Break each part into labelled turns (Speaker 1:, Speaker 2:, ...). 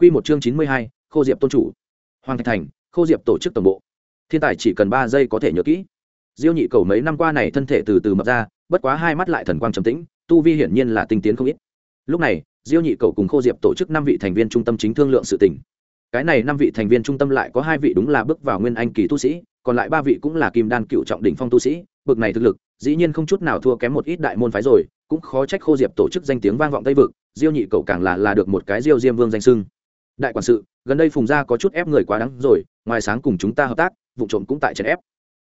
Speaker 1: Quy một chương chín mươi hai, Khô Diệp tôn chủ. Hoàng Thạch Thành, Khô Diệp tổ chức tổng bộ. Thiên tài chỉ cần ba giây có thể nhớ kỹ. Diêu Nhị Cầu mấy năm qua này thân thể từ từ mập ra, bất quá hai mắt lại thần quang trầm tĩnh, tu vi hiển nhiên là tinh tiến không ít. Lúc này, Diêu Nhị Cầu cùng Khô Diệp tổ chức năm vị thành viên trung tâm chính thương lượng sự tình. Cái này năm vị thành viên trung tâm lại có hai vị đúng là bước vào nguyên anh kỳ tu sĩ, còn lại ba vị cũng là kim đan cựu trọng đỉnh phong tu sĩ, bực này thực lực, dĩ nhiên không chút nào thua kém một ít đại môn phái rồi, cũng khó trách Khô Diệp tổ chức danh tiếng vang vọng Tây vực, Diêu Nhị Cầu càng là là được một cái Diêu Diêm Vương danh xưng đại quản sự, gần đây phùng gia có chút ép người quá đáng rồi, ngoài sáng cùng chúng ta hợp tác, vụ trộm cũng tại chèn ép.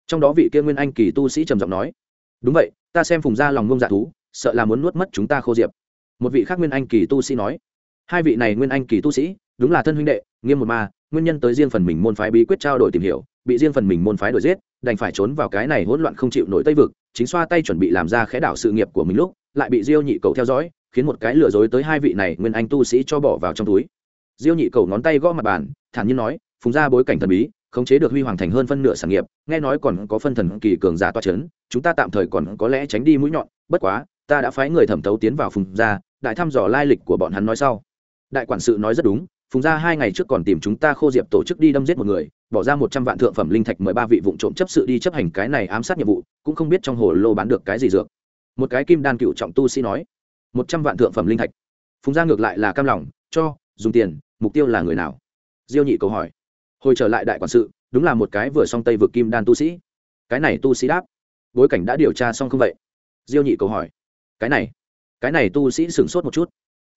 Speaker 1: Trong đó vị kia nguyên anh kỳ tu sĩ trầm giọng nói, đúng vậy, ta xem phùng gia lòng ngông dạ thú, sợ là muốn nuốt mất chúng ta khô diệp. Một vị khác nguyên anh kỳ tu sĩ nói, hai vị này nguyên anh kỳ tu sĩ, đúng là thân huynh đệ, nghiêm một ma, nguyên nhân tới riêng phần mình môn phái bí quyết trao đổi tìm hiểu, bị riêng phần mình môn phái đổi giết, đành phải trốn vào cái này hỗn loạn không chịu nổi tây vực, chính xoa tay chuẩn bị làm ra khẽ đảo sự nghiệp của mình lúc, lại bị diêu nhị cầu theo dõi, khiến một cái lừa dối tới hai vị này nguyên anh tu sĩ cho bỏ vào trong túi diêu nhị cầu ngón tay gõ mặt bàn, thản nhiên nói, phùng ra bối cảnh thần bí, khống chế được huy hoàng thành hơn phân nửa sản nghiệp, nghe nói còn có phân thần kỳ cường giả toa c h ấ n chúng ta tạm thời còn có lẽ tránh đi mũi nhọn, bất quá, ta đã phái người thẩm thấu tiến vào phùng gia, đại thăm dò lai lịch của bọn hắn nói sau. Đại quản sự nói rất đúng, phùng gia hai ngày trước còn tìm chúng ta khô diệp tổ chức đi đâm giết một người, bỏ ra một trăm vạn thượng phẩm linh thạch mời ba vị vụ trộm chấp sự đi chấp hành cái này ám sát nhiệm vụ, cũng không biết trong hồ lô bán được cái gì dược. Một cái kim đan cựu trọng tu sĩ nói, một trăm vạn thượng phẩm linh thạch. Phùng gia ngược lại là cam lòng, cho, dùng tiền mục tiêu là người nào? Diêu nhị cầu hỏi. Hồi trở lại đại quản sự, đúng là một cái vừa xong tây vực kim đan tu sĩ. Cái này tu sĩ đáp. Bối cảnh đã điều tra xong không vậy? Diêu nhị cầu hỏi. Cái này cái này tu sĩ sửng sốt một chút.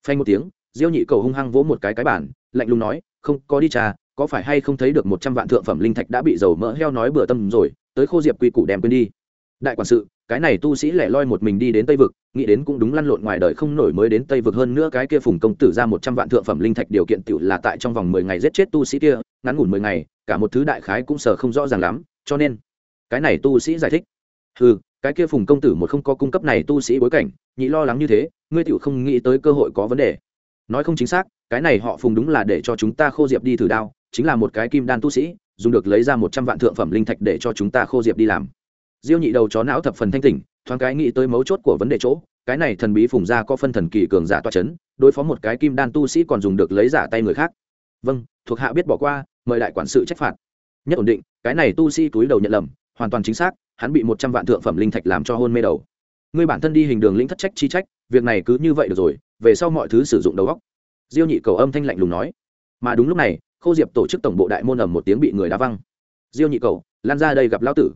Speaker 1: Phanh một tiếng, diêu nhị cầu hung hăng vỗ một cái cái bản lạnh lùng nói, không, có đi trà, có phải hay không thấy được một trăm vạn thượng phẩm linh thạch đã bị dầu mỡ heo nói bừa tâm rồi, tới khô diệp quy củ đem quên đi đại quản sự, cái này tu sĩ lẻ loi một mình đi đến tây vực, nghĩ đến cũng đúng lăn lộn ngoài đời không nổi mới đến tây vực hơn nữa cái kia phùng công tử ra một trăm vạn thượng phẩm linh thạch điều kiện tự là tại trong vòng mười ngày giết chết tu sĩ kia, ngắn ngủn mười ngày, cả một thứ đại khái cũng sờ không rõ ràng lắm, cho nên cái này tu sĩ giải thích. Ừ cái kia phùng công tử một không có cung cấp này tu sĩ bối cảnh, nhị lo lắng như thế, ngươi tựu không nghĩ tới cơ hội có vấn đề. Nói không chính xác, cái này họ phùng đúng là để cho chúng ta khô diệp đi thử đao, chính là một cái kim đan tu sĩ, dùng được lấy ra một trăm vạn thượng phẩm linh thạch để cho chúng ta khô diệp đi làm diêu nhị đầu chó não thập phần thanh tỉnh thoáng cái nghĩ tới mấu chốt của vấn đề chỗ cái này thần bí phùng gia có phân thần kỳ cường giả toa chấn, đối phó một cái kim đan tu sĩ còn dùng được lấy giả tay người khác. Vâng thuộc hạ biết bỏ qua mời đại quản sự trách phạt. Nhất ổn định cái này tu sĩ túi đầu nhận lầm hoàn toàn chính xác hắn bị một trăm vạn thượng phẩm linh thạch làm cho hôn mê đầu. Ngươi bản thân đi hình đường lĩnh thất trách chi trách việc này cứ như vậy được rồi về sau mọi thứ sử dụng đầu góc diêu nhị cầu âm thanh lạnh lùng nói. Mà đúng lúc này khâu diệp tổ chức tổng bộ đại môn ầm một tiếng bị người đá văng. Diêu nhị cầu lan ra đây gặp lão tử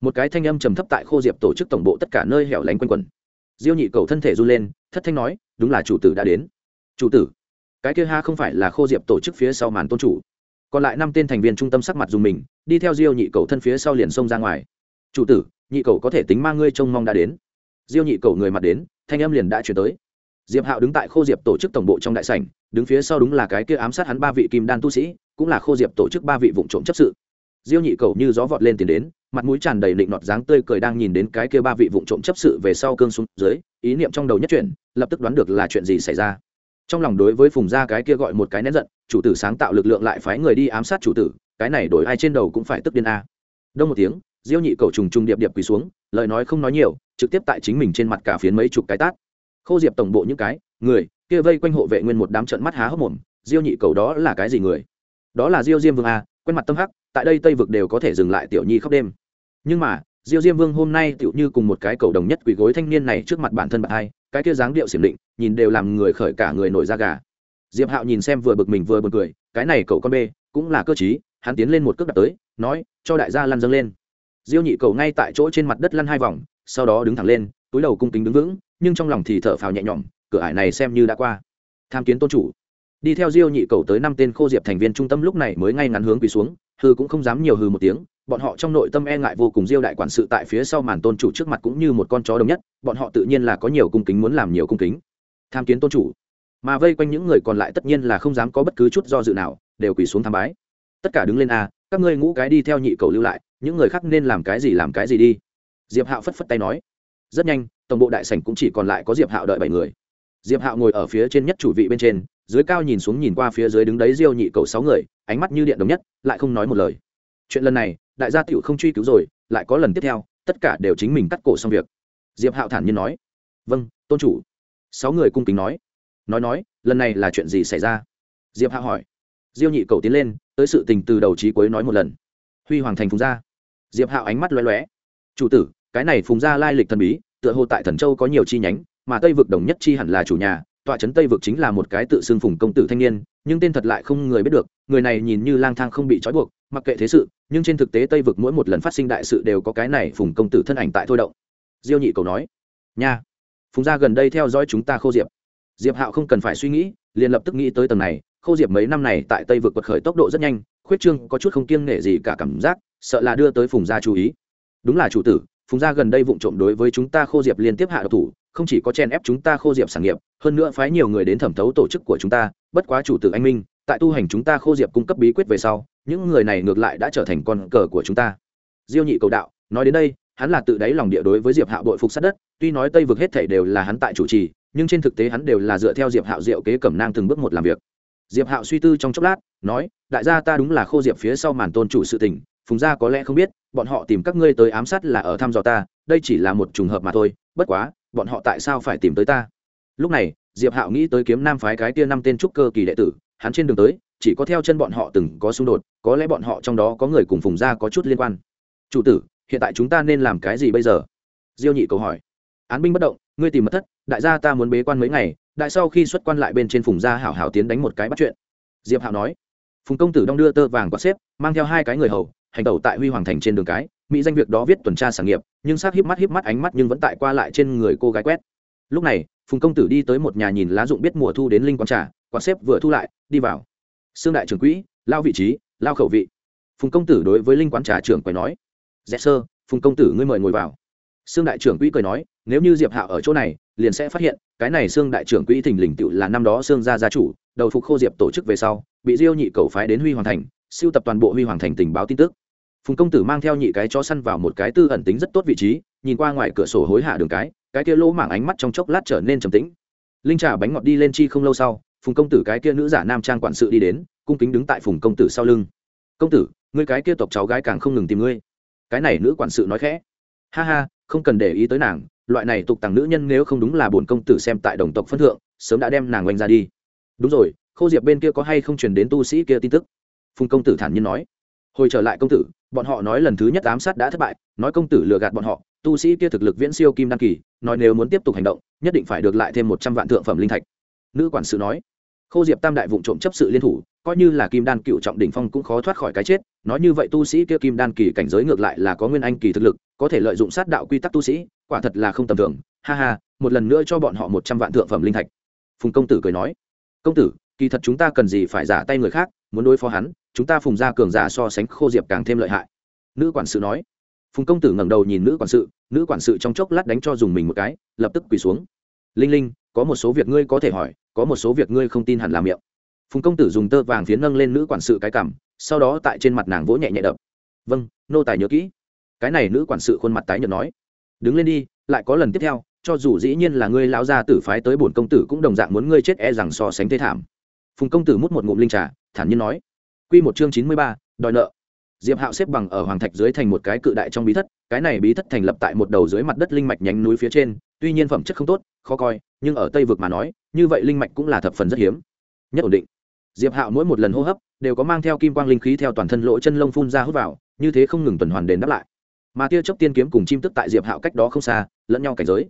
Speaker 1: một cái thanh âm trầm thấp tại khô diệp tổ chức tổng bộ tất cả nơi hẻo lánh quanh quẩn. Diêu nhị cầu thân thể run lên, thất thanh nói, đúng là chủ tử đã đến. Chủ tử? Cái kia ha không phải là khô diệp tổ chức phía sau màn tôn chủ. Còn lại năm tên thành viên trung tâm sắc mặt dùng mình, đi theo diêu nhị cầu thân phía sau liền xông ra ngoài. Chủ tử, nhị cầu có thể tính mang ngươi trông mong đã đến. Diêu nhị cầu người mặt đến, thanh âm liền đã chuyển tới. Diệp hạo đứng tại khô diệp tổ chức tổng bộ trong đại sảnh, đứng phía sau đúng là cái kia ám sát hắn ba vị kim đan tu sĩ, cũng là khô diệp tổ chức ba vị vụ trộm chấp sự diêu nhị cầu như gió vọt lên tiền đến, mặt mũi tràn đầy định nọt dáng tươi cười đang nhìn đến cái kia ba vị vụ trộm chấp sự về sau cương xuống dưới, ý niệm trong đầu nhất chuyển, lập tức đoán được là chuyện gì xảy ra. Trong lòng đối với phùng gia cái kia gọi một cái nén giận, chủ tử sáng tạo lực lượng lại phái người đi ám sát chủ tử, cái này đổi ai trên đầu cũng phải tức điên a. Đông một tiếng, diêu nhị cầu trùng trùng điệp điệp quỳ xuống, lời nói không nói nhiều, trực tiếp tại chính mình trên mặt cả phiến mấy chục cái tát. Khô diệp tổng bộ những cái, người, kia vây quanh hộ vệ nguyên một đám trận mắt há hốc mồm, diêu nhị cầu đó là cái gì người? Đó là diêu diêm vương a quen mặt tâm hắc, tại đây tây vực đều có thể dừng lại tiểu nhi khóc đêm. Nhưng mà, diêu diêm vương hôm nay tựu như cùng một cái cầu đồng nhất quỳ gối thanh niên này trước mặt bản thân bạn hai, cái kia dáng điệu xiểm định, nhìn đều làm người khởi cả người nổi da gà. Diệp hạo nhìn xem vừa bực mình vừa b u ồ n cười, cái này cậu con bê, cũng là cơ t hắn tiến lên một cước đặt tới, nói, cho đại gia lăn dâng lên. Diêu nhị cầu ngay tại chỗ trên mặt đất lăn hai vòng, sau đó đứng thẳng lên, túi đầu cung kính đứng vững, nhưng trong lòng thì thở phào nhẹ nhõm, cửa ải này xem như đã qua. Tham kiến tôn chủ đi theo diêu nhị cầu tới năm tên khô diệp thành viên trung tâm lúc này mới ngay ngắn hướng quỳ xuống, hư cũng không dám nhiều hư một tiếng, bọn họ trong nội tâm e ngại vô cùng diêu đại quản sự tại phía sau màn tôn chủ trước mặt cũng như một con chó đồng nhất, bọn họ tự nhiên là có nhiều cung kính muốn làm nhiều cung kính. Tham kiến tôn chủ. Mà vây quanh những người còn lại tất nhiên là không dám có bất cứ chút do dự nào, đều quỳ xuống tham bái. Tất cả đứng lên a các ngươi ngũ cái đi theo nhị cầu lưu lại, những người khác nên làm cái gì làm cái gì đi. Diệp hạo phất phất tay nói. Rất nhanh, tổng bộ đại sảnh cũng chỉ còn lại có diệp hạo đợi bảy người. Diệp hạo ngồi ở phía trên nhất chủ vị bên trên dưới cao nhìn xuống nhìn qua phía dưới đứng đấy diêu nhị cầu sáu người, ánh mắt như điện đồng nhất, lại không nói một lời. Chuyện lần này, đại gia tiểu không truy cứu rồi, lại có lần tiếp theo, tất cả đều chính mình cắt cổ xong việc. Diệp hạo thản nhiên nói. Vâng tôn chủ. Sáu người cung kính nói. Nói nói, lần này là chuyện gì xảy ra? Diệp Hạo hỏi. Diêu nhị cầu tiến lên, tới sự tình từ đầu trí cuối nói một lần. Huy hoàng thành phùng gia. Diệp hạo ánh mắt lóe lóe. Chủ tử, cái này phùng gia lai lịch thần bí, tựa hồ tại thần châu có nhiều chi nhánh, mà tây vực đồng nhất chi hẳn là chủ nhà tọa trấn tây vực chính là một cái tự xưng phùng công tử thanh niên, nhưng tên thật lại không người biết được, người này nhìn như lang thang không bị trói buộc, mặc kệ thế sự, nhưng trên thực tế tây vực mỗi một lần phát sinh đại sự đều có cái này phùng công tử thân ảnh tại thôi động. Diêu nhị cầu nói, nha, phùng gia gần đây theo dõi chúng ta khô diệp. Diệp hạo không cần phải suy nghĩ, liền lập tức nghĩ tới tầng này, khô diệp mấy năm này tại tây vực quật khởi tốc độ rất nhanh, khuyết trương có chút không kiêng nể gì cả cảm giác, sợ là đưa tới phùng gia chú ý. Đúng là chủ tử, phùng gia gần đây vụng trộm đối với chúng ta khô diệp liên tiếp hạ độc thủ không chỉ có chen ép chúng ta khô diệp sản nghiệp, hơn nữa phái nhiều người đến thẩm thấu tổ chức của chúng ta, bất quá chủ tử anh minh, tại tu hành chúng ta khô diệp cung cấp bí quyết về sau, những người này ngược lại đã trở thành con cờ của chúng ta. Diêu nhị cầu đạo, nói đến đây, hắn là tự đáy lòng địa đối với diệp hạo bội phục sát đất, tuy nói tây vực hết thể đều là hắn tại chủ trì, nhưng trên thực tế hắn đều là dựa theo diệp hạo diệu kế cẩm nang từng bước một làm việc. Diệp hạo suy tư trong chốc lát, nói, đại gia ta đúng là khô diệp phía sau màn tôn chủ sự tình, phùng gia có lẽ không biết, bọn họ tìm các ngươi tới ám sát là ở thăm dò ta, đây chỉ là một trùng hợp mà thôi, bất quá bọn họ tại sao phải tìm tới ta? Lúc này, diệp hạo nghĩ tới kiếm nam phái cái tia năm tên trúc cơ kỳ đệ tử, hắn trên đường tới, chỉ có theo chân bọn họ từng có xung đột, có lẽ bọn họ trong đó có người cùng phùng gia có chút liên quan. Chủ tử, hiện tại chúng ta nên làm cái gì bây giờ? Diêu nhị cầu hỏi. Án binh bất động, ngươi tìm mật thất, đại gia ta muốn bế quan mấy ngày, đại sau khi xuất quan lại bên trên phùng gia hảo hảo tiến đánh một cái bắt chuyện. Diệp hạo nói. Phùng công tử đong đưa tơ vàng quạt xếp, mang theo hai cái người hầu, hành tẩu tại huy hoàng thành trên đường cái mỹ danh việc đó viết tuần tra sản nghiệp, nhưng sát híp mắt híp mắt ánh mắt nhưng vẫn tại qua lại trên người cô gái quét. Lúc này, phùng công tử đi tới một nhà nhìn lá dụng biết mùa thu đến linh quán trà, quán xếp vừa thu lại, đi vào. Xương đại trưởng quỹ, lao vị trí, lao khẩu vị. Phùng công tử đối với linh quán trà trưởng quầy nói dạ, dẹp sơ phùng công tử ngươi mời ngồi vào. Xương đại trưởng quỹ cười nói, nếu như diệp hạo ở chỗ này, liền sẽ phát hiện, cái này xương đại trưởng quỹ thình lình tựu là năm đó xương gia gia chủ, đầu phục khô diệp tổ chức về sau, bị diêu nhị cầu phái đến huy hoàng thành siêu tập toàn bộ huy hoàng thành tình báo tin tức phùng công tử mang theo nhị cái chó săn vào một cái tư ẩn tính rất tốt vị trí, nhìn qua ngoài cửa sổ hối hả đường cái cái kia lỗ mảng ánh mắt trong chốc lát trở nên trầm tĩnh. Linh trà bánh ngọt đi lên chi không lâu sau, phùng công tử cái kia nữ giả nam trang quản sự đi đến, cung kính đứng tại phùng công tử sau lưng. Công tử, ngươi cái kia tộc cháu gái càng không ngừng tìm ngươi. Cái này nữ quản sự nói khẽ. Ha ha, không cần để ý tới nàng, loại này tục tằng nữ nhân nếu không đúng là bổn công tử xem tại đồng tộc phân thượng, sớm đã đem nàng oanh ra đi. Đúng rồi khâu diệp bên kia có hay không truyền đến tu sĩ kia tin tức? Phùng công tử thản nhiên nói hồi trở lại công tử, bọn họ nói lần thứ nhất ám sát đã thất bại, nói công tử lừa gạt bọn họ, tu sĩ kia thực lực viễn siêu kim đăng kỳ, nói nếu muốn tiếp tục hành động, nhất định phải được lại thêm một trăm vạn thượng phẩm linh thạch. Nữ quản sự nói, khô diệp tam đại vụ trộm chấp sự liên thủ, coi như là kim đan cựu trọng đỉnh phong cũng khó thoát khỏi cái chết, nói như vậy tu sĩ kia kim đan kỳ cảnh giới ngược lại là có nguyên anh kỳ thực lực, có thể lợi dụng sát đạo quy tắc tu sĩ, quả thật là không tầm thường. Ha ha, một lần nữa cho bọn họ một trăm vạn thượng phẩm linh thạch. Phùng công tử cười nói, công tử, kỳ thật chúng ta cần gì phải giả tay người khác, muốn đối phó hắn chúng ta phùng ra cường giả so sánh khô diệp càng thêm lợi hại. Nữ quản sự nói. Phùng công tử ngẩng đầu nhìn nữ quản sự, nữ quản sự trong chốc lát đánh cho dùng mình một cái, lập tức quỳ xuống. Linh linh, có một số việc ngươi có thể hỏi, có một số việc ngươi không tin hẳn làm miệng. Phùng công tử dùng tơ vàng phiến nâng lên nữ quản sự cái cảm sau đó tại trên mặt nàng vỗ nhẹ nhẹ đập. Vâng nô tài nhớ kỹ. Cái này nữ quản sự khuôn mặt tái nhợt nói. Đứng lên đi, lại có lần tiếp theo, cho dù dĩ nhiên là ngươi lão gia tử phái tới bổn công tử cũng đồng dạng muốn ngươi chết e rằng so sánh thế thảm. Phùng công tử mút một ngụm linh trà, thản nhiên nói quy một chương chín mươi ba, đòi nợ. Diệp hạo xếp bằng ở hoàng thạch dưới thành một cái cự đại trong bí thất, cái này bí thất thành lập tại một đầu dưới mặt đất linh mạch nhánh núi phía trên, tuy nhiên phẩm chất không tốt, khó coi, nhưng ở tây vực mà nói, như vậy linh mạch cũng là thập phần rất hiếm. Nhất ổn định. Diệp hạo mỗi một lần hô hấp, đều có mang theo kim quang linh khí theo toàn thân lỗ chân lông phun ra hút vào, như thế không ngừng tuần hoàn đền đáp lại. Mà tia chớp tiên kiếm cùng chim tức tại diệp hạo cách đó không xa, lẫn nhau cảnh giới.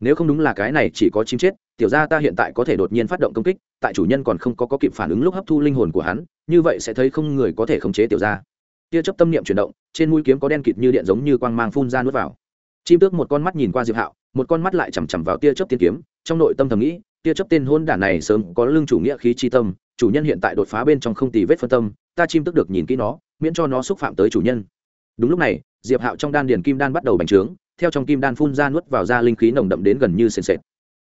Speaker 1: Nếu không đúng là cái này chỉ có chim chết tiểu gia ta hiện tại có thể đột nhiên phát động công kích tại chủ nhân còn không có, có kịp phản ứng lúc hấp thu linh hồn của hắn như vậy sẽ thấy không người có thể khống chế tiểu gia. tia chấp tâm niệm chuyển động trên mũi kiếm có đen kịt như điện giống như quang mang phun ra nuốt vào. Chim tước một con mắt nhìn qua diệp hạo một con mắt lại chằm chằm vào tia chớp tiên kiếm trong nội tâm thầm nghĩ tia chớp tên hôn đản này sớm có lương chủ nghĩa khí chi tâm chủ nhân hiện tại đột phá bên trong không tì vết phân tâm ta chim tức được nhìn kỹ nó miễn cho nó xúc phạm tới chủ nhân. Đúng lúc này diệp hạo trong đan điền kim đan bắt đầu bành trướng theo trong kim đan phun ra nuốt vào ra linh khí nồng đậm đến gần như sền sệt.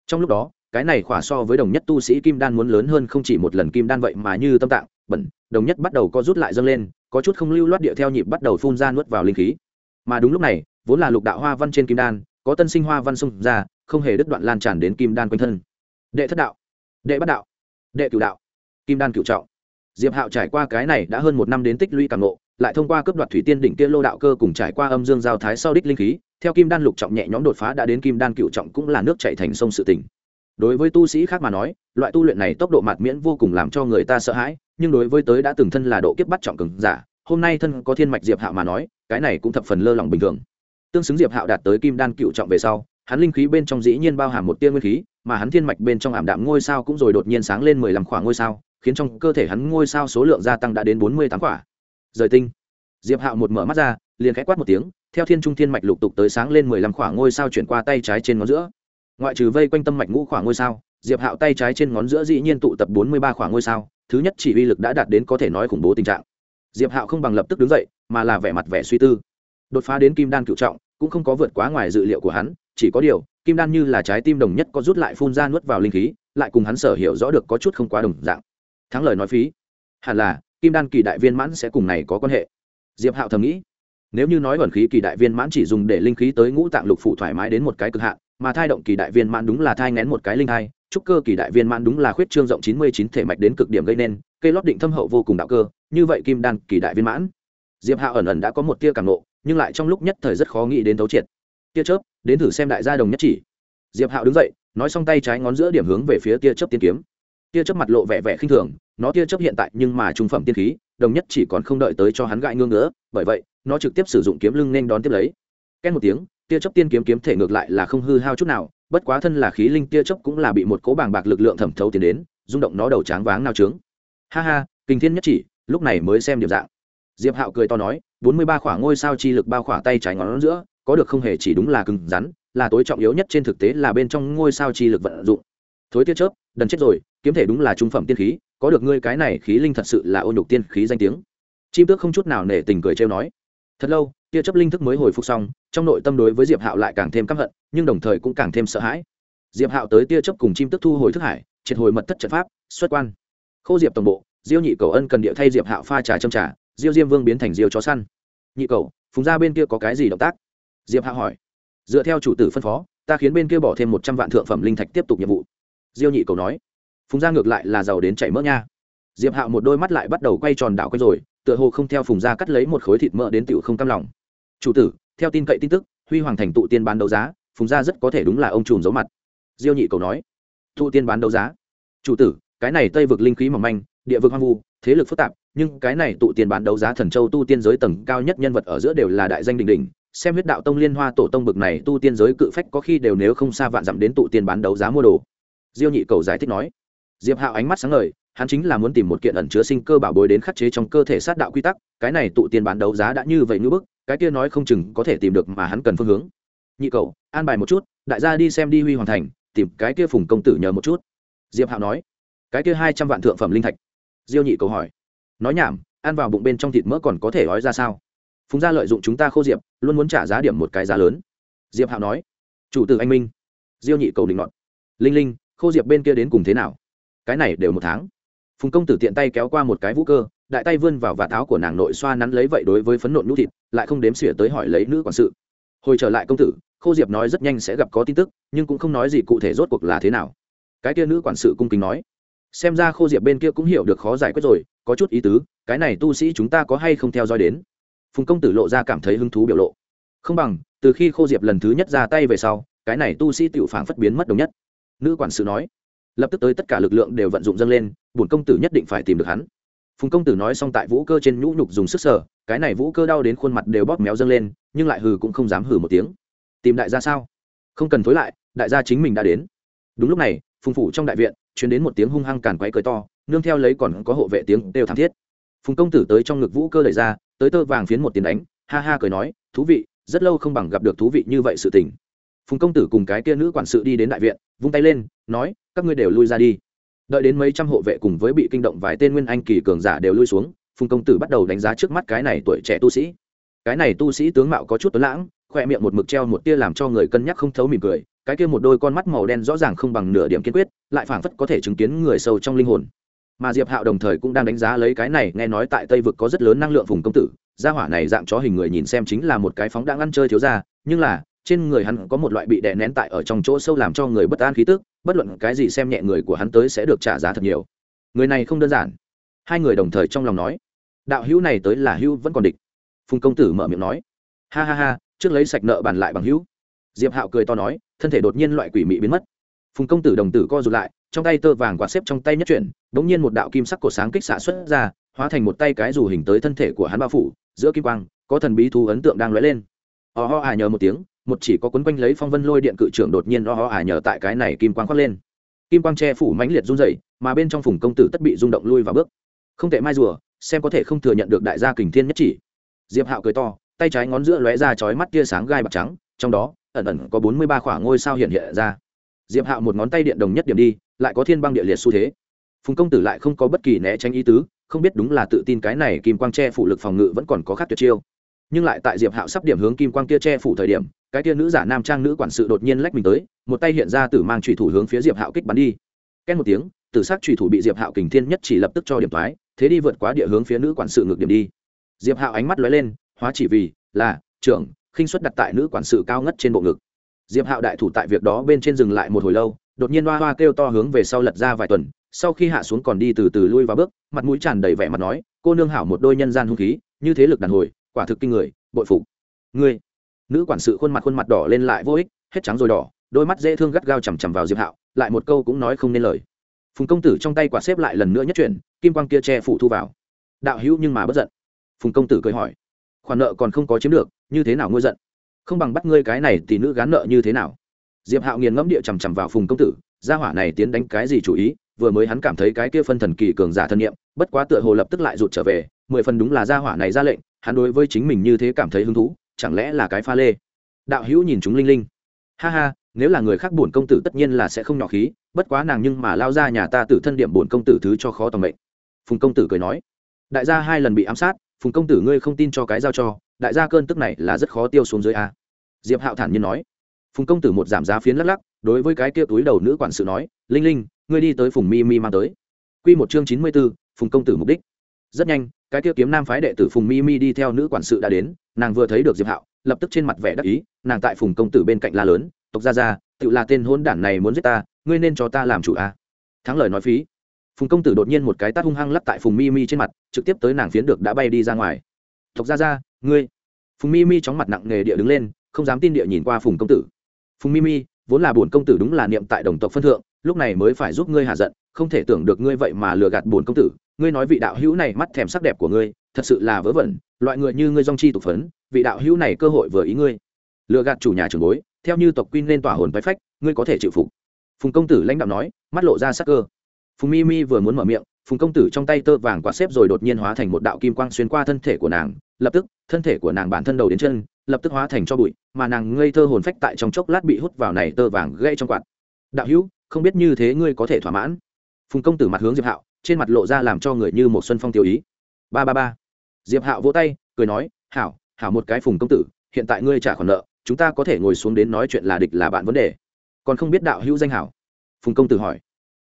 Speaker 1: Trong lúc đó cái này khỏa so với đồng nhất tu sĩ kim đan muốn lớn hơn không chỉ một lần kim đan vậy mà như tâm tạng, bẩn, đồng nhất bắt đầu có rút lại dâng lên, có chút không lưu loát địa theo nhịp bắt đầu phun ra nuốt vào linh khí. Mà đúng lúc này, vốn là lục đạo hoa văn trên kim đan, có tân sinh hoa văn xung ra, không hề đứt đoạn lan tràn đến kim đan quanh thân. Đệ thất đạo, đệ bát đạo, đệ cửu đạo, kim đan cửu trọng. Diệp hạo trải qua cái này đã hơn một năm đến tích lũy càng ngộ, lại thông qua cấp đoạt thủy tiên đỉnh kia lô đạo cơ cùng trải qua âm dương giao thái sau đích linh khí, theo kim đan lục trọng nhẹ nhõm đột phá đã đến kim đan cửu trọng cũng là nước chảy thành sông sự tỉnh đối với tu sĩ khác mà nói, loại tu luyện này tốc độ mạt miễn vô cùng làm cho người ta sợ hãi, nhưng đối với tới đã từng thân là độ kiếp bắt trọng cường giả, hôm nay thân có thiên mạch diệp hạo mà nói, cái này cũng thập phần lơ lỏng bình thường. Tương xứng diệp hạo đạt tới kim đan cựu trọng về sau, hắn linh khí bên trong dĩ nhiên bao hàm một tia nguyên khí, mà hắn thiên mạch bên trong ảm đạm ngôi sao cũng rồi đột nhiên sáng lên mười lăm khoảng ngôi sao, khiến trong cơ thể hắn ngôi sao số lượng gia tăng đã đến bốn mươi tám quả rời tinh. Diệp hạo một mở mắt ra, liền khẽ quát một tiếng, theo thiên trung thiên mạch lục tục tới sáng lên mười lăm khoảng ngôi sao chuyển qua tay trái trên ngón giữa ngoại trừ vây quanh tâm mạch ngũ khoảng ngôi sao, diệp hạo tay trái trên ngón giữa dĩ nhiên tụ tập bốn mươi ba khoảng ngôi sao, thứ nhất chỉ uy lực đã đạt đến có thể nói khủng bố tình trạng. Diệp hạo không bằng lập tức đứng dậy, mà là vẻ mặt vẻ suy tư. Đột phá đến kim đan cựu trọng, cũng không có vượt quá ngoài dự liệu của hắn, chỉ có điều, kim đan như là trái tim đồng nhất có rút lại phun ra nuốt vào linh khí, lại cùng hắn sở hiểu rõ được có chút không quá đồng dạng. Thắng lời nói phí. Hẳn là, kim đan kỳ đại viên mãn sẽ cùng này có quan hệ. Diệp hạo thầm nghĩ. Nếu như nói vận khí kỳ đại viên mãn chỉ dùng để linh khí tới ngũ tạng lục phủ thoải mái đến một cái cực hạn mà thai động kỳ đại viên mãn đúng là thai ngén một cái linh hai trúc cơ kỳ đại viên mãn đúng là khuyết trương rộng chín mươi chín thể mạch đến cực điểm gây nên, cây lót định thâm hậu vô cùng đạo cơ, như vậy kim đan kỳ đại viên mãn. Diệp hạo ẩn ẩn đã có một tia cảm nộ, nhưng lại trong lúc nhất thời rất khó nghĩ đến thấu triệt. Tia chớp, đến thử xem đại gia đồng nhất chỉ. Diệp hạo đứng dậy, nói xong tay trái ngón giữa điểm hướng về phía tia chớp tiên kiếm. Tia chớp mặt lộ vẻ vẻ khinh thường, nó tia chớp hiện tại nhưng mà trung phẩm tiên khí, đồng nhất chỉ còn không đợi tới cho hắn gãi ngương nữa, bởi vậy, nó trực tiếp sử dụng kiếm lưng nên đón tiếp lấy. Két một tiếng tia chớp tiên kiếm kiếm thể ngược lại là không hư hao chút nào, bất quá thân là khí linh tia chớp cũng là bị một cố bàng bạc lực lượng thẩm thấu tiến đến, rung động nó đầu tráng váng nao trướng. Ha ha, kinh thiên nhất chỉ, lúc này mới xem điểm dạng. Diệp hạo cười to nói, bốn mươi ba khỏa ngôi sao chi lực bao khỏa tay trái ngón giữa, có được không hề chỉ đúng là cứng rắn, là tối trọng yếu nhất trên thực tế là bên trong ngôi sao chi lực vận dụng. Thối tiết chớp, đần chết rồi, kiếm thể đúng là trung phẩm tiên khí, có được ngươi cái này khí linh thật sự là ô nhục tiên khí danh tiếng. Chim tước không chút nào nể tình cười trêu nói. Thật lâu tia chấp linh thức mới hồi phục xong, trong nội tâm đối với diệp hạo lại càng thêm căm hận, nhưng đồng thời cũng càng thêm sợ hãi. Diệp hạo tới tia chấp cùng chim tức thu hồi thức hải, triệt hồi mật thất trận pháp, xuất quan. Khâu diệp tổng bộ, diêu nhị cầu ân cần địa thay diệp hạo pha trà châm trà, diêu diêm vương biến thành diêu chó săn. Nhị cầu, phùng ra bên kia có cái gì động tác? Diệp hạo hỏi. Dựa theo chủ tử phân phó, ta khiến bên kia bỏ thêm một trăm vạn thượng phẩm linh thạch tiếp tục nhiệm vụ. Diêu nhị cầu nói. Phùng gia ngược lại là giàu đến chảy mỡ nha. Diệp hạo một đôi mắt lại bắt đầu quay tròn đảo quay rồi, tựa hồ không theo phùng gia cắt lấy một khối thịt mỡ đến tựu không cam lòng chủ tử, theo tin cậy tin tức, huy hoàng thành tụ tiên bán đấu giá, phùng gia rất có thể đúng là ông trùm giấu mặt. Diêu nhị cầu nói. Tụ tiên bán đấu giá? Chủ tử, cái này tây vực linh khí mỏng manh, địa vực hoang vu, thế lực phức tạp, nhưng cái này tụ tiên bán đấu giá thần châu tu tiên giới tầng cao nhất nhân vật ở giữa đều là đại danh đình đình xem huyết đạo tông liên hoa tổ tông bực này tu tiên giới cự phách có khi đều nếu không xa vạn dặm đến tụ tiên bán đấu giá mua đồ. Diêu nhị cầu giải thích nói. Diệp hạo ánh mắt sáng ngời, hắn chính là muốn tìm một kiện ẩn chứa sinh cơ bảo bối đến khắc chế trong cơ thể sát đạo quy tắc, cái này tụ tiên bán đấu giá đã như vậy ngưỡng bức cái kia nói không chừng có thể tìm được mà hắn cần phương hướng. Nhị cầu an bài một chút, đại gia đi xem đi huy hoàn thành, tìm cái kia phùng công tử nhờ một chút. Diệp hạo nói. Cái kia hai trăm vạn thượng phẩm linh thạch. Diêu nhị cầu hỏi. Nói nhảm, ăn vào bụng bên trong thịt mỡ còn có thể nói ra sao? Phùng gia lợi dụng chúng ta khô diệp, luôn muốn trả giá điểm một cái giá lớn. Diệp hạo nói. Chủ tử anh minh. Diêu nhị cầu định ngọn linh linh, khô diệp bên kia đến cùng thế nào? Cái này đều một tháng. Phùng công tử tiện tay kéo qua một cái vũ cơ đại tay vươn vào và tháo của nàng nội xoa nắn lấy vậy đối với phấn nộn nhũ thịt, lại không đếm xỉa tới hỏi lấy nữ quản sự. Hồi trở lại công tử, khô diệp nói rất nhanh sẽ gặp có tin tức, nhưng cũng không nói gì cụ thể rốt cuộc là thế nào. Cái kia nữ quản sự cung kính nói, xem ra khô diệp bên kia cũng hiểu được khó giải quyết rồi, có chút ý tứ, cái này tu sĩ chúng ta có hay không theo dõi đến? Phùng công tử lộ ra cảm thấy hứng thú biểu lộ. Không bằng, từ khi khô diệp lần thứ nhất ra tay về sau, cái này tu sĩ tiểu phản phất biến mất đồng nhất. Nữ quản sự nói. Lập tức tới tất cả lực lượng đều vận dụng dâng lên, bổn công tử nhất định phải tìm được hắn phùng công tử nói xong tại vũ cơ trên nhũ nhục dùng sức sở cái này vũ cơ đau đến khuôn mặt đều bóp méo dâng lên, nhưng lại hừ cũng không dám hừ một tiếng. Tìm đại gia sao? Không cần thối lại, đại gia chính mình đã đến. Đúng lúc này, phùng phủ trong đại viện chuyển đến một tiếng hung hăng càn quấy cười to, nương theo lấy còn có hộ vệ tiếng đều thảm thiết. Phùng công tử tới trong ngực vũ cơ đẩy ra, tới tơ vàng phiến một tiếng đánh, ha ha cười nói, thú vị, rất lâu không bằng gặp được thú vị như vậy sự tình. Phùng công tử cùng cái kia nữ quản sự đi đến đại viện, vung tay lên, nói, các ngươi đều lui ra đi đợi đến mấy trăm hộ vệ cùng với bị kinh động vài tên nguyên anh kỳ cường giả đều lui xuống, phùng công tử bắt đầu đánh giá trước mắt cái này tuổi trẻ tu sĩ. Cái này tu sĩ tướng mạo có chút tuấn lãng, khoe miệng một mực treo một tia làm cho người cân nhắc không thấu mỉm cười, cái kia một đôi con mắt màu đen rõ ràng không bằng nửa điểm kiên quyết, lại phảng phất có thể chứng kiến người sâu trong linh hồn. Mà diệp hạo đồng thời cũng đang đánh giá lấy cái này, nghe nói tại tây vực có rất lớn năng lượng phùng công tử, gia hỏa này dạng chó hình người nhìn xem chính là một cái phóng đang ăn chơi thiếu ra nhưng là, trên người hắn có một loại bị đè nén tại ở trong chỗ sâu làm cho người bất an khí tức bất luận cái gì xem nhẹ người của hắn tới sẽ được trả giá thật nhiều. Người này không đơn giản. Hai người đồng thời trong lòng nói, đạo hữu này tới là hữu vẫn còn địch. Phùng công tử mở miệng nói, ha ha ha, trước lấy sạch nợ bàn lại bằng hữu. Diệp hạo cười to nói, thân thể đột nhiên loại quỷ mị biến mất. Phùng công tử đồng tử co rụt lại, trong tay tơ vàng quạt xếp trong tay nhất chuyển đ ỗ n g nhiên một đạo kim sắc cổ sáng kích xạ xuất ra, hóa thành một tay cái dù hình tới thân thể của hắn bao phủ, giữa kim quang, có thần bí thú ấn tượng đang lóe lên. Oh ho à nhờ một tiếng một chỉ có quấn quanh lấy phong vân lôi điện cự trưởng đột nhiên ho ho ả nhờ tại cái này kim quang khoác lên. Kim quang che phủ mãnh liệt run dậy mà bên trong phùng công tử tất bị rung động lui vào bước. Không thể mai rùa, xem có thể không thừa nhận được đại gia kình thiên nhất chỉ. Diệp hạo cười to, tay trái ngón giữa lóe ra chói mắt tia sáng gai bạc trắng, trong đó, ẩn ẩn có bốn mươi ba khoảng ngôi sao hiện hiện ra. Diệp hạo một ngón tay điện đồng nhất điểm đi, lại có thiên băng địa liệt xu thế. Phùng công tử lại không có bất kỳ né tránh ý tứ, không biết đúng là tự tin cái này kim quang che phủ lực phòng ngự vẫn còn có khác tuyệt chiêu nhưng lại tại diệp hạo sắp điểm hướng kim quang kia che phủ thời điểm, cái kia nữ giả nam trang nữ quản sự đột nhiên lách mình tới, một tay hiện ra tử mang trùy thủ hướng phía diệp hạo kích bắn đi. Két một tiếng, tử sắc trùy thủ bị diệp hạo kình thiên nhất chỉ lập tức cho điểm thoái, thế đi vượt quá địa hướng phía nữ quản sự ngược điểm đi. Diệp hạo ánh mắt lóe lên, hóa chỉ vì là trưởng, khinh suất đặt tại nữ quản sự cao ngất trên bộ ngực. Diệp hạo đại thủ tại việc đó bên trên dừng lại một hồi lâu, đột nhiên hoa hoa kêu to hướng về sau lật ra vài tuần, sau khi hạ xuống còn đi từ từ lui vào bước, mặt mũi tràn đầy vẻ mặt nói, cô nương hảo một đôi nhân gian hung khí, như thế lực đàn hồi quả thực kinh người, bội phục. Ngươi, nữ quản sự khuôn mặt khuôn mặt đỏ lên lại vô ích, hết trắng rồi đỏ, đôi mắt dễ thương gắt gao chằm chằm vào diệp hạo, lại một câu cũng nói không nên lời. Phùng công tử trong tay quả xếp lại lần nữa nhất chuyển, kim quang kia che phủ thu vào. Đạo hữu nhưng mà bất giận. Phùng công tử cười hỏi, khoản nợ còn không có chiếm được, như thế nào ngôi giận? Không bằng bắt ngươi cái này thì nữ gán nợ như thế nào? Diệp hạo nghiền ngẫm địa chằm chằm vào phùng công tử, gia hỏa này tiến đánh cái gì chủ ý? Vừa mới hắn cảm thấy cái kia phân thần kỳ cường giả thân nhiệm, bất quá tựa hồ lập tức lại rụt trở về, mười phần đúng là gia hỏa này ra lệnh hắn đối với chính mình như thế cảm thấy hứng thú, chẳng lẽ là cái pha lê? Đạo hữu nhìn chúng linh linh. Ha ha, nếu là người khác bổn công tử tất nhiên là sẽ không nhỏ khí, bất quá nàng nhưng mà lao ra nhà ta tử thân điểm bổn công tử thứ cho khó tầm mệnh. Phùng công tử cười nói. Đại gia hai lần bị ám sát, phùng công tử ngươi không tin cho cái giao cho, đại gia cơn tức này là rất khó tiêu xuống dưới a. Diệp hạo thản nhiên nói. Phùng công tử một giảm giá phiến lắc lắc, đối với cái kia túi đầu nữ quản sự nói, linh linh, ngươi đi tới phùng mi mi mang tới. Q một chương chín mươi b ố phùng công tử mục đích. Rất nhanh cái kia kiếm nam phái đệ tử phùng mi mi đi theo nữ quản sự đã đến, nàng vừa thấy được diệp hạo, lập tức trên mặt vẻ đắc ý, nàng tại phùng công tử bên cạnh la lớn, tộc gia gia, tự là tên hôn đản này muốn giết ta, ngươi nên cho ta làm chủ a. À? thắng lời nói phí. Phùng công tử đột nhiên một cái tát hung hăng lắp tại phùng mi mi trên mặt, trực tiếp tới nàng phiến được đã bay đi ra ngoài. Tộc gia gia, ngươi? Phùng mi mi chóng mặt nặng nề địa đứng lên, không dám tin địa nhìn qua phùng công tử. Phùng mi mi vốn là bổn công tử đúng là niệm tại đồng tộc phân thượng, lúc này mới phải giúp ngươi hạ giận không thể tưởng được ngươi vậy mà lừa gạt bổn công tử, ngươi nói vị đạo hữu này mắt thèm sắc đẹp của ngươi, thật sự là vớ vẩn, loại người như ngươi dong chi tục phấn, vị đạo hữu này cơ hội vừa ý ngươi. Lừa gạt chủ nhà trưởng bối, theo như tộc quy nên tỏa hồn váy phách, ngươi có thể chịu phục. Phùng công tử lãnh đạo nói, mắt lộ ra sắc cơ. Phùng mi mi vừa muốn mở miệng, phùng công tử trong tay tơ vàng quạt xếp rồi đột nhiên hóa thành một đạo kim quang xuyên qua thân thể của nàng, lập tức, thân thể của nàng bản thân đầu đến chân, lập tức hóa thành cho bụi, mà nàng ngây thơ hồn phách tại trong chốc lát bị hút vào này tơ vàng gây trong quạt. Đạo hữu, không biết như thế ngươi có thể thỏa mãn phùng công tử mặt hướng diệp hạo, trên mặt lộ ra làm cho người như một xuân phong tiêu ý. Ba ba ba. Diệp hạo vỗ tay, cười nói, hảo hảo một cái phùng công tử, hiện tại ngươi trả khoản nợ, chúng ta có thể ngồi xuống đến nói chuyện là địch là bạn vấn đề. Còn không biết đạo hữu danh hảo. Phùng công tử hỏi.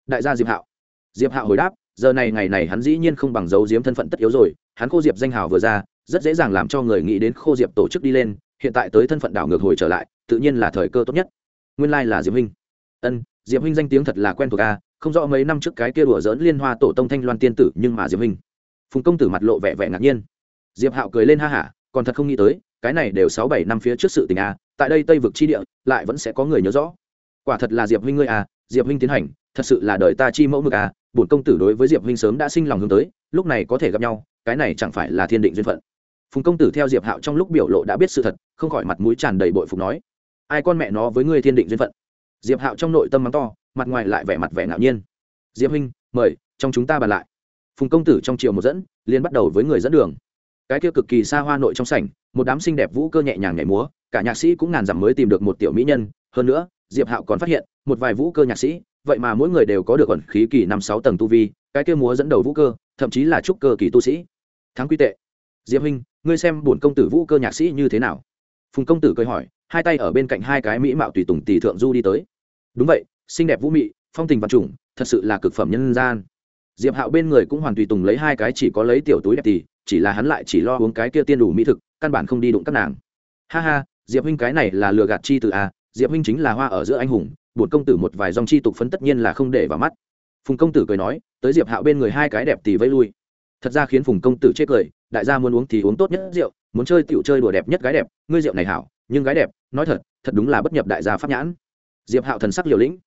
Speaker 1: Đại gia diệp hạo. Diệp hạo hồi đáp, giờ này ngày này hắn dĩ nhiên không bằng dấu diếm thân phận tất yếu rồi, hắn khô diệp danh hào vừa ra, rất dễ dàng làm cho người nghĩ đến khô diệp tổ chức đi lên, hiện tại tới thân phận đảo ngược hồi trở lại, tự nhiên là thời cơ tốt nhất. Nguyên lai、like、là diệp huynh. Ân, diệp huynh danh tiếng thật là quen thuộc a không rõ mấy năm trước cái kia đùa dỡn liên hoa tổ tông thanh loan tiên tử nhưng mà diệp huynh. Phùng công tử mặt lộ vẻ vẻ ngạc nhiên. Diệp hạo cười lên ha hả, còn thật không nghĩ tới, cái này đều sáu bảy năm phía trước sự tình a tại đây tây vực chi địa, lại vẫn sẽ có người nhớ rõ. Quả thật là diệp huynh ngươi à diệp huynh tiến hành, thật sự là đời ta chi mẫu mực à bổn công tử đối với diệp huynh sớm đã sinh lòng hướng tới, lúc này có thể gặp nhau, cái này chẳng phải là thiên định duyên phận. Phùng công tử theo diệp hạo trong lúc biểu lộ đã biết sự thật, không khỏi mặt mũi tràn đầy bội phục nói, ai con mẹ nó với ngươi thiên định duyên phận? Diệp hạo trong nội tâm mắng to mặt ngoài lại vẻ mặt vẻ ngạo nhiên. Diệp huynh, mời, trong chúng ta bàn lại. Phùng công tử trong chiều một dẫn, liền bắt đầu với người dẫn đường. Cái kia cực kỳ xa hoa nội trong sảnh, một đám xinh đẹp vũ cơ nhẹ nhàng nhảy múa, cả nhạc sĩ cũng ngàn dặm mới tìm được một tiểu mỹ nhân. Hơn nữa, diệp hạo còn phát hiện, một vài vũ cơ nhạc sĩ, vậy mà mỗi người đều có được ẩn khí kỳ năm sáu tầng tu vi, cái kia múa dẫn đầu vũ cơ, thậm chí là trúc cơ kỳ tu sĩ. Thắng quy tệ. Diệp huynh, ngươi xem bổn công tử vũ cơ nhạc sĩ như thế nào? Phùng công tử cười hỏi, hai tay ở bên cạnh hai cái mỹ mạo tùy tùng tỷ thượng du đi tới. Đúng vậy xinh đẹp vũ mị, phong tình văn chủng thật sự là cực phẩm nhân gian. Diệp hạo bên người cũng hoàn tùy tùng lấy hai cái chỉ có lấy tiểu túi đẹp tì chỉ là hắn lại chỉ lo uống cái kia tiên đủ mỹ thực, căn bản không đi đụng các nàng. Ha ha, diệp huynh cái này là lừa gạt chi từ a à, diệp huynh chính là hoa ở giữa anh hùng bột công tử một vài dòng chi tục phấn tất nhiên là không để vào mắt. Phùng công tử cười nói, tới diệp hạo bên người hai cái đẹp tì vẫy lui. Thật ra khiến phùng công tử chết cười, đại gia muốn uống thì uống tốt nhất rượu, muốn chơi tiểu chơi đùa đẹp nhất gái đẹp, ngươi rượu này hảo, nhưng gái đẹp, nói thật thật đúng là bất nhập đại gia pháp nhãn. Diệp hạo thần sắc liều lĩnh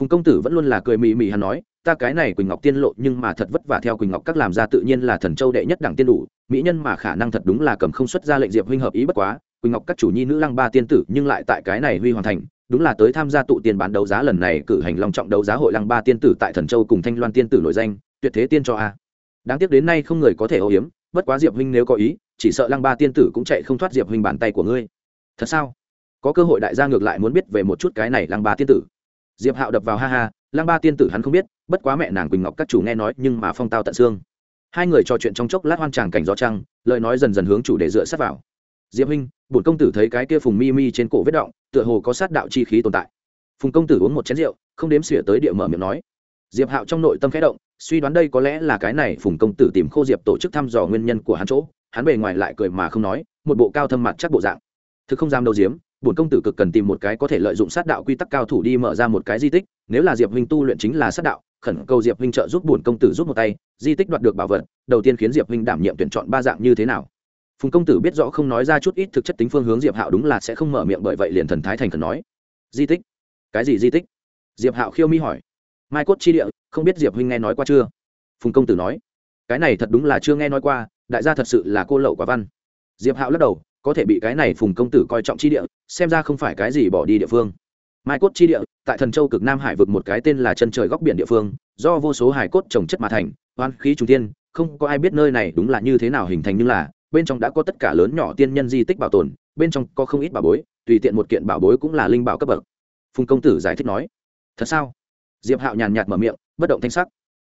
Speaker 1: phùng công tử vẫn luôn là cười mị mị hắn nói, ta cái này quỳnh ngọc tiên lộ nhưng mà thật vất vả theo quỳnh ngọc các làm ra tự nhiên là thần châu đệ nhất đẳng tiên đủ, mỹ nhân mà khả năng thật đúng là cầm không xuất ra lệnh diệp huynh hợp ý bất quá, quỳnh ngọc các chủ nhi nữ lăng ba tiên tử nhưng lại tại cái này huy hoàn thành, đúng là tới tham gia tụ tiền bán đấu giá lần này cử hành long trọng đấu giá hội lăng ba tiên tử tại thần châu cùng thanh loan tiên tử nổi danh, tuyệt thế tiên cho a. Đáng tiếc đến nay không người có thể ô hiếm bất quá diệp huynh nếu có ý, chỉ sợ lăng ba tiên tử cũng chạy không thoát diệp huynh bàn tay của ngươi. Thật sao? Có cơ hội đại gia ngược lại muốn biết về một chút cái này lăng ba tiên tử diệp hạo đập vào ha ha, lang ba tiên tử hắn không biết, bất quá mẹ nàng quỳnh ngọc các chủ nghe nói nhưng mà phong tao tận xương. Hai người trò chuyện trong chốc lát hoan tràng cảnh gió trăng, lời nói dần dần hướng chủ đề dựa sát vào. Diệp huynh, bổn công tử thấy cái kia phùng mi mi trên cổ vết động, tựa hồ có sát đạo chi khí tồn tại. Phùng công tử uống một chén rượu, không đếm xỉa tới địa mở miệng nói. Diệp hạo trong nội tâm khẽ động, suy đoán đây có lẽ là cái này phùng công tử tìm khô diệp tổ chức thăm dò nguyên nhân của hắn chỗ, hắn bề ngoài lại cười mà không nói, một bộ cao thâm mặt chắc bộ dạng. Thực không dám đâu diếm bổn công tử cực cần tìm một cái có thể lợi dụng sát đạo quy tắc cao thủ đi mở ra một cái di tích, nếu là diệp huynh tu luyện chính là sát đạo, khẩn cầu diệp huynh trợ giúp bổn công tử giúp một tay, di tích đoạt được bảo vật, đầu tiên khiến diệp huynh đảm nhiệm tuyển chọn ba dạng như thế nào? Phùng công tử biết rõ không nói ra chút ít thực chất tính phương hướng, diệp hạo đúng là sẽ không mở miệng bởi vậy liền thần thái thành khẩn nói. Di tích? Cái gì di tích? Diệp hạo khiêu mi hỏi. Mai cốt chi địa, không biết diệp huynh nghe nói qua chưa? Phùng công tử nói. Cái này thật đúng là chưa nghe nói qua, đại gia thật sự là cô lậu quả văn. Diệp hạo lắc đầu, có thể bị cái này phùng công tử coi trọng chi địa xem ra không phải cái gì bỏ đi địa phương. Mai cốt chi địa, tại thần châu cực nam hải vực một cái tên là chân trời góc biển địa phương, do vô số hải cốt trồng chất mà thành, oan khí trung tiên không có ai biết nơi này đúng là như thế nào hình thành nhưng là, bên trong đã có tất cả lớn nhỏ tiên nhân di tích bảo tồn, bên trong có không ít bảo bối, tùy tiện một kiện bảo bối cũng là linh bảo cấp bậc. Phùng công tử giải thích nói, thật sao? Diệp hạo nhàn nhạt mở miệng, bất động thanh sắc.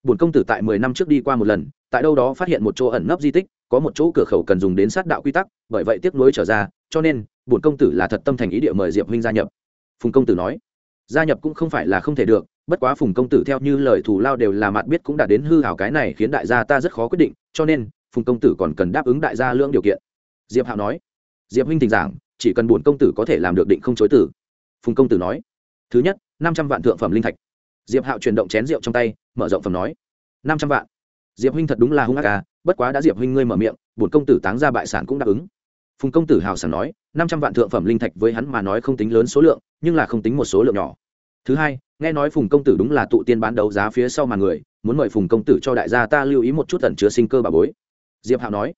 Speaker 1: Bổn công tử tại mười năm trước đi qua một lần, tại đâu đó phát hiện một chỗ ẩn nấp di tích, có một chỗ cửa khẩu cần dùng đến sát đạo quy tắc, bởi vậy tiếp nối trở ra, cho nên bổn công tử là thật tâm thành ý địa mời diệp huynh gia nhập. Phùng công tử nói, gia nhập cũng không phải là không thể được, bất quá phùng công tử theo như lời thù lao đều là mặt biết cũng đã đến hư hảo cái này khiến đại gia ta rất khó quyết định, cho nên, phùng công tử còn cần đáp ứng đại gia lưỡng điều kiện. Diệp hạo nói, diệp huynh tình giảng, chỉ cần bổn công tử có thể làm được định không chối tử phùng công tử nói, thứ nhất, năm trăm vạn thượng phẩm linh thạch. Diệp hạo chuyển động chén rượu trong tay, mở rộng phẩm nói, năm trăm vạn. Diệp huynh thật đúng là hung ác à bất quá đã diệp huynh ngươi mở miệng, bổn công tử táng ra bại sản cũng đáp ứng phùng công tử hào sảng nói, năm trăm vạn thượng phẩm linh thạch với hắn mà nói không tính lớn số lượng, nhưng là không tính một số lượng nhỏ. Thứ hai, nghe nói phùng công tử đúng là tụ tiên bán đấu giá phía sau mà người, muốn mời phùng công tử cho đại gia ta lưu ý một chút tẩn chứa sinh cơ bà bối. Diệp hạo nói,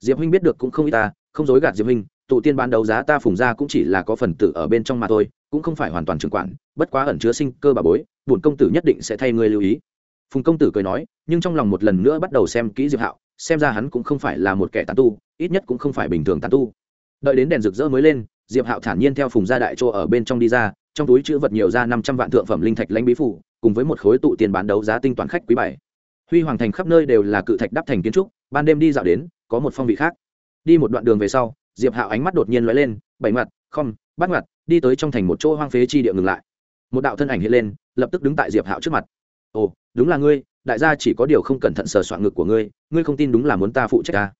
Speaker 1: diệp huynh biết được cũng không ít ta, không dối gạt diệp huynh, tụ tiên bán đấu giá ta phùng ra cũng chỉ là có phần tử ở bên trong mà thôi, cũng không phải hoàn toàn trưởng quản, bất quá ẩn chứa sinh cơ bà bối, bổn công tử nhất định sẽ thay ngươi lưu ý. Phùng công tử cười nói, nhưng trong lòng một lần nữa bắt đầu xem kỹ diệp hạo xem ra hắn cũng không phải là một kẻ tàn tu, ít nhất cũng không phải bình thường tàn tu. Đợi đến đèn rực rỡ mới lên, diệp hạo thản nhiên theo phùng gia đại chỗ ở bên trong đi ra, trong túi chữ vật nhiều ra năm trăm vạn thượng phẩm linh thạch lãnh bí phủ, cùng với một khối tụ tiền bán đấu giá tinh toán khách quý bảy huy hoàng thành khắp nơi đều là cự thạch đắp thành kiến trúc, ban đêm đi dạo đến, có một phong vị khác. Đi một đoạn đường về sau, diệp hạo ánh mắt đột nhiên lóe lên, bảy mặt không bắt mặt, đi tới trong thành một chỗ hoang phế chi địa ngừng lại. Một đạo thân ảnh hiện lên, lập tức đứng tại diệp hạo trước mặt. Ồ, đúng là ngươi đại gia chỉ có điều không cẩn thận sờ soạn ngực của ngươi ngươi không tin đúng là muốn ta phụ trách ta.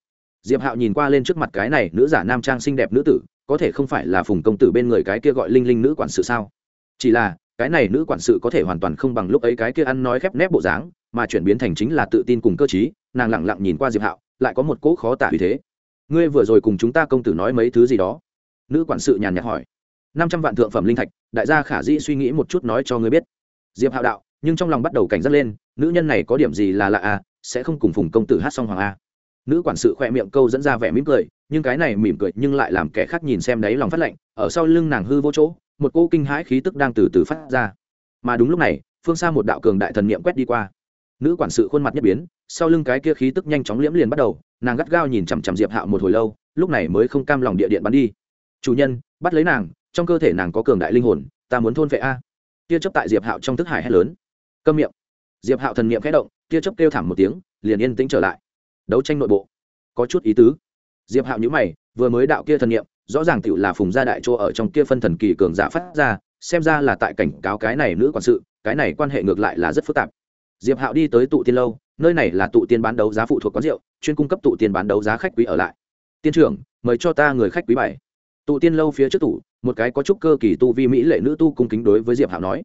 Speaker 1: Diệp hạo nhìn qua lên trước mặt cái này nữ giả nam trang xinh đẹp nữ tử, có thể không phải là phùng công tử bên người cái kia gọi linh linh nữ quản sự sao? Chỉ là, cái này nữ quản sự có thể hoàn toàn không bằng lúc ấy cái kia ăn nói khép nép bộ dáng, mà chuyển biến thành chính là tự tin cùng cơ t nàng lẳng lặng nhìn qua diệp hạo, lại có một cỗ khó tả vì thế. Ngươi vừa rồi cùng chúng ta công tử nói mấy thứ gì đó? Nữ quản sự nhàn nhạt hỏi. Năm trăm vạn thượng phẩm linh thạch, đại gia khả dĩ suy nghĩ một chút nói cho ngươi biết. Diệp hạo đạo, nhưng trong lòng bắt đầu cảnh giác lên nữ nhân này có điểm gì là lạ à sẽ không cùng phùng công tử hát xong hoàng a. Nữ quản sự khoe miệng câu dẫn ra vẻ mỉm cười, nhưng cái này mỉm cười nhưng lại làm kẻ khác nhìn xem đấy lòng phát lạnh, ở sau lưng nàng hư vô chỗ, một cô kinh hãi khí tức đang từ từ phát ra. Mà đúng lúc này, phương xa một đạo cường đại thần niệm quét đi qua. Nữ quản sự khuôn mặt nhất biến, sau lưng cái kia khí tức nhanh chóng liễm liền bắt đầu, nàng gắt gao nhìn chằm chằm diệp hạo một hồi lâu, lúc này mới không cam lòng địa điện bắn đi. Chủ nhân, bắt lấy nàng, trong cơ thể nàng có cường đại linh hồn, ta muốn thôn vệ a. Tia chấp tại diệp hạo trong thức hải hét lớn. Câm miệng diệp hạo thần niệm khẽ động, tia chấp kêu thảm một tiếng, liền yên tĩnh trở lại. Đấu tranh nội bộ. Có chút ý tứ. Diệp hạo nhữ mày, vừa mới đạo kia thần niệm, rõ ràng tựu là phùng gia đại chỗ ở trong kia phân thần kỳ cường giả phát ra, xem ra là tại cảnh cáo cái này nữ quản sự, cái này quan hệ ngược lại là rất phức tạp. Diệp hạo đi tới tụ tiên lâu, nơi này là tụ tiên bán đấu giá phụ thuộc quán rượu, chuyên cung cấp tụ tiên bán đấu giá khách quý ở lại. Tiên trưởng, mời cho ta người khách quý bảy tụ tiên lâu phía trước tủ, một cái có chút cơ kỳ tu vi mỹ lệ nữ tu cung kính đối với diệp hạo nói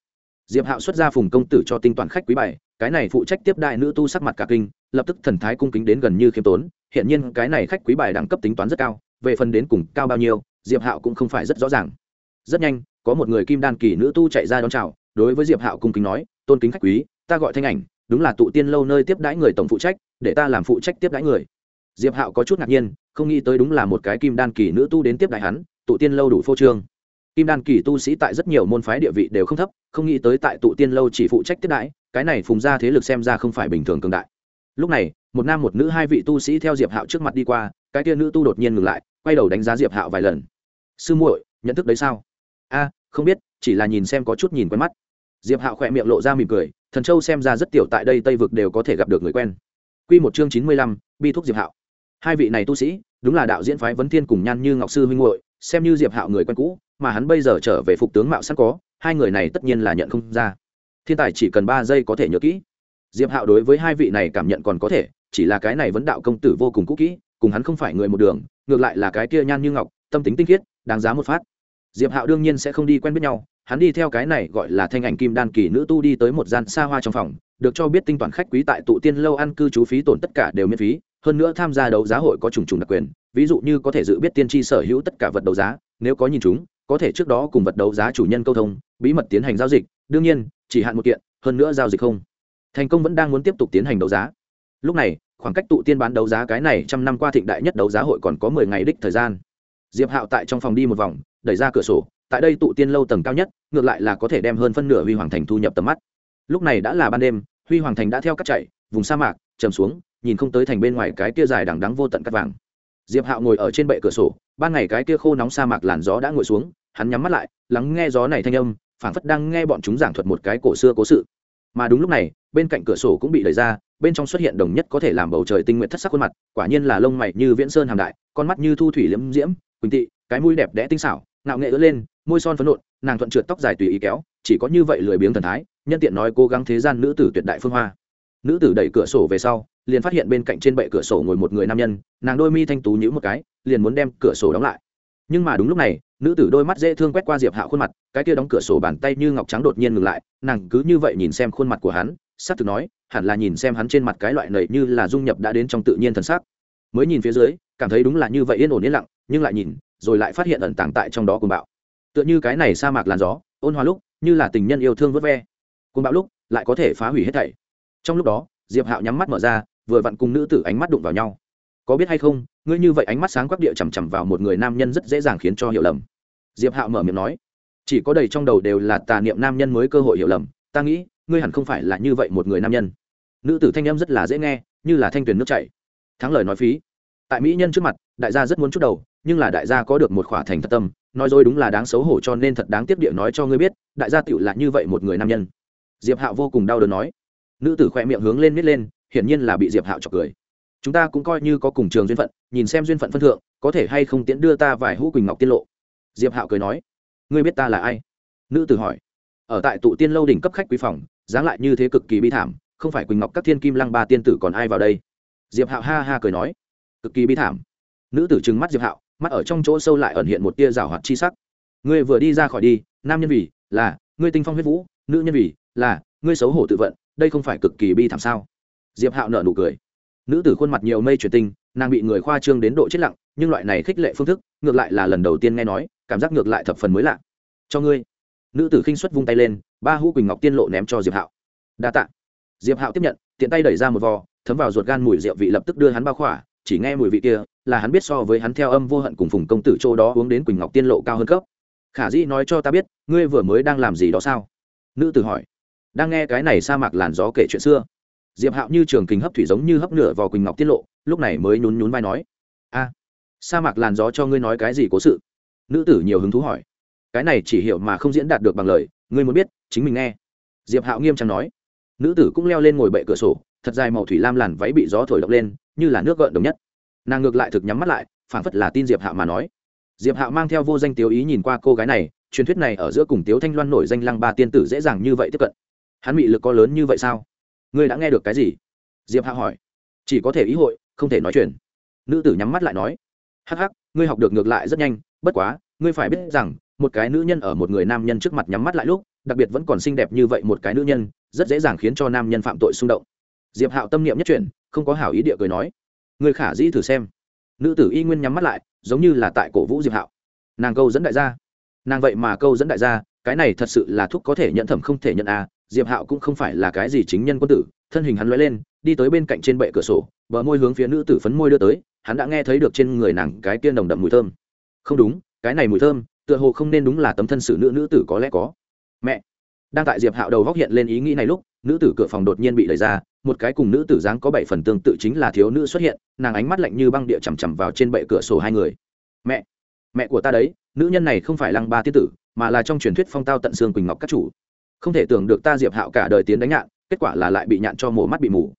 Speaker 1: diệp hạo xuất ra phùng công tử cho tinh toàn khách quý bảy cái này phụ trách tiếp đại nữ tu sắc mặt cả kinh, lập tức thần thái cung kính đến gần như khiêm tốn hiện nhiên cái này khách quý bài đẳng cấp tính toán rất cao, về phần đến cùng cao bao nhiêu, diệp hạo cũng không phải rất rõ ràng. Rất nhanh, có một người kim đan kỳ nữ tu chạy ra đón chào, đối với diệp hạo cung kính nói, tôn kính khách quý, ta gọi thanh ảnh, đúng là tụ tiên lâu nơi tiếp đãi người tổng phụ trách, để ta làm phụ trách tiếp đãi người. Diệp hạo có chút ngạc nhiên, không nghĩ tới đúng là một cái kim đan kỳ nữ tu đến tiếp đãi hắn, tụ tiên lâu đủ phô trương kim đan kỳ tu sĩ tại rất nhiều môn phái địa vị đều không thấp, không nghĩ tới tại tụ tiên lâu chỉ phụ trách tiếp đãi, cái này phùng ra thế lực xem ra không phải bình thường cường đại. Lúc này, một nam một nữ hai vị tu sĩ theo diệp hạo trước mặt đi qua, cái kia nữ tu đột nhiên ngừng lại, quay đầu đánh giá diệp hạo vài lần. Sư muội, nhận thức đấy sao? A, không biết, chỉ là nhìn xem có chút nhìn quen mắt. Diệp hạo khỏe miệng lộ ra mỉm cười, thần châu xem ra rất tiểu tại đây tây vực đều có thể gặp được người quen. Q một chương chín mươi lăm, bi thuốc diệp hạo. Hai vị này tu sĩ đúng là đạo diễn phái vấn thiên cùng nhan như ngọc sư huynh hội xem như diệp hạo người quen cũ, mà hắn bây giờ trở về phục tướng mạo sẵn có, hai người này tất nhiên là nhận không ra. Thiên tài chỉ cần ba giây có thể nhớ kỹ. Diệp hạo đối với hai vị này cảm nhận còn có thể, chỉ là cái này vấn đạo công tử vô cùng cũ kỹ, cùng hắn không phải người một đường, ngược lại là cái kia nhan như ngọc, tâm tính tinh khiết, đáng giá một phát. Diệp hạo đương nhiên sẽ không đi quen biết nhau, hắn đi theo cái này gọi là thanh ảnh kim đan kỳ nữ tu đi tới một gian xa hoa trong phòng, được cho biết tinh toàn khách quý tại tụ tiên lâu ăn cư trú phí tổn tất cả đều miễn phí hơn nữa tham gia đấu giá hội có trùng trùng đặc quyền, ví dụ như có thể dự biết tiên tri sở hữu tất cả vật đấu giá, nếu có nhìn chúng, có thể trước đó cùng vật đấu giá chủ nhân câu thông, bí mật tiến hành giao dịch, đương nhiên, chỉ hạn một kiện, hơn nữa giao dịch không. Thành công vẫn đang muốn tiếp tục tiến hành đấu giá. Lúc này, khoảng cách tụ tiên bán đấu giá cái này trăm năm qua thịnh đại nhất đấu giá hội còn có mười ngày đích thời gian. Diệp hạo tại trong phòng đi một vòng, đẩy ra cửa sổ, tại đây tụ tiên lâu tầng cao nhất, ngược lại là có thể đem hơn phân nửa huy hoàng thành thu nhập tầm mắt. Lúc này đã là ban đêm, huy hoàng thành đã theo cắt chạy, vùng sa mạc, trầm xuống nhìn không tới thành bên ngoài cái kia dài đằng đắng vô tận cắt vàng. Diệp hạo ngồi ở trên bệ cửa sổ, ban ngày cái kia khô nóng sa mạc làn gió đã ngồi xuống, hắn nhắm mắt lại, lắng nghe gió này thanh âm, phảng phất đang nghe bọn chúng giảng thuật một cái cổ xưa cố sự. Mà đúng lúc này, bên cạnh cửa sổ cũng bị đẩy ra, bên trong xuất hiện đồng nhất có thể làm bầu trời tinh nguyện thất sắc khuôn mặt, quả nhiên là lông mày như viễn sơn hàm đại, con mắt như thu thủy liễm diễm, quỳnh tị, cái mũi đẹp đẽ tinh xảo, ngạo nghệ ứa lên, môi son phấn nộn, nàng thuận trượt tóc dài tùy ý kéo, chỉ có như vậy lười biếng thần thái, nhân tiện nói cố gắng thế gian nữ tử tuyệt đại phương hoa. Nữ tử đẩy cửa sổ về sau liền phát hiện bên cạnh trên bệ cửa sổ ngồi một người nam nhân, nàng đôi mi thanh tú nhữ một cái, liền muốn đem cửa sổ đóng lại. Nhưng mà đúng lúc này, nữ tử đôi mắt dễ thương quét qua diệp hạo khuôn mặt, cái kia đóng cửa sổ bàn tay như ngọc trắng đột nhiên ngừng lại, nàng cứ như vậy nhìn xem khuôn mặt của hắn s ắ c thực nói, hẳn là nhìn xem hắn trên mặt cái loại nầy như là dung nhập đã đến trong tự nhiên thần sắc. Mới nhìn phía dưới, cảm thấy đúng là như vậy yên ổn yên lặng, nhưng lại nhìn, rồi lại phát hiện ẩn tàng tại trong đó cùng bạo. Tựa như cái này sa mạc làn gió, ôn hòa lúc, như là tình nhân yêu thương vớt ve. Cùng bạo lúc, lại có thể phá hủy hết thảy. Trong lúc đó, diệp hạo nhắm mắt mở ra vừa vặn cùng nữ tử ánh mắt đụng vào nhau. Có biết hay không, ngươi như vậy ánh mắt sáng quắc địa chằm chằm vào một người nam nhân rất dễ dàng khiến cho hiểu lầm. Diệp hạo mở miệng nói, chỉ có đầy trong đầu đều là tà niệm nam nhân mới cơ hội hiểu lầm, ta nghĩ, ngươi hẳn không phải là như vậy một người nam nhân. Nữ tử thanh em rất là dễ nghe, như là thanh tuyền nước chảy. Thắng lời nói phí. Tại mỹ nhân trước mặt, đại gia rất muốn chút đầu, nhưng là đại gia có được một khỏa thành thật tâm, nói dối đúng là đáng xấu hổ cho nên thật đáng tiếp địa nói cho ngươi biết, đại gia tựu là như vậy một người nam nhân. Diệp hạo vô cùng đau đớn nói. Nữ tử khoe miệng hướng lên miết lên hiển nhiên là bị diệp hạo chọc cười. Chúng ta cũng coi như có cùng trường duyên phận, nhìn xem duyên phận phân thượng, có thể hay không tiễn đưa ta vài hũ quỳnh ngọc tiên lộ. Diệp hạo cười nói, ngươi biết ta là ai? Nữ tử hỏi. Ở tại tụ tiên lâu đỉnh cấp khách quý phòng, dáng lại như thế cực kỳ bi thảm, không phải quỳnh ngọc các thiên kim lăng ba tiên tử còn ai vào đây? Diệp hạo ha ha cười nói, cực kỳ bi thảm. Nữ tử trừng mắt diệp hạo, mắt ở trong chỗ sâu lại ẩn hiện một tia rào hoạt chi sắc. Ngươi vừa đi ra khỏi đi, nam nhân vì là, ngươi tinh phong huyết vũ, nữ nhân vì là, ngươi xấu hổ tự vận, đây không phải cực kỳ bi thảm sao? Diệp hạo nở nụ cười. Nữ tử khuôn mặt nhiều mây chuyển tinh, nàng bị người khoa trương đến độ chết lặng, nhưng loại này khích lệ phương thức, ngược lại là lần đầu tiên nghe nói, cảm giác ngược lại thập phần mới lạ. Cho ngươi. Nữ tử khinh xuất vung tay lên, ba hũ quỳnh ngọc tiên lộ ném cho diệp hạo. Đa t ạ diệp hạo tiếp nhận, tiện tay đẩy ra một vò, thấm vào ruột gan mùi rượu vị lập tức đưa hắn bao khỏa, chỉ nghe mùi vị kia, là hắn biết so với hắn theo âm vô hận cùng phùng công tử chỗ đó uống đến quỳnh ngọc tiên lộ cao hơn cấp. Khả dĩ nói cho ta biết, ngươi vừa mới đang làm gì đó sao? Nữ tử hỏi. Đang nghe cái này sa mạc làn gió kể chuyện xưa diệp hạo như trường kình hấp thủy giống như hấp nửa vào quỳnh ngọc tiết lộ, lúc này mới nhún nhún vai nói, a, sa mạc làn gió cho ngươi nói cái gì cố sự? Nữ tử nhiều hứng thú hỏi, cái này chỉ hiểu mà không diễn đạt được bằng lời, ngươi muốn biết, chính mình nghe. Diệp hạo nghiêm trang nói, nữ tử cũng leo lên ngồi bệ cửa sổ, thật dài màu thủy lam làn váy bị gió thổi động lên, như là nước gợn đồng nhất. Nàng ngược lại thực nhắm mắt lại, phảng phất là tin diệp hạo mà nói. Diệp hạo mang theo vô danh tiếu ý nhìn qua cô gái này, truyền thuyết này ở giữa cùng tiếu thanh loan nổi danh lăng ba tiên tử dễ dàng như vậy tiếp cận. Hắn bị lực có lớn như vậy sao? Ngươi đã nghe được cái gì? Diệp Hạ hỏi. Chỉ có thể ý hội, không thể nói chuyện. Nữ tử nhắm mắt lại nói. Hắc hắc, ngươi học được ngược lại rất nhanh, bất quá, ngươi phải biết rằng, một cái nữ nhân ở một người nam nhân trước mặt nhắm mắt lại lúc, đặc biệt vẫn còn xinh đẹp như vậy một cái nữ nhân, rất dễ dàng khiến cho nam nhân phạm tội xung động. Diệp hạo tâm niệm nhất chuyển, không có hảo ý địa cười nói. Người khả dĩ thử xem. Nữ tử y nguyên nhắm mắt lại, giống như là tại cổ vũ diệp hạo nàng câu dẫn đại gia. Nàng vậy mà câu dẫn đại gia, cái này thật sự là thuốc có thể nhận thẩm không thể nhận à diệp hạo cũng không phải là cái gì chính nhân quân tử, thân hình hắn lóe lên, đi tới bên cạnh trên bệ cửa sổ, bờ môi hướng phía nữ tử phấn môi đưa tới, hắn đã nghe thấy được trên người nàng cái tiên đồng đậm mùi thơm. Không đúng, cái này mùi thơm, tựa hồ không nên đúng là tấm thân sự nữ nữ tử có lẽ có. Mẹ! Đang tại diệp hạo đầu góc hiện lên ý nghĩ này lúc, nữ tử cửa phòng đột nhiên bị đẩy ra, một cái cùng nữ tử dáng có bảy phần tương tự chính là thiếu nữ xuất hiện, nàng ánh mắt lạnh như băng địa chằm chằm vào trên bệ cửa sổ hai người. Mẹ! Mẹ của ta đấy, nữ nhân này không phải lăng ba tiết tử, mà là trong truyền thuyết phong tao tận xương quỳnh ngọc các chủ không thể tưởng được ta diệp hạo cả đời tiến đánh nhạn, kết quả là lại bị nhạn cho mổ mắt bị mù.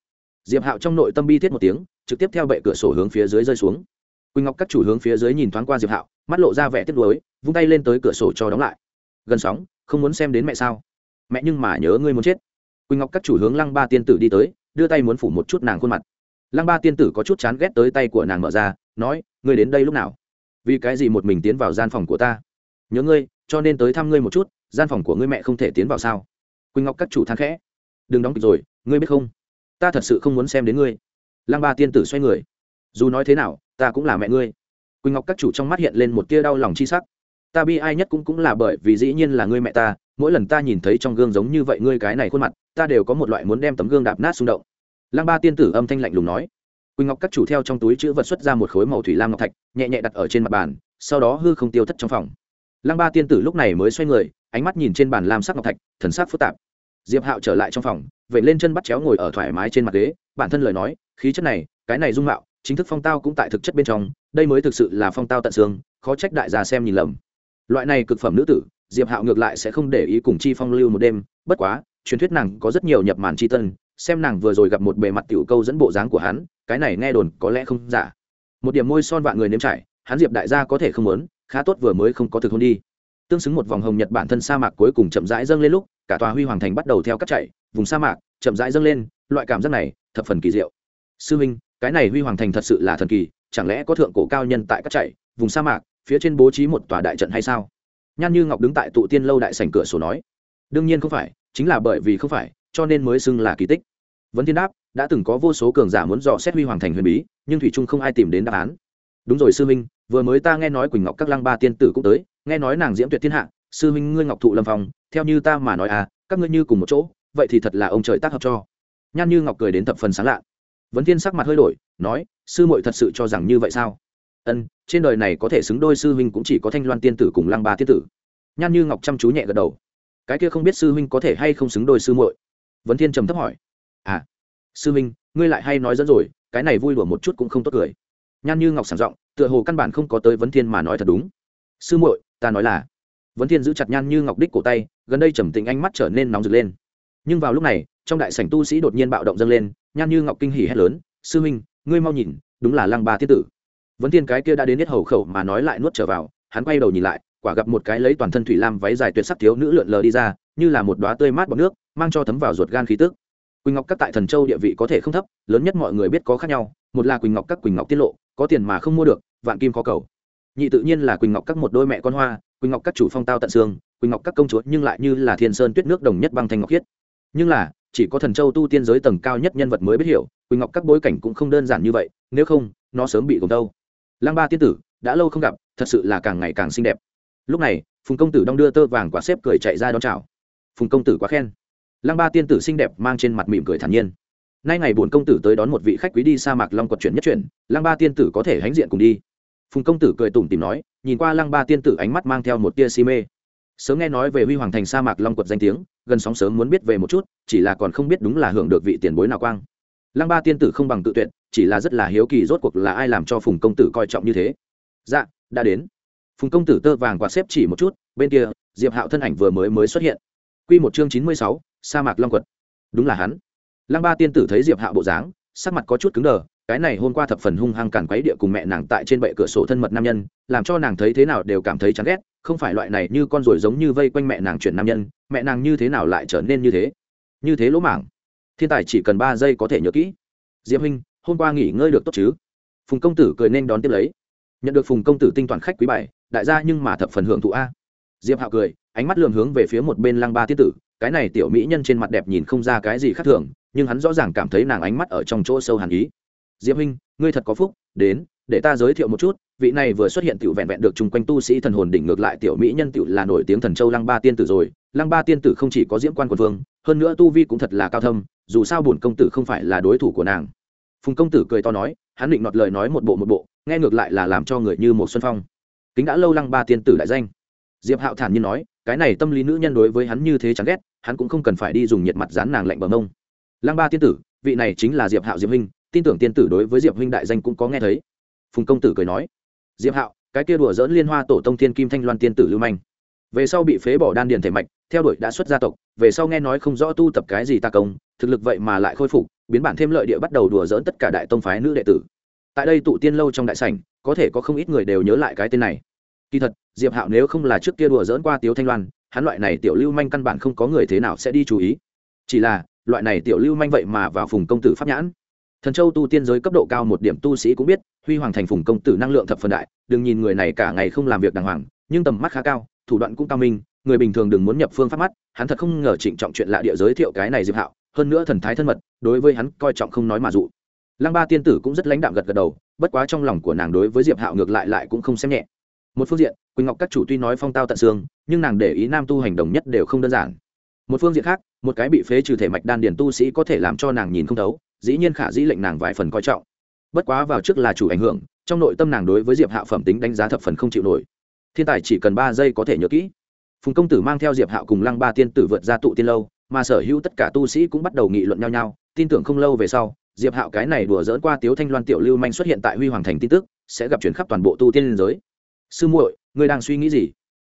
Speaker 1: Diệp hạo trong nội tâm bi thiết một tiếng, trực tiếp theo bệ cửa sổ hướng phía dưới rơi xuống. Quỳnh ngọc các chủ hướng phía dưới nhìn thoáng qua diệp hạo, mắt lộ ra vẻ tiếc nuối, vung tay lên tới cửa sổ cho đóng lại. Gần sóng, không muốn xem đến mẹ sao? Mẹ nhưng mà nhớ ngươi muốn chết. Quỳnh ngọc các chủ hướng lăng ba tiên tử đi tới, đưa tay muốn phủ một chút nàng khuôn mặt. Lăng ba tiên tử có chút chán ghét tới tay của nàng mở ra, nói, ngươi đến đây lúc nào? Vì cái gì một mình tiến vào gian phòng của ta? Nhớ ngươi, cho nên tới thăm ngươi một chút gian phòng của ngươi mẹ không thể tiến vào sao? Quỳnh ngọc các chủ than khẽ. Đừng đóng kịch rồi, ngươi biết không? Ta thật sự không muốn xem đến ngươi. Lăng ba tiên tử xoay người. Dù nói thế nào, ta cũng là mẹ ngươi. Quỳnh ngọc các chủ trong mắt hiện lên một tia đau lòng chi sắc. Ta bi ai nhất cũng cũng là bởi vì dĩ nhiên là ngươi mẹ ta, mỗi lần ta nhìn thấy trong gương giống như vậy ngươi cái này khuôn mặt, ta đều có một loại muốn đem tấm gương đạp nát xung động. Lăng ba tiên tử âm thanh lạnh lùng nói. Quỳnh ngọc các chủ theo trong túi chữ vật xuất ra một khối màu thủy lam ngọc thạch, nhẹ nhẹ đặt ở trên mặt bàn, sau đó hư không tiêu thất trong phòng. Lăng ba tiên tử lúc này mới xoay người ánh mắt nhìn trên bàn lam sắc ngọc thạch, thần sắc phức tạp. Diệp hạo trở lại trong phòng vậy lên chân bắt chéo ngồi ở thoải mái trên mặt ghế, bản thân lời nói, khí chất này, cái này dung mạo, chính thức phong tao cũng tại thực chất bên trong, đây mới thực sự là phong tao tận xương, khó trách đại gia xem nhìn lầm. Loại này cực phẩm nữ tử, diệp hạo ngược lại sẽ không để ý cùng chi phong lưu một đêm, bất quá, truyền thuyết nàng có rất nhiều nhập màn chi tân, xem nàng vừa rồi gặp một bề mặt tiểu câu dẫn bộ dáng của hắn, cái này nghe đồn có lẽ không giả. Một điểm môi son vạn người nếm trải, hắn diệp đại gia có thể không muốn, khá tốt vừa mới không có thực hôn đi tương xứng một vòng hồng nhật bản thân sa mạc cuối cùng chậm rãi dâng lên lúc, cả tòa huy hoàng thành bắt đầu theo cắt chạy vùng sa mạc chậm rãi dâng lên, loại cảm giác này thập phần kỳ diệu. Sư huynh cái này huy hoàng thành thật sự là thần kỳ, chẳng lẽ có thượng cổ cao nhân tại cắt chạy vùng sa mạc, phía trên bố trí một tòa đại trận hay sao? Nhan như ngọc đứng tại tụ tiên lâu đại sảnh cửa sổ nói, đương nhiên không phải, chính là bởi vì không phải, cho nên mới xưng là kỳ tích. Vấn thiên đáp, đã từng có vô số cường giả muốn dò xét huy hoàng thành huyền bí, nhưng thủy trung không ai tìm đến đáp án. Đúng rồi sư minh, vừa mới ta nghe nói quỳnh ngọc các lăng ba tiên tử cũng tới nghe nói nàng diễm tuyệt thiên hạ, sư minh ngươi ngọc thụ lâm phòng theo như ta mà nói à các ngươi như cùng một chỗ, vậy thì thật là ông trời tác hợp cho. Nhan như ngọc cười đến thập phần sáng lạ. Vấn thiên sắc mặt hơi đổi, nói, sư muội thật sự cho rằng như vậy sao? Ân, trên đời này có thể xứng đôi sư huynh cũng chỉ có thanh loan tiên tử cùng lăng ba tiên tử. Nhan như ngọc chăm chú nhẹ gật đầu. Cái kia không biết sư huynh có thể hay không xứng đôi sư muội? Vấn thiên trầm thấp hỏi. À sư huynh, ngươi lại hay nói dẫn rồi, cái này vui đùa một chút cũng không tốt cười. Nhan như ngọc sảng giọng, tựa hồ căn bản không có tới vấn thiên mà nói thật đúng. Sư muội ta nói là, vấn thiên giữ chặt nhan như ngọc đích cổ tay, gần đây trầm tình ánh mắt trở nên nóng rực lên. Nhưng vào lúc này, trong đại sảnh tu sĩ đột nhiên bạo động dâng lên, nhan như ngọc kinh hỉ hét lớn, sư huynh ngươi mau nhìn, đúng là lăng ba thiết tử. Vấn thiên cái kia đã đến hết hầu khẩu mà nói lại nuốt trở vào, hắn quay đầu nhìn lại, quả gặp một cái lấy toàn thân thủy lam váy dài tuyệt sắc thiếu nữ lượn lờ đi ra, như là một đóa tươi mát bọc nước, mang cho thấm vào ruột gan khí tức. Quỳnh ngọc các tại thần châu địa vị có thể không thấp, lớn nhất mọi người biết có khác nhau, một là quỳnh ngọc các quỳnh ngọc tiết lộ, có tiền mà không mua được, vạn kim khó cầu nhị tự nhiên là quỳnh ngọc các một đôi mẹ con hoa, quỳnh ngọc các chủ phong tao tận xương, quỳnh ngọc các công chúa nhưng lại như là thiên sơn tuyết nước đồng nhất băng thanh ngọc khiết. Nhưng là, chỉ có thần châu tu tiên giới tầng cao nhất nhân vật mới biết hiểu, quỳnh ngọc các bối cảnh cũng không đơn giản như vậy, nếu không, nó sớm bị gồng đâu. Lăng ba tiên tử, đã lâu không gặp, thật sự là càng ngày càng xinh đẹp. Lúc này, phùng công tử đong đưa tơ vàng quả xếp cười chạy ra đón chào. Phùng công tử quá khen. Lăng ba tiên tử xinh đẹp mang trên mặt mỉm cười thản nhiên. Nay ngày bổn công tử tới đón một vị khách quý đi sa mạc long quật chuyển nhất chuyển lăng ba tiên tử có thể hãnh diện cùng đi phùng công tử cười tủm tìm nói, nhìn qua lăng ba tiên tử ánh mắt mang theo một tia si mê. Sớm nghe nói về huy hoàng thành sa mạc long quật danh tiếng, gần sóng sớm muốn biết về một chút, chỉ là còn không biết đúng là hưởng được vị tiền bối nào quang. Lăng ba tiên tử không bằng tự tuyệt, chỉ là rất là hiếu kỳ rốt cuộc là ai làm cho phùng công tử coi trọng như thế. Dạ đã đến. Phùng công tử tơ vàng quạt xếp chỉ một chút, bên kia, diệp hạo thân ảnh vừa mới mới xuất hiện. Q một chương chín mươi sáu, sa mạc long quật. Đúng là hắn. Lăng ba tiên tử thấy diệp hạo bộ dáng, sắc mặt có chút cứng đờ cái này hôm qua thập phần hung hăng cản quấy địa cùng mẹ nàng tại trên bệ cửa sổ thân mật nam nhân, làm cho nàng thấy thế nào đều cảm thấy chán ghét, không phải loại này như con ruồi giống như vây quanh mẹ nàng chuyển nam nhân, mẹ nàng như thế nào lại trở nên như thế? Như thế lỗ mảng. Thiên tài chỉ cần ba giây có thể nhớ kỹ. Diệp huynh, hôm qua nghỉ ngơi được tốt chứ? Phùng công tử cười nên đón tiếp lấy. Nhận được phùng công tử tinh toàn khách quý bảy đại gia nhưng mà thập phần hưởng thụ a. Diệp hạo cười, ánh mắt lườm hướng về phía một bên lăng ba tiết tử, cái này tiểu mỹ nhân trên mặt đẹp nhìn không ra cái gì khác thường, nhưng hắn rõ ràng cảm thấy nàng ánh mắt ở trong chỗ sâu hàn ý diệp huynh, ngươi thật có phúc, đến, để ta giới thiệu một chút, vị này vừa xuất hiện tiểu vẹn vẹn được chung quanh tu sĩ thần hồn đỉnh ngược lại tiểu mỹ nhân tiểu là nổi tiếng thần châu lăng ba tiên tử rồi. Lăng ba tiên tử không chỉ có diễm quan quần vương, hơn nữa tu vi cũng thật là cao thâm, dù sao bổn công tử không phải là đối thủ của nàng. Phùng công tử cười to nói, hắn định nọt lời nói một bộ một bộ, nghe ngược lại là làm cho người như một xuân phong. Kính đã lâu lăng ba tiên tử đại danh. Diệp hạo thản nhiên nói, cái này tâm lý nữ nhân đối với hắn như thế chẳng ghét, hắn cũng không cần phải đi dùng nhiệt mặt dán nàng lạnh bờ mông. Lăng ba tiên tử, vị này chính là diệp hạo diệp huynh tin tưởng tiên tử đối với diệp huynh đại danh cũng có nghe thấy. Phùng công tử cười nói, diệp hạo, cái kia đùa dỡn liên hoa tổ tông thiên kim thanh loan tiên tử lưu manh. Về sau bị phế bỏ đan điền thể mạch, theo đuổi đã xuất gia tộc, về sau nghe nói không rõ tu tập cái gì ta công, thực lực vậy mà lại khôi phục, biến bản thêm lợi địa bắt đầu đùa dỡn tất cả đại tông phái nữ đệ tử. Tại đây tụ tiên lâu trong đại sảnh, có thể có không ít người đều nhớ lại cái tên này. Kỳ thật, diệp hạo nếu không là trước kia đùa dỡn qua tiếu thanh loan, hắn loại này tiểu lưu manh căn bản không có người thế nào sẽ đi chú ý. Chỉ là, loại này tiểu lưu manh vậy mà vào phùng công tử pháp nhãn thần châu tu tiên giới cấp độ cao một điểm tu sĩ cũng biết, huy hoàng thành phùng công tử năng lượng thập phần đại, đừng nhìn người này cả ngày không làm việc đàng hoàng, nhưng tầm mắt khá cao, thủ đoạn cũng cao minh, người bình thường đừng muốn nhập phương pháp mắt, hắn thật không ngờ trịnh trọng chuyện lạ địa giới thiệu cái này diệp hạo, hơn nữa thần thái thân mật, đối với hắn coi trọng không nói mà dụ. Lăng ba tiên tử cũng rất lãnh đạm gật gật đầu, bất quá trong lòng của nàng đối với diệp hạo ngược lại lại cũng không xem nhẹ. Một phương diện, quỳnh ngọc các chủ tuy nói phong tao tận xương, nhưng nàng để ý nam tu hành đồng nhất đều không đơn giản. Một phương diện khác, một cái bị phế trừ thể mạch đan điền tu sĩ có thể làm cho nàng nhìn không thấu dĩ nhiên khả dĩ lệnh nàng vài phần coi trọng. Bất quá vào trước là chủ ảnh hưởng, trong nội tâm nàng đối với diệp hạo phẩm tính đánh giá thập phần không chịu nổi. Thiên tài chỉ cần ba giây có thể nhớ kỹ. Phùng công tử mang theo diệp hạo cùng lăng ba tiên tử vượt ra tụ tiên lâu, mà sở hữu tất cả tu sĩ cũng bắt đầu nghị luận nhau nhau, tin tưởng không lâu về sau, diệp hạo cái này đùa dỡn qua tiếu thanh loan tiểu lưu manh xuất hiện tại huy hoàng thành tin tức, sẽ gặp chuyển khắp toàn bộ tu tiên liên giới. Sư muội, ngươi đang suy nghĩ gì?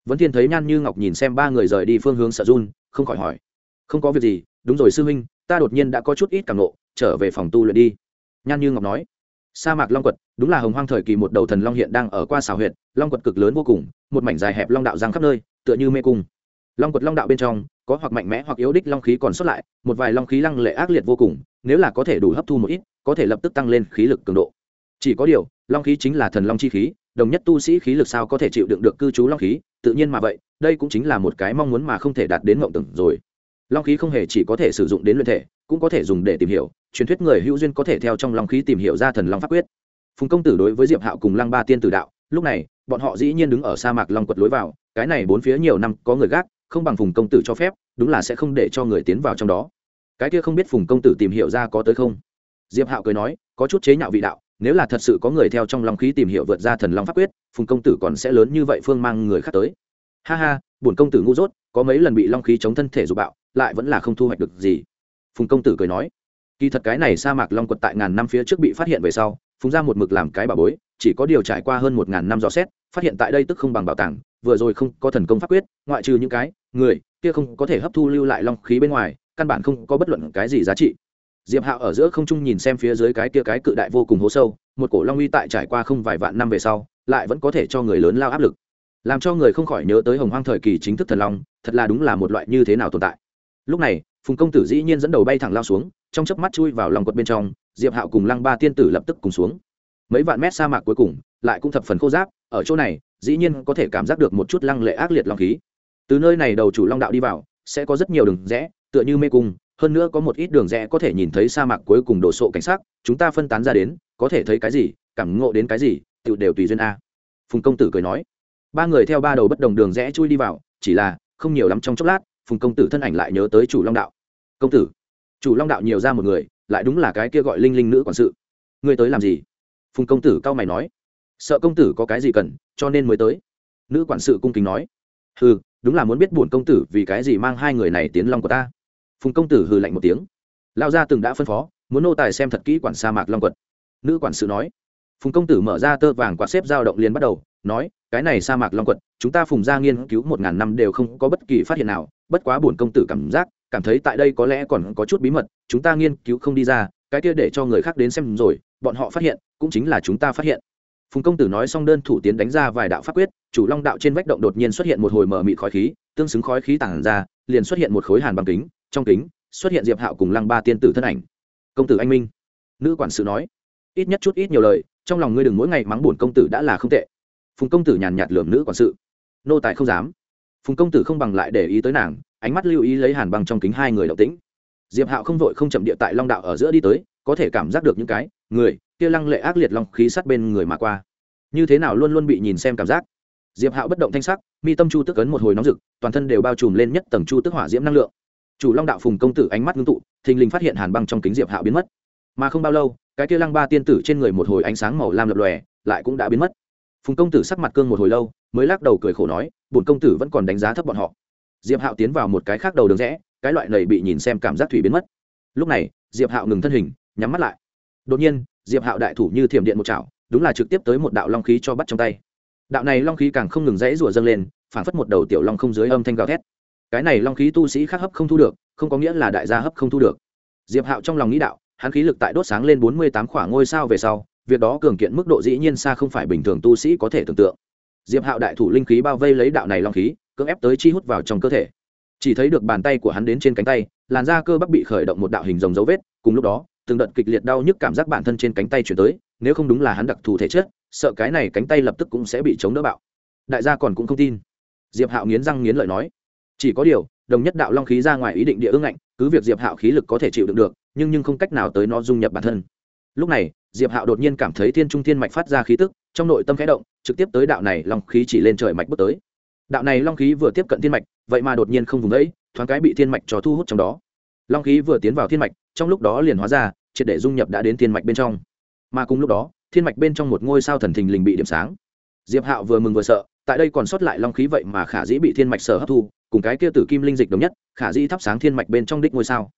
Speaker 1: Vẫn thiên thấy nhan như ngọc nhìn xem ba người rời đi phương hướng sợ run, không khỏi hỏi. Không có việc gì, đúng rồi sư huynh, ta đột nhiên đã có chút ít cảm nộ trở về phòng tu luyện đi. Nhan như ngọc nói, sa mạc long quật, đúng là hồng hoang thời kỳ một đầu thần long hiện đang ở qua xào huyệt, long quật cực lớn vô cùng, một mảnh dài hẹp long đạo giang khắp nơi, tựa như mê cung. Long quật long đạo bên trong, có hoặc mạnh mẽ hoặc yếu đích long khí còn xuất lại, một vài long khí lăng lệ ác liệt vô cùng, nếu là có thể đủ hấp thu một ít, có thể lập tức tăng lên khí lực cường độ. Chỉ có điều, long khí chính là thần long chi khí, đồng nhất tu sĩ khí lực sao có thể chịu đựng được cư trú long khí, tự nhiên mà vậy, đây cũng chính là một cái mong muốn mà không thể đạt đến mộng tưởng rồi. Long khí không hề chỉ có thể sử dụng đến luyện thể cũng có thể dùng để tìm hiểu, truyền thuyết người hữu duyên có thể theo trong long khí tìm hiểu ra thần long pháp quyết. Phùng công tử đối với diệp hạo cùng lăng ba tiên tử đạo, lúc này, bọn họ dĩ nhiên đứng ở sa mạc long quật lối vào, cái này bốn phía nhiều năm có người gác, không bằng phùng công tử cho phép, đúng là sẽ không để cho người tiến vào trong đó. Cái kia không biết phùng công tử tìm hiểu ra có tới không? Diệp hạo cười nói, có chút chế nhạo vị đạo, nếu là thật sự có người theo trong long khí tìm hiểu vượt ra thần long pháp quyết, phùng công tử còn sẽ lớn như vậy phương mang người khác tới. Ha ha, bổn công tử ngu dốt, có mấy lần bị long khí chống thân thể dục bạo, lại vẫn là không thu hoạch được gì phùng công tử cười nói, kỳ thật cái này sa mạc long quật tại ngàn năm phía trước bị phát hiện về sau, phùng ra một mực làm cái bà bối, chỉ có điều trải qua hơn một ngàn năm dò xét, phát hiện tại đây tức không bằng bảo tàng, vừa rồi không có thần công pháp quyết, ngoại trừ những cái, người, kia không có thể hấp thu lưu lại long khí bên ngoài, căn bản không có bất luận cái gì giá trị. Diệp hạo ở giữa không trung nhìn xem phía dưới cái kia cái cự đại vô cùng hố sâu, một cổ long uy tại trải qua không vài vạn năm về sau, lại vẫn có thể cho người lớn lao áp lực. Làm cho người không khỏi nhớ tới hồng hoang thời kỳ chính thức thần long, thật là đúng là một loại như thế nào tồn tại. Lúc này phùng công tử dĩ nhiên dẫn đầu bay thẳng lao xuống, trong chớp mắt chui vào lòng quật bên trong, diệp hạo cùng lăng ba tiên tử lập tức cùng xuống. Mấy vạn mét sa mạc cuối cùng, lại cũng thập phần khô giáp ở chỗ này, dĩ nhiên có thể cảm giác được một chút lăng lệ ác liệt long khí. Từ nơi này đầu chủ long đạo đi vào, sẽ có rất nhiều đường rẽ, tựa như mê cung, hơn nữa có một ít đường rẽ có thể nhìn thấy sa mạc cuối cùng đổ sộ cảnh sát chúng ta phân tán ra đến, có thể thấy cái gì, cảm ngộ đến cái gì tự đều tùy duyên a. Phùng công tử cười nói. Ba người theo ba đầu bất đồng đường rẽ chui đi vào, chỉ là, không nhiều lắm trong chốc lát, phùng công tử thân ảnh lại nhớ tới chủ long đạo công tử chủ long đạo nhiều ra một người lại đúng là cái kia gọi linh linh nữ quản sự. Ngươi tới làm gì? Phùng công tử cao mày nói. Sợ công tử có cái gì cần cho nên mới tới. Nữ quản sự cung kính nói. Hừ, đúng là muốn biết bổn công tử vì cái gì mang hai người này tiến long của ta. Phùng công tử hừ lạnh một tiếng. Lao ra từng đã phân phó muốn nô tài xem thật kỹ quản sa mạc long quật. Nữ quản sự nói. Phùng công tử mở ra tơ vàng quạt xếp dao động liền bắt đầu nói cái này sa mạc long quật chúng ta phùng ra nghiên cứu một ngàn năm đều không có bất kỳ phát hiện nào bất quá bổn công tử cảm giác cảm thấy tại đây có lẽ còn có chút bí mật, chúng ta nghiên cứu không đi ra, cái kia để cho người khác đến xem rồi, bọn họ phát hiện, cũng chính là chúng ta phát hiện. Phùng công tử nói xong đơn thủ tiến đánh ra vài đạo pháp quyết, chủ long đạo trên vách động đột nhiên xuất hiện một hồi mở mị khói khí, tương xứng khói khí tản ra, liền xuất hiện một khối hàn bằng kính, trong kính xuất hiện diệp hạo cùng lăng ba tiên tử thân ảnh. Công tử anh minh, nữ quản sự nói, ít nhất chút ít nhiều lời, trong lòng ngươi đừng mỗi ngày mắng buồn công tử đã là không tệ. Phùng công tử nhàn nhạt lườm nữ quản sự, nô tài không dám. Phùng công tử không bằng lại để ý tới nàng ánh mắt lưu ý lấy hàn băng trong kính hai người động tĩnh. Diệp hạo không vội không chậm địa tại long đạo ở giữa đi tới, có thể cảm giác được những cái, người, kia lăng lệ ác liệt long khí sát bên người mà qua. Như thế nào luôn luôn bị nhìn xem cảm giác? Diệp hạo bất động thanh sắc, mi tâm chu tức ấn một hồi nóng rực, toàn thân đều bao trùm lên nhất tầng chu tức hỏa diễm năng lượng. Chủ long đạo phùng công tử ánh mắt ngưng tụ, thình lình phát hiện hàn băng trong kính diệp hạo biến mất. Mà không bao lâu, cái kia lăng ba tiên tử trên người một hồi ánh sáng màu lam lập lòe, lại cũng đã biến mất. Phùng công tử sắc mặt cương một hồi lâu, mới lắc đầu cười khổ nói, bổn công tử vẫn còn đánh giá thấp bọn họ diệp hạo tiến vào một cái khác đầu đường rẽ, cái loại này bị nhìn xem cảm giác thủy biến mất. Lúc này, diệp hạo ngừng thân hình, nhắm mắt lại. Đột nhiên, diệp hạo đại thủ như thiểm điện một chảo, đúng là trực tiếp tới một đạo long khí cho bắt trong tay. Đạo này long khí càng không ngừng rẽ rủa dâng lên phản phất một đầu tiểu long không dưới âm thanh gào thét. Cái này long khí tu sĩ khác hấp không thu được, không có nghĩa là đại gia hấp không thu được. Diệp hạo trong lòng nghĩ đạo, hắn khí lực tại đốt sáng lên bốn mươi tám khoảng ngôi sao về sau, việc đó cường kiện mức độ dĩ nhiên xa không phải bình thường tu sĩ có thể tưởng tượng. Diệp hạo đại thủ linh khí bao vây lấy đạo này long khí cưỡng ép tới chi hút vào trong cơ thể. Chỉ thấy được bàn tay của hắn đến trên cánh tay, làn da cơ bắp bị khởi động một đạo hình dòng dấu vết, cùng lúc đó, từng đợt kịch liệt đau nhức cảm giác bản thân trên cánh tay chuyển tới, nếu không đúng là hắn đặc thù thể chất, sợ cái này cánh tay lập tức cũng sẽ bị chống đỡ bạo. Đại gia còn cũng không tin. Diệp hạo nghiến răng nghiến lợi nói, chỉ có điều, đồng nhất đạo long khí ra ngoài ý định địa ương ngạnh, cứ việc diệp hạo khí lực có thể chịu đựng được, nhưng nhưng không cách nào tới nó dung nhập bản thân. Lúc này, diệp hạo đột nhiên cảm thấy thiên trung thiên mạch phát ra khí tức, trong nội tâm khẽ động, trực tiếp tới đạo này, long khí chỉ lên trời mạch bước tới đạo này long khí vừa tiếp cận thiên mạch, vậy mà đột nhiên không vùng đấy thoáng cái bị thiên mạch cho thu hút trong đó. Long khí vừa tiến vào thiên mạch, trong lúc đó liền hóa ra, triệt để dung nhập đã đến thiên mạch bên trong. Mà cùng lúc đó, thiên mạch bên trong một ngôi sao thần thình lình bị điểm sáng. Diệp hạo vừa mừng vừa sợ, tại đây còn sót lại long khí vậy mà khả dĩ bị thiên mạch sở hấp thu, cùng cái kia tử kim linh dịch đồng nhất, khả dĩ thắp sáng thiên mạch bên trong đích ngôi sao.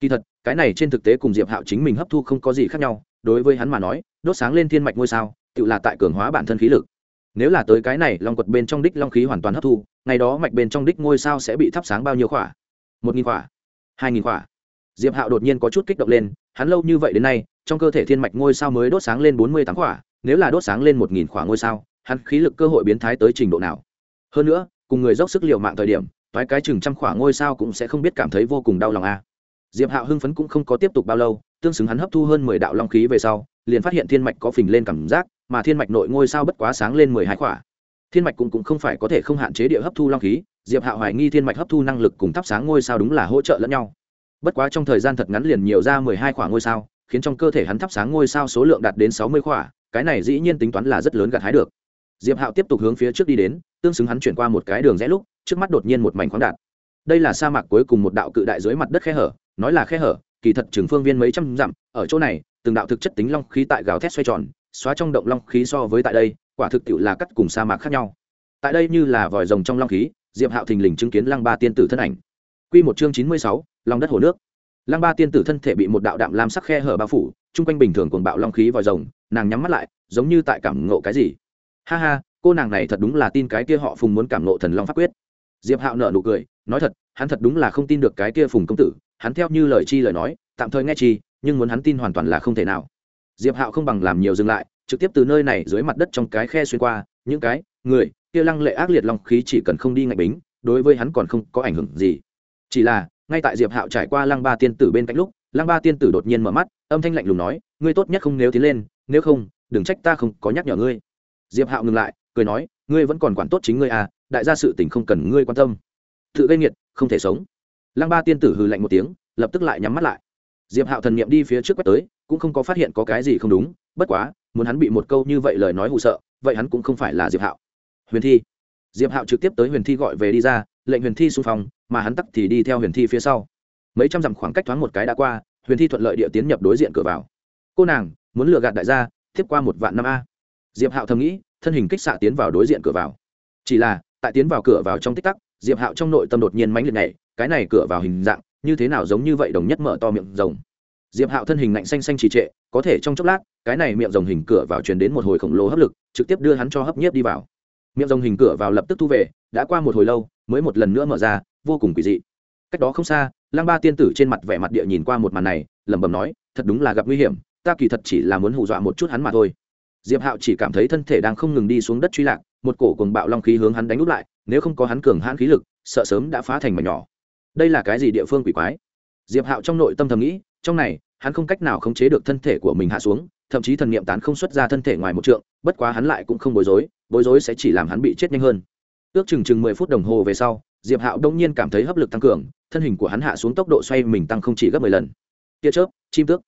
Speaker 1: Kỳ thật, cái này trên thực tế cùng diệp hạo chính mình hấp thu không có gì khác nhau, đối với hắn mà nói, đốt sáng lên thiên mạch ngôi sao, tự là tại cường hóa bản thân khí lực nếu là tới cái này, long quật bên trong đích long khí hoàn toàn hấp thu, ngày đó mạch bên trong đích ngôi sao sẽ bị thắp sáng bao nhiêu khỏa? Một nghìn khỏa, hai nghìn khỏa. Diệp hạo đột nhiên có chút kích động lên, hắn lâu như vậy đến nay, trong cơ thể thiên mạch ngôi sao mới đốt sáng lên bốn mươi tám khỏa, nếu là đốt sáng lên một nghìn khỏa ngôi sao, hắn khí lực cơ hội biến thái tới trình độ nào? Hơn nữa, cùng người dốc sức l i ề u mạng thời điểm, toái cái chừng trăm khỏa ngôi sao cũng sẽ không biết cảm thấy vô cùng đau lòng a diệp hạo hưng phấn cũng không có tiếp tục bao lâu, tương xứng hắn hấp thu hơn mười đạo long khí về sau, liền phát hiện thiên mạch có phình lên cảm giác mà thiên mạch nội ngôi sao bất quá sáng lên mười hai khỏa. Thiên mạch cũng, cũng không phải có thể không hạn chế địa hấp thu long khí diệp hạo hoài nghi thiên mạch hấp thu năng lực cùng thắp sáng ngôi sao đúng là hỗ trợ lẫn nhau. Bất quá trong thời gian thật ngắn liền nhiều ra mười hai khỏa ngôi sao khiến trong cơ thể hắn thắp sáng ngôi sao số lượng đạt đến sáu mươi khỏa cái này dĩ nhiên tính toán là rất lớn gặt hái được. Diệp hạo tiếp tục hướng phía trước đi đến tương xứng hắn chuyển qua một cái đường rẽ lúc trước mắt đột nhiên một mảnh khoáng đạt. Đây là sa mạc cuối cùng một đạo cự đại dưới mặt đất khe hở nói là khe hở kỳ thật trường phương viên mấy trăm dặm ở chỗ này từng đạo thực chất tính long khí tại gào thét xoay tròn xóa trong động long khí so với tại đây, quả thực tiệu là cắt cùng sa mạc khác nhau. Tại đây như là vòi rồng trong long khí, diệp hạo thình lình chứng kiến lăng ba tiên tử thân ảnh. Q một chương chín mươi sáu lòng đất hồ nước. Lăng ba tiên tử thân thể bị một đạo đạm lam sắc khe hở bao phủ, chung quanh bình thường cuồng bạo long khí vòi rồng, nàng nhắm mắt lại, giống như tại cảm ngộ cái gì. Ha ha, cô nàng này thật đúng là tin cái kia họ phùng muốn cảm ngộ thần long pháp quyết. Diệp hạo nợ nụ cười, nói thật, hắn thật đúng là không tin được cái kia phùng công tử, hắn theo như lời chi lời nói, tạm thời nghe chi, nhưng muốn hắn tin hoàn toàn là không thể nào diệp hạo không bằng làm nhiều dừng lại, trực tiếp từ nơi này dưới mặt đất trong cái khe xuyên qua, những cái, người, kia lăng lệ ác liệt long khí chỉ cần không đi ngạch bính, đối với hắn còn không có ảnh hưởng gì. Chỉ là, ngay tại diệp hạo trải qua lăng ba tiên tử bên cạnh lúc, lăng ba tiên tử đột nhiên mở mắt, âm thanh lạnh lùng nói, ngươi tốt nhất không nếu tiến lên, nếu không, đừng trách ta không có nhắc nhở ngươi. Diệp hạo ngừng lại, cười nói, ngươi vẫn còn quản tốt chính ngươi à đại gia sự tình không cần ngươi quan tâm. Tự gây nghiệt, không thể sống. Lăng ba tiên tử hừ lạnh một tiếng, lập tức lại nhắm mắt lại diệp hạo thần niệm đi phía trước quét tới, cũng không có phát hiện có cái gì không đúng, bất quá, muốn hắn bị một câu như vậy lời nói hụ sợ, vậy hắn cũng không phải là diệp hạo. Huyền thi. Diệp hạo trực tiếp tới huyền thi gọi về đi ra, lệnh huyền thi xung phong, mà hắn tắc thì đi theo huyền thi phía sau. Mấy trăm dặm khoảng cách thoáng một cái đã qua, huyền thi thuận lợi địa tiến nhập đối diện cửa vào. Cô nàng, muốn lừa gạt đại gia, tiếp qua một vạn năm a. Diệp hạo thầm nghĩ, thân hình kích xạ tiến vào đối diện cửa vào. Chỉ là, tại tiến vào cửa vào trong tích tắc, diệp hạo trong nội tâm đột nhiên mánh liệt này cái này cửa vào hình dạng như thế nào giống như vậy đồng nhất mở to miệng rồng. Diệp hạo thân hình lạnh xanh xanh trì trệ, có thể trong chốc lát, cái này miệng rồng hình cửa vào truyền đến một hồi khổng lồ hấp lực, trực tiếp đưa hắn cho hấp nhiếp đi vào. Miệng rồng hình cửa vào lập tức thu về, đã qua một hồi lâu, mới một lần nữa mở ra, vô cùng quỷ dị. Cách đó không xa, lăng ba tiên tử trên mặt vẻ mặt địa nhìn qua một màn này, lẩm bẩm nói, thật đúng là gặp nguy hiểm, ta kỳ thật chỉ là muốn hù dọa một chút hắn mà thôi. Diệp hạo chỉ cảm thấy thân thể đang không ngừng đi xuống đất truy lạc, một cổ cùng bạo long khí hướng hắn đánh úp lại, nếu không có hắn cường hãn khí lực, sợ sớm đã phá thành mảnh nhỏ đây là cái gì địa phương quỷ quái? Diệp hạo trong nội tâm thầm nghĩ, trong này, hắn không cách nào khống chế được thân thể của mình hạ xuống, thậm chí thần niệm tán không xuất ra thân thể ngoài một trượng, bất quá hắn lại cũng không bối rối bối rối sẽ chỉ làm hắn bị chết nhanh hơn. Ước chừng chừng mười phút đồng hồ về sau, diệp hạo đông nhiên cảm thấy hấp lực tăng cường, thân hình của hắn hạ xuống tốc độ xoay mình tăng không chỉ gấp mười lần. Tia chớp, chim tước.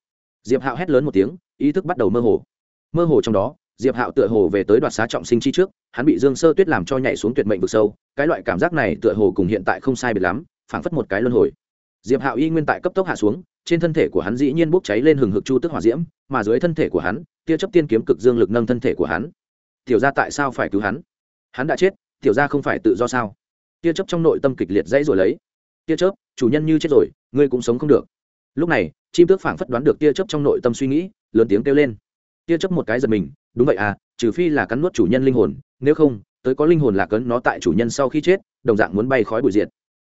Speaker 1: Diệp hạo hét lớn một tiếng, ý thức bắt đầu mơ hồ. Mơ hồ trong đó, diệp hạo tựa hồ về tới đoạt xá trọng sinh chi trước, hắn bị dương sơ tuyết làm cho nhảy xuống tuyệt mệnh vực sâu, cái loại cảm giác này tựa hồ cùng hiện tại không sai biệt lắm phảng phất một cái luân hồi. Diệp hạo y nguyên tại cấp tốc hạ xuống, trên thân thể của hắn dĩ nhiên bốc cháy lên hừng hực chu tức hỏa diễm, mà dưới thân thể của hắn, tia chấp tiên kiếm cực dương lực nâng thân thể của hắn. Tiểu ra tại sao phải cứu hắn? Hắn đã chết, tiểu ra không phải tự do sao? Tia chấp trong nội tâm kịch liệt dãy rồi lấy. Tia chớp, chủ nhân như chết rồi, ngươi cũng sống không được. Lúc này, chim tước phảng phất đoán được tia chớp trong nội tâm suy nghĩ, lớn tiếng kêu lên. Tia chớp một cái giật mình, đúng vậy à trừ phi là cắn nuốt chủ nhân linh hồn, nếu không, tới có linh hồn là cấn nó tại chủ nhân sau khi chết, đồng dạng muốn bay khói bụi diệt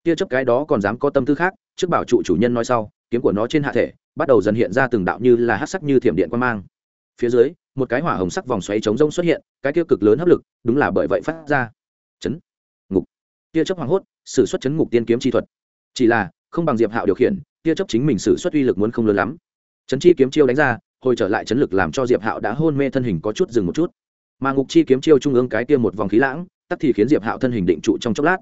Speaker 1: tia Chấp cái đó còn dám có tâm tư khác, trước bảo trụ chủ nhân nói sau, kiếm của nó trên hạ thể, bắt đầu dần hiện ra từng đạo như là hát sắc như thiểm điện quan mang. Phía dưới, một cái hỏa hồng sắc vòng xoáy chống rông xuất hiện, cái tiêu cực lớn hấp lực, đúng là bởi vậy phát ra. Chấn, ngục. Tia Chấp hoàng hốt, sử xuất chấn ngục tiên kiếm chi thuật. Chỉ là, không bằng diệp hạo điều khiển, tia Chấp chính mình sử xuất uy lực muốn không lớn lắm. Chấn chi kiếm chiêu đánh ra, hồi trở lại chấn lực làm cho diệp hạo đã hôn mê thân hình có chút dừng một chút. Mà ngục chi kiếm chiêu trung ương cái tiêu một vòng khí lãng, tắc thì khiến diệp hạo thân hình định trụ trong chốc lát.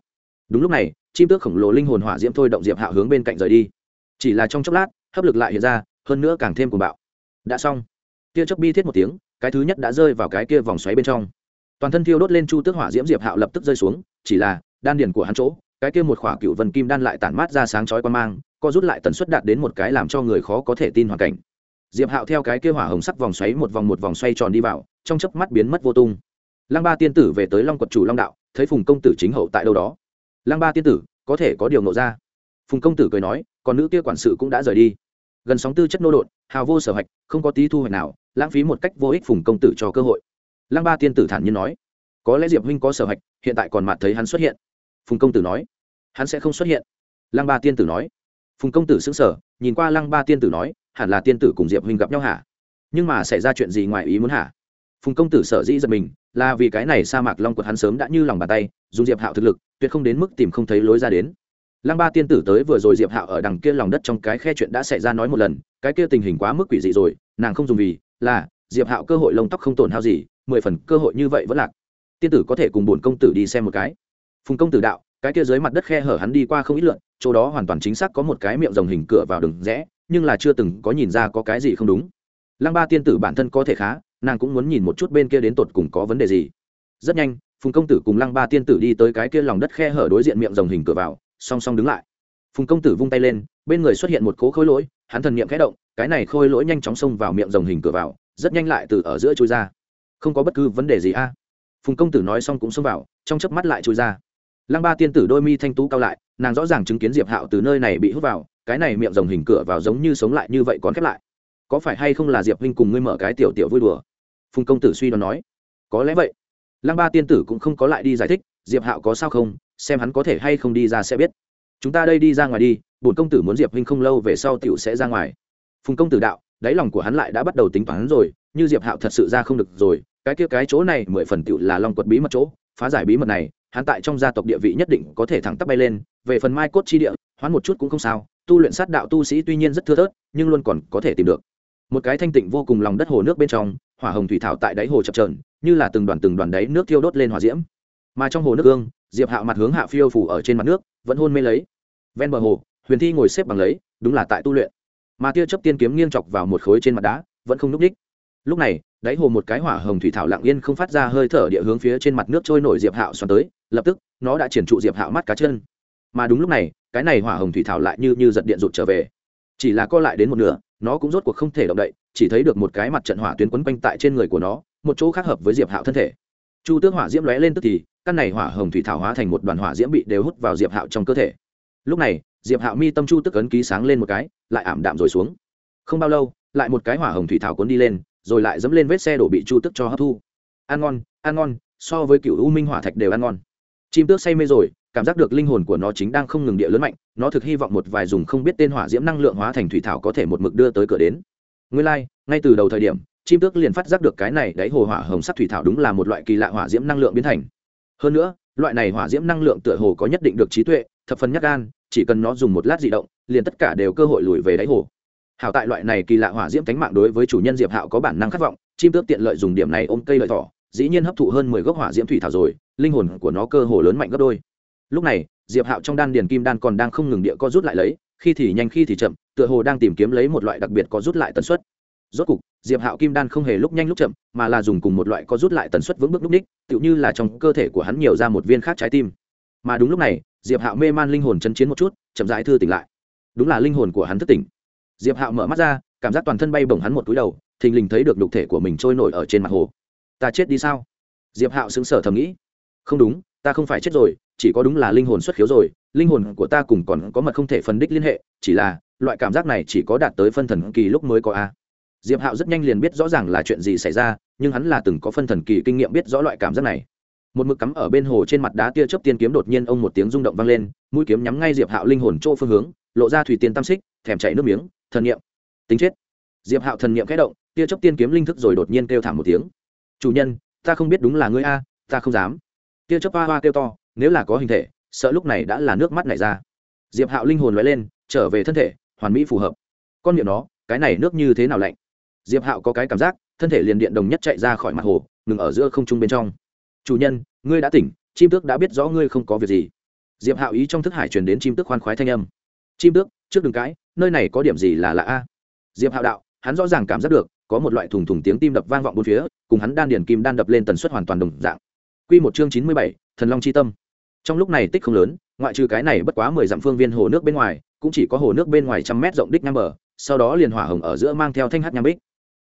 Speaker 1: Đúng lúc này chim tước khổng lồ linh hồn hỏa diễm thôi động diệp hạo hướng bên cạnh rời đi. Chỉ là trong chốc lát, hấp lực lại hiện ra, hơn nữa càng thêm cuồng bạo. Đã xong. Tia chớp bi thiết một tiếng, cái thứ nhất đã rơi vào cái kia vòng xoáy bên trong. Toàn thân thiêu đốt lên chu tước hỏa diễm diệp hạo lập tức rơi xuống, chỉ là, đan điền của hắn chỗ, cái kia một khỏa cựu vần kim đan lại tản mát ra sáng chói quan mang, co rút lại tần suất đạt đến một cái làm cho người khó có thể tin hoàn cảnh. Diệp hạo theo cái kia hỏa hồng sắc vòng xoáy một vòng một vòng xoay tròn đi vào, trong chớp mắt biến mất vô tung. Lăng ba tiên tử về tới long quật chủ long đạo, thấy phùng công tử chính hậu tại đâu đó lăng ba tiên tử, có thể có điều nộ ra. Phùng công tử cười nói, còn nữ kia quản sự cũng đã rời đi. Gần sóng tư chất nô đột hào vô sở hạch, không có tí thu hoạch nào, lãng phí một cách vô ích phùng công tử cho cơ hội. Lăng ba tiên tử thản nhiên nói, có lẽ diệp huynh có sở hạch, hiện tại còn mặt thấy hắn xuất hiện. Phùng công tử nói, hắn sẽ không xuất hiện. Lăng ba tiên tử nói, phùng công tử xứng sở nhìn qua lăng ba tiên tử nói, hẳn là tiên tử cùng diệp huynh gặp nhau hả? Nhưng mà xảy ra chuyện gì ngoài ý muốn hả? Phùng công tử sở dĩ giật mình, là vì cái này sa mạc long quật hắn sớm đã như lòng bàn tay, dùng diệp hạo thực lực, tuyệt không đến mức tìm không thấy lối ra đến. Lăng ba tiên tử tới vừa rồi diệp hạo ở đằng kia lòng đất trong cái khe chuyện đã xảy ra nói một lần, cái kia tình hình quá mức quỷ dị rồi, nàng không dùng vì, là, diệp hạo cơ hội lông tóc không tổn hao gì, mười phần cơ hội như vậy vẫn lạc. Tiên tử có thể cùng bổn công tử đi xem một cái. Phùng công tử đạo, cái kia dưới mặt đất khe hở hắn đi qua không ít lượn, chỗ đó hoàn toàn chính xác có một cái miệng rồng hình cửa vào đường rẽ, nhưng là chưa từng có nhìn ra có cái gì không đúng. Lăng ba tiên tử bản thân có thể khá nàng cũng muốn nhìn một chút bên kia đến tột cùng có vấn đề gì. Rất nhanh, phùng công tử cùng lăng ba tiên tử đi tới cái kia lòng đất khe hở đối diện miệng rồng hình cửa vào, song song đứng lại. Phùng công tử vung tay lên, bên người xuất hiện một cố khối lỗi, hắn thần niệm khẽ động, cái này khôi lỗi nhanh chóng xông vào miệng rồng hình cửa vào, rất nhanh lại từ ở giữa chui ra. Không có bất cứ vấn đề gì a. Phùng công tử nói xong cũng xông vào, trong chớp mắt lại chui ra. Lăng ba tiên tử đôi mi thanh tú cao lại, nàng rõ ràng chứng kiến diệp hạo từ nơi này bị hút vào, cái này miệng rồng hình cửa vào giống như sống lại như vậy còn khép lại. Có phải hay không là diệp huynh cùng ngươi mở cái tiểu tiểu vui đùa? Phùng công tử suy đoán nói, có lẽ vậy. Lăng ba tiên tử cũng không có lại đi giải thích, diệp hạo có sao không? Xem hắn có thể hay không đi ra sẽ biết. Chúng ta đây đi ra ngoài đi, bổn công tử muốn diệp huynh không lâu về sau tiểu sẽ ra ngoài. Phùng công tử đạo, đáy lòng của hắn lại đã bắt đầu tính toán rồi, như diệp hạo thật sự ra không được rồi, cái kia cái chỗ này mười phần tiểu là long quật bí mật chỗ, phá giải bí mật này, hắn tại trong gia tộc địa vị nhất định có thể thẳng tắp bay lên, về phần mai cốt chi địa, hoán một chút cũng không sao, tu luyện sát đạo tu sĩ tuy nhiên rất thưa thớt, nhưng luôn còn có thể tìm được. Một cái thanh tịnh vô cùng lòng đất hồ nước bên trong hỏa hồng thủy thảo tại đáy hồ chập trờn như là từng đoàn từng đoàn đáy nước thiêu đốt lên hỏa diễm. Mà trong hồ nước gương, diệp hạo mặt hướng hạ phiêu phủ ở trên mặt nước vẫn hôn mê lấy. Ven bờ hồ huyền thi ngồi xếp bằng lấy đúng là tại tu luyện. Mà tia chấp tiên kiếm nghiêng chọc vào một khối trên mặt đá vẫn không n ú c đích lúc này đáy hồ một cái hỏa hồng thủy thảo lặng yên không phát ra hơi thở địa hướng phía trên mặt nước trôi nổi diệp hạo xoắn tới lập tức nó đã triển trụ diệp hạo mắt cá chân. Mà đúng lúc này cái này hỏa hồng thủy thảo lại như như giật điện rụt trở về. Chỉ là co lại đến một nửa nó cũng rốt cuộc không thể động đậy chỉ thấy được một cái mặt trận hỏa tuyến quấn quanh tại trên người của nó, một chỗ khác hợp với diệp hạo thân thể. Chu tước hỏa diễm lóe lên tức thì, căn này hỏa hồng thủy thảo hóa thành một đoàn hỏa diễm bị đều hút vào diệp hạo trong cơ thể. Lúc này, diệp hạo mi tâm chu tức ấn ký sáng lên một cái, lại ảm đạm rồi xuống. Không bao lâu, lại một cái hỏa hồng thủy thảo cuốn đi lên, rồi lại dẫm lên vết xe đổ bị chu tức cho hấp thu. Ăn ngon ăn ngon, so với cựu u minh hỏa thạch đều ăn ngon. Chim tước say mê rồi, cảm giác được linh hồn của nó chính đang không ngừng địa lớn mạnh, nó thực hy vọng một vài dùng không biết tên hỏa diễm năng lượng hóa thành thủy thảo có thể một mực đưa tới cửa đến nguyên lai、like, ngay từ đầu thời điểm chim tước liền phát giác được cái này đáy hồ hỏa hồng sắc thủy thảo đúng là một loại kỳ lạ hỏa diễm năng lượng biến thành. Hơn nữa loại này hỏa diễm năng lượng tựa hồ có nhất định được trí tuệ thập phần nhắc gan chỉ cần nó dùng một lát di động liền tất cả đều cơ hội lùi về đáy hồ. Hảo tại loại này kỳ lạ hỏa diễm cánh mạng đối với chủ nhân diệp hạo có bản năng khát vọng chim tước tiện lợi dùng điểm này ôm cây lợi thỏ dĩ nhiên hấp thụ hơn mười gốc hỏa diễm thủy thảo rồi linh hồn của nó cơ hồ lớn mạnh gấp đôi. Lúc này diệp hạo trong đan điền kim đan còn đang không ngừng địa co rút lại lấy khi thì nhanh khi thì chậm, tựa hồ đang tìm kiếm lấy một loại đặc biệt có rút lại tần suất. Rốt cục, diệp hạo kim đan không hề lúc nhanh lúc chậm, mà là dùng cùng một loại có rút lại tần suất vững bước lúc ních tựu như là trong cơ thể của hắn nhiều ra một viên khác trái tim. Mà đúng lúc này, diệp hạo mê man linh hồn chân chiến một chút, chậm rãi thư tỉnh lại. Đúng là linh hồn của hắn thức tỉnh. Diệp hạo mở mắt ra, cảm giác toàn thân bay bổng hắn một túi đầu, thình lình thấy được đục thể của mình trôi nổi ở trên mặt hồ. Ta chết đi sao? Diệp hạo xứng sở thầm nghĩ. Không đúng, ta không phải chết rồi, chỉ có đúng là linh hồn xuất khiếu rồi linh hồn của ta cùng còn có mật không thể phân đích liên hệ, chỉ là, loại cảm giác này chỉ có đạt tới phân thần kỳ lúc mới có a. Diệp hạo rất nhanh liền biết rõ ràng là chuyện gì xảy ra, nhưng hắn là từng có phân thần kỳ kinh nghiệm biết rõ loại cảm giác này. Một mực cắm ở bên hồ trên mặt đá tia chớp tiên kiếm đột nhiên ông một tiếng rung động vang lên, mũi kiếm nhắm ngay diệp hạo linh hồn chỗ phương hướng, lộ ra thủy tiên tam xích, thèm chảy nước miếng, thần niệm. Tính chết. Diệp hạo thần niệm khẽ động, tia chớp tiên kiếm linh thức rồi đột nhiên kêu thảm một tiếng. Chủ nhân, ta không biết đúng là ngươi a, ta không dám. Tia chớp hoa hoa kêu to, nếu là có hình thể sợ lúc này đã là nước mắt này ra. Diệp hạo linh hồn lóe lên, trở về thân thể, hoàn mỹ phù hợp. Con miệng nó, cái này nước như thế nào lạnh? Diệp hạo có cái cảm giác, thân thể liền điện đồng nhất chạy ra khỏi mặt hồ, ngừng ở giữa không trung bên trong. Chủ nhân, ngươi đã tỉnh, chim tước đã biết rõ ngươi không có việc gì. Diệp hạo ý trong thức hải truyền đến chim tước khoan khoái thanh âm. Chim tước, trước đừng cãi, nơi này có điểm gì là lạ a? Diệp hạo đạo, hắn rõ ràng cảm giác được, có một loại thùng thùng tiếng tim đập vang vọng bốn phía, cùng hắn đan điển kim đan đập lên tần suất hoàn toàn đồng dạng. Q một chương chín mươi bảy, thần long c h i tâm trong lúc này tích không lớn, ngoại trừ cái này bất quá mười dặm phương viên hồ nước bên ngoài, cũng chỉ có hồ nước bên ngoài trăm mét rộng đích ngang bờ, sau đó liền hỏa hồng ở giữa mang theo thanh hát nham bích.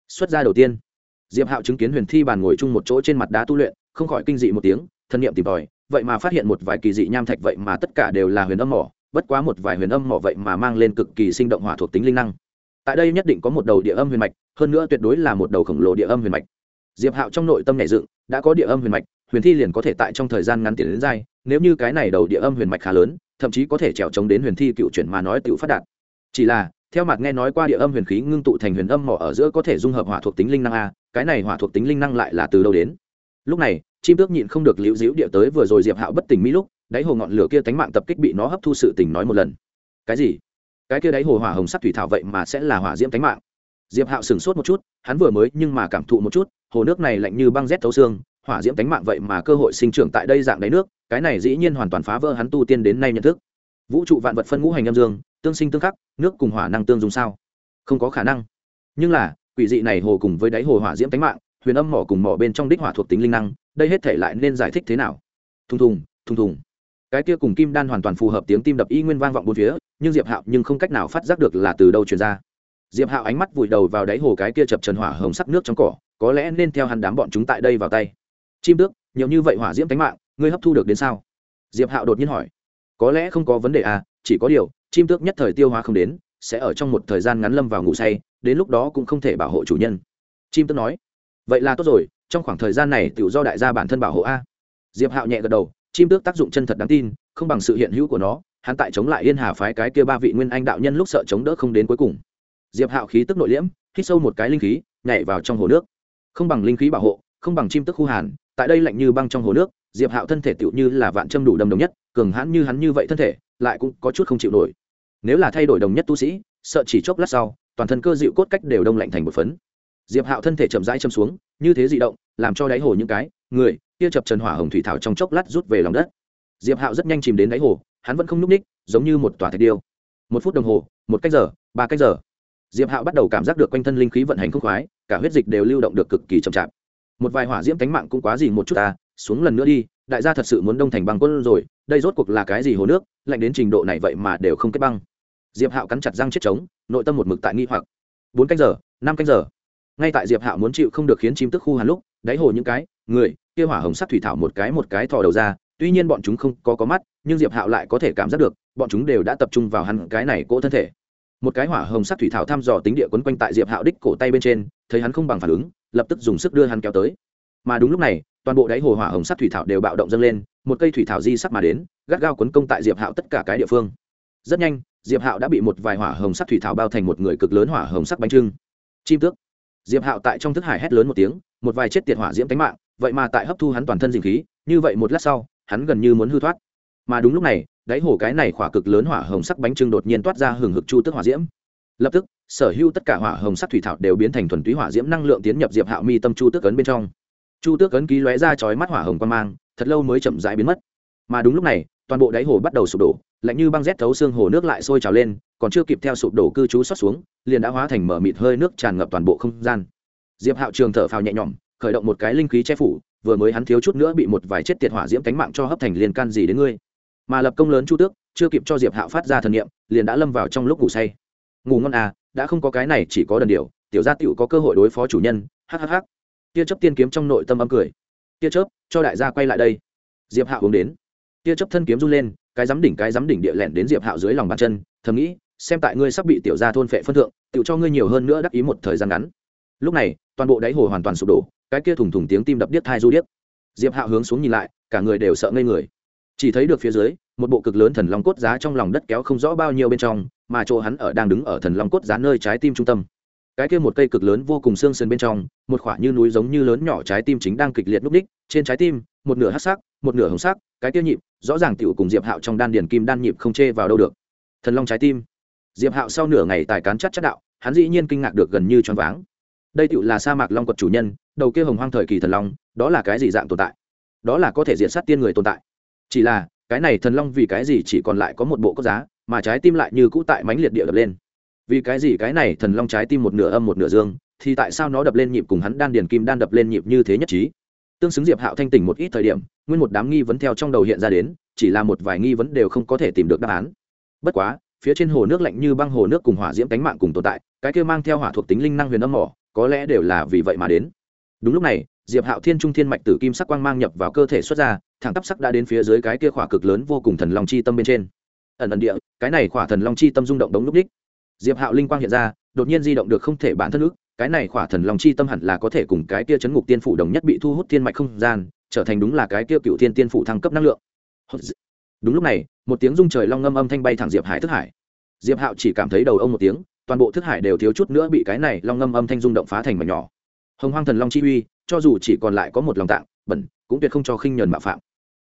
Speaker 1: Xuất ra đầu tiên, diệp hạo chứng kiến huyền thi bàn ngồi chung một chỗ trên mặt đá tu luyện, không khỏi kinh dị một tiếng, thân nhiệm tìm tòi, vậy mà phát hiện một vài kỳ dị nham thạch vậy mà tất cả đều là huyền âm mỏ, bất quá một vài huyền âm mỏ vậy mà mang lên cực kỳ sinh động hỏa thuộc tính linh năng. Tại đây nhất định có một đầu địa âm huyền mạch, hơn nữa tuyệt đối là một đầu khổng lồ địa âm huyền mạch. Diệp hạo trong nội tâm nhảy dựng, đã có địa âm huyền mạch, huyền thi liền có thể tại trong thời gian ngắn tiến đến dai nếu như cái này đầu địa âm huyền mạch khá lớn, thậm chí có thể trèo chống đến huyền thi cựu chuyển mà nói tự phát đạt. Chỉ là, theo mặt nghe nói qua địa âm huyền khí ngưng tụ thành huyền âm mỏ ở giữa có thể dung hợp hỏa thuộc tính linh năng a, cái này hỏa thuộc tính linh năng lại là từ đâu đến? Lúc này, chim tước nhịn không được liễu diễu địa tới vừa rồi diệp hạo bất tỉnh mỹ lúc, đáy hồ ngọn lửa kia tánh mạng tập kích bị nó hấp thu sự tình nói một lần. Cái gì? Cái kia đáy hồ hỏa hồng sắc thủy thảo vậy mà sẽ là hỏa diễm tánh mạng? Diệp hạo sửng sốt một chút, hắn vừa mới nhưng mà cảm thụ một chút, hồ nước này lạnh như băng rét thấu xương hỏa diễm tánh mạng vậy mà cơ hội sinh trưởng tại đây dạng đáy nước, cái này dĩ nhiên hoàn toàn phá vỡ hắn tu tiên đến nay nhận thức. Vũ trụ vạn vật phân ngũ hành âm dương, tương sinh tương khắc, nước cùng hỏa năng tương dùng sao? Không có khả năng. Nhưng là, quỷ dị này hồ cùng với đáy hồ hỏa diễm tánh mạng, huyền âm mỏ cùng mỏ bên trong đích hỏa thuộc tính linh năng, đây hết thể lại nên giải thích thế nào? Thùng thùng thùng thùng. Cái kia cùng kim đan hoàn toàn phù hợp tiếng tim đập y nguyên vang vọng bốn phía, nhưng diệp hạo nhưng không cách nào phát giác được là từ đâu truyền ra. Diệp hạo ánh mắt vùi đầu vào đáy hồ cái kia chập trần hỏa hồng sắc nước trong cỏ, có lẽ nên theo hắn đám bọn chúng tại đây vào tay chim tước, nhiều như vậy hỏa diễm tánh mạng, ngươi hấp thu được đến sao? Diệp hạo đột nhiên hỏi. Có lẽ không có vấn đề à chỉ có điều, chim tước nhất thời tiêu hóa không đến, sẽ ở trong một thời gian ngắn lâm vào ngủ say, đến lúc đó cũng không thể bảo hộ chủ nhân. Chim tước nói. Vậy là tốt rồi, trong khoảng thời gian này tự do đại gia bản thân bảo hộ a. Diệp hạo nhẹ gật đầu, chim tước tác dụng chân thật đáng tin, không bằng sự hiện hữu của nó, hắn tại chống lại yên hà phái cái kia ba vị nguyên anh đạo nhân lúc sợ chống đỡ không đến cuối cùng. Diệp hạo khí tức nội liễm, hít sâu một cái linh khí, nhảy vào trong hồ nước. Không bằng linh khí bảo hộ, không bằng chim tức khu hàn tại đây lạnh như băng trong hồ nước, diệp hạo thân thể tựu như là vạn châm đủ đầm đồng nhất, cường hãn như hắn như vậy thân thể, lại cũng có chút không chịu nổi. Nếu là thay đổi đồng nhất tu sĩ, sợ chỉ chốc lát sau, toàn thân cơ dịu cốt cách đều đông lạnh thành một phấn. Diệp hạo thân thể chậm rãi châm xuống, như thế dị động, làm cho đáy hồ những cái, người kia chập trần hỏa hồng thủy thảo trong chốc lát rút về lòng đất. Diệp hạo rất nhanh chìm đến đáy hồ, hắn vẫn không n ú c ních giống như một tòa thạch điêu. Một phút đồng hồ, một cách giờ, ba cách giờ. Diệp hạo bắt đầu cảm giác được quanh thân linh khí vận hành không khoái, cả huyết dịch đều lưu động được cực kỳ chậm chạp một vài hỏa diễm tánh mạng cũng quá gì một chút ta, xuống lần nữa đi, đại gia thật sự muốn đông thành băng quân rồi, đây rốt cuộc là cái gì hồ nước, lạnh đến trình độ này vậy mà đều không kết băng. Diệp hạo cắn chặt răng chết trống, nội tâm một mực tại nghi hoặc. Bốn canh giờ, năm canh giờ. Ngay tại diệp hạo muốn chịu không được khiến chim tức khu hàn lúc, đáy hồ những cái, người, kia hỏa hồng sắc thủy thảo một cái một cái thò đầu ra, tuy nhiên bọn chúng không có có mắt, nhưng diệp hạo lại có thể cảm giác được, bọn chúng đều đã tập trung vào hắn cái này cỗ thân thể. Một cái hỏa hồng sắc thủy thảo thăm dò tính địa quấn quanh tại diệp hạo đích cổ tay bên trên, thấy hắn không bằng phản ứng lập tức dùng sức đưa hắn kéo tới. Mà đúng lúc này, toàn bộ đáy hồ hỏa hồng sắc thủy thảo đều bạo động dâng lên, một cây thủy thảo di sắc mà đến, gắt gao quấn công tại diệp hạo tất cả cái địa phương. Rất nhanh, diệp hạo đã bị một vài hỏa hồng sắc thủy thảo bao thành một người cực lớn hỏa hồng sắc bánh trưng. Chim tước. Diệp hạo tại trong thức hải hét lớn một tiếng, một vài chết tiệt hỏa diễm tánh mạng, vậy mà tại hấp thu hắn toàn thân dình khí, như vậy một lát sau, hắn gần như muốn hư thoát. Mà đúng lúc này, đáy hồ cái này khỏa cực lớn hỏa hồng sắc bánh trưng đột nhiên toát ra hừng hực chu tức hỏa diễm. Lập tức sở hữu tất cả hỏa hồng sắc thủy thảo đều biến thành thuần túy hỏa diễm năng lượng tiến nhập diệp hạo mi tâm chu tước ấn bên trong. Chu tước ấn ký lóe ra chói mắt hỏa hồng quan mang, thật lâu mới chậm rãi biến mất. Mà đúng lúc này, toàn bộ đáy hồ bắt đầu sụp đổ, lạnh như băng rét thấu xương hồ nước lại sôi trào lên, còn chưa kịp theo sụp đổ cư trú xót xuống, liền đã hóa thành mở mịt hơi nước tràn ngập toàn bộ không gian. Diệp hạo trường thở phào nhẹ nhõm, khởi động một cái linh khí che phủ, vừa mới hắn thiếu chút nữa bị một vài chết tiệt hỏa diễm cánh mạng cho hấp thành liên can gì đến ngươi. Mà lập công lớn chu tước, chưa kịp cho diệp hạo phát ra thần niệm, liền đã lâm vào trong lúc ngủ say. Ngủ ngon à đã không có cái này, chỉ có đần điều, tiểu gia tiểu có cơ hội đối phó chủ nhân hhh tia chớp tiên kiếm trong nội tâm âm cười. Tia chớp, cho đại gia quay lại đây. Diệp hạo hướng đến. Tia chớp thân kiếm run lên, cái giám đỉnh, cái giám đỉnh địa lẻn đến diệp hạo dưới lòng bàn chân, thầm nghĩ, xem tại ngươi sắp bị tiểu gia thôn phệ phân thượng, tiểu cho ngươi nhiều hơn nữa đắc ý một thời gian ngắn. Lúc này, toàn bộ đáy hồ hoàn toàn sụp đổ, cái kia thủng thủng tiếng tim đập điếc thai du điếc. Diệp hạo hướng xuống nhìn lại, cả người đều sợ ngây người. Chỉ thấy được phía dưới một bộ cực lớn thần long cốt giá trong lòng đất kéo không rõ bao nhiêu bên trong, mà chỗ hắn ở đang đứng ở thần long cốt giá nơi trái tim trung tâm. Cái kia một cây cực lớn vô cùng xương sườn bên trong, một khoả như núi giống như lớn nhỏ trái tim chính đang kịch liệt núp đích trên trái tim, một nửa hắc sắc, một nửa hồng sắc, cái kia nhịp, rõ ràng tiểu cùng diệp hạo trong đan điền kim đan nhịp không chê vào đâu được. Thần long trái tim. Diệp hạo sau nửa ngày tài cán chắc chắc đạo, hắn dĩ nhiên kinh ngạc được gần như choáng váng. Đây tiểu là sa mạc long quật chủ nhân, đầu kia hồng hoang thời kỳ thần long, đó là cái gì dạng tồn tại? Đó là có thể diện sát tiên người tồn tại. Chỉ là cái này thần long vì cái gì chỉ còn lại có một bộ cốt giá, mà trái tim lại như cũ tại mánh liệt địa đập lên. Vì cái gì cái này thần long trái tim một nửa âm một nửa dương, thì tại sao nó đập lên nhịp cùng hắn đan điền kim đan đập lên nhịp như thế nhất trí? Tương xứng diệp hạo thanh tỉnh một ít thời điểm, nguyên một đám nghi vấn theo trong đầu hiện ra đến, chỉ là một vài nghi vấn đều không có thể tìm được đáp án. Bất quá, phía trên hồ nước lạnh như băng hồ nước cùng hỏa diễm cánh mạng cùng tồn tại, cái kia mang theo hỏa thuộc tính linh năng huyền âm mỏ, có lẽ đều là vì vậy mà đến. Đúng lúc này, diệp hạo thiên trung thiên mạch tử kim sắc quang mang nhập vào cơ thể xuất ra thẳng tắp sắc đã đến phía dưới cái kia khỏa cực lớn vô cùng thần long chi tâm bên trên. Ẩn ẩn địa, cái này khỏa thần long chi tâm rung động đống lúc đích diệp hạo linh quang hiện ra, đột nhiên di động được không thể bản thân ước, cái này khỏa thần long chi tâm hẳn là có thể cùng cái kia chấn ngục tiên phủ đồng nhất bị thu hút thiên mạch không gian, trở thành đúng là cái kia cựu thiên tiên phủ thăng cấp năng lượng. Đúng lúc này, một tiếng rung trời long ngâm âm thanh bay thẳng diệp hải thức hải. Diệp hạo chỉ cảm thấy đầu ông một tiếng, toàn bộ thức hải đều thiếu chút nữa bị cái này long ngâm âm thanh rung động phá thành mảnh nhỏ. Hồng hoang thần long chi uy, cho dù chỉ còn lại có một lòng tạng, bẩn, cũng tuyệt không cho khinh nhờn mạo phạm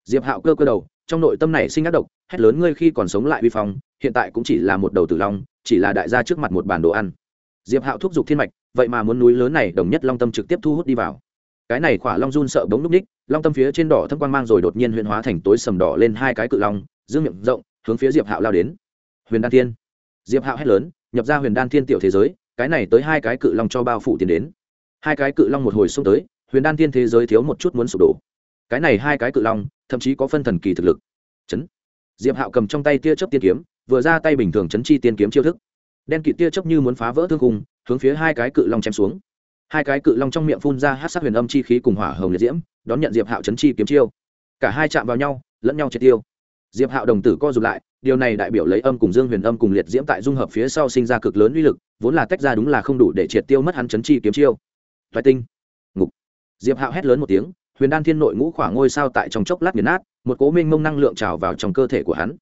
Speaker 1: diệp hạo cơ cơ đầu, trong nội tâm này sinh ác độc, hét lớn ngươi khi còn sống lại vi phong, hiện tại cũng chỉ là một đầu tử long, chỉ là đại gia trước mặt một bản đồ ăn. Diệp hạo thúc giục thiên mạch, vậy mà muốn núi lớn này đồng nhất long tâm trực tiếp thu hút đi vào. Cái này khỏa long run sợ bóng núp ních long tâm phía trên đỏ thâm quang mang rồi đột nhiên huyền hóa thành tối sầm đỏ lên hai cái cự long, dương miệng rộng, hướng phía diệp hạo lao đến. Huyền đan thiên. Diệp hạo hét lớn, nhập ra huyền đan thiên tiểu thế giới, cái này tới hai cái cự long cho bao phủ tiền đến. Hai cái cự long một hồi xông tới, huyền đan thiên thế giới thiếu một chút muốn sụp đổ. Cái này hai cái cự long thậm chí có phân thần kỳ thực lực. Chấn. Diệp hạo cầm trong tay tia chớp tiên kiếm, vừa ra tay bình thường chấn chi tiên kiếm chiêu thức. Đen kịt tia chớp như muốn phá vỡ thương cung hướng phía hai cái cự long chém xuống. Hai cái cự long trong miệng phun ra hát sát huyền âm chi khí cùng hỏa hồng liệt diễm, đón nhận diệp hạo chấn chi kiếm chiêu. Cả hai chạm vào nhau, lẫn nhau triệt tiêu. Diệp hạo đồng tử co rụt lại, điều này đại biểu lấy âm cùng dương huyền âm cùng liệt diễm tại dung hợp phía sau sinh ra cực lớn uy lực, vốn là tách ra đúng là không đủ để triệt tiêu mất hắn chấn chi kiếm chiêu. Thoái tinh. Ngục. Diệp hạo hét lớn một tiếng huyền đan thiên nội ngũ khỏa ngôi sao tại trong chốc lát nghiền nát, một cố minh mông năng lượng trào vào trong cơ thể của hắn.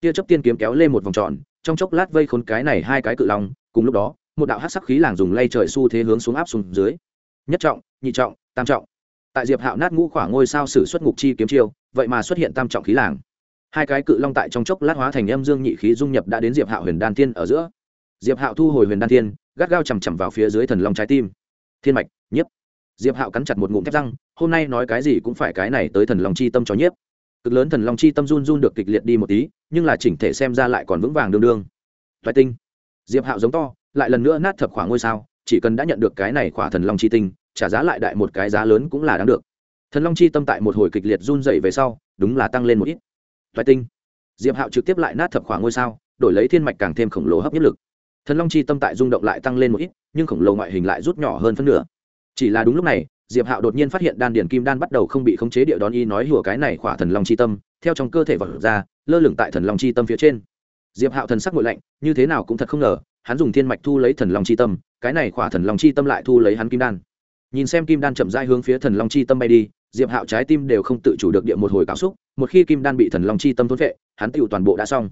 Speaker 1: Tia chấp tiên kiếm kéo lên một vòng tròn, trong chốc lát vây khốn cái này hai cái cự long, cùng lúc đó, một đạo hát sắc khí làng dùng lay trời xu thế hướng xuống áp xuống dưới. Nhất trọng, nhị trọng, tam trọng. Tại diệp hạo nát ngũ khỏa ngôi sao sử xuất ngục chi kiếm chiêu, vậy mà xuất hiện tam trọng khí làng. Hai cái cự long tại trong chốc lát hóa thành âm dương nhị khí dung nhập đã đến diệp hạo huyền đan thiên ở giữa. Diệp hạo thu hồi huyền đan thiên, gắt gao chằm chằm vào phía dưới thần long trái tim. Thiên mạch, nhiếp diệp hạo cắn chặt một ngụm thép răng, hôm nay nói cái gì cũng phải cái này tới thần long chi tâm cho nhiếp. Cực lớn thần long chi tâm run run được kịch liệt đi một tí, nhưng là chỉnh thể xem ra lại còn vững vàng đương đương. Toại tinh. Diệp hạo giống to, lại lần nữa nát thập khoảng ngôi sao, chỉ cần đã nhận được cái này khỏa thần long chi tinh, trả giá lại đại một cái giá lớn cũng là đáng được. Thần long chi tâm tại một hồi kịch liệt run dậy về sau, đúng là tăng lên một ít. Toại tinh. Diệp hạo trực tiếp lại nát thập khoảng ngôi sao, đổi lấy thiên mạch càng thêm khổng lồ hấp nhất lực. Thần long chi tâm tại rung động lại tăng lên một ít, nhưng khổng lồ ngoại hình lại rút nhỏ hơn phân nửa chỉ là đúng lúc này, diệp hạo đột nhiên phát hiện đan điền kim đan bắt đầu không bị khống chế địa đón y nói hùa cái này khỏa thần long chi tâm, theo trong cơ thể vật ra, lơ lửng tại thần long chi tâm phía trên. Diệp hạo thần sắc ngội lạnh, như thế nào cũng thật không ngờ, hắn dùng thiên mạch thu lấy thần long chi tâm, cái này khỏa thần long chi tâm lại thu lấy hắn kim đan. Nhìn xem kim đan chậm rãi hướng phía thần long chi tâm bay đi, diệp hạo trái tim đều không tự chủ được địa một hồi cảm xúc, một khi kim đan bị thần long chi tâm thốn vệ hắn tựu toàn bộ đã xong.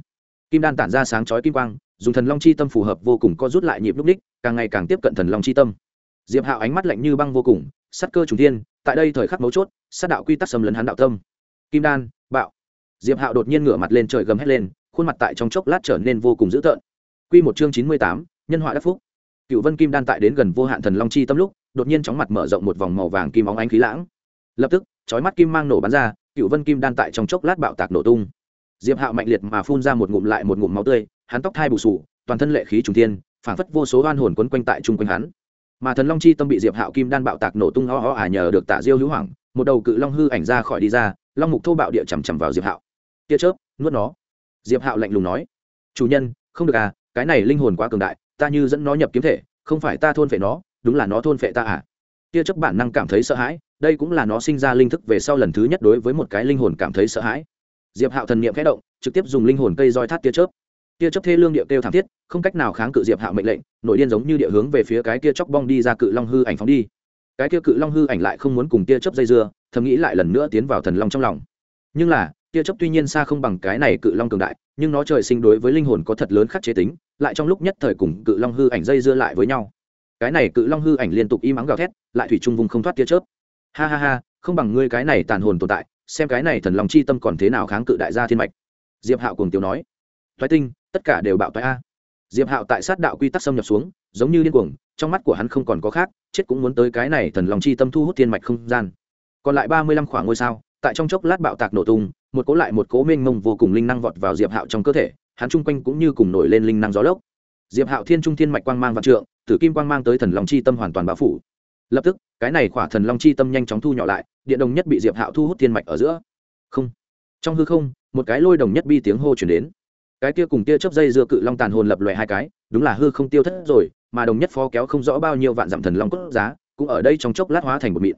Speaker 1: Kim đan tản ra sáng chói kim quang, dùng thần long chi tâm phù hợp vô cùng co rút lại nhịp lúc ních càng ngày càng tiếp cận thần long chi tâm diệp hạo ánh mắt lạnh như băng vô cùng sắt cơ trùng thiên tại đây thời khắc mấu chốt sát đạo quy tắc xâm lấn hắn đạo tâm. Kim đan bạo. Diệp hạo đột nhiên ngửa mặt lên trời gầm hét lên khuôn mặt tại trong chốc lát trở nên vô cùng dữ tợn. Q một chương chín mươi tám nhân họa đắc phúc. Cựu vân kim đan tại đến gần vô hạn thần long chi tâm lúc đột nhiên chóng mặt mở rộng một vòng màu vàng kim óng ánh khí lãng. Lập tức chói mắt kim mang nổ bắn ra cựu vân kim đan tại trong chốc lát bạo tạc nổ tung. Diệp hạo mạnh liệt mà phun ra một ngụm lại một ngụm máu tươi hắn tóc thai bù sù toàn thân lệ khí trùng thiên, phảng phất vô số oan hồn quấn quanh tại chung quanh hắn mà thần long chi tâm bị diệp hạo kim đan bạo tạc nổ tung ho ho à nhờ được tạ diêu hữu hoảng một đầu cự long hư ảnh ra khỏi đi ra, long mục thô bạo địa chằm chằm vào diệp hạo. Tia chớp, nuốt nó. Diệp hạo lạnh lùng nói, chủ nhân, không được à cái này linh hồn quá cường đại, ta như dẫn nó nhập kiếm thể, không phải ta thôn phệ nó, đúng là nó thôn phệ ta à. Tia chớp bản năng cảm thấy sợ hãi, đây cũng là nó sinh ra linh thức về sau lần thứ nhất đối với một cái linh hồn cảm thấy sợ hãi. Diệp hạo thần niệm khẽ động, trực tiếp dùng linh hồn cây roi thắt tia chớp kia chấp thê lương địa kêu thảm thiết, không cách nào kháng cự diệp hạo mệnh lệnh nội điên giống như địa hướng về phía cái kia chóc bong đi ra cự long hư ảnh phóng đi. Cái kia cự long hư ảnh lại không muốn cùng tia Chấp dây dưa, thầm nghĩ lại lần nữa tiến vào thần long trong lòng. Nhưng là, tia Chấp tuy nhiên xa không bằng cái này cự long cường đại, nhưng nó trời sinh đối với linh hồn có thật lớn khắc chế tính, lại trong lúc nhất thời cùng cự long hư ảnh dây dưa lại với nhau. Cái này cự long hư ảnh liên tục im ắng gào thét, lại thủy trung vùng không thoát tia chớp. Ha ha ha, không bằng ngươi cái này tàn hồn tồn tại, xem cái này thần lòng chi tâm còn thế nào kháng cự đại gia thiên mạch. Diệp hạo cùng tiêu nói. Thoái tinh tất cả đều bạo toái a. Diệp hạo tại sát đạo quy tắc xâm nhập xuống, giống như điên cuồng, trong mắt của hắn không còn có khác, chết cũng muốn tới cái này thần lòng chi tâm thu hút thiên mạch không gian. Còn lại ba mươi lăm khoảng ngôi sao, tại trong chốc lát bạo tạc nổ tung, một cố lại một cố mênh mông vô cùng linh năng vọt vào diệp hạo trong cơ thể, hắn chung quanh cũng như cùng nổi lên linh năng gió lốc. Diệp hạo thiên trung thiên mạch quang mang vạn trượng, tử kim quang mang tới thần lòng chi tâm hoàn toàn bao phủ. Lập tức, cái này khỏa thần long chi tâm nhanh chóng thu nhỏ lại, điện đồng nhất bị diệp hạo thu hút thiên mạch ở giữa. Không. Trong hư không, một cái lôi đồng nhất bi tiếng hô chuyển đến cái kia cùng tia chớp dây dưa cự long tàn hồn lập loè hai cái, đúng là hư không tiêu thất rồi, mà đồng nhất phó kéo không rõ bao nhiêu vạn dặm thần long cốt giá, cũng ở đây trong chốc lát hóa thành một mịn.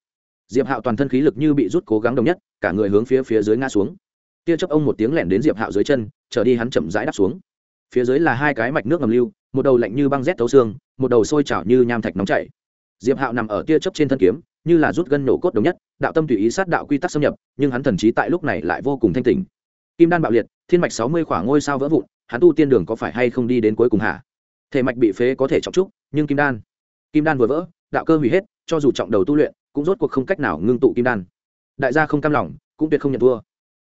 Speaker 1: Diệp hạo toàn thân khí lực như bị rút cố gắng đồng nhất, cả người hướng phía phía dưới ngã xuống. Tia chớp ông một tiếng lẻn đến diệp hạo dưới chân, trở đi hắn chậm rãi đáp xuống. Phía dưới là hai cái mạch nước ngầm lưu, một đầu lạnh như băng rét thấu xương, một đầu sôi chảo như nham thạch nóng chảy. Diệp hạo nằm ở tia chớp trên thân kiếm, như là rút gân nổ cốt đồng nhất, đạo tâm tùy ý sát đạo quy tắc xâm nhập, nhưng hắn thần trí tại lúc này lại vô cùng thanh tỉnh kim đan bạo liệt, thiên mạch sáu mươi khoảng ngôi sao vỡ vụn, hắn tu tiên đường có phải hay không đi đến cuối cùng hả? Thể mạch bị phế có thể trọng trúc, nhưng kim đan? Kim đan vừa vỡ, đạo cơ hủy hết, cho dù trọng đầu tu luyện, cũng rốt cuộc không cách nào ngưng tụ kim đan. Đại gia không cam lòng, cũng tuyệt không nhận thua.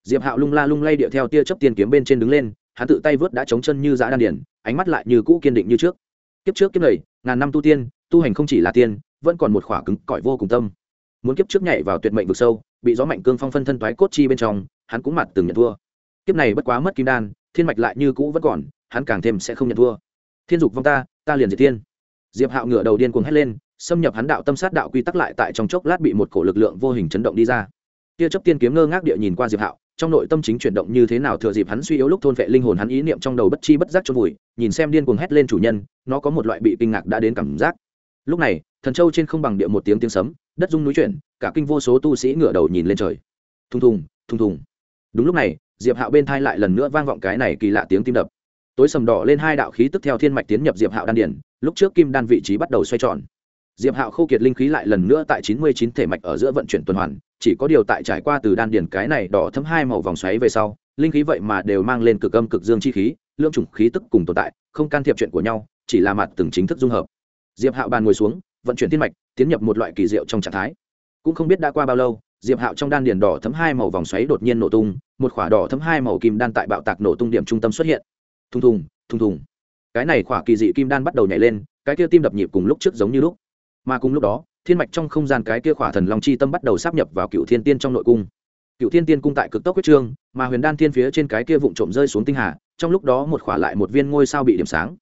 Speaker 1: Diệp hạo lung la lung lay điệu theo tia chớp tiền kiếm bên trên đứng lên, hắn tự tay vớt đã chống chân như giã đan điển ánh mắt lại như cũ kiên định như trước. Kiếp trước kiếp này, ngàn năm tu tiên, tu hành không chỉ là tiên, vẫn còn một khỏa cứng cỏi vô cùng tâm. Muốn kiếp trước nhảy vào tuyệt mệnh vực sâu, bị gió mạnh cương phong phân thân toái cốt chi bên trong, hắn cũng mặt từng nhận thua kiếp này bất quá mất kim đan, thiên mạch lại như cũ vẫn còn, hắn càng thêm sẽ không nhận thua. Thiên dục vong ta ta liền diệt thiên. Diệp hạo ngửa đầu điên cuồng hét lên, xâm nhập hắn đạo tâm sát đạo quy tắc lại tại trong chốc lát bị một cổ lực lượng vô hình chấn động đi ra. Tia chấp tiên kiếm ngơ ngác địa nhìn qua diệp hạo, trong nội tâm chính chuyển động như thế nào thừa dịp hắn suy yếu lúc thôn vệ linh hồn hắn ý niệm trong đầu bất chi bất giác chôn vùi, nhìn xem điên cuồng hét lên chủ nhân, nó có một loại bị kinh ngạc đã đến cảm giác. Lúc này, thần châu trên không bằng địa một tiếng tiếng sấm, đất rung núi chuyển, cả kinh vô số tu sĩ ngửa đầu nhìn lên trời. Thùng thùng thùng thùng. Đúng lúc này diệp hạo bên thai lại lần nữa vang vọng cái này kỳ lạ tiếng tim đập. Tối sầm đỏ lên hai đạo khí tức theo thiên mạch tiến nhập diệp hạo đan điển lúc trước kim đan vị trí bắt đầu xoay tròn. Diệp hạo khô kiệt linh khí lại lần nữa tại chín mươi chín thể mạch ở giữa vận chuyển tuần hoàn, chỉ có điều tại trải qua từ đan điển cái này đỏ thấm hai màu vòng xoáy về sau, linh khí vậy mà đều mang lên cực âm cực dương chi khí, lượng chủng khí tức cùng tồn tại, không can thiệp chuyện của nhau, chỉ là mặt từng chính thức dung hợp. Diệp hạo bàn ngồi xuống, vận chuyển thiên mạch, tiến nhập một loại kỳ diệu trong trạng thái. Cũng không biết đã qua bao lâu diệp hạo trong đan điền đỏ thấm hai màu vòng xoáy đột nhiên nổ tung, một khỏa đỏ thấm hai màu kim đan tại bạo tạc nổ tung điểm trung tâm xuất hiện. Thùng thùng thùng thùng. Cái này khỏa kỳ dị kim đan bắt đầu nhảy lên, cái kia tim đập nhịp cùng lúc trước giống như lúc. Mà cùng lúc đó, thiên mạch trong không gian cái kia khỏa thần long chi tâm bắt đầu sắp nhập vào cựu thiên tiên trong nội cung. Cựu thiên tiên cung tại cực tốc quyết trương, mà huyền đan thiên phía trên cái kia vụn trộm rơi xuống tinh hà, trong lúc đó một khỏa lại một viên ngôi sao bị điểm sáng.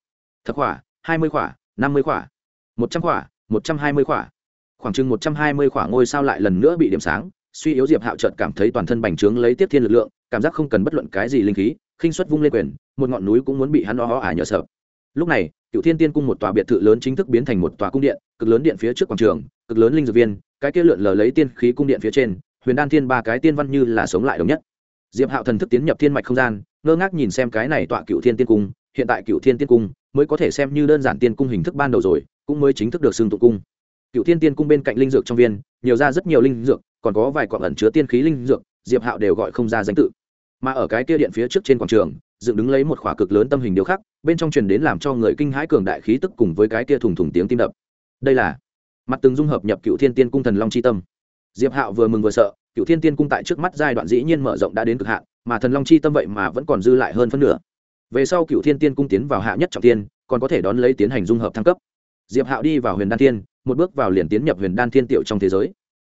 Speaker 1: Thật khỏa, hai mươi khỏa, năm mươi khỏa, một trăm khỏa, một trăm hai mươi khỏa khoảng chừng một trăm hai mươi khoảng ngôi sao lại lần nữa bị điểm sáng, suy yếu diệp hạo trợt cảm thấy toàn thân bành trướng lấy tiếp thiên lực lượng, cảm giác không cần bất luận cái gì linh khí, khinh suất vung lên quyền, một ngọn núi cũng muốn bị hắn ho ả nhờ sợ. Lúc này cựu thiên tiên cung một tòa biệt thự lớn chính thức biến thành một tòa cung điện, cực lớn điện phía trước quảng trường, cực lớn linh dược viên, cái kia lượn lờ lấy tiên khí cung điện phía trên, huyền đan thiên ba cái tiên văn như là sống lại đồng nhất. Diệp hạo thần thức tiến nhập thiên mạch không gian, ngơ ngác nhìn xem cái này tọa cựu thiên tiên cung, hiện tại cựu thiên tiên cung mới có thể xem như đơn giản tiên cung hình thức ban đầu rồi, cũng mới chính thức được xưng tụ cung cựu thiên tiên cung bên cạnh linh dược trong viên, nhiều ra rất nhiều linh dược, còn có vài cọn ẩn chứa tiên khí linh dược, diệp hạo đều gọi không ra danh tự. Mà ở cái kia điện phía trước trên quảng trường, dựng đứng lấy một khỏa cực lớn tâm hình điêu khắc, bên trong truyền đến làm cho người kinh hãi cường đại khí tức cùng với cái kia thùng thùng tiếng tim đập. Đây là mặt từng dung hợp nhập cựu thiên tiên cung thần long c h i tâm. Diệp hạo vừa mừng vừa sợ, cựu thiên tiên cung tại trước mắt giai đoạn dĩ nhiên mở rộng đã đến cực hạn, mà thần long c h i tâm vậy mà vẫn còn dư lại hơn phân nửa. Về sau cựu thiên tiên cung tiến vào hạ nhất trọng tiên, còn có thể đón lấy tiến hành dung hợp thăng cấp. Diệp hạo đi vào huyền đan thiên một bước vào liền tiến nhập huyền đan thiên tiểu trong thế giới.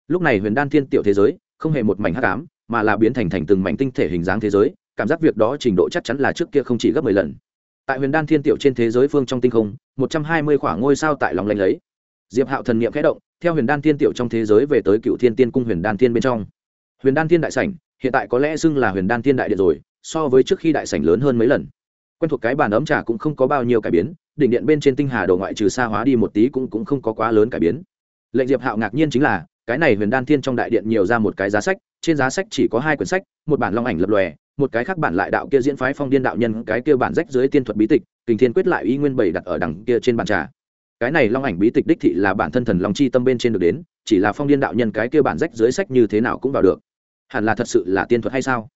Speaker 1: Lúc này huyền đan thiên tiểu thế giới không hề một mảnh hắc ám, mà là biến thành thành từng mảnh tinh thể hình dáng thế giới, cảm giác việc đó trình độ chắc chắn là trước kia không chỉ gấp mười lần. Tại huyền đan thiên tiểu trên thế giới phương trong tinh không, một trăm hai mươi khoảng ngôi sao tại lòng lanh lấy. Diệp hạo thần niệm khẽ động, theo huyền đan thiên tiểu trong thế giới về tới cựu thiên tiên cung huyền đan thiên bên trong. Huyền đan thiên đại sảnh, hiện tại có lẽ xưng là huyền đan thiên đại điện rồi, so với trước khi đại sảnh lớn hơn mấy lần quen thuộc cái bàn ấm trà cũng không có bao nhiêu cải biến, đỉnh điện bên trên tinh hà đồ ngoại trừ xa hóa đi một tí cũng cũng không có quá lớn cải biến. Lệnh diệp hạo ngạc nhiên chính là, cái này huyền đan thiên trong đại điện nhiều ra một cái giá sách, trên giá sách chỉ có hai quyển sách, một bản long ảnh lập lòe, một cái khác bản lại đạo kia diễn phái phong điên đạo nhân, cái kia bản rách dưới tiên thuật bí tịch, kình thiên quyết lại y nguyên bảy đặt ở đằng kia trên bàn trà. Cái này long ảnh bí tịch đích thị là bản thân thần long chi tâm bên trên được đến, chỉ là phong điên đạo nhân cái kia bản rách dưới sách như thế nào cũng vào được. Hẳn là thật sự là tiên thuật hay sao?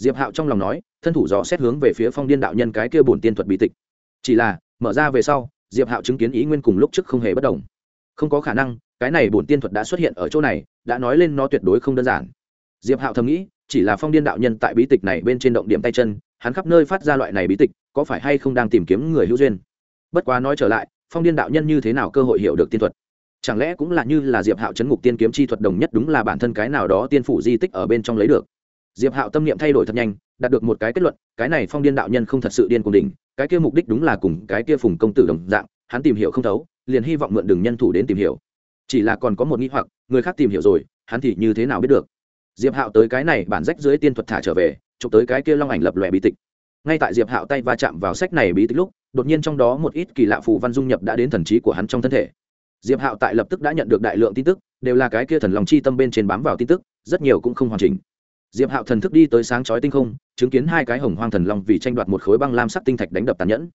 Speaker 1: Diệp hạo trong lòng nói, thân thủ dò xét hướng về phía phong điên đạo nhân cái kia bổn tiên thuật bí tịch. Chỉ là, mở ra về sau, diệp hạo chứng kiến ý nguyên cùng lúc trước không hề bất đồng. Không có khả năng, cái này bổn tiên thuật đã xuất hiện ở chỗ này, đã nói lên nó tuyệt đối không đơn giản. Diệp hạo thầm nghĩ, chỉ là phong điên đạo nhân tại bí tịch này bên trên động điểm tay chân, hắn khắp nơi phát ra loại này bí tịch, có phải hay không đang tìm kiếm người hữu duyên? Bất quá nói trở lại, phong điên đạo nhân như thế nào cơ hội hiểu được tiên thuật? Chẳng lẽ cũng là như là diệp hạo chấn ngục tiên kiếm chi thuật đồng nhất đúng là bản thân cái nào đó tiên phủ di tích ở bên trong lấy được? Diệp hạo tâm niệm thay đổi thật nhanh, đạt được một cái kết luận, cái này phong điên đạo nhân không thật sự điên cùng đỉnh, cái kia mục đích đúng là cùng cái kia phùng công tử đồng dạng, hắn tìm hiểu không thấu, liền hy vọng mượn đường nhân thủ đến tìm hiểu. Chỉ là còn có một nghi hoặc, người khác tìm hiểu rồi, hắn thì như thế nào biết được? Diệp hạo tới cái này bản rách dưới tiên thuật thả trở về, chụp tới cái kia long ảnh lập lòe bí tịch. Ngay tại diệp hạo tay va chạm vào sách này bí tịch lúc, đột nhiên trong đó một ít kỳ lạ phù văn dung nhập đã đến thần trí của hắn trong thân thể. Diệp hạo tại lập tức đã nhận được đại lượng tin tức, đều là cái kia thần lòng chi tâm bên trên bám vào tin tức, rất nhiều cũng không hoàn chỉnh diệp hạo thần thức đi tới sáng chói tinh không, chứng kiến hai cái hồng hoang thần long vì tranh đoạt một khối băng lam sắc tinh thạch đánh đập tàn nhẫn.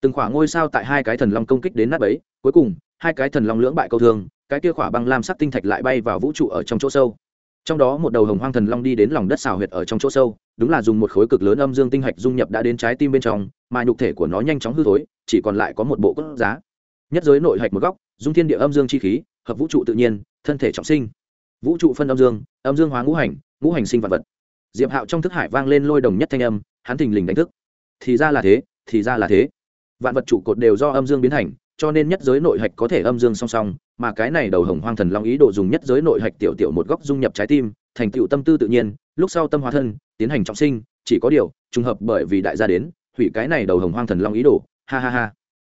Speaker 1: Từng khỏa ngôi sao tại hai cái thần long công kích đến nát ấy cuối cùng, hai cái thần long lưỡng bại câu thương, cái kia khỏa băng lam sắc tinh thạch lại bay vào vũ trụ ở trong chỗ sâu. Trong đó một đầu hồng hoang thần long đi đến lòng đất xào huyệt ở trong chỗ sâu, đúng là dùng một khối cực lớn âm dương tinh hạch dung nhập đã đến trái tim bên trong, mà nhục thể của nó nhanh chóng hư thối, chỉ còn lại có một bộ cốt giá. Nhất giới nội hạch một góc, dung thiên địa âm dương chi khí, hợp vũ trụ tự nhiên, thân thể trọng sinh. Vũ trụ phân âm dương âm dương hóa ngũ hành ngũ hành sinh vật vật. Diệp hạo trong thức hải vang lên lôi đồng nhất thanh âm, hắn thình lình đánh thức. Thì ra là thế, thì ra là thế. Vạn vật trụ cột đều do âm dương biến thành, cho nên nhất giới nội hạch có thể âm dương song song, mà cái này đầu hồng hoang thần long ý đồ dùng nhất giới nội hạch tiểu tiểu một góc dung nhập trái tim, thành tựu tâm tư tự nhiên, lúc sau tâm hóa thân, tiến hành trọng sinh, chỉ có điều, trùng hợp bởi vì đại gia đến, hủy cái này đầu hồng hoang thần long ý đồ, ha ha ha.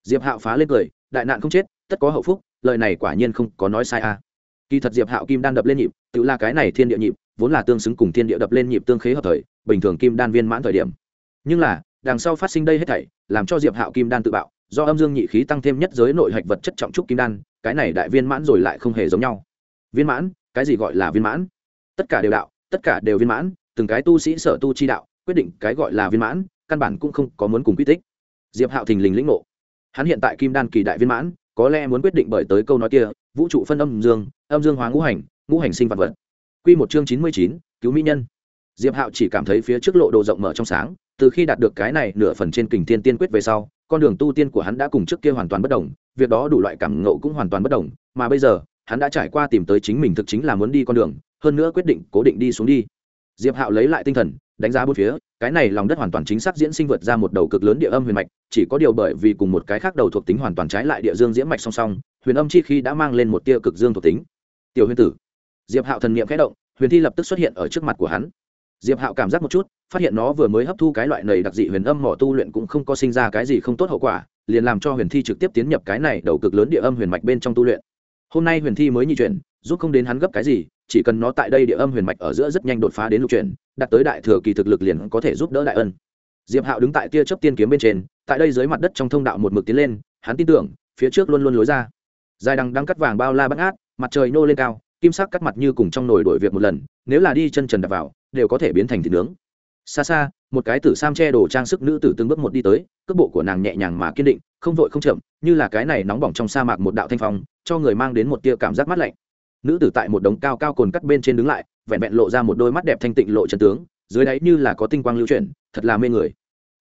Speaker 1: Diệp hạo phá lên cười, đại nạn không chết, tất có hậu phúc, lời này quả nhiên không có nói sai a. À. kỳ thật diệp hạo kim đan đập lên nhịp, tự là cái này thiên địa nhịp vốn là tương xứng cùng thiên địa đập lên nhịp tương khế hợp thời, bình thường kim đan viên mãn thời điểm. Nhưng là, đằng sau phát sinh đây hết thảy, làm cho diệp hạo kim đan tự bạo, do âm dương nhị khí tăng thêm nhất giới nội hạch vật chất trọng trúc kim đan, cái này đại viên mãn rồi lại không hề giống nhau. Viên mãn, cái gì gọi là viên mãn? Tất cả đều đạo, tất cả đều viên mãn, từng cái tu sĩ sở tu chi đạo, quyết định cái gọi là viên mãn, căn bản cũng không có muốn cùng quy tích. Diệp hạo thình lình lĩnh ngộ. Hắn hiện tại kim đan kỳ đại viên mãn, có lẽ muốn quyết định bởi tới câu nói kia, vũ trụ phân âm dương âm dương hóa ngũ hành ngũ hành sinh vật vật quy một chương chín mươi chín, cứu mỹ nhân. Diệp hạo chỉ cảm thấy phía trước lộ đồ rộng mở trong sáng, từ khi đạt được cái này nửa phần trên kình tiên tiên quyết về sau, con đường tu tiên của hắn đã cùng trước kia hoàn toàn bất đồng, việc đó đủ loại cảm ngộ cũng hoàn toàn bất đồng, mà bây giờ, hắn đã trải qua tìm tới chính mình thực chính là muốn đi con đường, hơn nữa quyết định cố định đi xuống đi. Diệp hạo lấy lại tinh thần, đánh giá bốn phía, cái này lòng đất hoàn toàn chính xác diễn sinh vượt ra một đầu cực lớn địa âm huyền mạch, chỉ có điều bởi vì cùng một cái khác đầu thuộc tính hoàn toàn trái lại địa dương diễm mạch song song, huyền âm chi khi đã mang lên một tia cực dương thuộc tính. Tiểu huyền tử diệp hạo thần niệm khẽ động, huyền thi lập tức xuất hiện ở trước mặt của hắn. Diệp hạo cảm giác một chút, phát hiện nó vừa mới hấp thu cái loại nầy đặc dị huyền âm mỏ tu luyện cũng không có sinh ra cái gì không tốt hậu quả, liền làm cho huyền thi trực tiếp tiến nhập cái này đầu cực lớn địa âm huyền mạch bên trong tu luyện. Hôm nay huyền thi mới nhị chuyển, giúp không đến hắn gấp cái gì, chỉ cần nó tại đây địa âm huyền mạch ở giữa rất nhanh đột phá đến lục chuyển, đạt tới đại thừa kỳ thực lực liền có thể giúp đỡ đại ân. Diệp hạo đứng tại tia chớp tiên kiếm bên trên, tại đây dưới mặt đất trong thông đạo một mực tiến lên, hắn tin tưởng, phía trước luôn luôn lối ra. Dài đằng đang cắt vàng bao la bắt ngát, mặt trời nô lên cao kim sắc cắt mặt như cùng trong nồi đổi việc một lần, nếu là đi chân trần đập vào, đều có thể biến thành thịt nướng. Xa xa, một cái tử sam che đồ trang sức nữ tử từng bước một đi tới, cước bộ của nàng nhẹ nhàng mà kiên định, không vội không chậm, như là cái này nóng bỏng trong sa mạc một đạo thanh phong, cho người mang đến một tia cảm giác mát lạnh. Nữ tử tại một đống cao cao cồn cắt bên trên đứng lại, vẹn vẹn lộ ra một đôi mắt đẹp thanh tịnh lộ chân tướng, dưới đáy như là có tinh quang lưu chuyển, thật là mê người.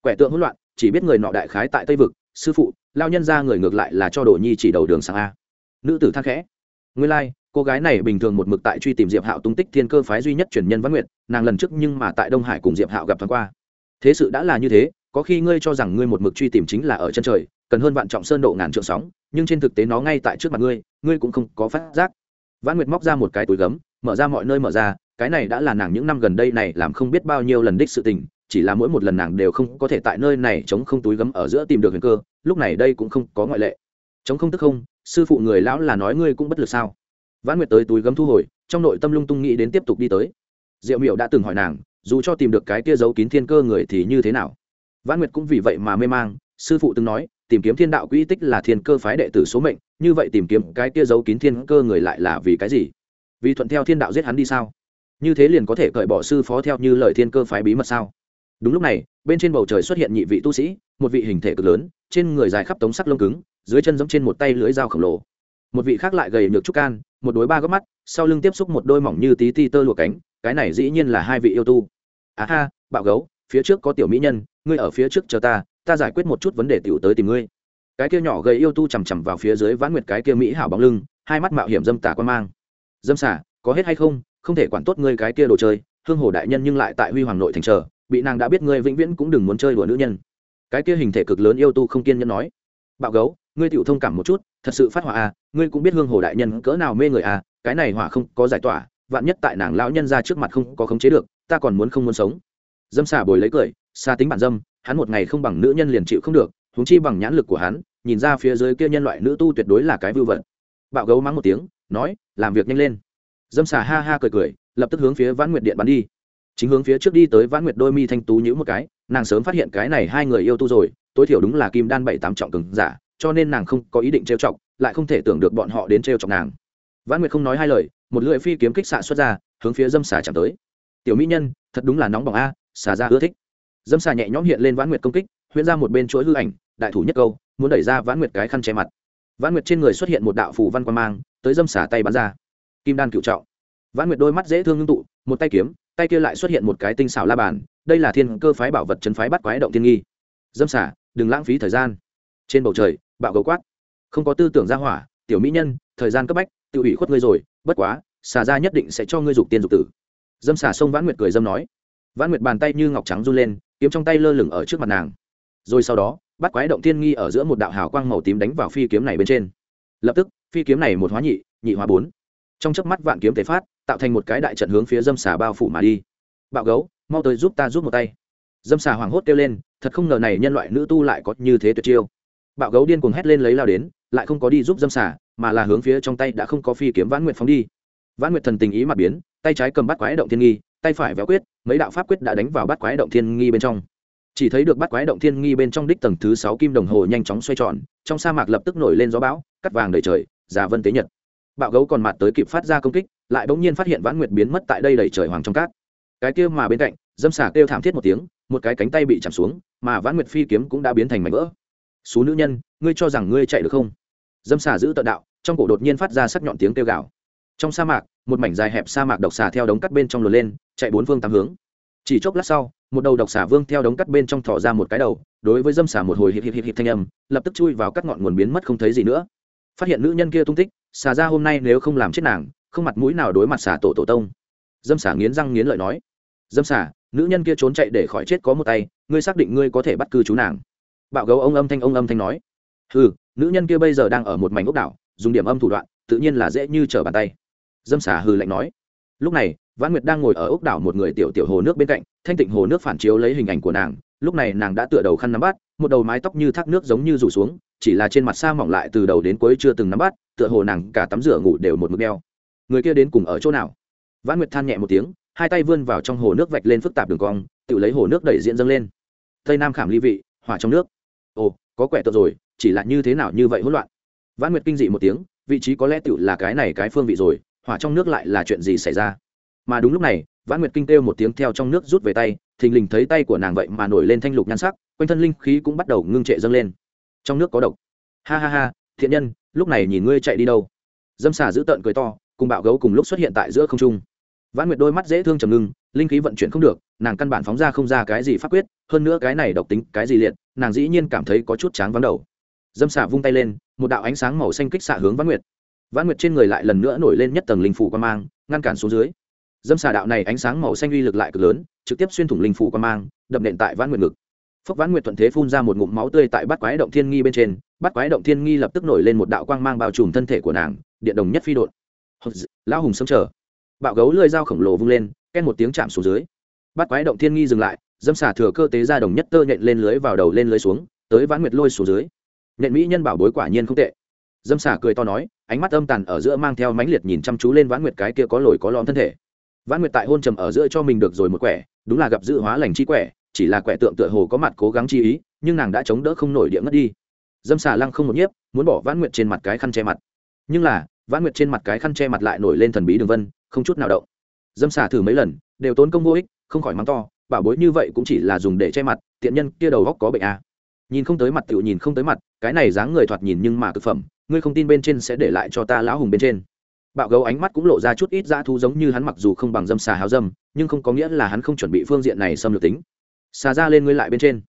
Speaker 1: Quẻ tượng hỗn loạn, chỉ biết người nọ đại khái tại tây vực, sư phụ, lao nhân ra người ngược lại là cho đồ nhi chỉ đầu đường sang a. Nữ tử than khẽ nguyên lai cô gái này bình thường một mực tại truy tìm diệp hạo tung tích thiên cơ phái duy nhất truyền nhân văn nguyện nàng lần trước nhưng mà tại đông hải cùng diệp hạo gặp thoáng qua. Thế sự đã là như thế, có khi ngươi cho rằng ngươi một mực truy tìm chính là ở chân trời, cần hơn vạn trọng sơn độ ngàn trượng sóng, nhưng trên thực tế nó ngay tại trước mặt ngươi ngươi cũng không có phát giác. Văn nguyệt móc ra một cái túi gấm, mở ra mọi nơi mở ra, cái này đã là nàng những năm gần đây này làm không biết bao nhiêu lần đích sự tình, chỉ là mỗi một lần nàng đều không có thể tại nơi này chống không túi gấm ở giữa tìm được huyền cơ, lúc này đây cũng không có ngoại lệ. Chống không tức không, sư phụ người lão là nói ngươi cũng bất lực sao? Vãn nguyệt tới túi gấm thu hồi, trong nội tâm lung tung nghĩ đến tiếp tục đi tới. Diệu miệu đã từng hỏi nàng, dù cho tìm được cái kia giấu kín thiên cơ người thì như thế nào? Vãn nguyệt cũng vì vậy mà mê mang, sư phụ từng nói, tìm kiếm thiên đạo quỹ tích là thiên cơ phái đệ tử số mệnh, như vậy tìm kiếm cái kia giấu kín thiên cơ người lại là vì cái gì? Vì thuận theo thiên đạo giết hắn đi sao? Như thế liền có thể cởi bỏ sư phó theo như lời thiên cơ phái bí mật sao? Đúng lúc này, bên trên bầu trời xuất hiện nhị vị tu sĩ, một vị hình thể cực lớn, trên người dài khắp tống sắc lông cứng, dưới chân giống trên một tay lưới dao khổng lồ một vị khác lại gầy nhược trúc can, một đối ba góc mắt, sau lưng tiếp xúc một đôi mỏng như tí ti tơ lụa cánh, cái này dĩ nhiên là hai vị yêu tu. À ha, bạo gấu, phía trước có tiểu mỹ nhân, ngươi ở phía trước chờ ta ta giải quyết một chút vấn đề tiểu tới tìm ngươi. Cái kia nhỏ gầy yêu tu chằm chằm vào phía dưới vãn nguyệt cái kia mỹ hảo bóng lưng, hai mắt mạo hiểm dâm tà quan mang. Dâm xả có hết hay không? Không thể quản tốt ngươi cái kia đồ chơi, hương hồ đại nhân nhưng lại tại huy hoàng nội thành chờ, bị nàng đã biết ngươi vĩnh viễn cũng đừng muốn chơi đùa nữ nhân. Cái kia hình thể cực lớn yêu tu không kiên nhẫn nói. Bạo gấu ngươi tiểu thông cảm một chút, thật sự phát hỏa à ngươi cũng biết hương hồ đại nhân cỡ nào mê người à cái này hỏa không có giải tỏa, vạn nhất tại nàng lão nhân ra trước mặt không có khống chế được, ta còn muốn không muốn sống. Dâm xà bồi lấy cười, xa tính bản dâm, hắn một ngày không bằng nữ nhân liền chịu không được, huống chi bằng nhãn lực của hắn, nhìn ra phía dưới kia nhân loại nữ tu tuyệt đối là cái vưu vật. Bạo gấu mắng một tiếng, nói, làm việc nhanh lên. Dâm xà ha ha cười cười, lập tức hướng phía vãn nguyệt điện bắn đi. Chính hướng phía trước đi tới vãn nguyệt đôi mi thanh tú nhữ một cái, nàng sớm phát hiện cái này hai người yêu tu rồi, tối thiểu đúng là kim đan bảy tám trọng cừng giả cho nên nàng không có ý định trêu chọc, lại không thể tưởng được bọn họ đến trêu chọc nàng. Vãn nguyệt không nói hai lời, một lưỡi phi kiếm kích xạ xuất ra, hướng phía dâm xà chạm tới. Tiểu mỹ nhân, thật đúng là nóng bỏng a, xà ra ưa thích. Dâm xà nhẹ nhõm hiện lên vãn nguyệt công kích, huyễn ra một bên chuỗi hư ảnh, đại thủ nhất câu, muốn đẩy ra vãn nguyệt cái khăn che mặt. Vãn nguyệt trên người xuất hiện một đạo phủ văn quan mang, tới dâm Xà tay bắn ra. Kim đan cựu trọng. Vãn nguyệt đôi mắt dễ thương ngưng tụ, một tay kiếm, tay kia lại xuất hiện một cái tinh xảo la bàn, đây là thiên cơ phái bảo vật chân phái bắt quái động thiên nghi. Dâm xả đừng lãng phí thời gian. Trên bầu trời bạo gấu quát. Không có tư tưởng ra hỏa, tiểu mỹ nhân, thời gian cấp bách, tự ủy khuất ngươi rồi, bất quá, xà ra nhất định sẽ cho ngươi dục tiên dục tử. Dâm xả sông vãn nguyệt cười dâm nói. Vãn nguyệt bàn tay như ngọc trắng run lên, kiếm trong tay lơ lửng ở trước mặt nàng. Rồi sau đó, bắt quái động thiên nghi ở giữa một đạo hào quang màu tím đánh vào phi kiếm này bên trên. Lập tức, phi kiếm này một hóa nhị nhị hóa bốn. Trong chớp mắt vạn kiếm thể phát, tạo thành một cái đại trận hướng phía dâm xà bao phủ mà đi. Bạo gấu, mau tới giúp ta giúp một tay. Dâm xà hoảng hốt kêu lên, thật không ngờ này nhân loại nữ tu lại có như thế tuyệt chiêu bạo gấu điên cuồng hét lên lấy lao đến, lại không có đi giúp dâm xà, mà là hướng phía trong tay đã không có phi kiếm vãn nguyệt phóng đi. Vãn nguyệt thần tình ý mặt biến, tay trái cầm bắt quái động thiên nghi, tay phải véo quyết, mấy đạo pháp quyết đã đánh vào bắt quái động thiên nghi bên trong. Chỉ thấy được bắt quái động thiên nghi bên trong đích tầng thứ sáu kim đồng hồ nhanh chóng xoay tròn, trong sa mạc lập tức nổi lên gió bão, cắt vàng đầy trời, già vân tế nhật. Bạo gấu còn mặt tới kịp phát ra công kích, lại bỗng nhiên phát hiện vãn nguyệt biến mất tại đây đầy trời hoàng trong cát. Cái kia mà bên cạnh, dâm xả kêu thảm thiết một tiếng, một cái cánh tay bị chạm xuống, mà vãn nguyệt phi kiếm cũng đã biến thành mảnh vỡ số nữ nhân, ngươi cho rằng ngươi chạy được không? Dâm xà giữ tận đạo, trong cổ đột nhiên phát ra sắc nhọn tiếng kêu gào. Trong sa mạc, một mảnh dài hẹp sa mạc độc xà theo đống cắt bên trong lùa lên, chạy bốn phương tám hướng. Chỉ chốc lát sau, một đầu độc xà vương theo đống cắt bên trong thỏ ra một cái đầu, đối với dâm xà một hồi hít hít hít hịp thanh âm, lập tức chui vào các ngọn nguồn biến mất không thấy gì nữa. Phát hiện nữ nhân kia tung tích, xà ra hôm nay nếu không làm chết nàng, không mặt mũi nào đối mặt xà tổ tổ tông. Dâm xà nghiến răng nghiến lợi nói, dâm xà, nữ nhân kia trốn chạy để khỏi chết có một tay, ngươi xác định ngươi có thể bắt cư chú nàng bạo gấu ông âm thanh ông âm thanh nói. Ừ nữ nhân kia bây giờ đang ở một mảnh ốc đảo, dùng điểm âm thủ đoạn, tự nhiên là dễ như trở bàn tay. Dâm xà hừ lạnh nói. Lúc này, vãn nguyệt đang ngồi ở ốc đảo một người tiểu tiểu hồ nước bên cạnh, thanh tịnh hồ nước phản chiếu lấy hình ảnh của nàng. Lúc này nàng đã tựa đầu khăn nắm bắt, một đầu mái tóc như thác nước giống như rủ xuống, chỉ là trên mặt sa mỏng lại từ đầu đến cuối chưa từng nắm bắt, tựa hồ nàng cả tắm rửa ngủ đều một mực đeo. Người kia đến cùng ở chỗ nào? Vãn nguyệt than nhẹ một tiếng, hai tay vươn vào trong hồ nước vạch lên phức tạp đường cong, tự lấy hồ nước đẩy diện dâng lên. Tây nam khảm ly vị, hỏa trong nước ồ, có quẻ tượng rồi, chỉ là như thế nào như vậy hỗn loạn? Vãn nguyệt kinh dị một tiếng, vị trí có lẽ tự là cái này cái phương vị rồi, hỏa trong nước lại là chuyện gì xảy ra? Mà đúng lúc này, vãn nguyệt kinh kêu một tiếng theo trong nước rút về tay, thình lình thấy tay của nàng vậy mà nổi lên thanh lục nhan sắc, quanh thân linh khí cũng bắt đầu ngưng trệ dâng lên. Trong nước có độc. Ha ha ha, thiện nhân, lúc này nhìn ngươi chạy đi đâu? Dâm xà giữ tợn cười to, cùng bạo gấu cùng lúc xuất hiện tại giữa không trung. Vãn nguyệt đôi mắt dễ thương trầm ngưng, linh khí vận chuyển không được, nàng căn bản phóng ra không ra cái gì pháp quyết, hơn nữa cái này độc tính, cái gì liệt nàng dĩ nhiên cảm thấy có chút tráng vắng đầu. Dâm xà vung tay lên, một đạo ánh sáng màu xanh kích xạ hướng vãn nguyệt. Vãn nguyệt trên người lại lần nữa nổi lên nhất tầng linh phủ quan mang, ngăn cản xuống dưới. Dâm xà đạo này ánh sáng màu xanh uy lực lại cực lớn, trực tiếp xuyên thủng linh phủ quan mang, đập nện tại vãn nguyệt ngực. Phúc vãn nguyệt thuận thế phun ra một ngụm máu tươi tại bát quái động thiên nghi bên trên, bát quái động thiên nghi lập tức nổi lên một đạo quang mang bao trùm thân thể của nàng, điện đồng nhất phi đột lão hùng sống chờ. Bạo gấu lơi dao khổng lồ vung lên ken một tiếng chạm xuống dưới. Bát quái động thiên nghi dừng lại dâm xà thừa cơ tế ra đồng nhất tơ nhện lên lưới vào đầu lên lưới xuống, tới vãn nguyệt lôi xuống dưới. Nhện mỹ nhân bảo bối quả nhiên không tệ. Dâm xà cười to nói, ánh mắt âm tàn ở giữa mang theo mãnh liệt nhìn chăm chú lên vãn nguyệt cái kia có lồi có lõm thân thể. Vãn nguyệt tại hôn trầm ở giữa cho mình được rồi một quẻ, đúng là gặp dự hóa lành chi quẻ, chỉ là quẻ tượng tựa hồ có mặt cố gắng chi ý, nhưng nàng đã chống đỡ không nổi địa ngất đi. Dâm xà lăng không một nhiếp, muốn bỏ vãn nguyệt trên mặt cái khăn che mặt. Nhưng là, vãn nguyệt trên mặt cái khăn che mặt lại nổi lên thần bí đường vân, không chút nào động. Dâm xà thử mấy lần, đều tốn công vô ích, không khỏi mắng to bảo bối như vậy cũng chỉ là dùng để che mặt, tiện nhân kia đầu góc có bệnh à. nhìn không tới mặt tựu nhìn không tới mặt, cái này dáng người thoạt nhìn nhưng mà thực phẩm, ngươi không tin bên trên sẽ để lại cho ta lão hùng bên trên. Bạo gấu ánh mắt cũng lộ ra chút ít dã thú giống như hắn mặc dù không bằng dâm xà háo dâm, nhưng không có nghĩa là hắn không chuẩn bị phương diện này xâm lược tính. Xà ra lên ngươi lại bên trên.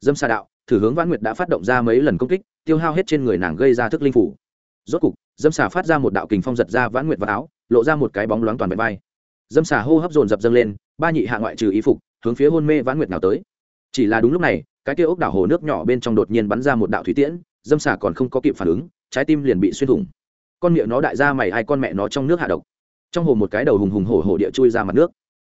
Speaker 1: Dâm xà đạo, thử hướng vãn nguyệt đã phát động ra mấy lần công kích, tiêu hao hết trên người nàng gây ra thức linh phủ. Rốt cục, dâm xà phát ra một đạo kình phong giật ra vãn nguyệt vào áo, lộ ra một cái bóng loáng toàn bề vai. Dâm xà hô hấp dồn dập dâng lên, ba nhị hạ ngoại trừ ý phục hướng phía hôn mê vãn nguyệt nào tới. Chỉ là đúng lúc này, cái kia ốc đảo hồ nước nhỏ bên trong đột nhiên bắn ra một đạo thủy tiễn, dâm xà còn không có kịp phản ứng, trái tim liền bị xuyên thủng. Con miệng nó đại ra mày hai con mẹ nó trong nước hạ độc. Trong hồ một cái đầu hùng hùng hổ hổ địa chui ra mặt nước.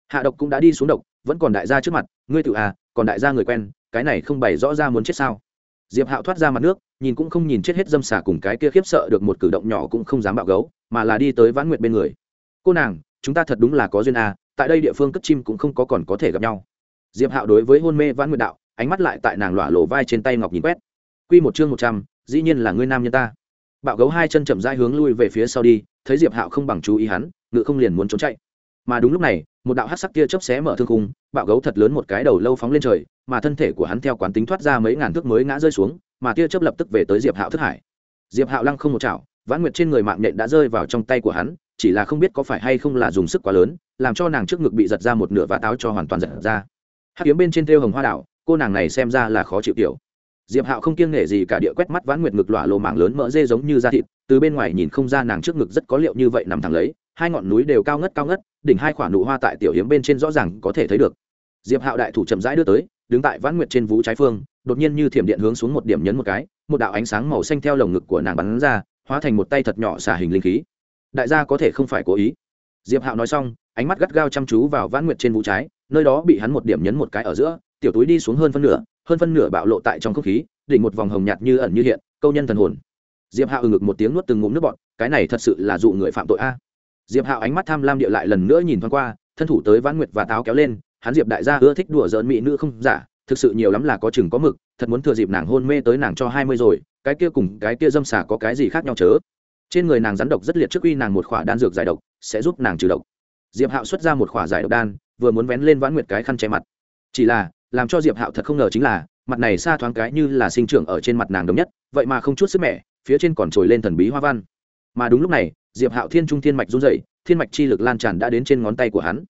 Speaker 1: Hạ độc cũng đã đi xuống độc, vẫn còn đại gia trước mặt, ngươi tự à còn đại gia người quen, cái này không bày rõ ra muốn chết sao? Diệp hạo thoát ra mặt nước, nhìn cũng không nhìn chết hết dâm xà cùng cái kia khiếp sợ được một cử động nhỏ cũng không dám bạo gấu, mà là đi tới vãn nguyệt bên người. Cô nàng, chúng ta thật đúng là có duyên à tại đây địa phương cất chim cũng không có còn có thể gặp nhau. Diệp hạo đối với hôn mê vãn nguyệt đạo, ánh mắt lại tại nàng lọa lộ vai trên tay ngọc nhìn quét. Quy một chương một trăm, dĩ nhiên là ngươi nam nhân ta. Bạo gấu hai chân chậm rãi hướng lui về phía sau đi, thấy diệp hạo không bằng chú ý hắn ngự không liền muốn trốn chạy. Mà đúng lúc này, một đạo hát sắc kia chớp xé mở thương khung, bạo gấu thật lớn một cái đầu lâu phóng lên trời, mà thân thể của hắn theo quán tính thoát ra mấy ngàn thước mới ngã rơi xuống, mà tia chớp lập tức về tới diệp hạo thất hải. Diệp hạo lăng không một chảo, vãn nguyệt trên người mạng nhện đã rơi vào trong tay của hắn chỉ là không biết có phải hay không là dùng sức quá lớn, làm cho nàng trước ngực bị giật ra một nửa và táo cho hoàn toàn giật ra. Hát kiếm bên trên thêu hồng hoa đảo, cô nàng này xem ra là khó chịu kiểu diệp hạo không kiêng nể gì cả địa quét mắt vãn nguyệt ngực lọa lộ mảng lớn mỡ dê giống như da thịt, từ bên ngoài nhìn không ra nàng trước ngực rất có liệu như vậy nằm thẳng lấy, hai ngọn núi đều cao ngất cao ngất, đỉnh hai khoản nụ hoa tại tiểu hiếm bên trên rõ ràng có thể thấy được. Diệp hạo đại thủ chậm rãi đưa tới, đứng tại vãn nguyệt trên vú trái phương, đột nhiên như thiểm điện hướng xuống một điểm nhấn một cái, một đạo ánh sáng màu xanh theo lồng ngực của nàng bắn ra, hóa thành một tay thật nhỏ xả hình linh khí đại gia có thể không phải cố ý. Diệp hạo nói xong, ánh mắt gắt gao chăm chú vào vãn nguyệt trên vũ trái, nơi đó bị hắn một điểm nhấn một cái ở giữa, tiểu túi đi xuống hơn phân nửa, hơn phân nửa bạo lộ tại trong không khí, đỉnh một vòng hồng nhạt như ẩn như hiện, câu nhân thần hồn. Diệp hạo ừ ngực một tiếng nuốt từng ngụm nước bọt, cái này thật sự là dụ người phạm tội a. Diệp hạo ánh mắt tham lam địa lại lần nữa nhìn thoáng qua, thân thủ tới vãn nguyệt và táo kéo lên, hắn diệp đại gia ưa thích đùa giỡn mỹ nữ không giả, thực sự nhiều lắm là có chừng có mực, thật muốn thừa dịp nàng hôn mê tới nàng cho hai mươi rồi, cái kia cùng cái kia dâm xả có cái gì khác nhau chớ? Trên người nàng rắn độc rất liệt trước uy nàng một khỏa đan dược giải độc, sẽ giúp nàng trừ độc. Diệp hạo xuất ra một khỏa giải độc đan, vừa muốn vén lên vãn nguyệt cái khăn che mặt. Chỉ là, làm cho diệp hạo thật không ngờ chính là, mặt này xa thoáng cái như là sinh trưởng ở trên mặt nàng đồng nhất, vậy mà không chút sức mẻ, phía trên còn trồi lên thần bí hoa văn. Mà đúng lúc này, diệp hạo thiên trung thiên mạch run dậy thiên mạch chi lực lan tràn đã đến trên ngón tay của hắn.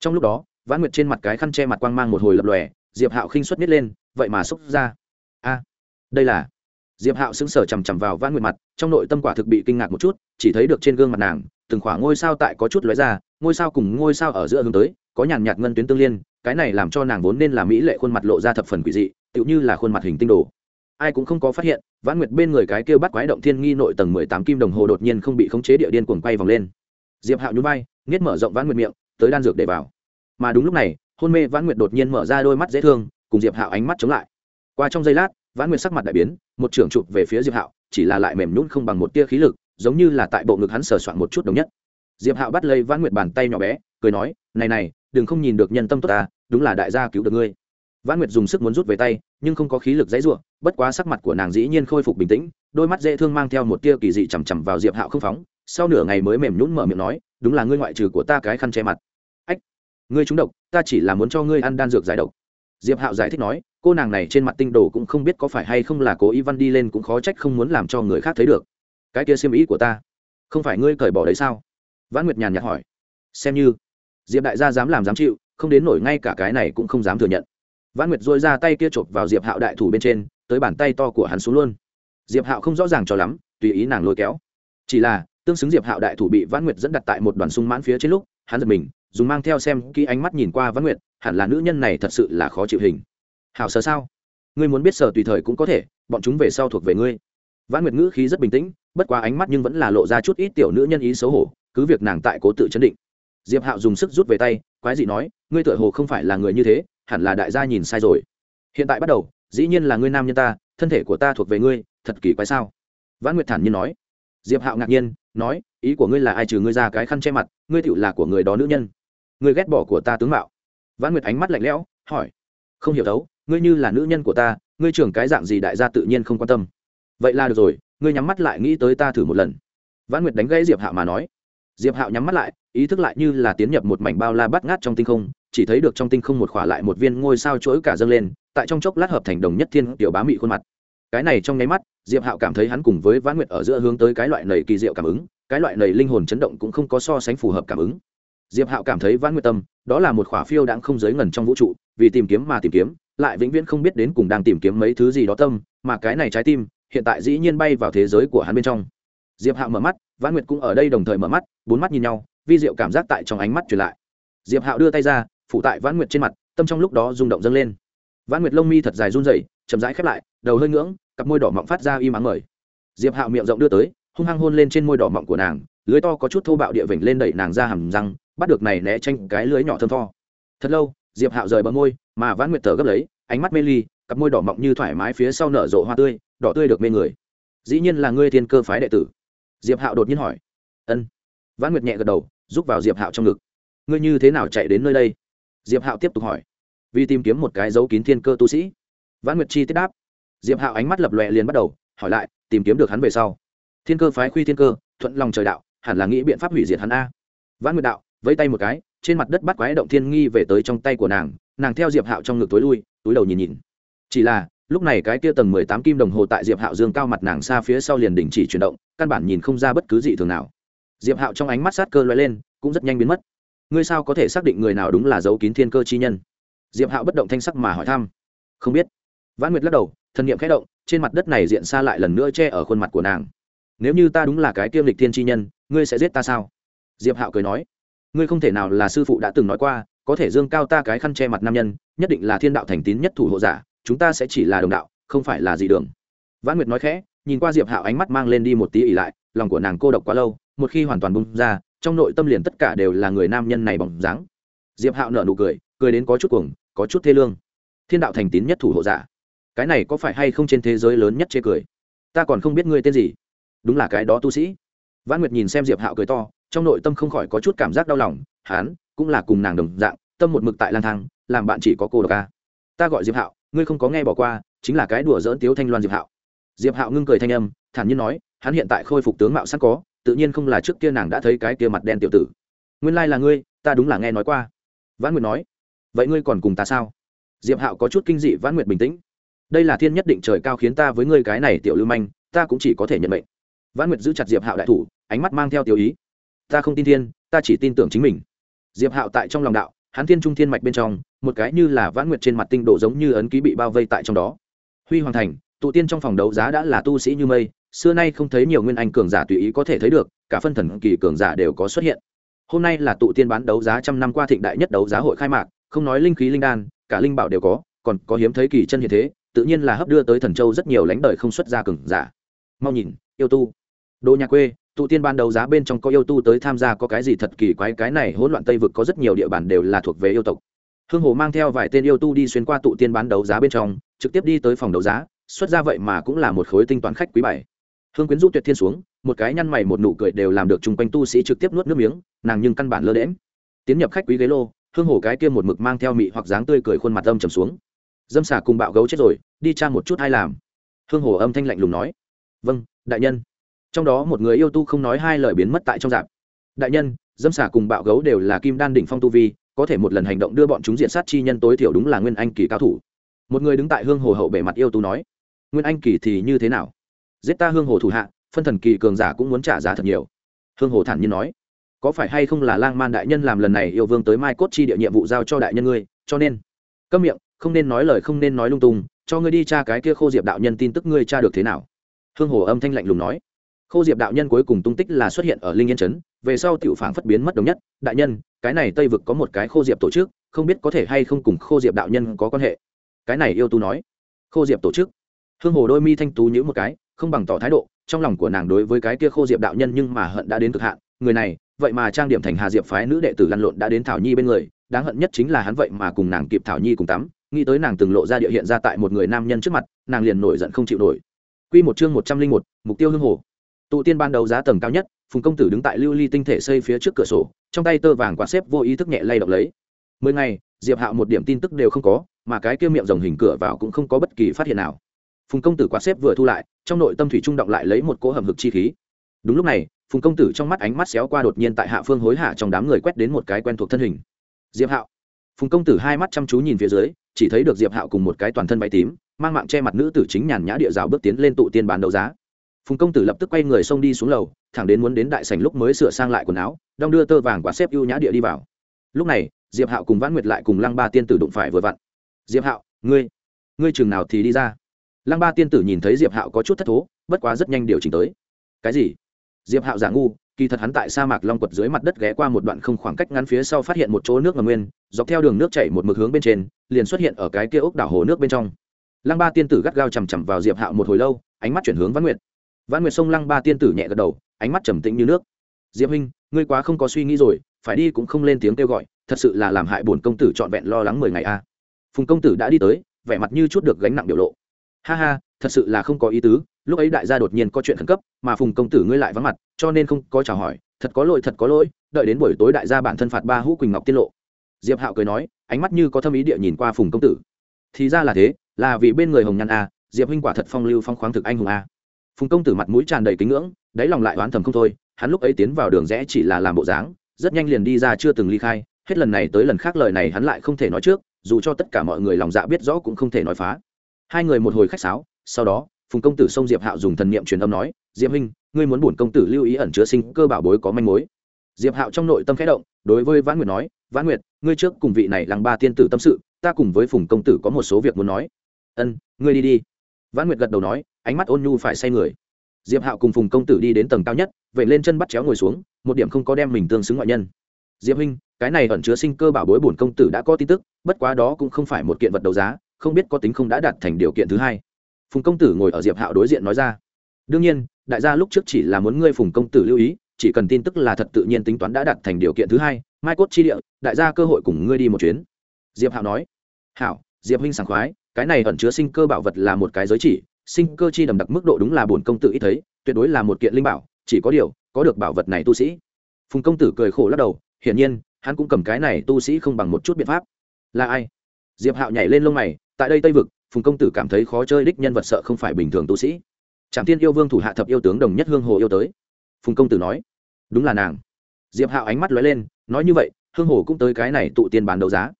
Speaker 1: Trong lúc đó, vãn nguyệt trên mặt cái khăn che mặt quang mang một hồi lập lòe, diệp hạo khinh xuất nít lên, vậy mà xúc ra. A, đây là diệp hạo sững sờ chằm chằm vào vãn nguyệt mặt, trong nội tâm quả thực bị kinh ngạc một chút, chỉ thấy được trên gương mặt nàng, từng khoảng ngôi sao tại có chút lóe ra, ngôi sao cùng ngôi sao ở giữa hướng tới, có nhàn nhạt ngân tuyến tương liên, cái này làm cho nàng vốn nên là mỹ lệ khuôn mặt lộ ra thập phần quỷ dị, tựu như là khuôn mặt hình tinh đồ. Ai cũng không có phát hiện, vãn nguyệt bên người cái kêu bắt quái động thiên nghi nội tầng mười tám kim đồng hồ đột nhiên không bị khống chế địa điên cuồng quay vòng lên. Diệp hạo nhún vai, nghiết mở rộng vãn nguyệt miệng, tới đan dược để vào. Mà đúng lúc này, hôn mê vãn nguyệt đột nhiên mở ra đôi mắt dễ thương, cùng diệp hạo ánh mắt chống lại. Qua trong giây lát vãn nguyệt sắc mặt đại biến, một trưởng chụp về phía diệp hạo, chỉ là lại mềm nhún không bằng một tia khí lực, giống như là tại bộ ngực hắn sờ soạn một chút đồng nhất. Diệp hạo bắt lấy vãn nguyệt bàn tay nhỏ bé, cười nói, này này, đừng không nhìn được nhân tâm tốt ta, đúng là đại gia cứu được ngươi. Vãn nguyệt dùng sức muốn rút về tay, nhưng không có khí lực dãy r u ộ bất quá sắc mặt của nàng dĩ nhiên khôi phục bình tĩnh, đôi mắt dễ thương mang theo một tia kỳ dị chằm chằm vào diệp hạo không phóng, sau nửa ngày mới mềm nhún mở miệng nói, đúng là ngươi ngoại trừ của ta cái khăn che mặt. Ách, ngươi trúng độc, ta chỉ là muốn cho ngươi ăn đan dược giải độc diệp hạo giải thích nói, cô nàng này trên mặt tinh đồ cũng không biết có phải hay không là cố ý văn đi lên cũng khó trách không muốn làm cho người khác thấy được. Cái kia xiêm ý của ta, không phải ngươi cởi bỏ đấy sao? Vãn nguyệt nhàn nhạt hỏi. Xem như. Diệp đại gia dám làm dám chịu, không đến nổi ngay cả cái này cũng không dám thừa nhận. Vãn nguyệt dội ra tay kia chộp vào diệp hạo đại thủ bên trên, tới bàn tay to của hắn xuống luôn. Diệp hạo không rõ ràng cho lắm, tùy ý nàng lôi kéo. Chỉ là, tương xứng diệp hạo đại thủ bị vãn nguyệt dẫn đặt tại một đoàn sung mãn phía trên lúc, hắn giật mình dùng mang theo xem kỹ ánh mắt nhìn qua vãn nguyệt, hẳn là nữ nhân này thật sự là khó chịu hình. Hảo sờ sao? Ngươi muốn biết sờ tùy thời cũng có thể, bọn chúng về sau thuộc về ngươi. Vãn nguyệt ngữ khí rất bình tĩnh, bất quá ánh mắt nhưng vẫn là lộ ra chút ít tiểu nữ nhân ý xấu hổ, cứ việc nàng tại cố tự chấn định. Diệp hạo dùng sức rút về tay, quái dị nói, ngươi tựa hồ không phải là người như thế, hẳn là đại gia nhìn sai rồi. Hiện tại bắt đầu, dĩ nhiên là ngươi nam nhân ta, thân thể của ta thuộc về ngươi, thật kỳ quái sao? Vãn nguyệt thản nhiên nói. Diệp hạo ngạc nhiên, nói, ý của ngươi là ai trừ ngươi ra cái khăn che mặt, ngươi tựu là của người đó nữ nhân ngươi ghét bỏ của ta tướng mạo. Vãn nguyệt ánh mắt lạnh lẽo, hỏi, không hiểu thấu, ngươi như là nữ nhân của ta, ngươi trưởng cái dạng gì đại gia tự nhiên không quan tâm. Vậy là được rồi, ngươi nhắm mắt lại nghĩ tới ta thử một lần. Vãn nguyệt đánh gãy diệp hạo mà nói. Diệp hạo nhắm mắt lại, ý thức lại như là tiến nhập một mảnh bao la bắt ngát trong tinh không, chỉ thấy được trong tinh không một khỏa lại một viên ngôi sao chuỗi cả dâng lên, tại trong chốc lát hợp thành đồng nhất thiên tiểu bá mị khuôn mặt. Cái này trong nháy mắt, diệp hạo cảm thấy hắn cùng với vãn nguyệt ở giữa hướng tới cái loại nầy kỳ diệu cảm ứng, cái loại nầy linh hồn chấn động cũng không có so sánh phù hợp cảm ứng diệp hạo cảm thấy vãn nguyệt tâm, đó là một khỏa phiêu đãng không giới ngần trong vũ trụ, vì tìm kiếm mà tìm kiếm, lại vĩnh viễn không biết đến cùng đang tìm kiếm mấy thứ gì đó tâm, mà cái này trái tim, hiện tại dĩ nhiên bay vào thế giới của hắn bên trong. Diệp hạo mở mắt, vãn nguyệt cũng ở đây đồng thời mở mắt, bốn mắt nhìn nhau, vi diệu cảm giác tại trong ánh mắt truyền lại. Diệp hạo đưa tay ra phụ tại vãn nguyệt trên mặt, tâm trong lúc đó rung động dâng lên. Vãn nguyệt lông mi thật dài run rẩy, chậm rãi khép lại, đầu hơi ngưỡng, cặp môi đỏ mọng phát ra im ắng mời. Diệp hạo miệng rộng đưa tới, hung hăng hôn lên trên môi đỏ mọng của nàng, lưới to có chút thô bạo địa vểnh lên đẩy nàng ra hầm răng bắt được này né tranh cái lưới nhỏ thơm tho. Thật lâu, diệp hạo rời bờ môi, mà vãn nguyệt thở gấp lấy, ánh mắt mê ly, cặp môi đỏ mọng như thoải mái phía sau nở rộ hoa tươi, đỏ tươi được mê người. Dĩ nhiên là ngươi thiên cơ phái đệ tử. Diệp hạo đột nhiên hỏi. Ân. Vãn nguyệt nhẹ gật đầu giúp vào diệp hạo trong ngực. Ngươi như thế nào chạy đến nơi đây? Diệp hạo tiếp tục hỏi. Vì tìm kiếm một cái dấu kín thiên cơ tu sĩ. Vãn nguyệt chi tiết đáp. Diệp hạo ánh mắt lập lòe liền bắt đầu, hỏi lại, tìm kiếm được hắn về sau. Thiên cơ phái khuy thiên cơ, thuận lòng trời đạo, hẳn là nghĩ biện pháp hủy diệt hắn a. Vãn nguyệt đạo vẫy tay một cái, trên mặt đất bắt quái động thiên nghi về tới trong tay của nàng nàng theo diệp hạo trong ngực tối lui, túi đầu nhìn nhìn. Chỉ là, lúc này cái kia tầng mười tám kim đồng hồ tại diệp hạo dương cao mặt nàng xa phía sau liền đình chỉ chuyển động, căn bản nhìn không ra bất cứ gì thường nào. Diệp hạo trong ánh mắt sát cơ loay lên, cũng rất nhanh biến mất. Ngươi sao có thể xác định người nào đúng là dấu kín thiên cơ chi nhân? Diệp hạo bất động thanh sắc mà hỏi thăm. Không biết. Vãn nguyệt lắc đầu thân nghiệm khẽ động, trên mặt đất này diện xa lại lần nữa che ở khuôn mặt của nàng. Nếu như ta đúng là cái kiêm lịch thiên chi nhân, ngươi sẽ giết ta sao? Diệp hạo cười nói ngươi không thể nào là sư phụ đã từng nói qua, có thể dương cao ta cái khăn che mặt nam nhân, nhất định là thiên đạo thành tín nhất thủ hộ giả, chúng ta sẽ chỉ là đồng đạo, không phải là gì đường. Vãn nguyệt nói khẽ, nhìn qua diệp hạo ánh mắt mang lên đi một tí ỉ lại, lòng của nàng cô độc quá lâu, một khi hoàn toàn bung ra, trong nội tâm liền tất cả đều là người nam nhân này bỏng dáng. Diệp hạo nở nụ cười cười đến có chút cuồng, có chút thê lương. Thiên đạo thành tín nhất thủ hộ giả. Cái này có phải hay không trên thế giới lớn nhất chê cười? Ta còn không biết ngươi tên gì. Đúng là cái đó tu sĩ. Vãn nguyệt nhìn xem diệp hạo cười to trong nội tâm không khỏi có chút cảm giác đau lòng, hắn cũng là cùng nàng đồng dạng, tâm một mực tại lang thang, làm bạn chỉ có cô độc ca ta gọi diệp hạo, ngươi không có nghe bỏ qua, chính là cái đùa dỡn tiếu thanh loan diệp hạo. Diệp hạo ngưng cười thanh âm, thản nhiên nói, hắn hiện tại khôi phục tướng mạo sẵn có, tự nhiên không là trước kia nàng đã thấy cái kia mặt đen tiểu tử. Nguyên lai là ngươi, ta đúng là nghe nói qua. Vãn nguyệt nói, vậy ngươi còn cùng ta sao? Diệp hạo có chút kinh dị, vãn nguyệt bình tĩnh. Đây là thiên nhất định trời cao khiến ta với ngươi cái này tiểu lưu manh, ta cũng chỉ có thể nhận mệnh. Vãn nguyệt giữ chặt diệp hạo đại thủ, ánh mắt mang theo tiểu ý ta không tin thiên, ta chỉ tin tưởng chính mình. Diệp hạo tại trong lòng đạo, hắn thiên trung thiên mạch bên trong, một cái như là vãn nguyệt trên mặt tinh độ giống như ấn ký bị bao vây tại trong đó. Huy hoàng thành, tụ tiên trong phòng đấu giá đã là tu sĩ như mây, xưa nay không thấy nhiều nguyên anh cường giả tùy ý có thể thấy được, cả phân thần kỳ cường giả đều có xuất hiện. Hôm nay là tụ tiên bán đấu giá trăm năm qua thịnh đại nhất đấu giá hội khai mạc, không nói linh khí linh đan, cả linh bảo đều có, còn có hiếm thấy kỳ chân như thế, tự nhiên là hấp đưa tới thần châu rất nhiều lãnh đời không xuất ra cường giả. Mau nhìn, yêu tu. Đỗ nhà quê tụ tiên ban đấu giá bên trong có yêu tu tới tham gia có cái gì thật kỳ quái, cái này hỗn loạn tây vực có rất nhiều địa bàn đều là thuộc về yêu tộc. Hương hồ mang theo vài tên yêu tu đi xuyên qua tụ tiên bán đấu giá bên trong, trực tiếp đi tới phòng đấu giá, xuất ra vậy mà cũng là một khối tinh toán khách quý bảy hương quyến du tuyệt thiên xuống, một cái nhăn mày một nụ cười đều làm được chung quanh tu sĩ trực tiếp nuốt nước miếng, nàng nhưng căn bản lơ đễm tiến nhập khách quý ghế lô, hương hồ cái kia một mực mang theo mị hoặc dáng tươi cười khuôn mặt âm trầm xuống. Dâm xả cùng bạo gấu chết rồi, đi tra một chút hay làm. Hương hồ âm thanh lạnh lùng nói. Vâng đại nhân trong đó một người yêu tu không nói hai lời biến mất tại trong dạp. Đại nhân, dâm xả cùng bạo gấu đều là kim đan đỉnh phong tu vi, có thể một lần hành động đưa bọn chúng diện sát chi nhân tối thiểu đúng là nguyên anh kỳ cao thủ. Một người đứng tại hương hồ hậu bề mặt yêu tu nói, nguyên anh kỳ thì như thế nào? Giết ta hương hồ thủ hạ, phân thần kỳ cường giả cũng muốn trả giá thật nhiều. Hương hồ thản nhiên nói, có phải hay không là lang man đại nhân làm lần này yêu vương tới mai cốt chi địa nhiệm vụ giao cho đại nhân ngươi, cho nên câm miệng, không nên nói lời không nên nói lung tung, cho ngươi đi tra cái kia khô diệp đạo nhân tin tức ngươi tra được thế nào. Hương hồ âm thanh lạnh lùng nói khô diệp đạo nhân cuối cùng tung tích là xuất hiện ở linh yên trấn về sau tiểu phản phất biến mất đồng nhất. Đại nhân cái này tây vực có một cái khô diệp tổ chức không biết có thể hay không cùng khô diệp đạo nhân có quan hệ? Cái này yêu tu nói. Khô diệp tổ chức. Hương hồ đôi mi thanh tú nhữ một cái không bằng tỏ thái độ trong lòng của nàng đối với cái kia khô diệp đạo nhân nhưng mà hận đã đến cực hạn. Người này vậy mà trang điểm thành hà diệp phái nữ đệ tử lăn lộn đã đến thảo nhi bên người đáng hận nhất chính là hắn vậy mà cùng nàng kịp thảo nhi cùng tắm nghĩ tới nàng từng lộ ra địa hiện ra tại một người nam nhân trước mặt nàng liền nổi giận không chịu nổi. Quy một chương một trăm linh một, mục tiêu hương hồ. Tụ tiên ban đầu giá tầng cao nhất, Phùng công tử đứng tại lưu ly tinh thể xây phía trước cửa sổ, trong tay tơ vàng quạt xếp vô ý thức nhẹ lay động lấy. Mười ngày, Diệp Hạo một điểm tin tức đều không có, mà cái kia miệng rồng hình cửa vào cũng không có bất kỳ phát hiện nào. Phùng công tử quạt xếp vừa thu lại, trong nội tâm thủy trung động lại lấy một cỗ hầm hực chi khí. Đúng lúc này, Phùng công tử trong mắt ánh mắt xéo qua đột nhiên tại hạ phương hối hạ trong đám người quét đến một cái quen thuộc thân hình. Diệp Hạo. Phùng công tử hai mắt chăm chú nhìn phía dưới, chỉ thấy được Diệp Hạo cùng một cái toàn thân váy tím, mang mạng che mặt nữ tử chính nhàn nhã địa rào bước tiến lên tụ tiên bán đấu giá phùng công tử lập tức quay người xông đi xuống lầu, thẳng đến muốn đến đại sảnh lúc mới sửa sang lại quần áo, đong đưa tơ vàng quả xếp ưu nhã địa đi vào. Lúc này, diệp hạo cùng vãn nguyệt lại cùng lăng ba tiên tử đụng phải vừa vặn. Diệp hạo, ngươi ngươi chừng nào thì đi ra? Lăng ba tiên tử nhìn thấy diệp hạo có chút thất thố, bất quá rất nhanh điều chỉnh tới. Cái gì? Diệp hạo giả ngu, kỳ thật hắn tại sa mạc long quật dưới mặt đất ghé qua một đoạn không khoảng cách ngắn phía sau phát hiện một chỗ nước ngầm nguyên, dọc theo đường nước chảy một mực hướng bên trên, liền xuất hiện ở cái kia ốc đảo hồ nước bên trong. Lăng ba tiên tử gắt gao chằm chằm vào diệp hạo một hồi lâu, ánh mắt chuyển hướng văn nguyệt. Vãn nguyệt Sông lăng ba tiên tử nhẹ gật đầu, ánh mắt trầm tĩnh như nước. Diệp huynh, ngươi quá không có suy nghĩ rồi, phải đi cũng không lên tiếng kêu gọi, thật sự là làm hại bổn công tử trọn vẹn lo lắng mười ngày a. Phùng công tử đã đi tới, vẻ mặt như chút được gánh nặng biểu lộ. Ha ha, thật sự là không có ý tứ, lúc ấy đại gia đột nhiên có chuyện khẩn cấp, mà phùng công tử ngươi lại vắng mặt, cho nên không có chào hỏi, thật có lỗi, thật có lỗi, đợi đến buổi tối đại gia bản thân phạt ba hũ quỳnh ngọc tiết lộ. Diệp hạo cười nói, ánh mắt như có thâm ý địa nhìn qua phùng công tử. Thì ra là thế, là vì bên người hồng nhan a, diệp huynh quả thật phong lưu phong khoáng thực anh hùng a phùng công tử mặt mũi tràn đầy kính ngưỡng, đáy lòng lại oán thầm không thôi, hắn lúc ấy tiến vào đường rẽ chỉ là làm bộ dáng, rất nhanh liền đi ra chưa từng ly khai, hết lần này tới lần khác lời này hắn lại không thể nói trước, dù cho tất cả mọi người lòng dạ biết rõ cũng không thể nói phá. Hai người một hồi khách sáo, sau đó, phùng công tử xông diệp hạo dùng thần niệm truyền âm nói, diệp huynh, ngươi muốn bổn công tử lưu ý ẩn chứa sinh cơ bảo bối có manh mối. Diệp hạo trong nội tâm khẽ động, đối với vãn nguyệt nói, vãn nguyệt, ngươi trước cùng vị này lăng ba tiên tử tâm sự, ta cùng với phùng công tử có một số việc muốn nói. Ân, ngươi đi đi. Vãn nguyệt gật đầu nói ánh mắt ôn nhu phải say người. Diệp hạo cùng phùng công tử đi đến tầng cao nhất vậy lên chân bắt chéo ngồi xuống, một điểm không có đem mình tương xứng ngoại nhân. Diệp huynh, cái này ẩn chứa sinh cơ bảo bối bổn công tử đã có tin tức, bất quá đó cũng không phải một kiện vật đấu giá, không biết có tính không đã đạt thành điều kiện thứ hai. Phùng công tử ngồi ở diệp hạo đối diện nói ra. Đương nhiên, đại gia lúc trước chỉ là muốn ngươi phùng công tử lưu ý, chỉ cần tin tức là thật tự nhiên tính toán đã đạt thành điều kiện thứ hai, mai cốt chi địa, đại gia cơ hội cùng ngươi đi một chuyến. Diệp hạo nói. Hảo, diệp huynh sảng khoái, cái này ẩn chứa sinh cơ bảo vật là một cái giới chỉ sinh cơ chi đầm đặc mức độ đúng là bổn công tử ít thấy, tuyệt đối là một kiện linh bảo, chỉ có điều, có được bảo vật này tu sĩ. Phùng công tử cười khổ lắc đầu, hiển nhiên, hắn cũng cầm cái này tu sĩ không bằng một chút biện pháp. Là ai? Diệp hạo nhảy lên lông mày, tại đây tây vực, phùng công tử cảm thấy khó chơi đích nhân vật sợ không phải bình thường tu sĩ. Trạm tiên yêu vương thủ hạ thập yêu tướng đồng nhất hương hồ yêu tới. Phùng công tử nói, đúng là nàng. Diệp hạo ánh mắt lóe lên, nói như vậy, hương hồ cũng tới cái này tụ tiên bán đấu giá.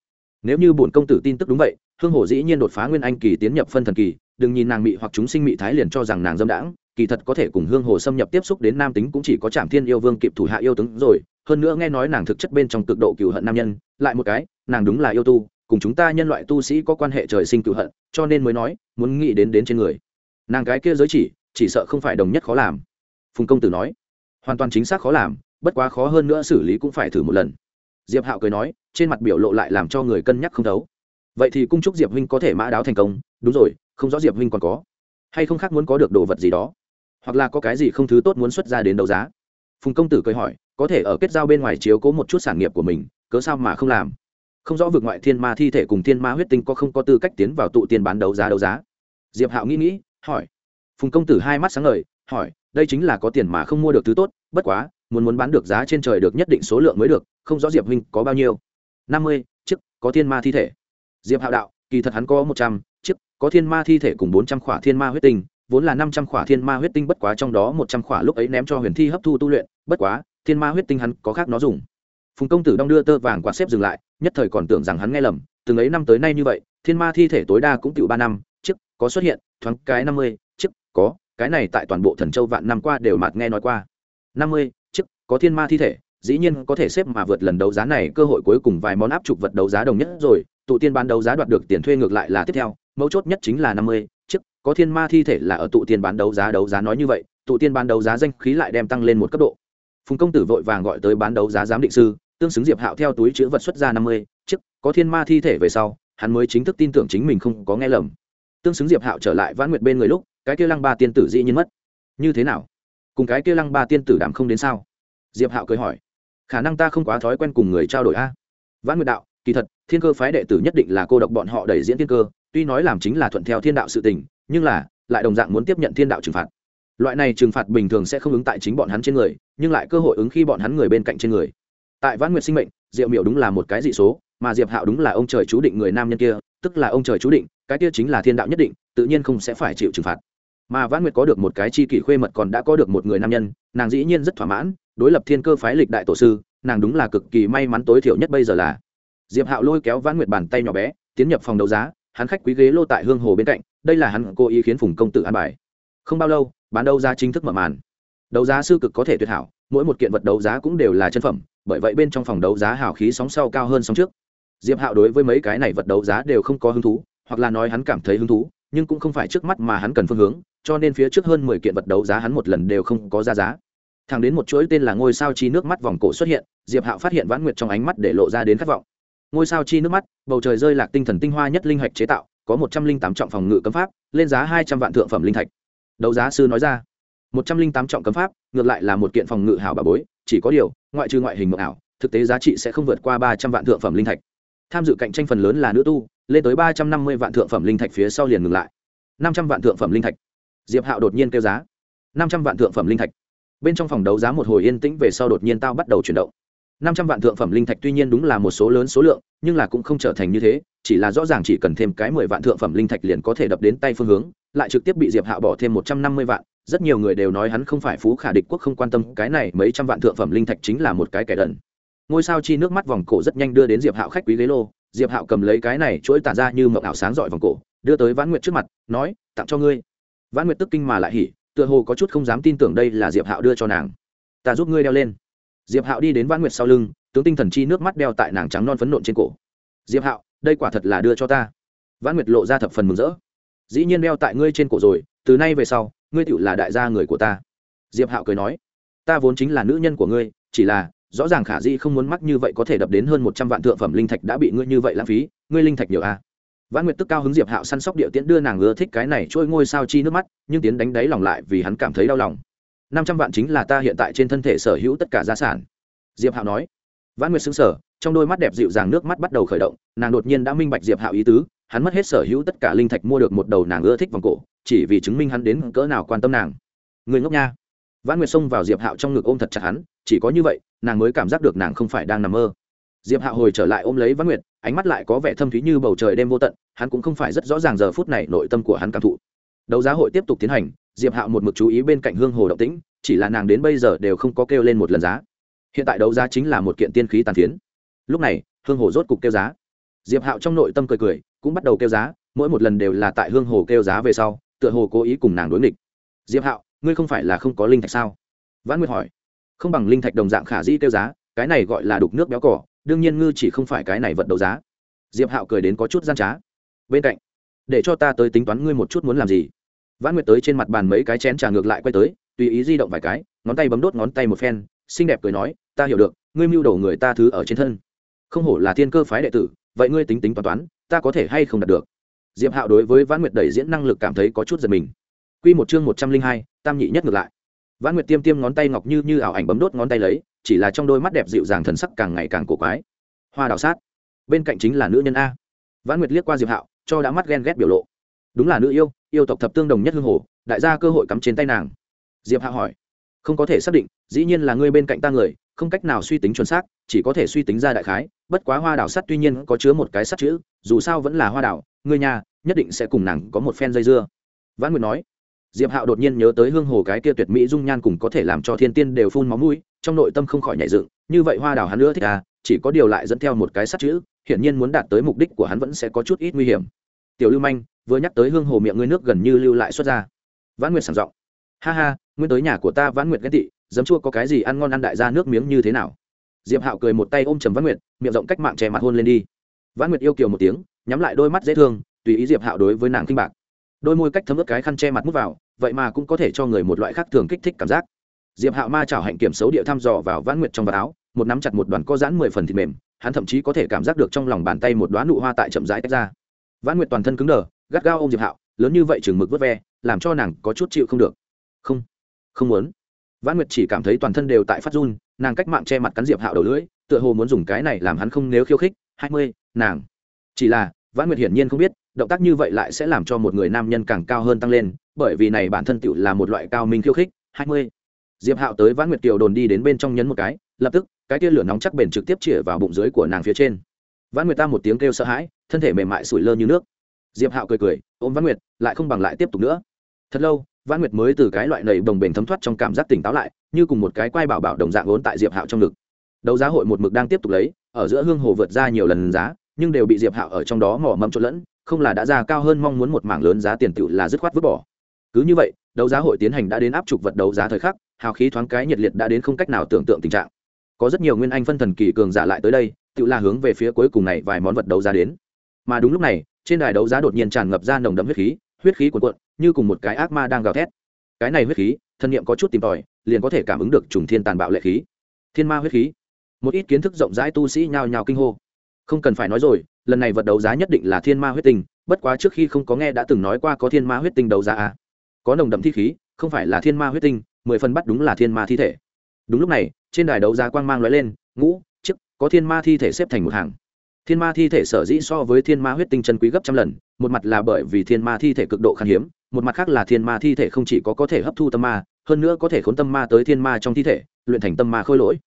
Speaker 1: Nếu như bổn công tử tin tức đúng vậy, hương hồ dĩ nhiên đột phá nguyên anh kỳ tiến nhập phân thần kỳ đừng nhìn nàng mị hoặc chúng sinh mị thái liền cho rằng nàng dâm đãng, kỳ thật có thể cùng hương hồ xâm nhập tiếp xúc đến nam tính cũng chỉ có trạm thiên yêu vương kịp thủ hạ yêu tướng rồi, hơn nữa nghe nói nàng thực chất bên trong cực độ cựu hận nam nhân, lại một cái, nàng đúng là yêu tu, cùng chúng ta nhân loại tu sĩ có quan hệ trời sinh cựu hận, cho nên mới nói, muốn nghĩ đến đến trên người. Nàng cái kia giới chỉ chỉ sợ không phải đồng nhất khó làm. Phùng công tử nói, hoàn toàn chính xác khó làm, bất quá khó hơn nữa xử lý cũng phải thử một lần. Diệp hạo cười nói, trên mặt biểu lộ lại làm cho người cân nhắc không thấu. Vậy thì cung chúc diệp huynh có thể mã đáo thành công, đúng rồi không rõ diệp huynh còn có hay không khác muốn có được đồ vật gì đó hoặc là có cái gì không thứ tốt muốn xuất ra đến đấu giá phùng công tử cười hỏi có thể ở kết giao bên ngoài chiếu cố một chút sản nghiệp của mình cớ sao mà không làm không rõ vượt ngoại thiên ma thi thể cùng thiên ma huyết tinh có không có tư cách tiến vào tụ tiền bán đấu giá đấu giá diệp hạo nghĩ nghĩ hỏi phùng công tử hai mắt sáng ngời hỏi đây chính là có tiền mà không mua được thứ tốt bất quá muốn muốn bán được giá trên trời được nhất định số lượng mới được không rõ diệp huynh có bao nhiêu năm mươi chiếc có thiên ma thi thể diệp hạo đạo kỳ thật hắn có một trăm chiếc, có thiên ma thi thể cùng bốn trăm khỏa thiên ma huyết tinh, vốn là năm trăm khỏa thiên ma huyết tinh bất quá trong đó một trăm khỏa lúc ấy ném cho huyền thi hấp thu tu luyện, bất quá, thiên ma huyết tinh hắn có khác nó dùng. Phùng công tử đong đưa tơ vàng quạt xếp dừng lại, nhất thời còn tưởng rằng hắn nghe lầm, từng ấy năm tới nay như vậy, thiên ma thi thể tối đa cũng tiểu ba năm, chiếc, có xuất hiện, thoáng cái năm mươi, chiếc, có, cái này tại toàn bộ thần châu vạn năm qua đều mạt nghe nói qua. Năm mươi, chiếc, có thiên ma thi thể, dĩ nhiên có thể xếp mà vượt lần đấu giá này, cơ hội cuối cùng vài món áp trục vật đấu giá đồng nhất rồi, tụ tiên bán đấu giá đoạt được tiền thuê ngược lại là tiếp theo mấu chốt nhất chính là năm mươi, chiếc, có thiên ma thi thể là ở tụ tiên bán đấu giá đấu giá nói như vậy, tụ tiên bán đấu giá danh khí lại đem tăng lên một cấp độ. Phùng công tử vội vàng gọi tới bán đấu giá giám định sư, tương xứng diệp hạo theo túi chữ vật xuất ra năm mươi, chiếc, có thiên ma thi thể về sau, hắn mới chính thức tin tưởng chính mình không có nghe lầm. Tương xứng diệp hạo trở lại vãn nguyệt bên người lúc, cái kia lăng ba tiên tử dĩ nhiên mất. Như thế nào? Cùng cái kia lăng ba tiên tử đảm không đến sao? Diệp hạo cười hỏi. Khả năng ta không quá thói quen cùng người trao đổi a. Vãn nguyệt đạo kỳ thật, thiên cơ phái đệ tử nhất định là cô độc bọn họ đẩy diễn thiên cơ, tuy nói làm chính là thuận theo thiên đạo sự tình, nhưng là, lại đồng dạng muốn tiếp nhận thiên đạo trừng phạt. Loại này trừng phạt bình thường sẽ không ứng tại chính bọn hắn trên người, nhưng lại cơ hội ứng khi bọn hắn người bên cạnh trên người. Tại vãn nguyệt sinh mệnh diệu miệu đúng là một cái dị số, mà diệp hạo đúng là ông trời chú định người nam nhân kia, tức là ông trời chú định, cái kia chính là thiên đạo nhất định, tự nhiên không sẽ phải chịu trừng phạt. Mà vãn nguyệt có được một cái chi kỷ khuê mật còn đã có được một người nam nhân, nàng dĩ nhiên rất thỏa mãn, đối lập thiên cơ phái lịch đại tổ sư, nàng đúng là cực kỳ may mắn tối thiểu nhất bây giờ là diệp hạo lôi kéo vãn nguyệt bàn tay nhỏ bé, tiến nhập phòng đấu giá, hắn khách quý ghế lô tại hương hồ bên cạnh, đây là hắn cố ý khiến phùng công tử an bài. Không bao lâu, bán đấu giá chính thức mở màn. Đấu giá sư cực có thể tuyệt hảo, mỗi một kiện vật đấu giá cũng đều là chân phẩm, bởi vậy bên trong phòng đấu giá hào khí sóng sau cao hơn sóng trước. Diệp hạo đối với mấy cái này vật đấu giá đều không có hứng thú, hoặc là nói hắn cảm thấy hứng thú, nhưng cũng không phải trước mắt mà hắn cần phương hướng, cho nên phía trước hơn mười kiện vật đấu giá hắn một lần đều không có ra giá. Thẳng đến một chuỗi tên là ngôi sao chi nước mắt vòng cổ xuất hiện, diệp hạo phát hiện vãn nguyệt trong ánh mắt để lộ ra đến khát vọng ngôi sao chi nước mắt, bầu trời rơi lạc tinh thần tinh hoa nhất linh hạch chế tạo, có một trăm linh tám trọng phòng ngự cấm pháp, lên giá hai trăm vạn thượng phẩm linh thạch. Đấu giá sư nói ra, một trăm linh tám trọng cấm pháp, ngược lại là một kiện phòng ngự hảo bà bối, chỉ có điều, ngoại trừ ngoại hình mộng ảo, thực tế giá trị sẽ không vượt qua ba trăm vạn thượng phẩm linh thạch. Tham dự cạnh tranh phần lớn là nữ tu, lên tới ba trăm năm mươi vạn thượng phẩm linh thạch phía sau liền ngừng lại. Năm trăm vạn thượng phẩm linh thạch. Diệp hạo đột nhiên kêu giá, năm trăm vạn thượng phẩm linh thạch. Bên trong phòng đấu giá một hồi yên tĩnh về sau đột nhiên tao bắt đầu chuyển động năm trăm vạn thượng phẩm linh thạch tuy nhiên đúng là một số lớn số lượng, nhưng là cũng không trở thành như thế, chỉ là rõ ràng chỉ cần thêm cái mười vạn thượng phẩm linh thạch liền có thể đập đến tay phương hướng, lại trực tiếp bị diệp hạo bỏ thêm một trăm năm mươi vạn, rất nhiều người đều nói hắn không phải phú khả địch quốc không quan tâm, cái này mấy trăm vạn thượng phẩm linh thạch chính là một cái kẻ đần. Ngôi sao chi nước mắt vòng cổ rất nhanh đưa đến diệp hạo khách quý ghế lô, diệp hạo cầm lấy cái này chuỗi tản ra như mộng ảo sáng rọi vòng cổ, đưa tới vãn nguyệt trước mặt, nói, tặng cho ngươi. Vãn nguyệt tức kinh mà lại hỉ, tựa hồ có chút không dám tin tưởng đây là diệp hạo đưa cho nàng. Ta giúp ngươi đeo lên diệp hạo đi đến vãn nguyệt sau lưng, tướng tinh thần chi nước mắt đeo tại nàng trắng non phấn nộn trên cổ. Diệp hạo, đây quả thật là đưa cho ta. Vãn nguyệt lộ ra thập phần mừng rỡ. Dĩ nhiên đeo tại ngươi trên cổ rồi, từ nay về sau, ngươi tựu là đại gia người của ta. Diệp hạo cười nói. Ta vốn chính là nữ nhân của ngươi, chỉ là, rõ ràng khả di không muốn mắc như vậy có thể đập đến hơn một trăm vạn thượng phẩm linh thạch đã bị ngươi như vậy lãng phí, ngươi linh thạch nhiều a à. vãn nguyệt tức cao hứng diệp hạo săn sóc điệu tiễn đưa nàng ưa thích cái này trôi ngôi sao chi nước mắt, nhưng tiến đánh đáy lòng lại vì hắn cảm thấy đau lòng năm trăm vạn chính là ta hiện tại trên thân thể sở hữu tất cả gia sản. Diệp hạo nói. Vãn nguyệt xứng sở trong đôi mắt đẹp dịu dàng nước mắt bắt đầu khởi động, nàng đột nhiên đã minh bạch diệp hạo ý tứ, hắn mất hết sở hữu tất cả linh thạch mua được một đầu nàng ưa thích vòng cổ, chỉ vì chứng minh hắn đến cỡ nào quan tâm nàng. Người ngốc nha. Vãn nguyệt xông vào diệp hạo trong ngực ôm thật chặt hắn, chỉ có như vậy, nàng mới cảm giác được nàng không phải đang nằm mơ. Diệp hạo hồi trở lại ôm lấy vãn nguyệt, ánh mắt lại có vẻ thâm thúy như bầu trời đêm vô tận, hắn cũng không phải rất rõ ràng giờ phút này nội tâm của hắn cảm thụ. Đấu giá hội tiếp tục tiến hành diệp hạo một mực chú ý bên cạnh hương hồ động tĩnh, chỉ là nàng đến bây giờ đều không có kêu lên một lần giá. Hiện tại đấu giá chính là một kiện tiên khí tàn phiến. Lúc này, hương hồ rốt cục kêu giá. Diệp hạo trong nội tâm cười cười, cũng bắt đầu kêu giá, mỗi một lần đều là tại hương hồ kêu giá về sau, tựa hồ cố ý cùng nàng đối nghịch. Diệp hạo, ngươi không phải là không có linh thạch sao? Vãn nguyệt hỏi. Không bằng linh thạch đồng dạng khả dĩ kêu giá, cái này gọi là đục nước béo cỏ, đương nhiên ngư chỉ không phải cái này vật đấu giá. Diệp hạo cười đến có chút gian trá. Bên cạnh, để cho ta tới tính toán ngươi một chút muốn làm gì vãn nguyệt tới trên mặt bàn mấy cái chén trà ngược lại quay tới, tùy ý di động vài cái, ngón tay bấm đốt ngón tay một phen, xinh đẹp cười nói, ta hiểu được, ngươi mưu đồ người ta thứ ở trên thân. Không hổ là thiên cơ phái đệ tử, vậy ngươi tính tính toán toán, ta có thể hay không đạt được? Diệp hạo đối với vãn nguyệt đẩy diễn năng lực cảm thấy có chút giật mình. Quy một chương một trăm linh hai, tam nhị nhất ngược lại. Vãn nguyệt tiêm tiêm ngón tay ngọc như như ảo ảnh bấm đốt ngón tay lấy, chỉ là trong đôi mắt đẹp dịu dàng thần sắc càng ngày càng cổ quái. Hoa đào sát. Bên cạnh chính là nữ nhân a. Vãn nguyệt liếc qua diệp hạo, cho đã mắt ghen ghét biểu lộ đúng là nữ yêu yêu tộc thập tương đồng nhất hương hồ, đại gia cơ hội cắm trên tay nàng. Diệp Hạ hỏi. Không có thể xác định, dĩ nhiên là ngươi bên cạnh ta người, không cách nào suy tính chuẩn xác, chỉ có thể suy tính ra đại khái, bất quá hoa đào sắt tuy nhiên có chứa một cái sắt chữ, dù sao vẫn là hoa đào ngươi nhà, nhất định sẽ cùng nàng có một phen dây dưa. Vãn nguyệt nói. Diệp hạo đột nhiên nhớ tới hương hồ cái kia tuyệt mỹ dung nhan cùng có thể làm cho thiên tiên đều phun máu mũi, trong nội tâm không khỏi nhảy dựng, như vậy hoa đào hắn nữa thích à chỉ có điều lại dẫn theo một cái sắt chữ, hiển nhiên muốn đạt tới mục đích của hắn vẫn sẽ có chút ít nguy hiểm. Tiểu lưu manh vừa nhắc tới hương hồ miệng ngươi nước gần như lưu lại xuất ra. Vãn nguyệt sảng giọng. Ha ha, nguyên tới nhà của ta vãn nguyệt ghét tị dấm chua có cái gì ăn ngon ăn đại gia nước miếng như thế nào? Diệp hạo cười một tay ôm trầm vãn nguyệt, miệng rộng cách mạng che mặt hôn lên đi. Vãn nguyệt yêu kiều một tiếng, nhắm lại đôi mắt dễ thương, tùy ý diệp hạo đối với nàng kinh bạc. Đôi môi cách thấm ướt cái khăn che mặt mút vào, vậy mà cũng có thể cho người một loại khác thường kích thích cảm giác. Diệp hạo ma chảo hạnh kiểm xấu địa thăm dò vào vãn nguyệt trong vạt áo, một nắm chặt một đoàn co giãn mười phần thịt mềm, hắn thậm chí có thể cảm giác được trong lòng bàn tay một đoá nụ hoa tại chậm rãi tách ra. Vãn nguyệt toàn thân cứng đờ gắt gao ôm diệp hạo, lớn như vậy chừng mực vớt ve, làm cho nàng có chút chịu không được. Không không muốn. Vãn nguyệt chỉ cảm thấy toàn thân đều tại phát run, nàng cách mạng che mặt cắn diệp hạo đầu lưỡi, tựa hồ muốn dùng cái này làm hắn không nếu khiêu khích. Hai mươi, nàng. Chỉ là, vãn nguyệt hiển nhiên không biết, động tác như vậy lại sẽ làm cho một người nam nhân càng cao hơn tăng lên, bởi vì này bản thân tựu là một loại cao minh khiêu khích. Hai mươi. Diệp hạo tới vãn nguyệt kiều đồn đi đến bên trong nhấn một cái, lập tức, cái tia lửa nóng chắc bền trực tiếp chĩa vào bụng dưới của nàng phía trên. Vãn nguyệt ta một tiếng kêu sợ hãi, thân thể mềm mại sủi lơ như nước diệp hạo cười cười, ôm Văn nguyệt, lại không bằng lại tiếp tục nữa. Thật lâu Văn nguyệt mới từ cái loại nầy đồng bền thấm thoát trong cảm giác tỉnh táo lại, như cùng một cái quai bảo bảo đồng dạng vốn tại diệp hạo trong ngực. Đấu giá hội một mực đang tiếp tục lấy, ở giữa hương hồ vượt ra nhiều lần giá, nhưng đều bị diệp hạo ở trong đó mỏ mâm trộn lẫn, không là đã ra cao hơn mong muốn một mảng lớn giá tiền tựu là dứt khoát vứt bỏ. Cứ như vậy, đấu giá hội tiến hành đã đến áp trục vật đấu giá thời khắc, hào khí thoáng cái nhiệt liệt đã đến không cách nào tưởng tượng tình trạng. Có rất nhiều nguyên anh phân thần kỳ cường giả lại tới đây tự là hướng về phía cuối cùng này vài món vật đấu giá đến. Mà đúng lúc này trên đài đấu giá đột nhiên tràn ngập ra nồng đậm huyết khí huyết khí cuồn cuộn, như cùng một cái ác ma đang gào thét. Cái này huyết khí, thân nhiệm có chút tìm tòi, liền có thể cảm ứng được trùng thiên tàn bạo lệ khí. Thiên ma huyết khí. Một ít kiến thức rộng rãi tu sĩ nhao nhao kinh hô. Không cần phải nói rồi, lần này vật đấu giá nhất định là thiên ma huyết tinh, bất quá trước khi không có nghe đã từng nói qua có thiên ma huyết tinh đấu giá à. có nồng đậm thi khí, không phải là thiên ma huyết tinh, mười phần bắt đúng là thiên ma thi thể. Đúng lúc này, trên đài đấu giá quang mang l ó e lên, ngũ chức có thiên ma thi thể xếp thành một hàng thiên ma thi thể sở dĩ so với thiên ma huyết tinh chân quý gấp trăm lần, một mặt là bởi vì thiên ma thi thể cực độ khan hiếm, một mặt khác là thiên ma thi thể không chỉ có có thể hấp thu tâm ma, hơn nữa có thể khốn tâm ma tới thiên ma trong thi thể, luyện thành tâm ma khôi lỗi.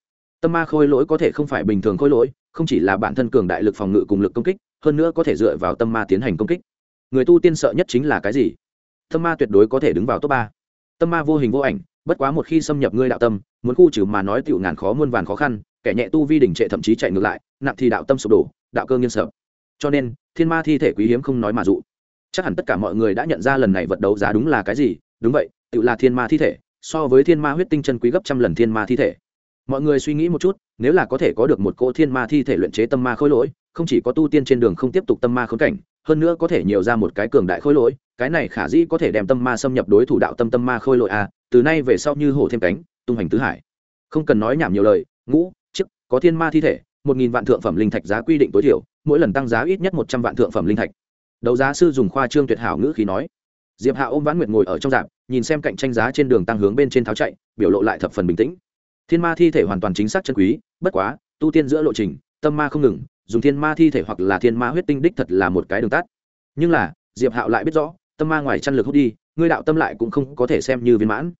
Speaker 1: Tâm ma khôi lỗi có thể không phải bình thường khôi lỗi, không chỉ là bản thân cường đại lực phòng ngự cùng lực công kích, hơn nữa có thể dựa vào tâm ma tiến hành công kích. Người tu tiên sợ nhất chính là cái gì? Tâm ma tuyệt đối có thể đứng vào top ba. Tâm ma vô hình vô ảnh, bất quá một khi xâm nhập ngươi đạo tâm, muốn khu trừ mà nói tựu ngàn khó muôn vàn khó khăn, kẻ nhẹ tu vi đỉnh trệ thậm chí chạy ngược lại, nặng thì đạo tâm sụp đổ đạo cơ nghiên sợ. Cho nên, thiên ma thi thể quý hiếm không nói mà dụ. Chắc hẳn tất cả mọi người đã nhận ra lần này vật đấu giá đúng là cái gì. Đúng vậy, tự là thiên ma thi thể, so với thiên ma huyết tinh chân quý gấp trăm lần thiên ma thi thể. Mọi người suy nghĩ một chút, nếu là có thể có được một cỗ thiên ma thi thể luyện chế tâm ma khối lỗi, không chỉ có tu tiên trên đường không tiếp tục tâm ma khốn cảnh, hơn nữa có thể nhiều ra một cái cường đại khối lỗi, cái này khả dĩ có thể đem tâm ma xâm nhập đối thủ đạo tâm tâm ma khôi lỗi a từ nay về sau như hổ thêm cánh, tung hành tứ hải. Không cần nói nhảm nhiều lời, ngũ, chức, có thiên ma thi thể một nghìn vạn thượng phẩm linh thạch giá quy định tối thiểu, mỗi lần tăng giá ít nhất một trăm vạn thượng phẩm linh thạch. Đấu giá sư dùng khoa trương tuyệt hảo ngữ khí nói. Diệp hạ ôm vãn nguyệt ngồi ở trong dạp, nhìn xem cạnh tranh giá trên đường tăng hướng bên trên tháo chạy, biểu lộ lại thập phần bình tĩnh. Thiên ma thi thể hoàn toàn chính xác chân quý, bất quá, tu tiên giữa lộ trình, tâm ma không ngừng, dùng thiên ma thi thể hoặc là thiên ma huyết tinh đích thật là một cái đường tắt. Nhưng là, diệp hạo lại biết rõ, tâm ma ngoài chăn lực hút đi, ngươi đạo tâm lại cũng không có thể xem như viên mãn.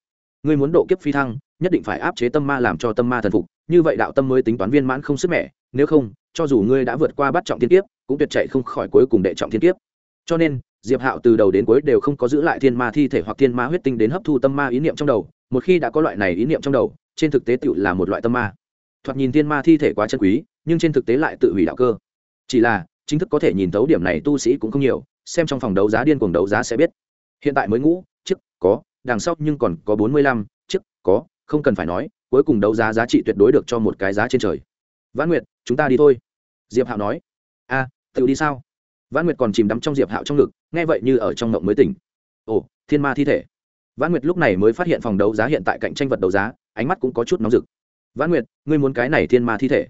Speaker 1: Ngươi muốn độ kiếp phi thăng nhất định phải áp chế tâm ma làm cho tâm ma thần phục, như vậy đạo tâm mới tính toán viên mãn không sức mẻ, nếu không, cho dù ngươi đã vượt qua bắt trọng thiên kiếp, cũng tuyệt chạy không khỏi cuối cùng đệ trọng thiên kiếp. Cho nên, diệp hạo từ đầu đến cuối đều không có giữ lại thiên ma thi thể hoặc thiên ma huyết tinh đến hấp thu tâm ma ý niệm trong đầu, một khi đã có loại này ý niệm trong đầu, trên thực tế tự là một loại tâm ma. Thoạt nhìn thiên ma thi thể quá chân quý, nhưng trên thực tế lại tự hủy đạo cơ. Chỉ là, chính thức có thể nhìn thấu điểm này tu sĩ cũng không nhiều, xem trong phòng đấu giá điên cuồng đấu giá sẽ biết. Hiện tại mới ngũ chức có, đằng sau nhưng còn có bốn mươi lăm chức có không cần phải nói, cuối cùng đấu giá giá trị tuyệt đối được cho một cái giá trên trời. Vãn nguyệt, chúng ta đi thôi. Diệp hạo nói. A tự đi sao? Vãn nguyệt còn chìm đắm trong diệp hạo trong ngực, nghe vậy như ở trong ngộng mới tỉnh. Ồ, thiên ma thi thể. Vãn nguyệt lúc này mới phát hiện phòng đấu giá hiện tại cạnh tranh vật đấu giá, ánh mắt cũng có chút nóng rực. Vãn nguyệt, ngươi muốn cái này thiên ma thi thể?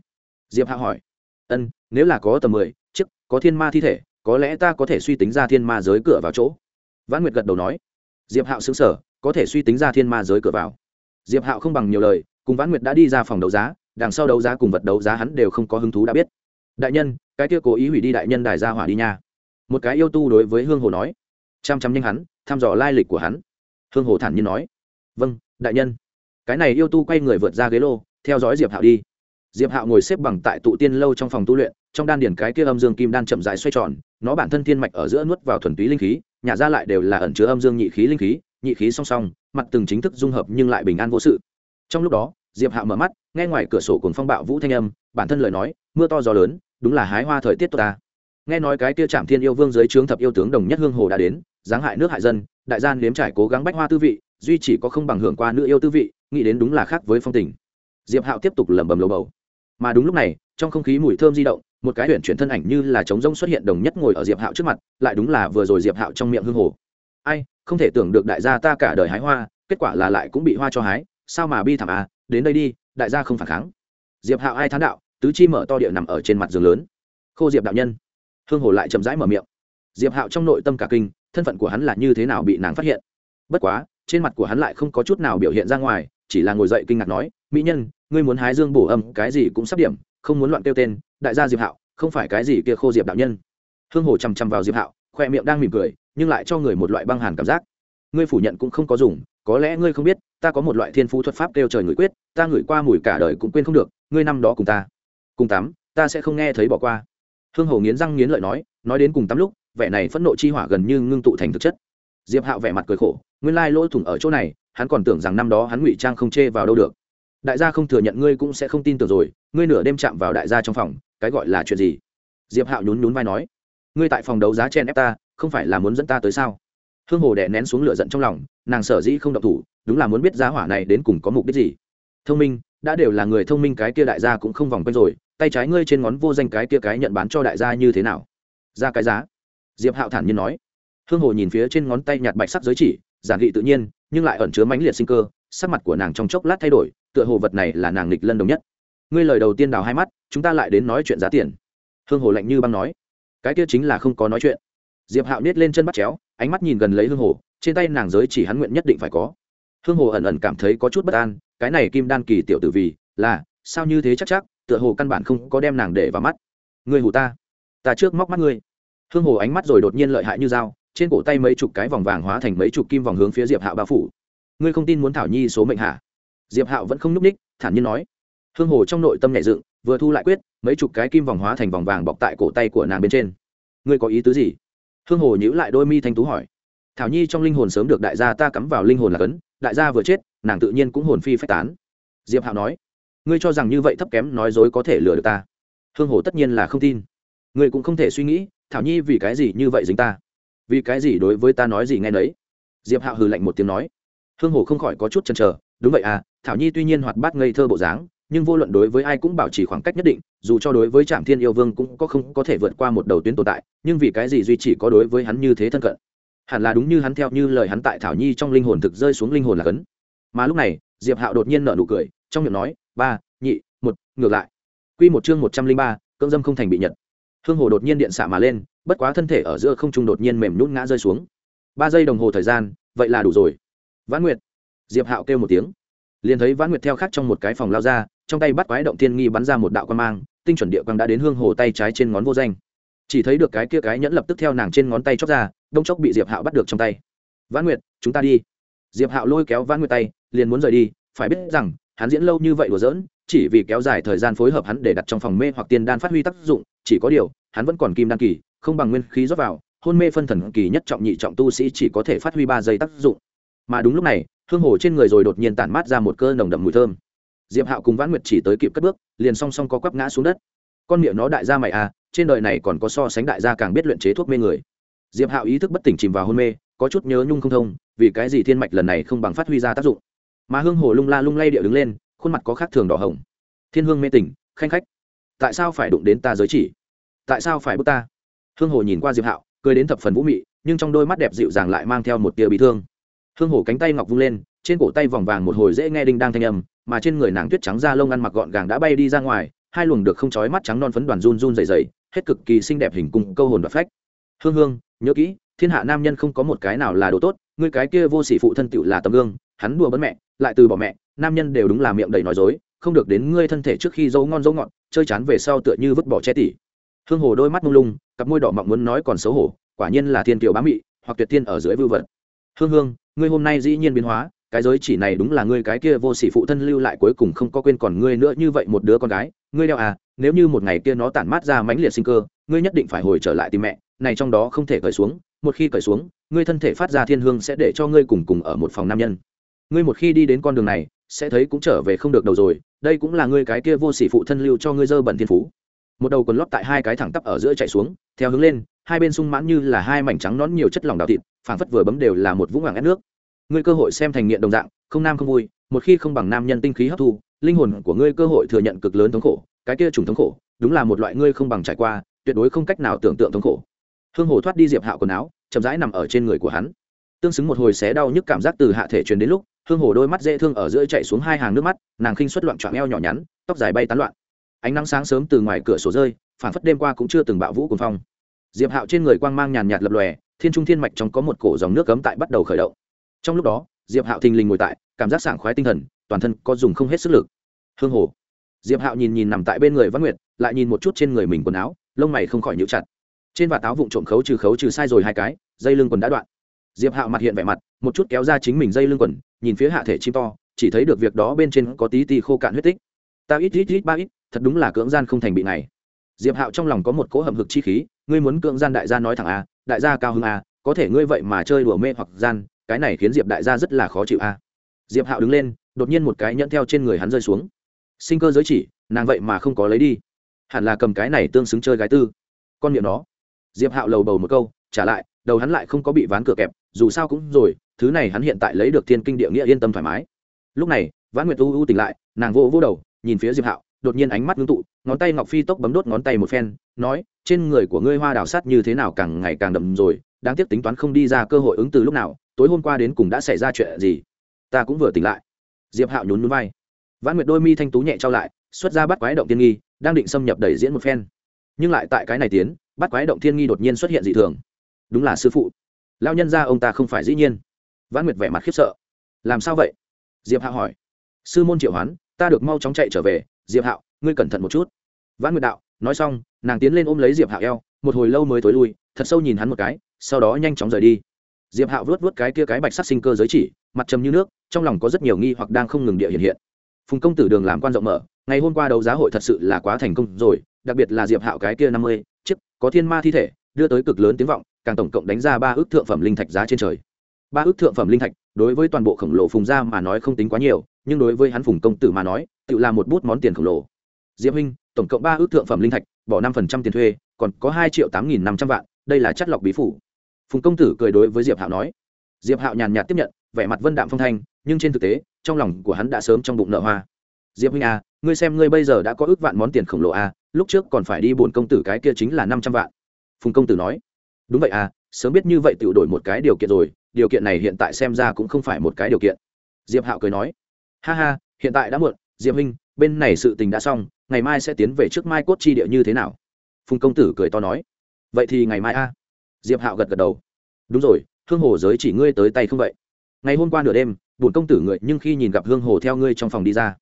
Speaker 1: Diệp Hạo hỏi. Ân, nếu là có tầm mười, chiếc, có thiên ma thi thể, có lẽ ta có thể suy tính ra thiên ma giới cửa vào chỗ. Vãn nguyệt gật đầu nói. Diệp hạo xứng sở có thể suy tính ra thiên ma giới cửa vào diệp hạo không bằng nhiều lời, cùng vãn nguyệt đã đi ra phòng đấu giá, đằng sau đấu giá cùng vật đấu giá hắn đều không có hứng thú đã biết. Đại nhân, cái kia cố ý hủy đi đại nhân đài ra hỏa đi nha. Một cái yêu tu đối với hương hồ nói. Chăm chăm nhanh hắn, thăm dò lai lịch của hắn. Hương hồ thản nhiên nói. Vâng đại nhân. Cái này yêu tu quay người vượt ra ghế lô, theo dõi diệp hạo đi. Diệp hạo ngồi xếp bằng tại tụ tiên lâu trong phòng tu luyện, trong đan điển cái kia âm dương kim đan chậm dài xoay tròn, nó bản thân thiên mạch ở giữa nuốt vào thuần túy linh khí nhà ra lại đều là ẩn chứa âm dương nhị khí linh khí, nhị khí song song mặt từng chính thức dung hợp nhưng lại bình an vô sự. Trong lúc đó, diệp hạo mở mắt, nghe ngoài cửa sổ cồn phong bạo vũ thanh âm, bản thân lời nói, mưa to gió lớn, đúng là hái hoa thời tiết tốt ta. Nghe nói cái kia trạm thiên yêu vương dưới trướng thập yêu tướng đồng nhất hương hồ đã đến, giáng hại nước hại dân, đại gian nếm trải cố gắng bách hoa tư vị, duy chỉ có không bằng hưởng qua nữ yêu tư vị, nghĩ đến đúng là khác với phong tình. Diệp hạo tiếp tục lẩm bẩm lầu bầu. Mà đúng lúc này, trong không khí mùi thơm di động, một cái huyện chuyển thân ảnh như là trống rông xuất hiện đồng nhất ngồi ở diệp hạo trước mặt, lại đúng là vừa rồi diệp hạo trong miệng hương hồ. Ai không thể tưởng được đại gia ta cả đời hái hoa, kết quả là lại cũng bị hoa cho hái, sao mà bi thảm à đến đây đi, đại gia không phản kháng. Diệp hạo ai thán đạo, tứ chi mở to địa nằm ở trên mặt giường lớn. Khô diệp đạo nhân. Hương hồ lại chậm rãi mở miệng. Diệp hạo trong nội tâm cả kinh, thân phận của hắn là như thế nào bị nàng phát hiện? Bất quá, trên mặt của hắn lại không có chút nào biểu hiện ra ngoài, chỉ là ngồi dậy kinh ngạc nói, mỹ nhân, ngươi muốn hái dương bổ âm, cái gì cũng sắp điểm, không muốn loạn kêu tên, đại gia diệp hạo, không phải cái gì kia khô diệp đạo nhân. Hương hồ chằm chằm vào diệp hạo khoe miệng đang mỉm cười, nhưng lại cho người một loại băng hàn cảm giác. Ngươi phủ nhận cũng không có dùng, có lẽ ngươi không biết, ta có một loại thiên phú thuật pháp kêu trời người quyết, ta ngửi qua mùi cả đời cũng quên không được, ngươi năm đó cùng ta. Cùng tắm, ta sẽ không nghe thấy bỏ qua. Hương hồ nghiến răng nghiến lợi nói nói đến cùng tắm lúc, vẻ này phẫn nộ chi hỏa gần như ngưng tụ thành thực chất. Diệp hạo vẻ mặt cười khổ, nguyên lai lỗ thủng ở chỗ này, hắn còn tưởng rằng năm đó hắn ngụy trang không chê vào đâu được. Đại gia không thừa nhận ngươi cũng sẽ không tin tưởng rồi, ngươi nửa đêm chạm vào đại gia trong phòng, cái gọi là chuyện gì? Diệp hạo nhún nhún vai nói ngươi tại phòng đấu giá chen ép ta, không phải là muốn dẫn ta tới sao? Hương hồ đè nén xuống lửa giận trong lòng, nàng sở dĩ không động thủ, đúng là muốn biết giá hỏa này đến cùng có mục đích gì. Thông minh, đã đều là người thông minh cái kia đại gia cũng không vòng quanh rồi, tay trái ngươi trên ngón vô danh cái kia cái nhận bán cho đại gia như thế nào? Ra cái giá. Diệp hạo thản nhiên nói. Hương hồ nhìn phía trên ngón tay nhạt bạch sắc giới chỉ, giản dị tự nhiên, nhưng lại ẩn chứa mãnh liệt sinh cơ, sắc mặt của nàng trong chốc lát thay đổi, tựa hồ vật này là nàng lịch lân đồng nhất. Ngươi lời đầu tiên đào hai mắt, chúng ta lại đến nói chuyện giá tiền. Hương hồ lạnh như băng nói cái kia chính là không có nói chuyện. Diệp hạo niết lên chân bắt chéo, ánh mắt nhìn gần lấy hương hồ, trên tay nàng giới chỉ hắn nguyện nhất định phải có. Hương hồ ẩn ẩn cảm thấy có chút bất an, cái này kim đan kỳ tiểu tử vì, là, sao như thế chắc chắc, tựa hồ căn bản không có đem nàng để vào mắt. Người hù ta ta trước móc mắt ngươi. Hương hồ ánh mắt rồi đột nhiên lợi hại như dao, trên cổ tay mấy chục cái vòng vàng hóa thành mấy chục kim vòng hướng phía diệp hạo bao phủ. Ngươi không tin muốn thảo nhi số mệnh hạ diệp hạo vẫn không n ú c ních thản nhiên nói. Hương hồ trong nội tâm nhảy dựng, vừa thu lại quyết mấy chục cái kim vòng hóa thành vòng vàng bọc tại cổ tay của nàng bên trên. Ngươi có ý tứ gì? Hương hồ nhữ lại đôi mi thanh tú hỏi. Thảo nhi trong linh hồn sớm được đại gia ta cắm vào linh hồn là cấn, đại gia vừa chết, nàng tự nhiên cũng hồn phi phách tán. Diệp hạo nói, ngươi cho rằng như vậy thấp kém nói dối có thể lừa được ta. Hương hồ tất nhiên là không tin. Ngươi cũng không thể suy nghĩ, thảo nhi vì cái gì như vậy dính ta? Vì cái gì đối với ta nói gì nghe nấy? Diệp hạo hừ lạnh một tiếng nói. Hương hồ không khỏi có chút chần chờ, đúng vậy à thảo nhi tuy nhiên hoạt bát ngây thơ bộ dáng nhưng vô luận đối với ai cũng bảo trì khoảng cách nhất định, dù cho đối với trạm thiên yêu vương cũng có không có thể vượt qua một đầu tuyến tồn tại, nhưng vì cái gì duy chỉ có đối với hắn như thế thân cận? Hẳn là đúng như hắn theo như lời hắn tại thảo nhi trong linh hồn thực rơi xuống linh hồn là cấn. Mà lúc này, diệp hạo đột nhiên nở nụ cười, trong miệng nói, ba, nhị, một, ngược lại. Quy một chương một trăm linh ba cưỡng dâm không thành bị nhật. Hương hồ đột nhiên điện xả mà lên, bất quá thân thể ở giữa không trung đột nhiên mềm nhún ngã rơi xuống. Ba giây đồng hồ thời gian, vậy là đủ rồi. Vãn nguyệt. Diệp hạo kêu một tiếng. Liền thấy vãn nguyệt theo khắc trong một cái phòng lao ra trong tay bắt quái động tiên nghi bắn ra một đạo quan mang, tinh chuẩn địa quang đã đến hương hồ tay trái trên ngón vô danh. Chỉ thấy được cái kia cái nhẫn lập tức theo nàng trên ngón tay chóc ra, đông chốc bị diệp hạo bắt được trong tay. Vãn nguyệt, chúng ta đi. Diệp hạo lôi kéo vãn nguyệt tay, liền muốn rời đi, phải biết rằng, hắn diễn lâu như vậy đùa giỡn, chỉ vì kéo dài thời gian phối hợp hắn để đặt trong phòng mê hoặc tiên đan phát huy tác dụng, chỉ có điều, hắn vẫn còn kim đan kỳ, không bằng nguyên khí rót vào, hôn mê phân thần kỳ nhất trọng nhị trọng tu sĩ chỉ có thể phát huy ba giây tác dụng. Mà đúng lúc này, hương hồ trên người rồi đột nhiên tản mát ra một cơ nồng đậm mùi thơm diệp hạo cùng vãn nguyệt chỉ tới kịp cất bước, liền song song có quắp ngã xuống đất. Con miệng nó đại gia mày à trên đời này còn có so sánh đại gia càng biết luyện chế thuốc mê người. Diệp hạo ý thức bất tỉnh chìm vào hôn mê, có chút nhớ nhung không thông, vì cái gì thiên mạch lần này không bằng phát huy ra tác dụng. Mà hương hồ lung la lung lay địa đứng lên, khuôn mặt có khác thường đỏ hồng. Thiên hương mê tỉnh, khanh khách. Tại sao phải đụng đến ta giới chỉ? Tại sao phải bước ta? Hương hồ nhìn qua diệp hạo, cười đến thập phần vũ mị, nhưng trong đôi mắt đẹp dịu dàng lại mang theo một tia bị thương. Hương hồ cánh tay ngọc vung lên trên cổ tay vòng vàng một hồi dễ nghe đinh đang thanh âm, mà trên người nàng tuyết trắng da lông ăn mặc gọn gàng đã bay đi ra ngoài, hai luồng được không chói mắt trắng non phấn đoàn run run dày dày hết cực kỳ xinh đẹp hình cùng câu hồn và phách. Hương hương, nhớ kỹ, thiên hạ nam nhân không có một cái nào là đồ tốt, ngươi cái kia vô sỉ phụ thân tựu là tấm gương, hắn đùa bấn mẹ, lại từ bỏ mẹ, nam nhân đều đúng là miệng đầy nói dối, không được đến ngươi thân thể trước khi dấu ngon dấu ngọt, chơi chán về sau tựa như vứt bỏ che tỉ. Hương hồ đôi mắt mông lung, cặp môi đỏ mọng muốn nói còn xấu hổ, quả nhiên là thiên kiều bá mị, hoặc tuyệt thiên ở dưới vưu vật. Hương hương, ngươi hôm nay dĩ nhiên biến hóa cái giới chỉ này đúng là ngươi cái kia vô sỉ phụ thân lưu lại cuối cùng không có quên còn ngươi nữa như vậy một đứa con gái, ngươi đeo à nếu như một ngày kia nó tản mát ra mãnh liệt sinh cơ, ngươi nhất định phải hồi trở lại tìm mẹ, này trong đó không thể cởi xuống, một khi cởi xuống, ngươi thân thể phát ra thiên hương sẽ để cho ngươi cùng cùng ở một phòng nam nhân. Ngươi một khi đi đến con đường này, sẽ thấy cũng trở về không được đầu rồi, đây cũng là ngươi cái kia vô sỉ phụ thân lưu cho ngươi dơ bẩn thiên phú. Một đầu quần lót tại hai cái thẳng tắp ở giữa chạy xuống, theo hướng lên, hai bên sung mãn như là hai mảnh trắng nón nhiều chất lỏng đào thịt, phảng phất vừa bấm đều là một vũng hoàng ép nước ngươi cơ hội xem thành nghiện đồng dạng, không nam không vui, một khi không bằng nam nhân tinh khí hấp thu, linh hồn của ngươi cơ hội thừa nhận cực lớn thống khổ, cái kia trùng thống khổ, đúng là một loại ngươi không bằng trải qua, tuyệt đối không cách nào tưởng tượng thống khổ. Hương hồ thoát đi diệp hạo quần áo, chậm rãi nằm ở trên người của hắn. Tương xứng một hồi xé đau nhức cảm giác từ hạ thể truyền đến lúc, hương hồ đôi mắt dễ thương ở giữa chạy xuống hai hàng nước mắt, nàng khinh xuất loạn trọn eo nhỏ nhắn, tóc dài bay tán loạn. Ánh nắng sáng sớm từ ngoài cửa sổ rơi phản phất đêm qua cũng chưa từng bạo vũ cùng phong. Diệp hạo trên người quang mang nhàn nhạt lập lòe, thiên trung thiên mạch trong có một cổ dòng nước cấm tại bắt đầu khởi động trong lúc đó, diệp hạo thình lình ngồi tại, cảm giác sảng khoái tinh thần, toàn thân có dùng không hết sức lực. Hương hồ. Diệp hạo nhìn nhìn nằm tại bên người văn nguyệt, lại nhìn một chút trên người mình quần áo, lông mày không khỏi nhíu chặt. Trên vạt áo vụn trộm khấu trừ khấu trừ sai rồi hai cái, dây lưng quần đã đoạn. Diệp hạo mặt hiện vẻ mặt, một chút kéo ra chính mình dây lưng quần, nhìn phía hạ thể chim to, chỉ thấy được việc đó bên trên có tí tì khô cạn huyết tích. Ta ít ít ít ba ít, thật đúng là cưỡng gian không thành bị này. Diệp hạo trong lòng có một cỗ hầm hực chi khí, ngươi muốn cưỡng gian đại gia nói thẳng a đại gia cao hơn a à, có thể ngươi vậy mà chơi đùa mê hoặc gian cái này khiến diệp đại gia rất là khó chịu a. Diệp hạo đứng lên, đột nhiên một cái nhẫn theo trên người hắn rơi xuống. Sinh cơ giới chỉ, nàng vậy mà không có lấy đi. Hẳn là cầm cái này tương xứng chơi gái tư. Con miệng nó. Diệp hạo lầu bầu một câu, trả lại, đầu hắn lại không có bị ván cửa kẹp, dù sao cũng rồi, thứ này hắn hiện tại lấy được thiên kinh địa nghĩa yên tâm thoải mái. Lúc này, vãn nguyệt u u tỉnh lại, nàng vô vô đầu, nhìn phía diệp hạo, đột nhiên ánh mắt ngưng tụ, ngón tay ngọc phi tốc bấm đốt ngón tay một phen, nói, trên người của ngươi hoa đào sắt như thế nào càng ngày càng đậm rồi đáng tiếc tính toán không đi ra cơ hội ứng từ lúc nào, tối hôm qua đến cùng đã xảy ra chuyện gì. Ta cũng vừa tỉnh lại. Diệp hạo nhún núi vai. Vãn nguyệt đôi mi thanh tú nhẹ trao lại, xuất ra bắt quái động tiên nghi, đang định xâm nhập đẩy diễn một phen. Nhưng lại tại cái này tiến, bắt quái động thiên nghi đột nhiên xuất hiện dị thường. Đúng là sư phụ. Lao nhân ra ông ta không phải dĩ nhiên. Vãn nguyệt vẻ mặt khiếp sợ. Làm sao vậy? Diệp hạo hỏi. Sư môn triệu hoán, ta được mau chóng chạy trở về. Diệp hạo, ngươi cẩn thận một chút. Vãn nguyệt đạo, nói xong, nàng tiến lên ôm lấy diệp hạo eo, một hồi lâu mới tối lui, thật sâu nhìn hắn một cái sau đó nhanh chóng rời đi. Diệp hạo vớt vớt cái kia cái bạch sắc sinh cơ giới chỉ, mặt trầm như nước, trong lòng có rất nhiều nghi hoặc đang không ngừng địa hiện hiện. Phùng công tử đường làm quan rộng mở, ngày hôm qua đấu giá hội thật sự là quá thành công rồi, đặc biệt là diệp hạo cái kia năm mươi, chiếc, có thiên ma thi thể, đưa tới cực lớn tiếng vọng, càng tổng cộng đánh ra ba ước thượng phẩm linh thạch giá trên trời. Ba ước thượng phẩm linh thạch, đối với toàn bộ khổng lồ phùng gia mà nói không tính quá nhiều, nhưng đối với hắn phùng công tử mà nói tự là một bút món tiền khổng lồ. Diệp huynh, tổng cộng ba ước thượng phẩm linh thạch, bỏ năm phần trăm tiền thuê, còn có hai triệu tám nghìn năm trăm vạn, đây là chất lọc bí phủ phùng công tử cười đối với diệp hạo nói. Diệp hạo nhàn nhạt tiếp nhận, vẻ mặt vân đạm phong thanh, nhưng trên thực tế, trong lòng của hắn đã sớm trong bụng nợ hoa. Diệp huynh à ngươi xem ngươi bây giờ đã có ước vạn món tiền khổng lồ à lúc trước còn phải đi bổn công tử cái kia chính là năm trăm vạn. Phùng công tử nói. Đúng vậy à sớm biết như vậy tự đổi một cái điều kiện rồi, điều kiện này hiện tại xem ra cũng không phải một cái điều kiện. Diệp hạo cười nói. Ha ha, hiện tại đã muộn, diệp huynh, bên này sự tình đã xong, ngày mai sẽ tiến về trước mai cốt chi địa như thế nào? Phùng công tử cười to nói. Vậy thì ngày mai a diệp hạo gật gật đầu. Đúng rồi, hương hồ giới chỉ ngươi tới tay không vậy? Ngày hôm qua nửa đêm, bổn công tử người nhưng khi nhìn gặp hương hồ theo ngươi trong phòng đi ra.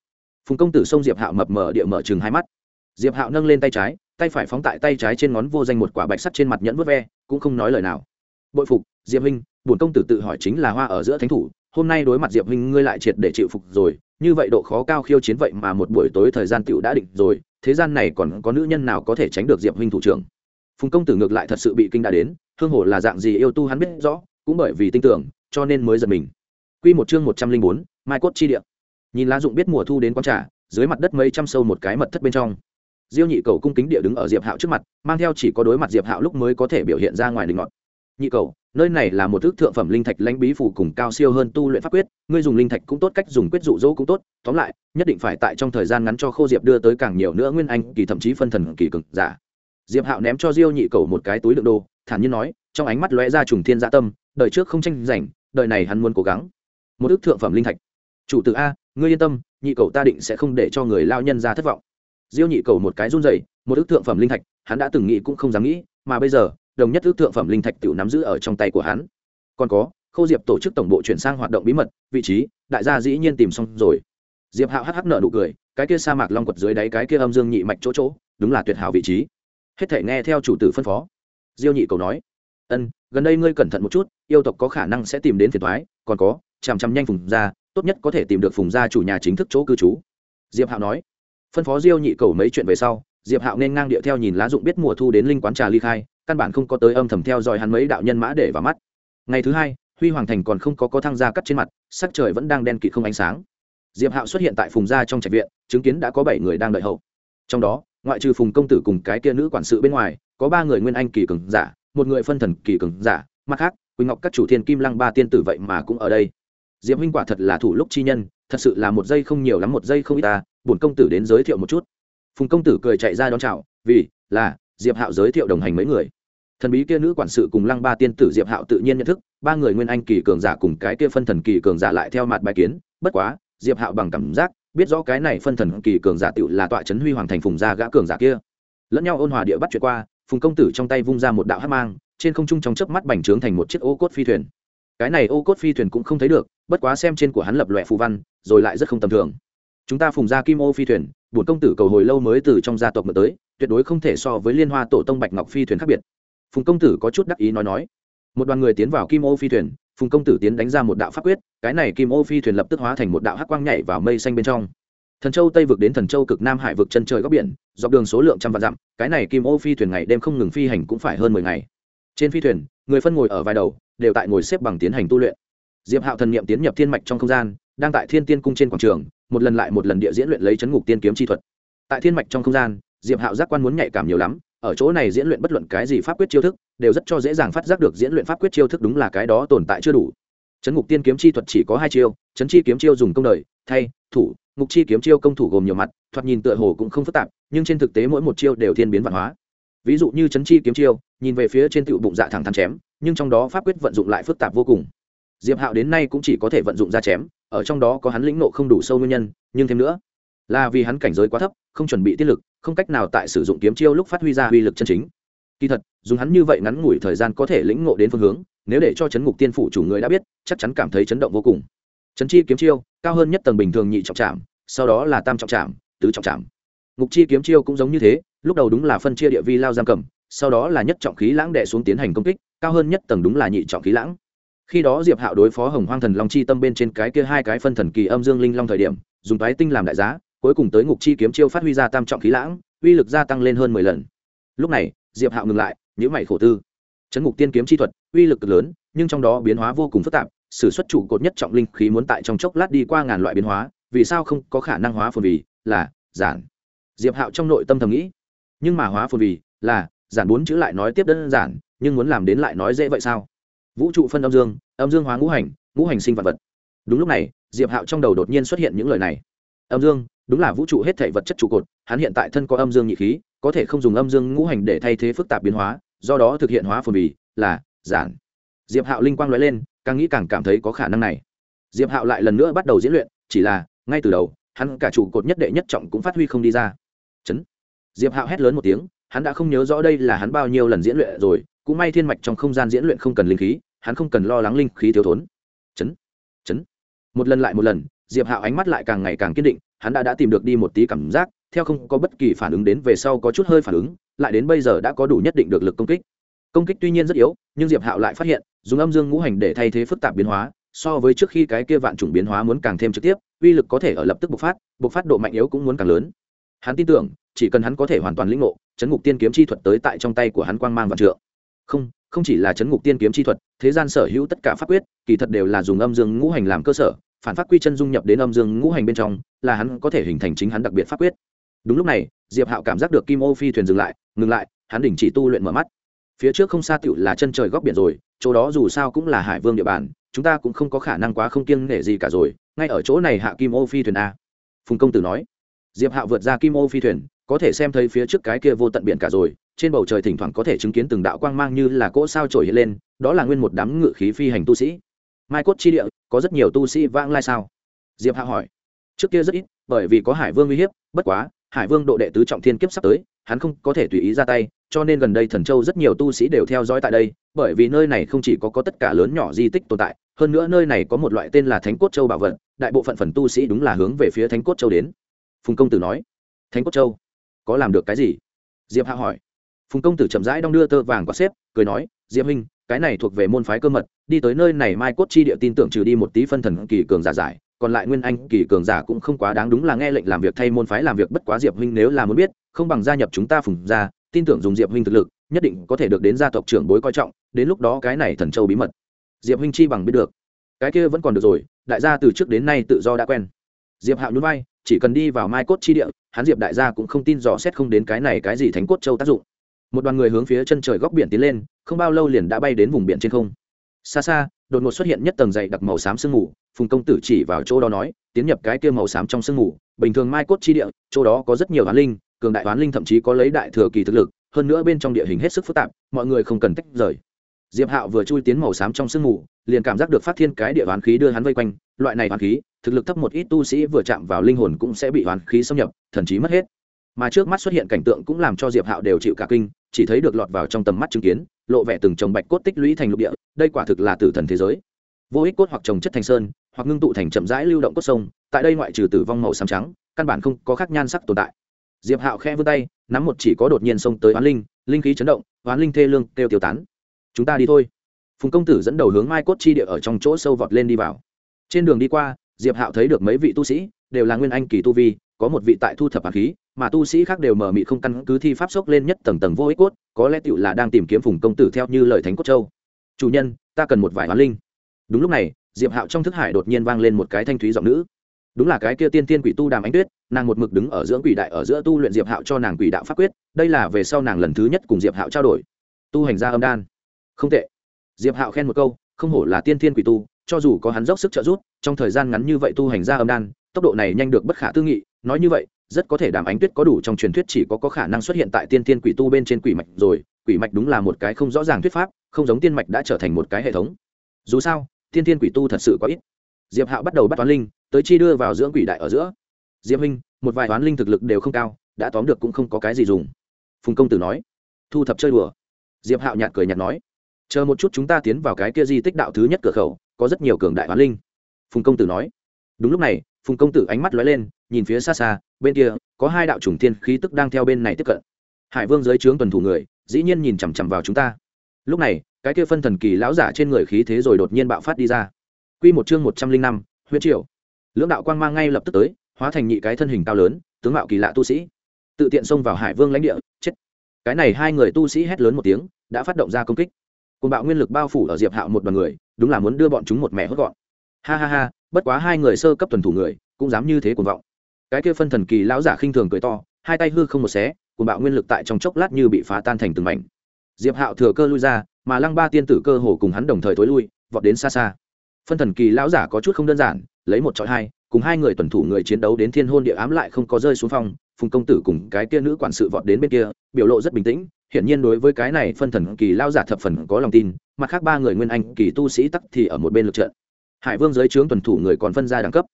Speaker 1: Phùng công tử xông diệp hạo mập mở địa mở chừng hai mắt. Diệp hạo nâng lên tay trái, tay phải phóng tại tay trái trên ngón vô danh một quả bạch sắt trên mặt nhẫn vớt ve, cũng không nói lời nào. Bội phục, diệp huynh, bổn công tử tự hỏi chính là hoa ở giữa thánh thủ, hôm nay đối mặt diệp huynh ngươi lại triệt để chịu phục rồi, như vậy độ khó cao khiêu chiến vậy mà một buổi tối thời gian tựu đã định rồi, thế gian này còn có nữ nhân nào có thể tránh được diệp huynh thủ trưởng? Phùng công tử ngược lại thật sự bị kinh đã đến, hương hồ là dạng gì yêu tu hắn biết rõ, cũng bởi vì tin tưởng, cho nên mới giật mình. Quy một chương một trăm linh bốn, mai cốt chi địa. Nhìn lá dụng biết mùa thu đến quán trà, dưới mặt đất mấy trăm sâu một cái mật thất bên trong. Diêu nhị cầu cung kính địa đứng ở diệp hạo trước mặt, mang theo chỉ có đối mặt diệp hạo lúc mới có thể biểu hiện ra ngoài đình ngọt nhị cầu, nơi này là một thức thượng phẩm linh thạch lãnh bí phủ cùng cao siêu hơn tu luyện pháp quyết, ngươi dùng linh thạch cũng tốt, cách dùng quyết dụ dỗ cũng tốt. Tóm lại, nhất định phải tại trong thời gian ngắn cho khô diệp đưa tới càng nhiều nữa nguyên anh, kỳ thậm chí phân thần kỳ cực giả diệp hạo ném cho diêu nhị cầu một cái túi đựng đồ, thản nhiên nói, trong ánh mắt lóe ra trùng thiên dạ tâm, đời trước không tranh giành, đời này hắn muốn cố gắng. Một ước thượng phẩm linh thạch. Chủ tử a, ngươi yên tâm, nhị cầu ta định sẽ không để cho người lao nhân ra thất vọng. Diêu nhị cầu một cái run rẩy, một ước thượng phẩm linh thạch, hắn đã từng nghĩ cũng không dám nghĩ, mà bây giờ, đồng nhất ước thượng phẩm linh thạch tự nắm giữ ở trong tay của hắn. Còn có, khâu diệp tổ chức tổng bộ chuyển sang hoạt động bí mật, vị trí, đại gia dĩ nhiên tìm xong rồi. Diệp hạo hắt hắt nợ nụ cười, cái kia sa mạc long quật dưới đáy cái kia âm dương nhị mạch chỗ chỗ, đúng là tuyệt hảo vị trí hết thể nghe theo chủ tử phân phó. Diêu nhị cầu nói, ân, gần đây ngươi cẩn thận một chút, yêu tộc có khả năng sẽ tìm đến phiền thoái còn có, chằm chằm nhanh phùng gia tốt nhất có thể tìm được phùng gia chủ nhà chính thức chỗ cư trú. Diệp hạo nói. Phân phó diêu nhị cầu mấy chuyện về sau, diệp hạo nên ngang điệu theo nhìn lá dụng biết mùa thu đến linh quán trà ly khai, căn bản không có tới âm thầm theo dõi hắn mấy đạo nhân mã để vào mắt. Ngày thứ hai, huy hoàng thành còn không có có thăng gia cắt trên mặt, sắc trời vẫn đang đen kịt không ánh sáng. Diệp hạo xuất hiện tại phùng gia trong trạch viện, chứng kiến đã có bảy người đang đợi hậu. Trong đó ngoại trừ phùng công tử cùng cái kia nữ quản sự bên ngoài, có ba người nguyên anh kỳ cường giả, một người phân thần kỳ cường giả, mặt khác, quỳnh ngọc các chủ thiên kim lăng ba tiên tử vậy mà cũng ở đây. Diệp huynh quả thật là thủ lúc chi nhân, thật sự là một giây không nhiều lắm, một giây không ít ta bổn công tử đến giới thiệu một chút. Phùng công tử cười chạy ra đón chào, vì, là, diệp hạo giới thiệu đồng hành mấy người. Thần bí kia nữ quản sự cùng lăng ba tiên tử diệp hạo tự nhiên nhận thức, ba người nguyên anh kỳ cường giả cùng cái kia phân thần kỳ cường giả lại theo mặt bài kiến, bất quá, diệp hạo bằng cảm giác biết rõ cái này phân thần kỳ cường giả tựu là tọa trấn huy hoàng thành phùng gia gã cường giả kia. Lẫn nhau ôn hòa địa bắt chuyện qua, phùng công tử trong tay vung ra một đạo hát mang, trên không trung trong chớp mắt bành trướng thành một chiếc ô cốt phi thuyền. Cái này ô cốt phi thuyền cũng không thấy được, bất quá xem trên của hắn lập lòe phù văn, rồi lại rất không tầm thường. Chúng ta phùng ra kim ô phi thuyền, bổn công tử cầu hồi lâu mới từ trong gia tộc mở tới, tuyệt đối không thể so với liên hoa tổ tông bạch ngọc phi thuyền khác biệt. Phùng công tử có chút đắc ý nói nói. Một đoàn người tiến vào kim ô phi thuyền phùng công tử tiến đánh ra một đạo pháp quyết, cái này kim ô phi thuyền lập tức hóa thành một đạo hắc quang nhảy vào mây xanh bên trong. Thần châu tây vực đến thần châu cực nam hải vực chân trời góc biển, dọc đường số lượng trăm vạn dặm, cái này kim ô phi thuyền ngày đêm không ngừng phi hành cũng phải hơn mười ngày. Trên phi thuyền, người phân ngồi ở vài đầu, đều tại ngồi xếp bằng tiến hành tu luyện. Diệp hạo thần n i ệ m tiến nhập thiên mạch trong không gian, đang tại thiên tiên cung trên quảng trường, một lần lại một lần địa diễn luyện lấy chấn ngục tiên kiếm chi thuật. Tại thiên mạch trong không gian, diệp hạo giác quan muốn nhạy cảm nhiều lắm ở chỗ này diễn luyện bất luận cái gì pháp quyết chiêu thức, đều rất cho dễ dàng phát giác được diễn luyện pháp quyết chiêu thức đúng là cái đó tồn tại chưa đủ. Chấn ngục tiên kiếm chi thuật chỉ có hai chiêu, chấn chi kiếm chiêu dùng công đời, thay, thủ, ngục chi kiếm chiêu công thủ gồm nhiều mặt, thoạt nhìn tựa hồ cũng không phức tạp, nhưng trên thực tế mỗi một chiêu đều thiên biến văn hóa. Ví dụ như chấn chi kiếm chiêu, nhìn về phía trên tựu bụng dạ thẳng thắn chém, nhưng trong đó pháp quyết vận dụng lại phức tạp vô cùng. Diệp hạo đến nay cũng chỉ có thể vận dụng ra chém, ở trong đó có hắn lĩnh nộ không đủ sâu nguyên nhân, nhưng thêm nữa là vì hắn cảnh giới quá thấp, không chuẩn bị tiết lực, không cách nào tại sử dụng kiếm chiêu lúc phát huy ra uy lực chân chính. Kỳ thật, dùng hắn như vậy ngắn ngủi thời gian có thể lĩnh ngộ đến phương hướng, nếu để cho chấn ngục tiên phủ chủ người đã biết, chắc chắn cảm thấy chấn động vô cùng. Chấn chi kiếm chiêu, cao hơn nhất tầng bình thường nhị trọng trạm sau đó là tam trọng trạm tứ trọng trạm ngục chi kiếm chiêu cũng giống như thế, lúc đầu đúng là phân chia địa vi lao giam cầm, sau đó là nhất trọng khí lãng đệ xuống tiến hành công kích, cao hơn nhất tầng đúng là nhị trọng khí lãng. Khi đó diệp hạo đối phó hồng hoang thần long chi tâm bên trên cái kia hai cái phân thần kỳ âm dương linh long thời điểm, dùng toái tinh làm đại giá cuối cùng tới ngục chi kiếm chiêu phát huy ra tam trọng khí lãng, uy lực gia tăng lên hơn mười lần. Lúc này, diệp hạo ngừng lại nhữ mày khổ tư. Chấn ngục tiên kiếm chi thuật, uy lực cực lớn, nhưng trong đó biến hóa vô cùng phức tạp s ử suất trụ cột nhất trọng linh khí muốn tại trong chốc lát đi qua ngàn loại biến hóa, vì sao không có khả năng hóa phồn vì, là, giản. Diệp hạo trong nội tâm thầm nghĩ. Nhưng mà hóa phồn vì, là, giản bốn chữ lại nói tiếp đơn giản, nhưng muốn làm đến lại nói dễ vậy sao? Vũ trụ phân âm dương âm dương hóa ngũ hành ngũ hành sinh vật vật. Đúng lúc này, diệp hạo trong đầu đột nhiên xuất hiện những lời này. Âm dương đúng là vũ trụ hết thể vật chất trụ cột, hắn hiện tại thân có âm dương nhị khí, có thể không dùng âm dương ngũ hành để thay thế phức tạp biến hóa, do đó thực hiện hóa phồn bì, là, giản. Diệp hạo linh quang nói lên, càng nghĩ càng cảm thấy có khả năng này. Diệp hạo lại lần nữa bắt đầu diễn luyện, chỉ là, ngay từ đầu, hắn cả trụ cột nhất đệ nhất trọng cũng phát huy không đi ra. Chấn. Diệp hạo hét lớn một tiếng, hắn đã không nhớ rõ đây là hắn bao nhiêu lần diễn luyện rồi, cũng may thiên mạch trong không gian diễn luyện không cần linh khí, hắn không cần lo lắng linh khí thiếu thốn. Chấn. Chấn. Một lần lại một lần, diệp hạo ánh mắt lại càng ngày càng kiên định hắn đã đã tìm được đi một tí cảm giác, theo không có bất kỳ phản ứng đến về sau có chút hơi phản ứng, lại đến bây giờ đã có đủ nhất định được lực công kích. Công kích tuy nhiên rất yếu, nhưng diệp hạo lại phát hiện, dùng âm dương ngũ hành để thay thế phức tạp biến hóa, so với trước khi cái kia vạn chủng biến hóa muốn càng thêm trực tiếp, uy lực có thể ở lập tức bộc phát bộc phát độ mạnh yếu cũng muốn càng lớn. Hắn tin tưởng, chỉ cần hắn có thể hoàn toàn lĩnh ngộ, chấn ngục tiên kiếm chi thuật tới tại trong tay của hắn quang mang vạn trượng. Không không chỉ là chấn ngục tiên kiếm chi thuật, thế gian sở hữu tất cả pháp quyết, kỳ thật đều là dùng âm dương ngũ hành làm cơ sở phản phát quy chân dung nhập đến âm dương ngũ hành bên trong, là hắn có thể hình thành chính hắn đặc biệt pháp quyết. Đúng lúc này, diệp hạo cảm giác được kim ô phi thuyền dừng lại, ngừng lại, hắn đình chỉ tu luyện mở mắt. Phía trước không xa tựu là chân trời góc biển rồi, chỗ đó dù sao cũng là hải vương địa bàn, chúng ta cũng không có khả năng quá không kiêng nể gì cả rồi, ngay ở chỗ này hạ kim ô phi thuyền a. Phùng công tử nói. Diệp hạo vượt ra kim ô phi thuyền, có thể xem thấy phía trước cái kia vô tận biển cả rồi, trên bầu trời thỉnh thoảng có thể chứng kiến từng đạo quang mang như là cỗ sao trổi hiện lên, đó là nguyên một đám ngự khí phi hành tu sĩ mai cốt chi địa, có rất nhiều tu sĩ vãng lai sao? Diệp hạ hỏi. Trước kia rất ít, bởi vì có hải vương uy hiếp, bất quá, hải vương độ đệ tứ trọng thiên kiếp sắp tới, hắn không có thể tùy ý ra tay, cho nên gần đây thần châu rất nhiều tu sĩ đều theo dõi tại đây, bởi vì nơi này không chỉ có có tất cả lớn nhỏ di tích tồn tại, hơn nữa nơi này có một loại tên là thánh cốt châu bảo vật, đại bộ phận phần tu sĩ đúng là hướng về phía thánh cốt châu đến. Phùng công tử nói. Thánh cốt châu? Có làm được cái gì? Diệp hạ hỏi. Phùng công tử chậm rãi đong đưa tơ vàng quả xếp, cười nói, diệp huynh cái này thuộc về môn phái cơ mật, đi tới nơi này mai cốt chi địa tin tưởng trừ đi một tí phân thần kỳ cường giả giải, còn lại nguyên anh kỳ cường giả cũng không quá đáng đúng là nghe lệnh làm việc thay môn phái làm việc bất quá diệp huynh nếu là muốn biết, không bằng gia nhập chúng ta phùng ra tin tưởng dùng diệp huynh thực lực, nhất định có thể được đến gia tộc trưởng bối coi trọng, đến lúc đó cái này thần châu bí mật, diệp huynh chi bằng biết được. Cái kia vẫn còn được rồi, đại gia từ trước đến nay tự do đã quen. Diệp hạo nhún vai, chỉ cần đi vào mai cốt chi địa, hắn diệp đại gia cũng không tin dò xét không đến cái này cái gì thánh cốt châu tác dụng một đoàn người hướng phía chân trời góc biển tiến lên, không bao lâu liền đã bay đến vùng biển trên không. Xa xa, đột ngột xuất hiện nhất tầng dày đặc màu xám sương mù, phùng công tử chỉ vào chỗ đó nói, tiến nhập cái kia màu xám trong sương mù, bình thường mai cốt chi địa, chỗ đó có rất nhiều hoán linh, cường đại hoán linh thậm chí có lấy đại thừa kỳ thực lực, hơn nữa bên trong địa hình hết sức phức tạp, mọi người không cần tách rời. Diệp hạo vừa chui tiến màu xám trong sương mù, liền cảm giác được phát thiên cái địa hoán khí đưa hắn vây quanh, loại này hoán khí, thực lực thấp một ít tu sĩ vừa chạm vào linh hồn cũng sẽ bị hoán khí xâm nhập, thần trí mất hết mà trước mắt xuất hiện cảnh tượng cũng làm cho diệp hạo đều chịu cả kinh, chỉ thấy được lọt vào trong tầm mắt chứng kiến, lộ vẻ từng trồng bạch cốt tích lũy thành lục địa, đây quả thực là tử thần thế giới. Vô ích cốt hoặc trồng chất thành sơn, hoặc ngưng tụ thành chậm rãi lưu động cốt sông, tại đây ngoại trừ tử vong màu xám trắng, căn bản không có khác nhan sắc tồn tại. Diệp hạo khe vươn tay, nắm một chỉ có đột nhiên xông tới oán linh linh khí chấn động, oán linh thê lương kêu tiêu tán. Chúng ta đi thôi. Phùng công tử dẫn đầu hướng mai cốt chi địa ở trong chỗ sâu vọt lên đi vào. Trên đường đi qua, diệp hạo thấy được mấy vị tu sĩ, đều là nguyên anh kỳ tu vi, có một vị tại thu thập hạt khí mà tu sĩ khác đều mờ mị không căn cứ thi pháp sốc lên nhất tầng tầng vô ích cốt, có lẽ tựu là đang tìm kiếm phùng công tử theo như lời thánh cốt châu. Chủ nhân, ta cần một vài hoán linh. Đúng lúc này, diệp hạo trong thức hải đột nhiên vang lên một cái thanh thúy giọng nữ. Đúng là cái kia tiên tiên quỷ tu đàm ánh tuyết, nàng một mực đứng ở giữa quỷ đại ở giữa tu luyện diệp hạo cho nàng quỷ đạo pháp quyết, đây là về sau nàng lần thứ nhất cùng diệp hạo trao đổi. Tu hành gia âm đan. Không tệ. Diệp hạo khen một câu, không hổ là tiên tiên quỷ tu, cho dù có hắn dốc sức trợ giúp, trong thời gian ngắn như vậy tu hành gia âm đan, tốc độ này nhanh được bất khả tư nghị nói như vậy, rất có thể đàm ánh tuyết có đủ trong truyền thuyết chỉ có có khả năng xuất hiện tại tiên tiên quỷ tu bên trên quỷ mạch rồi, quỷ mạch đúng là một cái không rõ ràng thuyết pháp, không giống tiên mạch đã trở thành một cái hệ thống. Dù sao, tiên tiên quỷ tu thật sự có ít. Diệp hạo bắt đầu bắt toán linh, tới chi đưa vào dưỡng quỷ đại ở giữa. Diệp huynh, một vài toán linh thực lực đều không cao, đã tóm được cũng không có cái gì dùng. Phùng công tử nói. Thu thập chơi đùa. Diệp hạo nhạt cười nhạt nói. Chờ một chút chúng ta tiến vào cái kia di tích đạo thứ nhất cửa khẩu, có rất nhiều cường đại toán linh. Phùng công tử nói. Đúng lúc này, phùng công tử ánh mắt lóe lên nhìn phía xa xa, bên kia, có hai đạo trùng thiên khí tức đang theo bên này tiếp cận. Hải vương dưới trướng tuần thủ người, dĩ nhiên nhìn chằm chằm vào chúng ta. Lúc này, cái kia phân thần kỳ lão giả trên người khí thế rồi đột nhiên bạo phát đi ra. Quy một chương một trăm linh năm, huyết triều. Lưỡng đạo quang mang ngay lập tức tới, hóa thành nhị cái thân hình cao lớn, tướng mạo kỳ lạ tu sĩ. Tự tiện xông vào hải vương lãnh địa, chết. Cái này hai người tu sĩ hét lớn một tiếng, đã phát động ra công kích. Cùng bạo nguyên lực bao phủ ở diệp hạo một đoàn người, đúng là muốn đưa bọn chúng một mẹ hốt gọn. Ha ha ha, bất quá hai người sơ cấp tuần thủ người, cũng dám như thế cuồng vọng cái kia phân thần kỳ lão giả khinh thường cười to, hai tay hư không một xé cùng bạo nguyên lực tại trong chốc lát như bị phá tan thành từng mảnh. Diệp hạo thừa cơ lui ra, mà lăng ba tiên tử cơ hồ cùng hắn đồng thời thối lui, vọt đến xa xa. Phân thần kỳ lão giả có chút không đơn giản, lấy một trọi hai, cùng hai người tuần thủ người chiến đấu đến thiên hôn địa ám lại không có rơi xuống phong, phùng công tử cùng cái kia nữ quản sự vọt đến bên kia, biểu lộ rất bình tĩnh, hiển nhiên đối với cái này phân thần kỳ lao giả thập phần có lòng tin, mặt khác ba người nguyên anh kỳ tu sĩ tắc thì ở một bên lượt trận. Hải vương giới trướng tuần thủ người còn phân ra đẳng cấp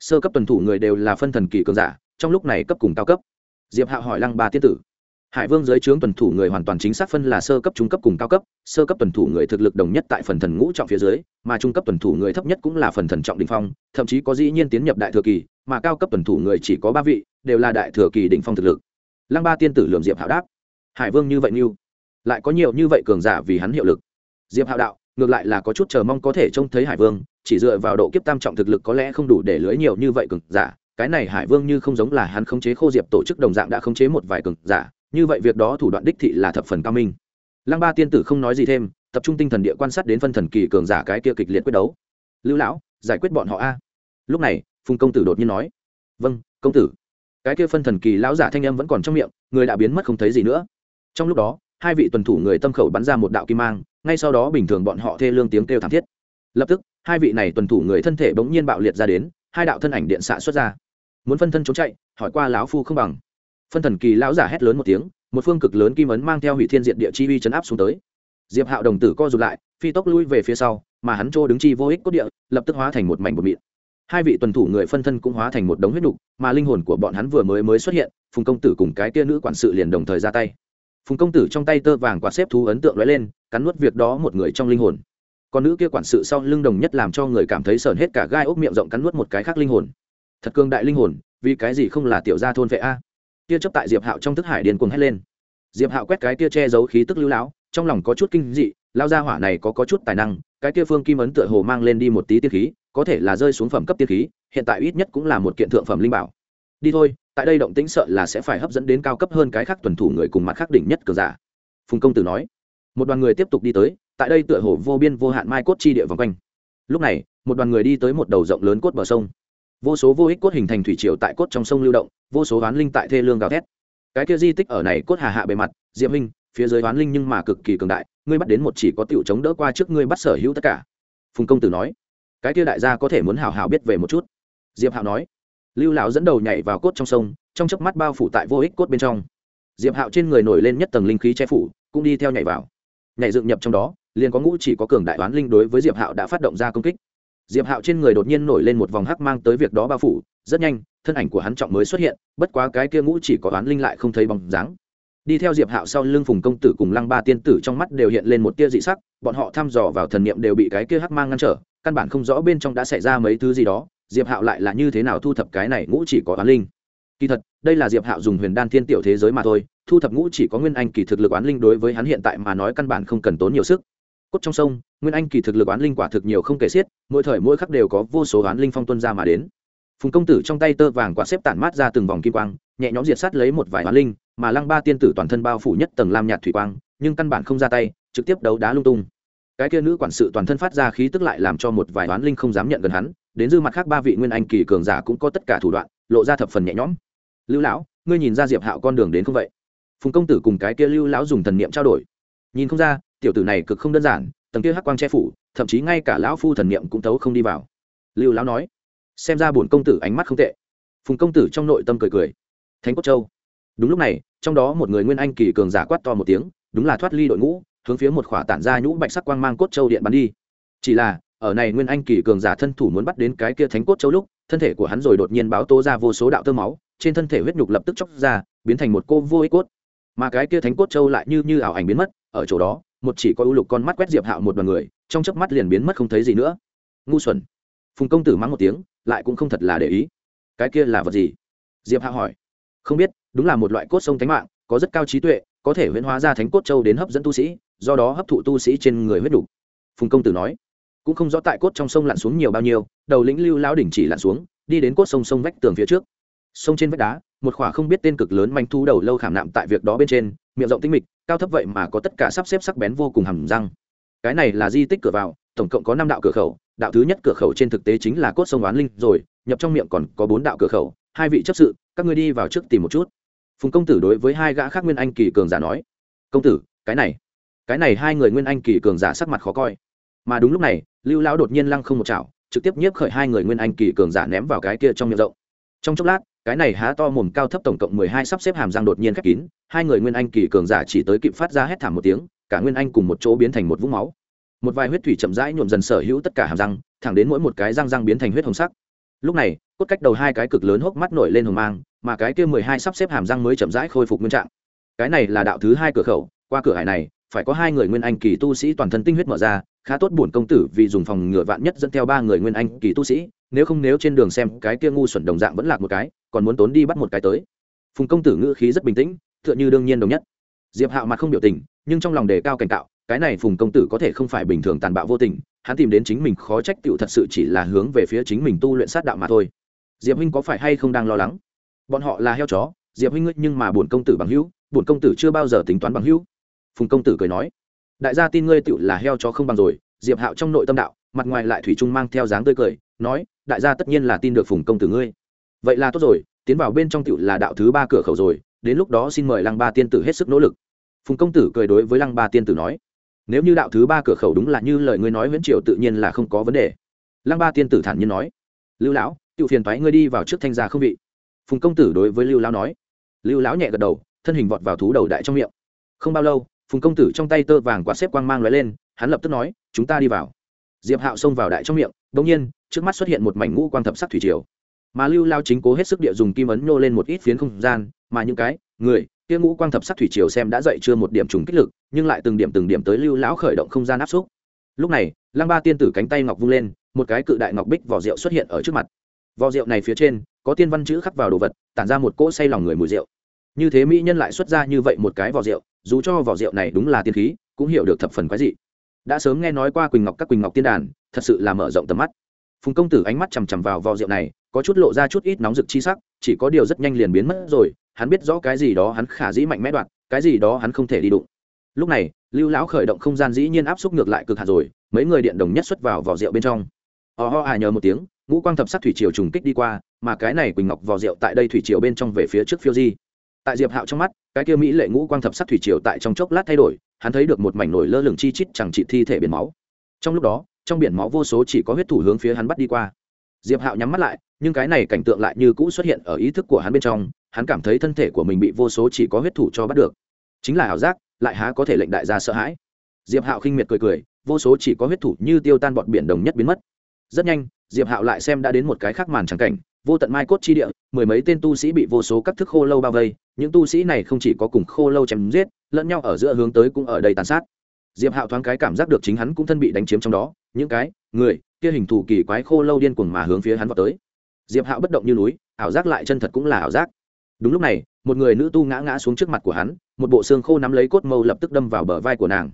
Speaker 1: sơ cấp tuần thủ người đều là phân thần kỳ cường giả, trong lúc này cấp cùng cao cấp. Diệp hạ hỏi lăng ba tiên tử. Hải vương giới trướng tuần thủ người hoàn toàn chính xác phân là sơ cấp, trung cấp cùng cao cấp. Sơ cấp tuần thủ người thực lực đồng nhất tại phần thần ngũ trọng phía dưới, mà trung cấp tuần thủ người thấp nhất cũng là phần thần trọng đình phong, thậm chí có dĩ nhiên tiến nhập đại thừa kỳ, mà cao cấp tuần thủ người chỉ có ba vị, đều là đại thừa kỳ đỉnh phong thực lực. Lăng ba tiên tử lườm diệp hạo đáp. Hải vương như vậy như, lại có nhiều như vậy cường giả vì hắn hiệu lực. Diệp hạo đạo, ngược lại là có chút chờ mong có thể trông thấy hải vương chỉ dựa vào độ kiếp tam trọng thực lực có lẽ không đủ để lưới nhiều như vậy cường giả. Cái này hải vương như không giống là hắn khống chế khô diệp tổ chức đồng dạng đã khống chế một vài cường giả. Như vậy việc đó thủ đoạn đích thị là thập phần cao minh. Lăng ba tiên tử không nói gì thêm, tập trung tinh thần địa quan sát đến phân thần kỳ cường giả cái kia kịch liệt quyết đấu. Lưu lão, giải quyết bọn họ a. Lúc này, phùng công tử đột nhiên nói. Vâng công tử. Cái kia phân thần kỳ lão giả thanh âm vẫn còn trong miệng, người đã biến mất không thấy gì nữa. Trong lúc đó, hai vị tuần thủ người tâm khẩu bắn ra một đạo kim mang, ngay sau đó bình thường bọn họ thê lương tiếng kêu thảm thiết. Lập tức hai vị này tuần thủ người thân thể bỗng nhiên bạo liệt ra đến, hai đạo thân ảnh điện xạ xuất ra. Muốn phân thân trốn chạy, hỏi qua lão phu không bằng. Phân thần kỳ lão giả hét lớn một tiếng, một phương cực lớn kim ấn mang theo hủy thiên diện địa chi uy chấn áp xuống tới. Diệp hạo đồng tử co rụt lại, phi tốc lui về phía sau, mà hắn trô đứng chi vô ích cốt địa, lập tức hóa thành một mảnh bột mịn. Hai vị tuần thủ người phân thân cũng hóa thành một đống huyết đục, mà linh hồn của bọn hắn vừa mới mới xuất hiện, phùng công tử cùng cái tia nữ quản sự liền đồng thời ra tay. Phùng công tử trong tay tơ vàng quạt xếp thú ấn tượng lóe lên, cắn nuốt việc đó một người trong linh hồn con nữ kia quản sự sau lưng đồng nhất làm cho người cảm thấy sờn hết cả gai ốc miệng rộng cắn nuốt một cái khác linh hồn. Thật cương đại linh hồn, vì cái gì không là tiểu gia thôn vệ a? Tia chấp tại diệp hạo trong thức hải điền cuồng hét lên. Diệp hạo quét cái tia che giấu khí tức lưu lão, trong lòng có chút kinh dị lao gia hỏa này có có chút tài năng, cái tia phương kim ấn tựa hồ mang lên đi một tí tiên khí, có thể là rơi xuống phẩm cấp tiên khí, hiện tại ít nhất cũng là một kiện thượng phẩm linh bảo. Đi thôi, tại đây động tĩnh sợ là sẽ phải hấp dẫn đến cao cấp hơn cái khác tuần thủ người cùng mặt khác đỉnh nhất cờ giả. Phùng công tử nói. Một đoàn người tiếp tục đi tới tại đây tựa hồ vô biên vô hạn mai cốt chi địa vòng quanh. Lúc này, một đoàn người đi tới một đầu rộng lớn cốt bờ sông. Vô số vô ích cốt hình thành thủy triều tại cốt trong sông lưu động, vô số oán linh tại thê lương gào thét. Cái kia di tích ở này cốt hà hạ bề mặt diệm minh, phía dưới oán linh nhưng mà cực kỳ cường đại, ngươi bắt đến một chỉ có tiểu chống đỡ qua trước ngươi bắt sở hữu tất cả. Phùng công tử nói, cái kia đại gia có thể muốn hào hào biết về một chút. Diệp hạo nói, lưu lão dẫn đầu nhảy vào cốt trong sông, trong chớp mắt bao phủ tại vô ích cốt bên trong. Diệp hạo trên người nổi lên nhất tầng linh khí che phủ, cũng đi theo nhảy vào. Nhảy dựng nhập trong đó liền có ngũ chỉ có cường đại oán linh đối với diệp hạo đã phát động ra công kích. Diệp hạo trên người đột nhiên nổi lên một vòng hắc mang tới việc đó bao phủ, rất nhanh, thân ảnh của hắn trọng mới xuất hiện, bất quá cái kia ngũ chỉ có oán linh lại không thấy bóng dáng. Đi theo diệp hạo sau lưng phùng công tử cùng lăng ba tiên tử trong mắt đều hiện lên một tia dị sắc, bọn họ thăm dò vào thần niệm đều bị cái kia hắc mang ngăn trở, căn bản không rõ bên trong đã xảy ra mấy thứ gì đó, diệp hạo lại là như thế nào thu thập cái này ngũ chỉ có oán linh. Kỳ thật, đây là diệp hạo dùng huyền đan thiên tiểu thế giới mà thôi, thu thập ngũ chỉ có nguyên anh kỳ thực lực oán linh đối với hắn hiện tại mà nói căn bản không cần tốn nhiều sức cốt trong sông, nguyên anh kỳ thực lực oán linh quả thực nhiều không kể xiết, mỗi thời mỗi khắc đều có vô số oán linh phong tuân ra mà đến. Phùng công tử trong tay tơ vàng quả xếp tản mát ra từng vòng kim quang, nhẹ nhõm diệt sát lấy một vài oán linh, mà lăng ba tiên tử toàn thân bao phủ nhất tầng lam nhạt thủy quang, nhưng căn bản không ra tay, trực tiếp đấu đá lung tung. Cái kia nữ quản sự toàn thân phát ra khí tức lại làm cho một vài oán linh không dám nhận gần hắn, đến dư mặt khác ba vị nguyên anh kỳ cường giả cũng có tất cả thủ đoạn, lộ ra thập phần nhẹ nhõm. Lưu lão, ngươi nhìn ra diệp hạo con đường đến không vậy? Phùng công tử cùng cái kia lưu lão dùng thần niệm trao đổi. Nhìn không ra tiểu tử này cực không đơn giản, tầng kia hắc quang che phủ, thậm chí ngay cả lão phu thần niệm cũng tấu không đi vào. Lưu lão nói, xem ra bổn công tử ánh mắt không tệ. Phùng công tử trong nội tâm cười cười. Thánh cốt châu. Đúng lúc này, trong đó một người nguyên anh kỳ cường giả quát to một tiếng, đúng là thoát ly đội ngũ, hướng phía một khỏa tản ra nhũ bạch sắc quang mang cốt châu điện bắn đi. Chỉ là, ở này nguyên anh kỳ cường giả thân thủ muốn bắt đến cái kia thánh cốt châu lúc, thân thể của hắn rồi đột nhiên báo tố ra vô số đạo tơ máu, trên thân thể huyết nhục lập tức chóc ra, biến thành một cô vô ích cốt. Mà cái kia thánh cốt châu lại như như ảo ảnh biến mất, ở chỗ đó một chỉ có ưu lục con mắt quét diệp hạo một đoàn người, trong chớp mắt liền biến mất không thấy gì nữa. Ngu xuẩn. Phùng công tử mắng một tiếng, lại cũng không thật là để ý. Cái kia là vật gì? Diệp hạo hỏi. Không biết, đúng là một loại cốt sông thánh mạng, có rất cao trí tuệ, có thể huyễn hóa ra thánh cốt châu đến hấp dẫn tu sĩ, do đó hấp thụ tu sĩ trên người huyết đủ. phùng công tử nói. Cũng không rõ tại cốt trong sông lặn xuống nhiều bao nhiêu, đầu lĩnh lưu lao đỉnh chỉ lặn xuống, đi đến cốt sông sông vách tường phía trước. Sông trên vách đá, một khỏa không biết tên cực lớn manh thu đầu lâu khảm nạm tại việc đó bên trên, miệng rộng tinh mịch cao thấp vậy mà có tất cả sắp xếp sắc bén vô cùng hầm răng. Cái này là di tích cửa vào, tổng cộng có năm đạo cửa khẩu, đạo thứ nhất cửa khẩu trên thực tế chính là cốt sông oán linh rồi, nhập trong miệng còn có bốn đạo cửa khẩu, hai vị chấp sự, các ngươi đi vào trước tìm một chút. Phùng công tử đối với hai gã khác nguyên anh kỳ cường giả nói. Công tử, cái này cái này hai người nguyên anh kỳ cường giả sắc mặt khó coi. Mà đúng lúc này, lưu lão đột nhiên lăng không một chảo, trực tiếp nhiếp khởi hai người nguyên anh kỳ cường giả ném vào cái kia trong miệng rộng. Trong chốc lát cái này há to mồm cao thấp tổng cộng mười hai sắp xếp hàm răng đột nhiên khép kín, hai người nguyên anh kỳ cường giả chỉ tới kịp phát ra hét thảm một tiếng, cả nguyên anh cùng một chỗ biến thành một vũng máu. Một vài huyết thủy chậm rãi nhuộm dần sở hữu tất cả hàm răng, thẳng đến mỗi một cái răng răng biến thành huyết hồng sắc. Lúc này, cốt cách đầu hai cái cực lớn hốc mắt nổi lên hồng mang, mà cái kia mười hai sắp xếp hàm răng mới chậm rãi khôi phục nguyên trạng. Cái này là đạo thứ hai cửa khẩu, qua cửa hải này, phải có hai người nguyên anh kỳ tu sĩ toàn thân tinh huyết mở ra, khá tốt bổn công tử vì dùng phòng ngựa vạn nhất dẫn theo ba người nguyên anh kỳ tu sĩ nếu không nếu trên đường xem cái kia ngu xuẩn đồng dạng vẫn lạc một cái, còn muốn tốn đi bắt một cái tới. Phùng công tử ngữ khí rất bình tĩnh, tựa như đương nhiên đồng nhất. Diệp hạo mặt không biểu tình, nhưng trong lòng đề cao cảnh tạo cái này phùng công tử có thể không phải bình thường tàn bạo vô tình, hắn tìm đến chính mình khó trách tựu thật sự chỉ là hướng về phía chính mình tu luyện sát đạo mà thôi. Diệp huynh có phải hay không đang lo lắng? Bọn họ là heo chó, diệp huynh ngươi nhưng mà bổn công tử bằng hữu, bổn công tử chưa bao giờ tính toán bằng hữu. Phùng công tử cười nói, đại gia tin ngươi tựu là heo chó không bằng rồi, diệp hạo trong nội tâm đạo mặt ngoài lại thủy trung mang theo dáng tươi cười, nói, đại gia tất nhiên là tin được phùng công tử ngươi. Vậy là tốt rồi, tiến vào bên trong tựu là đạo thứ ba cửa khẩu rồi, đến lúc đó xin mời lăng ba tiên tử hết sức nỗ lực. Phùng công tử cười đối với lăng ba tiên tử nói, nếu như đạo thứ ba cửa khẩu đúng là như lời ngươi nói nguyễn triều tự nhiên là không có vấn đề. Lăng ba tiên tử thản nhiên nói, lưu lão tự phiền thoái ngươi đi vào trước thanh gia không vị. Phùng công tử đối với lưu lão nói, lưu lão nhẹ gật đầu, thân hình vọt vào thú đầu đại trong miệng. Không bao lâu, phùng công tử trong tay tơ vàng quạt xếp quang mang lóe lên, hắn lập tức nói, chúng ta đi vào diệp hạo xông vào đại trong miệng đ ỗ n g nhiên, trước mắt xuất hiện một mảnh ngũ quang thập sắc thủy triều. Mà lưu lao chính cố hết sức địa dùng kim ấn nhô lên một ít phiến không gian, mà những cái, người, kia ngũ quang thập sắc thủy triều xem đã dậy chưa một điểm trùng kích lực, nhưng lại từng điểm từng điểm tới lưu lão khởi động không gian áp xúc. Lúc này, lăng ba tiên tử cánh tay ngọc vung lên, một cái cự đại ngọc bích vỏ rượu xuất hiện ở trước mặt. Vỏ rượu này phía trên, có tiên văn chữ khắc vào đồ vật, tản ra một cỗ say lòng người mùi rượu. Như thế mỹ nhân lại xuất ra như vậy một cái vỏ rượu, dù cho vỏ rượu này đúng là tiên khí, cũng hiểu được thập phần quái dị đã sớm nghe nói qua quỳnh ngọc các quỳnh ngọc tiên đàn, thật sự là mở rộng tầm mắt. Phùng công tử ánh mắt chằm chằm vào vò rượu này, có chút lộ ra chút ít nóng rực chi sắc, chỉ có điều rất nhanh liền biến mất rồi, hắn biết rõ cái gì đó hắn khả dĩ mạnh mẽ đoạt, cái gì đó hắn không thể đi đụng. Lúc này, lưu lão khởi động không gian dĩ nhiên áp xúc ngược lại cực hạt rồi, mấy người điện đồng nhất xuất vào vò rượu bên trong. Ò ho à nhờ một tiếng, ngũ quang thập sắc thủy triều trùng kích đi qua, mà cái này quỳnh ngọc vò rượu tại đây thủy triều bên trong về phía trước phiêu di. Tại diệp hạo trong mắt, cái kia mỹ lệ ngũ quang thập sắc thủy triều tại trong chốc lát thay đổi hắn thấy được một mảnh nổi lơ lửng chi chít chẳng trị thi thể biển máu. Trong lúc đó, trong biển máu vô số chỉ có huyết thủ hướng phía hắn bắt đi qua. Diệp hạo nhắm mắt lại, nhưng cái này cảnh tượng lại như cũ xuất hiện ở ý thức của hắn bên trong, hắn cảm thấy thân thể của mình bị vô số chỉ có huyết thủ cho bắt được. Chính là ảo giác, lại há có thể lệnh đại gia sợ hãi. Diệp hạo khinh miệt cười cười, vô số chỉ có huyết thủ như tiêu tan bọn biển đồng nhất biến mất rất nhanh, diệp hạo lại xem đã đến một cái khác màn trắng cảnh, vô tận mai cốt chi địa, mười mấy tên tu sĩ bị vô số các thức khô lâu bao vây, những tu sĩ này không chỉ có cùng khô lâu chém giết, lẫn nhau ở giữa hướng tới cũng ở đây tàn sát. Diệp hạo thoáng cái cảm giác được chính hắn cũng thân bị đánh chiếm trong đó, những cái, người, kia hình thù kỳ quái khô lâu điên cuồng mà hướng phía hắn vào tới. Diệp hạo bất động như núi, ảo giác lại chân thật cũng là ảo giác. Đúng lúc này, một người nữ tu ngã ngã xuống trước mặt của hắn, một bộ xương khô nắm lấy cốt mâu lập tức đâm vào bờ vai của nàng.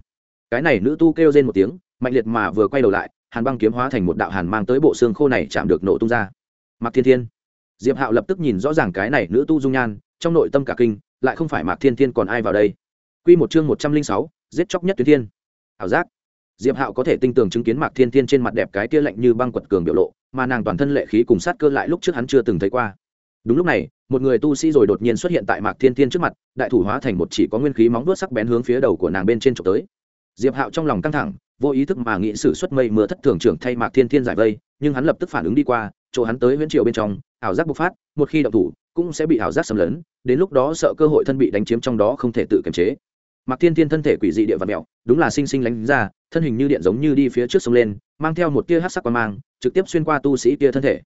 Speaker 1: Cái này nữ tu kêu rên một tiếng, mạnh liệt mà vừa quay đầu lại hàn băng kiếm hóa thành một đạo hàn mang tới bộ xương khô này chạm được nổ tung ra. Mạc thiên thiên. Diệp hạo lập tức nhìn rõ ràng cái này nữ tu dung nhan, trong nội tâm cả kinh, lại không phải mạc thiên thiên còn ai vào đây. Q một chương một trăm linh sáu, giết chóc nhất tuyến thiên. Ảo giác. Diệp hạo có thể tinh tường chứng kiến mạc thiên thiên trên mặt đẹp cái tia lạnh như băng quật cường biểu lộ, mà nàng toàn thân lệ khí cùng sát cơ lại lúc trước hắn chưa từng thấy qua. Đúng lúc này, một người tu sĩ rồi đột nhiên xuất hiện tại mạc thiên thiên trước mặt, đại thủ hóa thành một chỉ có nguyên khí móng vuốt sắc bén hướng phía đầu của nàng bên trên trộm tới. Diệp hạo trong lòng căng thẳng vô ý thức mà nghĩ sử xuất mây mưa thất thường trưởng thay mạc thiên thiên giải vây, nhưng hắn lập tức phản ứng đi qua, chỗ hắn tới huyễn triều bên trong, ảo giác bộc phát, một khi động thủ, cũng sẽ bị ảo giác xâm lấn, đến lúc đó sợ cơ hội thân bị đánh chiếm trong đó không thể tự kiềm chế. Mạc thiên thiên thân thể quỷ dị địa vật mẹo, đúng là sinh sinh lánh ra, thân hình như điện giống như đi phía trước sông lên, mang theo một tia hát sắc qua mang, trực tiếp xuyên qua tu sĩ kia thân thể.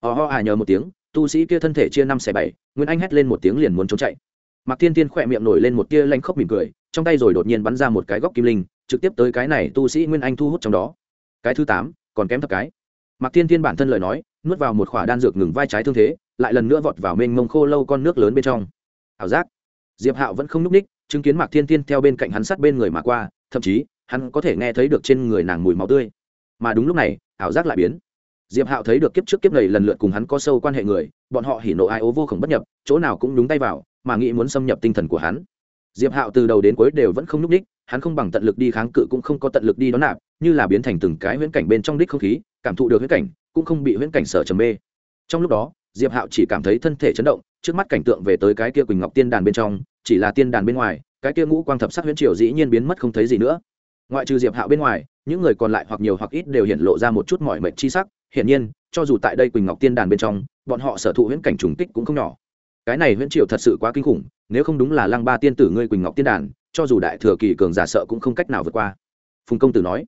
Speaker 1: Ò ho à nhờ một tiếng, tu sĩ kia thân thể chia năm xẻ bảy, nguyên anh hét lên một tiếng liền muốn trốn chạy. Mạc thiên thiên khỏe miệng nổi lên một tia lanh khóc mỉm cười, trong tay rồi đột nhiên bắn ra một cái góc kim linh trực tiếp tới cái này tu sĩ nguyên anh thu hút trong đó. Cái thứ tám, còn kém thập cái. Mạc thiên thiên bản thân lời nói, nuốt vào một khỏa đan dược ngừng vai trái thương thế, lại lần nữa vọt vào mênh mông khô lâu con nước lớn bên trong. Ảo giác. Diệp hạo vẫn không n ú c ních, chứng kiến mạc thiên thiên theo bên cạnh hắn sát bên người mà qua, thậm chí, hắn có thể nghe thấy được trên người nàng mùi máu tươi. Mà đúng lúc này, ảo giác lại biến. Diệp hạo thấy được kiếp trước kiếp này lần lượt cùng hắn có sâu quan hệ người, bọn họ hỉ nộ ai ố vô khổng bất nhập, chỗ nào cũng đúng tay vào, mà nghĩ muốn xâm nhập tinh thần của hắn. Diệp hạo từ đầu đến cuối đều vẫn không n ú c ních hắn không bằng tận lực đi kháng cự cũng không có tận lực đi đón nạp, như là biến thành từng cái huyễn cảnh bên trong đích không khí, cảm thụ được huyễn cảnh, cũng không bị huyễn cảnh sở trầm mê. Trong lúc đó, diệp hạo chỉ cảm thấy thân thể chấn động, trước mắt cảnh tượng về tới cái kia quỳnh ngọc tiên đàn bên trong, chỉ là tiên đàn bên ngoài, cái kia ngũ quang thập sắc huyễn triều dĩ nhiên biến mất không thấy gì nữa. Ngoại trừ diệp hạo bên ngoài, những người còn lại hoặc nhiều hoặc ít đều hiện lộ ra một chút mỏi mệt chi sắc. Hiển nhiên, cho dù tại đây quỳnh ngọc tiên đàn bên trong, bọn họ sở thụ huyễn cảnh trùng kích cũng không nhỏ. Cái này huyễn triều thật sự quá kinh khủng, nếu không đúng là lăng ba tiên tử ngươi quỳnh ngọc tiên đàn cho dù đại thừa kỳ cường giả sợ cũng không cách nào vượt qua. Phùng công tử nói,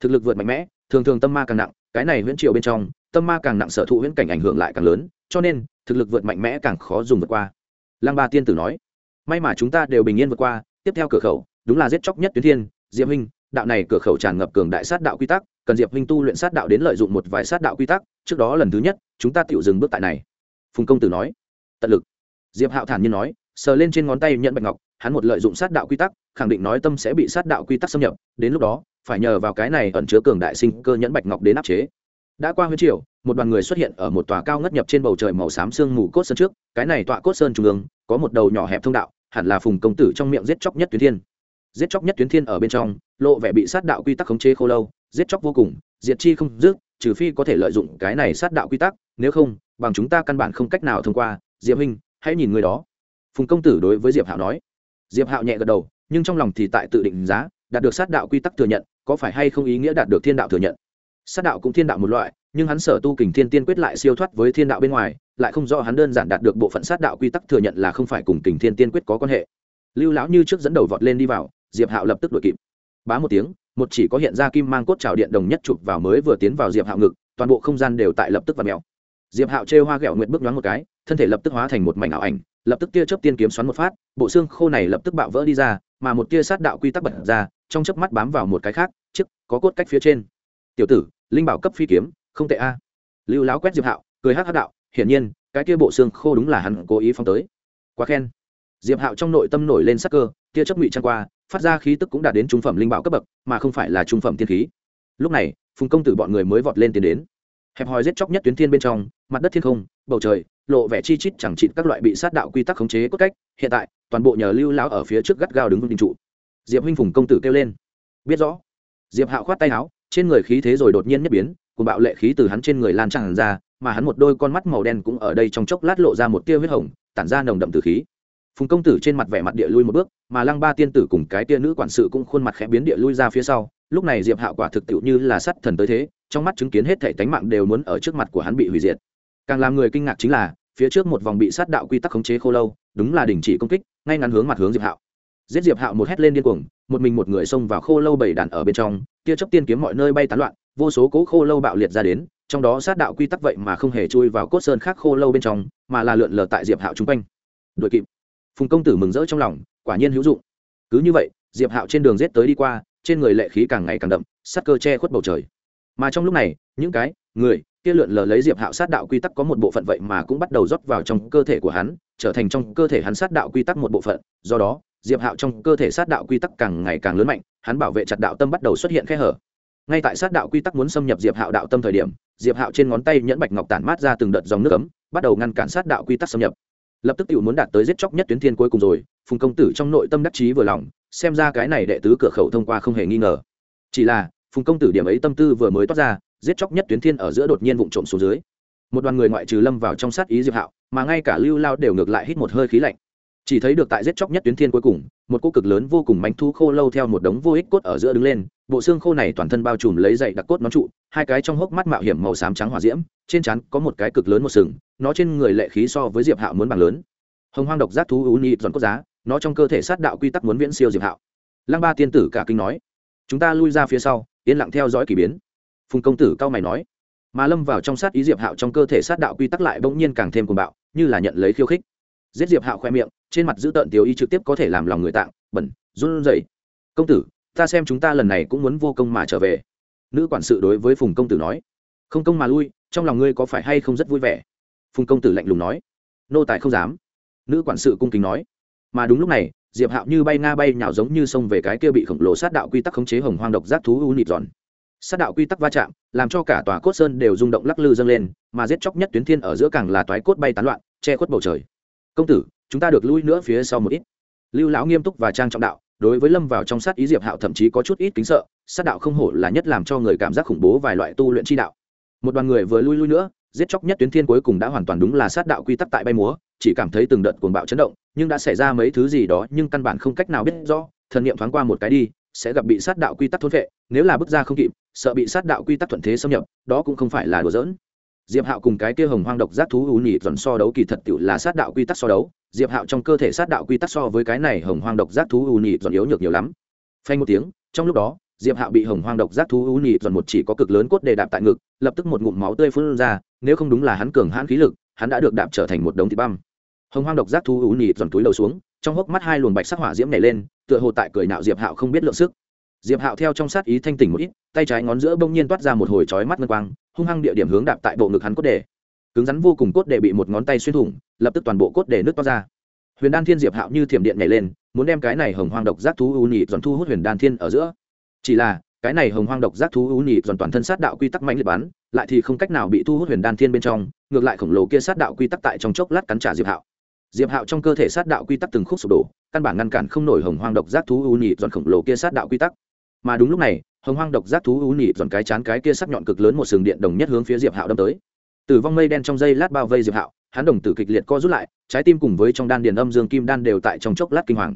Speaker 1: thực lực vượt mạnh mẽ, thường thường tâm ma càng nặng, cái này huyễn triều bên trong, tâm ma càng nặng sở thụ huyễn cảnh ảnh hưởng lại càng lớn, cho nên, thực lực vượt mạnh mẽ càng khó dùng vượt qua. Lăng ba tiên tử nói, may mà chúng ta đều bình yên vượt qua, tiếp theo cửa khẩu, đúng là giết chóc nhất tuyến thiên, diệp huynh, đạo này cửa khẩu tràn ngập cường đại sát đạo quy tắc, cần diệp huynh tu luyện sát đạo đến lợi dụng một vài sát đạo quy tắc, trước đó lần thứ nhất, chúng ta tự dừng bước tại này. Phùng công tử nói, tận lực. Diệp hạo thản nhiên nói, sờ lên trên ngón tay nhận bạch ngọc hắn một lợi dụng sát đạo quy tắc, khẳng định nói tâm sẽ bị sát đạo quy tắc xâm nhập, đến lúc đó, phải nhờ vào cái này ẩn chứa cường đại sinh cơ nhẫn bạch ngọc đến áp chế. Đã qua huyết triều, một đoàn người xuất hiện ở một tòa cao ngất nhập trên bầu trời màu xám sương mù cốt sơn trước, cái này tọa cốt sơn trung ương, có một đầu nhỏ hẹp thông đạo, hẳn là phùng công tử trong miệng giết chóc nhất tuyến thiên. Giết chóc nhất tuyến thiên ở bên trong, lộ vẻ bị sát đạo quy tắc khống chế khô lâu, giết chóc vô cùng, diệt chi không dứt, trừ phi có thể lợi dụng cái này sát đạo quy tắc, nếu không, bằng chúng ta căn bản không cách nào thông qua, diệp huynh, hãy nhìn người đó. Phùng công tử đối với diệp hạo nói diệp hạo nhẹ gật đầu, nhưng trong lòng thì tại tự định giá, đạt được sát đạo quy tắc thừa nhận, có phải hay không ý nghĩa đạt được thiên đạo thừa nhận? Sát đạo cũng thiên đạo một loại, nhưng hắn sở tu kình thiên tiên quyết lại siêu thoát với thiên đạo bên ngoài, lại không rõ hắn đơn giản đạt được bộ phận sát đạo quy tắc thừa nhận là không phải cùng kình thiên tiên quyết có quan hệ. Lưu lão như trước dẫn đầu vọt lên đi vào, diệp hạo lập tức đuổi kịp. Bá một tiếng, một chỉ có hiện ra kim mang cốt trào điện đồng nhất chụp vào mới vừa tiến vào diệp hạo ngực, toàn bộ không gian đều tại lập tức và mèo. Diệp hạo chê hoa ghẹo nguyện bước nhoáng một cái, thân thể lập tức hóa thành một mảnh ảo ảnh lập tức tia chớp tiên kiếm xoắn một phát, bộ xương khô này lập tức bạo vỡ đi ra, mà một tia sát đạo quy tắc bật ra, trong chớp mắt bám vào một cái khác, chiếc có cốt cách phía trên. Tiểu tử, linh bảo cấp phi kiếm, không tệ a. Lưu láo quét diệp hạo, cười hát hát đạo, hiển nhiên, cái kia bộ xương khô đúng là hắn cố ý phong tới. Quá khen. Diệp hạo trong nội tâm nổi lên sắc cơ, tia chấp ngụy trang qua, phát ra khí tức cũng đạt đến trung phẩm linh bảo cấp bậc, mà không phải là trung phẩm thiên khí. Lúc này, phùng công tử bọn người mới vọt lên tiến đến. Hẹp hòi giết chóc nhất tuyến thiên bên trong, mặt đất thiên không, bầu trời lộ vẻ chi chít chẳng chịt các loại bị sát đạo quy tắc khống chế cốt cách, hiện tại, toàn bộ nhờ lưu lão ở phía trước gắt gao đứng vững đình trụ. Diệp huynh phùng công tử kêu lên. Biết rõ. Diệp hạo khoát tay áo, trên người khí thế rồi đột nhiên nhất biến cùng bạo lệ khí từ hắn trên người lan tràn ra, mà hắn một đôi con mắt màu đen cũng ở đây trong chốc lát lộ ra một tia huyết hồng, tản ra nồng đậm từ khí. Phùng công tử trên mặt vẻ mặt địa lui một bước, mà lăng ba tiên tử cùng cái tia nữ quản sự cũng khuôn mặt khẽ biến địa lui ra phía sau. Lúc này diệp hạo quả thực tiệu như là sắt thần tới thế, trong mắt chứng kiến hết thể tánh mạng đều muốn ở trước mặt của hắn bị hủy diệt càng làm người kinh ngạc chính là, phía trước một vòng bị sát đạo quy tắc khống chế khô lâu, đúng là đình chỉ công kích, ngay ngắn hướng mặt hướng diệp hạo. Giết diệp hạo một hét lên điên cuồng, một mình một người xông vào khô lâu bảy đàn ở bên trong, tia chớp tiên kiếm mọi nơi bay tán loạn, vô số cố khô lâu bạo liệt ra đến, trong đó sát đạo quy tắc vậy mà không hề chui vào cốt sơn khác khô lâu bên trong, mà là lượn lờ tại diệp hạo chung quanh. Đội kịp. Phùng công tử mừng rỡ trong lòng, quả nhiên hữu dụng. Cứ như vậy, diệp hạo trên đường rết tới đi qua, trên người lệ khí càng ngày càng đậm, sắc cơ che khuất bầu trời. Mà trong lúc này, những cái người, kia lượn lờ lấy diệp hạo sát đạo quy tắc có một bộ phận vậy mà cũng bắt đầu rót vào trong cơ thể của hắn, trở thành trong cơ thể hắn sát đạo quy tắc một bộ phận. Do đó, diệp hạo trong cơ thể sát đạo quy tắc càng ngày càng lớn mạnh, hắn bảo vệ chặt đạo tâm bắt đầu xuất hiện khe hở. Ngay tại sát đạo quy tắc muốn xâm nhập diệp hạo đạo tâm thời điểm, diệp hạo trên ngón tay nhẫn bạch ngọc tản mát ra từng đợt dòng nước ấm, bắt đầu ngăn cản sát đạo quy tắc xâm nhập. Lập tức tiểu muốn đạt tới giết chóc nhất tuyến thiên cuối cùng rồi, phùng công tử trong nội tâm đắc chí vừa lòng, xem ra cái này đệ tứ cửa khẩu thông qua không hề nghi ngờ. Chỉ là, phùng công tử điểm ấy tâm tư vừa mới toát ra giết chóc nhất tuyến thiên ở giữa đột nhiên vụn trộm xuống dưới. Một đoàn người ngoại trừ lâm vào trong sát ý diệp hạo, mà ngay cả lưu lao đều ngược lại hít một hơi khí lạnh. Chỉ thấy được tại giết chóc nhất tuyến thiên cuối cùng, một cô cực lớn vô cùng mánh thu khô lâu theo một đống vô ích cốt ở giữa đứng lên, bộ xương khô này toàn thân bao trùm lấy dậy đặc cốt nó trụ, hai cái trong hốc mắt mạo hiểm màu xám trắng hỏa diễm, trên trán có một cái cực lớn một sừng, nó trên người lệ khí so với diệp hạo muốn bằng lớn. Hồng hoang độc giác thú ú nhị dọn cốt giá, nó trong cơ thể sát đạo quy tắc muốn viễn siêu diệp hạo. Lăng ba tiên tử cả kinh nói, chúng ta lui ra phía sau, yên lặng theo dõi kỳ biến phùng công tử cao mày nói. Mà lâm vào trong sát ý diệp hạo trong cơ thể sát đạo quy tắc lại bỗng nhiên càng thêm cuồng bạo, như là nhận lấy khiêu khích. Giết diệp hạo khoe miệng, trên mặt giữ tợn tiểu y trực tiếp có thể làm lòng người tạng, bẩn, run rẩy. Công tử, ta xem chúng ta lần này cũng muốn vô công mà trở về. Nữ quản sự đối với phùng công tử nói. Không công mà lui, trong lòng ngươi có phải hay không rất vui vẻ? Phùng công tử lạnh lùng nói. Nô tài không dám. Nữ quản sự cung kính nói. Mà đúng lúc này, diệp hạo như bay nga bay nhào giống như sông về cái kia bị khổng lồ sát đạo quy tắc khống chế hồng hoang độc giác thú u nịp giòn sát đạo quy tắc va chạm, làm cho cả tòa cốt sơn đều rung động lắc lư dâng lên, mà giết chóc nhất tuyến thiên ở giữa càng là toái cốt bay tán loạn, che khuất bầu trời. Công tử, chúng ta được lui nữa phía sau một ít. Lưu lão nghiêm túc và trang trọng đạo, đối với lâm vào trong sát ý diệp hạo thậm chí có chút ít kính sợ, sát đạo không hổ là nhất làm cho người cảm giác khủng bố vài loại tu luyện chi đạo. Một đoàn người vừa lui lui nữa, giết chóc nhất tuyến thiên cuối cùng đã hoàn toàn đúng là sát đạo quy tắc tại bay múa, chỉ cảm thấy từng đợt cuồng bạo chấn động, nhưng đã xảy ra mấy thứ gì đó nhưng căn bản không cách nào biết rõ, thần niệm thoáng qua một cái đi, sẽ gặp bị sát đạo quy tắc thôn vệ nếu là bước ra không kịp sợ bị sát đạo quy tắc thuận thế xâm nhập, đó cũng không phải là đùa giỡn. Diệp hạo cùng cái kia hồng hoang độc giác thú ú nhị dần so đấu kỳ thật tự là sát đạo quy tắc so đấu, diệp hạo trong cơ thể sát đạo quy tắc so với cái này hồng hoang độc giác thú ú nhị dần yếu nhược nhiều lắm. Phanh một tiếng, trong lúc đó, diệp hạo bị hồng hoang độc giác thú ú nhị dần một chỉ có cực lớn cốt đề đạp tại ngực, lập tức một ngụm máu tươi phun ra, nếu không đúng là hắn cường hãn khí lực, hắn đã được đạp trở thành một đống thịt băm. Hồng hoang độc giác thú ú nhị dần túi đầu xuống, trong hốc mắt hai luồng bạch sắc hỏa diễm nảy lên, tựa hồ tại cười nạo diệp hạo không biết lượng sức diệp hạo theo trong sát ý thanh tỉnh một ít, tay trái ngón giữa bỗng nhiên toát ra một hồi chói mắt ngân quang, hung hăng địa điểm hướng đạp tại bộ ngực hắn cốt đề. Cứng rắn vô cùng cốt đề bị một ngón tay xuyên thủng, lập tức toàn bộ cốt đề nứt toát ra. Huyền đan thiên diệp hạo như thiểm điện nhảy lên, muốn đem cái này hồng hoang độc giác thú u nhị dọn thu hút huyền đan thiên ở giữa. Chỉ là, cái này hồng hoang độc giác thú u nhị dọn toàn thân sát đạo quy tắc mạnh liệt bắn, lại thì không cách nào bị thu hút huyền đan thiên bên trong, ngược lại khổng lồ kia sát đạo quy tắc tại trong chốc lát cắn trả diệp hạo. Diệp hạo trong cơ thể sát đạo quy tắc từng khúc sụp đổ, căn bản ngăn cản không nổi hồng hoang độc giác thú u nhị dọn khổng lồ kia sát đạo quy tắc mà đúng lúc này, hồng hoang độc giác thú u nhị dọn cái chán cái kia sắc nhọn cực lớn một sừng điện đồng nhất hướng phía diệp hạo đâm tới. Tử vong mây đen trong dây lát bao vây diệp hạo, hắn đồng tử kịch liệt co rút lại, trái tim cùng với trong đan điền âm dương kim đan đều tại trong chốc lát kinh hoàng.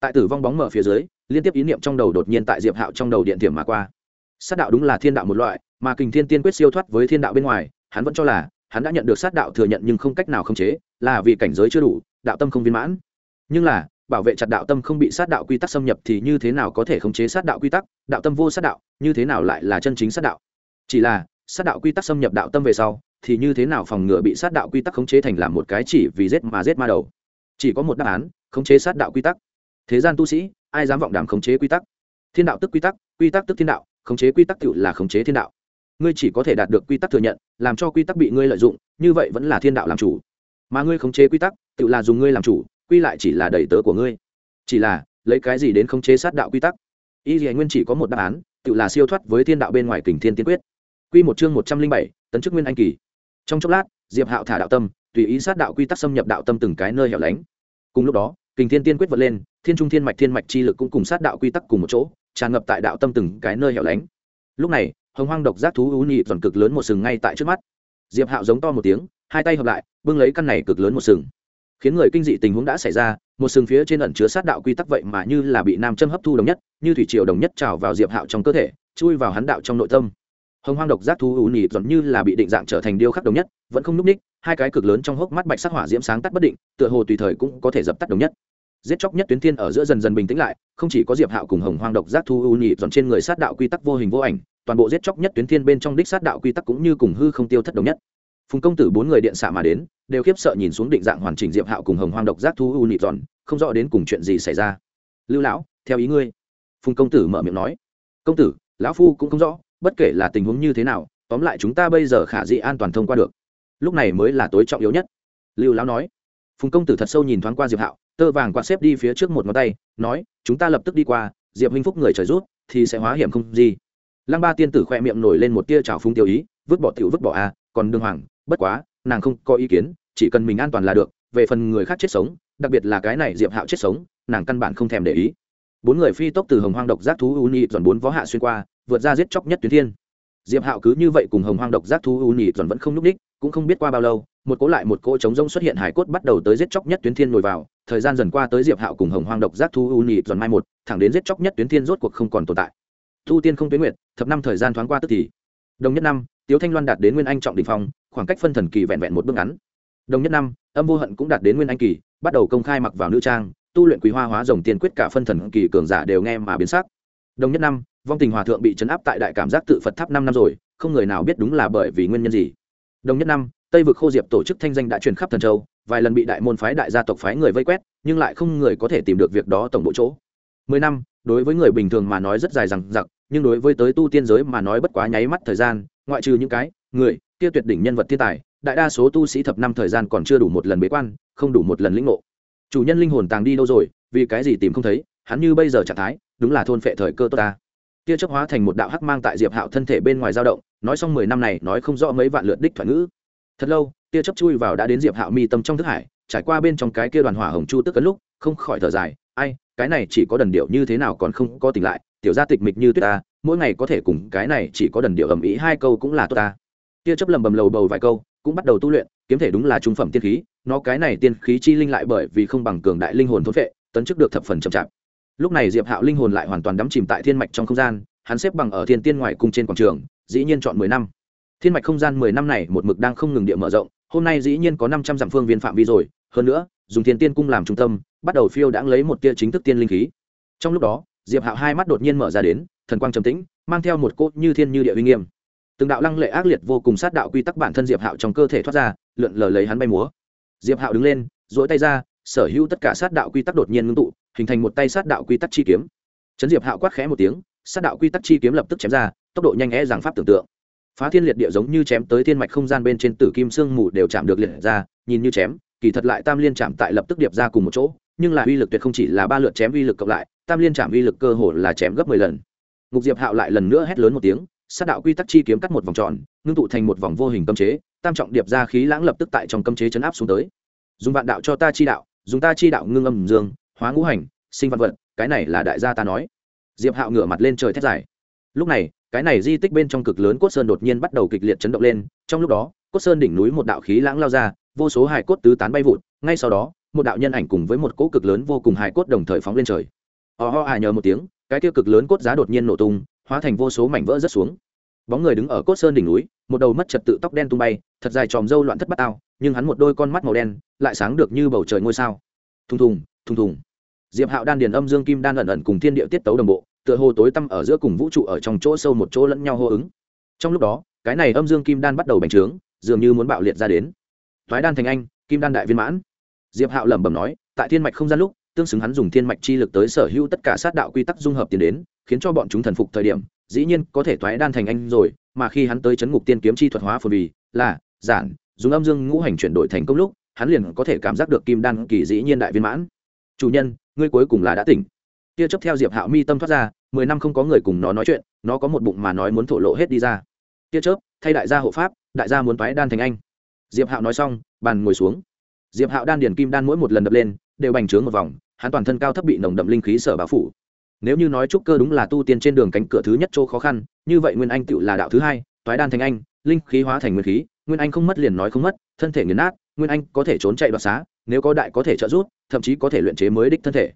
Speaker 1: Tại tử vong bóng mở phía dưới, liên tiếp ý niệm trong đầu đột nhiên tại diệp hạo trong đầu điện thiểm mà qua. Sát đạo đúng là thiên đạo một loại, mà kình thiên tiên quyết siêu thoát với thiên đạo bên ngoài, hắn vẫn cho là, hắn đã nhận được sát đạo thừa nhận nhưng không cách nào khống chế, là vì cảnh giới chưa đủ, đạo tâm không viên mãn. Nhưng là bảo vệ chặt đạo tâm không bị sát đạo quy tắc xâm nhập thì như thế nào có thể khống chế sát đạo quy tắc? Đạo tâm vô sát đạo, như thế nào lại là chân chính sát đạo? Chỉ là, sát đạo quy tắc xâm nhập đạo tâm về sau, thì như thế nào phòng ngừa bị sát đạo quy tắc khống chế thành làm một cái chỉ vì giết mà giết ma đầu? Chỉ có một đáp án, khống chế sát đạo quy tắc. Thế gian tu sĩ, ai dám vọng đảm khống chế quy tắc? Thiên đạo tức quy tắc quy tắc tức thiên đạo, khống chế quy tắc tự là khống chế thiên đạo. Ngươi chỉ có thể đạt được quy tắc thừa nhận, làm cho quy tắc bị ngươi lợi dụng, như vậy vẫn là thiên đạo làm chủ. Mà ngươi khống chế quy tắc tự là dùng ngươi làm chủ quy lại chỉ là đầy tớ của ngươi. Chỉ là, lấy cái gì đến khống chế sát đạo quy tắc? Y dì nguyên chỉ có một đáp án, tự là siêu thoát với thiên đạo bên ngoài kình thiên tiên quyết. Quy một chương một trăm linh bảy, tấn chức nguyên anh kỳ. Trong chốc lát, diệp hạo thả đạo tâm, tùy ý sát đạo quy tắc xâm nhập đạo tâm từng cái nơi hẻo lánh. Cùng lúc đó, kình thiên tiên quyết vượt lên, thiên trung thiên mạch thiên mạch chi lực cũng cùng sát đạo quy tắc cùng một chỗ, tràn ngập tại đạo tâm từng cái nơi hẻo lánh. Lúc này, hồng hoang độc giác thú ưu nhị dọn cực lớn một sừng ngay tại trước mắt. Diệp hạo giống to một tiếng, hai tay hợp lại, bưng lấy căn này cực lớn một sừng khiến người kinh dị tình huống đã xảy ra, một sừng phía trên ẩn chứa sát đạo quy tắc vậy mà như là bị nam châm hấp thu đồng nhất, như thủy triều đồng nhất trào vào diệp hạo trong cơ thể, chui vào hắn đạo trong nội tâm. Hồng hoang độc giác thú ưu nhị dọn như là bị định dạng trở thành điêu khắc đồng nhất, vẫn không n ú c ních, hai cái cực lớn trong hốc mắt bạch sắc hỏa diễm sáng tắt bất định, tựa hồ tùy thời cũng có thể dập tắt đồng nhất. Giết chóc nhất tuyến thiên ở giữa dần dần bình tĩnh lại, không chỉ có diệp hạo cùng hồng hoang độc giác thu ưu nhị dọn trên người sát đạo quy tắc vô hình vô ảnh, toàn bộ giết chóc nhất tuyến thiên bên trong đích sát đạo quy tắc cũng như cùng hư không tiêu thất đồng nhất phùng công tử bốn người điện xạ mà đến, đều khiếp sợ nhìn xuống định dạng hoàn chỉnh diệp hạo cùng hồng hoang độc giác thu u nịt dọn không rõ đến cùng chuyện gì xảy ra. Lưu lão, theo ý ngươi. Phùng công tử mở miệng nói. Công tử, lão phu cũng không rõ, bất kể là tình huống như thế nào, tóm lại chúng ta bây giờ khả dĩ an toàn thông qua được. Lúc này mới là tối trọng yếu nhất. Lưu lão nói. Phùng công tử thật sâu nhìn thoáng qua diệp hạo, tơ vàng quạt xếp đi phía trước một ngón tay, nói, chúng ta lập tức đi qua, diệp huynh phúc người trời rút, thì sẽ hóa hiểm không gì. Lăng ba tiên tử khoe miệng nổi lên một tia trào phúng tiêu ý, vứt bỏ tiểu vứt bỏ a còn Đường hoàng bất quá nàng không có ý kiến chỉ cần mình an toàn là được về phần người khác chết sống đặc biệt là cái này diệp hạo chết sống nàng căn bản không thèm để ý. Bốn người phi tốc từ hồng hoang độc giác thú u nhị dọn bốn vó hạ xuyên qua vượt ra giết chóc nhất tuyến thiên. Diệp hạo cứ như vậy cùng hồng hoang độc giác thú u nhị dọn vẫn không nhúc ních cũng không biết qua bao lâu một cỗ lại một cỗ trống rông xuất hiện hải cốt bắt đầu tới giết chóc nhất tuyến thiên ngồi vào thời gian dần qua tới diệp hạo cùng hồng hoang độc giác thú u nhị dọn mai một thẳng đến giết chóc nhất tuyến thiên rốt cuộc không còn tồn tại. Thu tiên không tuyến nguyện, thập năm thời gian thoáng qua tức thì. Đồng nhất năm tiếu thanh loan đạt đến nguyên anh trọng đình phong, khoảng cách phân thần kỳ vẹn vẹn một bước ngắn. Đồng nhất năm, âm vô hận cũng đạt đến nguyên anh kỳ, bắt đầu công khai mặc vào nữ trang, tu luyện quý hoa hóa rồng tiên quyết cả phân thần kỳ cường giả đều nghe mà biến sắc. Đồng nhất năm, vong tình hòa thượng bị chấn áp tại đại cảm giác tự phật tháp năm năm rồi, không người nào biết đúng là bởi vì nguyên nhân gì. Đồng nhất năm, tây vực khô diệp tổ chức thanh danh đã truyền khắp thần châu, vài lần bị đại môn phái đại gia tộc phái người vây quét, nhưng lại không người có thể tìm được việc đó tổng bộ chỗ. Mười năm, đối với người bình thường mà nói rất dài rằng giặc nhưng đối với tới tu tiên giới mà nói bất quá nháy mắt thời gian ngoại trừ những cái, người, kia tuyệt đỉnh nhân vật thiên tài, đại đa số tu sĩ thập năm thời gian còn chưa đủ một lần bế quan, không đủ một lần lĩnh ngộ. Chủ nhân linh hồn tàng đi đâu rồi, vì cái gì tìm không thấy, hắn như bây giờ trạng thái, đúng là thôn phệ thời cơ tốt ta. Tia chấp hóa thành một đạo hắc mang tại diệp hạo thân thể bên ngoài dao động, nói xong mười năm này, nói không rõ mấy vạn lượt đích thoại ngữ. Thật lâu, tia chấp chui vào đã đến diệp hạo mi tâm trong thức hải, trải qua bên trong cái kia đoàn hỏa hồng chu tức cấn lúc, không khỏi thở dài, ai, cái này chỉ có đần điệu như thế nào còn không có tỉnh lại tiểu gia tịch mịch như tuyết ta, mỗi ngày có thể cùng cái này chỉ có đần điệu ầm ĩ hai câu cũng là tốt ta. Tia chấp lầm bầm lầu bầu vài câu, cũng bắt đầu tu luyện, kiếm thể đúng là trung phẩm tiên khí, nó cái này tiên khí chi linh lại bởi vì không bằng cường đại linh hồn thốt vệ tấn chức được thập phần chậm chạp. Lúc này diệp hạo linh hồn lại hoàn toàn đắm chìm tại thiên mạch trong không gian, hắn xếp bằng ở thiên tiên ngoài cung trên quảng trường, dĩ nhiên chọn mười năm. Thiên mạch không gian mười năm này một mực đang không ngừng địa mở rộng, hôm nay dĩ nhiên có năm trăm dặm phương viên phạm vi rồi, hơn nữa, dùng thiên tiên cung làm trung tâm, bắt đầu phiêu đãng lấy một tia chính thức tiên linh khí. Trong lúc đó diệp hạo hai mắt đột nhiên mở ra đến, thần quang trầm tĩnh, mang theo một cốt như thiên như địa uy nghiêm. Từng đạo lăng lệ ác liệt vô cùng sát đạo quy tắc bản thân diệp hạo trong cơ thể thoát ra, lượn lờ lấy hắn bay múa. Diệp hạo đứng lên dỗi tay ra, sở hữu tất cả sát đạo quy tắc đột nhiên ngưng tụ, hình thành một tay sát đạo quy tắc chi kiếm. Chấn diệp hạo quát khẽ một tiếng, sát đạo quy tắc chi kiếm lập tức chém ra, tốc độ nhanh e é giảng pháp tưởng tượng. Phá thiên liệt địa giống như chém tới thiên mạch không gian bên trên tử kim sương mù đều chạm được liệt ra, nhìn như chém, kỳ thật lại tam liên chạm tại lập tức điệp ra cùng một chỗ, nhưng là uy lực tuyệt không chỉ là ba lượt chém uy lực cộng lại tam liên chạm uy lực cơ hồ là chém gấp mười lần. Ngục diệp hạo lại lần nữa hét lớn một tiếng, sát đạo quy tắc chi kiếm cắt một vòng tròn, ngưng tụ thành một vòng vô hình cấm chế, tam trọng điệp ra khí lãng lập tức tại trong cấm chế chấn áp xuống tới. Dùng vạn đạo cho ta chi đạo, dùng ta chi đạo ngưng âm dương, hóa ngũ hành, sinh văn vật, cái này là đại gia ta nói. Diệp hạo ngửa mặt lên trời thét dài. Lúc này, cái này di tích bên trong cực lớn cốt sơn đột nhiên bắt đầu kịch liệt chấn động lên, trong lúc đó, cốt sơn đỉnh núi một đạo khí lãng lao ra, vô số hài cốt tứ tán bay vụt, ngay sau đó, một đạo nhân ảnh cùng với một cỗ cực lớn vô cùng hài cốt đồng thời phóng lên trời ò ho à nhờ một tiếng, cái tiêu cực lớn cốt giá đột nhiên nổ tung, hóa thành vô số mảnh vỡ rất xuống. Bóng người đứng ở cốt sơn đỉnh núi, một đầu mất trật tự tóc đen tung bay, thật dài tròm râu loạn thất bát tao, nhưng hắn một đôi con mắt màu đen, lại sáng được như bầu trời ngôi sao. Thùng thùng thùng thùng. Diệp hạo đan điền âm dương kim đan ẩn ẩn cùng thiên địa tiết tấu đồng bộ, tựa hồ tối tăm ở giữa cùng vũ trụ ở trong chỗ sâu một chỗ lẫn nhau hô ứng. Trong lúc đó, cái này âm dương kim đan bắt đầu bành trướng, dường như muốn bạo liệt ra đến. Thoái đan thành anh, kim đan đại viên mãn. Diệp hạo lẩm bẩm nói, tại thiên mạch không gian lúc tương xứng hắn dùng thiên mạch chi lực tới sở hữu tất cả sát đạo quy tắc dung hợp tiến đến, khiến cho bọn chúng thần phục thời điểm, dĩ nhiên có thể thoái đan thành anh rồi, mà khi hắn tới chấn ngục tiên kiếm chi thuật hóa phồn vì là, giản, dùng âm dương ngũ hành chuyển đổi thành công lúc, hắn liền có thể cảm giác được kim đan kỳ dĩ nhiên đại viên mãn. Chủ nhân, ngươi cuối cùng là đã tỉnh. Tia chấp theo diệp hạo mi tâm thoát ra, mười năm không có người cùng nó nói chuyện, nó có một bụng mà nói muốn thổ lộ hết đi ra. Tia chớp, thay đại gia hộ pháp, đại gia muốn toái đan thành anh. Diệp hạo nói xong, bàn ngồi xuống. Diệp hạo đan điền kim đan mỗi một lần đập lên đều bành trướng một vòng, hắn toàn thân cao thấp bị nồng đậm linh khí sở bao phủ. Nếu như nói trúc cơ đúng là tu tiên trên đường cánh cửa thứ nhất chỗ khó khăn, như vậy nguyên anh tựu là đạo thứ hai, toái đan thành anh, linh khí hóa thành nguyên khí, nguyên anh không mất liền nói không mất, thân thể nghiền nát, nguyên anh có thể trốn chạy đoạt xá, nếu có đại có thể trợ giúp, thậm chí có thể luyện chế mới đích thân thể.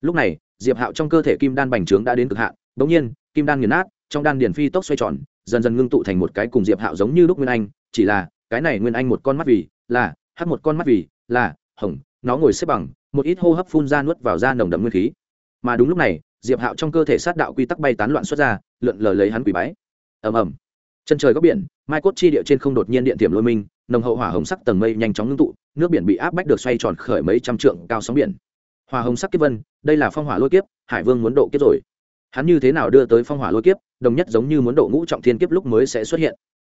Speaker 1: Lúc này, diệp hạo trong cơ thể kim đan bành trướng đã đến cực hạn, bỗng nhiên, kim đan nghiền nát, trong đan điền phi tốc xoay tròn, dần dần ngưng tụ thành một cái cùng diệp hạo giống như lúc nguyên anh, chỉ là, cái này nguyên anh một con mắt vì là hát một con mắt vì là, hồng, nó ngồi xếp bằng một ít hô hấp phun ra nuốt vào da nồng đậm nguyên khí. Mà đúng lúc này, diệp hạo trong cơ thể sát đạo quy tắc bay tán loạn xuất ra, lượn lờ lấy hắn quỷ bái. Ầm ầm. Chân trời góc biển, mai cốt chi địa trên không đột nhiên điện tiềm lôi minh nồng hậu hỏa hồng sắc tầng mây nhanh chóng ngưng tụ, nước biển bị áp bách được xoay tròn khởi mấy trăm trượng cao sóng biển. Hòa hồng sắc kiếp vân, đây là phong hỏa lôi kiếp, hải vương muốn độ kiếp rồi. Hắn như thế nào đưa tới phong hỏa lôi kiếp, đồng nhất giống như muốn độ ngũ trọng thiên kiếp lúc mới sẽ xuất hiện.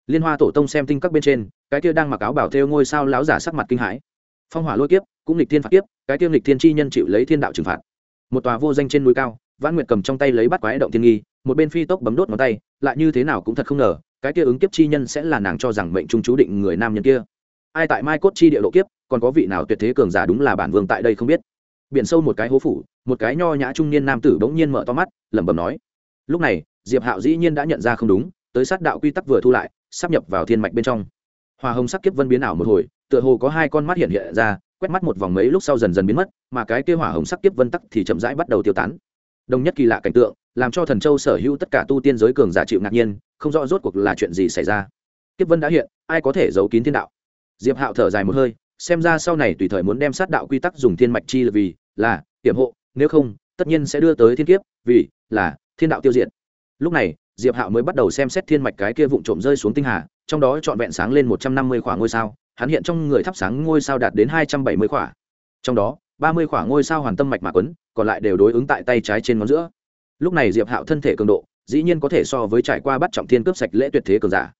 Speaker 1: Liên hoa tổ tông xem tinh các bên trên, cái kia đang mặc áo bảo theo ngôi sao láo giả sắc mặt kinh hãi. Phong hỏa lôi kiếp cũng lịch thiên phạt kiếp, cái kia lịch thiên chi nhân chịu lấy thiên đạo trừng phạt. Một tòa vô danh trên núi cao, vãn nguyệt cầm trong tay lấy bắt quái động thiên nghi, một bên phi tốc bấm đốt ngón tay, lại như thế nào cũng thật không ngờ, cái kia ứng kiếp chi nhân sẽ là nàng cho rằng mệnh trung chú định người nam nhân kia. Ai tại mai cốt chi địa độ kiếp, còn có vị nào tuyệt thế cường giả đúng là bản vương tại đây không biết. Biển sâu một cái hố phủ, một cái nho nhã trung niên nam tử bỗng nhiên mở to mắt, lẩm bẩm nói lúc này, diệp hạo dĩ nhiên đã nhận ra không đúng, tới sát đạo quy tắc vừa thu lại, sắp nhập vào thiên mạch bên trong. Hòa hồng sắc kiếp vân biến ảo một hồi, tựa hồ có hai con mắt hiện hiện ra quét mắt một vòng mấy lúc sau dần dần biến mất, mà cái kia hỏa hồng sắc kiếp vân tắc thì chậm rãi bắt đầu tiêu tán. Đồng nhất kỳ lạ cảnh tượng, làm cho thần châu sở hữu tất cả tu tiên giới cường giả chịu ngạc nhiên, không rõ rốt cuộc là chuyện gì xảy ra. Kiếp vân đã hiện, ai có thể giấu kín thiên đạo? Diệp hạo thở dài một hơi, xem ra sau này tùy thời muốn đem sát đạo quy tắc dùng thiên mạch chi là vì, là tiệm hộ, nếu không, tất nhiên sẽ đưa tới thiên kiếp, vì, là, thiên đạo tiêu diệt. Lúc này, diệp hạo mới bắt đầu xem xét thiên mạch cái kia vụn trộm rơi xuống tinh hà, trong đó trọn vẹn sáng lên một trăm năm mươi khoảng ngôi sao hắn hiện trong người thắp sáng ngôi sao đạt đến hai trăm bảy mươi khỏa, trong đó ba mươi khỏa ngôi sao hoàn tâm mạch mạc quấn còn lại đều đối ứng tại tay trái trên ngón giữa. Lúc này diệp hạo thân thể cường độ dĩ nhiên có thể so với trải qua bắt trọng thiên cướp sạch lễ tuyệt thế cường giả.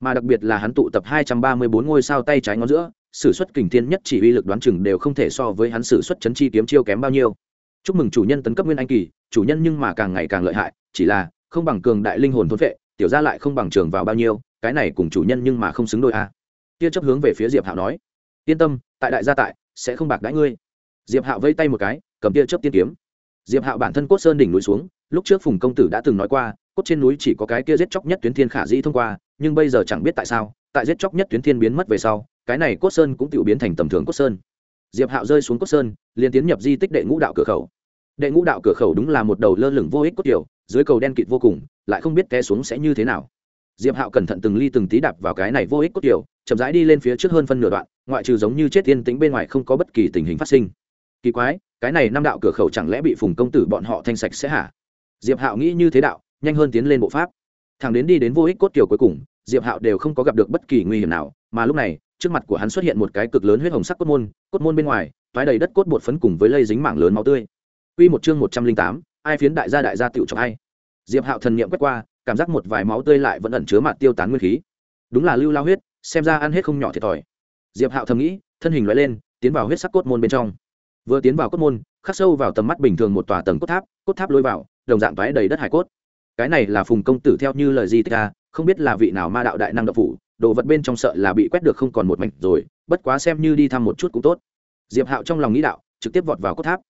Speaker 1: Mà đặc biệt là hắn tụ tập hai trăm ba mươi bốn ngôi sao tay trái ngón giữa sử xuất kình thiên nhất chỉ uy lực đoán chừng đều không thể so với hắn sử xuất chấn chi kiếm chiêu kém bao nhiêu. Chúc mừng chủ nhân tấn cấp nguyên anh kỳ chủ nhân nhưng mà càng ngày càng lợi hại chỉ là không bằng cường đại linh hồn thôn vệ tiểu ra lại không bằng trường vào bao nhiêu cái này cùng chủ nhân nhưng mà không xứng đôi a à tia chấp hướng về phía diệp hạo nói, yên tâm, tại đại gia tại, sẽ không bạc đãi ngươi. Diệp hạo vây tay một cái, cầm tia chấp tiên kiếm. Diệp hạo bản thân cốt sơn đỉnh núi xuống, lúc trước phùng công tử đã từng nói qua, cốt trên núi chỉ có cái kia giết chóc nhất tuyến thiên khả dĩ thông qua, nhưng bây giờ chẳng biết tại sao, tại giết chóc nhất tuyến thiên biến mất về sau, cái này cốt sơn cũng tự biến thành tầm thường cốt sơn. Diệp hạo rơi xuống cốt sơn, liền tiến nhập di tích đệ ngũ đạo cửa khẩu. Đệ ngũ đạo cửa khẩu đúng là một đầu lơ lửng vô ích cốt kiểu dưới cầu đen kịt vô cùng, lại không biết té xuống sẽ như thế nào diệp hạo cẩn thận từng ly từng tí đạp vào cái này vô ích cốt kiểu chậm rãi đi lên phía trước hơn phân nửa đoạn ngoại trừ giống như chết yên tĩnh bên ngoài không có bất kỳ tình hình phát sinh. Kỳ quái cái này năm đạo cửa khẩu chẳng lẽ bị phùng công tử bọn họ thanh sạch sẽ hả? Diệp hạo nghĩ như thế đạo nhanh hơn tiến lên bộ pháp. Thằng đến đi đến vô ích cốt kiểu cuối cùng diệp hạo đều không có gặp được bất kỳ nguy hiểm nào mà lúc này trước mặt của hắn xuất hiện một cái cực lớn huyết hồng sắc cốt môn cốt môn bên ngoài toái đầy đất cốt bột phấn cùng với lây dính mảng lớn máu tươi. Quy một chương một trăm linh tám, ai phiến đại gia đại gia tiểu trọng ai. Diệp Hạo thần niệm quét qua, cảm giác một vài máu tươi lại vẫn ẩn chứa mặt tiêu tán nguyên khí. Đúng là lưu lao huyết, xem ra ăn hết không nhỏ thiệt thòi. Diệp Hạo thầm nghĩ, thân hình loại lên, tiến vào huyết sắc cốt môn bên trong. Vừa tiến vào cốt môn, khắc sâu vào tầm mắt bình thường một tòa tầng cốt tháp, cốt tháp lôi vào, đồng dạng toái đầy đất hải cốt. Cái này là Phùng công tử theo như lời di tích ra, không biết là vị nào ma đạo đại năng độc phủ, đồ vật bên trong sợ là bị quét được không còn một mảnh rồi, bất quá xem như đi thăm một chút cũng tốt. Diệp Hạo trong lòng nghĩ đạo, trực tiếp vọt vào cốt tháp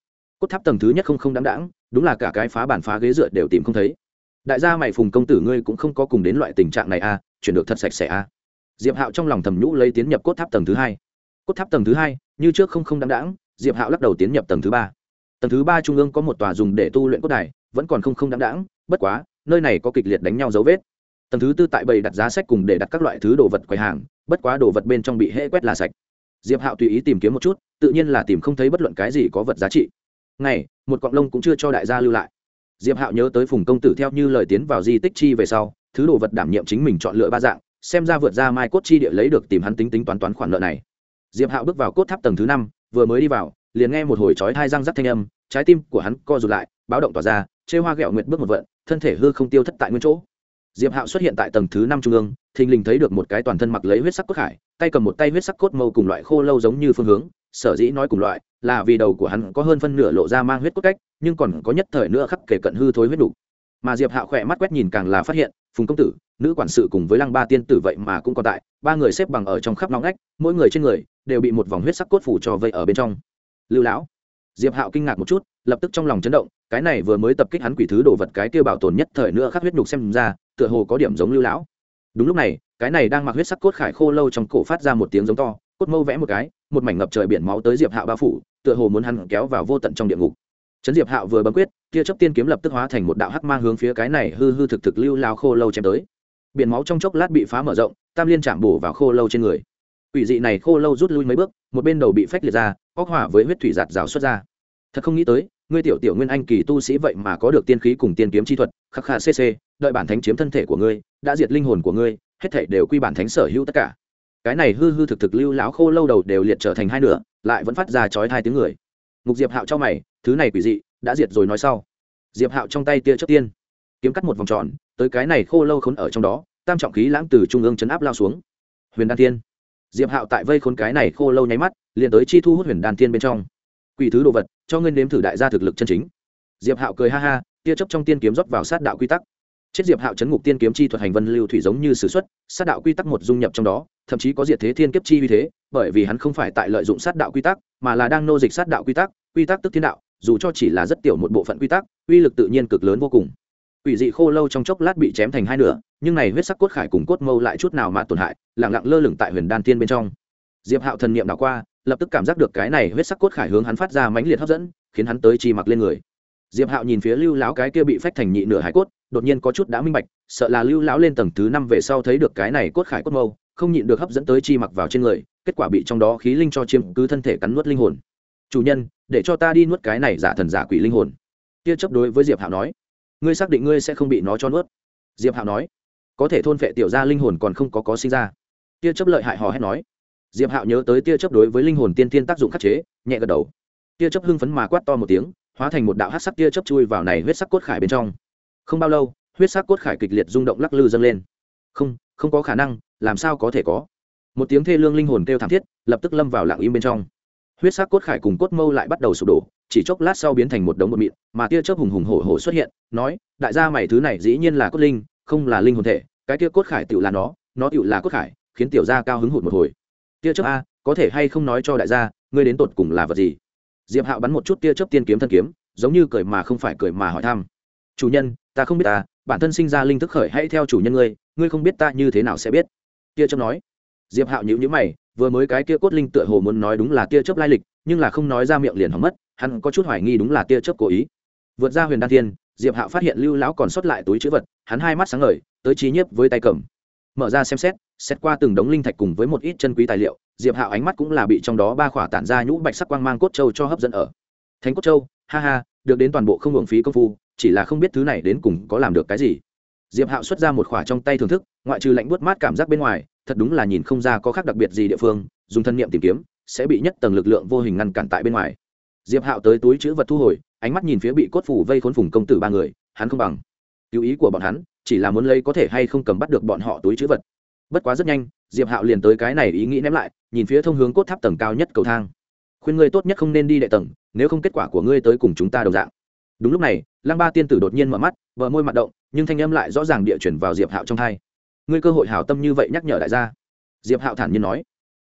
Speaker 1: cốt tháp tầng thứ nhất không không đáng đáng đúng là cả cái phá bản phá ghế dựa đều tìm không thấy đại gia mày phùng công tử ngươi cũng không có cùng đến loại tình trạng này a à, chuyển được thật sạch sẽ a à. diệp hạo trong lòng thầm nhũ lấy tiến nhập cốt tháp tầng thứ hai. Cốt tháp tầng thứ hai như trước không không đáng đáng diệp hạo lắc đầu tiến nhập tầng thứ ba. Tầng thứ ba trung ương có một tòa dùng để tu luyện cốt đài vẫn còn không không đáng đáng bất quá nơi này có kịch liệt đánh nhau dấu vết. Tầng thứ tư tại bầy đặt giá sách cùng để đặt các loại thứ đồ vật quầy hàng bất quá đồ vật bên trong bị hễ quét là sạch. Diệp hạo tùy ý tìm kiếm một chút tự nhiên là tìm không thấy bất luận cái gì có vật giá trị. Ngày một cọng lông cũng chưa cho đại gia lưu lại diệp hạo nhớ tới phùng công tử theo như lời tiến vào di tích chi về sau, thứ đồ vật đảm nhiệm chính mình chọn lựa ba dạng, xem ra vượt ra mai cốt chi địa lấy được tìm hắn tính tính toán toán khoản nợ này. Diệp hạo bước vào cốt tháp tầng thứ năm, vừa mới đi vào, liền nghe một hồi chói hai răng rắc thanh âm, trái tim của hắn co rụt lại, báo động tỏa ra, chê hoa ghẹo nguyệt bước một vận, thân thể hư không tiêu thất tại nguyên chỗ diệp hạo xuất hiện tại tầng thứ năm trung ương, thình lình thấy được một cái toàn thân mặc lấy huyết sắc cốt khải, tay cầm một tay huyết sắc cốt mâu cùng loại khô lâu giống như phương hướng, sở dĩ nói cùng loại, là vì đầu của hắn có hơn phân nửa lộ ra mang huyết cốt cách, nhưng còn có nhất thời nữa khắc kể cận hư thối huyết đủ. Mà diệp hạo khỏe mắt quét nhìn càng là phát hiện, phùng công tử, nữ quản sự cùng với lăng ba tiên tử vậy mà cũng còn tại, ba người xếp bằng ở trong khắp nóng ngách, mỗi người trên người đều bị một vòng huyết sắc cốt phủ cho vây ở bên trong. Lưu lão. Diệp hạo kinh ngạc một chút lập tức trong lòng chấn động, cái này vừa mới tập kích hắn quỷ thứ đồ vật cái kia bảo tồn nhất thời nữa khắc huyết nhục xem ra, tựa hồ có điểm giống lưu lão. Đúng lúc này, cái này đang mặc huyết sắc cốt khải khô lâu trong cổ phát ra một tiếng giống to, cốt mâu vẽ một cái, một mảnh ngập trời biển máu tới diệp hạo bao phủ, tựa hồ muốn hắn kéo vào vô tận trong địa ngục. Trấn diệp hạo vừa bấm quyết, tia chớp tiên kiếm lập tức hóa thành một đạo hắc mang hướng phía cái này hư hư thực thực lưu lao khô lâu chém tới. Biển máu trong chốc lát bị phá mở rộng, tam liên chạm bổ vào khô lâu trên người. Quỷ dị này khô lâu rút lui mấy bước, một bên đầu bị phách liệt ra, óc hỏa với huyết thủy giạt rào xuất ra thật không nghĩ tới ngươi tiểu tiểu nguyên anh kỳ tu sĩ vậy mà có được tiên khí cùng tiên kiếm chi thuật khắc khả cc đợi bản thánh chiếm thân thể của ngươi đã diệt linh hồn của ngươi hết thể đều quy bản thánh sở hữu tất cả. Cái này hư hư thực thực lưu lão khô lâu đầu đều liệt trở thành hai nửa lại vẫn phát ra chói thai tiếng người. Ngục diệp hạo cho mày thứ này quỷ dị đã diệt rồi nói sau. Diệp hạo trong tay tia trước tiên kiếm cắt một vòng tròn tới cái này khô lâu khốn ở trong đó tam trọng khí lãng từ trung ương chấn áp lao xuống. Huyền đan tiên, diệp hạo tại vây khốn cái này khô lâu nháy mắt liền tới chi thu hút huyền đan tiên bên trong quỷ thứ đồ vật cho ngươi nếm thử đại gia thực lực chân chính. Diệp hạo cười ha ha tia chấp trong tiên kiếm rót vào sát đạo quy tắc. Chết diệp hạo chấn ngục tiên kiếm chi thuật hành vân lưu thủy giống như s ử x u ấ t sát đạo quy tắc một dung nhập trong đó thậm chí có diệt thế thiên kiếp chi uy thế bởi vì hắn không phải tại lợi dụng sát đạo quy tắc mà là đang nô dịch sát đạo quy tắc quy tắc tức thiên đạo dù cho chỉ là rất tiểu một bộ phận quy tắc uy lực tự nhiên cực lớn vô cùng. Quỷ dị khô lâu trong chốc lát bị chém thành hai nửa, nhưng này huyết sắc cốt khải cùng cốt mâu lại chút nào mà tổn hại, lẳng lặng lơ lửng tại Huyền Đan Tiên bên trong. Diệp Hạo thần niệm đảo qua, lập tức cảm giác được cái này huyết sắc cốt khải hướng hắn phát ra mãnh liệt hấp dẫn, khiến hắn tới chi mặc lên người. Diệp Hạo nhìn phía Lưu lão cái kia bị phách thành nhị nửa hải cốt, đột nhiên có chút đã minh bạch, sợ là Lưu lão lên tầng thứ năm về sau thấy được cái này cốt khải cốt mâu, không nhịn được hấp dẫn tới chi mặc vào trên người, kết quả bị trong đó khí linh cho chiếm cứ thân thể cắn nuốt linh hồn. "Chủ nhân, để cho ta đi nuốt cái này giả thần giả quỷ linh hồn." Kia chấp đối với Diệp Hạo nói ngươi xác định ngươi sẽ không bị nó cho nuốt diệp hạo nói có thể thôn phệ tiểu ra linh hồn còn không có có sinh ra tia chấp lợi hại hò hét nói diệp hạo nhớ tới tia chấp đối với linh hồn tiên tiên tác dụng khắc chế, nhẹ gật đầu. Tia chấp hưng phấn mà quát to một tiếng, hóa thành một đạo hát sắc tia chấp chui vào này huyết sắc cốt khải bên trong. Không bao lâu, huyết sắc cốt khải kịch liệt rung động lắc lư dâng lên. Không không có khả năng, làm sao có thể có? Một tiếng thê lương linh hồn kêu thảm thiết, lập tức lâm vào lặng im bên trong. Huyết sắc cốt khải cùng cốt mâu lại bắt đầu sụp đổ, chỉ chốc lát sau biến thành một đống bột mịn, mà tia chớp hùng hùng hổ hổ xuất hiện, nói, đại gia mày thứ này dĩ nhiên là cốt linh, không là linh hồn thể, cái tia cốt khải tựu là nó nó tựu là cốt khải, khiến tiểu gia cao hứng hụt một hồi tia chớp a, có thể hay không nói cho đại gia, ngươi đến tột cùng là vật gì? Diệp hạo bắn một chút tia chớp tiên kiếm thân kiếm, giống như cười mà không phải cười mà hỏi thăm. Chủ nhân, ta không biết ta, bản thân sinh ra linh thức khởi hãy theo chủ nhân ngươi ngươi không biết ta như thế nào sẽ biết. Tia chớp nói. Diệp hạo nhíu nhíu mày, vừa mới cái tia cốt linh tựa hồ muốn nói đúng là tia chớp lai lịch, nhưng là không nói ra miệng liền hỏng mất, hắn có chút hoài nghi đúng là tia chớp cố ý. Vượt ra huyền đan thiên, diệp hạo phát hiện lưu lão còn sót lại túi chữ vật, hắn hai mắt sáng ngời, tới trí nhiếp với tay cầm mở ra xem xét xét qua từng đống linh thạch cùng với một ít chân quý tài liệu, diệp hạo ánh mắt cũng là bị trong đó ba khỏa tản ra nhũ bạch sắc quang mang cốt châu cho hấp dẫn ở. Thánh cốt châu, ha ha, được đến toàn bộ không hưởng phí công phu, chỉ là không biết thứ này đến cùng có làm được cái gì. Diệp hạo xuất ra một khỏa trong tay thưởng thức, ngoại trừ lạnh buốt mát cảm giác bên ngoài, thật đúng là nhìn không ra có khác đặc biệt gì địa phương, dùng thân niệm tìm kiếm, sẽ bị nhất tầng lực lượng vô hình ngăn cản tại bên ngoài. Diệp hạo tới túi chữ vật thu hồi, ánh mắt nhìn phía bị cốt phủ vây khốn phùng công tử ba người, hắn không bằng. Cứu ý của bọn hắn chỉ là muốn lấy có thể hay không cầm bắt được bọn họ túi chữ vật. Bất quá rất nhanh, diệp hạo liền tới cái này ý nghĩ ném lại, nhìn phía thông hướng cốt tháp tầng cao nhất cầu thang. Khuyên ngươi tốt nhất không nên đi đệ tầng, nếu không kết quả của ngươi tới cùng chúng ta đồng dạng. Đúng lúc này, lăng ba tiên tử đột nhiên mở mắt vợ môi mặt động, nhưng thanh âm lại rõ ràng địa chuyển vào diệp hạo trong thai ngươi cơ hội hảo tâm như vậy nhắc nhở đại gia. Diệp hạo thản nhiên nói.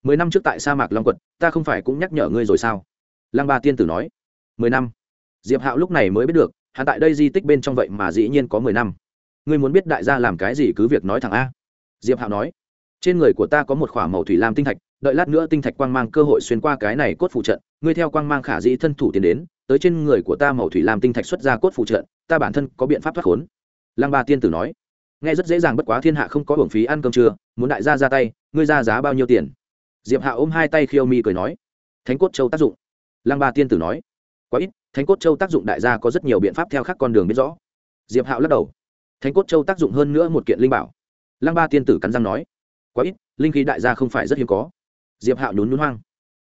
Speaker 1: Mười năm trước tại sa mạc long quật, ta không phải cũng nhắc nhở ngươi rồi sao? Lăng ba tiên tử nói. Mười năm. Diệp hạo lúc này mới biết được, hắn tại đây di tích bên trong vậy mà dĩ nhiên có mười năm ngươi muốn biết đại gia làm cái gì cứ việc nói thẳng a. Diệp hạo nói, trên người của ta có một k h ỏ a màu thủy lam tinh thạch, đợi lát nữa tinh thạch quang mang cơ hội xuyên qua cái này cốt phụ trận, ngươi theo quang mang khả dĩ thân thủ tiến đến, tới trên người của ta màu thủy lam tinh thạch xuất ra cốt phụ trận, ta bản thân có biện pháp thoát khốn. Lăng ba tiên tử nói, nghe rất dễ dàng bất quá thiên hạ không có hưởng phí ăn cơm trưa, muốn đại gia ra tay, ngươi ra giá bao nhiêu tiền? Diệp hạ ôm hai tay khiêu mi cười nói, thánh cốt châu tác dụng. Lăng ba tiên tử nói, quá ít, thánh cốt châu tác dụng đại gia có rất nhiều biện pháp theo khác con đường biết rõ. Diệp hạo lắc đầu thánh cốt châu tác dụng hơn nữa một kiện linh bảo. Lăng ba tiên tử cắn răng nói, quá ít, linh khí đại gia không phải rất hiếm có. Diệp hạo nhún nhún hoang.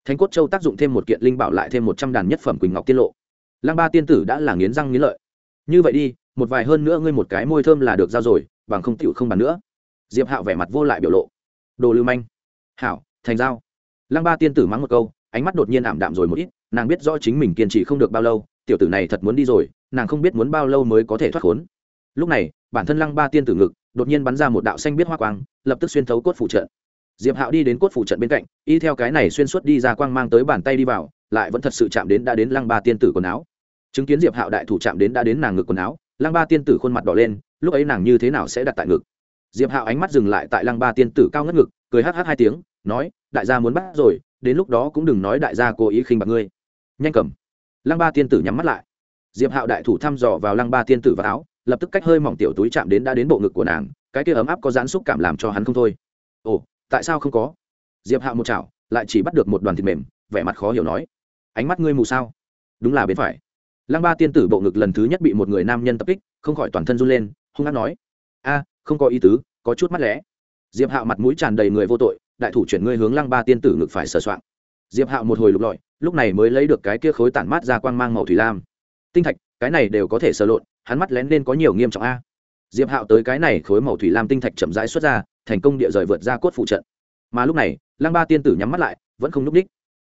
Speaker 1: Thánh cốt châu tác dụng thêm một kiện linh bảo lại thêm một trăm đàn nhất phẩm quỳnh ngọc tiết lộ. Lăng ba tiên tử đã là nghiến răng nghiến lợi. Như vậy đi, một vài hơn nữa ngươi một cái môi thơm là được giao rồi, bằng không tựu không bàn nữa. Diệp hạo vẻ mặt vô lại biểu lộ. Đồ lưu manh. Hảo, thành giao. Lăng ba tiên tử mắng một câu, ánh mắt đột nhiên ảm đạm rồi một ít, nàng biết rõ chính mình kiên trì không được bao lâu, tiểu tử này thật muốn đi rồi, nàng không biết muốn bao lâu mới có thể thoát khốn. Lúc này bản thân lăng ba tiên tử ngực, đột nhiên bắn ra một đạo xanh biết hoa quang, lập tức xuyên thấu cốt phủ trận. Diệp hạo đi đến cốt phủ trận bên cạnh, y theo cái này xuyên suốt đi ra quang mang tới bàn tay đi vào, lại vẫn thật sự chạm đến đã đến lăng ba tiên tử quần áo. Chứng kiến diệp hạo đại thủ chạm đến đã đến nàng ngực quần áo, lăng ba tiên tử khuôn mặt đỏ lên, lúc ấy nàng như thế nào sẽ đặt tại ngực? Diệp hạo ánh mắt dừng lại tại lăng ba tiên tử cao ngất ngực, cười hh hai tiếng, nói, đại gia muốn bắt rồi, đến lúc đó cũng đừng nói đại gia cố ý khinh bạc ngươi. Nhanh cầm. Lăng ba tiên tử nhắm mắt lại. Diệp hạo đại thủ thăm dò vào lăng ba tiên tử vào áo lập tức cách hơi mỏng tiểu túi chạm đến đã đến bộ ngực của nàng, cái kia ấm áp có giãn xúc cảm làm cho hắn không thôi. Ồ, tại sao không có? Diệp hạo một chảo, lại chỉ bắt được một đoàn thịt mềm, vẻ mặt khó hiểu nói. Ánh mắt ngươi mù sao? Đúng là bên phải. Lăng ba tiên tử bộ ngực lần thứ nhất bị một người nam nhân tập kích, không khỏi toàn thân run lên, hung hát nói. A, không có ý tứ, có chút mắt lẽ. Diệp hạo mặt mũi tràn đầy người vô tội, đại thủ chuyển ngươi hướng lăng ba tiên tử ngực phải sờ soạng. Diệp hạo một hồi lục lọi, lúc này mới lấy được cái kia khối tản mát ra quang mang màu thủy lam. Tinh thạch, cái này đều có thể sờ lộn hắn mắt lén lên có nhiều nghiêm trọng a. Diệp hạo tới cái này khối màu thủy lam tinh thạch chậm rãi xuất ra, thành công địa rời vượt ra cốt phụ trận. Mà lúc này, lăng ba tiên tử nhắm mắt lại, vẫn không n ú c ních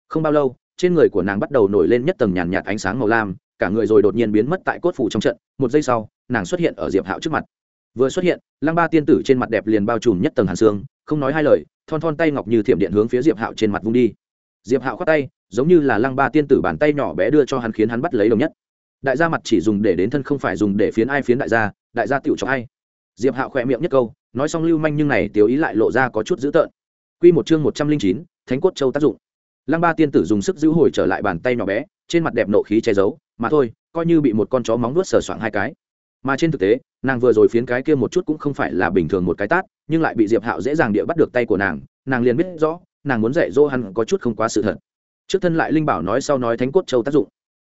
Speaker 1: không bao lâu, trên người của nàng bắt đầu nổi lên nhất tầng nhàn nhạt ánh sáng màu lam, cả người rồi đột nhiên biến mất tại cốt phủ trong trận, một giây sau, nàng xuất hiện ở diệp hạo trước mặt. Vừa xuất hiện, lăng ba tiên tử trên mặt đẹp liền bao trùm nhất tầng hàn xương, không nói hai lời, thon thon tay ngọc như thiểm điện hướng phía diệp hạo trên mặt vung đi. Diệp hạo khoác tay, giống như là lăng ba tiên tử bàn tay nhỏ bé đưa cho hắn khiến hắn bắt lấy đồng nhất đại gia mặt chỉ dùng để đến thân không phải dùng để phiến ai phiến đại gia đại gia tựu cho ai. Diệp hạo khỏe miệng nhất câu, nói xong lưu manh nhưng này tiểu ý lại lộ ra có chút dữ tợn. Q một chương một trăm linh chín, thánh cốt châu tác dụng. Lăng ba tiên tử dùng sức giữ hồi trở lại bàn tay nhỏ bé, trên mặt đẹp nộ khí che giấu, mà thôi, coi như bị một con chó móng nuốt sờ soạng hai cái. Mà trên thực tế, nàng vừa rồi phiến cái kia một chút cũng không phải là bình thường một cái tát, nhưng lại bị diệp hạo dễ dàng địa bắt được tay của nàng nàng liền biết rõ, nàng muốn dạy dỗ hắn có chút không quá sự thật. Trước thân lại linh bảo nói sau nói thánh cốt châu tác dụng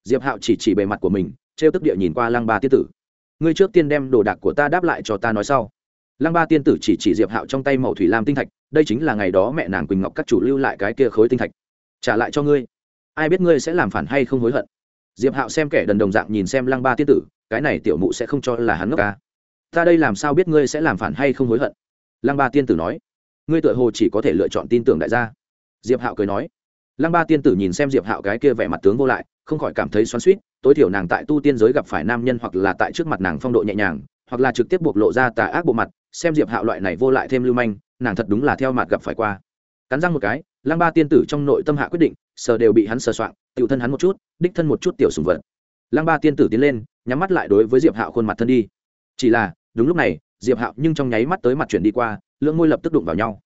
Speaker 1: diệp hạo chỉ chỉ bề mặt của mình, trêu tức địa nhìn qua lăng ba tiên tử. Ngươi trước tiên đem đồ đạc của ta đáp lại cho ta nói sau. Lăng ba tiên tử chỉ chỉ diệp hạo trong tay màu thủy lam tinh thạch, đây chính là ngày đó mẹ nàng quỳnh ngọc các chủ lưu lại cái kia khối tinh thạch. Trả lại cho ngươi. Ai biết ngươi sẽ làm phản hay không hối hận. Diệp hạo xem kẻ đần đồng dạng nhìn xem lăng ba tiên tử, cái này tiểu mụ sẽ không cho là hắn ngốc ca ta đây làm sao biết ngươi sẽ làm phản hay không hối hận? Lăng ba tiên tử nói. Ngươi tựa hồ chỉ có thể lựa chọn tin tưởng đại gia. Diệp hạo cười nói lăng ba tiên tử nhìn xem diệp hạo cái kia vẻ mặt tướng vô lại, không khỏi cảm thấy xoắn suýt tối thiểu nàng tại tu tiên giới gặp phải nam nhân hoặc là tại trước mặt nàng phong độ nhẹ nhàng, hoặc là trực tiếp bộc lộ ra tà ác bộ mặt, xem diệp hạo loại này vô lại thêm lưu manh, nàng thật đúng là theo mặt gặp phải qua. Cắn răng một cái, lăng ba tiên tử trong nội tâm hạ quyết định, sờ đều bị hắn sờ soạng tự thân hắn một chút, đích thân một chút tiểu sùng vật. Lăng ba tiên tử tiến lên, nhắm mắt lại đối với diệp hạo khuôn mặt thân đi. Chỉ là, đúng lúc này, diệp hạo nhưng trong nháy mắt tới mặt chuyển đi qua, lưỡng môi lập tức đụng vào nhau.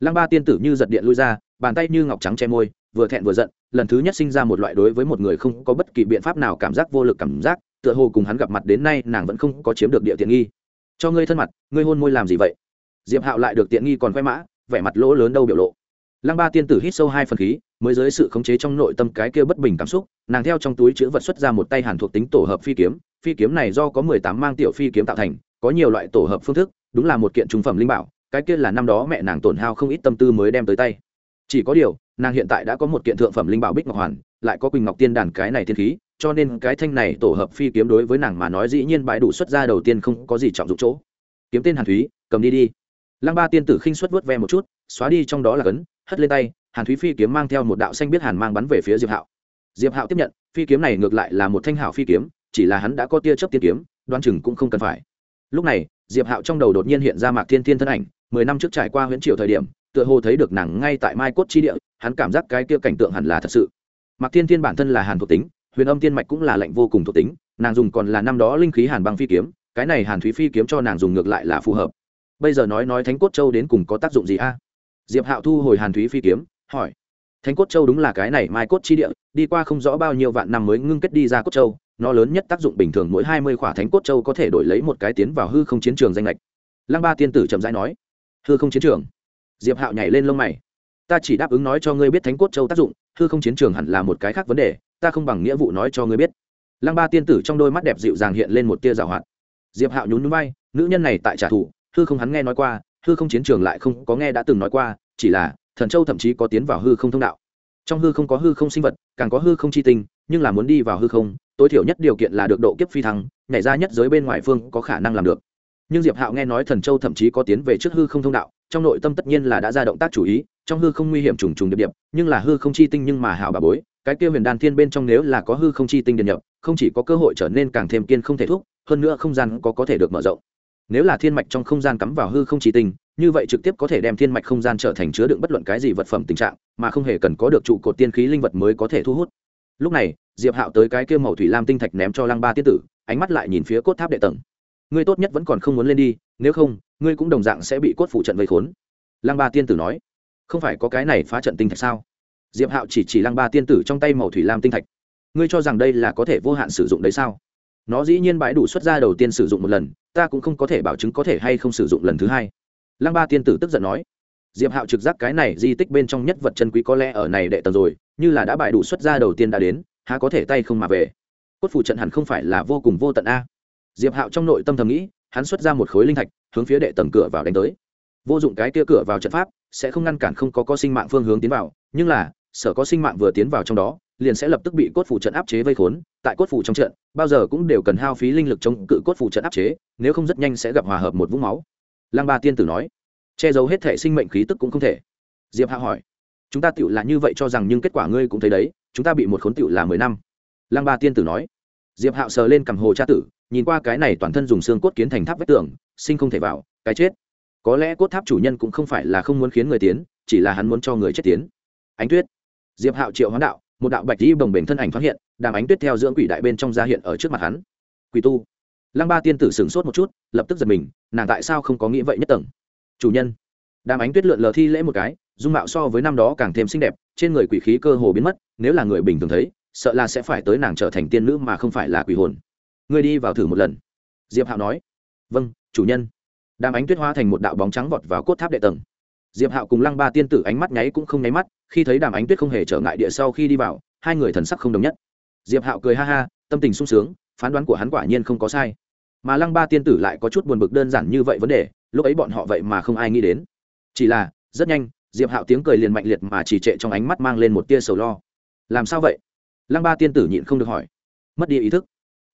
Speaker 1: Lăng ba tiên tử như giật điện lui ra, bàn tay như ngọc trắng che môi vừa thẹn vừa giận, lần thứ nhất sinh ra một loại đối với một người không có bất kỳ biện pháp nào cảm giác vô lực cảm giác, tựa hồ cùng hắn gặp mặt đến nay nàng vẫn không có chiếm được địa tiện nghi. Cho ngươi thân mặt, ngươi hôn môi làm gì vậy? Diệp hạo lại được tiện nghi còn quay mã, vẻ mặt lỗ lớn đâu biểu lộ. Lăng ba tiên tử hít sâu hai phần khí, mới dưới sự khống chế trong nội tâm cái kia bất bình cảm xúc, nàng theo trong túi chữ vật xuất ra một tay hàn thuộc tính tổ hợp phi kiếm phi kiếm này do có mười tám mang tiểu phi kiếm tạo thành, có nhiều loại tổ hợp phương thức, đúng là một kiện trung phẩm linh bảo, cái kia là năm đó mẹ nàng tổn hao không ít tâm tư mới đem tới tay. Chỉ có điều nàng hiện tại đã có một kiện thượng phẩm linh bảo bích ngọc hoàn, lại có quỳnh ngọc tiên đàn cái này thiên khí, cho nên cái thanh này tổ hợp phi kiếm đối với nàng mà nói dĩ nhiên bãi đủ xuất ra đầu tiên không có gì trọng dụng chỗ. Kiếm tên hàn thúy, cầm đi đi. Lăng ba tiên tử khinh xuất vớt ve một chút, xóa đi trong đó là cấn, hất lên tay, hàn thúy phi kiếm mang theo một đạo xanh biết hàn mang bắn về phía diệp hạo. Diệp hạo tiếp nhận, phi kiếm này ngược lại là một thanh hảo phi kiếm, chỉ là hắn đã có tia chấp tiên kiếm đoan chừng cũng không cần phải. Lúc này, diệp hạo trong đầu đột nhiên hiện ra mạc thiên thiên thân ảnh, mười năm trước trải qua huyễn triều thời điểm tựa hồ thấy được nàng ngay tại mai cốt chi địa, hắn cảm giác cái kia cảnh tượng hẳn là thật sự. Mạc thiên thiên bản thân là hàn thuộc tính, huyền âm tiên mạch cũng là lệnh vô cùng thuộc tính, nàng dùng còn là năm đó linh khí hàn băng phi kiếm, cái này hàn thúy phi kiếm cho nàng dùng ngược lại là phù hợp. Bây giờ nói nói thánh cốt châu đến cùng có tác dụng gì a? Diệp hạo thu hồi hàn thúy phi kiếm, hỏi. Thánh cốt châu đúng là cái này mai cốt chi địa, đi qua không rõ bao nhiêu vạn năm mới ngưng kết đi ra cốt châu, nó lớn nhất tác dụng bình thường mỗi hai mươi khỏa thánh cốt châu có thể đổi lấy một cái tiến vào hư không chiến trường danh lệch lăng ba tiên tử chậm rãi nói. Hư không chiến trường? Diệp hạo nhảy lên lông mày. Ta chỉ đáp ứng nói cho ngươi biết thánh cốt châu tác dụng, hư không chiến trường hẳn là một cái khác vấn đề, ta không bằng nghĩa vụ nói cho ngươi biết. Lăng ba tiên tử trong đôi mắt đẹp dịu dàng hiện lên một tia rào hoạt. Diệp hạo nhún núi bay nữ nhân này tại trả thù, hư không hắn nghe nói qua, hư không chiến trường lại không có nghe đã từng nói qua, chỉ là, thần châu thậm chí có tiến vào hư không thông đạo. Trong hư không có hư không sinh vật, càng có hư không chi tinh, nhưng là muốn đi vào hư không, tối thiểu nhất điều kiện là được độ kiếp phi thăng, nhảy ra nhất giới bên ngoài phương có khả năng làm được. Nhưng diệp hạo nghe nói thần châu thậm chí có tiến về trước hư không thông đạo trong nội tâm tất nhiên là đã ra động tác chủ ý, trong hư không nguy hiểm trùng trùng điệp điệp, nhưng là hư không chi tinh nhưng mà hảo bà bối, cái kia huyền đan thiên bên trong nếu là có hư không chi tinh điện nhập, không chỉ có cơ hội trở nên càng thêm kiên không thể thúc, hơn nữa không gian có có thể được mở rộng. Nếu là thiên mạch trong không gian cắm vào hư không chi tinh, như vậy trực tiếp có thể đem thiên mạch không gian trở thành chứa đựng bất luận cái gì vật phẩm tình trạng, mà không hề cần có được trụ cột tiên khí linh vật mới có thể thu hút. Lúc này, diệp hạo tới cái kia màu thủy lam tinh thạch ném cho lăng ba tiên tử, ánh mắt lại nhìn phía cốt tháp đệ tầng ngươi tốt nhất vẫn còn không muốn lên đi, nếu không, ngươi cũng đồng dạng sẽ bị cốt phụ trận vây khốn. Lăng ba tiên tử nói. Không phải có cái này phá trận tinh thạch sao? Diệp hạo chỉ chỉ lăng ba tiên tử trong tay màu thủy lam tinh thạch. Ngươi cho rằng đây là có thể vô hạn sử dụng đấy sao? Nó dĩ nhiên bãi đủ xuất ra đầu tiên sử dụng một lần, ta cũng không có thể bảo chứng có thể hay không sử dụng lần thứ hai. Lăng ba tiên tử tức giận nói. Diệp hạo trực giác cái này di tích bên trong nhất vật chân quý có lẽ ở này đệ tầng rồi, như là đã bại đủ xuất ra đầu tiên đã đến, há có thể tay không mà về. Cốt phủ trận hẳn không phải là vô cùng vô tận a diệp hạo trong nội tâm thầm nghĩ, hắn xuất ra một khối linh thạch, hướng phía đệ tầng cửa vào đánh tới. Vô dụng cái kia cửa vào trận pháp, sẽ không ngăn cản không có có sinh mạng phương hướng tiến vào, nhưng là, sở có sinh mạng vừa tiến vào trong đó, liền sẽ lập tức bị cốt phủ trận áp chế vây khốn. Tại cốt phủ trong trận, bao giờ cũng đều cần hao phí linh lực chống cự cốt phủ trận áp chế, nếu không rất nhanh sẽ gặp hòa hợp một vũng máu. Lăng ba tiên tử nói, che giấu hết thể sinh mệnh khí tức cũng không thể. Diệp hạ hỏi, chúng ta tựu là như vậy cho rằng nhưng kết quả ngươi cũng thấy đấy, chúng ta bị một khốn tựu là mười năm. Lăng ba tiên tử nói, diệp hạo sờ lên cằm hồ cha tử nhìn qua cái này toàn thân dùng xương cốt kiến thành tháp vách tường, sinh không thể vào, cái chết. Có lẽ cốt tháp chủ nhân cũng không phải là không muốn khiến người tiến, chỉ là hắn muốn cho người chết tiến. Ánh tuyết. Diệp hạo triệu hoán đạo, một đạo bạch đi bồng bềnh thân ảnh phát hiện, đàm ánh tuyết theo dưỡng quỷ đại bên trong ra hiện ở trước mặt hắn. Quỷ tu. Lăng ba tiên tử sửng sốt một chút, lập tức giật mình, nàng tại sao không có nghĩ vậy nhất tầng? Chủ nhân. Đàm ánh tuyết lượn lờ thi lễ một cái, dung mạo so với năm đó càng thêm xinh đẹp, trên người quỷ khí cơ hồ biến mất, nếu là người bình thường thấy, sợ là sẽ phải tới nàng trở thành tiên nữ mà không phải là quỷ hồn ngươi đi vào thử một lần. Diệp hạo nói. Vâng chủ nhân. Đàm ánh tuyết hóa thành một đạo bóng trắng vọt vào cốt tháp đệ tầng. Diệp hạo cùng lăng ba tiên tử ánh mắt nháy cũng không nháy mắt, khi thấy đàm ánh tuyết không hề trở ngại địa sau khi đi vào, hai người thần sắc không đồng nhất. Diệp hạo cười ha ha, tâm tình sung sướng, phán đoán của hắn quả nhiên không có sai. Mà lăng ba tiên tử lại có chút buồn bực đơn giản như vậy vấn đề, lúc ấy bọn họ vậy mà không ai nghĩ đến. Chỉ là, rất nhanh, diệp hạo tiếng cười liền mạnh liệt mà chỉ trệ trong ánh mắt mang lên một tia sầu lo. Làm sao vậy? Lăng ba tiên tử nhịn không được hỏi. Mất đi ý thức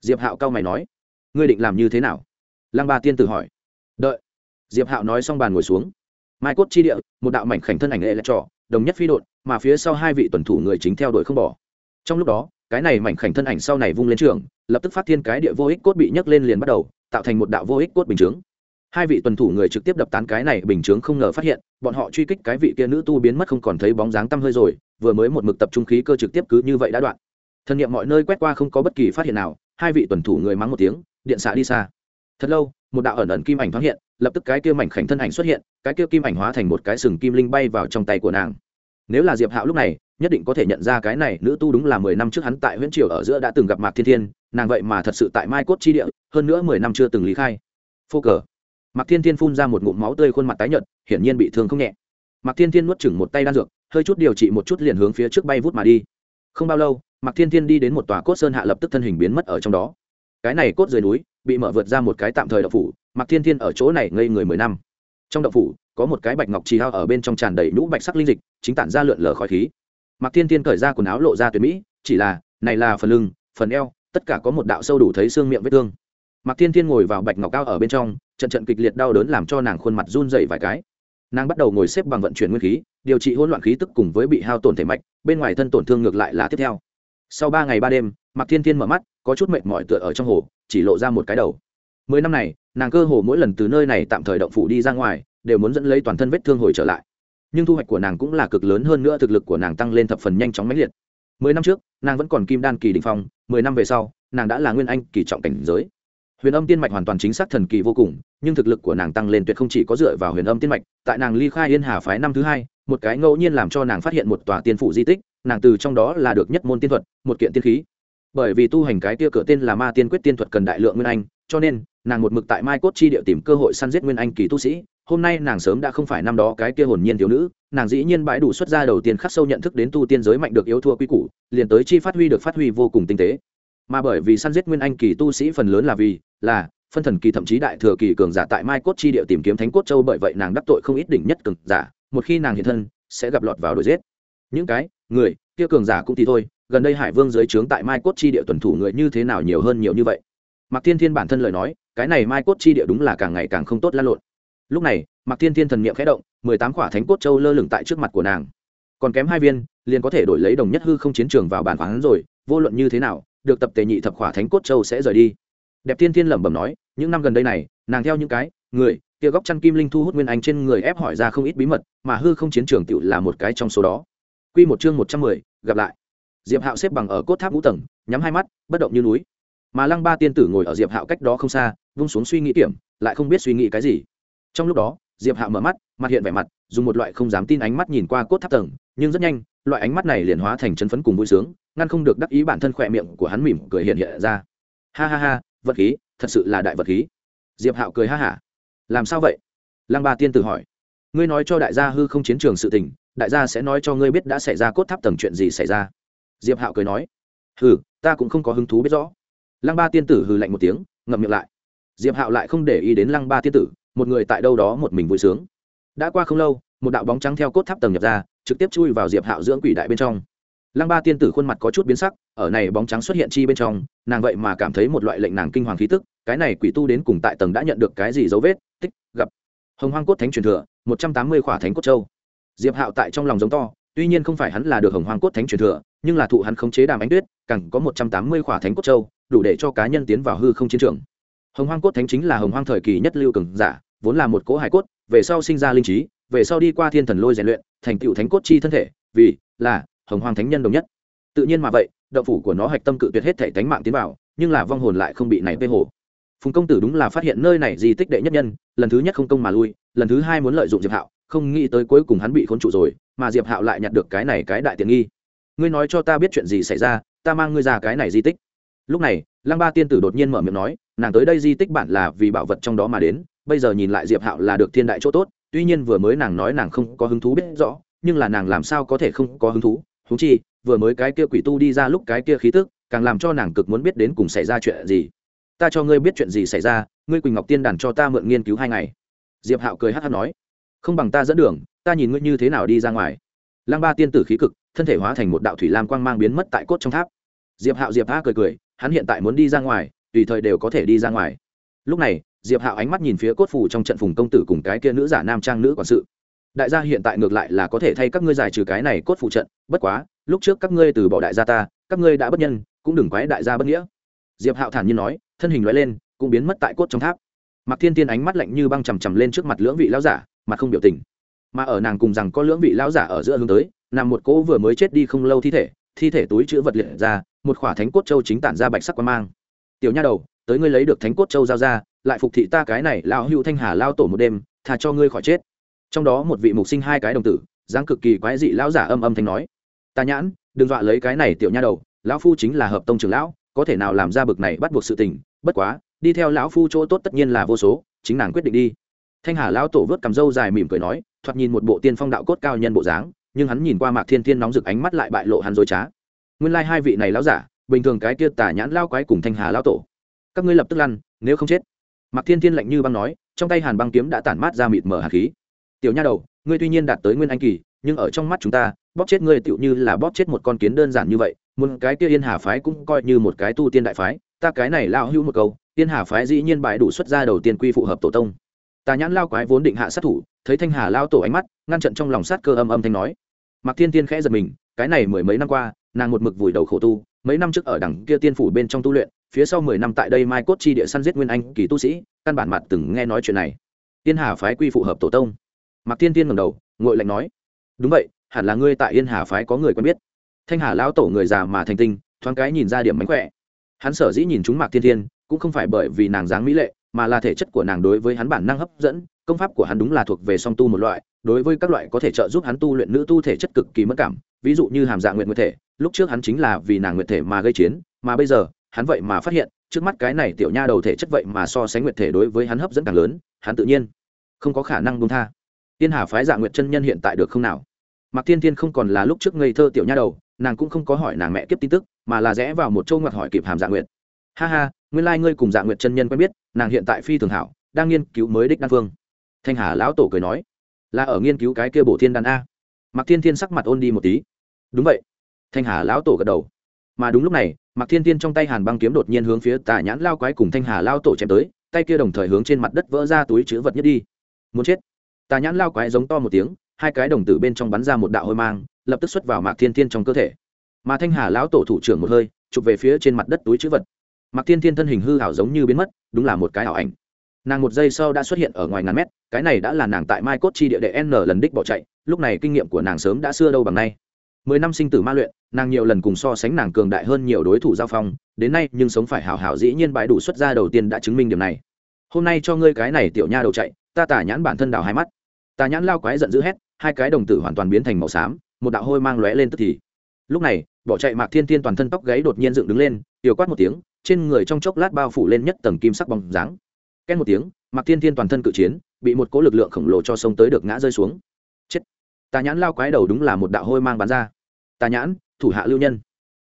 Speaker 1: diệp hạo cao mày nói, ngươi định làm như thế nào? Lăng ba tiên tử hỏi. Đợi. Diệp hạo nói xong bàn ngồi xuống. Mai cốt chi địa, một đạo mảnh khảnh thân ảnh lệ lệ trọ, đồng nhất phi đột mà phía sau hai vị tuần thủ người chính theo đuổi không bỏ. Trong lúc đó, cái này mảnh khảnh thân ảnh sau này vung lên trường, lập tức phát thiên cái địa vô ích cốt bị nhấc lên liền bắt đầu, tạo thành một đạo vô ích cốt bình chướng. Hai vị tuần thủ người trực tiếp đập tán cái này bình chướng không ngờ phát hiện, bọn họ truy kích cái vị kia nữ tu biến mất không còn thấy bóng dáng tăm hơi rồi, vừa mới một mực tập trung khí cơ trực tiếp cứ như vậy đã đoạn. Thân nhiệm mọi nơi quét qua không có bất kỳ phát hiện nào hai vị tuần thủ người mắng một tiếng, điện xạ đi xa. Thật lâu, một đạo ẩn ẩn kim ảnh thoáng hiện, lập tức cái kia mảnh khảnh thân ảnh xuất hiện, cái kia kim ảnh hóa thành một cái sừng kim linh bay vào trong tay của nàng. Nếu là diệp hạo lúc này, nhất định có thể nhận ra cái này nữ tu đúng là mười năm trước hắn tại huyện triều ở giữa đã từng gặp mạc thiên thiên, nàng vậy mà thật sự tại mai cốt chi địa, hơn nữa mười năm chưa từng lý khai. Phô cờ. Mạc thiên thiên phun ra một ngụm máu tươi khuôn mặt tái nhợt, hiển nhiên bị thương không nhẹ. Mạc thiên thiên nuốt chừng một tay đan dược, hơi chút điều trị một chút liền hướng phía trước bay vút mà đi. Không bao lâu mạc thiên thiên đi đến một tòa cốt sơn hạ lập tức thân hình biến mất ở trong đó. Cái này cốt dưới núi, bị mở vượt ra một cái tạm thời đậu phủ, mạc thiên thiên ở chỗ này ngây người mười năm. Trong đậu phủ, có một cái bạch ngọc trì hao ở bên trong tràn đầy nhũ bạch sắc linh dịch, chính tản ra lượn lờ khói khí. Mạc thiên thiên cởi ra quần áo lộ ra tuyệt mỹ, chỉ là, này là phần lưng, phần eo, tất cả có một đạo sâu đủ thấy xương miệng vết thương. Mạc thiên thiên ngồi vào bạch ngọc cao ở bên trong, trận trận kịch liệt đau đớn làm cho nàng khuôn mặt run dậy vài cái. Nàng bắt đầu ngồi xếp bằng vận chuyển nguyên khí, điều trị hỗn loạn khí tức cùng với bị hao tổn thể mạch, bên ngoài thân tổn thương ngược lại là tiếp theo sau ba ngày ba đêm, mạc thiên thiên mở mắt, có chút mệt mỏi tựa ở trong hồ, chỉ lộ ra một cái đầu. Mười năm này, nàng cơ hồ mỗi lần từ nơi này tạm thời động phủ đi ra ngoài, đều muốn dẫn lấy toàn thân vết thương hồi trở lại. Nhưng thu hoạch của nàng cũng là cực lớn hơn nữa thực lực của nàng tăng lên thập phần nhanh chóng mãnh liệt. Mười năm trước, nàng vẫn còn kim đan kỳ đình phong, mười năm về sau, nàng đã là nguyên anh kỳ trọng cảnh giới. Huyền âm tiên mạch hoàn toàn chính xác thần kỳ vô cùng, nhưng thực lực của nàng tăng lên tuyệt không chỉ có dựa vào huyền âm tiên mạch, tại nàng ly khai yên hà phái năm thứ hai một cái ngẫu nhiên làm cho nàng phát hiện một tòa tiên phủ di tích, nàng từ trong đó là được nhất môn tiên thuật, một kiện tiên khí. Bởi vì tu hành cái tia cửa tên là ma tiên quyết tiên thuật cần đại lượng nguyên anh, cho nên, nàng một mực tại mai cốt chi địa tìm cơ hội săn giết nguyên anh kỳ tu sĩ. Hôm nay nàng sớm đã không phải năm đó cái kia hồn nhiên thiếu nữ, nàng dĩ nhiên bãi đủ xuất ra đầu tiên khắc sâu nhận thức đến tu tiên giới mạnh được yếu thua quy củ, liền tới chi phát huy được phát huy vô cùng tinh tế. Mà bởi vì săn giết nguyên anh kỳ tu sĩ phần lớn là vì, là, phân thần kỳ thậm chí đại thừa kỳ cường giả tại mai cốt chi địa tìm kiếm thánh cốt châu bởi vậy nàng đắc tội không ít đỉnh nhất cường giả một khi nàng hiện thân, sẽ gặp lọt vào đuổi giết. Những cái, người, kia cường giả cũng thì thôi, gần đây hải vương dưới trướng tại mai cốt chi địa tuần thủ người như thế nào nhiều hơn nhiều như vậy. Mạc thiên thiên bản thân lời nói, cái này mai cốt chi địa đúng là càng ngày càng không tốt lan lộn. Lúc này, mạc thiên thiên thần niệm khẽ động, mười tám quả thánh cốt châu lơ lửng tại trước mặt của nàng. Còn kém hai viên, liền có thể đổi lấy đồng nhất hư không chiến trường vào bản khoáng rồi, vô luận như thế nào, được tập tề nhị thập quả thánh cốt châu sẽ rời đi. Đẹp thiên thiên lẩm bẩm nói, những năm gần đây này, nàng theo những cái, người kia góc chăn kim linh thu hút nguyên anh trên người ép hỏi ra không ít bí mật, mà hư không chiến trường tựu là một cái trong số đó. Quy một chương một trăm mười, gặp lại. Diệp hạo xếp bằng ở cốt tháp ngũ tầng, nhắm hai mắt, bất động như núi. Mà lăng ba tiên tử ngồi ở diệp hạo cách đó không xa, vung xuống suy nghĩ kiểm, lại không biết suy nghĩ cái gì. Trong lúc đó, diệp hạo mở mắt, mặt hiện vẻ mặt, dùng một loại không dám tin ánh mắt nhìn qua cốt tháp tầng, nhưng rất nhanh, loại ánh mắt này liền hóa thành chân phấn cùng vui sướng, ngăn không được đắc ý bản thân khỏe miệng của hắn mỉm cười hiện hiện ra. Ha ha ha, vật khí, thật sự là đại vật khí. Diệp hạo cười ha hả làm sao vậy? Lăng ba tiên tử hỏi. Ngươi nói cho đại gia hư không chiến trường sự tình, đại gia sẽ nói cho ngươi biết đã xảy ra cốt tháp tầng chuyện gì xảy ra. Diệp hạo cười nói. Hừ, ta cũng không có hứng thú biết rõ. Lăng ba tiên tử hừ lạnh một tiếng, ngậm miệng lại. Diệp hạo lại không để ý đến lăng ba tiên tử, một người tại đâu đó một mình vui sướng. Đã qua không lâu, một đạo bóng trắng theo cốt tháp tầng nhập ra, trực tiếp chui vào diệp hạo dưỡng quỷ đại bên trong. Lăng ba tiên tử khuôn mặt có chút biến sắc, ở này bóng trắng xuất hiện chi bên trong, nàng vậy mà cảm thấy một loại lệnh nàng kinh hoàng khí tức, cái này quỷ tu đến cùng tại tầng đã nhận được cái gì dấu vết tích, gặp. Hồng hoang cốt thánh truyền thừa, một trăm tám mươi khỏa thánh cốt châu. Diệp hạo tại trong lòng giống to, tuy nhiên không phải hắn là được hồng hoang cốt thánh truyền thừa, nhưng là thụ hắn khống chế đàm ánh tuyết cẳng có một trăm tám mươi khỏa thánh cốt châu, đủ để cho cá nhân tiến vào hư không chiến trường. Hồng hoang cốt thánh chính là hồng hoang thời kỳ nhất lưu cường giả, vốn là một cỗ hải cốt, về sau sinh ra linh trí, về sau đi qua thiên thần lôi rèn luyện, thành tựu thánh cốt chi thân thể, vì là hồng hoang thánh nhân đồng nhất. Tự nhiên mà vậy, động phủ của nó hạch tâm cự tuyệt hết thể tánh mạng tiến vào, nhưng là vong hồn lại không bị này vê hồ phùng công tử đúng là phát hiện nơi này di tích đệ nhất nhân, lần thứ nhất không công mà lui, lần thứ hai muốn lợi dụng diệp hạo, không nghĩ tới cuối cùng hắn bị khốn trụ rồi, mà diệp hạo lại nhặt được cái này cái đại tiện nghi. Ngươi nói cho ta biết chuyện gì xảy ra, ta mang ngươi ra cái này di tích. Lúc này, lăng ba tiên tử đột nhiên mở miệng nói, nàng tới đây di tích bản là vì bảo vật trong đó mà đến, bây giờ nhìn lại diệp hạo là được thiên đại chỗ tốt, tuy nhiên vừa mới nàng nói nàng không có hứng thú biết rõ, nhưng là nàng làm sao có thể không có hứng thú? Thú chi, vừa mới cái kia quỷ tu đi ra lúc cái kia khí tức, càng làm cho nàng cực muốn biết đến cùng xảy ra chuyện gì ta cho ngươi biết chuyện gì xảy ra, ngươi quỳnh ngọc tiên đàn cho ta mượn nghiên cứu hai ngày. Diệp hạo cười hát hát nói, không bằng ta dẫn đường, ta nhìn ngươi như thế nào đi ra ngoài. Lăng ba tiên tử khí cực, thân thể hóa thành một đạo thủy lam quang mang biến mất tại cốt trong tháp. Diệp hạo diệp a cười cười, hắn hiện tại muốn đi ra ngoài, tùy thời đều có thể đi ra ngoài. Lúc này, diệp hạo ánh mắt nhìn phía cốt phủ trong trận phùng công tử cùng cái kia nữ giả nam trang nữ quản sự. Đại gia hiện tại ngược lại là có thể thay các ngươi giải trừ cái này cốt phủ trận, bất quá, lúc trước các ngươi từ bỏ đại gia ta, các ngươi đã bất nhân, cũng đừng quái đại gia bất nghĩa. Diệp hạo thản nhiên nói thân hình loại lên, cũng biến mất tại cốt trong tháp. Mặc thiên tiên ánh mắt lạnh như băng chằm chằm lên trước mặt lưỡng vị lão giả, mặt không biểu tình. Mà ở nàng cùng rằng có lưỡng vị lão giả ở giữa hướng tới, nằm một cỗ vừa mới chết đi không lâu thi thể thi thể túi chữ vật liệt ra, một khỏa thánh cốt châu chính tản ra bạch sắc quan mang. Tiểu nha đầu, tới ngươi lấy được thánh cốt châu giao ra, lại phục thị ta cái này lão hữu thanh hà lao tổ một đêm thà cho ngươi khỏi chết. Trong đó một vị mục sinh hai cái đồng tử, dáng cực kỳ quái dị lão giả âm âm thanh nói, ta nhãn, đừng dọa lấy cái này tiểu nha đầu, lão phu chính là hợp tông trưởng lão, có thể nào làm ra bực này bắt buộc sự tình bất quá, đi theo lão phu chỗ tốt tất nhiên là vô số, chính nàng quyết định đi. Thanh hà lão tổ vớt cầm râu dài mỉm cười nói, thoạt nhìn một bộ tiên phong đạo cốt cao nhân bộ dáng, nhưng hắn nhìn qua mạc thiên thiên nóng rực ánh mắt lại bại lộ hắn dối trá. Nguyên lai、like、hai vị này lão giả, bình thường cái kia tả nhãn lao quái cùng thanh hà lão tổ. Các ngươi lập tức lăn, nếu không chết. Mạc thiên thiên lạnh như băng nói, trong tay hàn băng kiếm đã tản mát ra mịt mở hạt khí. Tiểu nha đầu, ngươi tuy nhiên đạt tới nguyên anh kỳ, nhưng ở trong mắt chúng ta, bóp chết ngươi tựu như là bóp chết một con kiến đơn giản như vậy một cái kia yên hà phái cũng coi như một cái tu tiên đại phái ta cái này lao hữu một câu yên hà phái dĩ nhiên bại đủ xuất ra đầu tiên quy phụ hợp tổ tông. Tà nhãn lao quái vốn định hạ sát thủ, thấy thanh hà lao tổ ánh mắt, ngăn trận trong lòng sát cơ âm âm thanh nói. Mạc thiên tiên khẽ giật mình, cái này mười mấy năm qua, nàng một mực vùi đầu khổ tu, mấy năm trước ở đằng kia tiên phủ bên trong tu luyện, phía sau mười năm tại đây mai cốt chi địa săn giết nguyên anh kỳ tu sĩ, căn bản mặt từng nghe nói chuyện này. Tiên hà phái quy phụ hợp tổ tông. Mạc thiên tiên ngẩng đầu, ngội lạnh nói. Đúng vậy, hẳn là ngươi tại yên hà phái có người quen biết. Thanh hà lão tổ người già mà thành tinh, thoáng cái nhìn ra điểm mánh khỏe hắn sở dĩ nhìn chúng mạc thiên thiên, cũng không phải bởi vì nàng dáng mỹ lệ, mà là thể chất của nàng đối với hắn bản năng hấp dẫn, công pháp của hắn đúng là thuộc về song tu một loại, đối với các loại có thể trợ giúp hắn tu luyện nữ tu thể chất cực kỳ mất cảm, ví dụ như hàm dạng nguyện nguyện thể, lúc trước hắn chính là vì nàng nguyện thể mà gây chiến, mà bây giờ, hắn vậy mà phát hiện, trước mắt cái này tiểu nha đầu thể chất vậy mà so sánh nguyện thể đối với hắn hấp dẫn càng lớn, hắn tự nhiên không có khả năng buông tha. Tiên hà phái dạng nguyện chân nhân hiện tại được không nào? Mạc thiên thiên không còn là lúc trước ngây thơ tiểu nha đầu, nàng cũng không có hỏi nàng mẹ kiếp tin tức mà là rẽ vào một châu ngoặt hỏi kịp hàm dạng nguyệt. ha ha, nguyên lai、like、ngươi cùng dạng nguyệt chân nhân quen biết, nàng hiện tại phi thường hảo, đang nghiên cứu mới đích đan phương. Thanh hà lão tổ cười nói, là ở nghiên cứu cái kia bổ thiên đan a. Mạc thiên thiên sắc mặt ôn đi một tí. Đúng vậy. Thanh hà lão tổ gật đầu. Mà đúng lúc này, mạc thiên thiên trong tay hàn băng kiếm đột nhiên hướng phía tà nhãn lao quái cùng thanh hà lao tổ chém tới, tay kia đồng thời hướng trên mặt đất vỡ ra túi chữ vật nhất đi. Muốn chết. Tà nhãn lao quái giống to một tiếng, hai cái đồng tử bên trong bắn ra một đạo hôi mang, lập tức xuất vào mạc thiên thiên trong cơ thể mà thanh hà lão tổ thủ trưởng một hơi, chụp về phía trên mặt đất túi chữ vật. Mạc thiên thiên thân hình hư hảo giống như biến mất, đúng là một cái ảo ảnh. Nàng một giây sau đã xuất hiện ở ngoài ngàn mét, cái này đã là nàng tại mai cốt chi địa đệ n lần đích bỏ chạy, lúc này kinh nghiệm của nàng sớm đã xưa đâu bằng nay. Mười năm sinh tử ma luyện, nàng nhiều lần cùng so sánh nàng cường đại hơn nhiều đối thủ giao phong, đến nay nhưng sống phải hảo hảo dĩ nhiên bãi đủ xuất ra đầu tiên đã chứng minh điểm này. Hôm nay cho ngươi cái này tiểu nha đầu chạy, ta tả nhãn bản thân đào hai mắt. Tà nhãn lao quái giận dữ hét, hai cái đồng tử hoàn toàn biến thành màu xám, một đạo hôi mang lóe lên tức thì lúc này, bỏ chạy mạc thiên thiên toàn thân tóc gáy đột nhiên dựng đứng lên, tiểu quát một tiếng, trên người trong chốc lát bao phủ lên nhất tầng kim sắc bóng dáng. Két một tiếng, mạc thiên thiên toàn thân cự chiến, bị một cỗ lực lượng khổng lồ cho sông tới được ngã rơi xuống. Chết! Tà nhãn lao quái đầu đúng là một đạo hôi mang bắn ra. Tà nhãn, thủ hạ lưu nhân.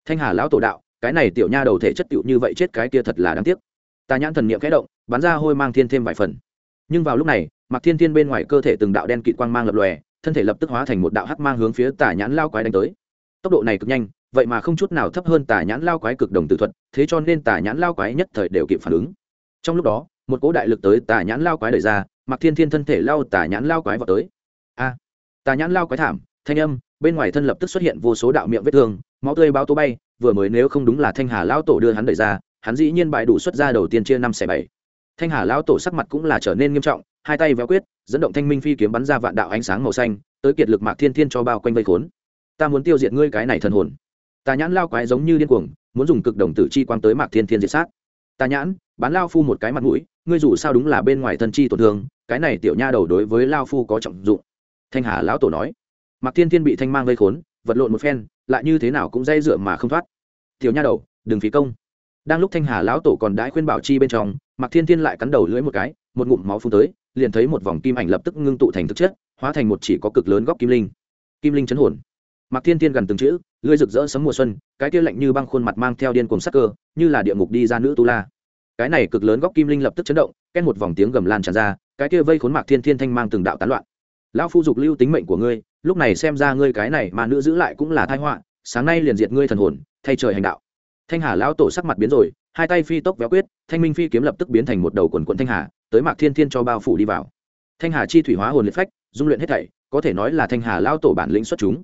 Speaker 1: Thanh hà lão tổ đạo, cái này tiểu nha đầu thể chất tựu như vậy chết cái kia thật là đáng tiếc. Tà nhãn thần niệm khẽ động, bắn ra hôi mang thiên thêm vài phần. Nhưng vào lúc này, mạc thiên thiên bên ngoài cơ thể từng đạo đen kịt quang mang lập lòe, thân thể lập tức hóa thành một đạo hắc mang hướng phía tà nhãn lao quái đánh tới tốc độ này cực nhanh, vậy mà không chút nào thấp hơn tà nhãn lao quái cực đồng tự thuật, thế cho nên tà nhãn lao quái nhất thời đều kịp phản ứng. Trong lúc đó, một cỗ đại lực tới tà nhãn lao quái đẩy ra mặc thiên thiên thân thể lao tà nhãn lao quái vào tới. A! Tà nhãn lao quái thảm, thanh âm, bên ngoài thân lập tức xuất hiện vô số đạo miệng vết thương, máu tươi bao tố bay, vừa mới nếu không đúng là thanh hà lao tổ đưa hắn đẩy ra, hắn dĩ nhiên bại đủ xuất ra đầu tiên chia năm xẻ bảy. Thanh hà lao tổ sắc mặt cũng là trở nên nghiêm trọng, hai tay véo quyết, dẫn động thanh minh phi kiếm bắn ra vạn đạo ánh sáng màu xanh, tới kiệt lực mạc thiên thiên cho bao quanh vây khốn ta muốn tiêu diệt ngươi cái này thần hồn. Tà nhãn lao quái giống như điên cuồng, muốn dùng cực đồng tử chi quang tới mạc thiên thiên diệt sát. Tà nhãn, bán lao phu một cái mặt mũi, ngươi dù sao đúng là bên ngoài thân chi tổn thương, cái này tiểu nha đầu đối với lao phu có trọng dụng. Thanh hà lão tổ nói. Mạc thiên thiên bị thanh mang gây khốn, vật lộn một phen, lại như thế nào cũng dây dựa mà không thoát. Tiểu nha đầu, đừng phí công. Đang lúc thanh hà lão tổ còn đãi khuyên bảo chi bên trong, mạc thiên thiên lại cắn đầu lưỡi một cái, một ngụm máu phun tới, liền thấy một vòng kim ảnh lập tức ngưng tụ thành thực chất, hóa thành một chỉ có cực lớn góc kim linh. Kim linh chấn hồn mạc thiên thiên gần từng chữ, lưỡi rực rỡ sấm mùa xuân, cái kia lạnh như băng khuôn mặt mang theo điên cuồng sắc cơ, như là địa ngục đi ra nữ tu la. Cái này cực lớn góc kim linh lập tức chấn động ken một vòng tiếng gầm lan tràn ra, cái kia vây khốn mạc thiên thiên thanh mang từng đạo tán loạn. Lão phu dục lưu tính mệnh của ngươi, lúc này xem ra ngươi cái này mà nữ giữ lại cũng là tai họa, sáng nay liền diệt ngươi thần hồn, thay trời hành đạo. Thanh hà lão tổ sắc mặt biến rồi, hai tay phi tốc véo quyết, thanh minh phi kiếm lập tức biến thành một đầu quần quận thanh hà, tới mạc thiên thiên cho bao phủ đi vào. Thanh hà chi thủy hóa hồn liệt phách, dung luyện hết thảy, có thể nói là thanh hà lão tổ bản lĩnh xuất chúng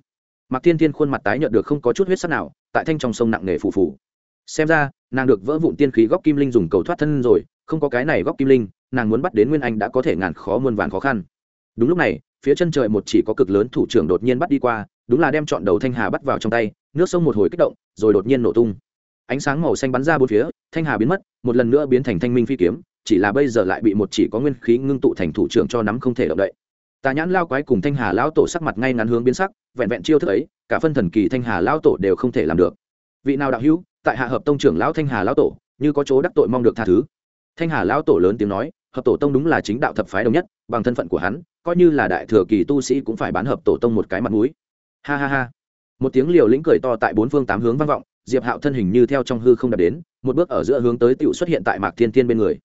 Speaker 1: mạc thiên thiên khuôn mặt tái nhợt được không có chút huyết sắc nào, tại thanh trong sông nặng nề phù phù. Xem ra, nàng được vỡ vụn tiên khí góc kim linh dùng cầu thoát thân rồi, không có cái này góc kim linh, nàng muốn bắt đến nguyên anh đã có thể ngàn khó muôn vàn khó khăn. Đúng lúc này, phía chân trời một chỉ có cực lớn thủ trưởng đột nhiên bắt đi qua, đúng là đem chọn đầu thanh hà bắt vào trong tay, nước sông một hồi kích động, rồi đột nhiên nổ tung. Ánh sáng màu xanh bắn ra bốn phía, thanh hà biến mất, một lần nữa biến thành thanh minh phi kiếm, chỉ là bây giờ lại bị một chỉ có nguyên khí ngưng tụ thành thủ trưởng cho nắm không thể động đậy. Tà nhãn lao quái cùng thanh hà lão tổ sắc mặt ngay ngắn hướng biến sắc vẹn vẹn chiêu thức ấy, cả phân thần kỳ thanh hà lão tổ đều không thể làm được. Vị nào đạo hữu, tại hạ hợp tông trưởng lão thanh hà lão tổ, như có chỗ đắc tội mong được tha thứ? Thanh hà lão tổ lớn tiếng nói, hợp tổ tông đúng là chính đạo thập phái đồng nhất, bằng thân phận của hắn, coi như là đại thừa kỳ tu sĩ cũng phải bán hợp tổ tông một cái mặt mũi. Ha ha ha. Một tiếng liều lĩnh cười to tại bốn phương tám hướng vang vọng, diệp hạo thân hình như theo trong hư không đạt đến, một bước ở giữa hướng tới tựu xuất hiện tại mạc thiên thiên bên người.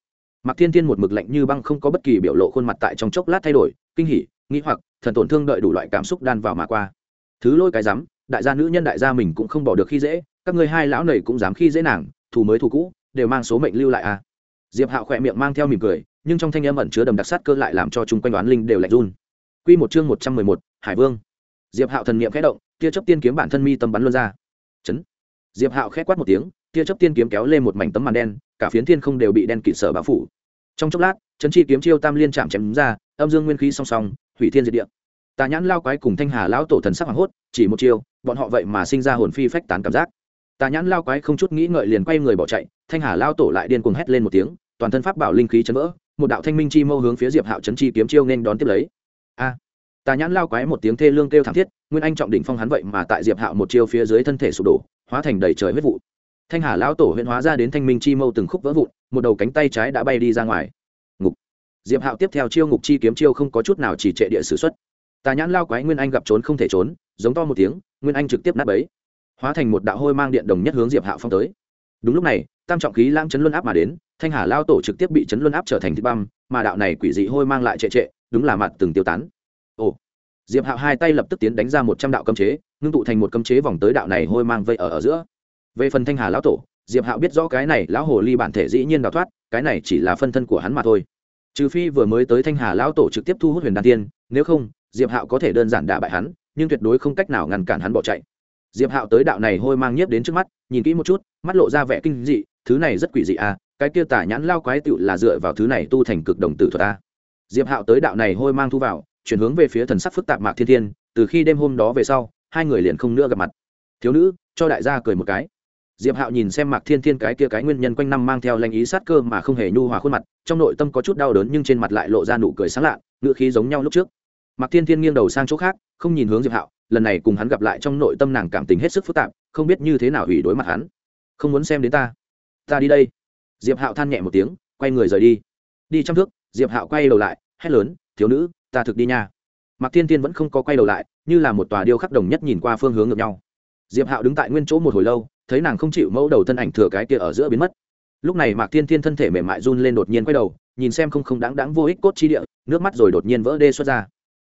Speaker 1: Mạc thiên thiên một mực lạnh như băng không có bất kỳ biểu lộ khuôn mặt tại trong chốc lát thay đổi, kinh hỉ nghĩ hoặc, thần tổn thương đợi đủ loại cảm xúc đan vào mà qua thứ lôi cái dám, đại gia nữ nhân đại gia mình cũng không bỏ được khi dễ các ngươi hai lão này cũng dám khi dễ nàng thù mới thù cũ đều mang số mệnh lưu lại à diệp hạo khỏe miệng mang theo mỉm cười nhưng trong thanh âm ẩn chứa đầm đặc sát cơ lại làm cho chung quanh đoán linh đều lạnh run Quy một chương một trăm mười một, Hải Vương. Diệp Hạo thần niệm khẽ động, tia chớp tiên kiếm bản thân mi tâm bắn luôn ra. Chấn. Diệp Hạo khẽ quát một tiếng, tia chớp tiên kiếm kéo lên một mảnh tấm màn đen, cả phiến thiên không đều bị đen kịt sở bao phủ. Trong chốc lát, chấn chi kiếm chiêu tam liên chạm chém ra, âm dương nguyên khí song song, hủy thiên diệt địa. Tà nhãn lao quái cùng thanh hà lão tổ thần sắc hoàng hốt, chỉ một chiêu, bọn họ vậy mà sinh ra hồn phi phách tán cảm giác. Tà nhãn lao quái không chút nghĩ ngợi liền quay người bỏ chạy, thanh hà lao tổ lại điên cuồng hét lên một tiếng, toàn thân pháp bảo linh khí chấn vỡ, một đạo thanh minh chi mâu hướng phía Diệp Hạo chấn chi kiếm chiêu nên đón tiếp lấy. A! tà nhãn lao quái một tiếng thê lương kêu thảm thiết nguyên anh trọng đỉnh phong hắn vậy mà tại diệp hạo một chiêu phía dưới thân thể sụp đổ hóa thành đầy trời huyết vụ thanh hà lão tổ huyện hóa ra đến thanh minh chi mâu từng khúc vỡ vụn một đầu cánh tay trái đã bay đi ra ngoài ngục diệp hạo tiếp theo chiêu ngục chi kiếm chiêu không có chút nào chỉ trệ địa sử xuất tà nhãn lao quái nguyên anh gặp trốn không thể trốn, giống to một tiếng, nguyên anh trực tiếp nắp ấy hóa thành một đạo hôi mang điện đồng nhất hướng diệp hạo phong tới. Đúng lúc này, tam trọng khí lãng chấn luân áp mà đến, thanh hà lao tổ trực tiếp bị chấn luân áp trở thành thịt băm, mà đạo này quỷ dị hôi mang lại trệ trệ, đúng là mặt từng tiêu tán. Ồ! Diệp hạo hai tay lập tức tiến đánh ra một trăm đạo cấm chế, ngưng tụ thành một cấm chế vòng tới đạo này hôi mang vây ở ở giữa. Về phần thanh hà lão tổ, diệp hạo biết rõ cái này lão hồ ly bản thể dĩ nhiên đào thoát, cái này chỉ là phân thân của hắn mà thôi. Trừ phi vừa mới tới thanh hà lão tổ trực tiếp thu hút huyền đan tiên, nếu không diệp hạo có thể đơn giản đả bại hắn, nhưng tuyệt đối không cách nào ngăn cản hắn bỏ chạy. Diệp hạo tới đạo này hôi mang nhiếp đến trước mắt, nhìn kỹ một chút, mắt lộ ra vẻ kinh dị, thứ này rất quỷ dị à cái kia tả nhãn lao quái tựu là dựa vào thứ này tu thành cực đồng tử thuật a diệp hạo tới đạo này hôi mang thu vào, chuyển hướng về phía thần sắc phức tạp mạc thiên thiên, từ khi đêm hôm đó về sau, hai người liền không nữa gặp mặt. Thiếu nữ, cho đại gia cười một cái. Diệp hạo nhìn xem mạc thiên thiên cái kia cái nguyên nhân quanh năm mang theo lanh ý sát cơ mà không hề nhu hòa khuôn mặt, trong nội tâm có chút đau đớn nhưng trên mặt lại lộ ra nụ cười sáng lạ ngựa khí giống nhau lúc trước mạc thiên thiên nghiêng đầu sang chỗ khác, không nhìn hướng diệp hạo, lần này cùng hắn gặp lại trong nội tâm nàng cảm tình hết sức phức tạp, không biết như thế nào hủy đối mặt hắn. Không muốn xem đến ta. Ta đi đây. Diệp hạo than nhẹ một tiếng, quay người rời đi. Đi trăm thước, diệp hạo quay đầu lại, hét lớn, thiếu nữ, ta thực đi nha. Mạc thiên Thiên vẫn không có quay đầu lại, như là một tòa điêu khắc đồng nhất nhìn qua phương hướng ngược nhau. Diệp hạo đứng tại nguyên chỗ một hồi lâu, thấy nàng không chịu mẫu đầu thân ảnh thừa cái kia ở giữa biến mất. Lúc này mạc thiên Thiên thân thể mềm mại run lên đột nhiên quay đầu, nhìn xem không không đáng đáng vô ích cốt chi địa, nước mắt rồi đột nhiên vỡ đê xuất ra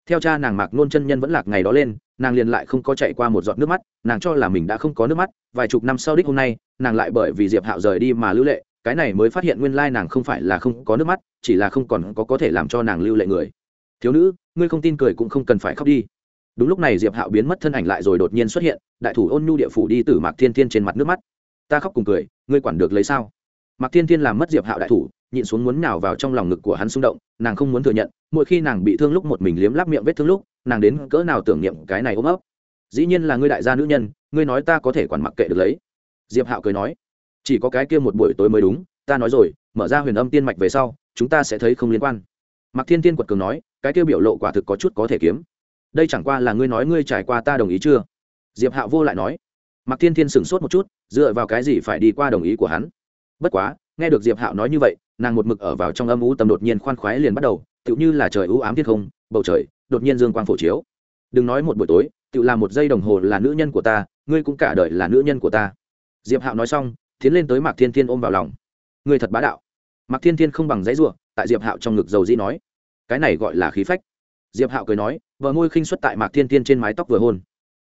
Speaker 1: theo cha nàng mạc nôn chân nhân vẫn lạc ngày đó lên, nàng liền lại không có chạy qua một giọt nước mắt, nàng cho là mình đã không có nước mắt, vài chục năm sau đích hôm nay, nàng lại bởi vì diệp hạo rời đi mà lưu lệ, cái này mới phát hiện nguyên lai nàng không phải là không có nước mắt, chỉ là không còn có có thể làm cho nàng lưu lệ người. Thiếu nữ, ngươi không tin cười cũng không cần phải khóc đi. Đúng lúc này diệp hạo biến mất thân ảnh lại rồi đột nhiên xuất hiện, đại thủ ôn nhu địa phủ đi từ mạc thiên thiên trên mặt nước mắt. Ta khóc cùng cười, ngươi quản được lấy sao? Mạc thiên thiên làm mất diệp hạo đại thủ nhịn xuống muốn nào vào trong lòng ngực của hắn xung động, nàng không muốn thừa nhận, mỗi khi nàng bị thương lúc một mình liếm lắp miệng vết thương lúc, nàng đến cỡ nào tưởng niệm cái này ôm ấp. Dĩ nhiên là ngươi đại gia nữ nhân, ngươi nói ta có thể quản mặc kệ được lấy. Diệp hạo cười nói, chỉ có cái kia một buổi tối mới đúng, ta nói rồi, mở ra huyền âm tiên mạch về sau, chúng ta sẽ thấy không liên quan. Mạc thiên tiên quật cường nói, cái kia biểu lộ quả thực có chút có thể kiếm. Đây chẳng qua là ngươi nói ngươi trải qua ta đồng ý chưa? Diệp hạo vô lại nói. Mạc thiên thiên sửng sốt một chút, dựa vào cái gì phải đi qua đồng ý của hắn? Bất quá nghe được diệp hạo nói như vậy, nàng một mực ở vào trong âm u tâm đột nhiên khoan khoái liền bắt đầu, tựu như là trời u ám thiên không, bầu trời, đột nhiên dương quang phổ chiếu. Đừng nói một buổi tối, tựu là một giây đồng hồ là nữ nhân của ta, ngươi cũng cả đời là nữ nhân của ta. Diệp hạo nói xong, tiến lên tới mạc thiên thiên ôm vào lòng. Ngươi thật bá đạo. Mạc thiên thiên không bằng giấy ruộng tại diệp hạo trong ngực dầu dĩ nói. Cái này gọi là khí phách. Diệp hạo cười nói, vợ môi khinh xuất tại mạc thiên thiên trên mái tóc vừa hôn.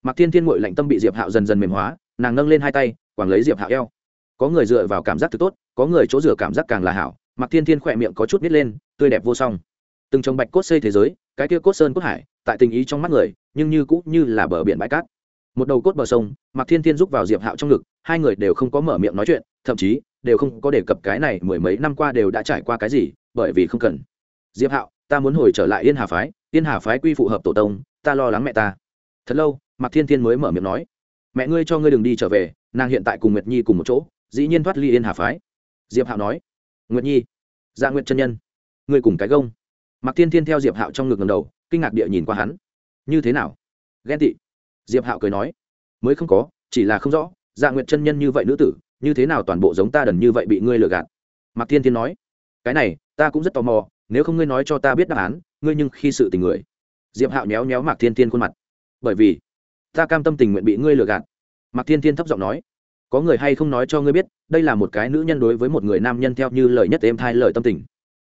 Speaker 1: Mạc thiên thiên ngội lạnh tâm bị diệp hạo dần dần mềm hóa, nàng nâng lên hai tay quảng lấy diệp hạo eo có người dựa vào cảm giác thực tốt, có người chỗ dựa cảm giác càng là hảo. Mặc thiên thiên khỏe miệng có chút nít lên, tươi đẹp vô song. Từng trồng bạch cốt xây thế giới, cái kia cốt sơn cốt hải, tại tình ý trong mắt người, nhưng như cũng như là bờ biển bãi cát. Một đầu cốt bờ sông Mặc thiên thiên giúp vào diệp hạo trong ngực, hai người đều không có mở miệng nói chuyện, thậm chí, đều không có đề cập cái này mười mấy năm qua đều đã trải qua cái gì, bởi vì không cần. Diệp hạo, ta muốn hồi trở lại yên hà phái, yên hà phái quy phụ hợp tổ tông, ta lo lắng mẹ ta. Thật lâu Mặc thiên thiên mới mở miệng nói, mẹ ngươi cho ngươi đừng đi trở về, nàng hiện tại cùng nguyệt nhi cùng một chỗ dĩ nhiên thoát ly yên hà phái. Diệp hạo nói, nguyệt nhi dạ nguyệt chân nhân, ngươi cùng cái gông. Mạc thiên thiên theo diệp hạo trong ngực ngầm đầu, kinh ngạc địa nhìn qua hắn. Như thế nào? Ghen tị. Diệp hạo cười nói, mới không có, chỉ là không rõ dạ nguyệt chân nhân như vậy nữ tử, như thế nào toàn bộ giống ta đần như vậy bị ngươi lừa gạt? Mạc thiên thiên nói, cái này, ta cũng rất tò mò, nếu không ngươi nói cho ta biết đáp án, ngươi nhưng khi sự tình người. Diệp hạo nhéo nhéo mạc thiên thiên khuôn mặt, bởi vì, ta cam tâm tình nguyện bị ngươi lừa gạt. Mạc thiên thiên thấp giọng nói có người hay không nói cho ngươi biết, đây là một cái nữ nhân đối với một người nam nhân theo như lời nhất êm thai lời tâm tình.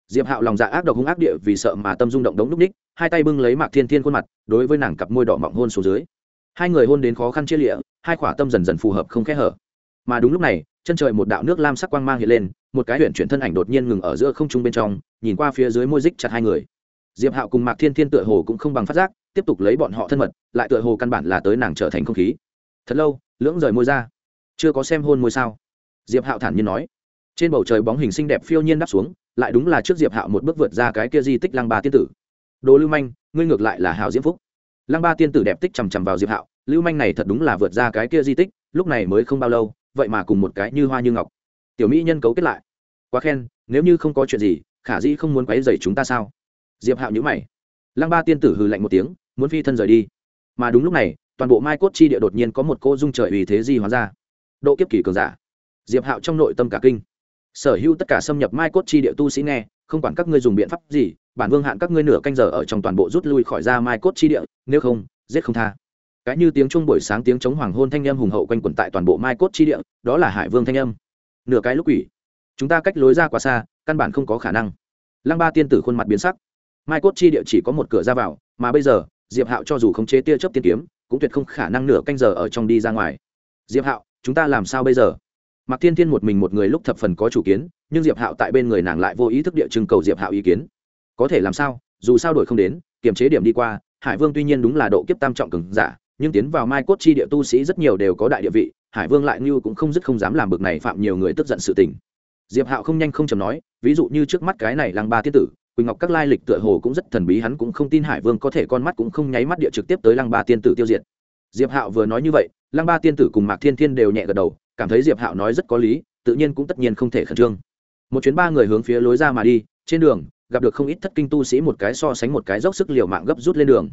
Speaker 1: Diệp hạo lòng dạ ác độc hung ác địa vì sợ mà tâm rung động đống núp ních, hai tay bưng lấy mạc thiên thiên khuôn mặt, đối với nàng cặp môi đỏ mọng hôn xuống dưới. Hai người hôn đến khó khăn chia lịa, hai khỏa tâm dần dần phù hợp không khẽ hở. Mà đúng lúc này, chân trời một đạo nước lam sắc quang mang hiện lên, một cái huyện chuyển thân ảnh đột nhiên ngừng ở giữa không trung bên trong, nhìn qua phía dưới môi dích chặt hai người. Diệp hạo cùng mạc thiên thiên tựa hồ cũng không bằng phát giác, tiếp tục lấy bọn họ thân mật, lại tựa hồ căn bản là tới nàng trở thành không khí. Thật lâu, lưỡng rời môi ra chưa có xem hôn môi sao? Diệp hạo thản nhiên nói. Trên bầu trời bóng hình xinh đẹp phiêu nhiên đáp xuống, lại đúng là trước diệp hạo một bước vượt ra cái kia di tích lăng ba tiên tử. Đồ lưu manh, ngươi ngược lại là hào diễm phúc. Lăng ba tiên tử đẹp tích chằm chằm vào diệp hạo, lưu manh này thật đúng là vượt ra cái kia di tích, lúc này mới không bao lâu, vậy mà cùng một cái như hoa như ngọc. Tiểu mỹ nhân cấu kết lại. Quá khen, nếu như không có chuyện gì, khả dĩ không muốn quấy dày chúng ta sao? Diệp hạo nhữ mày. Lăng ba tiên tử hừ lạnh một tiếng, muốn phi thân rời đi. Mà đúng lúc này, toàn bộ mai cốt chi địa đột nhiên có một cô dung trời ủy thế di hóa ra độ kiếp kỳ cường giả. Diệp hạo trong nội tâm cả kinh. Sở hữu tất cả xâm nhập mai cốt chi địa tu sĩ nghe, không quản các ngươi dùng biện pháp gì, bản vương hạn các ngươi nửa canh giờ ở trong toàn bộ rút lui khỏi ra mai cốt chi địa, nếu không, giết không tha. Cái như tiếng trung buổi sáng tiếng chống hoàng hôn thanh âm hùng hậu quanh quẩn tại toàn bộ mai cốt chi địa, đó là hải vương thanh âm. Nửa cái lúc quỷ. Chúng ta cách lối ra quá xa, căn bản không có khả năng. Lăng ba tiên tử khuôn mặt biến sắc. Mai cốt chi địa chỉ có một cửa ra vào, mà bây giờ, diệp hạo cho dù không chế tia chớp tiên kiếm, cũng tuyệt không khả năng nửa canh giờ ở trong đi ra ngoài. Diệp hạo chúng ta làm sao bây giờ? Mạc thiên thiên một mình một người lúc thập phần có chủ kiến, nhưng diệp hạo tại bên người nàng lại vô ý thức địa trưng cầu diệp hạo ý kiến. Có thể làm sao? Dù sao đổi không đến, kiềm chế điểm đi qua, hải vương tuy nhiên đúng là độ kiếp tam trọng cường giả, nhưng tiến vào mai cốt chi địa tu sĩ rất nhiều đều có đại địa vị, hải vương lại như cũng không dứt không dám làm bực này phạm nhiều người tức giận sự tình. Diệp hạo không nhanh không chầm nói, ví dụ như trước mắt cái này lăng ba tiết tử, quỳnh ngọc các lai lịch tựa hồ cũng rất thần bí, hắn cũng không tin hải vương có thể con mắt cũng không nháy mắt địa trực tiếp tới lăng ba tiên tử tiêu diệt. Diệp hạo vừa nói như vậy lăng ba tiên tử cùng mạc thiên thiên đều nhẹ gật đầu, cảm thấy diệp hạo nói rất có lý, tự nhiên cũng tất nhiên không thể khẩn trương. Một chuyến ba người hướng phía lối ra mà đi, trên đường, gặp được không ít thất kinh tu sĩ một cái so sánh một cái dốc sức liều mạng gấp rút lên đường.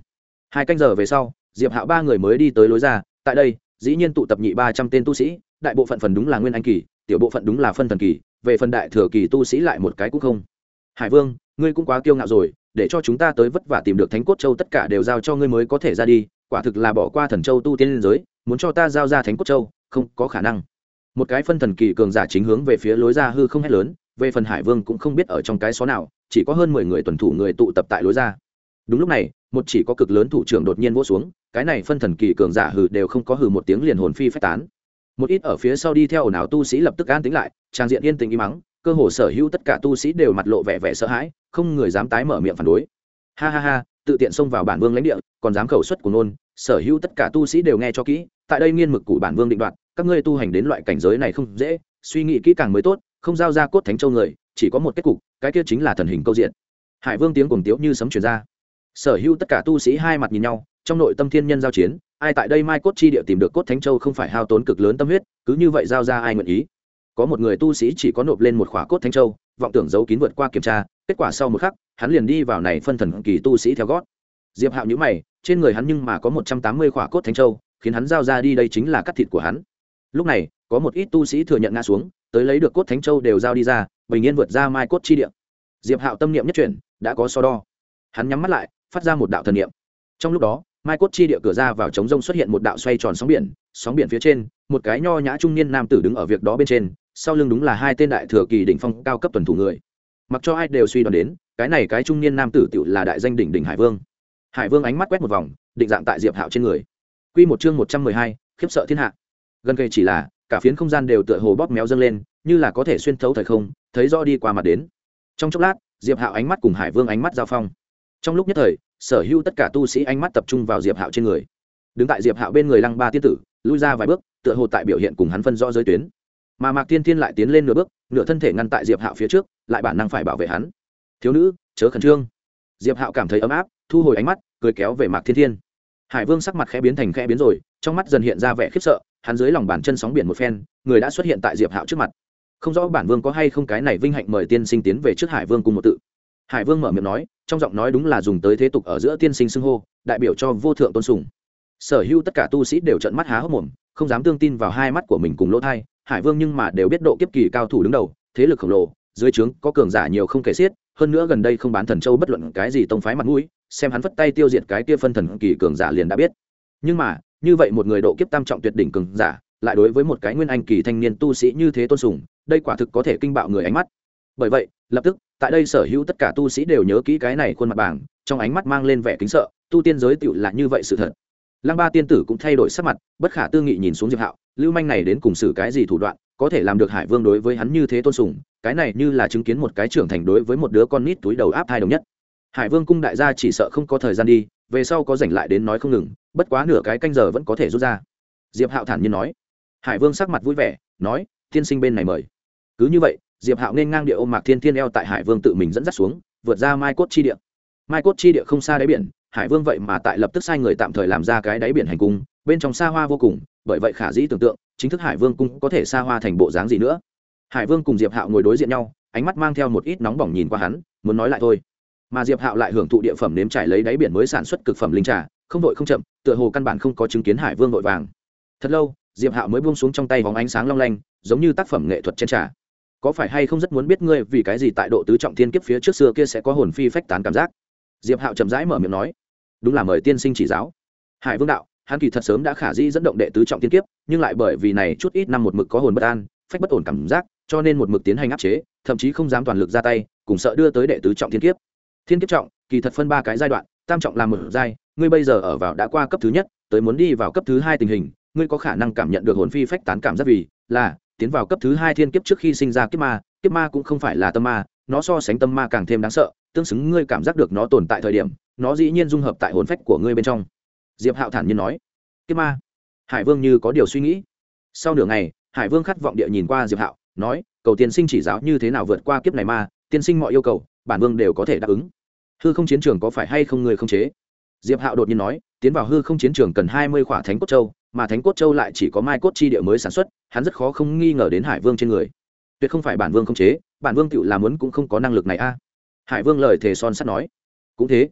Speaker 1: Hai canh giờ về sau, diệp hạo ba người mới đi tới lối ra, tại đây, dĩ nhiên tụ tập nhị ba trăm tên tu sĩ, đại bộ phận phần đúng là nguyên anh kỳ, tiểu bộ phận đúng là phân thần kỳ, về phần đại thừa kỳ tu sĩ lại một cái cũng không. Hải vương, ngươi cũng quá kiêu ngạo rồi, để cho chúng ta tới vất vả tìm được thánh cốt châu tất cả đều giao cho ngươi mới có thể ra đi, quả thực là bỏ qua thần châu tu tiên liên giới muốn cho ta giao ra thánh cốt châu, không có khả năng. Một cái phân thần kỳ cường giả chính hướng về phía lối ra hư không hét lớn, về phần hải vương cũng không biết ở trong cái xó nào, chỉ có hơn mười người tuần thủ người tụ tập tại lối ra. Đúng lúc này, một chỉ có cực lớn thủ trưởng đột nhiên vỗ xuống, cái này phân thần kỳ cường giả hừ đều không có hừ một tiếng liền hồn phi phách tán. Một ít ở phía sau đi theo ồn ào tu sĩ lập tức an tính lại, trang diện yên tĩnh im mắng, cơ hồ sở hữu tất cả tu sĩ đều mặt lộ vẻ vẻ sợ hãi, không người dám tái mở miệng phản đối. Ha ha ha tự tiện xông vào bản vương lãnh địa, còn dám khẩu xuất của nôn sở hữu tất cả tu sĩ đều nghe cho kỹ, tại đây nghiên mực cụ bản vương định đoạt, các ngươi tu hành đến loại cảnh giới này không dễ, suy nghĩ kỹ càng mới tốt, không giao ra cốt thánh châu người, chỉ có một kết cục, cái kia chính là thần hình câu diện. Hải vương tiếng cùng tiếu như sấm chuyển ra. Sở hữu tất cả tu sĩ hai mặt nhìn nhau, trong nội tâm thiên nhân giao chiến, ai tại đây mai cốt chi địa tìm được cốt thánh châu không phải hao tốn cực lớn tâm huyết, cứ như vậy giao ra ai nguyện ý. Có một người tu sĩ chỉ có nộp lên một khỏa cốt thánh châu, vọng tưởng giấu kín vượt qua kiểm tra, kết quả sau một khắc hắn liền đi vào này phân thần kỳ tu sĩ theo gót. Diệp hạo nhữ mày, trên người hắn nhưng mà có một trăm tám mươi khỏa cốt thánh châu, khiến hắn giao ra đi đây chính là cắt thịt của hắn. Lúc này, có một ít tu sĩ thừa nhận ngã xuống, tới lấy được cốt thánh châu đều giao đi ra, bình yên vượt ra mai cốt chi địa. Diệp hạo tâm niệm nhất chuyển, đã có so đo. Hắn nhắm mắt lại, phát ra một đạo thần niệm. Trong lúc đó, mai cốt chi địa cửa ra vào trống rông xuất hiện một đạo xoay tròn sóng biển sóng biển phía trên, một cái nho nhã trung niên nam tử đứng ở việc đó bên trên, sau lưng đúng là hai tên đại thừa kỳ đỉnh phong cao cấp tuần thủ người. Mặc cho ai đều suy đoán đến cái này cái trung niên nam tử tự là đại danh đỉnh đỉnh hải vương. Hải vương ánh mắt quét một vòng, định dạng tại diệp hạo trên người. Q một chương một trăm mười hai, khiếp sợ thiên hạ. Gần kề chỉ là, cả phiến không gian đều tựa hồ bóp méo dâng lên, như là có thể xuyên thấu thời không, thấy rõ đi qua mặt đến. Trong chốc lát, diệp hạo ánh mắt cùng hải vương ánh mắt giao phong. Trong lúc nhất thời, sở hữu tất cả tu sĩ ánh mắt tập trung vào diệp hạo trên người. Đứng tại diệp hạo bên người lăng ba tiên tử, lui ra vài bước, tựa hồ tại biểu hiện cùng hắn phân rõ giới tuyến. Mà mạc tiên tiên lại tiến lên nửa bước, nửa thân thể ngăn tại diệp hạo phía trước, lại bản năng phải bảo vệ hắn thiếu nữ, chớ khẩn trương. Diệp hạo cảm thấy ấm áp, thu hồi ánh mắt, cười kéo về mạc thiên thiên. Hải vương sắc mặt khẽ biến thành khẽ biến rồi, trong mắt dần hiện ra vẻ khiếp sợ, hắn dưới lòng bàn chân sóng biển một phen, người đã xuất hiện tại diệp hạo trước mặt. Không rõ bản vương có hay không cái này vinh hạnh mời tiên sinh tiến về trước hải vương cùng một tự. Hải vương mở miệng nói, trong giọng nói đúng là dùng tới thế tục ở giữa tiên sinh xưng hô, đại biểu cho vô thượng tôn sùng. Sở hữu tất cả tu sĩ đều trận mắt há hốc mồm, không dám tương tin vào hai mắt của mình cùng lỗ thai, hải vương nhưng mà đều biết độ kiếp kỳ cao thủ đứng đầu, thế lực khổng lồ, dưới trướng có cường giả nhiều không kể xiết hơn nữa gần đây không bán thần châu bất luận cái gì tông phái mặt mũi, xem hắn vất tay tiêu diệt cái kia phân thần kỳ cường giả liền đã biết. Nhưng mà, như vậy một người độ kiếp tam trọng tuyệt đỉnh cường giả, lại đối với một cái nguyên anh kỳ thanh niên tu sĩ như thế tôn sùng, đây quả thực có thể kinh bạo người ánh mắt. Bởi vậy, lập tức, tại đây sở hữu tất cả tu sĩ đều nhớ kỹ cái này khuôn mặt bảng, trong ánh mắt mang lên vẻ kính sợ, tu tiên giới tựu là như vậy sự thật. Lăng ba tiên tử cũng thay đổi sắc mặt, bất khả tư nghị nhìn xuống diệp hạo lưu manh này đến cùng xử cái gì thủ đoạn, có thể làm được hải vương đối với hắn như thế tôn sùng, cái này như là chứng kiến một cái trưởng thành đối với một đứa con nít túi đầu áp hai đồng nhất. Hải vương cung đại gia chỉ sợ không có thời gian đi, về sau có rảnh lại đến nói không ngừng, bất quá nửa cái canh giờ vẫn có thể rút ra. Diệp hạo thản nhiên nói. Hải vương sắc mặt vui vẻ, nói, tiên sinh bên này mời. Cứ như vậy, diệp hạo nên ngang địa ôm mạc thiên thiên eo tại hải vương tự mình dẫn dắt xuống, vượt ra mai cốt chi địa. Mai cốt chi địa không xa đáy biển, hải vương vậy mà tại lập tức sai người tạm thời làm ra cái đáy biển hành cung, bên trong xa hoa vô cùng bởi vậy khả dĩ tưởng tượng, chính thức hải vương cung có thể xa hoa thành bộ dáng gì nữa. Hải vương cùng diệp hạo ngồi đối diện nhau, ánh mắt mang theo một ít nóng bỏng nhìn qua hắn, muốn nói lại thôi. Mà diệp hạo lại hưởng thụ địa phẩm nếm trải lấy đáy biển mới sản xuất cực phẩm linh trà, không vội không chậm, tựa hồ căn bản không có chứng kiến hải vương vội vàng. Thật lâu, diệp hạo mới buông xuống trong tay vòng ánh sáng long lanh, giống như tác phẩm nghệ thuật trên trà. Có phải hay không rất muốn biết ngươi vì cái gì tại độ tứ trọng thiên kiếp phía trước xưa kia sẽ có hồn phi phách tán cảm giác? Diệp hạo chậm rãi mở miệng nói. Đúng là mời tiên sinh chỉ giáo. Hải vương đạo hắn kỳ thật sớm đã khả di dẫn động đệ tứ trọng thiên kiếp, nhưng lại bởi vì này chút ít năm một mực có hồn bất an, phách bất ổn cảm giác, cho nên một mực tiến hành áp chế, thậm chí không dám toàn lực ra tay, cùng sợ đưa tới đệ tứ trọng thiên kiếp. Thiên kiếp trọng, kỳ thật phân ba cái giai đoạn, tam trọng là một giai, ngươi bây giờ ở vào đã qua cấp thứ nhất, tới muốn đi vào cấp thứ hai tình hình, ngươi có khả năng cảm nhận được hồn phi phách tán cảm giác vì, là, tiến vào cấp thứ hai thiên kiếp trước khi sinh ra kiếp ma kiếp ma cũng không phải là tâm ma, nó so sánh tâm ma càng thêm đáng sợ, tương xứng ngươi cảm giác được nó tồn tại thời điểm, nó dĩ nhiên dung hợp tại hồn phách của ngươi bên trong diệp hạo thản nhiên nói, kiếp ma. Hải vương như có điều suy nghĩ. Sau nửa ngày, hải vương khát vọng địa nhìn qua diệp hạo, nói, cầu tiên sinh chỉ giáo như thế nào vượt qua kiếp này ma, tiên sinh mọi yêu cầu, bản vương đều có thể đáp ứng. Hư không chiến trường có phải hay không người không chế? Diệp hạo đột nhiên nói, tiến vào hư không chiến trường cần hai mươi khỏa thánh cốt châu, mà thánh cốt châu lại chỉ có mai cốt chi địa mới sản xuất, hắn rất khó không nghi ngờ đến hải vương trên người. Tuyệt không phải bản vương không chế, bản vương tự làm muốn cũng không có năng lực này a. Hải vương lời thề son sắt nói, cũng thế.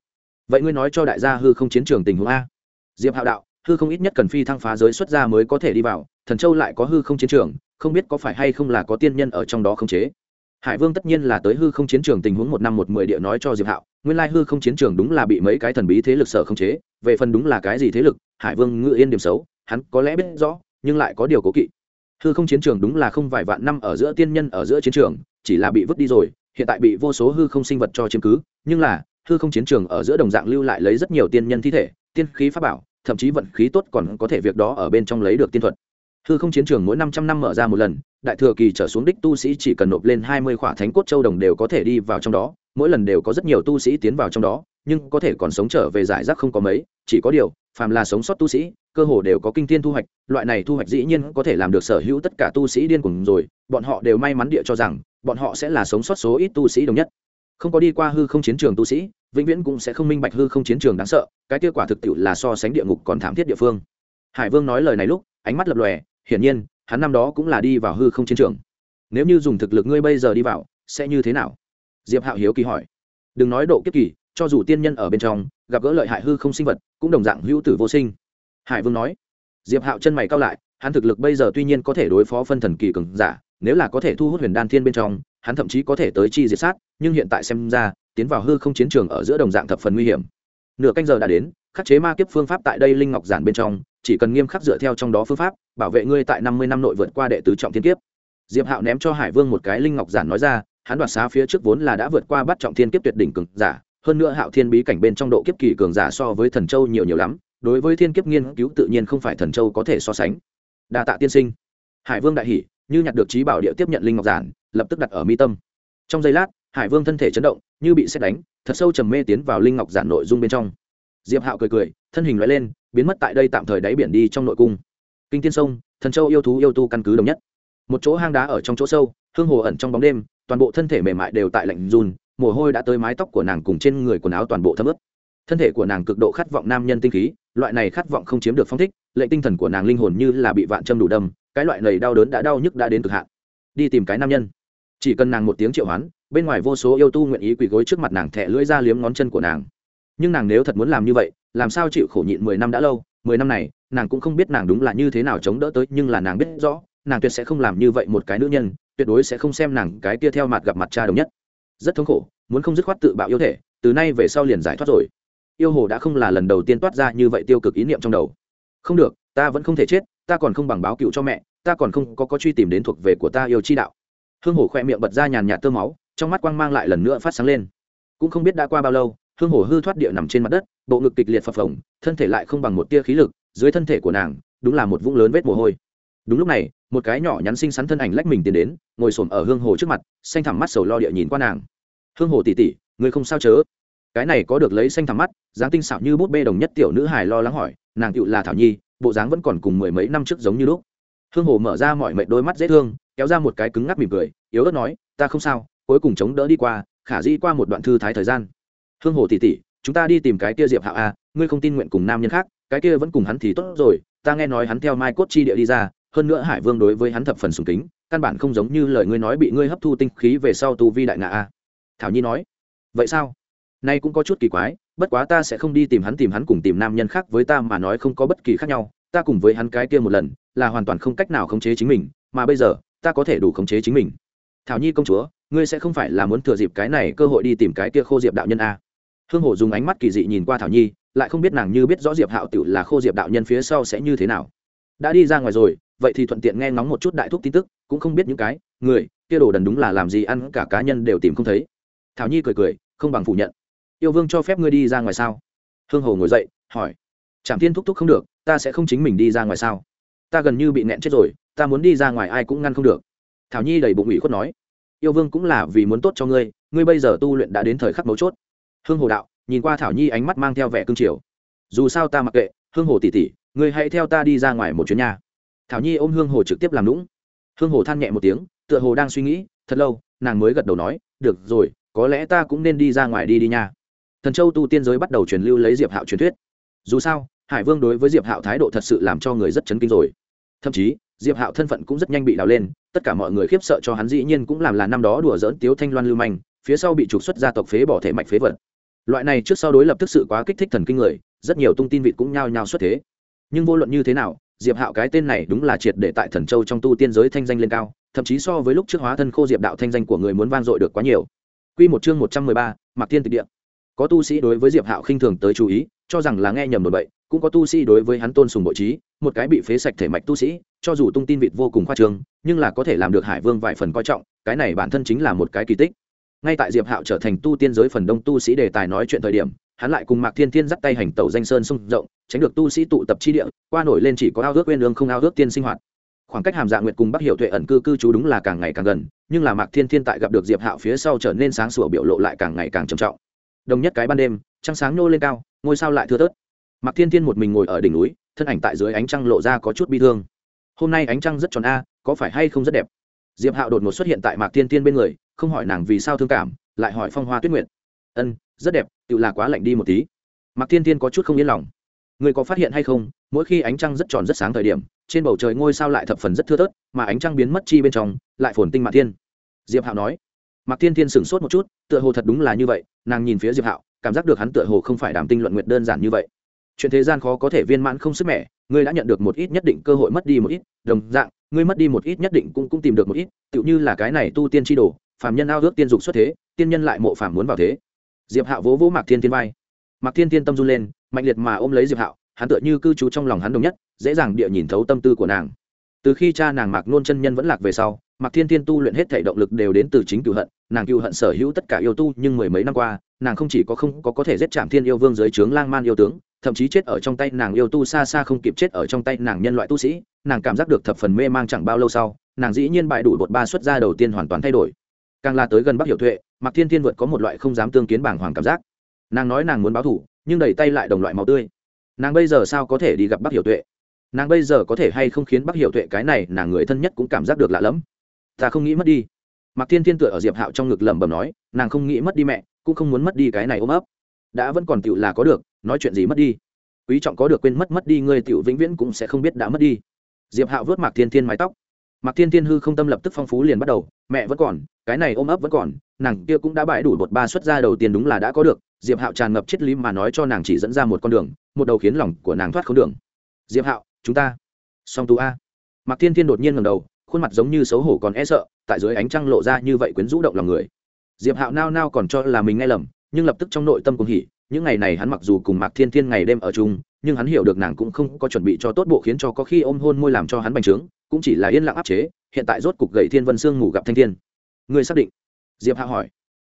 Speaker 1: Vậy ngươi nói cho đại gia hư không chiến trường tình huống a diệp hạo đạo, hư không ít nhất cần phi thăng phá giới xuất ra mới có thể đi vào, thần châu lại có hư không chiến trường, không biết có phải hay không là có tiên nhân ở trong đó không chế. Hải vương tất nhiên là tới hư không chiến trường tình huống một năm một mười địa nói cho diệp hạo, nguyên lai hư không chiến trường đúng là bị mấy cái thần bí thế lực sở không chế, về phần đúng là cái gì thế lực, hải vương ngự yên điểm xấu, hắn có lẽ biết rõ, nhưng lại có điều cố kỵ. Hư không chiến trường đúng là không vài vạn năm ở giữa tiên nhân ở giữa chiến trường, chỉ là bị vứt đi rồi, hiện tại bị vô số hư không sinh vật cho chiếm cứ, nhưng là, hư không chiến trường ở giữa đồng dạng lưu lại lấy rất nhiều tiên nhân thi thể, tiên khí pháp bảo thậm chí vận khí tốt còn có thể việc đó ở bên trong lấy được tiên thuật. Hư không chiến trường mỗi năm trăm năm mở ra một lần, đại thừa kỳ trở xuống đích tu sĩ chỉ cần nộp lên hai mươi khỏa thánh cốt châu đồng đều có thể đi vào trong đó, mỗi lần đều có rất nhiều tu sĩ tiến vào trong đó, nhưng có thể còn sống trở về giải rác không có mấy, chỉ có điều, phàm là sống sót tu sĩ, cơ hồ đều có kinh thiên thu hoạch, loại này thu hoạch dĩ nhiên có thể làm được sở hữu tất cả tu sĩ điên cuồng rồi, bọn họ đều may mắn địa cho rằng, bọn họ sẽ là sống sót số ít tu sĩ đồng nhất không có đi qua hư không chiến trường tu sĩ, vĩnh viễn cũng sẽ không minh bạch hư không chiến trường đáng sợ, cái kết quả thực tiệu là so sánh địa ngục còn thảm thiết địa phương. Hải vương nói lời này lúc, ánh mắt lập lòe, hiển nhiên, hắn năm đó cũng là đi vào hư không chiến trường. Nếu như dùng thực lực ngươi bây giờ đi vào, sẽ như thế nào? Diệp hạo hiếu kỳ hỏi. Đừng nói độ kiếp kỳ, cho dù tiên nhân ở bên trong, gặp gỡ lợi hại hư không sinh vật, cũng đồng dạng hữu tử vô sinh. Hải vương nói. Diệp hạo chân mày cao lại, hắn thực lực bây giờ tuy nhiên có thể đối phó phân thần kỳ cường giả, nếu là có thể thu hút huyền đan thiên bên trong hắn thậm chí có thể tới chi diệt sát, nhưng hiện tại xem ra, tiến vào hư không chiến trường ở giữa đồng dạng thập phần nguy hiểm. Nửa canh giờ đã đến, khắc chế ma kiếp phương pháp tại đây linh ngọc giản bên trong, chỉ cần nghiêm khắc dựa theo trong đó phương pháp, bảo vệ ngươi tại năm mươi năm nội vượt qua đệ tứ trọng thiên kiếp. Diệp hạo ném cho hải vương một cái linh ngọc giản nói ra, hắn đoạt xá phía trước vốn là đã vượt qua bắt trọng thiên kiếp tuyệt đỉnh cường giả, hơn nữa hạo thiên bí cảnh bên trong độ kiếp kỳ cường giả so với thần châu nhiều nhiều lắm, đối với thiên kiếp nghiên cứu tự nhiên không phải thần châu có thể so sánh. Đa tạ tiên sinh. Hải vương đại hỷ như nhặt được trí bảo địa tiếp nhận linh ngọc giản, lập tức đặt ở mi tâm. Trong giây lát, hải vương thân thể chấn động, như bị xét đánh, thật sâu trầm mê tiến vào linh ngọc giản nội dung bên trong. Diệp hạo cười cười, thân hình loại lên, biến mất tại đây tạm thời đáy biển đi trong nội cung. Kinh tiên sông, thần châu yêu thú yêu tu căn cứ đồng nhất. Một chỗ hang đá ở trong chỗ sâu, hương hồ ẩn trong bóng đêm, toàn bộ thân thể mềm mại đều tại lạnh run, mồ hôi đã tới mái tóc của nàng cùng trên người quần áo toàn bộ thấm ướt. Thân thể của nàng cực độ khát vọng nam nhân tinh khí, loại này khát vọng không chiếm được phong thích, lệ tinh thần của nàng linh hồn như là bị vạn châm đủ đâm cái loại này đau đớn đã đau nhức đã đến cực hạn. Đi tìm cái nam nhân. Chỉ cần nàng một tiếng triệu hoán, bên ngoài vô số yêu tu nguyện ý quỳ gối trước mặt nàng thẹ lưỡi ra liếm ngón chân của nàng. Nhưng nàng nếu thật muốn làm như vậy, làm sao chịu khổ nhịn mười năm đã lâu, mười năm này, nàng cũng không biết nàng đúng là như thế nào chống đỡ tới, nhưng là nàng biết rõ, nàng tuyệt sẽ không làm như vậy một cái nữ nhân, tuyệt đối sẽ không xem nàng cái kia theo mặt gặp mặt cha đồng nhất. Rất thống khổ, muốn không dứt khoát tự bạo yêu thể, từ nay về sau liền giải thoát rồi. Yêu hồ đã không là lần đầu tiên toát ra như vậy tiêu cực ý niệm trong đầu. Không được, ta vẫn không thể chết ta còn không bằng báo cựu cho mẹ, ta còn không có có truy tìm đến thuộc về của ta yêu chi đạo. Hương hồ khoe miệng bật ra nhàn nhạt tơ máu, trong mắt quang mang lại lần nữa phát sáng lên. Cũng không biết đã qua bao lâu, hương hồ hư thoát địa nằm trên mặt đất, bộ ngực kịch liệt phập phồng, thân thể lại không bằng một tia khí lực, dưới thân thể của nàng, đúng là một vũng lớn vết mồ hôi. Đúng lúc này, một cái nhỏ nhắn xinh xắn thân ảnh lách mình tiến đến, ngồi xổm ở hương hồ trước mặt, xanh thẳm mắt sầu lo địa nhìn qua nàng. Hương hồ tỉ tỉ người không sao chớ? Cái này có được lấy xanh thẳm mắt, dáng tinh xảo như bút bê đồng nhất tiểu nữ hài lo lắng hỏi, nàng tựu là thảo nhi bộ dáng vẫn còn cùng mười mấy năm trước giống như lúc. Hương hồ mở ra mọi mệnh đôi mắt dễ thương, kéo ra một cái cứng ngắc mỉm cười, yếu ớt nói, ta không sao, cuối cùng chống đỡ đi qua, khả di qua một đoạn thư thái thời gian. Hương hồ tỉ tỉ, chúng ta đi tìm cái kia diệp hạo a ngươi không tin nguyện cùng nam nhân khác, cái kia vẫn cùng hắn thì tốt rồi, ta nghe nói hắn theo mai cốt chi địa đi ra, hơn nữa hải vương đối với hắn thập phần sùng kính, căn bản không giống như lời ngươi nói bị ngươi hấp thu tinh khí về sau tu vi đại ngạ a thảo nhi nói, vậy sao? Nay cũng có chút kỳ quái bất quá ta sẽ không đi tìm hắn tìm hắn cùng tìm nam nhân khác với ta mà nói không có bất kỳ khác nhau, ta cùng với hắn cái kia một lần, là hoàn toàn không cách nào khống chế chính mình, mà bây giờ, ta có thể đủ khống chế chính mình. Thảo nhi công chúa, ngươi sẽ không phải là muốn thừa dịp cái này cơ hội đi tìm cái kia khô diệp đạo nhân a? Hương hổ dùng ánh mắt kỳ dị nhìn qua thảo nhi, lại không biết nàng như biết rõ diệp hạo tự là khô diệp đạo nhân phía sau sẽ như thế nào. Đã đi ra ngoài rồi, vậy thì thuận tiện nghe ngóng một chút đại thúc tin tức, cũng không biết những cái, người, kia đồ đần đúng là làm gì ăn cả cá nhân đều tìm không thấy. Thảo nhi cười cười, không bằng phủ nhận yêu vương cho phép ngươi đi ra ngoài sao? Hương hồ ngồi dậy, hỏi. Trạm thiên thúc thúc không được, ta sẽ không chính mình đi ra ngoài sao? Ta gần như bị nẹn chết rồi, ta muốn đi ra ngoài ai cũng ngăn không được. Thảo nhi đầy bụng ủy khuất nói. Yêu vương cũng là vì muốn tốt cho ngươi ngươi bây giờ tu luyện đã đến thời khắc mấu chốt. Hương hồ đạo, nhìn qua thảo nhi ánh mắt mang theo vẻ cương triều. Dù sao ta mặc kệ, hương hồ tỉ tỉ ngươi hãy theo ta đi ra ngoài một chuyến nhà thảo nhi ôm hương hồ trực tiếp làm lũng hương hồ than nhẹ một tiếng, tựa hồ đang suy nghĩ, thật lâu, nàng mới gật đầu nói, được rồi, có lẽ ta cũng nên đi ra ngoài đi đi nha thần châu tu tiên giới bắt đầu truyền lưu lấy diệp hạo truyền thuyết. Dù sao hải vương đối với diệp hạo thái độ thật sự làm cho người rất chấn kinh rồi. Thậm chí diệp hạo thân phận cũng rất nhanh bị đào lên tất cả mọi người khiếp sợ cho hắn dĩ nhiên cũng làm là năm đó đùa dỡn tiếu thanh loan lưu manh phía sau bị trục xuất gia tộc phế bỏ thể mạch phế vật. Loại này trước sau đối lập thực sự quá kích thích thần kinh người rất nhiều tung tin vịt cũng nhao nhao xuất thế. Nhưng vô luận như thế nào diệp hạo cái tên này đúng là triệt để tại thần châu trong tu tiên giới thanh danh lên cao thậm chí so với lúc trước hóa thân khô diệp đạo thanh danh của người muốn vang dội được quá nhiều. Quy một chương một trăm mười ba, Mạc thiên Tịch Địa. Có tu sĩ đối với Diệp Hạo khinh thường tới chú ý, cho rằng là nghe nhầm đồn bậy, cũng có tu sĩ đối với hắn tôn sùng bội trí, một cái bị phế sạch thể mạch tu sĩ, cho dù tung tin vịt vô cùng khoa trương, nhưng là có thể làm được Hải Vương vài phần coi trọng, cái này bản thân chính là một cái kỳ tích. ngay tại diệp hạo trở thành tu tiên giới phần đông tu sĩ đề tài nói chuyện thời điểm hắn lại cùng mạc thiên thiên dắt tay hành tẩu danh sơn sông rộng tránh được tu sĩ tụ tập chi địa qua nổi lên chỉ có ao ước quên lương không ao ước tiên sinh hoạt khoảng cách hàm dạ nguyệt cùng bắc hiệu tuệ ẩn cư cư trú đúng là càng ngày càng gần nhưng là mạc thiên thiên tại gặp được diệp hạo phía sau trở nên sáng sủa biểu lộ lại càng ngày càng trầm trọng đồng nhất cái ban đêm, trăng sáng nô lên cao, ngôi sao lại thưa tớt mạc thiên thiên một mình ngồi ở đỉnh núi, thân ảnh tại dưới ánh trăng lộ ra có chút bi thương. Hôm nay ánh trăng rất tròn a, có phải hay không rất đẹp? Diệp hạo đột ngột xuất hiện tại mạc thiên thiên bên người, không hỏi nàng vì sao thương cảm, lại hỏi phong hoa tuyết nguyện ân, rất đẹp tự là quá lạnh đi một tí. Mạc thiên thiên có chút không yên lòng. Người có phát hiện hay không, mỗi khi ánh trăng rất tròn rất sáng thời điểm, trên bầu trời ngôi sao lại thập phần rất thưa thớt, mà ánh trăng biến mất chi bên trong, lại phồn tinh mạc thiên. Diệp hạo nói. Mạc thiên thiên sửng sốt một chút, tựa hồ thật đúng là như vậy nàng nhìn phía diệp hạo, cảm giác được hắn tựa hồ không phải đàm tinh luận nguyệt đơn giản như vậy. Chuyện thế gian khó có thể viên mãn không sức mẻ, ngươi đã nhận được một ít nhất định cơ hội mất đi một ít, đồng dạng, ngươi mất đi một ít nhất định cũng cũng tìm được một ít, tựu như là cái này tu tiên tri đồ, phàm nhân ao ước tiên dục xuất thế, tiên nhân lại mộ phàm muốn vào thế. Diệp hạo vỗ vỗ mạc thiên thiên vai. Mạc thiên thiên tâm run lên, mạnh liệt mà ôm lấy diệp hạo, hắn tựa như cư trú trong lòng hắn đồng nhất, dễ dàng địa nhìn thấu tâm tư của nàng. Từ khi cha nàng mạc nôn chân nhân vẫn lạc về sau mạc thiên thiên tu luyện hết thể động lực đều đến từ chính cựu hận, nàng cựu hận sở hữu tất cả yêu tu nhưng mười mấy năm qua, nàng không chỉ có không có có thể giết chạm thiên yêu vương dưới trướng lang man yêu tướng, thậm chí chết ở trong tay nàng yêu tu xa xa không kịp chết ở trong tay nàng nhân loại tu sĩ, nàng cảm giác được thập phần mê mang chẳng bao lâu sau, nàng dĩ nhiên bại đủ bột ba xuất ra đầu tiên hoàn toàn thay đổi. Càng la tới gần bắc hiểu tuệ, mạc thiên thiên vượt có một loại không dám tương kiến bảng hoàng cảm giác. Nàng nói nàng muốn báo thủ, nhưng đẩy tay lại đồng loại máu tươi. Nàng bây giờ sao có thể đi gặp bắc hiểu tuệ? Nàng bây giờ có thể hay không khiến bắc hiểu tuệ cái này nàng người thân nhất cũng cảm giác được lạ lẫm ta không nghĩ mất đi. Mạc thiên thiên tựa ở diệp hạo trong ngực lẩm bẩm nói, nàng không nghĩ mất đi mẹ, cũng không muốn mất đi cái này ôm ấp. Đã vẫn còn tựu là có được, nói chuyện gì mất đi. Quý trọng có được quên mất mất đi ngươi tựu vĩnh viễn cũng sẽ không biết đã mất đi. Diệp hạo vớt mạc thiên thiên mái tóc. Mạc thiên thiên hư không tâm lập tức phong phú liền bắt đầu, mẹ vẫn còn, cái này ôm ấp vẫn còn, nàng kia cũng đã bãi đủ một ba xuất ra đầu tiên đúng là đã có được. Diệp hạo tràn ngập triết lý mà nói cho nàng chỉ dẫn ra một con đường, một đầu khiến lòng của nàng thoát không đường. Diệp hạo, chúng ta. Song tú a. Mạc thiên thiên đột nhiên ngầm đầu khuôn mặt giống như xấu hổ còn e sợ, tại dưới ánh trăng lộ ra như vậy quyến rũ động lòng người. Diệp hạo nao nao còn cho là mình nghe lầm, nhưng lập tức trong nội tâm cũng hỉ, những ngày này hắn mặc dù cùng mạc thiên thiên ngày đêm ở chung, nhưng hắn hiểu được nàng cũng không có chuẩn bị cho tốt bộ khiến cho có khi ôm hôn môi làm cho hắn bành trướng, cũng chỉ là yên lặng áp chế, hiện tại rốt cục gậy thiên vân sương ngủ gặp thanh thiên. Ngươi xác định? Diệp hạ hỏi.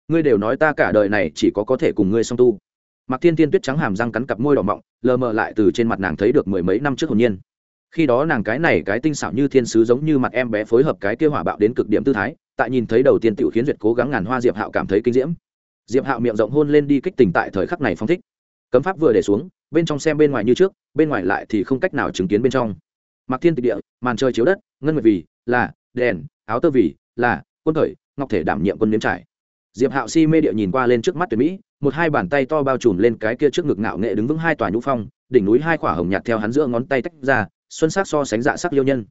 Speaker 1: Ngươi đều nói ta cả đời này chỉ có có thể cùng ngươi song tu. Mạc thiên thiên tuyết trắng hàm răng cắn cặp môi đỏ mọng, lờ mờ lại từ trên mặt nàng thấy được mười mấy năm trước hồn nhiên khi đó nàng cái này cái tinh xảo như thiên sứ giống như mặt em bé phối hợp cái kia hỏa bạo đến cực điểm tư thái, tại nhìn thấy đầu tiên tiểu khiến duyệt cố gắng ngàn hoa diệp hạo cảm thấy kinh diễm. Diệp hạo miệng rộng hôn lên đi kích tình tại thời khắc này phong thích. Cấm pháp vừa để xuống, bên trong xem bên ngoài như trước, bên ngoài lại thì không cách nào chứng kiến bên trong. Mặc thiên tịch địa, màn trời chiếu đất, ngân nguyệt vì, là, đèn, áo tơ vì, là, quân khởi, ngọc thể đảm nhiệm quân nếm trải. Diệp hạo si mê địa nhìn qua lên trước mắt tuyệt mỹ, một hai bàn tay to bao trùm lên cái kia trước ngực ngạo nghệ đứng vững hai tòa nhũ phong, đỉnh núi hai khỏa hồng nhạt theo hắn giữa ngón tay tách ra xuân sắc so sánh dạ sắc liêu nhân.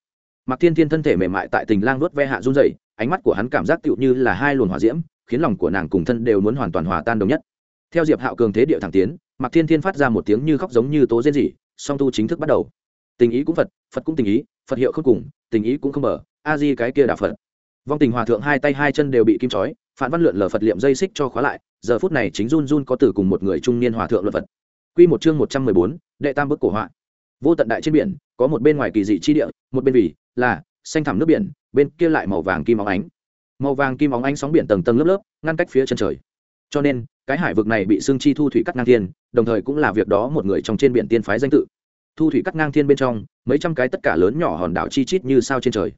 Speaker 1: Mặc thiên thiên thân thể mềm mại tại tình lang nuốt ve hạ run dậy ánh mắt của hắn cảm giác tựu như là hai luồng hỏa diễm, khiến lòng của nàng cùng thân đều muốn hoàn toàn hòa tan đồng nhất. Theo diệp hạo cường thế điệu thẳng tiến mặc thiên thiên phát ra một tiếng như khóc giống như tố diễn dị song tu chính thức bắt đầu. Tình ý cũng phật phật cũng tình ý, phật hiệu không cùng, tình ý cũng không mở, a di cái kia đà phật. Vong tình hòa thượng hai tay hai chân đều bị kim trói phản văn lượn lờ phật liệm dây xích cho khóa lại, giờ phút này chính run run có từ cùng một người trung niên hòa thượng luật phật. Quy một chương một trăm mười bốn, đệ tam bức cổ họa vô tận đại trên biển, có một bên ngoài kỳ dị chi địa, một bên vì là xanh thẳm nước biển, bên kia lại màu vàng kim óng ánh. Màu vàng kim óng ánh sóng biển tầng tầng lớp lớp, ngăn cách phía chân trời. Cho nên, cái hải vực này bị xương chi thu thủy cắt ngang thiên, đồng thời cũng là việc đó một người trong trên biển tiên phái danh tự. Thu thủy cắt ngang thiên bên trong, mấy trăm cái tất cả lớn nhỏ hòn đảo chi chít như sao trên trời.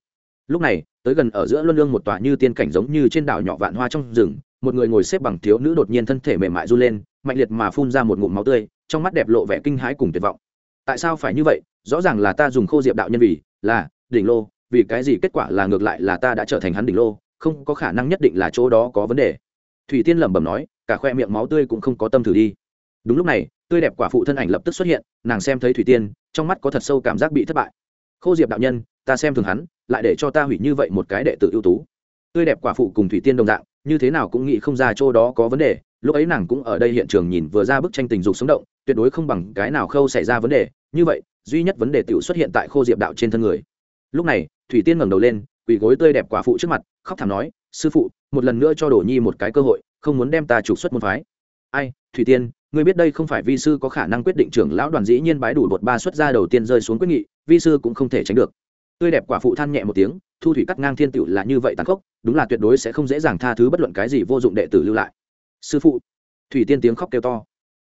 Speaker 1: Lúc này, tới gần ở giữa luân lương một tòa như tiên cảnh giống như trên đảo nhỏ vạn hoa trong rừng, một người ngồi xếp bằng thiếu nữ đột nhiên thân thể mềm mại r u lên, mạnh liệt mà phun ra một ngụm máu tươi, trong mắt đẹp lộ vẻ kinh hãi cùng tuyệt vọng tại sao phải như vậy? Rõ ràng là ta dùng khô diệp đạo nhân vì, là, đỉnh lô, vì cái gì kết quả là ngược lại là ta đã trở thành hắn đỉnh lô, không có khả năng nhất định là chỗ đó có vấn đề. Thủy tiên lẩm bẩm nói, cả khoe miệng máu tươi cũng không có tâm thử đi. Đúng lúc này, tươi đẹp quả phụ thân ảnh lập tức xuất hiện, nàng xem thấy thủy tiên, trong mắt có thật sâu cảm giác bị thất bại. Khô diệp đạo nhân, ta xem thường hắn, lại để cho ta hủy như vậy một cái đệ tử ưu tú. Tươi đẹp quả phụ cùng thủy tiên đồng dạng, như thế nào cũng nghĩ không ra chỗ đó có vấn đề, lúc ấy nàng cũng ở đây hiện trường nhìn vừa ra bức tranh tình dục sống động tuyệt đối không bằng cái nào khâu xảy ra vấn đề. Như vậy, duy nhất vấn đề tiểu xuất hiện tại khô diệp đạo trên thân người. Lúc này, thủy tiên ngẩng đầu lên, quỳ gối tươi đẹp quả phụ trước mặt, khóc thảm nói, sư phụ, một lần nữa cho đổ nhi một cái cơ hội, không muốn đem ta trục xuất môn phái. Ai, thủy tiên, ngươi biết đây không phải vi sư có khả năng quyết định trưởng lão đoàn dĩ nhiên bái đủ một ba xuất gia đầu tiên rơi xuống quyết nghị, vi sư cũng không thể tránh được. Tươi đẹp quả phụ than nhẹ một tiếng, thu thủy cắt ngang thiên tựu là như vậy tàn khốc, đúng là tuyệt đối sẽ không dễ dàng tha thứ bất luận cái gì vô dụng đệ tử lưu lại. Sư phụ. Thủy tiên tiếng khóc kêu to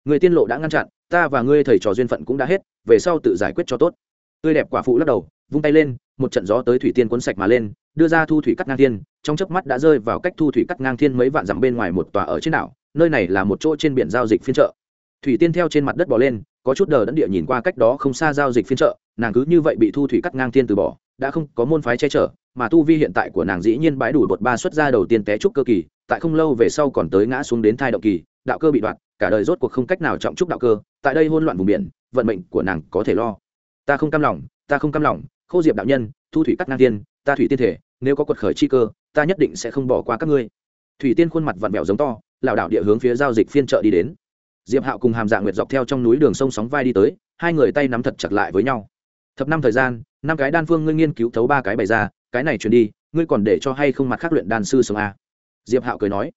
Speaker 1: người tiên lộ đã ngăn chặn, ta và ngươi thầy trò duyên phận cũng đã hết, về sau tự giải quyết cho tốt. Tươi đẹp quả phụ lắc đầu, vung tay lên, một trận gió tới thủy tiên cuốn sạch mà lên, đưa ra thu thủy cắt ngang thiên, trong chớp mắt đã rơi vào cách thu thủy cắt ngang thiên mấy vạn dặm bên ngoài một tòa ở trên đảo, nơi này là một chỗ trên biển giao dịch phiên chợ. Thủy tiên theo trên mặt đất bò lên, có chút đờ đẫn địa nhìn qua cách đó không xa giao dịch phiên chợ, nàng cứ như vậy bị thu thủy cắt ngang thiên từ bỏ, đã không có môn phái che chở, mà tu vi hiện tại của nàng dĩ nhiên bãi đủ bột ba xuất ra đầu tiên té trúc cơ kỳ, tại không lâu về sau còn tới ngã xuống đến thai động kỳ, đạo cơ bị đoạt cả đời rốt cuộc không cách nào trọng trúc đạo cơ, tại đây hôn loạn vùng biển, vận mệnh của nàng có thể lo. Ta không cam lòng, ta không cam lòng, khô diệp đạo nhân, thu thủy cắt ngang tiên ta thủy tiên thể, nếu có quật khởi chi cơ, ta nhất định sẽ không bỏ qua các ngươi. Thủy tiên khuôn mặt vặn vẹo giống to, lảo đảo địa hướng phía giao dịch phiên chợ đi đến. Diệp hạo cùng hàm dạ nguyệt dọc theo trong núi đường sông sóng vai đi tới, hai người tay nắm thật chặt lại với nhau. Thập năm thời gian, năm cái đan phương ngươi nghiên cứu thấu ba cái bày ra, cái này chuyển đi, ngươi còn để cho hay không mặt khác luyện đan sư sống a diệp hạo cười nói.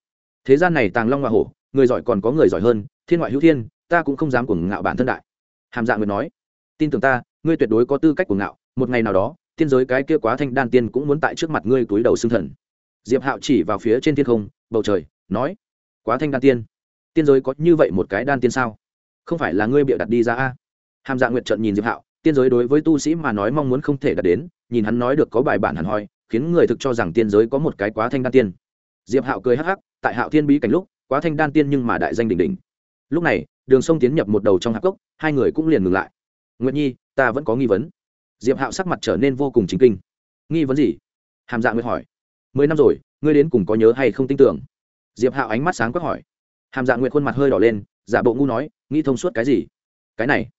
Speaker 1: Thế gian này tàng long hoa hổ người giỏi còn có người giỏi hơn, thiên ngoại hữu thiên, ta cũng không dám cuồng ngạo bản thân đại. Hàm Dạng nguyệt nói. Tin tưởng ta, ngươi tuyệt đối có tư cách cuồng ngạo, một ngày nào đó, tiên giới cái kia quá thanh đan tiên cũng muốn tại trước mặt ngươi túi đầu xương thần. Diệp hạo chỉ vào phía trên thiên không, bầu trời, nói, quá thanh đan tiên tiên giới có như vậy một cái đan tiên sao? Không phải là ngươi bịa đặt đi ra a? Hàm Dạng nguyệt trận nhìn diệp hạo, tiên giới đối với tu sĩ mà nói mong muốn không thể đạt đến, nhìn hắn nói được có bài bản hẳn hoi, khiến người thực cho rằng tiên giới có một cái quá thanh đan tiên. Diệp hạo cười hắc hắc, tại hạo thiên bí cảnh lúc quá thanh đan tiên nhưng mà đại danh đỉnh đỉnh. Lúc này, đường sông tiến nhập một đầu trong hạp cốc, hai người cũng liền ngừng lại. Nguyệt nhi, ta vẫn có nghi vấn. Diệp hạo sắc mặt trở nên vô cùng chính kinh. Nghi vấn gì? Hàm dạ nguyệt hỏi. Mười năm rồi, ngươi đến cùng có nhớ hay không tin tưởng? Diệp hạo ánh mắt sáng quắc hỏi. Hàm dạ nguyệt khuôn mặt hơi đỏ lên, giả bộ ngu nói, nghĩ thông suốt cái gì? Cái này.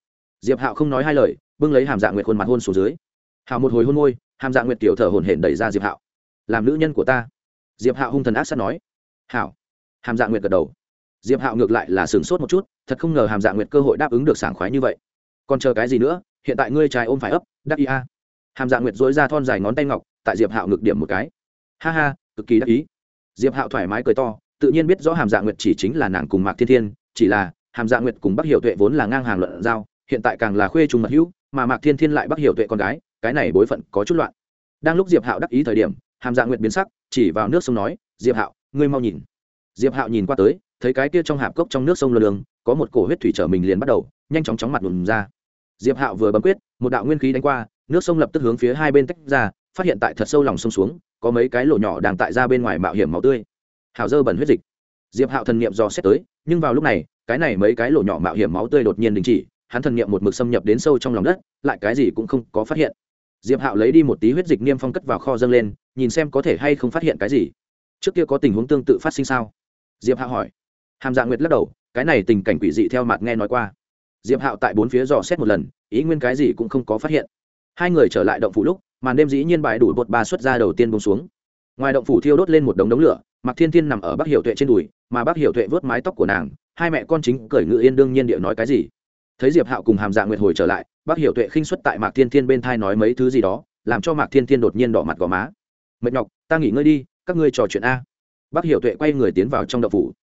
Speaker 1: Diệp hạo không nói hai lời, bưng lấy hàm dạ nguyệt khuôn mặt hôn xuống dưới. Hào một hồi hôn môi, hàm dạ nguyệt tiểu thở hổn hển đẩy ra diệp hạo. Làm nữ nhân của ta. Diệp hạo hung thần ác sát nói. Hảo hàm dạ nguyệt gật đầu. Diệp hạo ngược lại là sửng sốt một chút, thật không ngờ hàm dạ nguyệt cơ hội đáp ứng được sảng khoái như vậy. Còn chờ cái gì nữa? Hiện tại ngươi trái ôm phải ấp, đắc ý a. Hàm dạ nguyệt dối ra thon dài ngón tay ngọc, tại diệp hạo ngược điểm một cái. Ha ha, cực kỳ đắc ý. Diệp hạo thoải mái cười to, tự nhiên biết rõ hàm dạ nguyệt chỉ chính là nàng cùng mạc thiên thiên, chỉ là hàm dạ nguyệt cùng bắc hiệu tuệ vốn là ngang hàng luận giao, hiện tại càng là khuê trùng mật hữu, mà mạc thiên thiên lại bắc hiệu tuệ con gái, cái này bối phận có chút loạn. Đang lúc diệp hạo đắc ý thời điểm, hàm dạ nguyệt biến sắc, chỉ vào nước sông nói, diệp hạo, ngươi mau nhìn diệp hạo nhìn qua tới, thấy cái kia trong hạp cốc trong nước sông lơ lường có một cổ huyết thủy trở mình liền bắt đầu, nhanh chóng chóng mặt đùm ra. Diệp hạo vừa bấm quyết, một đạo nguyên khí đánh qua, nước sông lập tức hướng phía hai bên tách ra, phát hiện tại thật sâu lòng sông xuống, có mấy cái lỗ nhỏ đang tại ra bên ngoài mạo hiểm máu tươi. Hào dơ bẩn huyết dịch. Diệp hạo thần niệm dò xét tới, nhưng vào lúc này, cái này mấy cái lỗ nhỏ mạo hiểm máu tươi đột nhiên đình chỉ, hắn thần niệm một mực xâm nhập đến sâu trong lòng đất, lại cái gì cũng không có phát hiện. Diệp hạo lấy đi một tí huyết dịch niêm phong cất vào kho dâng lên, nhìn xem có thể hay không phát hiện cái gì. Trước kia có tình huống tương tự phát sinh sao? Diệp hạo hỏi. Hàm dạ nguyệt lắc đầu, cái này tình cảnh quỷ dị theo mặt nghe nói qua. Diệp hạo tại bốn phía dò xét một lần, ý nguyên cái gì cũng không có phát hiện. Hai người trở lại động phủ lúc, màn đêm dĩ nhiên bài đủ bột ba xuất ra đầu tiên bông xuống. Ngoài động phủ thiêu đốt lên một đống đống lửa mặc thiên thiên nằm ở bắc hiệu tuệ trên đùi, mà bắc hiệu tuệ vớt mái tóc của nàng, hai mẹ con chính cởi ngự yên đương nhiên địa nói cái gì. Thấy diệp hạo cùng hàm dạ nguyệt hồi trở lại, bắc hiệu tuệ khinh xuất tại mạc thiên thiên bên thai nói mấy thứ gì đó, làm cho mạc thiên thiên đột nhiên đỏ mặt gò má. Mệt nhọc, ta nghỉ ngơi đi, các ngươi trò chuyện a bắc hiệu tuệ quay người tiến vào trong động phủ.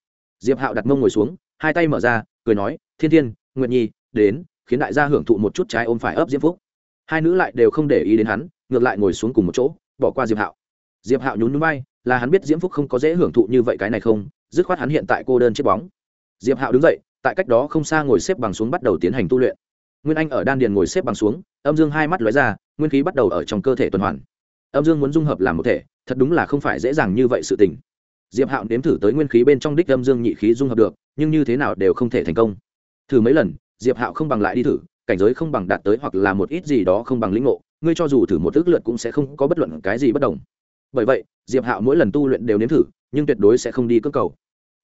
Speaker 1: Diệp hạo đặt mông ngồi xuống, hai tay mở ra, cười nói, thiên thiên, nguyệt nhi, đến, khiến đại gia hưởng thụ một chút trái ôm phải ấp diễm phúc. Hai nữ lại đều không để ý đến hắn, ngược lại ngồi xuống cùng một chỗ, bỏ qua diệp hạo. Diệp hạo nhún núi bay là hắn biết diễm phúc không có dễ hưởng thụ như vậy cái này không, dứt khoát hắn hiện tại cô đơn chiếc bóng. Diệp hạo đứng dậy, tại cách đó không xa ngồi xếp bằng xuống bắt đầu tiến hành tu luyện. Nguyên anh ở đan điền ngồi xếp bằng xuống, âm dương hai mắt lóe ra, nguyên khí bắt đầu ở trong cơ thể tuần hoàn. Âm dương muốn dung hợp làm một thể, thật đúng là không phải dễ dàng như vậy sự tình diệp hạo nếm thử tới nguyên khí bên trong đích âm dương nhị khí dung hợp được, nhưng như thế nào đều không thể thành công. Thử mấy lần, diệp hạo không bằng lại đi thử, cảnh giới không bằng đạt tới hoặc là một ít gì đó không bằng lĩnh ngộ, ngươi cho dù thử một ước lượt cũng sẽ không có bất luận cái gì bất đồng. Bởi vậy, diệp hạo mỗi lần tu luyện đều nếm thử, nhưng tuyệt đối sẽ không đi cơ cầu.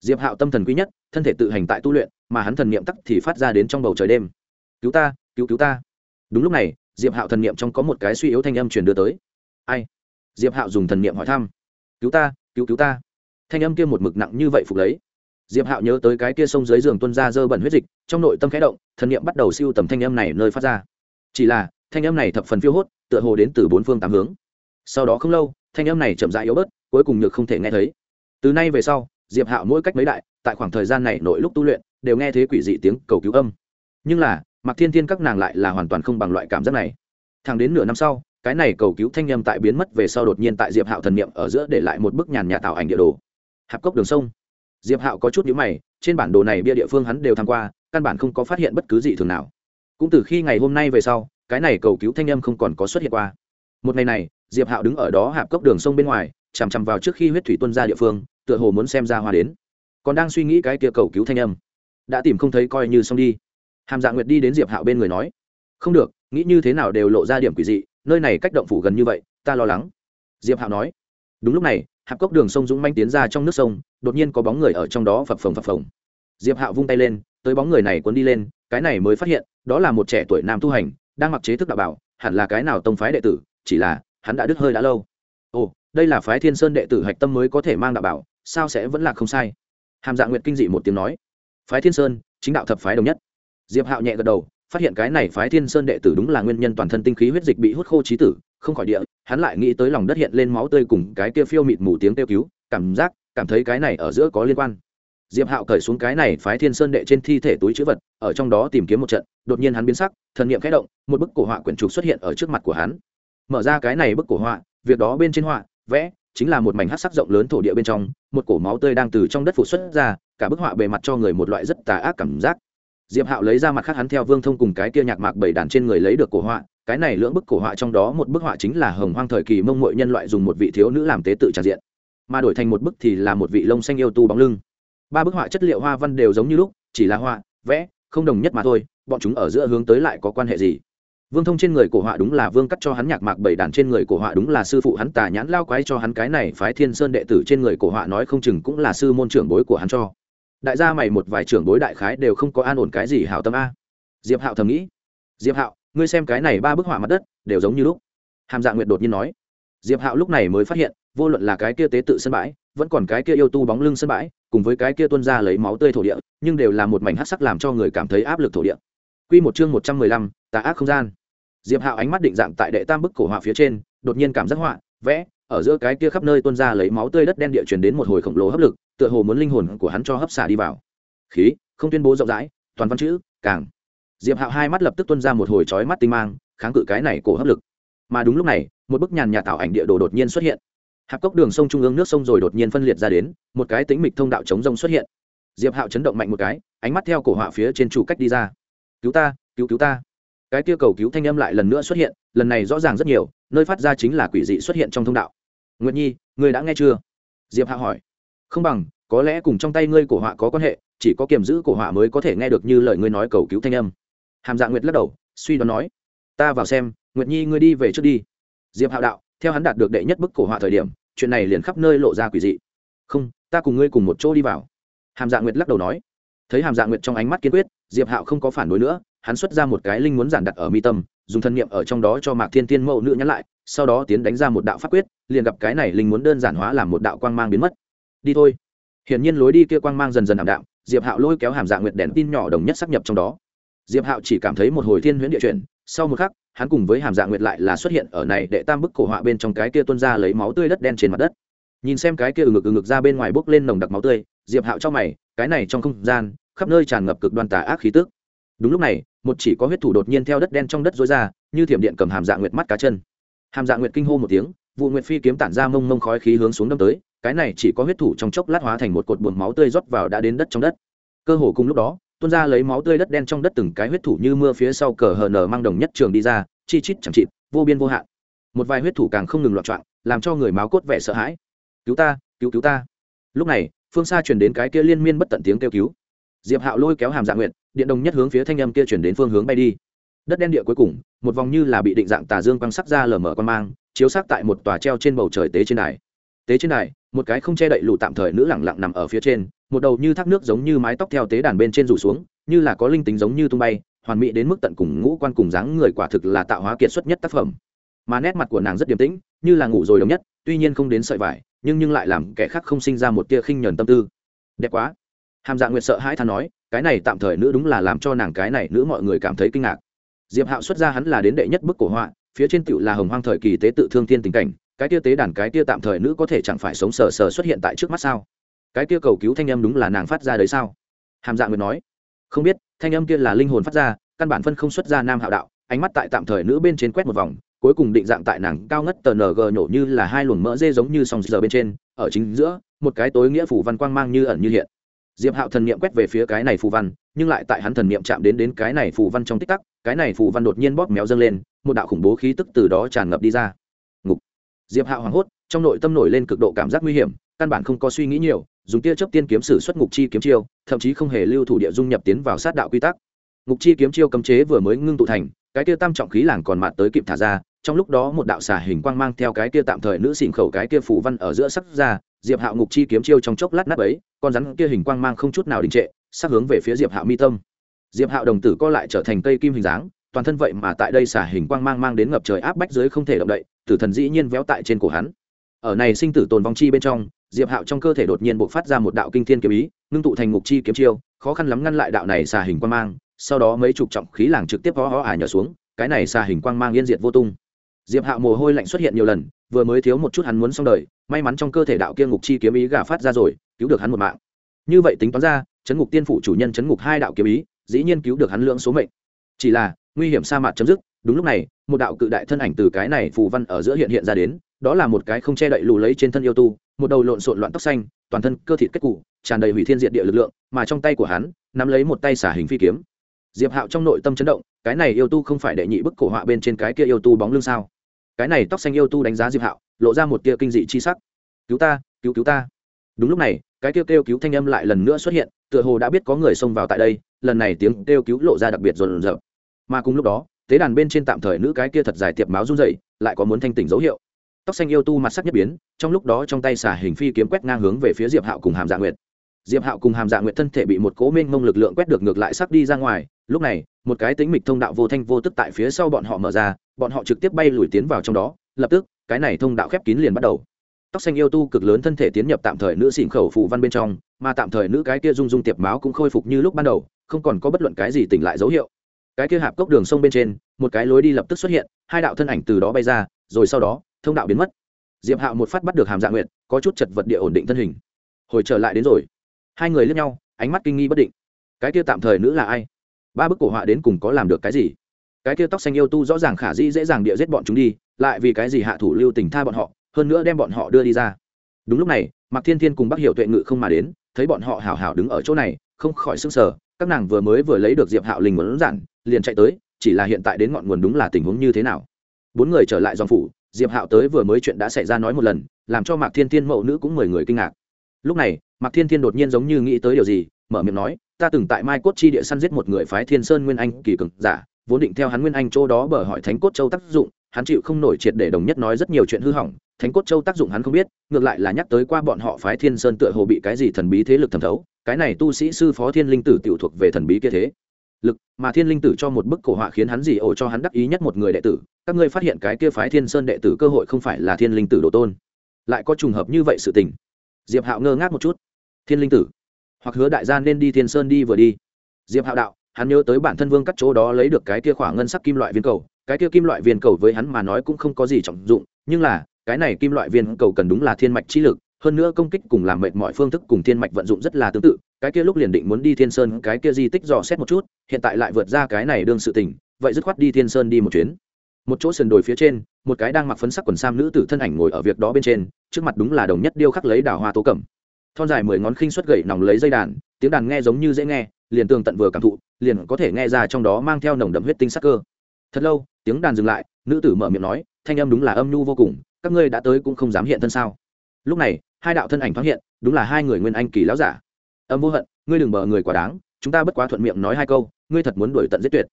Speaker 1: Diệp hạo tâm thần quý nhất, thân thể tự hành tại tu luyện, mà hắn thần niệm tắc thì phát ra đến trong bầu trời đêm. Cứu ta, cứu cứu ta. Đúng lúc này, diệp hạo thần niệm trong có một cái suy yếu thanh âm truyền đưa tới. Ai? Diệp hạo dùng thần niệm hỏi thăm. Cứu ta, cứu cứu ta thanh âm kia một mực nặng như vậy phục lấy. Diệp hạo nhớ tới cái kia sông dưới giường tuân ra dơ bẩn huyết dịch, trong nội tâm khẽ động, thần niệm bắt đầu siêu tầm thanh âm này nơi phát ra. Chỉ là, thanh âm này thập phần phiêu hốt, tựa hồ đến từ bốn phương tám hướng. Sau đó không lâu, thanh âm này chậm rãi yếu bớt, cuối cùng nhược không thể nghe thấy. Từ nay về sau, diệp hạo mỗi cách mấy đại, tại khoảng thời gian này nội lúc tu luyện, đều nghe thấy quỷ dị tiếng cầu cứu âm. Nhưng là mặc thiên thiên các nàng lại là hoàn toàn không bằng loại cảm giác này. Thẳng đến nửa năm sau, cái này cầu cứu thanh â m tại biến mất về sau đột nhiên tại diệp hạo thần niệm ở giữa để lại một bức nhàn nhà tạo ảnh địa đồ hạp cốc đường sông. Diệp hạo có chút nhữ mày, trên bản đồ này bia địa phương hắn đều tham q u a căn bản không có phát hiện bất cứ gì thường nào. Cũng từ khi ngày hôm nay về sau, cái này cầu cứu thanh â m không còn có xuất hiện qua. Một ngày này, diệp hạo đứng ở đó hạp cốc đường sông bên ngoài, chằm chằm vào trước khi huyết thủy tuân ra địa phương, tựa hồ muốn xem ra hoa đến. Còn đang suy nghĩ cái kia cầu cứu thanh âm. Đã tìm không thấy coi như xong đi. Hàm dạ nguyệt đi đến diệp hạo bên người nói, không được, nghĩ như thế nào đều lộ ra điểm quỷ dị, nơi này cách động phủ gần như vậy, ta lo lắng. Diệp hạo nói, đúng lúc này hạp cốc đường sông dũng manh tiến ra trong nước sông, đột nhiên có bóng người ở trong đó phập phồng phập phồng. Diệp hạo vung tay lên, tới bóng người này cuốn đi lên, cái này mới phát hiện, đó là một trẻ tuổi nam tu hành, đang mặc chế thức đạo bảo, hẳn là cái nào tông phái đệ tử, chỉ là, hắn đã đứt hơi đã lâu. Ồ, đây là phái thiên sơn đệ tử hạch tâm mới có thể mang đạo bảo, sao sẽ vẫn là không sai? Hàm dạ nguyệt kinh dị một tiếng nói. Phái thiên sơn, chính đạo thập phái đồng nhất. Diệp hạo nhẹ gật đầu, phát hiện cái này phái thiên sơn đệ tử đúng là nguyên nhân toàn thân tinh khí huyết dịch bị hút khô trí tử, không khỏi địa hắn lại nghĩ tới lòng đất hiện lên máu tươi cùng cái kia phiêu mịt mù tiếng kêu cứu, cảm giác, cảm thấy cái này ở giữa có liên quan. Diệp hạo cởi xuống cái này phái thiên sơn đệ trên thi thể túi chữ vật, ở trong đó tìm kiếm một trận, đột nhiên hắn biến sắc, thần niệm khẽ động, một bức cổ họa quyển trục xuất hiện ở trước mặt của hắn. Mở ra cái này bức cổ họa, việc đó bên trên họa, vẽ, chính là một mảnh hát sắc rộng lớn thổ địa bên trong, một cổ máu tươi đang từ trong đất phủ xuất ra, cả bức họa bề mặt cho người một loại rất tà ác cảm giác. Diệp hạo lấy ra mặt khác hắn theo vương thông cùng cái kia nhạc mạc bảy đàn trên người lấy được cổ họa cái này lưỡng bức cổ họa trong đó một bức họa chính là hồng hoang thời kỳ mông mội nhân loại dùng một vị thiếu nữ làm tế tự tràn diện. Mà đổi thành một bức thì là một vị lông xanh yêu tu bóng lưng. Ba bức họa chất liệu hoa văn đều giống như lúc, chỉ là họa, vẽ, không đồng nhất mà thôi, bọn chúng ở giữa hướng tới lại có quan hệ gì? Vương thông trên người cổ họa đúng là vương cắt cho hắn nhạc mạc bảy đàn trên người cổ họa đúng là sư phụ hắn tà nhãn lao quái cho hắn cái này phái thiên sơn đệ tử trên người cổ họa nói không chừng cũng là sư môn trưởng bối của hắn cho. Đại gia mày một vài trưởng bối đại khái đều không có an ổn cái gì hảo tâm a. Diệp hạo thầm nghĩ. Diệp hạo ngươi xem cái này ba bức họa mặt đất đều giống như lúc. Hàm dạ nguyệt đột nhiên nói. Diệp hạo lúc này mới phát hiện vô luận là cái kia tế tự sân bãi vẫn còn cái kia yêu tu bóng lưng sân bãi cùng với cái kia tuân ra lấy máu tươi thổ địa nhưng đều là một mảnh hát sắc làm cho người cảm thấy áp lực thổ địa. Quy một chương một trăm mười lăm, tà ác không gian. Diệp hạo ánh mắt định dạng tại đệ tam bức cổ họa phía trên đột nhiên cảm giác họa vẽ ở giữa cái kia khắp nơi tuôn ra lấy máu tươi đất đen địa truyền đến một hồi khổng lồ hấp lực tựa hồ muốn linh hồn của hắn cho hấp xả đi vào. Khí không tuyên bố rộng rãi toàn văn chữ càng diệp hạo hai mắt lập tức tuôn ra một hồi chói mắt tinh mang, kháng cự cái này cổ hấp lực. Mà đúng lúc này, một bức nhàn nhà tạo ảnh địa đồ đột nhiên xuất hiện. Hạp cốc đường sông trung ương nước sông rồi đột nhiên phân liệt ra đến, một cái tính mịch thông đạo chống rông xuất hiện. Diệp hạo chấn động mạnh một cái, ánh mắt theo cổ họa phía trên chủ cách đi ra. Cứu ta, cứu cứu ta. Cái kia cầu cứu thanh âm lại lần nữa xuất hiện, lần này rõ ràng rất nhiều, nơi phát ra chính là quỷ dị xuất hiện trong thông đạo. Nguyệt nhi, ngươi đã nghe chưa? Diệp Hạo hỏi. Không bằng, có lẽ cùng trong tay ngươi cổ họa có quan hệ, chỉ có kiềm giữ cổ họa mới có thể nghe được như lời ngươi nói cầu cứu thanh âm hàm dạ nguyệt lắc đầu, suy đoán nói, ta vào xem, nguyệt nhi ngươi đi về trước đi. Diệp hạo đạo, theo hắn đạt được đệ nhất bức cổ họa thời điểm, chuyện này liền khắp nơi lộ ra quỷ dị. Không, ta cùng ngươi cùng một chỗ đi vào. Hàm dạ nguyệt lắc đầu nói. Thấy hàm dạ nguyệt trong ánh mắt kiên quyết, diệp hạo không có phản đối nữa, hắn xuất ra một cái linh muốn giản đặt ở mi tâm, dùng thân niệm ở trong đó cho mạc thiên tiên mẫu nữ nhắn lại, sau đó tiến đánh ra một đạo pháp quyết, liền gặp cái này linh muốn đơn giản hóa làm một đạo quang mang biến mất. Đi thôi. Hiển nhiên lối đi kia quang mang dần dần ảm đạm, diệp hạo lôi kéo hàm dạ nguyệt đèn tin nhỏ đồng nhất sắp nhập trong đó diệp hạo chỉ cảm thấy một hồi thiên huyễn địa chuyển, sau một khắc, hắn cùng với hàm dạ nguyệt lại là xuất hiện ở này để tam bức cổ họa bên trong cái kia tuôn ra lấy máu tươi đất đen trên mặt đất. Nhìn xem cái kia ừ ngực ừ ngực ra bên ngoài bốc lên nồng đặc máu tươi, diệp hạo cho mày, cái này trong không gian, khắp nơi tràn ngập cực đoan tà ác khí tức. Đúng lúc này, một chỉ có huyết thủ đột nhiên theo đất đen trong đất dối ra, như thiểm điện cầm hàm dạ nguyệt mắt cá chân. Hàm dạ nguyệt kinh hô một tiếng vụ nguyệt phi kiếm tản ra mông mông khói khí hướng xuống đâm tới, cái này chỉ có huyết thủ trong chốc lát hóa thành một cột buồn máu tươi rót vào đã đến đất trong đất. Cơ hồ cùng lúc đó tuôn ra lấy máu tươi đất đen trong đất từng cái huyết thủ như mưa phía sau cờ hờ nở mang đồng nhất trường đi ra, chi chít chẳng chịt, vô biên vô hạn. Một vài huyết thủ càng không ngừng loạn trọng làm cho người máu cốt vẻ sợ hãi. Cứu ta, cứu cứu ta. Lúc này, phương xa truyền đến cái kia liên miên bất tận tiếng kêu cứu. Diệp hạo lôi kéo hàm dạng nguyện điện đồng nhất hướng phía thanh âm kia chuyển đến phương hướng bay đi. Đất đen địa cuối cùng, một vòng như là bị định dạng tà dương quang sắc ra lở mở quan mang, chiếu sắc tại một tòa treo trên bầu trời tế trên đài. Tế trên đài, một cái không che đậy lụ tạm thời nữ lẳng lặng nằm ở phía trên một đầu như thác nước giống như mái tóc theo tế đàn bên trên rủ xuống, như là có linh tính giống như tung bay, hoàn mỹ đến mức tận cùng ngũ quan cùng dáng người quả thực là tạo hóa kiệt xuất nhất tác phẩm. Mà nét mặt của nàng rất điềm tĩnh, như là ngủ rồi đồng nhất, tuy nhiên không đến sợi vải, nhưng nhưng lại làm kẻ khác không sinh ra một tia khinh nhờn tâm tư. Đẹp quá. Hàm dạ nguyệt sợ hãi than nói, cái này tạm thời nữ đúng là làm cho nàng cái này nữ mọi người cảm thấy kinh ngạc. Diệp hạo xuất ra hắn là đến đệ nhất bức cổ họa, phía trên tựu là hồng hoang thời kỳ tế tự thương thiên tình cảnh, cái tia tế đàn cái tia tạm thời nữ có thể chẳng phải sống sờ sờ xuất hiện tại trước mắt sao? Cái kia cầu cứu thanh âm đúng là nàng phát ra đấy sao? Hàm dạng nguyệt nói. Không biết, thanh âm kia là linh hồn phát ra, căn bản phân không xuất ra nam hạo đạo, ánh mắt tại tạm thời nữ bên trên quét một vòng, cuối cùng định dạng tại nàng cao ngất tờ ng nhổ như là hai luồng mỡ dê giống như sòng giờ bên trên, ở chính giữa, một cái tối nghĩa phủ văn quang mang như ẩn như hiện. Diệp hạo thần niệm quét về phía cái này phù văn, nhưng lại tại hắn thần niệm chạm đến đến cái này phù văn trong tích tắc, cái này phù văn đột nhiên bóp méo dâng lên, một đạo khủng bố khí tức từ đó tràn ngập đi ra. Ngục. Diệp hạo hoảng hốt, trong nội tâm nổi lên cực độ cảm giác nguy hiểm, căn bản không có suy nghĩ nhiều dùng tia chớp tiên kiếm sử xuất ngục chi kiếm chiêu, thậm chí không hề lưu thủ địa dung nhập tiến vào sát đạo quy tắc. Ngục chi kiếm chiêu cấm chế vừa mới ngưng tụ thành, cái tia tam trọng khí làng còn mạt tới kịp thả ra, trong lúc đó một đạo xà hình quang mang theo cái tia tạm thời nữ xỉn khẩu cái tia phủ văn ở giữa sắc ra, diệp hạo ngục chi kiếm chiêu trong chốc lát nát ấy, con rắn kia hình quang mang không chút nào đình trệ, sắc hướng về phía diệp hạo mi tâm. Diệp hạo đồng tử co lại trở thành cây kim hình dáng, toàn thân vậy mà tại đây xả hình quang mang mang đến ngập trời áp bách dưới không thể động đậy, tử thần dĩ nhiên véo tại trên cổ hắn ở này sinh tử tồn vong chi bên trong, diệp hạo trong cơ thể đột nhiên bộc phát ra một đạo kinh thiên kiếm ý, ngưng tụ thành ngục chi kiếm chiêu, khó khăn lắm ngăn lại đạo này xà hình quang mang, sau đó mấy chục trọng khí làng trực tiếp ho ho ả nhỏ xuống, cái này xà hình quang mang yên diệt vô tung. Diệp hạo mồ hôi lạnh xuất hiện nhiều lần, vừa mới thiếu một chút hắn muốn xong đời, may mắn trong cơ thể đạo kia ngục chi kiếm ý gà phát ra rồi, cứu được hắn một mạng. Như vậy tính toán ra, chấn ngục tiên phủ chủ nhân chấn ngục hai đạo kiếm ý, dĩ nhiên cứu được hắn lưỡng số mệnh. Chỉ là, nguy hiểm sa mạc chấm dứt, đúng lúc này, một đạo cự đại thân ảnh từ cái này phù văn ở giữa hiện hiện ra đến đó là một cái không che đậy lù lấy trên thân yêu tu, một đầu lộn xộn loạn tóc xanh, toàn thân cơ thịt kết cụ tràn đầy hủy thiên diệt địa lực lượng, mà trong tay của hắn, nắm lấy một tay xả hình phi kiếm. Diệp hạo trong nội tâm chấn động, cái này yêu tu không phải đệ nhị bức cổ họa bên trên cái kia yêu tu bóng lưng sao? Cái này tóc xanh yêu tu đánh giá diệp hạo, lộ ra một tia kinh dị chi sắc. Cứu ta, cứu cứu ta. Đúng lúc này, cái kêu kêu cứu thanh âm lại lần nữa xuất hiện, tựa hồ đã biết có người xông vào tại đây, lần này tiếng kêu cứu lộ ra đặc biệt rồn rợn. Mà cùng lúc đó, tế đàn bên trên tạm thời nữ cái kia thật dài tiệp máu run dậy lại có muốn thanh tỉnh dấu hiệu tóc xanh yêu tu mặt sắc nhất biến, trong lúc đó trong tay xả hình phi kiếm quét ngang hướng về phía diệp hạo cùng hàm dạ nguyệt. Diệp hạo cùng hàm dạ nguyệt thân thể bị một cố minh mông lực lượng quét được ngược lại sắc đi ra ngoài, lúc này, một cái tính mịch thông đạo vô thanh vô tức tại phía sau bọn họ mở ra, bọn họ trực tiếp bay lùi tiến vào trong đó, lập tức, cái này thông đạo khép kín liền bắt đầu. Tóc xanh yêu tu cực lớn thân thể tiến nhập tạm thời nữ xỉn khẩu phụ văn bên trong, mà tạm thời nữ cái kia rung rung tiệp máu cũng khôi phục như lúc ban đầu, không còn có bất luận cái gì tỉnh lại dấu hiệu. Cái kia hạp cốc đường sông bên trên, một cái lối đi lập tức xuất hiện, hai đạo thân ảnh từ đó bay ra, rồi sau đó thông đạo biến mất. Diệp hạo một phát bắt được hàm dạ Nguyệt, có chút chật vật địa ổn định thân hình. Hồi trở lại đến rồi. Hai người lướt nhau ánh mắt kinh nghi bất định. Cái kia tạm thời nữ là ai? Ba bức cổ họa đến cùng có làm được cái gì? Cái kia tóc xanh yêu tu rõ ràng khả dĩ dễ dàng địa giết bọn chúng đi lại vì cái gì hạ thủ lưu tình tha bọn họ hơn nữa đem bọn họ đưa đi ra. Đúng lúc này mạc thiên thiên cùng bác Hiểu tuệ ngự không mà đến thấy bọn họ hảo hảo đứng ở chỗ này không khỏi s ư n g các nàng vừa mới vừa lấy được diệp hạo linh muốn giản liền chạy tới chỉ là hiện tại đến ngọn nguồn đúng là tình huống như thế nào. Bốn người trở lại dòng phủ diệp hạo tới vừa mới chuyện đã xảy ra nói một lần, làm cho mạc thiên thiên mẫu nữ cũng mười người kinh ngạc. Lúc này, mạc thiên thiên đột nhiên giống như nghĩ tới điều gì, mở miệng nói, ta từng tại mai cốt chi địa săn giết một người phái thiên sơn nguyên anh kỳ cực giả, vốn định theo hắn nguyên anh chỗ đó bờ hỏi thánh cốt châu tác dụng, hắn chịu không nổi triệt để đồng nhất nói rất nhiều chuyện hư hỏng, thánh cốt châu tác dụng hắn không biết, ngược lại là nhắc tới qua bọn họ phái thiên sơn tựa hồ bị cái gì thần bí thế lực thẩm thấu, cái này tu sĩ sư phó thiên linh tử tiểu thuộc về thần bí kia thế lực, mà thiên linh tử cho một bức cổ họa khiến hắn gì ổ cho hắn đắc ý nhất một người đệ tử. Các ngươi phát hiện cái kia phái thiên sơn đệ tử cơ hội không phải là thiên linh tử đồ tôn. Lại có trùng hợp như vậy sự tình. Diệp hạo ngơ ngác một chút. Thiên linh tử, hoặc hứa đại gia nên đi thiên sơn đi vừa đi. Diệp hạo đạo, hắn nhớ tới bản thân vương cắt chỗ đó lấy được cái kia khỏa ngân sắc kim loại viên cầu. Cái kia kim loại viên cầu với hắn mà nói cũng không có gì trọng dụng, nhưng là, cái này kim loại viên cầu cần đúng là thiên mạch chi lực, hơn nữa công kích cùng làm mệt mọi phương thức cùng thiên mạch vận dụng rất là tương tự cái kia lúc liền định muốn đi thiên sơn, cái kia di tích dò xét một chút, hiện tại lại vượt ra cái này đương sự tình, vậy dứt khoát đi thiên sơn đi một chuyến. Một chỗ sườn đồi phía trên, một cái đang mặc phấn sắc quần sam nữ tử thân ảnh ngồi ở việc đó bên trên, trước mặt đúng là đồng nhất điêu khắc lấy đào hoa tố cẩm. Thon dài mười ngón khinh xuất gậy nòng lấy dây đàn, tiếng đàn nghe giống như dễ nghe, liền tường tận vừa cảm thụ, liền có thể nghe ra trong đó mang theo nồng đậm huyết tinh sắc cơ. Thật lâu, tiếng đàn dừng lại, nữ tử mở miệng nói, thanh âm đúng là âm nhu vô cùng, các ngươi đã tới cũng không dám hiện thân sao? Lúc này, hai đạo thân ảnh thoáng hiện, đúng là hai người nguyên anh kỳ lão giả âm vô hận, ngươi đừng bờ người quá đáng, chúng ta bất quá thuận miệng nói hai câu, ngươi thật muốn đuổi tận giết tuyệt.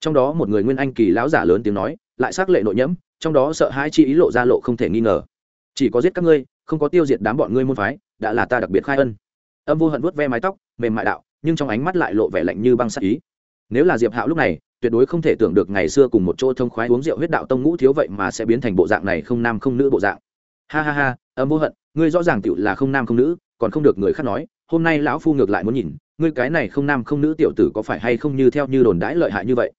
Speaker 1: Trong đó một người nguyên anh kỳ lão giả lớn tiếng nói, lại xác lệ nội nhẫm, trong đó sợ hai chi ý lộ ra lộ không thể nghi ngờ. Chỉ có giết các ngươi, không có tiêu diệt đám bọn ngươi môn phái, đã là ta đặc biệt khai ân. Âm vô hận vuốt ve mái tóc, mềm mại đạo, nhưng trong ánh mắt lại lộ vẻ lạnh như băng sắc ý. Nếu là diệp hạo lúc này, tuyệt đối không thể tưởng được ngày xưa cùng một chỗ thông khoái uống rượu huyết đạo tông ngũ thiếu vậy mà sẽ biến thành bộ dạng này không nam không nữ bộ dạng. Ha ha ha, âm vô hận, ngươi rõ ràng tiểu là không nam không nữ, còn không được người khác nói hôm nay lão phu ngược lại muốn nhìn, ngươi cái này không nam không nữ tiểu tử có phải hay không như theo như đồn đãi lợi hại như vậy?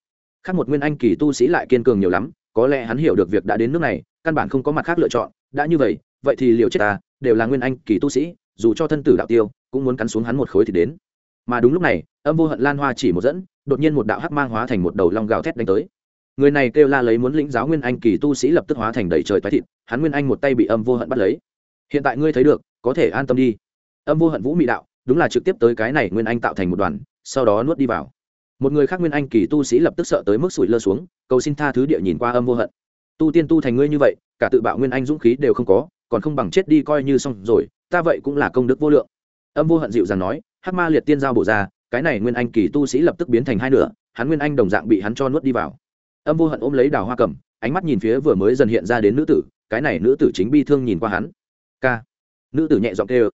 Speaker 1: Khác một nguyên anh kỳ tu sĩ lại kiên cường nhiều lắm, có lẽ hắn hiểu được việc đã đến nước này, căn bản không có mặt khác lựa chọn, đã như vậy vậy thì liều chết ta, đều là nguyên anh kỳ tu sĩ, dù cho thân tử đạo tiêu, cũng muốn cắn xuống hắn một khối thì đến. Mà đúng lúc này, âm vô hận lan hoa chỉ một dẫn, đột nhiên một đạo hắc mang hóa thành một đầu long gào thét đánh tới. Người này kêu la lấy muốn lĩnh giáo nguyên anh kỳ tu sĩ lập tức hóa thành đầy trời toái thịt, hắn nguyên anh một tay bị âm vô hận bắt lấy. Hiện tại ngươi thấy được, có thể an tâm đi âm vô hận vũ mị đạo, đúng là trực tiếp tới cái này nguyên anh tạo thành một đoàn, sau đó nuốt đi vào. Một người khác nguyên anh kỳ tu sĩ lập tức sợ tới mức sủi lơ xuống, cầu xin tha thứ địa nhìn qua âm vô hận. Tu tiên tu thành ngươi như vậy, cả tự bạo nguyên anh dũng khí đều không có, còn không bằng chết đi coi như xong rồi, ta vậy cũng là công đức vô lượng. Âm vô hận dịu dàng nói, hắc ma liệt tiên giao bổ ra, cái này nguyên anh kỳ tu sĩ lập tức biến thành hai nửa, hắn nguyên anh đồng dạng bị hắn cho nuốt đi vào. Âm vô hận ôm lấy đào hoa cầm, ánh mắt nhìn phía vừa mới dần hiện ra đến nữ tử, cái này nữ tử chính bi thương nhìn qua hắn. K nữ tử nhẹ giọng kêu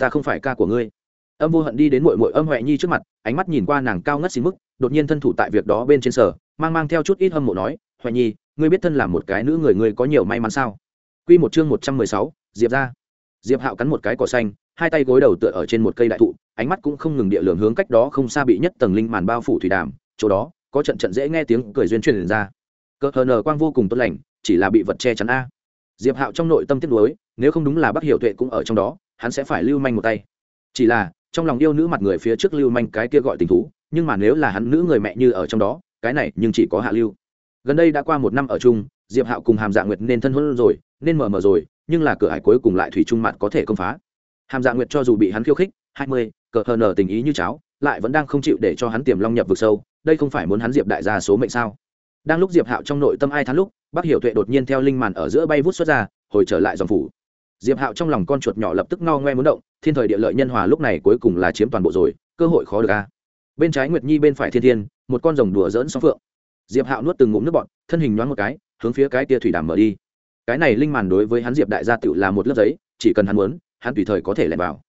Speaker 1: ta không phải ca của ngươi. Âm vô hận đi đến mội mội âm huệ nhi trước mặt, ánh mắt nhìn qua nàng cao ngất xí mức, đột nhiên thân thủ tại việc đó bên trên sở, mang mang theo chút ít hâm mộ nói, huệ nhi, ngươi biết thân là một cái nữ người ngươi có nhiều may mắn sao? Q một chương một trăm mười sáu, diệp ra. Diệp hạo cắn một cái cỏ xanh, hai tay gối đầu tựa ở trên một cây đại thụ, ánh mắt cũng không ngừng địa lường hướng cách đó không xa bị nhất tầng linh màn bao phủ thủy đàm, chỗ đó, có trận trận dễ nghe tiếng cười duyên truyền ra. Cỡ hờ nờ quang vô cùng tốt lành, chỉ là bị vật che chắn a. Diệp hạo trong nội tâm tiếc nuối, nếu không đúng là bắc hiểu tuệ cũng ở trong đó hắn sẽ phải lưu manh một tay. Chỉ là, trong lòng yêu nữ mặt người phía trước lưu manh cái kia gọi tình thú, nhưng mà nếu là hắn nữ người mẹ như ở trong đó, cái này nhưng chỉ có hạ lưu. Gần đây đã qua một năm ở chung, diệp hạo cùng hàm dạ nguyệt nên thân hôn rồi, nên mờ mờ rồi, nhưng là cửa hải cuối cùng lại thủy trung mặt có thể công phá. Hàm dạ nguyệt cho dù bị hắn khiêu khích, hai mươi, cờ hờ nở tình ý như cháo, lại vẫn đang không chịu để cho hắn tiềm long nhập vực sâu, đây không phải muốn hắn diệp đại gia số mệnh sao? Đang lúc diệp hạo trong nội tâm ai thán lúc bác hiểu tuệ đột nhiên theo linh màn ở giữa bay vút xuất ra, hồi trở lại dòng phủ diệp hạo trong lòng con chuột nhỏ lập tức ngao ngoe muốn động thiên thời địa lợi nhân hòa lúc này cuối cùng là chiếm toàn bộ rồi cơ hội khó được a. Bên trái nguyệt nhi bên phải thiên thiên một con rồng đùa dỡn sóng phượng. Diệp hạo nuốt từng ngụm nước bọt, thân hình nhoáng một cái hướng phía cái tia thủy đàm mở đi. Cái này linh màn đối với hắn diệp đại gia tự là một lớp giấy chỉ cần hắn muốn hắn tùy thời có thể lẻn vào.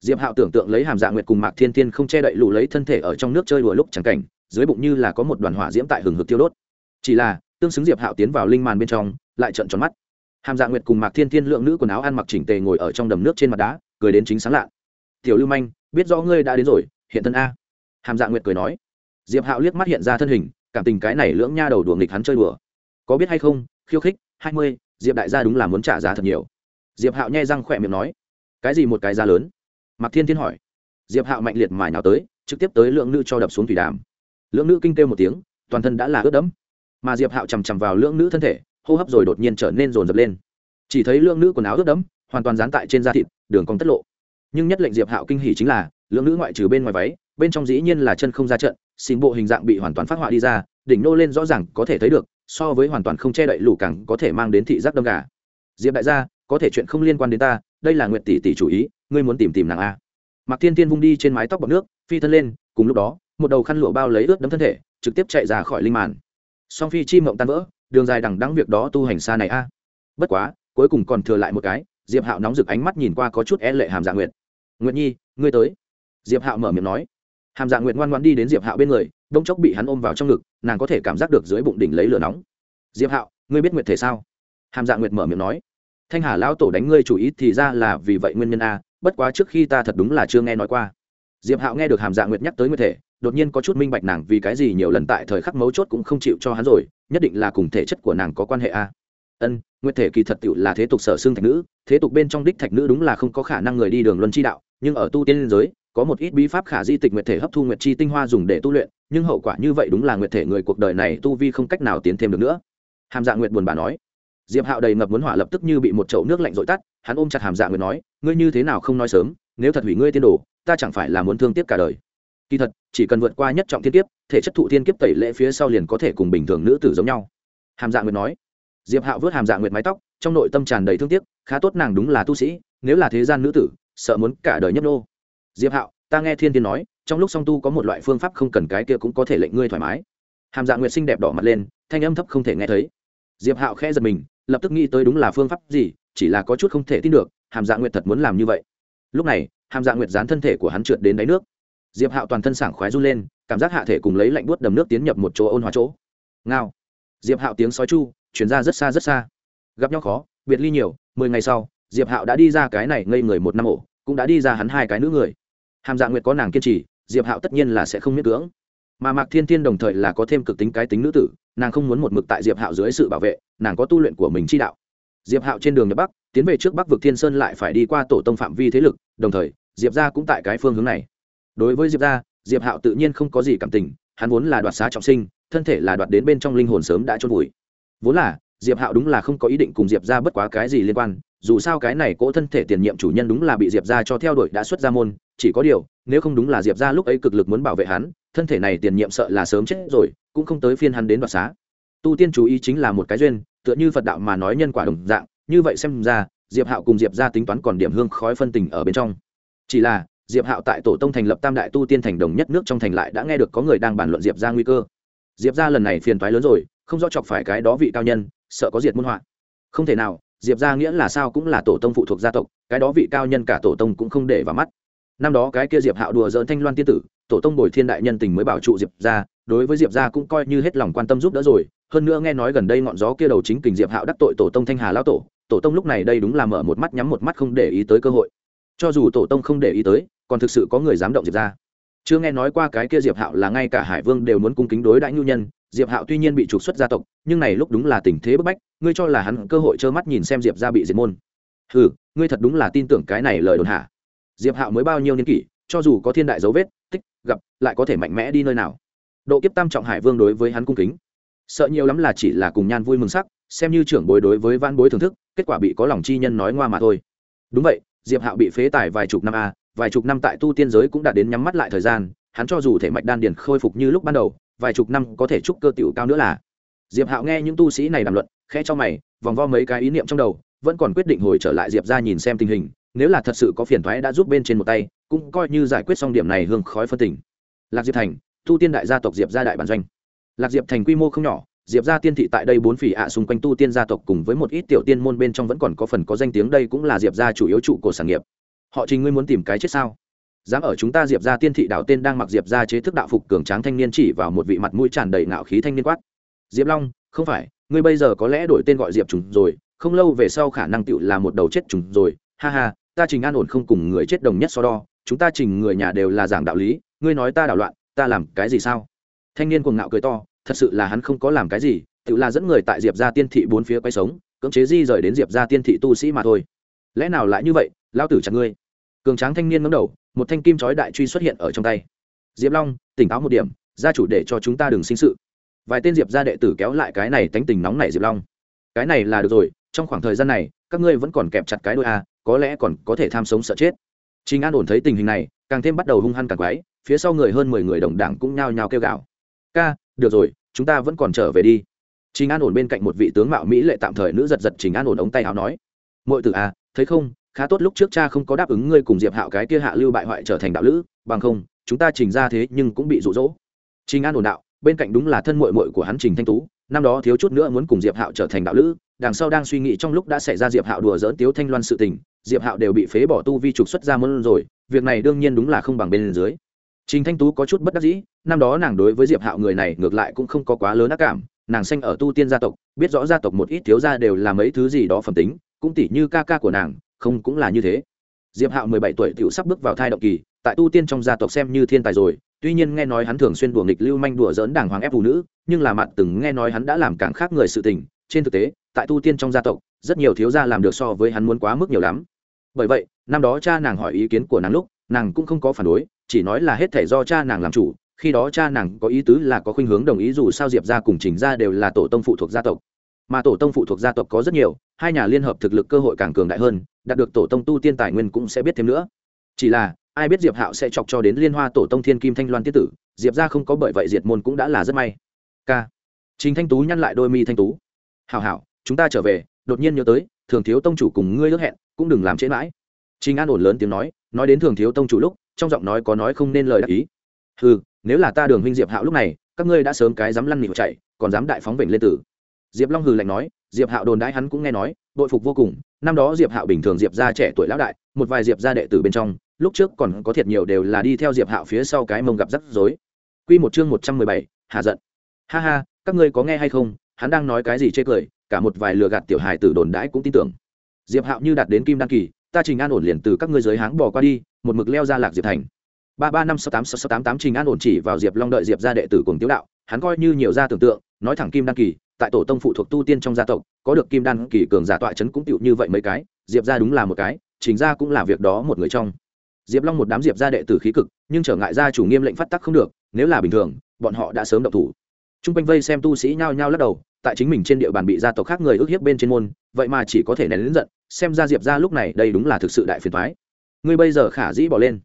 Speaker 1: Diệp hạo tưởng tượng lấy hàm dạ nguyệt cùng mạc thiên thiên không che đậy lù lấy thân thể ở trong nước chơi đùa lúc chẳng cảnh dưới bụng như là có một đoàn hỏa diễm tại hừng hực tiêu đốt. Chỉ là tương xứng diệp hạo tiến vào linh màn bên trong lại trận tròn mắt hàm dạ nguyệt cùng mạc thiên thiên lượng nữ quần áo ăn mặc chỉnh tề ngồi ở trong đầm nước trên mặt đá, cười đến chính sáng lạ. Tiểu lưu manh, biết rõ ngươi đã đến rồi, hiện thân a. Hàm dạ nguyệt cười nói. Diệp hạo liếc mắt hiện ra thân hình, cảm tình cái này lưỡng nha đầu đùa nghịch hắn chơi đùa. Có biết hay không, khiêu khích, hai mươi, diệp đại gia đúng là muốn trả giá thật nhiều. Diệp hạo nhai răng khỏe miệng nói. Cái gì một cái giá lớn? Mạc thiên thiên hỏi. Diệp hạo mạnh liệt mài nào tới, trực tiếp tới lượng nữ cho đập xuống thủy đàm. Lượng nữ kinh kêu một tiếng, toàn thân đã là ướt đẫm. Mà diệp hạo chằm chằm vào lượng nữ thân thể hô hấp rồi đột nhiên trở nên rồn rập lên. Chỉ thấy lượng nữ quần áo ướt đẫm, hoàn toàn dán tại trên da thịt, đường cong tất lộ. Nhưng nhất lệnh diệp hạo kinh hỉ chính là, lượng nữ ngoại trừ bên ngoài váy, bên trong dĩ nhiên là chân không ra trận xin bộ hình dạng bị hoàn toàn phát họa đi ra, đỉnh nô lên rõ ràng có thể thấy được, so với hoàn toàn không che đậy lủ cẳng có thể mang đến thị giác đâm gà. Diệp đại gia, có thể chuyện không liên quan đến ta, đây là nguyện tỷ tỷ chủ ý, ngươi muốn tìm tìm nàng a. Mạc thiên tiên vung đi trên mái tóc bọc nước, phi thân lên, cùng lúc đó, một đầu khăn lụa bao lấy ướt đấm thân thể, trực tiếp chạy ra khỏi linh màn. Song phi chi mộng tan vỡ đường dài đằng đẵng việc đó tu hành xa này a. Bất quá, cuối cùng còn thừa lại một cái, diệp hạo nóng rực ánh mắt nhìn qua có chút e lệ hàm dạ nguyệt. Nguyệt nhi, ngươi tới. Diệp hạo mở miệng nói. Hàm dạ nguyệt ngoan ngoan đi đến diệp hạo bên người đông chốc bị hắn ôm vào trong ngực, nàng có thể cảm giác được dưới bụng đỉnh lấy lửa nóng. Diệp hạo, ngươi biết nguyệt thể sao? Hàm dạ nguyệt mở miệng nói. Thanh hà lão tổ đánh ngươi chủ ý thì ra là vì vậy nguyên nhân a, bất quá trước khi ta thật đúng là chưa nghe nói qua. Diệp hạo nghe được hàm dạ nguyệt nhắc tới nguyệt thể đột nhiên có chút minh bạch nàng vì cái gì nhiều lần tại thời khắc mấu chốt cũng không chịu cho hắn rồi, nhất định là cùng thể chất của nàng có quan hệ a. Ân, nguyệt thể kỳ thật tựu là thế tục sở xương thạch nữ, thế tục bên trong đích thạch nữ đúng là không có khả năng người đi đường luân chi đạo, nhưng ở tu tiên liên giới, có một ít bí pháp khả di tịch nguyệt thể hấp thu nguyệt chi tinh hoa dùng để tu luyện, nhưng hậu quả như vậy đúng là nguyệt thể người cuộc đời này tu vi không cách nào tiến thêm được nữa. Hàm dạ nguyệt buồn bã nói. Diệp hạo đầy ngập muốn hỏa lập tức như bị một chậu nước lạnh dội tắt, hắn ôm chặt hàm dạ nguyệt nói, ngươi như thế nào không nói sớm, nếu thật hủy ngươi tiên đồ, ta chẳng phải là muốn thương tiếc cả đời kỳ thật, chỉ cần vượt qua nhất trọng thiên kiếp, thể chất thụ thiên kiếp tẩy lễ phía sau liền có thể cùng bình thường nữ tử giống nhau. Hàm dạ nguyệt nói. Diệp hạo vớt hàm dạ nguyệt mái tóc, trong nội tâm tràn đầy thương tiếc, khá tốt nàng đúng là tu sĩ, nếu là thế gian nữ tử, sợ muốn cả đời nhấp nô. Diệp hạo, ta nghe thiên tiên nói, trong lúc song tu có một loại phương pháp không cần cái kia cũng có thể lệnh ngươi thoải mái. Hàm dạ nguyệt xinh đẹp đỏ mặt lên, thanh âm thấp không thể nghe thấy. Diệp hạo khẽ giật mình, lập tức nghĩ tới đúng là phương pháp gì, chỉ là có chút không thể tin được, hàm dạ nguyệt thật muốn làm như vậy. Lúc này, hàm dạ nguyệt dán thân thể của hắn trượt đến đáy nước diệp hạo toàn thân sảng khoái run lên, cảm giác hạ thể cùng lấy lạnh buốt đầm nước tiến nhập một chỗ ôn hòa chỗ. Ngao. Diệp hạo tiếng sói chu, chuyển ra rất xa rất xa. Gặp nhau khó, biệt ly nhiều, mười ngày sau, diệp hạo đã đi ra cái này ngây người một năm ổ, cũng đã đi ra hắn hai cái nữ người. Hàm dạ nguyệt có nàng kiên trì, diệp hạo tất nhiên là sẽ không miễn cưỡng. Mà mạc thiên thiên đồng thời là có thêm cực tính cái tính nữ tử, nàng không muốn một mực tại diệp hạo dưới sự bảo vệ, nàng có tu luyện của mình chi đạo. Diệp hạo trên đường nhập bắc, tiến về trước bắc vực thiên sơn lại phải đi qua tổ tông phạm vi thế lực, đồng thời, diệp ra cũng tại cái phương hướng này đối với diệp ra diệp hạo tự nhiên không có gì cảm tình, hắn vốn là đoạt xá trọng sinh, thân thể là đoạt đến bên trong linh hồn sớm đã trôn vùi. Vốn là, diệp hạo đúng là không có ý định cùng diệp ra bất quá cái gì liên quan, dù sao cái này cỗ thân thể tiền nhiệm chủ nhân đúng là bị diệp ra cho theo đuổi đã xuất ra môn, chỉ có điều, nếu không đúng là diệp ra lúc ấy cực lực muốn bảo vệ hắn, thân thể này tiền nhiệm sợ là sớm chết rồi, cũng không tới phiên hắn đến đoạt xá. Tu tiên chú ý chính là một cái duyên, tựa như phật đạo mà nói nhân quả đồng dạng, như vậy xem ra, diệp hạo cùng diệp ra tính toán còn điểm hương khói phân tình ở bên trong. Chỉ là diệp hạo tại tổ tông thành lập tam đại tu tiên thành đồng nhất nước trong thành lại đã nghe được có người đang bàn luận diệp ra nguy cơ. Diệp ra lần này phiền toái lớn rồi, không rõ chọc phải cái đó vị cao nhân, sợ có diệt môn họa. Không thể nào, diệp ra nghĩa là sao cũng là tổ tông phụ thuộc gia tộc, cái đó vị cao nhân cả tổ tông cũng không để vào mắt. Năm đó cái kia diệp hạo đùa dỡn thanh loan tiên tử, tổ tông bồi thiên đại nhân tình mới bảo trụ diệp ra đối với diệp ra cũng coi như hết lòng quan tâm giúp đỡ rồi. Hơn nữa nghe nói gần đây ngọn gió kia đầu chính kình diệp hạo đắc tội tổ tông thanh hà lao tổ tổ tông lúc này đây đúng là mở một mắt nhắm một mắt không để ý tới cơ hội. Cho dù tổ tông không để ý tới còn thực sự có người dám động diệp ra. Chưa nghe nói qua cái kia diệp hạo là ngay cả hải vương đều muốn cung kính đối đãi nhu nhân, diệp hạo tuy nhiên bị trục xuất gia tộc, nhưng này lúc đúng là tình thế bức bách, ngươi cho là hắn cơ hội trơ mắt nhìn xem diệp ra bị diệt môn. Ừ ngươi thật đúng là tin tưởng cái này lời đồn hạ. Diệp hạo mới bao nhiêu niên kỷ, cho dù có thiên đại dấu vết, tích, gặp, lại có thể mạnh mẽ đi nơi nào. Độ kiếp tam trọng hải vương đối với hắn cung kính. Sợ nhiều lắm là chỉ là cùng nhan vui mừng sắc, xem như trưởng bối đối với văn bối thưởng thức, kết quả bị có lòng chi nhân nói ngoa mà thôi. Đúng vậy, diệp hạo bị phế tài vài chục năm a vài chục năm tại tu tiên giới cũng đã đến nhắm mắt lại thời gian, hắn cho dù thể mạch đan điền khôi phục như lúc ban đầu, vài chục năm có thể chúc cơ tiểu cao nữa là. Diệp hạo nghe những tu sĩ này đàm luận, khẽ cho mày, vòng vo mấy cái ý niệm trong đầu, vẫn còn quyết định hồi trở lại diệp ra nhìn xem tình hình, nếu là thật sự có phiền thoái đã giúp bên trên một tay, cũng coi như giải quyết xong điểm này hương khói phân tình. Lạc diệp thành, tu tiên đại gia tộc diệp gia đại bản doanh. Lạc diệp thành quy mô không nhỏ, diệp gia tiên thị tại đây bốn phỉ ạ xung quanh tu tiên gia tộc cùng với một ít tiểu tiên môn bên trong vẫn còn có phần có danh tiếng, đây cũng là diệp gia chủ yếu trụ của sản nghiệp họ trình ngươi muốn tìm cái chết sao? Dám ở chúng ta diệp gia tiên thị đạo tên đang mặc diệp gia chế thức đạo phục cường tráng thanh niên chỉ vào một vị mặt mũi tràn đầy ngạo khí thanh niên quát. Diệp long, không phải, ngươi bây giờ có lẽ đổi tên gọi diệp trùng rồi, không lâu về sau khả năng tựu là một đầu chết trùng rồi. Ha ha, ta trình an ổn không cùng người chết đồng nhất so đo, chúng ta trình người nhà đều là giảng đạo lý, ngươi nói ta đảo loạn, ta làm cái gì sao? Thanh niên cuồng ngạo cười to, thật sự là hắn không có làm cái gì tự là dẫn người tại diệp gia tiên thị bốn phía quay sống, cưỡng chế di rời đến diệp gia tiên thị tu sĩ mà thôi. Lẽ nào lại như vậy? Lao tử chặt ngươi. Cường tráng thanh niên ngấm đầu một thanh kim chói đại truy xuất hiện ở trong tay. Diệp long tỉnh táo một điểm gia chủ để cho chúng ta đừng sinh sự. Vài tên diệp gia đệ tử kéo lại cái này tánh tình nóng này diệp long. Cái này là được rồi trong khoảng thời gian này các ngươi vẫn còn kẹp chặt cái đôi a à, có lẽ còn có thể tham sống sợ chết. Trình An ổn thấy tình hình này, càng thêm bắt đầu hung hăng càng quái, phía sau người hơn mười người đồng đảng cũng nhao nhao kêu gào. "Ca, được rồi, chúng ta vẫn còn trở về đi." Trình An ổn bên cạnh một vị tướng mạo mỹ lệ tạm thời nữ giật giật Trình An ổn ống tay áo nói: "Muội tử à, thấy không, khá tốt lúc trước cha không có đáp ứng ngươi cùng Diệp Hạo cái kia hạ lưu bại hoại trở thành đạo lữ, bằng không, chúng ta trình ra thế nhưng cũng bị dụ dỗ." Trình An ổn đạo, bên cạnh đúng là thân muội muội của hắn Trình Thanh Tú, năm đó thiếu chút nữa muốn cùng Diệp Hạo trở thành đạo lữ, đằng sau đang suy nghĩ trong lúc đã xảy ra Diệp Hạo đùa giỡn Tiếu Thanh Loan sự tình, diệp hạo đều bị phế bỏ tu vi trục xuất ra môn rồi việc này đương nhiên đúng là không bằng bên dưới trình thanh tú có chút bất đắc dĩ năm đó nàng đối với diệp hạo người này ngược lại cũng không có quá lớn ác cảm nàng sinh ở tu tiên gia tộc biết rõ gia tộc một ít thiếu gia đều là mấy thứ gì đó phẩm tính cũng tỷ như ca ca của nàng không cũng là như thế. Diệp hạo mười bảy tuổi t sắp bước vào thai động kỳ, tại tu tiên trong gia tộc xem như thiên tài rồi, tuy nhiên nghe nói hắn thường xuyên đùa nghịch lưu manh đùa dỡn đảng hoàng ép phụ nữ, nhưng là mặt từng nghe nói hắn đã làm càng khác người sự tình, trên thực tế, tại tu tiên trong gia tộc, rất nhiều thiếu gia làm được so với hắn muốn quá mức nhiều lắm. Bởi vậy, năm đó cha nàng hỏi ý kiến của nàng lúc, nàng cũng không có phản đối, chỉ nói là hết thể do cha nàng làm chủ, khi đó cha nàng có ý tứ là có khuynh hướng đồng ý dù sao diệp ra cùng trình ra đều là tổ tông phụ thuộc gia tộc mà tổ tông phụ thuộc gia tộc có rất nhiều hai nhà liên hợp thực lực cơ hội càng cường đại hơn đạt được tổ tông tu tiên tài nguyên cũng sẽ biết thêm nữa. Chỉ là ai biết diệp hạo sẽ chọc cho đến liên hoa tổ tông thiên kim thanh loan tiết tử diệp ra không có bởi vậy diệt môn cũng đã là rất may. K trình thanh tú nhăn lại đôi mi thanh tú. Hảo hảo chúng ta trở về đột nhiên nhớ tới thường thiếu tông chủ cùng ngươi ước hẹn cũng đừng làm trễ mãi. Trình An ổn lớn tiếng nói, nói đến Thường Thiếu tông chủ lúc, trong giọng nói có nói không nên lời đáp ý. ừ nếu là ta Đường huynh Diệp Hạo lúc này, các ngươi đã sớm cái dám lăn nịu chạy, còn dám đại phóng vịnh lên tử. Diệp Long hừ lạnh nói, Diệp Hạo đồn đãi hắn cũng nghe nói, đội phục vô cùng, năm đó Diệp Hạo bình thường Diệp gia trẻ tuổi lão đại, một vài Diệp gia đệ tử bên trong, lúc trước còn có thiệt nhiều đều là đi theo Diệp Hạo phía sau cái mông gặp rắc rối. Quy một chương một trăm mười bảy, hạ giận. Ha ha, các ngươi có nghe hay không, hắn đang nói cái gì chê cười, cả một vài lừa gạt tiểu hài tử đồn đãi cũng tin tưởng. Diệp Hạo như đạt đến kim đan kỳ, ta trình an ổn liền từ các ngươi giới háng bỏ qua đi một mực leo ra lạc diệp thành ba ba năm sáu tám sáu tám tám trình an ổn chỉ vào diệp long đợi diệp ra đệ tử cùng tiếu đạo hắn coi như nhiều gia tưởng tượng nói thẳng kim Đăng kỳ tại tổ tông phụ thuộc tu tiên trong gia tộc, có được kim đan kỳ cường giả tọa chấn cũng tựu như vậy mấy cái, diệp ra đúng là một cái chính ra cũng là việc đó một người trong. Diệp long một đám diệp ra đệ tử khí cực, nhưng trở ngại gia chủ nghiêm lệnh phát tắc không được, nếu là bình thường, bọn họ đã sớm động thủ. T r u n g quanh vây xem tu sĩ nhao nhao lắc đầu, tại chính mình trên địa bàn bị gia tộc khác người ức hiếp bên trên môn, vậy mà chỉ có thể nén lính giận, xem ra diệp ra lúc này đây đúng là thực sự đại phiền thoái ngươi bây giờ khả dĩ bỏ lên.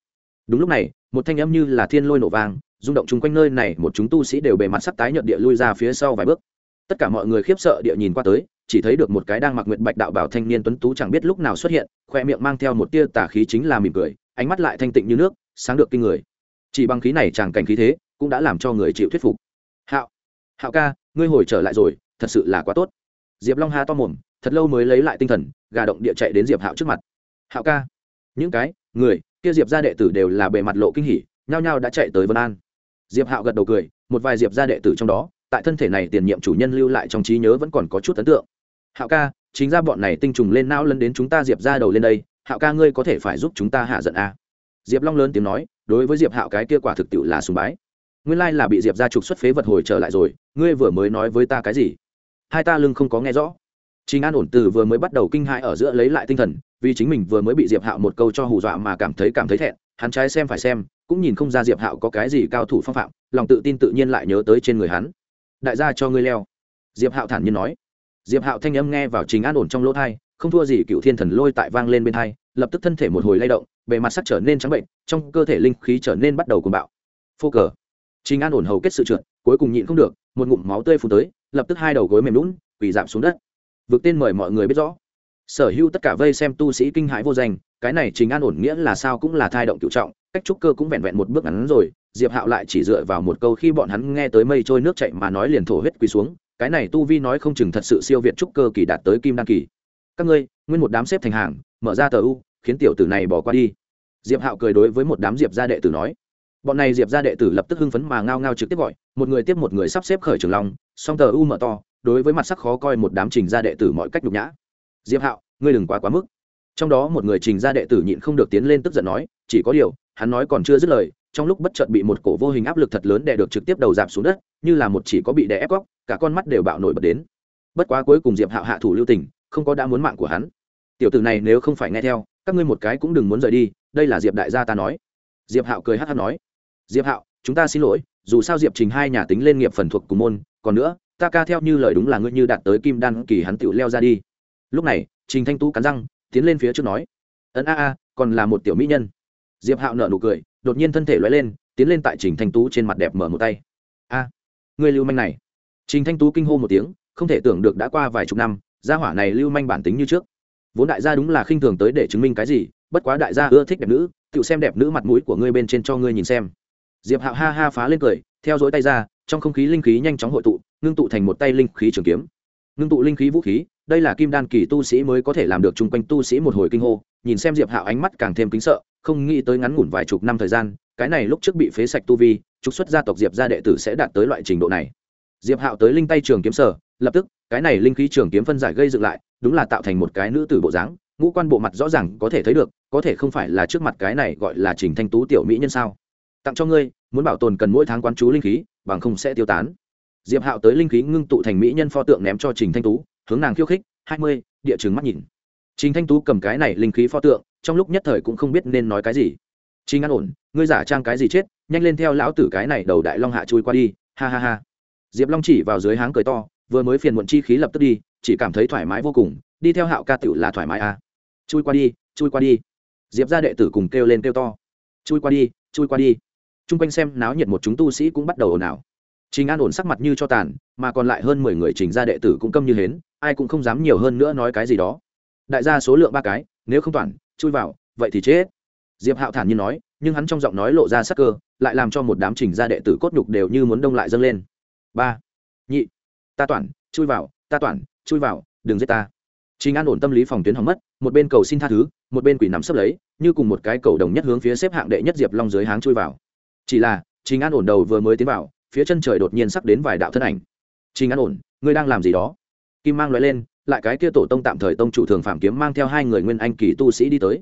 Speaker 1: Đúng lúc này, một thanh âm như là thiên lôi nổ vang, rung động chung quanh nơi này, một chúng tu sĩ đều bề mặt sắc tái nhợt địa lui ra phía sau vài bước tất cả mọi người khiếp sợ địa nhìn qua tới, chỉ thấy được một cái đang mặc nguyện bạch đạo bảo thanh niên tuấn tú chẳng biết lúc nào xuất hiện, khoe miệng mang theo một tia tà khí chính là mỉm cười, ánh mắt lại thanh tịnh như nước, sáng được kinh người. Chỉ bằng khí này chàng cảnh khí thế, cũng đã làm cho người chịu thuyết phục. Hạo hạo ca, ngươi hồi trở lại rồi, thật sự là quá tốt. Diệp long ha to mồm, thật lâu mới lấy lại tinh thần, gà động địa chạy đến diệp hạo trước mặt. Hạo ca, những cái, người, kia diệp gia đệ tử đều là bề mặt lộ kinh hỉ, nhao nhao đã chạy tới vân an. Diệp hạo gật đầu cười, một vài diệp gia đệ tử trong đó tại thân thể này tiền nhiệm chủ nhân lưu lại trong trí nhớ vẫn còn có chút ấn tượng. Hạo ca, chính ra bọn này tinh trùng lên não lân đến chúng ta diệp ra đầu lên đây, hạo ca ngươi có thể phải giúp chúng ta hạ giận a. Diệp long lớn tiếng nói, đối với diệp hạo cái kia quả thực tiệu là sùng bái. Nguyên lai là bị diệp ra trục xuất phế vật hồi trở lại rồi, ngươi vừa mới nói với ta cái gì? Hai ta lưng không có nghe rõ. Chính an ổn từ vừa mới bắt đầu kinh hãi ở giữa lấy lại tinh thần, vì chính mình vừa mới bị diệp hạo một câu cho hù dọa mà cảm thấy cảm thấy thẹn, hắn trái xem phải xem, cũng nhìn không ra diệp hạo có cái gì cao thủ phong phạm, lòng tự tin tự nhiên lại nhớ tới trên người hắn đại gia cho ngươi leo. Diệp hạo thản nhiên nói. Diệp hạo thanh âm nghe vào chính an ổn trong lỗ thai, không thua gì cựu thiên thần lôi tại vang lên bên thai, lập tức thân thể một hồi lay động, bề mặt sắc trở nên trắng bệnh, trong cơ thể linh khí trở nên bắt đầu cuồng bạo. Phô cờ. Chính an ổn hầu kết sự trượt, cuối cùng nhịn không được, một ngụm máu tươi phù tới, lập tức hai đầu gối mềm lún, quỳ giảm xuống đất. Vực tên mời mọi người biết rõ. Sở hữu tất cả vây xem tu sĩ kinh hãi vô danh, cái này chính an ổn nghĩa là sao cũng là thai động cựu trọng, cách trúc cơ cũng vẹn vẹn một bước ngắn rồi diệp hạo lại chỉ dựa vào một câu khi bọn hắn nghe tới mây trôi nước chảy mà nói liền thổ huyết quỳ xuống, cái này tu vi nói không chừng thật sự siêu việt trúc cơ kỳ đạt tới kim đan kỳ. Các ngươi, nguyên một đám xếp thành hàng, mở ra tờ u, khiến tiểu tử này bỏ qua đi. Diệp hạo cười đối với một đám diệp gia đệ tử nói. Bọn này diệp gia đệ tử lập tức hưng phấn mà ngao ngao trực tiếp gọi, một người tiếp một người sắp xếp khởi trường long, song tờ u mở to, đối với mặt sắc khó coi một đám trình gia đệ tử mọi cách nhục nhã. Diệp hạo, ngươi đừng quá quá mức. Trong đó một người trình gia đệ tử nhịn không được tiến lên tức giận nói, chỉ có điều, hắn nói còn chưa dứt lời trong lúc bất chợt bị một cổ vô hình áp lực thật lớn đè được trực tiếp đầu giảm xuống đất, như là một chỉ có bị đè ép góc, cả con mắt đều bạo nổi bật đến. Bất quá cuối cùng diệp hạo hạ thủ lưu tình, không có đã muốn mạng của hắn. Tiểu tử này nếu không phải nghe theo, các ngươi một cái cũng đừng muốn rời đi, đây là diệp đại gia ta nói. Diệp hạo cười hát hát nói, diệp hạo, chúng ta xin lỗi, dù sao diệp trình hai nhà tính lên nghiệp phần thuộc cùng môn, còn nữa, ta ca theo như lời đúng là ngươi như đạt tới kim đan kỳ hắn tựu leo ra đi. Lúc này, trình thanh tú cắn răng, tiến lên phía trước nói, ấn a a, còn là một tiểu mỹ nhân diệp hạo nở nụ cười đột nhiên thân thể loay lên tiến lên tại trình thanh tú trên mặt đẹp mở một tay. A à, người lưu manh này. Trình thanh tú kinh hô một tiếng không thể tưởng được đã qua vài chục năm gia hỏa này lưu manh bản tính như trước. Vốn đại gia đúng là khinh thường tới để chứng minh cái gì bất quá đại gia ưa thích đẹp nữ tự xem đẹp nữ mặt mũi của ngươi bên trên cho ngươi nhìn xem. Diệp hạo ha ha phá lên cười theo dõi tay ra trong không khí linh khí nhanh chóng hội tụ ngưng tụ thành một tay linh khí trường kiếm. Ngưng tụ linh khí vũ khí đây là kim đan kỳ tu sĩ mới có thể làm được chung quanh tu sĩ một hồi kinh hô nhìn xem diệp hạo ánh mắt càng thêm kính sợ không nghĩ tới ngắn ngủn vài chục năm thời gian, cái này lúc trước bị phế sạch tu vi, trục xuất gia tộc diệp gia đệ tử sẽ đạt tới loại trình độ này. Diệp hạo tới linh tay trường kiếm sở, lập tức, cái này linh khí trường kiếm phân giải gây dựng lại, đúng là tạo thành một cái nữ tử bộ dáng, ngũ quan bộ mặt rõ ràng có thể thấy được, có thể không phải là trước mặt cái này gọi là trình thanh tú tiểu mỹ nhân sao? Tặng cho ngươi, muốn bảo tồn cần mỗi tháng quán chú linh khí, bằng không sẽ tiêu tán. Diệp hạo tới linh khí ngưng tụ thành mỹ nhân pho tượng ném cho trình thanh tú, hướng nàng khiêu khích, hai mươi, địa chứng mắt nhìn trình thanh tú cầm cái này linh khí pho tượng, trong lúc nhất thời cũng không biết nên nói cái gì. Chính an ổn, ngươi giả trang cái gì chết, nhanh lên theo lão tử cái này đầu đại long hạ chui qua đi, ha ha ha. Diệp long chỉ vào dưới háng cười to, vừa mới phiền muộn chi khí lập tức đi, chỉ cảm thấy thoải mái vô cùng, đi theo hạo ca tựu là thoải mái à. chui qua đi, chui qua đi. Diệp ra đệ tử cùng kêu lên kêu to. Chui qua đi, chui qua đi. T r u n g quanh xem náo nhiệt một chúng tu sĩ cũng bắt đầu ồn ào. Trình an ổn sắc mặt như cho tàn, mà còn lại hơn mười người trình ra đệ tử cũng câm như hến, ai cũng không dám nhiều hơn nữa nói cái gì đó đại gia số lượng ba cái, nếu không toàn, chui vào, vậy thì chết. Diệp hạo thản nhiên nói, nhưng hắn trong giọng nói lộ ra sắc cơ, lại làm cho một đám trình gia đệ tử cốt nhục đều như muốn đông lại dâng lên. Ba, nhị, ta toàn, chui vào, ta toàn, chui vào, đừng giết ta. Trình an ổn tâm lý phòng tuyến hỏng mất, một bên cầu xin tha thứ, một bên quỷ nắm sấp lấy, như cùng một cái cầu đồng nhất hướng phía xếp hạng đệ nhất diệp long dưới háng chui vào. Chỉ là, trình an ổn đầu vừa mới tiến vào, phía chân trời đột nhiên sắc đến vài đạo thân ảnh. Trình an ổn, ngươi đang làm gì đó? Kim mang loại lên lại cái kia tổ tông tạm thời tông chủ thường phạm kiếm mang theo hai người nguyên anh kỳ tu sĩ đi tới.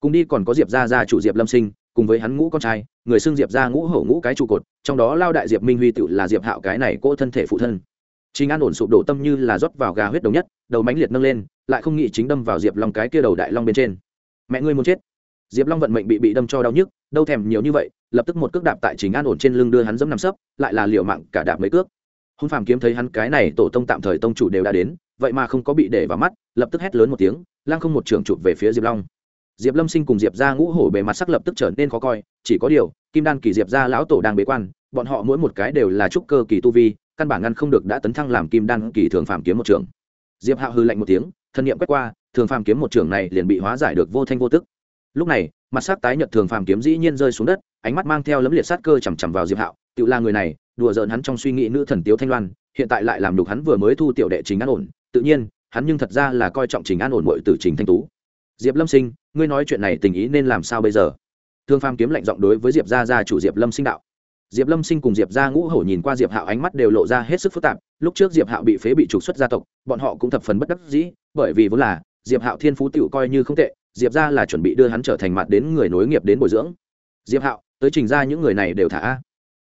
Speaker 1: Cùng đi còn có diệp gia gia chủ diệp lâm sinh, cùng với hắn ngũ con trai, người xưng diệp gia ngũ hổ ngũ cái trụ cột, trong đó lao đại diệp minh huy tự là diệp hạo cái này cỗ thân thể phụ thân. Chính an ổn sụp đổ tâm như là rót vào gà huyết đồng nhất, đầu mánh liệt nâng lên, lại không nghĩ chính đâm vào diệp long cái kia đầu đại long bên trên. Mẹ ngươi muốn chết. Diệp long vận mệnh bị bị đâm cho đau nhức, đâu thèm nhiều như vậy, lập tức một cước đạp tại chính an ổn trên lưng đưa hắn dẫm nằm sấp, lại là liệu mạng cả đạp mấy cước. Hung phàm kiếm thấy hắn cái này tổ tông tạm thời tông chủ đều đã đến vậy mà không có bị để vào mắt, lập tức hét lớn một tiếng, lăng không một trường chụp về phía diệp long. Diệp lâm sinh cùng diệp ra ngũ hổ bề mặt sắc lập tức trở nên khó coi, chỉ có điều, kim đan kỳ diệp ra lão tổ đang bế quan, bọn họ mỗi một cái đều là trúc cơ kỳ tu vi, căn bản ngăn không được đã tấn thăng làm kim đan kỳ thường phàm kiếm một trường diệp hạo hư lạnh một tiếng, thân nhiệm quét qua, thường phàm kiếm một trường này liền bị hóa giải được vô thanh vô tức. Lúc này, mặt sắc tái nhợt thường phàm kiếm dĩ nhiên rơi xuống đất, ánh mắt mang theo lấm liệt sát cơ chằm chằm vào diệp hạo, tự là người này, đùa giỡn hắn trong suy nghĩ nữ thần tiếu thanh loan, hiện tại lại làm đục hắn vừa mới thu tiểu đệ chính an ổn tự nhiên, hắn nhưng thật ra là coi trọng trình an ổn muội tử trình thanh tú. Diệp lâm sinh, ngươi nói chuyện này tình ý nên làm sao bây giờ? Thương pham kiếm lạnh giọng đối với diệp gia gia chủ diệp lâm sinh đạo. Diệp lâm sinh cùng diệp gia ngũ hổ nhìn qua diệp hạo ánh mắt đều lộ ra hết sức phức tạp, lúc trước diệp hạo bị phế bị trục xuất gia tộc, bọn họ cũng thập phần bất đắc dĩ, bởi vì vốn là diệp hạo thiên phú tựu coi như không tệ, diệp gia là chuẩn bị đưa hắn trở thành mặt đến người nối nghiệp đến bồi dưỡng. Diệp hạo, tới trình ra những người này đều thả.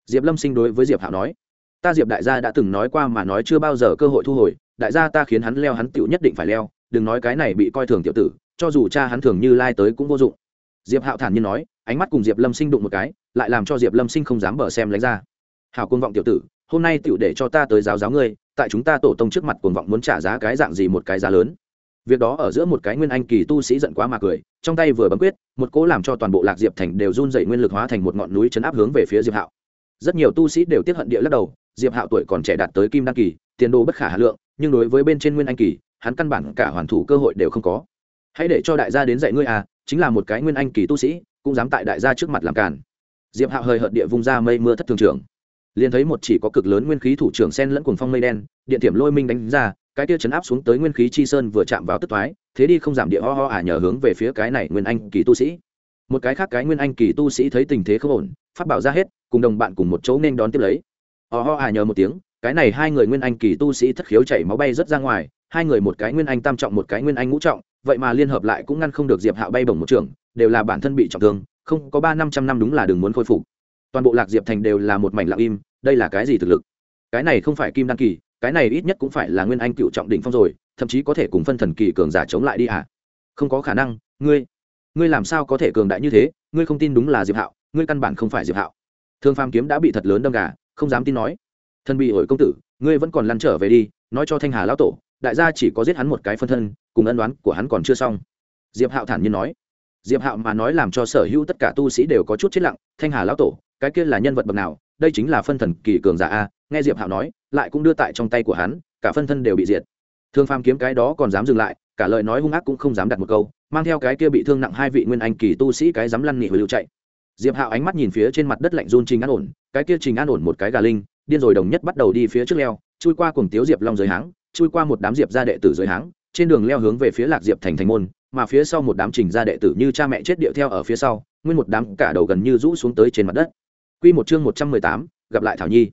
Speaker 1: Diệp lâm sinh đối với diệp hạo nói, ta diệp đại gia đã từng nói qua mà nói chưa bao giờ cơ hội thu hồi đại gia ta khiến hắn leo hắn tựu nhất định phải leo, đừng nói cái này bị coi thường tiểu tử, cho dù cha hắn thường như lai tới cũng vô dụng. Diệp hạo thản nhiên nói, ánh mắt cùng diệp lâm sinh đụng một cái, lại làm cho diệp lâm sinh không dám bờ xem lánh ra. Hào côn vọng tiểu tử, hôm nay tựu để cho ta tới giáo giáo ngươi, tại chúng ta tổ tông trước mặt cuồng vọng muốn trả giá cái dạng gì một cái giá lớn. Việc đó ở giữa một cái nguyên anh kỳ tu sĩ giận quá mà cười, trong tay vừa bấm quyết, một cỗ làm cho toàn bộ lạc diệp thành đều run dậy nguyên lực hóa thành một ngọn núi chấn áp hướng về phía diệp hạo. Rất nhiều tu sĩ đều tiếp hận địa lắc đầu diệp hạo tuổi còn trẻ đạt tới kim đăng kỳ, tiền đồ bất khả hà lượng, nhưng đối với bên trên nguyên anh kỳ, hắn căn bản cả hoàn thủ cơ hội đều không có. Hãy để cho đại gia đến dạy ngươi à chính là một cái nguyên anh kỳ tu sĩ, cũng dám tại đại gia trước mặt làm càn. Diệp hạo hơi hợt địa vung ra mây mưa thất thường trưởng. Liền thấy một chỉ có cực lớn nguyên khí thủ trưởng sen lẫn cuồng phong mây đen, điện tiệm lôi minh đánh ra, cái kia chấn áp xuống tới nguyên khí chi sơn vừa chạm vào tức thoái, thế đi không giảm địa ho ho ả à nhờ hướng về phía cái này nguyên anh kỳ tu sĩ. Một cái khác cái nguyên anh kỳ tu sĩ thấy tình thế không ổn phát bảo ra hết, cùng đồng bạn cùng một chỗ nên đón tiếp lấy ho ho à nhờ một tiếng, cái này hai người nguyên anh kỳ tu sĩ thất khiếu chảy máu bay rất ra ngoài, hai người một cái nguyên anh tam trọng, một cái nguyên anh ngũ trọng, vậy mà liên hợp lại cũng ngăn không được diệp hạo bay bổng một trường, đều là bản thân bị trọng thương, không có ba năm trăm năm đúng là đừng muốn khôi phục. Toàn bộ lạc diệp thành đều là một mảnh lặng im, đây là cái gì thực lực? Cái này không phải kim đăng kỳ, cái này ít nhất cũng phải là nguyên anh cựu trọng đỉnh phong rồi, thậm chí có thể cùng phân thần kỳ cường giả chống lại đi à? Không có khả năng, ngươi ngươi làm sao có thể cường đại như thế? Ngươi không tin đúng là diệp hạo, ngươi căn bản không phải diệp hạo. Thương phàm kiếm đã bị thật lớn đâm gà không dám tin nói. Thân bị ổi công tử, ngươi vẫn còn lăn trở về đi, nói cho thanh hà lão tổ, đại gia chỉ có giết hắn một cái phân thân, cùng ân đoán của hắn còn chưa xong. Diệp hạo thản nhiên nói. Diệp hạo mà nói làm cho sở hữu tất cả tu sĩ đều có chút chết lặng, thanh hà lão tổ, cái kia là nhân vật bậc nào, đây chính là phân thần kỳ cường giả a, nghe diệp hạo nói, lại cũng đưa tại trong tay của hắn, cả phân thân đều bị diệt. Thương phàm kiếm cái đó còn dám dừng lại, cả lời nói hung ác cũng không dám đặt một câu, mang theo cái kia bị thương nặng hai vị nguyên anh kỳ tu sĩ cái dám lăn nghỉ hồi lưu chạy diệp hạo ánh mắt nhìn phía trên mặt đất lạnh run trình an ổn, cái kia trình an ổn một cái gà linh, điên rồi đồng nhất bắt đầu đi phía trước leo, chui qua cùng tiếu diệp long dưới háng, chui qua một đám diệp gia đệ tử dưới háng, trên đường leo hướng về phía lạc diệp thành thành môn, mà phía sau một đám trình gia đệ tử như cha mẹ chết điệu theo ở phía sau, nguyên một đám cả đầu gần như rũ xuống tới trên mặt đất. Quy một chương một trăm mười tám, gặp lại thảo nhi.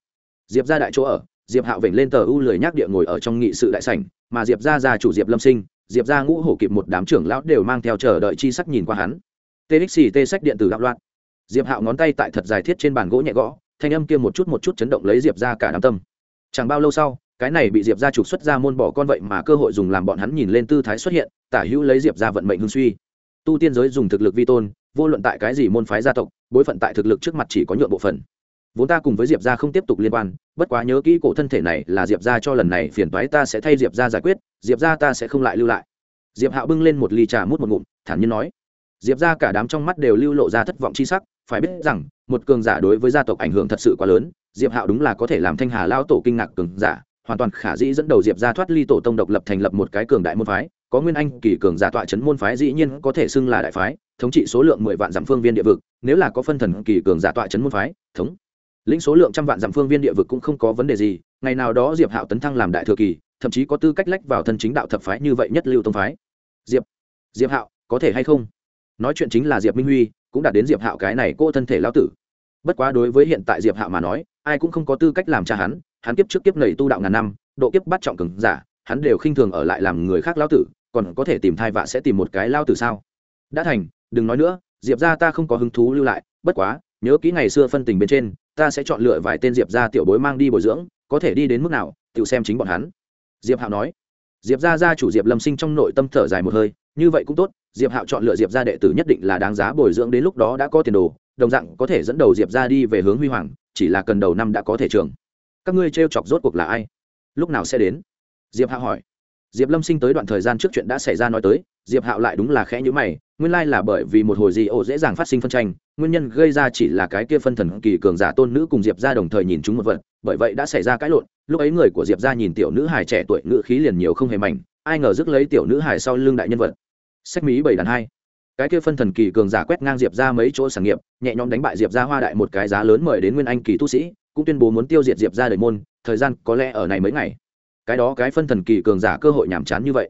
Speaker 1: Diệp gia đại chỗ ở, diệp hạo vểnh lên tờ u lười nhác địa ngồi ở trong nghị sự đại sảnh, mà diệp gia gia chủ diệp lâm sinh, diệp gia ngũ hổ kịp một đám trưởng lão đều mang theo chờ đợi chi sắc nhìn qua hắn. Txt tê sách điện tử đạo loạn diệp hạo ngón tay tại thật dài thiết trên bàn gỗ nhẹ gõ, thanh âm kia một chút một chút chấn động lấy diệp ra cả đám tâm. Chẳng bao lâu sau, cái này bị diệp ra trục xuất ra môn bỏ con vậy mà cơ hội dùng làm bọn hắn nhìn lên tư thái xuất hiện, tả hữu lấy diệp ra vận mệnh hương suy. Tu tiên giới dùng thực lực vi tôn, vô luận tại cái gì môn phái gia tộc, bối phận tại thực lực trước mặt chỉ có nhượng bộ phận. Vốn ta cùng với diệp ra không tiếp tục liên quan, bất quá nhớ kỹ cổ thân thể này là diệp ra cho lần này phiền toái ta sẽ thay diệp ra giải quyết, diệp ra ta sẽ không lại lưu lại. Diệp hạo bưng lên một ly trà mút một ngụm, thản nhiên nói. Diệp ra cả đám trong mắt đều lưu lộ ra thất vọng c h i sắc phải biết rằng, một cường giả đối với gia tộc ảnh hưởng thật sự quá lớn, diệp hạo đúng là có thể làm thanh hà lao tổ kinh ngạc cường giả, hoàn toàn khả dĩ dẫn đầu diệp ra thoát ly tổ tông độc lập thành lập một cái cường đại môn phái, có nguyên anh kỳ cường giả tọa chấn môn phái dĩ nhiên có thể xưng là đại phái, thống trị số lượng mười vạn dặm phương viên địa vực, nếu là có phân thần kỳ cường giả tọa chấn môn phái, thống lĩnh số lượng trăm vạn dặm phương viên địa vực cũng không có vấn đề gì, ngày nào đó diệp hạo tấn thăng làm đại thừa kỳ, thậm chí có tư cách lách vào thân chính đạo thập phái như vậy nhất lưu tông phái. Diệp diệp hạo, có thể hay không? Nói chuyện chính là diệp minh huy cũng đạt đến diệp hạo cái này cô thân thể lao tử. Bất quá đối với hiện tại diệp hạo mà nói, ai cũng không có tư cách làm cha hắn hắn kiếp trước kiếp nầy tu đạo ngàn năm, độ kiếp bắt trọng cường giả, hắn đều khinh thường ở lại làm người khác lao tử, còn có thể tìm thai vạ sẽ tìm một cái lao tử sao? Đã thành, đừng nói nữa, diệp ra ta không có hứng thú lưu lại, bất quá, nhớ kỹ ngày xưa phân tình bên trên, ta sẽ chọn lựa vài tên diệp ra tiểu bối mang đi bồi dưỡng, có thể đi đến mức nào, tự xem chính bọn hắn. Diệp hạo nói diệp ra ra chủ diệp lâm sinh trong nội tâm thở dài một hơi, như vậy cũng tốt, diệp hạo chọn lựa diệp ra đệ tử nhất định là đáng giá bồi dưỡng đến lúc đó đã có tiền đồ, đồng dạng có thể dẫn đầu diệp ra đi về hướng huy hoàng, chỉ là cần đầu năm đã có thể trường. Các ngươi t chọc rốt cuộc là ai? Lúc nào sẽ đến? Diệp hạo hỏi. Diệp lâm sinh tới đoạn thời gian trước chuyện đã xảy ra nói tới, diệp hạo lại đúng là khẽ nhữ mày, nguyên lai là bởi vì một hồi gì ổ dễ dàng phát sinh phân tranh nguyên nhân gây ra chỉ là cái kia phân thần kỳ cường giả tôn nữ cùng diệp ra đồng thời nhìn chúng một vật, bởi vậy đã xảy ra cãi lộn. Lúc ấy người của diệp ra nhìn tiểu nữ hài trẻ tuổi, ngữ khí liền nhiều không hề mảnh, ai ngờ rước lấy tiểu nữ hài sau lưng đại nhân vật. Sách mỹ bảy đàn hai. Cái kia phân thần kỳ cường giả quét ngang diệp ra mấy chỗ sản nghiệp, nhẹ nhõm đánh bại diệp ra hoa đại một cái giá lớn mời đến nguyên anh kỳ tu sĩ, cũng tuyên bố muốn tiêu diệt diệp ra đời môn, thời gian có lẽ ở này mấy ngày. Cái đó cái phân thần kỳ cường giả cơ hội nhàm chán như vậy.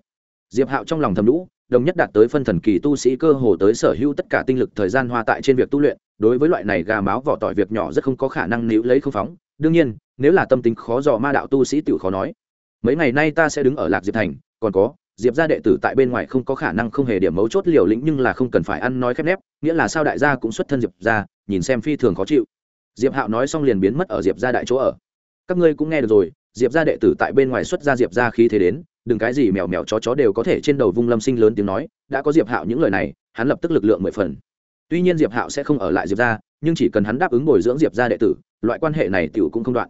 Speaker 1: Diệp hạo trong lòng thầm lũ đồng nhất đạt tới phân thần kỳ tu sĩ cơ hồ tới sở hữu tất cả tinh lực thời gian hoa tại trên việc tu luyện, đối với loại này gà máu vỏ tỏi việc nhỏ rất không có khả năng níu lấy không phóng. Đương nhiên, nếu là tâm tính khó dò ma đạo tu sĩ tự khó nói. Mấy ngày nay ta sẽ đứng ở lạc diệp thành, còn có, diệp gia đệ tử tại bên ngoài không có khả năng không hề điểm mấu chốt liều lĩnh nhưng là không cần phải ăn nói khép nép, nghĩa là sao đại gia cũng xuất thân diệp gia, nhìn xem phi thường khó chịu. Diệp hạo nói xong liền biến mất ở diệp gia đại chỗ ở. Các ngươi cũng nghe được rồi, diệp gia đệ tử tại bên ngoài xuất ra diệp gia khí thế đến đừng cái gì mèo mèo chó chó đều có thể trên đầu vung lâm sinh lớn tiếng nói, đã có diệp hạo những lời này, hắn lập tức lực lượng mười phần. Tuy nhiên diệp hạo sẽ không ở lại diệp gia, nhưng chỉ cần hắn đáp ứng bồi dưỡng diệp gia đệ tử, loại quan hệ này tiểu cũng không đoạn.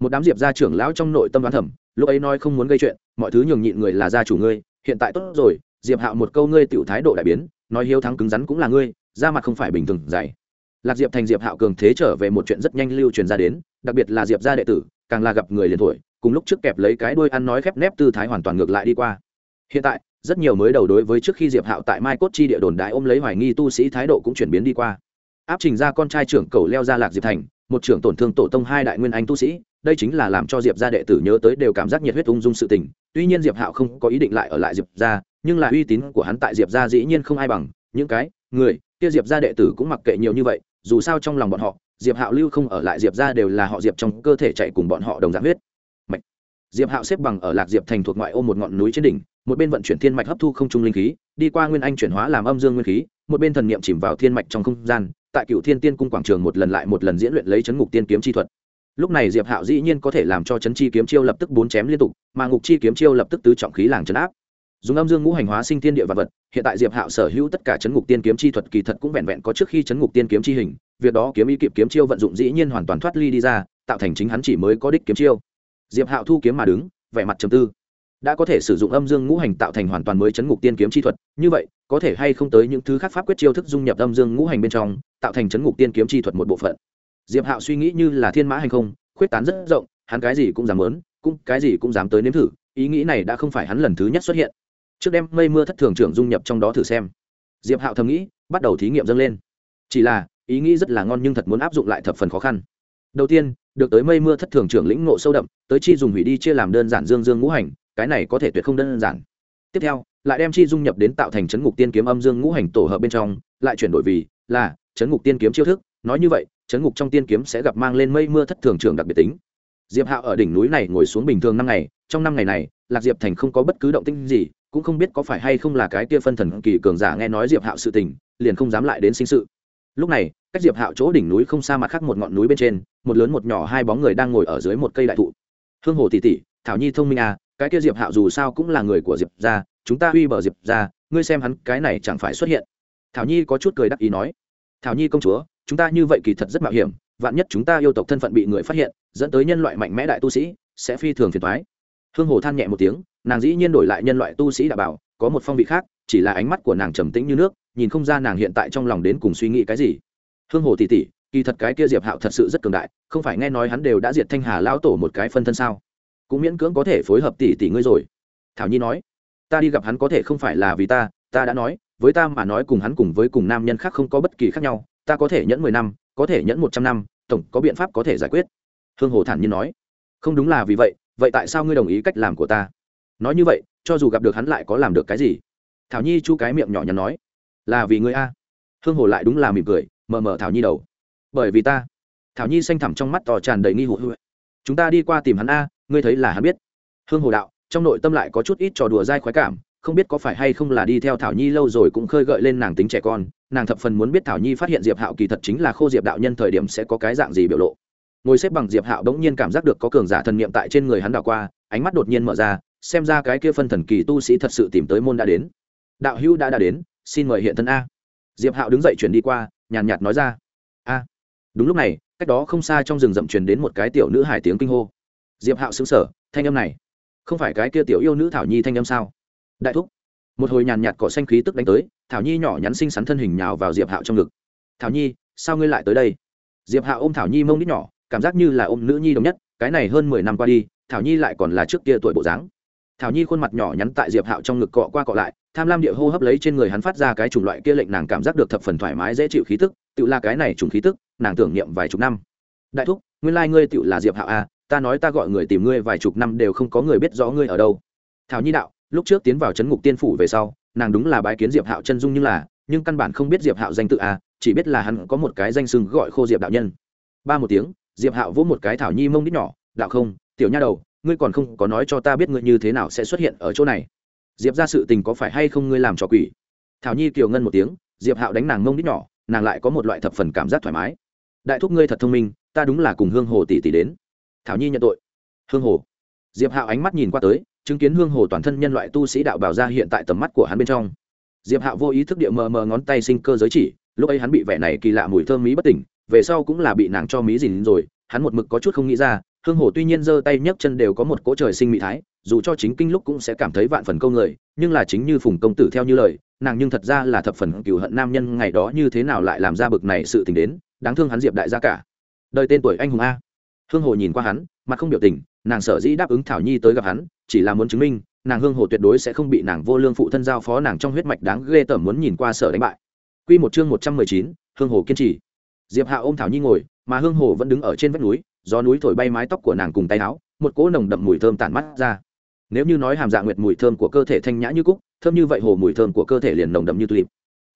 Speaker 1: Một đám diệp gia trưởng lão trong nội tâm đoán thẩm lúc ấy nói không muốn gây chuyện, mọi thứ nhường nhịn người là gia chủ ngươi, hiện tại tốt rồi, diệp hạo một câu ngươi tiểu thái độ đại biến, nói hiếu thắng cứng rắn cũng là ngươi, ra mặt không phải bình thường dày lạc diệp thành diệp hạo cường thế trở về một chuyện rất nhanh lưu truyền ra đến, đặc biệt là diệp gia đệ tử, càng là gặp người liền thổi cùng lúc trước kẹp lấy cái đuôi ăn nói khép nép tư thái hoàn toàn ngược lại đi qua. Hiện tại, rất nhiều mới đầu đối với trước khi diệp hạo tại mai cốt chi địa đồn đại ôm lấy hoài nghi tu sĩ thái độ cũng chuyển biến đi qua. Áp trình ra con trai trưởng cầu leo ra lạc diệp thành, một trưởng tổn thương tổ tông hai đại nguyên anh tu sĩ, đây chính là làm cho diệp gia đệ tử nhớ tới đều cảm giác nhiệt huyết ung dung sự tình. Tuy nhiên diệp hạo không có ý định lại ở lại diệp gia, nhưng là uy tín của hắn tại diệp gia dĩ nhiên không ai bằng. Những cái người kia diệp gia đệ tử cũng mặc kệ nhiều như vậy, dù sao trong lòng bọn họ, diệp hạo lưu không ở lại diệp gia đều là họ diệp trong cơ thể chạy cùng bọn họ đồng dạng huyết diệp hạo xếp bằng ở lạc diệp thành thuộc ngoại ô một ngọn núi trên đỉnh, một bên vận chuyển thiên mạch hấp thu không trung linh khí, đi qua nguyên anh chuyển hóa làm âm dương nguyên khí, một bên thần niệm chìm vào thiên mạch trong không gian, tại cựu thiên tiên cung quảng trường một lần lại một lần diễn luyện lấy chấn ngục tiên kiếm chi thuật. Lúc này diệp hạo dĩ nhiên có thể làm cho chấn chi kiếm chiêu lập tức bốn chém liên tục, mà ngục chi kiếm chiêu lập tức tứ trọng khí làng chấn áp. Dùng âm dương ngũ hành hóa sinh thiên địa vật vật, hiện tại diệp hạo sở hữu tất cả chấn ngục tiên kiếm chi thuật kỳ thật cũng vẹn vẹn có trước khi chấn ngục tiên kiếm chi hình, việc đó kiếm ý kịp kiếm chiêu vận dụng dĩ nhiên hoàn toàn thoát ly đi ra, tạo thành chính hắn chỉ mới có đích kiếm chiêu diệp hạo thu kiếm mà đứng, vẻ mặt trầm tư. Đã có thể sử dụng âm dương ngũ hành tạo thành hoàn toàn mới chấn ngục tiên kiếm chi thuật, như vậy, có thể hay không tới những thứ khác pháp quyết chiêu thức dung nhập âm dương ngũ hành bên trong, tạo thành chấn ngục tiên kiếm chi thuật một bộ phận. Diệp hạo suy nghĩ như là thiên mã hành không, khuyết tán rất rộng, hắn cái gì cũng dám lớn cũng cái gì cũng dám tới nếm thử, ý nghĩ này đã không phải hắn lần thứ nhất xuất hiện. Trước đem mây mưa thất thường trưởng dung nhập trong đó thử xem. Diệp hạo thầm nghĩ, bắt đầu thí nghiệm dâng lên. Chỉ là, ý nghĩ rất là ngon nhưng thật muốn áp dụng lại thập phần khó khăn đầu tiên, được tới mây mưa thất thường trưởng lĩnh ngộ sâu đậm, tới chi dùng hủy đi chia làm đơn giản dương dương ngũ hành, cái này có thể tuyệt không đơn giản. Tiếp theo, lại đem chi dung nhập đến tạo thành chấn ngục tiên kiếm âm dương ngũ hành tổ hợp bên trong, lại chuyển đổi vì là chấn ngục tiên kiếm chiêu thức. Nói như vậy, chấn ngục trong tiên kiếm sẽ gặp mang lên mây mưa thất thường trưởng đặc biệt tính. Diệp hạo ở đỉnh núi này ngồi xuống bình thường năm ngày, trong năm ngày này, lạc diệp thành không có bất cứ động tinh gì, cũng không biết có phải hay không là cái kia phân thần kỳ cường giả nghe nói diệp hạo sự tình, liền không dám lại đến sinh sự lúc này, cách diệp hạo chỗ đỉnh núi không xa mặt khác một ngọn núi bên trên, một lớn một nhỏ hai bóng người đang ngồi ở dưới một cây đại thụ. Hương hồ tỷ tỷ, thảo nhi thông minh à cái kia diệp hạo dù sao cũng là người của diệp ra chúng ta uy bờ diệp ra ngươi xem hắn cái này chẳng phải xuất hiện. Thảo nhi có chút cười đắc ý nói, thảo nhi công chúa, chúng ta như vậy kỳ thật rất mạo hiểm, vạn nhất chúng ta yêu tộc thân phận bị người phát hiện, dẫn tới nhân loại mạnh mẽ đại tu sĩ, sẽ phi thường phiền thoái hương hồ than nhẹ một tiếng, nàng dĩ nhiên đổi lại nhân loại tu sĩ đã bảo, có một phong vị khác, chỉ là ánh mắt của nàng trầm tĩnh như nước nhìn không ra nàng hiện tại trong lòng đến cùng suy nghĩ cái gì. Hương hồ tỉ tỉ kỳ thật cái kia diệp hạo thật sự rất cường đại, không phải nghe nói hắn đều đã diệt thanh hà lão tổ một cái phân thân sao? Cũng miễn cưỡng có thể phối hợp tỷ tỷ ngươi rồi. Thảo nhi nói, ta đi gặp hắn có thể không phải là vì ta ta đã nói, với ta mà nói cùng hắn cùng với cùng nam nhân khác không có bất kỳ khác nhau, ta có thể nhẫn mười năm, có thể nhẫn một trăm năm, tổng có biện pháp có thể giải quyết. Hương hồ thản nhiên nói, không đúng là vì vậy vậy tại sao ngươi đồng ý cách làm của ta? Nói như vậy, cho dù gặp được hắn lại có làm được cái gì? Thảo nhi chu cái miệng nhỏ nhắn nói là vì ngươi a. Hương hồ lại đúng là mỉm cười, mờ mờ thảo nhi đầu. Bởi vì ta, thảo nhi xanh thẳm trong mắt tò tràn đầy nghi hụ chúng ta đi qua tìm hắn a, ngươi thấy là hắn biết. Hương hồ đạo, trong nội tâm lại có chút ít trò đùa dai khoái cảm, không biết có phải hay không là đi theo thảo nhi lâu rồi cũng khơi gợi lên nàng tính trẻ con, nàng thập phần muốn biết thảo nhi phát hiện diệp hạo kỳ thật chính là khô diệp đạo nhân thời điểm sẽ có cái dạng gì biểu lộ. Ngồi xếp bằng diệp hạo bỗng nhiên cảm giác được có cường giả thần niệm tại trên người hắn đảo qua, ánh mắt đột nhiên mở ra, xem ra cái kia phân thần kỳ tu sĩ thật sự tìm tới môn đã đến. Đạo hữu đã đã đến xin mời hiện thân a. Diệp hạo đứng dậy chuyển đi qua, nhàn nhạt nói ra. A. Đúng lúc này, cách đó không xa trong rừng rậm truyền đến một cái tiểu nữ hải tiếng kinh hô. Diệp hạo xứng sở thanh âm này, không phải cái kia tiểu yêu nữ thảo nhi thanh âm sao? Đại thúc. Một hồi nhàn nhạt cỏ xanh khí tức đánh tới, thảo nhi nhỏ nhắn xinh xắn thân hình nhào vào diệp hạo trong ngực. Thảo nhi, sao ngươi lại tới đây? Diệp hạo ôm thảo nhi mông nít nhỏ, cảm giác như là ôm nữ nhi đồng nhất, cái này hơn mười năm qua đi, thảo nhi lại còn là trước kia tuổi bộ dáng thảo nhi khuôn mặt nhỏ nhắn tại diệp hạo trong ngực cọ qua cọ lại tham lam địa hô hấp lấy trên người hắn phát ra cái chủng loại kia lệnh nàng cảm giác được thập phần thoải mái dễ chịu khí tức tự là cái này trùng khí tức nàng tưởng niệm vài chục năm đại thúc nguyên lai、like、ngươi tự là diệp hạo à? ta nói ta gọi người tìm ngươi vài chục năm đều không có người biết rõ ngươi ở đâu thảo nhi đạo lúc trước tiến vào c ngục tiên phủ về sau nàng đúng là bái kiến diệp hạo chân dung nhưng là nhưng căn bản không biết diệp hạo danh tự à, chỉ biết là hắn có một cái danh sừng gọi khô diệp đạo nhân ba một tiếng diệp hạo vỗ một cái thảo nhi mông đít nhỏ đạo không tiểu nha đầu ngươi còn không có nói cho ta biết ngươi như thế nào sẽ xuất hiện ở chỗ này. Diệp ra sự tình có phải hay không ngươi làm cho quỷ? Thảo nhi kiều ngân một tiếng, diệp hạo đánh nàng mông đít nhỏ, nàng lại có một loại thập phần cảm giác thoải mái. Đại thúc ngươi thật thông minh, ta đúng là cùng hương hồ tỷ tỷ đến. Thảo nhi nhận tội. Hương hồ. Diệp hạo ánh mắt nhìn qua tới, chứng kiến hương hồ toàn thân nhân loại tu sĩ đạo bảo ra hiện tại tầm mắt của hắn bên trong. Diệp hạo vô ý thức địa mờ mờ ngón tay sinh cơ giới chỉ, lúc ấy hắn bị vẻ này kỳ lạ mùi thơm mỹ bất tỉnh, về sau cũng là bị nàng cho mỹ dìn rồi, hắn một mực có chút không nghĩ ra hương Hổ tuy nhiên giơ tay nhấc chân đều có một cỗ trời sinh mỹ thái dù cho chính kinh lúc cũng sẽ cảm thấy vạn phần câu người nhưng là chính như phùng công tử theo như lời nàng nhưng thật ra là thập phần cựu hận nam nhân ngày đó như thế nào lại làm ra bực này sự tình đến đáng thương hắn diệp đại gia cả. Đời tên tuổi anh hùng a. Hương hồ nhìn qua hắn mặt không biểu tình nàng sở dĩ đáp ứng thảo nhi tới gặp hắn chỉ là muốn chứng minh nàng hương hồ tuyệt đối sẽ không bị nàng vô lương phụ thân giao phó nàng trong huyết mạch đáng ghê tởm muốn nhìn qua sở đánh bại. Quy một chương một trăm mười chín, hương hồ kiên trì. Diệp hạ ôm thảo nhi ngồi mà hương hồ vẫn đứng ở trên vách núi gió núi thổi bay mái tóc của nàng cùng tay áo một cỗ nồng đậm mùi thơm tản mắt ra. Nếu như nói hàm dạ nguyệt mùi thơm của cơ thể thanh nhã như cúc thơm như vậy hồ mùi thơm của cơ thể liền nồng đậm như tulip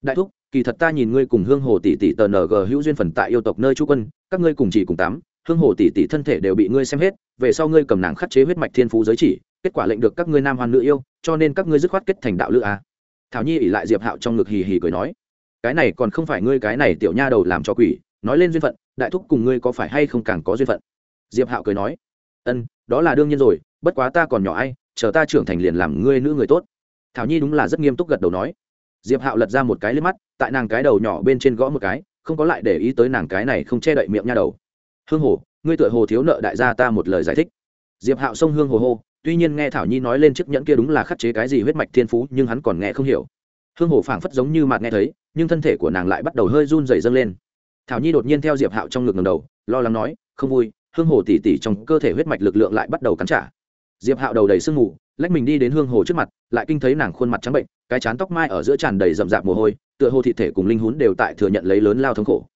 Speaker 1: đại thúc kỳ thật ta nhìn ngươi cùng hương hồ tỷ tỷ tờ ng hữu duyên phần tại yêu tộc nơi chú quân các ngươi cùng chỉ cùng tám, hương hồ tỷ tỷ thân thể đều bị ngươi xem hết về sau ngươi cầm nàng khắc chế huyết mạch thiên phú giới chỉ kết quả lệnh được các ngươi nam hoàn nữ yêu cho nên các ngươi dứt khoát kết thành đạo lữ a. À. thảo nhi ỉ lại diệp hạo trong ngực hì hì cười nói cái này còn không phải ngươi cái này tiểu nha đầu làm cho quỷ nói lên duyên phận, đại thúc cùng ngươi có phải hay không càng có duyên phận? Diệp hạo cười nói, ân, đó là đương nhiên rồi, bất quá ta còn nhỏ ai, chờ ta trưởng thành liền làm ngươi nữ người tốt. Thảo nhi đúng là rất nghiêm túc gật đầu nói. Diệp hạo lật ra một cái lên mắt, tại nàng cái đầu nhỏ bên trên gõ một cái, không có lại để ý tới nàng cái này không che đậy miệng nha đầu. Hương hồ, ngươi tựa hồ thiếu nợ đại gia ta một lời giải thích. Diệp hạo xông hương hồ hô, tuy nhiên nghe thảo nhi nói lên chiếc nhẫn kia đúng là khắc chế cái gì huyết mạch thiên phú, nhưng hắn còn nghe không hiểu. Hương hồ phảng phất giống như mạt nghe thấy, nhưng thân thể của nàng lại bắt đầu hơi run dày dâng lên thảo nhi đột nhiên theo diệp hạo trong ngực ngầm đầu, lo lắng nói, không vui, hương hồ tỉ tỉ trong cơ thể huyết mạch lực lượng lại bắt đầu cắn trả. Diệp hạo đầu đầy sương mù, lách mình đi đến hương hồ trước mặt, lại kinh thấy nàng khuôn mặt trắng bệnh, cái chán tóc mai ở giữa tràn đầy rậm rạp mồ hôi, tựa hồ thị thể cùng linh hún đều tại thừa nhận lấy lớn lao thống khổ.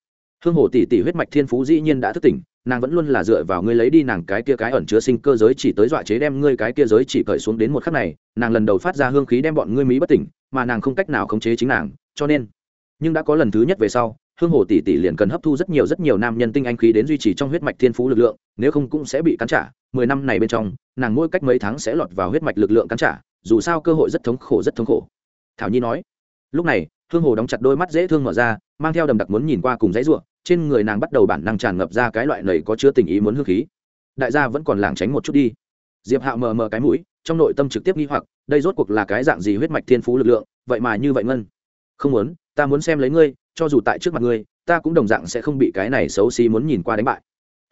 Speaker 1: Hương hồ tỷ tỷ huyết mạch thiên phú dĩ nhiên đã thức tỉnh, nàng vẫn luôn là dựa vào ngươi lấy đi nàng cái kia cái ẩn chứa sinh cơ giới chỉ tới dọa chế đem ngươi cái kia giới chỉ cởi xuống đến một khắc này, nàng lần đầu phát ra hương khí đem bọn ngươi mỹ bất tỉnh, mà nàng không cách nào khống chế chính nàng, cho nên, nhưng đã có lần thứ nhất về sau hương hồ tỷ tỷ liền cần hấp thu rất nhiều rất nhiều nam nhân tinh anh khí đến duy trì trong huyết mạch thiên phú lực lượng, nếu không cũng sẽ bị cắn trả. Mười năm này bên trong, nàng mỗi cách mấy tháng sẽ lọt vào huyết mạch lực lượng cắn trả, dù sao cơ hội rất thống khổ, rất thống khổ. Thảo nhi nói, lúc này, hương hồ đóng chặt đôi mắt dễ thương mở ra, mang theo đầm đặc muốn nhìn qua cùng dãy ruộng, trên người nàng bắt đầu bản năng tràn ngập ra cái loại lầy có chứa tình ý muốn hương khí. Đại gia vẫn còn lảng tránh một chút đi. Diệp hạo mờ mờ cái mũi, trong nội tâm trực tiếp nghi hoặc, đây rốt cuộc là cái dạng gì huyết mạch thiên phú lực lượng? Vậy mà như vậy ngân. Không muốn, ta muốn xem lấy ngươi cho dù tại trước mặt ngươi, ta cũng đồng dạng sẽ không bị cái này xấu xí muốn nhìn qua đánh bại.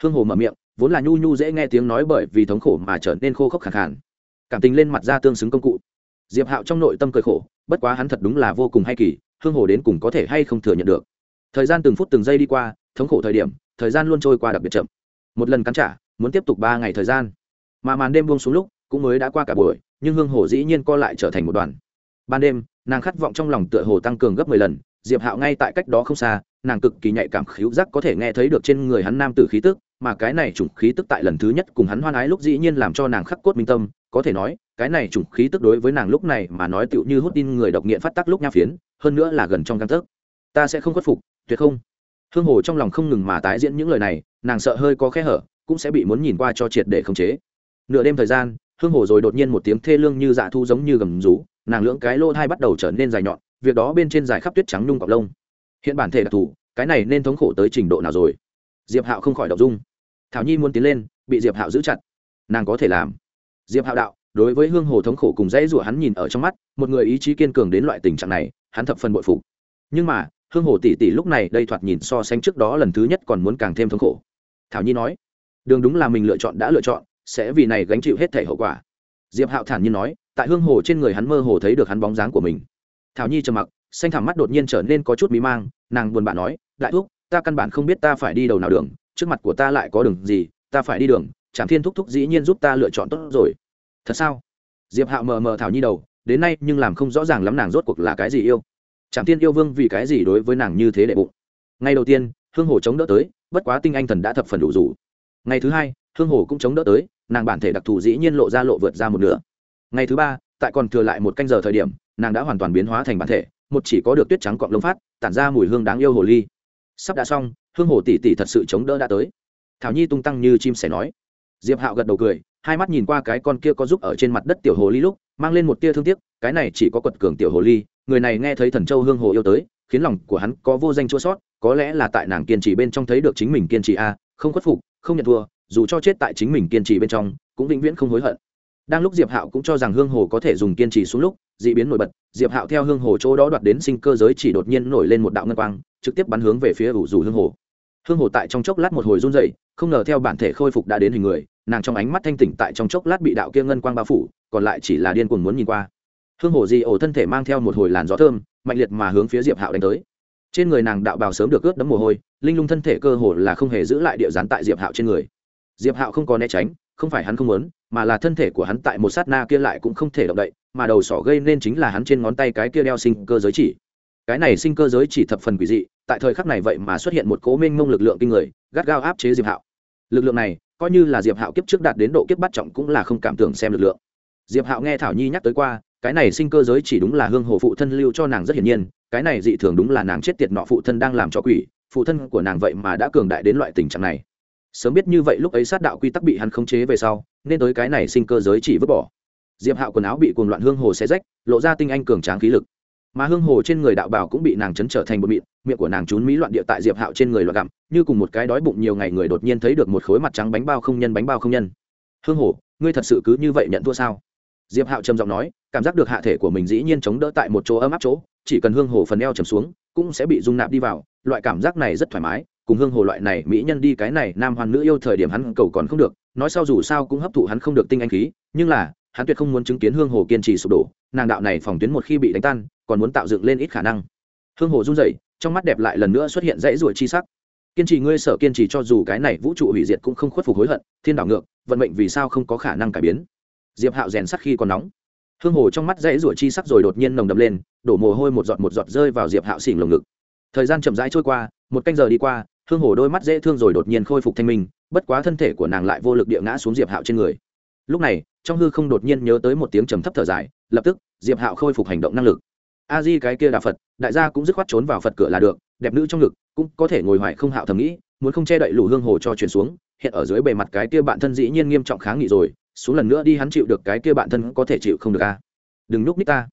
Speaker 1: Hương hồ mở miệng, vốn là nhu nhu dễ nghe tiếng nói bởi vì thống khổ mà trở nên khô khốc khẳng khàn. Cảm tình lên mặt ra tương xứng công cụ. Diệp hạo trong nội tâm cười khổ, bất quá hắn thật đúng là vô cùng hay kỳ, hương hồ đến cùng có thể hay không thừa nhận được. Thời gian từng phút từng giây đi qua, thống khổ thời điểm, thời gian luôn trôi qua đặc biệt chậm. Một lần cắn trả, muốn tiếp tục ba ngày thời gian. Mà màn đêm buông xuống lúc, cũng mới đã qua cả buổi, nhưng hương hồ dĩ nhiên co lại trở thành một đoàn. Ban đêm, nàng khát vọng trong lòng tựa hồ tăng cường gấp mười lần diệp hạo ngay tại cách đó không xa, nàng cực kỳ nhạy cảm khíu giác có thể nghe thấy được trên người hắn nam tử khí tức, mà cái này chủng khí tức tại lần thứ nhất cùng hắn hoan ái lúc dĩ nhiên làm cho nàng khắc cốt minh tâm, có thể nói, cái này chủng khí tức đối với nàng lúc này mà nói tựu như hút tin người độc nghiện phát tác lúc nha phiến, hơn nữa là gần trong căn thức ta sẽ không khuất phục, tuyệt không. Hương hồ trong lòng không ngừng mà tái diễn những lời này, nàng sợ hơi có khe hở, cũng sẽ bị muốn nhìn qua cho triệt để khống chế. Nửa đêm thời gian, hương hồ rồi đột nhiên một tiếng thê lương như dạ thu giống như gầm rú, nàng lưỡng cái lô thai bắt đầu trở nên dài nhọn việc đó bên trên dài khắp tuyết trắng nhung cọc lông. Hiện bản thể đặc thù, cái này nên thống khổ tới trình độ nào rồi? Diệp hạo không khỏi đọc dung. Thảo nhi muốn tiến lên, bị diệp hạo giữ chặt. Nàng có thể làm. Diệp hạo đạo, đối với hương hồ thống khổ cùng dãy rủa hắn nhìn ở trong mắt, một người ý chí kiên cường đến loại tình trạng này, hắn thập phần bội phục. Nhưng mà, hương hồ tỷ tỷ lúc này đây thoạt nhìn so sánh trước đó lần thứ nhất còn muốn càng thêm thống khổ. Thảo nhi nói, đường đúng là mình lựa chọn đã lựa chọn, sẽ vì này gánh chịu hết thể hậu quả. Diệp hạo thản nhiên nói, tại hương hồ trên người hắn mơ hồ thấy được hắn bóng dáng của mình thảo nhi trầm mặc, xanh thẳm mắt đột nhiên trở nên có chút mí mang, nàng buồn bã nói, đại thúc, ta căn bản không biết ta phải đi đầu nào đường, trước mặt của ta lại có đường gì, ta phải đi đường, trạm thiên thúc thúc dĩ nhiên giúp ta lựa chọn tốt rồi. Thật sao? Diệp hạo mờ mờ thảo nhi đầu, đến nay nhưng làm không rõ ràng lắm nàng rốt cuộc là cái gì yêu. Trạm thiên yêu vương vì cái gì đối với nàng như thế đệ bụng? Ngày đầu tiên, hương hồ chống đỡ tới, bất quá tinh anh thần đã thập phần đủ rủ. Ngày thứ hai, hương hồ cũng chống đỡ tới, nàng bản thể đặc thù dĩ nhiên lộ ra lộ vượt ra một nửa. Ngày thứ ba tại còn thừa lại một canh giờ thời điểm, nàng đã hoàn toàn biến hóa thành bản thể, một chỉ có được tuyết trắng cọng lông phát, tản ra mùi hương đáng yêu hồ ly. Sắp đã xong, hương hồ tỷ tỷ thật sự chống đỡ đã tới. Thảo nhi tung tăng như chim sẻ nói. Diệp hạo gật đầu cười, hai mắt nhìn qua cái con kia có giúp ở trên mặt đất tiểu hồ ly lúc, mang lên một tia thương tiếc, cái này chỉ có quật cường tiểu hồ ly, người này nghe thấy thần châu hương hồ yêu tới, khiến lòng của hắn có vô danh chua sót, có lẽ là tại nàng kiên trì bên trong thấy được chính mình kiên trì a, không khuất phục, không nhận thua, dù cho chết tại chính mình kiên trì bên trong, cũng vĩnh viễn không hối hận đang lúc diệp hạo cũng cho rằng hương hồ có thể dùng kiên trì xuống lúc d ị biến nổi bật, diệp hạo theo hương hồ chỗ đó đoạt đến sinh cơ giới chỉ đột nhiên nổi lên một đạo ngân quang, trực tiếp bắn hướng về phía ủ dù hương hồ. Hương hồ tại trong chốc lát một hồi run dậy không ngờ theo bản thể khôi phục đã đến hình người, nàng trong ánh mắt thanh tỉnh tại trong chốc lát bị đạo kia ngân quang bao phủ, còn lại chỉ là điên cuồng muốn nhìn qua. Hương hồ di ổ thân thể mang theo một hồi làn gió thơm, mạnh liệt mà hướng phía diệp hạo đánh tới. Trên người nàng đạo bào sớm được ướt đấm mồ hôi, linh lung thân thể cơ hồ là không hề giữ lại địa rán tại diệp hạo trên người. Diệp hạo không có né tránh không phải hắn không muốn, mà là thân thể của hắn tại một sát na kia lại cũng không thể động đậy, mà đầu sỏ gây nên chính là hắn trên ngón tay cái kia đeo sinh cơ giới chỉ. Cái này sinh cơ giới chỉ thập phần quỷ dị, tại thời khắc này vậy mà xuất hiện một cố minh mông lực lượng kinh người, gắt gao áp chế diệp hạo. Lực lượng này, coi như là diệp hạo kiếp trước đạt đến độ kiếp bắt trọng cũng là không cảm tưởng xem lực lượng. Diệp hạo nghe thảo nhi nhắc tới qua, cái này sinh cơ giới chỉ đúng là hương hồ phụ thân lưu cho nàng rất hiển nhiên, cái này dị thường đúng là nàng chết tiệt nọ phụ thân đang làm cho quỷ, phụ thân của nàng vậy mà đã cường đại đến loại tình trạng này sớm biết như vậy lúc ấy sát đạo quy tắc bị hắn khống chế về sau, nên tới cái này sinh cơ giới chỉ vứt bỏ. Diệp hạo quần áo bị cuồng loạn hương hồ xé rách, lộ ra tinh anh cường tráng khí lực. Mà hương hồ trên người đạo bảo cũng bị nàng chấn trở thành bột mịn, miệng của nàng trốn mỹ loạn địa tại diệp hạo trên người loạn gặm, như cùng một cái đói bụng nhiều ngày người đột nhiên thấy được một khối mặt trắng bánh bao không nhân bánh bao không nhân. Hương hồ, ngươi thật sự cứ như vậy nhận thua sao? Diệp hạo trầm giọng nói, cảm giác được hạ thể của mình dĩ nhiên chống đỡ tại một chỗ ấm áp chỗ, chỉ cần hương hồ phần eo trầm xuống, cũng sẽ bị dung nạp đi vào, loại cảm giác này rất thoải mái cùng hương hồ loại này mỹ nhân đi cái này nam hoàn nữ yêu thời điểm hắn cầu còn không được, nói sau dù sao cũng hấp thụ hắn không được tinh anh khí, nhưng là, hắn tuyệt không muốn chứng kiến hương hồ kiên trì sụp đổ, nàng đạo này phòng tuyến một khi bị đánh tan, còn muốn tạo dựng lên ít khả năng. Hương hồ run rẩy, trong mắt đẹp lại lần nữa xuất hiện dãy ruổi chi sắc. Kiên trì ngươi sợ kiên trì cho dù cái này vũ trụ hủy diệt cũng không khuất phục hối hận, thiên đảo ngược, vận mệnh vì sao không có khả năng cải biến? Diệp hạo rèn sắc khi còn nóng. Hương hồ trong mắt dãy ruổi chi sắc rồi đột nhiên nồng đậm lên, đổ mồ hôi một giọt một giọt rơi vào diệp hạo xỉn lồng ngực. Thời gian chậm rãi trôi qua, một canh giờ đi qua hương hồ đôi mắt dễ thương rồi đột nhiên khôi phục thanh minh, bất quá thân thể của nàng lại vô lực địa ngã xuống diệp hạo trên người. Lúc này, trong hư không đột nhiên nhớ tới một tiếng trầm thấp thở dài, lập tức, diệp hạo khôi phục hành động năng lực. A di cái kia đà phật, đại gia cũng dứt khoát trốn vào phật cửa là được, đẹp nữ trong ngực, cũng có thể ngồi hoài không hạo thầm nghĩ, muốn không che đậy lũ hương hồ cho chuyển xuống, hiện ở dưới bề mặt cái kia bạn thân dĩ nhiên nghiêm trọng kháng nghị rồi, xuống lần nữa đi hắn chịu được cái kia bạn thân có thể chịu không được a. Đừng núp ních ta.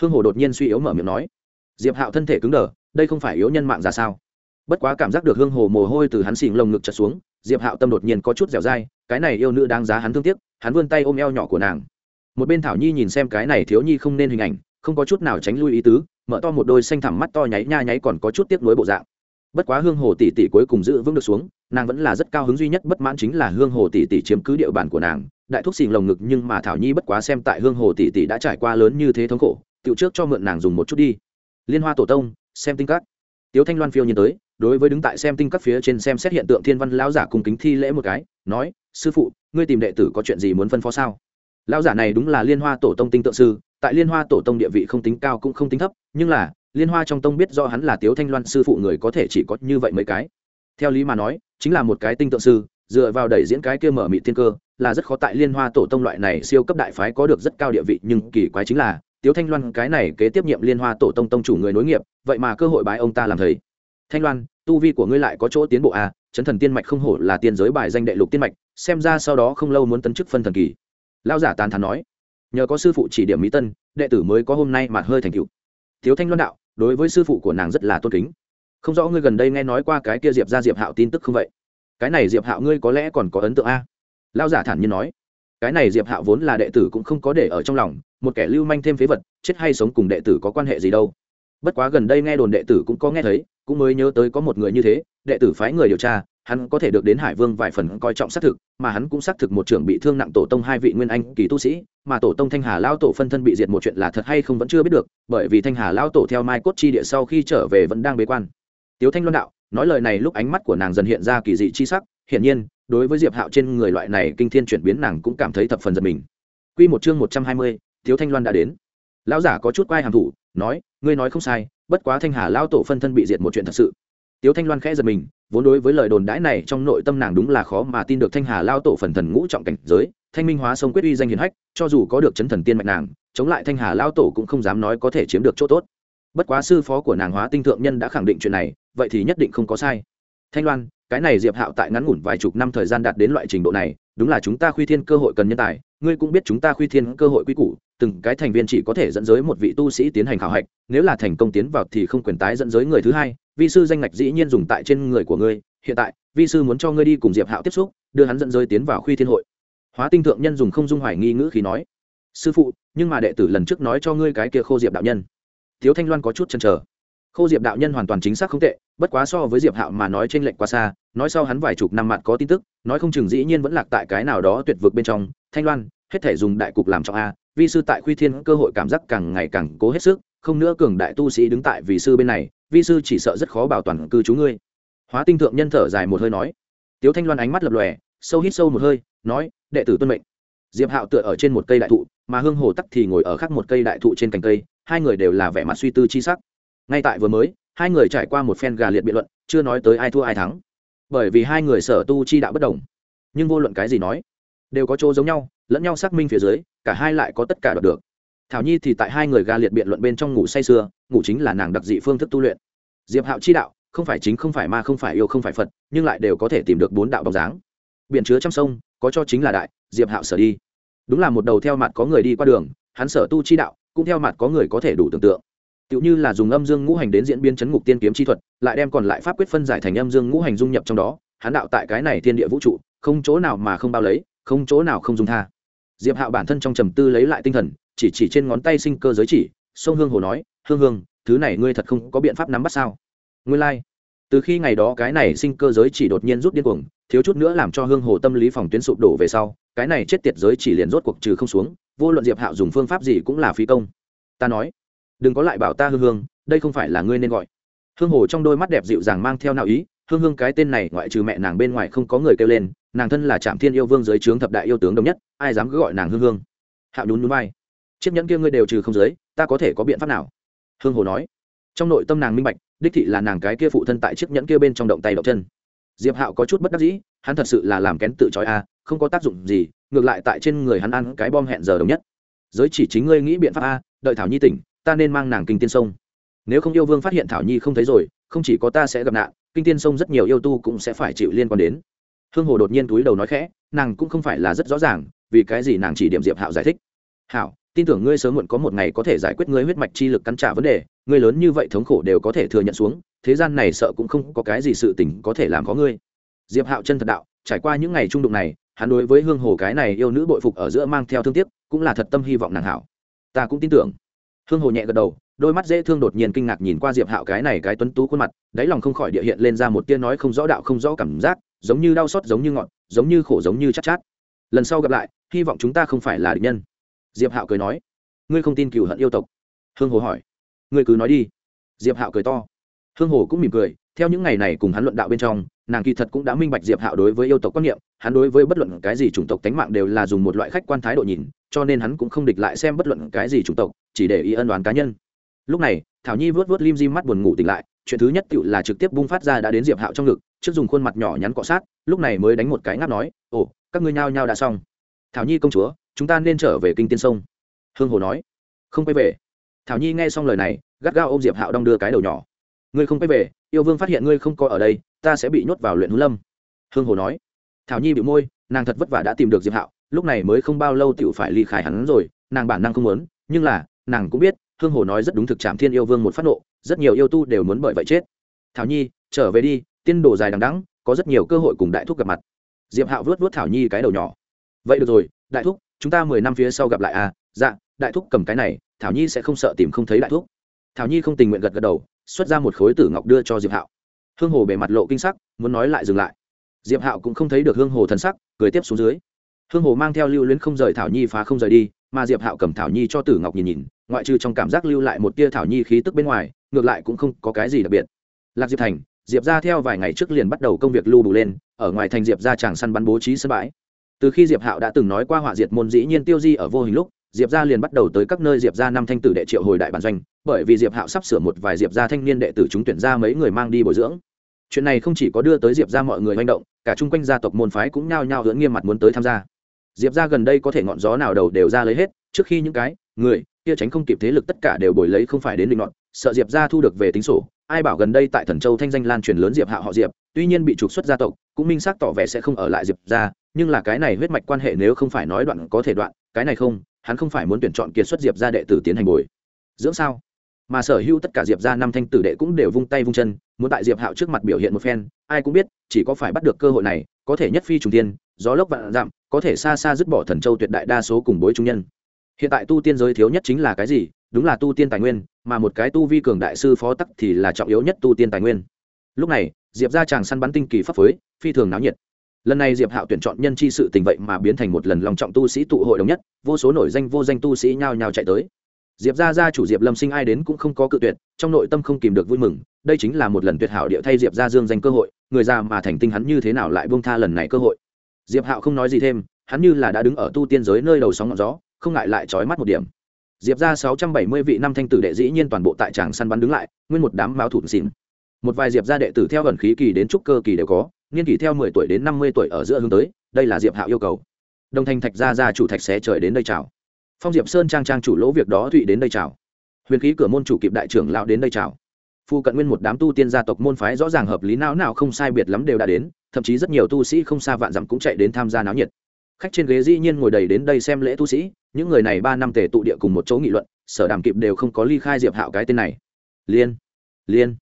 Speaker 1: Hương hồ đột nhiên suy yếu mở miệng nói. Diệp hạo thân thể cứng đờ, đây không phải yếu nhân mạng ra sao? Bất quá cảm giác được hương hồ mồ hôi từ hắn xỉn lồng ngực chật xuống, diệp hạo tâm đột nhiên có chút dẻo dai, cái này yêu nữ đáng giá hắn thương tiếc, hắn vươn tay ôm eo nhỏ của nàng. Một bên thảo nhi nhìn xem cái này thiếu nhi không nên hình ảnh, không có chút nào tránh lui ý tứ, mở to một đôi xanh thẳm mắt to nháy nha nháy còn có chút tiếc nuối bộ dạng. Bất quá hương hồ tỷ tỷ cuối cùng giữ vững được xuống, nàng vẫn là rất cao hứng duy nhất bất mãn chính là hương hồ tỷ tỷ chiếm cứ địa bàn của nàng. Đại thúc xìn lồng ngực nhưng mà thảo nhi bất quá xem tại hương hồ tỷ tỷ đã trải qua lớn như thế thống khổ tựu trước cho mượn nàng dùng một chút đi. Liên hoa tổ tông, xem tinh các. Tiếu thanh loan phiêu nhìn tới đối với đứng tại xem tinh các phía trên xem xét hiện tượng thiên văn lão giả cùng kính thi lễ một cái, nói, sư phụ, ngươi tìm đệ tử có chuyện gì muốn phân phó sao? Lão giả này đúng là liên hoa tổ tông tinh tượng sư, tại liên hoa tổ tông địa vị không tính cao cũng không tính thấp, nhưng là, liên hoa trong tông biết do hắn là tiếu thanh loan sư phụ người có thể chỉ có như vậy mấy cái. Theo lý mà nói, chính là một cái tinh tượng sư, dựa vào đẩy diễn cái kia mở mị thiên cơ, là rất khó tại liên hoa tổ tông loại này siêu cấp đại phái có được rất cao địa vị, nhưng kỳ quái chính là, tiếu thanh loan cái này kế tiếp nhiệm liên hoa tổ tông tông chủ người nối nghiệp, vậy mà cơ hội bái ông ta làm thầy thanh loan, tu vi của ngươi lại có chỗ tiến bộ à? Chấn thần tiên mạch không hổ là tiên giới bài danh đệ lục tiên mạch, xem ra sau đó không lâu muốn tấn chức phân thần kỳ. Lao giả tàn thắn nói, nhờ có sư phụ chỉ điểm mỹ tân, đệ tử mới có hôm nay mà hơi thành cựu thiếu thanh loan đạo, đối với sư phụ của nàng rất là tôn kính. Không rõ ngươi gần đây nghe nói qua cái kia diệp ra diệp hạo tin tức không vậy? Cái này diệp hạo ngươi có lẽ còn có ấn tượng à? a lao giả thản nhiên nói, cái này diệp hạo vốn là đệ tử cũng không có để ở trong lòng, một kẻ lưu manh thêm phế vật, chết hay sống cùng đệ tử có quan hệ gì đâu bất quá gần đây nghe đồn đệ tử cũng có nghe thấy, cũng mới nhớ tới có một người như thế, đệ tử phái người điều tra, hắn có thể được đến hải vương vài phần coi trọng xác thực, mà hắn cũng xác thực một trưởng bị thương nặng tổ tông hai vị nguyên anh kỳ tu sĩ, mà tổ tông thanh hà lao tổ phân thân bị diệt một chuyện là thật hay không vẫn chưa biết được, bởi vì thanh hà lao tổ theo mai cốt chi địa sau khi trở về vẫn đang bế quan. Tiếu thanh loan đạo, nói lời này lúc ánh mắt của nàng dần hiện ra kỳ dị chi sắc, hiển nhiên, đối với diệp hạo trên người loại này kinh thiên chuyển biến nàng cũng cảm thấy thập phần giật mình. Quy một chương một trăm hai mươi, tiếu thanh loan đã đến lão giả có chút quai hàm thủ, nói, ngươi nói không sai, bất quá thanh hà lao tổ phân thân bị diệt một chuyện thật sự. Tiếu thanh loan khẽ giật mình, vốn đối với lời đồn đãi này trong nội tâm nàng đúng là khó mà tin được thanh hà lao tổ phần thần ngũ trọng cảnh giới, thanh minh hóa sông quyết uy danh hiền hách, cho dù có được chấn thần tiên mạch nàng, chống lại thanh hà lao tổ cũng không dám nói có thể chiếm được chỗ tốt. Bất quá sư phó của nàng hóa tinh thượng nhân đã khẳng định chuyện này, vậy thì nhất định không có sai. Thanh loan, cái này diệp hạo tại ngắn ngủn vài chục năm thời gian đạt đến loại trình độ này, đúng là chúng ta khuy thiên cơ hội cần nhân tài ngươi cũng biết chúng ta khuy thiên cơ hội quy củ, từng cái thành viên chỉ có thể dẫn giới một vị tu sĩ tiến hành khảo hạch, nếu là thành công tiến vào thì không quyền tái dẫn giới người thứ hai, vi sư danh ngạch dĩ nhiên dùng tại trên người của ngươi, hiện tại, vi sư muốn cho ngươi đi cùng diệp hạo tiếp xúc, đưa hắn dẫn giới tiến vào khuy thiên hội. Hóa tinh thượng nhân dùng không dung hoài nghi ngữ khí nói, sư phụ, nhưng mà đệ tử lần trước nói cho ngươi cái kia khô diệp đạo nhân. Thiếu thanh loan có chút chăn trở khô diệp đạo nhân hoàn toàn chính xác không tệ, bất quá so với diệp hạo mà nói t r ê n lệch quá xa, nói sau hắn vài chục năm mặt có tin tức nói không chừng dĩ nhiên vẫn lạc tại cái nào đó tuyệt vực bên trong, thanh loan, hết thể dùng đại cục làm trọng a, vi sư tại khuy thiên cơ hội cảm giác càng ngày càng cố hết sức, không nữa cường đại tu sĩ đứng tại vì sư bên này, vi sư chỉ sợ rất khó bảo toàn cư trú ngươi. Hóa tinh thượng nhân thở dài một hơi nói. Tiếu thanh loan ánh mắt lập lòe, sâu hít sâu một hơi, nói, đệ tử tuân mệnh. Diệp hạo tựa ở trên một cây đại thụ, mà hương hồ tắc thì ngồi ở khắc một cây đại thụ trên cành cây, hai người đều là vẻ mặt suy tư chi sắc. Ngay tại vừa mới, hai người trải qua một phen gà liệt biện luận, chưa nói tới ai thua ai thắng bởi vì hai người sở tu chi đạo bất đồng. Nhưng vô luận cái gì nói, đều có chỗ giống nhau, lẫn nhau xác minh phía dưới, cả hai lại có tất cả đoạt được. Thảo nhi thì tại hai người ga liệt biện luận bên trong ngủ say sưa, ngủ chính là nàng đặc dị phương thức tu luyện. Diệp hạo chi đạo, không phải chính không phải ma, không phải yêu, không phải phật, nhưng lại đều có thể tìm được bốn đạo bóng dáng. Biển chứa trong sông, có cho chính là đại, diệp hạo sở đi. Đúng là một đầu theo mặt có người đi qua đường, hắn sở tu chi đạo, cũng theo mặt có người có thể đủ tưởng tượng tựu như là dùng âm dương ngũ hành đến diễn biến chấn ngục tiên kiếm chi thuật, lại đem còn lại pháp quyết phân giải thành âm dương ngũ hành dung nhập trong đó, hắn đạo tại cái này thiên địa vũ trụ, không chỗ nào mà không bao lấy, không chỗ nào không dung tha diệp hạo bản thân trong trầm tư lấy lại tinh thần, chỉ chỉ trên ngón tay sinh cơ giới chỉ sông hương hồ nói, hương hương, thứ này ngươi thật không có biện pháp nắm bắt sao ngươi lai、like. từ khi ngày đó cái này sinh cơ giới chỉ đột nhiên rút điên cuồng, thiếu chút nữa làm cho hương hồ tâm lý phòng tuyến sụp đổ về sau, cái này chết tiệt giới chỉ liền rốt cuộc trừ không xuống, vô luận diệp hạo dùng phương pháp gì cũng là phi công ta nói đừng có lại bảo ta hương hương, đây không phải là ngươi nên gọi. Hương hồ trong đôi mắt đẹp dịu dàng mang theo nào ý, hương hương cái tên này ngoại trừ mẹ nàng bên ngoài không có người kêu lên, nàng thân là trạm thiên yêu vương dưới trướng thập đại yêu tướng đồng nhất, ai dám cứ gọi nàng hương hương? Hạo nhún núi bay chiếc nhẫn kia ngươi đều trừ không dưới, ta có thể có biện pháp nào? Hương hồ nói. Trong nội tâm nàng minh bạch, đích thị là nàng cái kia phụ thân tại chiếc nhẫn kia bên trong động tay động chân. Diệp hạo có chút bất đắc dĩ, hắn thật sự là làm kén tự trói a, không có tác dụng gì, ngược lại tại trên người hắn ăn cái bom hẹn giờ đồng nhất. Giới chỉ chính ngươi nghĩ biện pháp a, đợi thảo nhi tỉnh ta nên mang nàng kinh tiên sông. Nếu không yêu vương phát hiện thảo nhi không thấy rồi, không chỉ có ta sẽ gặp nạn, kinh tiên sông rất nhiều yêu tu cũng sẽ phải chịu liên quan đến. Hương hồ đột nhiên túi đầu nói khẽ, nàng cũng không phải là rất rõ ràng, vì cái gì nàng chỉ điểm diệp hạo giải thích. Hảo, tin tưởng ngươi sớm muộn có một ngày có thể giải quyết ngươi huyết mạch chi lực cắn trả vấn đề, ngươi lớn như vậy thống khổ đều có thể thừa nhận xuống, thế gian này sợ cũng không có cái gì sự tình có thể làm có ngươi. Diệp hạo chân thật đạo, trải qua những ngày trung đụng này, hắn đối với hương hồ cái này yêu nữ bội phục ở giữa mang theo thương tiếc, cũng là thật tâm hy vọng nàng hảo. Ta cũng tin tưởng hương hồ nhẹ gật đầu đôi mắt dễ thương đột nhiên kinh ngạc nhìn qua diệp hạo cái này cái tuấn tú khuôn mặt đáy lòng không khỏi địa hiện lên ra một tia nói không rõ đạo không rõ cảm giác giống như đau xót giống như ngọn giống như khổ giống như chắc chát, chát. Lần sau gặp lại hy vọng chúng ta không phải là địch nhân. Diệp hạo cười nói. Ngươi không tin cựu hận yêu tộc? Hương hồ hỏi. Ngươi cứ nói đi. Diệp hạo cười to. Hương hồ cũng mỉm cười theo những ngày này cùng hắn luận đạo bên trong nàng kỳ thật cũng đã minh bạch diệp hạo đối với yêu tộc quan niệm hắn đối với bất luận cái gì chủng tộc tánh mạng đều là dùng một loại khách quan thái độ nhìn cho nên hắn cũng không địch lại xem bất luận cái gì chủng tộc chỉ để ý ân đoán cá nhân. Lúc này, thảo nhi vớt vớt lim di mắt buồn ngủ tỉnh lại, chuyện thứ nhất tựu là trực tiếp bung phát ra đã đến diệp hạo trong ngực, trước dùng khuôn mặt nhỏ nhắn cọ sát, lúc này mới đánh một cái ngáp nói, ồ, các ngươi nhao nhao đã xong. Thảo nhi công chúa, chúng ta nên trở về kinh tiên sông. Hương hồ nói. Không quay về. Thảo nhi nghe xong lời này, gắt gao ôm diệp hạo đong đưa cái đầu nhỏ. Ngươi không quay về, yêu vương phát hiện ngươi không có ở đây, ta sẽ bị nhốt vào luyện hú lâm. Hương hồ nói. Thảo nhi bị môi, nàng thật vất vả đã tìm được diệp hạo, lúc này mới không bao lâu tựu phải ly khai hắn rồi, nàng bản năng không muốn, nhưng là nàng cũng biết, hương hồ nói rất đúng thực trạm thiên yêu vương một phát nộ, rất nhiều yêu tu đều muốn bởi vậy chết. Thảo nhi, trở về đi, tiên đồ dài đằng đắng có rất nhiều cơ hội cùng đại thúc gặp mặt. Diệp hạo vớt vớt thảo nhi cái đầu nhỏ. Vậy được rồi, đại thúc, chúng ta mười năm phía sau gặp lại à? Dạ đại thúc cầm cái này, thảo nhi sẽ không sợ tìm không thấy đại thúc. Thảo nhi không tình nguyện gật gật đầu, xuất ra một khối tử ngọc đưa cho diệp hạo. Hương hồ bề mặt lộ kinh sắc, muốn nói lại dừng lại. Diệp hạo cũng không thấy được hương hồ thần sắc, cười tiếp xuống dưới. Hương hồ mang theo lưu luyến không rời thảo nhi phá không rời đi, mà diệp hạo cầm thảo nhi cho tử ngọc nhìn nhìn ngoại trừ trong cảm giác lưu lại một tia thảo nhi khí tức bên ngoài, ngược lại cũng không có cái gì đặc biệt. Lạc diệp thành, diệp ra theo vài ngày trước liền bắt đầu công việc lưu bù lên, ở ngoài thành diệp ra chàng săn bắn bố trí sân bãi. Từ khi diệp hạo đã từng nói qua họa diệt môn dĩ nhiên tiêu di ở vô hình lúc, diệp ra liền bắt đầu tới các nơi diệp ra năm thanh tử đệ triệu hồi đại bản doanh, bởi vì diệp hạo sắp sửa một vài diệp ra thanh niên đệ tử chúng tuyển ra mấy người mang đi bồi dưỡng. Chuyện này không chỉ có đưa tới diệp ra mọi người manh động, cả chung quanh gia tộc môn phái cũng nhao nhao hướng nghiêm mặt muốn tới tham gia. Diệp ra gần đây có thể ngọn gió nào đầu đều ra lấy hết, trước khi những cái, người kia tránh không kịp thế lực tất cả đều bồi lấy không phải đến định luận sợ diệp ra thu được về tính sổ. Ai bảo gần đây tại thần châu thanh danh lan truyền lớn diệp Hạ họ diệp, tuy nhiên bị trục xuất gia tộc, cũng minh xác tỏ vẻ sẽ không ở lại diệp ra nhưng là cái này huyết mạch quan hệ nếu không phải nói đoạn có thể đoạn, cái này không, hắn không phải muốn tuyển chọn kiệt xuất diệp ra đệ tử tiến hành bồi. Dưỡng sao? Mà sở hữu tất cả diệp ra năm thanh tử đệ cũng đều vung tay vung chân, muốn tại diệp hạo trước mặt biểu hiện một phen, ai cũng biết, chỉ có phải bắt được cơ hội này, có thể nhất phi trùng tiên gió lốc vạn dặm có thể xa xa dứt bỏ thần châu tuyệt đại đa số cùng bối trung nhân hiện tại tu tiên giới thiếu nhất chính là cái gì? Đúng là tu tiên tài nguyên, mà một cái tu vi cường đại sư phó tắc thì là trọng yếu nhất tu tiên tài nguyên. Lúc này, diệp ra chàng săn bắn tinh kỳ pháp phối, phi thường náo nhiệt. Lần này diệp hạo tuyển chọn nhân chi sự tình vậy mà biến thành một lần lòng trọng tu sĩ tụ hội đồng nhất, vô số nổi danh vô danh tu sĩ nhao nhao chạy tới. Diệp ra ra chủ diệp lâm sinh ai đến cũng không có cự tuyệt, trong nội tâm không kìm được vui mừng, đây chính là một lần tuyệt hảo địa thay diệp ra dương danh cơ hội, người già mà thành tinh hắn như thế nào lại buông tha lần này cơ hội. Diệp hạo không nói gì thêm, hắn như là đã đứng ở tu tiên giới nơi đầu sóng ngọn gió không ngại lại trói mắt một điểm. Diệp ra sáu trăm bảy mươi vị năm thanh tử đệ dĩ nhiên toàn bộ tại tràng săn bắn đứng lại, nguyên một đám báo thủ xỉn. Một vài diệp gia đệ tử theo ẩn khí kỳ đến trúc cơ kỳ đều có, niên kỷ theo mười tuổi đến năm mươi tuổi ở giữa hướng tới, đây là diệp hạo yêu cầu. Đồng thành thạch gia gia chủ thạch xé trời đến đây chào. Phong diệp sơn trang trang chủ lỗ việc đó thụy đến đây chào. Huyền khí cửa môn chủ kịp đại trưởng lão đến đây chào. Phu cận nguyên một đám tu tiên gia tộc môn phái rõ ràng hợp lý não nào không sai biệt lắm đều đã đến, thậm chí rất nhiều tu sĩ không xa vạn dặm cũng chạy đến tham gia náo nhiệt khách trên ghế dĩ nhiên ngồi đầy đến đây xem lễ tu sĩ, những người này ba năm tề tụ địa cùng một chỗ nghị luận, sở đàm kịp đều không có ly khai diệp hạo cái tên này. Liên liên.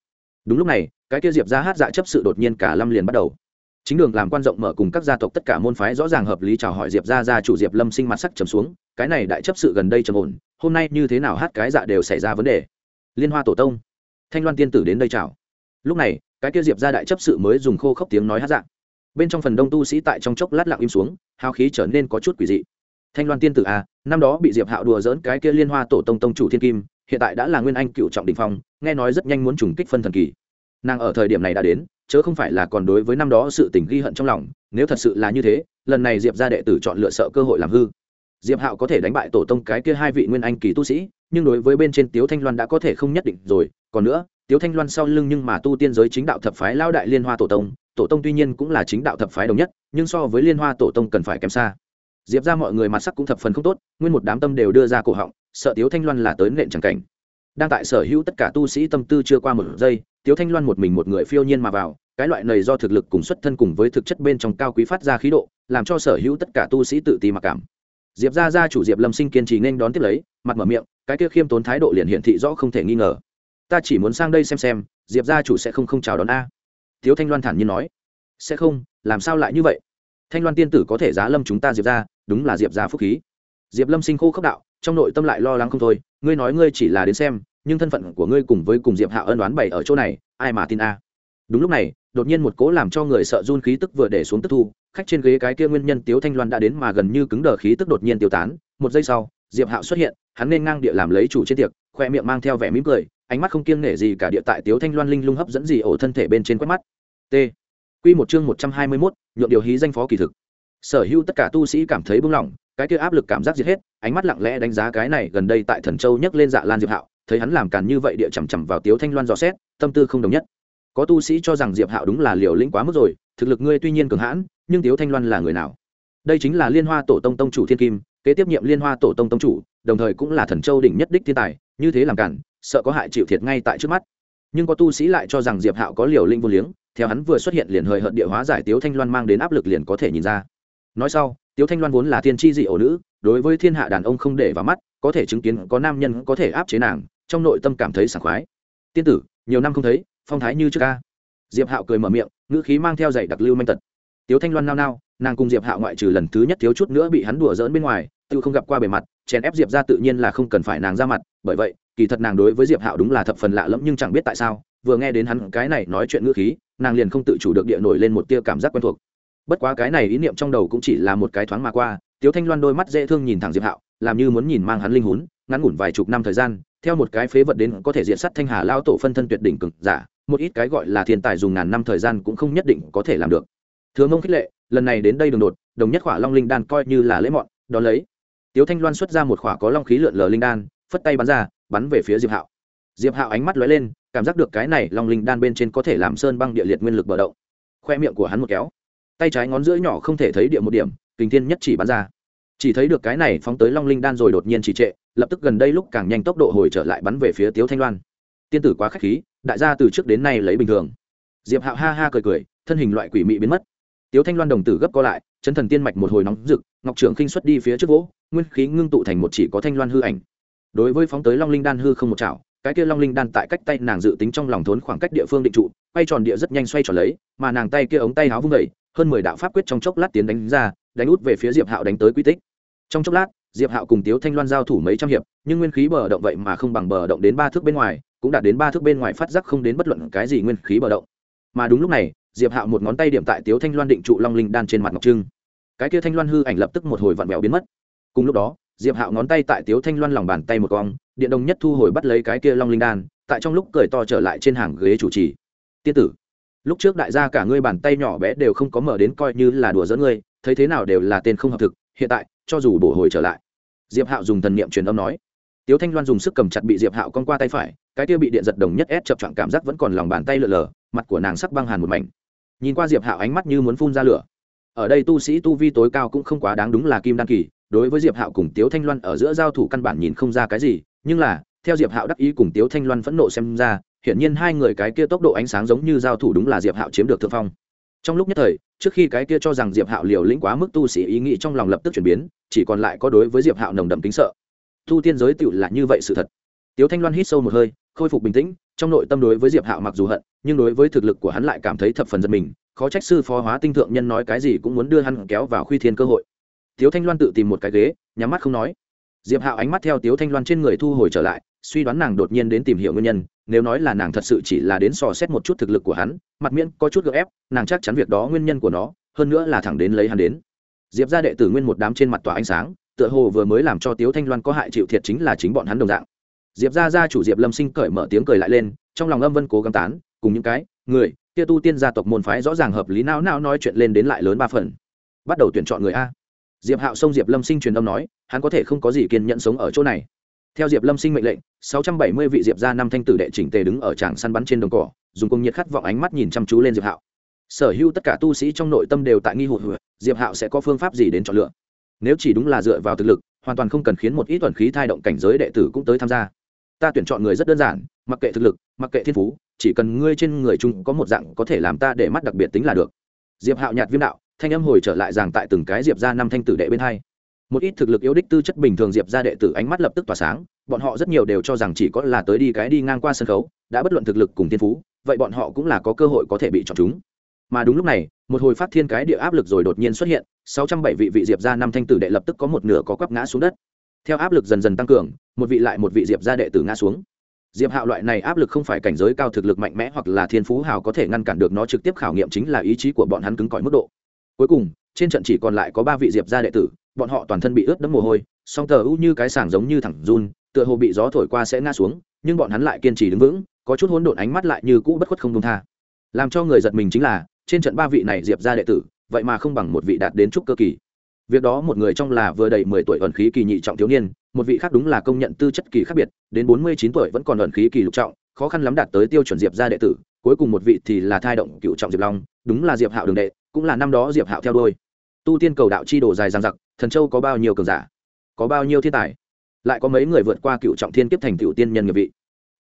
Speaker 1: Đúng lúc này, cái kia diệp ra hát dạ chấp sự đột nhiên cả lâm liền bắt đầu. Chính đường làm quan rộng mở cùng các gia tộc tất cả môn phái rõ ràng hợp lý chào hỏi diệp ra ra chủ diệp lâm sinh mặt sắc trầm xuống, cái này đại chấp sự gần đây trầm ổn, hôm nay như thế nào hát cái dạ đều xảy ra vấn đề. Liên hoa tổ tông, thanh loan tiên tử đến đây chào. Lúc này, cái kia diệp ra đại chấp sự mới dùng khô khốc tiếng nói hát dạ bên trong phần đông tu sĩ tại trong chốc lát lặng im xuống, hào khí trở nên có chút quỷ dị. Thanh loan tiên tử a năm đó bị diệp hạo đùa dỡn cái kia liên hoa tổ tông tông chủ thiên kim, hiện tại đã là nguyên anh cựu trọng đình phong, nghe nói rất nhanh muốn trùng kích phân thần kỳ. Nàng ở thời điểm này đã đến, chớ không phải là còn đối với năm đó sự tình ghi hận trong lòng, nếu thật sự là như thế, lần này diệp ra đệ tử chọn lựa sợ cơ hội làm hư. Diệp hạo có thể đánh bại tổ tông cái kia hai vị nguyên anh kỳ tu sĩ, nhưng đối với bên trên tiếu thanh loan đã có thể không nhất định rồi. Còn nữa, tiếu thanh loan sau lưng nhưng mà tu tiên giới chính đạo thập phái lao đại liên hoa tổ tông tổ tông tuy nhiên cũng là chính đạo thập phái đồng nhất, nhưng so với liên hoa tổ tông cần phải kém xa. Diệp ra mọi người mặt sắc cũng thập phần không tốt, nguyên một đám tâm đều đưa ra cổ họng, sợ tiếu thanh loan là tới nện tràng cảnh. Đang tại sở hữu tất cả tu sĩ tâm tư chưa qua một giây, tiếu thanh loan một mình một người phiêu nhiên mà vào, cái loại này do thực lực cùng xuất thân cùng với thực chất bên trong cao quý phát ra khí độ, làm cho sở hữu tất cả tu sĩ tự ti mặc cảm. Diệp ra ra chủ diệp lâm sinh kiên trì nên đón tiếp lấy, mặt mở miệng, cái kia khiêm tốn thái độ liền hiện thị rõ không thể nghi ngờ. Ta chỉ muốn sang đây xem xem, diệp gia chủ sẽ không không chào đón a thiếu thanh loan thản nhiên nói, sẽ không, làm sao lại như vậy? Thanh loan tiên tử có thể giá lâm chúng ta diệp ra đúng là diệp ra phúc khí. Diệp lâm sinh khô khốc đạo, trong nội tâm lại lo lắng không thôi, ngươi nói ngươi chỉ là đến xem, nhưng thân phận của ngươi cùng với cùng diệp hạ ân đoán bày ở chỗ này, ai mà tin a? Đúng lúc này, đột nhiên một cố làm cho người sợ run khí tức vừa để xuống tức thu, khách trên ghế cái kia nguyên nhân tiếu thanh loan đã đến mà gần như cứng đờ khí tức đột nhiên tiêu tán. Một giây sau, diệp hạo xuất hiện, hắn nên ngang địa làm lấy chủ trên tiệc, khoe miệng mang theo vẻ mỉm cười ánh mắt không kiêng nể gì cả địa tại tiếu thanh loan linh lung hấp dẫn gì ổ thân thể bên trên quét mắt. T. Q một chương một trăm hai mươi mốt nhuộm điều hí danh phó kỳ thực. Sở hữu tất cả tu sĩ cảm thấy buông lỏng cái kia áp lực cảm giác diệt hết, ánh mắt lặng lẽ đánh giá cái này gần đây tại thần châu nhấc lên dạ lan diệp hạo, thấy hắn làm càn như vậy địa chằm chằm vào tiếu thanh loan dò xét, tâm tư không đồng nhất. Có tu sĩ cho rằng diệp hạo đúng là liều lĩnh quá mức rồi, thực lực ngươi tuy nhiên cường hãn, nhưng tiếu thanh loan là người nào? Đây chính là liên hoa tổ tông tông chủ thiên kim, kế tiếp nhiệm liên hoa tổ tông tông chủ, đồng thời cũng là thần châu đỉnh nhất đích thiên tài, như thế làm cản sợ có hại chịu thiệt ngay tại trước mắt. Nhưng có tu sĩ lại cho rằng diệp hạo có liều linh vô liếng, theo hắn vừa xuất hiện liền hời hợt địa hóa giải tiếu thanh loan mang đến áp lực liền có thể nhìn ra. Nói sau, tiếu thanh loan vốn là thiên tri dị ổ nữ, đối với thiên hạ đàn ông không để vào mắt, có thể chứng kiến có nam nhân có thể áp chế nàng, trong nội tâm cảm thấy sảng khoái. Tiên tử, nhiều năm không thấy, phong thái như trước ca diệp hạo cười mở miệng, ngữ khí mang theo dạy đặc lưu manh tật. Tiếu thanh loan nao nao, nàng cùng diệp hạo ngoại trừ lần thứ nhất thiếu chút nữa bị hắn đùa dỡn bên ngoài, tự không gặp qua bề mặt, chèn ép diệp ra tự nhiên là không cần phải nàng ra mặt, bởi vậy kỳ thật nàng đối với diệp hạo đúng là thập phần lạ lẫm nhưng chẳng biết tại sao, vừa nghe đến hắn cái này nói chuyện ngữ khí, nàng liền không tự chủ được địa nổi lên một tia cảm giác quen thuộc. Bất quá cái này ý niệm trong đầu cũng chỉ là một cái thoáng mà qua, tiếu thanh loan đôi mắt dễ thương nhìn thẳng diệp hạo, làm như muốn nhìn mang hắn linh hún ngắn ngủn vài chục năm thời gian, theo một cái phế vật đến có thể diện sắt thanh hà lao tổ phân thân tuyệt đỉnh cực giả, một ít cái gọi là thiên tài dùng ngàn năm thời gian cũng không nhất định có thể làm được. Thường mông khích lệ, lần này đến đây đường đột, đồng nhất khỏa long linh đan coi như là lễ mọn, đón lấy. Tiếu thanh loan xuất ra một khỏa có long khí lượn lờ linh đan, phất tay bắn ra bắn về phía diệp hạo. Diệp hạo ánh mắt lóe lên, cảm giác được cái này long linh đan bên trên có thể làm sơn băng địa liệt nguyên lực bờ động. Khoe miệng của hắn một kéo. Tay trái ngón giữa nhỏ không thể thấy địa một điểm, kình thiên nhất chỉ bắn ra. Chỉ thấy được cái này phóng tới long linh đan rồi đột nhiên trì trệ, lập tức gần đây lúc càng nhanh tốc độ hồi trở lại bắn về phía tiếu thanh loan. Tiên tử quá k h á c h khí, đại gia từ trước đến nay lấy bình thường. Diệp hạo ha ha cười cười, thân hình loại quỷ mị biến mất. Tiếu thanh loan đồng tử gấp co lại, chân thần tiên mạch một hồi nóng rực, ngọc trưởng khinh xuất đi phía trước vỗ, nguyên khí ngưng tụ thành một chỉ có thanh loan hư ảnh đối với phóng tới long linh đan hư không một chảo, cái kia long linh đan tại cách tay nàng dự tính trong lòng thốn khoảng cách địa phương định trụ, quay tròn địa rất nhanh xoay tròn lấy, mà nàng tay kia ống tay háo vung vẩy hơn mười đạo pháp quyết trong chốc lát tiến đánh ra, đánh út về phía diệp hạo đánh tới quy tích. Trong chốc lát, diệp hạo cùng tiếu thanh loan giao thủ mấy trăm hiệp, nhưng nguyên khí bờ động vậy mà không bằng bờ động đến ba thước bên ngoài, cũng đạt đến ba thước bên ngoài phát giác không đến bất luận cái gì nguyên khí bờ động. Mà đúng lúc này, diệp hạo một ngón tay điểm tại tiếu thanh loan định trụ long linh đan trên mặt ngọc trưng. Cái kia thanh loan hư ảnh lập tức một hồi vặn vẹo biến mất. Cùng lúc đó diệp hạo ngón tay tại tiếu thanh loan lòng bàn tay một cong, điện đồng nhất thu hồi bắt lấy cái kia long linh đan, tại trong lúc cười to trở lại trên hàng ghế chủ trì. Tiên tử, lúc trước đại gia cả ngươi bàn tay nhỏ bé đều không có mở đến coi như là đùa dẫn ngươi, thấy thế nào đều là tên không hợp thực, hiện tại, cho dù bổ hồi trở lại. Diệp hạo dùng thần niệm truyền âm nói. Tiếu thanh loan dùng sức cầm chặt bị diệp hạo con qua tay phải, cái kia bị điện giật đồng nhất ép chập chọn cảm giác vẫn còn lòng bàn tay lờ lờ, mặt của nàng sắc băng hàn một mảnh. Nhìn qua diệp hạo ánh mắt như muốn phun ra lửa ở đây tu sĩ tu vi tối cao cũng không quá đáng đúng là kim đan kỳ, đối với diệp hạo cùng tiếu thanh loan ở giữa giao thủ căn bản nhìn không ra cái gì, nhưng là, theo diệp hạo đắc ý cùng tiếu thanh loan phẫn nộ xem ra, hiển nhiên hai người cái kia tốc độ ánh sáng giống như giao thủ đúng là diệp hạo chiếm được thượng phong. Trong lúc nhất thời, trước khi cái kia cho rằng diệp hạo liều lĩnh quá mức tu sĩ ý nghĩ trong lòng lập tức chuyển biến, chỉ còn lại có đối với diệp hạo nồng đậm kính sợ. Tu tiên giới tựu là như vậy sự thật. Tiếu thanh loan hít sâu một hơi khôi phục bình tĩnh, trong nội tâm đối với diệp hạo mặc dù hận, nhưng đối với thực lực của hắn lại cảm thấy thập phần giật mình, khó trách sư phó hóa tinh thượng nhân nói cái gì cũng muốn đưa hắn kéo vào khuy thiên cơ hội. Tiếu thanh loan tự tìm một cái ghế, nhắm mắt không nói. Diệp hạo ánh mắt theo tiếu thanh loan trên người thu hồi trở lại, suy đoán nàng đột nhiên đến tìm hiểu nguyên nhân, nếu nói là nàng thật sự chỉ là đến sò xét một chút thực lực của hắn, mặt miễn có chút gợ ép, nàng chắc chắn việc đó nguyên nhân của nó, hơn nữa là thẳng đến lấy hắn đến. Diệp ra đệ tử nguyên một đám trên mặt tỏa ánh sáng, tựa hồ vừa mới làm cho tiếu thanh loan có hại chịu thiệt chính là chính bọn hắn đồng dạng diệp ra ra chủ diệp lâm sinh cởi mở tiếng cười lại lên, trong lòng âm vân cố gắng tán, cùng những cái, người, kia tu tiên gia tộc môn phái rõ ràng hợp lý não não nói chuyện lên đến lại lớn ba phần. Bắt đầu tuyển chọn người a. Diệp hạo xông diệp lâm sinh truyền âm nói, hắn có thể không có gì kiên nhẫn sống ở chỗ này. Theo diệp lâm sinh mệnh lệnh, sáu trăm bảy mươi vị diệp gia năm thanh tử đệ chỉnh tề đứng ở tràng săn bắn trên đồng cỏ, dùng công nhiệt khát vọng ánh mắt nhìn chăm chú lên diệp hạo. Sở hữu tất cả tu sĩ trong nội tâm đều tại nghi hụt diệp hạo sẽ có phương pháp gì đến chọn lựa? Nếu chỉ đúng là dựa vào thực lực, hoàn toàn không cần khiến một ít tuần khí thai động cảnh giới đệ tử cũng tới tham gia ta tuyển chọn người rất đơn giản, mặc kệ thực lực, mặc kệ thiên phú, chỉ cần ngươi trên người chung có một dạng có thể làm ta để mắt đặc biệt tính là được. Diệp hạo nhạt viêm đạo, thanh âm hồi trở lại rằng tại từng cái diệp ra năm thanh tử đệ bên hai. Một ít thực lực yếu đích tư chất bình thường diệp ra đệ tử ánh mắt lập tức tỏa sáng, bọn họ rất nhiều đều cho rằng chỉ có là tới đi cái đi ngang qua sân khấu, đã bất luận thực lực cùng thiên phú, vậy bọn họ cũng là có cơ hội có thể bị chọn chúng. Mà đúng lúc này, một hồi phát thiên cái địa áp lực rồi đột nhiên xuất hiện, sáu trăm bảy vị vị diệp ra năm thanh tử đệ lập tức có một nửa có quắp ngã xuống đất theo áp lực dần dần tăng cường, một vị lại một vị diệp ra đệ tử ngã xuống. Diệp hạo loại này áp lực không phải cảnh giới cao thực lực mạnh mẽ hoặc là thiên phú hào có thể ngăn cản được nó trực tiếp khảo nghiệm chính là ý chí của bọn hắn cứng cỏi mức độ. Cuối cùng, trên trận chỉ còn lại có ba vị diệp gia đệ tử, bọn họ toàn thân bị ướt đẫm mồ hôi, song tờ u như cái sàng giống như thẳng run, tựa hồ bị gió thổi qua sẽ ngã xuống, nhưng bọn hắn lại kiên trì đứng vững, có chút hỗn độn ánh mắt lại như cũ bất khuất không công tha. Làm cho người giật mình chính là, trên trận ba vị này diệp gia đệ tử, vậy mà không bằng một vị đạt đến trúc cơ kỳ việc đó một người trong là vừa đầy mười tuổi ẩn khí kỳ nhị trọng thiếu niên, một vị khác đúng là công nhận tư chất kỳ khác biệt, đến bốn mươi chín tuổi vẫn còn ẩn khí kỳ lục trọng, khó khăn lắm đạt tới tiêu chuẩn diệp gia đệ tử, cuối cùng một vị thì là thai động cựu trọng diệp long, đúng là diệp hạo đường đệ, cũng là năm đó diệp hạo theo đôi tu tiên cầu đạo chi đồ dài dằng dặc, thần châu có bao nhiêu cường giả, có bao nhiêu thiên tài, lại có mấy người vượt qua cựu trọng thiên kiếp thành cựu tiên nhân nghiệp vị.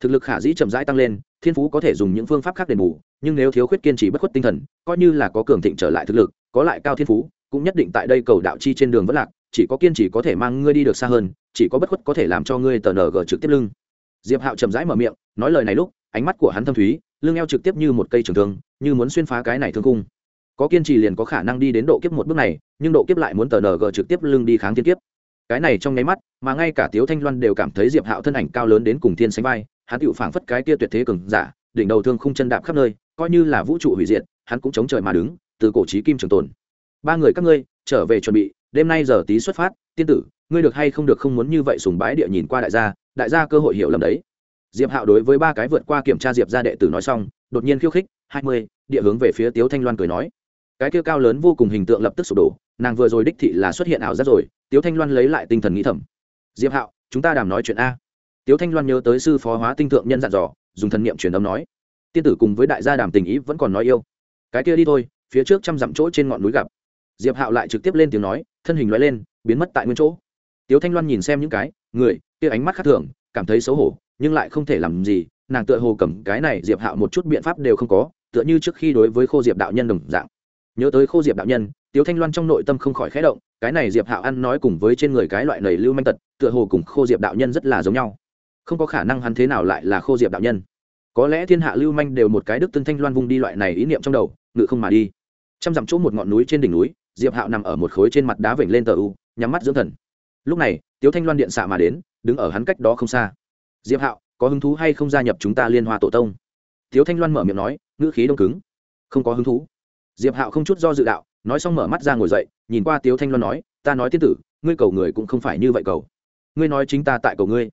Speaker 1: Thực lực khả dĩ chậm rãi tăng lên, thiên phú có thể dùng những phương pháp khác đền bù, nhưng nếu thiếu khuyết kiên trì bất khuất tinh thần, coi như là có cường thịnh trở lại thực lực, có lại cao thiên phú cũng nhất định tại đây cầu đạo chi trên đường vẫn lạc, chỉ có kiên trì có thể mang ngươi đi được xa hơn, chỉ có bất khuất có thể làm cho ngươi tờ nở gờ trực tiếp lưng. Diệp hạo chậm rãi mở miệng, nói lời này lúc, ánh mắt của hắn thâm thúy, lưng eo trực tiếp như một cây trường thương, như muốn xuyên phá cái này thương cung. Có kiên trì liền có khả năng đi đến độ kiếp một bước này, nhưng độ kiếp lại muốn tờ nở gờ trực tiếp lưng đi kháng thiên kiếp. Cái này trong nháy mắt, mà ngay cả tiếu thanh loan đều cảm thấy diệp hạo thân ảnh cao lớn đến cùng thiên sánh vai, hắn tựu phảng phất cái kia tuyệt thế cường giả, đỉnh đầu thương khung chân đạp khắp nơi, coi như là vũ trụ hủy diệt, hắn cũng chống trời mà đứng, từ cổ trí kim trường tồn ba người các ngươi, trở về chuẩn bị, đêm nay giờ tí xuất phát, tiên tử, ngươi được hay không được không muốn như vậy sùng bái địa nhìn qua đại gia đại gia cơ hội hiểu lầm đấy. Diệp hạo đối với ba cái vượt qua kiểm tra diệp gia đệ tử nói xong, đột nhiên khiêu khích, hai mươi, địa hướng về phía tiếu thanh loan cười nói. Cái kia cao lớn vô cùng hình tượng lập tức sụp đổ, nàng vừa rồi đích thị là xuất hiện ảo giác rồi, tiếu thanh loan lấy lại tinh thần nghĩ thầm. Diệp hạo, chúng ta đàm nói chuyện a. Tiếu thanh loan nhớ tới sư phó hóa tinh thượng nhân dặn dò, dùng thần niệm truyền âm nói. Tiên tử cùng với đại gia đàm tình ý vẫn còn nói yêu. Cái kia đi thôi, phía trước trăm dặm chỗ trên ngọn núi gặp diệp hạo lại trực tiếp lên tiếng nói, thân hình loại lên, biến mất tại nguyên chỗ. Tiếu thanh loan nhìn xem những cái, người, kia ánh mắt khác thường, cảm thấy xấu hổ, nhưng lại không thể làm gì, nàng tựa hồ cầm cái này diệp hạo một chút biện pháp đều không có, tựa như trước khi đối với khô diệp đạo nhân đồng dạng. Nhớ tới khô diệp đạo nhân, tiếu thanh loan trong nội tâm không khỏi khẽ động, cái này diệp hạo ăn nói cùng với trên người cái loại nầy lưu manh tật, tựa hồ cùng khô diệp đạo nhân rất là giống nhau. Không có khả năng hắn thế nào lại là khô diệp đạo nhân. Có lẽ thiên hạ lưu manh đều một cái đức tân thanh loan vung đi loại này ý niệm trong đầu, ngự không mà đi. Trăm dặm chỗ một ngọn núi trên đỉnh núi diệp hạo nằm ở một khối trên mặt đá vểnh lên tờ u, nhắm mắt dưỡng thần. Lúc này, tiếu thanh loan điện xạ mà đến, đứng ở hắn cách đó không xa. Diệp hạo, có hứng thú hay không gia nhập chúng ta liên hoa tổ tông? Tiếu thanh loan mở miệng nói, ngữ khí đông cứng. Không có hứng thú. Diệp hạo không chút do dự đạo, nói xong mở mắt ra ngồi dậy, nhìn qua tiếu thanh loan nói, ta nói tiên tử, ngươi cầu người cũng không phải như vậy cầu. Ngươi nói chính ta tại cầu ngươi.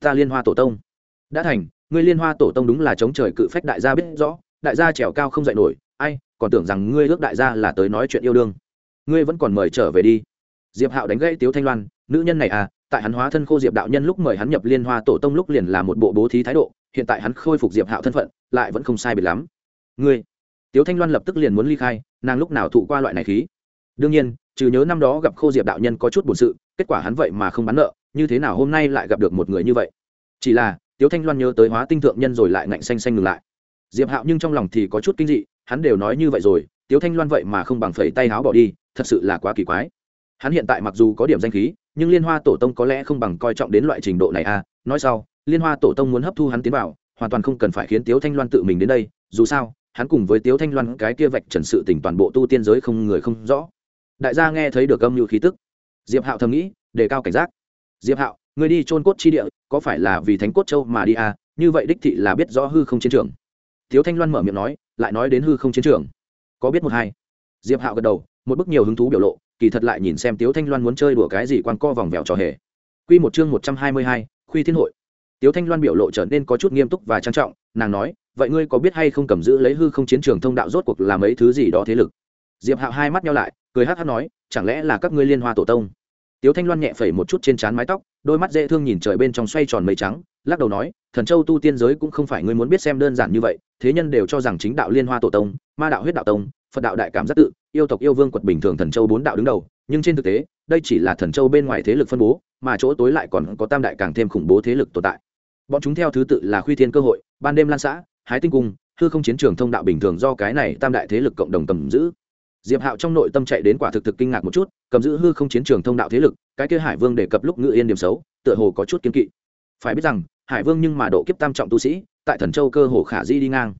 Speaker 1: Ta liên hoa tổ tông. Đã thành, ngươi liên hoa tổ tông đúng là chống trời cự phách đại gia biết rõ, đại gia trèo cao không dạy nổi. Ai, còn tưởng rằng ngươi ước đại gia là tới nói chuyện yêu đương ngươi vẫn còn mời trở về đi. Diệp hạo đánh gãy tiếu thanh loan, nữ nhân này à tại hắn hóa thân khô diệp đạo nhân lúc mời hắn nhập liên hoa tổ tông lúc liền là một bộ bố thí thái độ, hiện tại hắn khôi phục diệp hạo thân phận, lại vẫn không sai biệt lắm. Ngươi, tiếu thanh loan lập tức liền muốn ly khai, nàng lúc nào thụ qua loại này khí? Đương nhiên, trừ nhớ năm đó gặp khô diệp đạo nhân có chút buồn sự, kết quả hắn vậy mà không bán nợ, như thế nào hôm nay lại gặp được một người như vậy? Chỉ là, tiếu thanh loan nhớ tới hóa tinh thượng nhân rồi lại ngạnh xanh xanh ngừng lại. Diệp hạo nhưng trong lòng thì có chút kinh dị, hắn đều nói như vậy rồi tiếu thanh loan vậy mà không bằng phẩy tay háo bỏ đi, thật sự là quá kỳ quái. Hắn hiện tại mặc dù có điểm danh khí, nhưng liên hoa tổ tông có lẽ không bằng coi trọng đến loại trình độ này à. Nói sau, liên hoa tổ tông muốn hấp thu hắn tiến vào, hoàn toàn không cần phải khiến tiếu thanh loan tự mình đến đây. Dù sao, hắn cùng với tiếu thanh loan cái kia vạch trần sự tỉnh toàn bộ tu tiên giới không người không rõ. Đại gia nghe thấy được âm mưu khí tức. Diệp hạo thầm nghĩ, đề cao cảnh giác. Diệp hạo, người đi trôn cốt chi địa, có phải là vì thánh cốt châu mà đi à? Như vậy đích thị là biết rõ hư không chiến trường. Tiếu thanh loan mở miệng nói, lại nói đến hư không chiến trường có biết một hai. Diệp hạo gật đầu, một bức nhiều hứng thú biểu lộ, kỳ thật lại nhìn xem tiếu thanh loan muốn chơi đùa cái gì quan co vòng vèo trò hề. Q một chương một trăm hai mươi hai, khuy thiên hội. Tiếu thanh loan biểu lộ trở nên có chút nghiêm túc và trang trọng, nàng nói, vậy ngươi có biết hay không cầm giữ lấy hư không chiến trường thông đạo rốt cuộc là mấy thứ gì đó thế lực? Diệp hạo hai mắt nhau lại, cười hát hát nói, chẳng lẽ là các ngươi liên hoa tổ tông? Tiếu thanh loan nhẹ phẩy một chút trên trán mái tóc, đôi mắt dễ thương nhìn trời bên trong xoay tròn mây trắng, lắc đầu nói, thần châu tu tiên giới cũng không phải ngươi muốn biết xem đơn giản như vậy, thế nhân đều cho rằng chính đạo liên hoa tổ tông, ma đạo huyết đạo tông, phật đạo đại cảm giác tự, yêu tộc yêu vương quật bình thường thần châu bốn đạo đứng đầu, nhưng trên thực tế, đây chỉ là thần châu bên ngoài thế lực phân bố, mà chỗ tối lại còn có tam đại càng thêm khủng bố thế lực tồn tại. Bọn chúng theo thứ tự là khuy thiên cơ hội, ban đêm lan xã, hái tinh cung, hư không chiến trường thông đạo bình thường do cái này tam đại thế lực cộng đồng cầm giữ diệp hạo trong nội tâm chạy đến quả thực thực kinh ngạc một chút, cầm giữ hư không chiến trường thông đạo thế lực, cái kia hải vương đề cập lúc ngự yên điểm xấu, tựa hồ có chút kiên kỵ. Phải biết rằng, hải vương nhưng mà độ kiếp tam trọng tu sĩ, tại thần châu cơ hồ khả di đi ngang.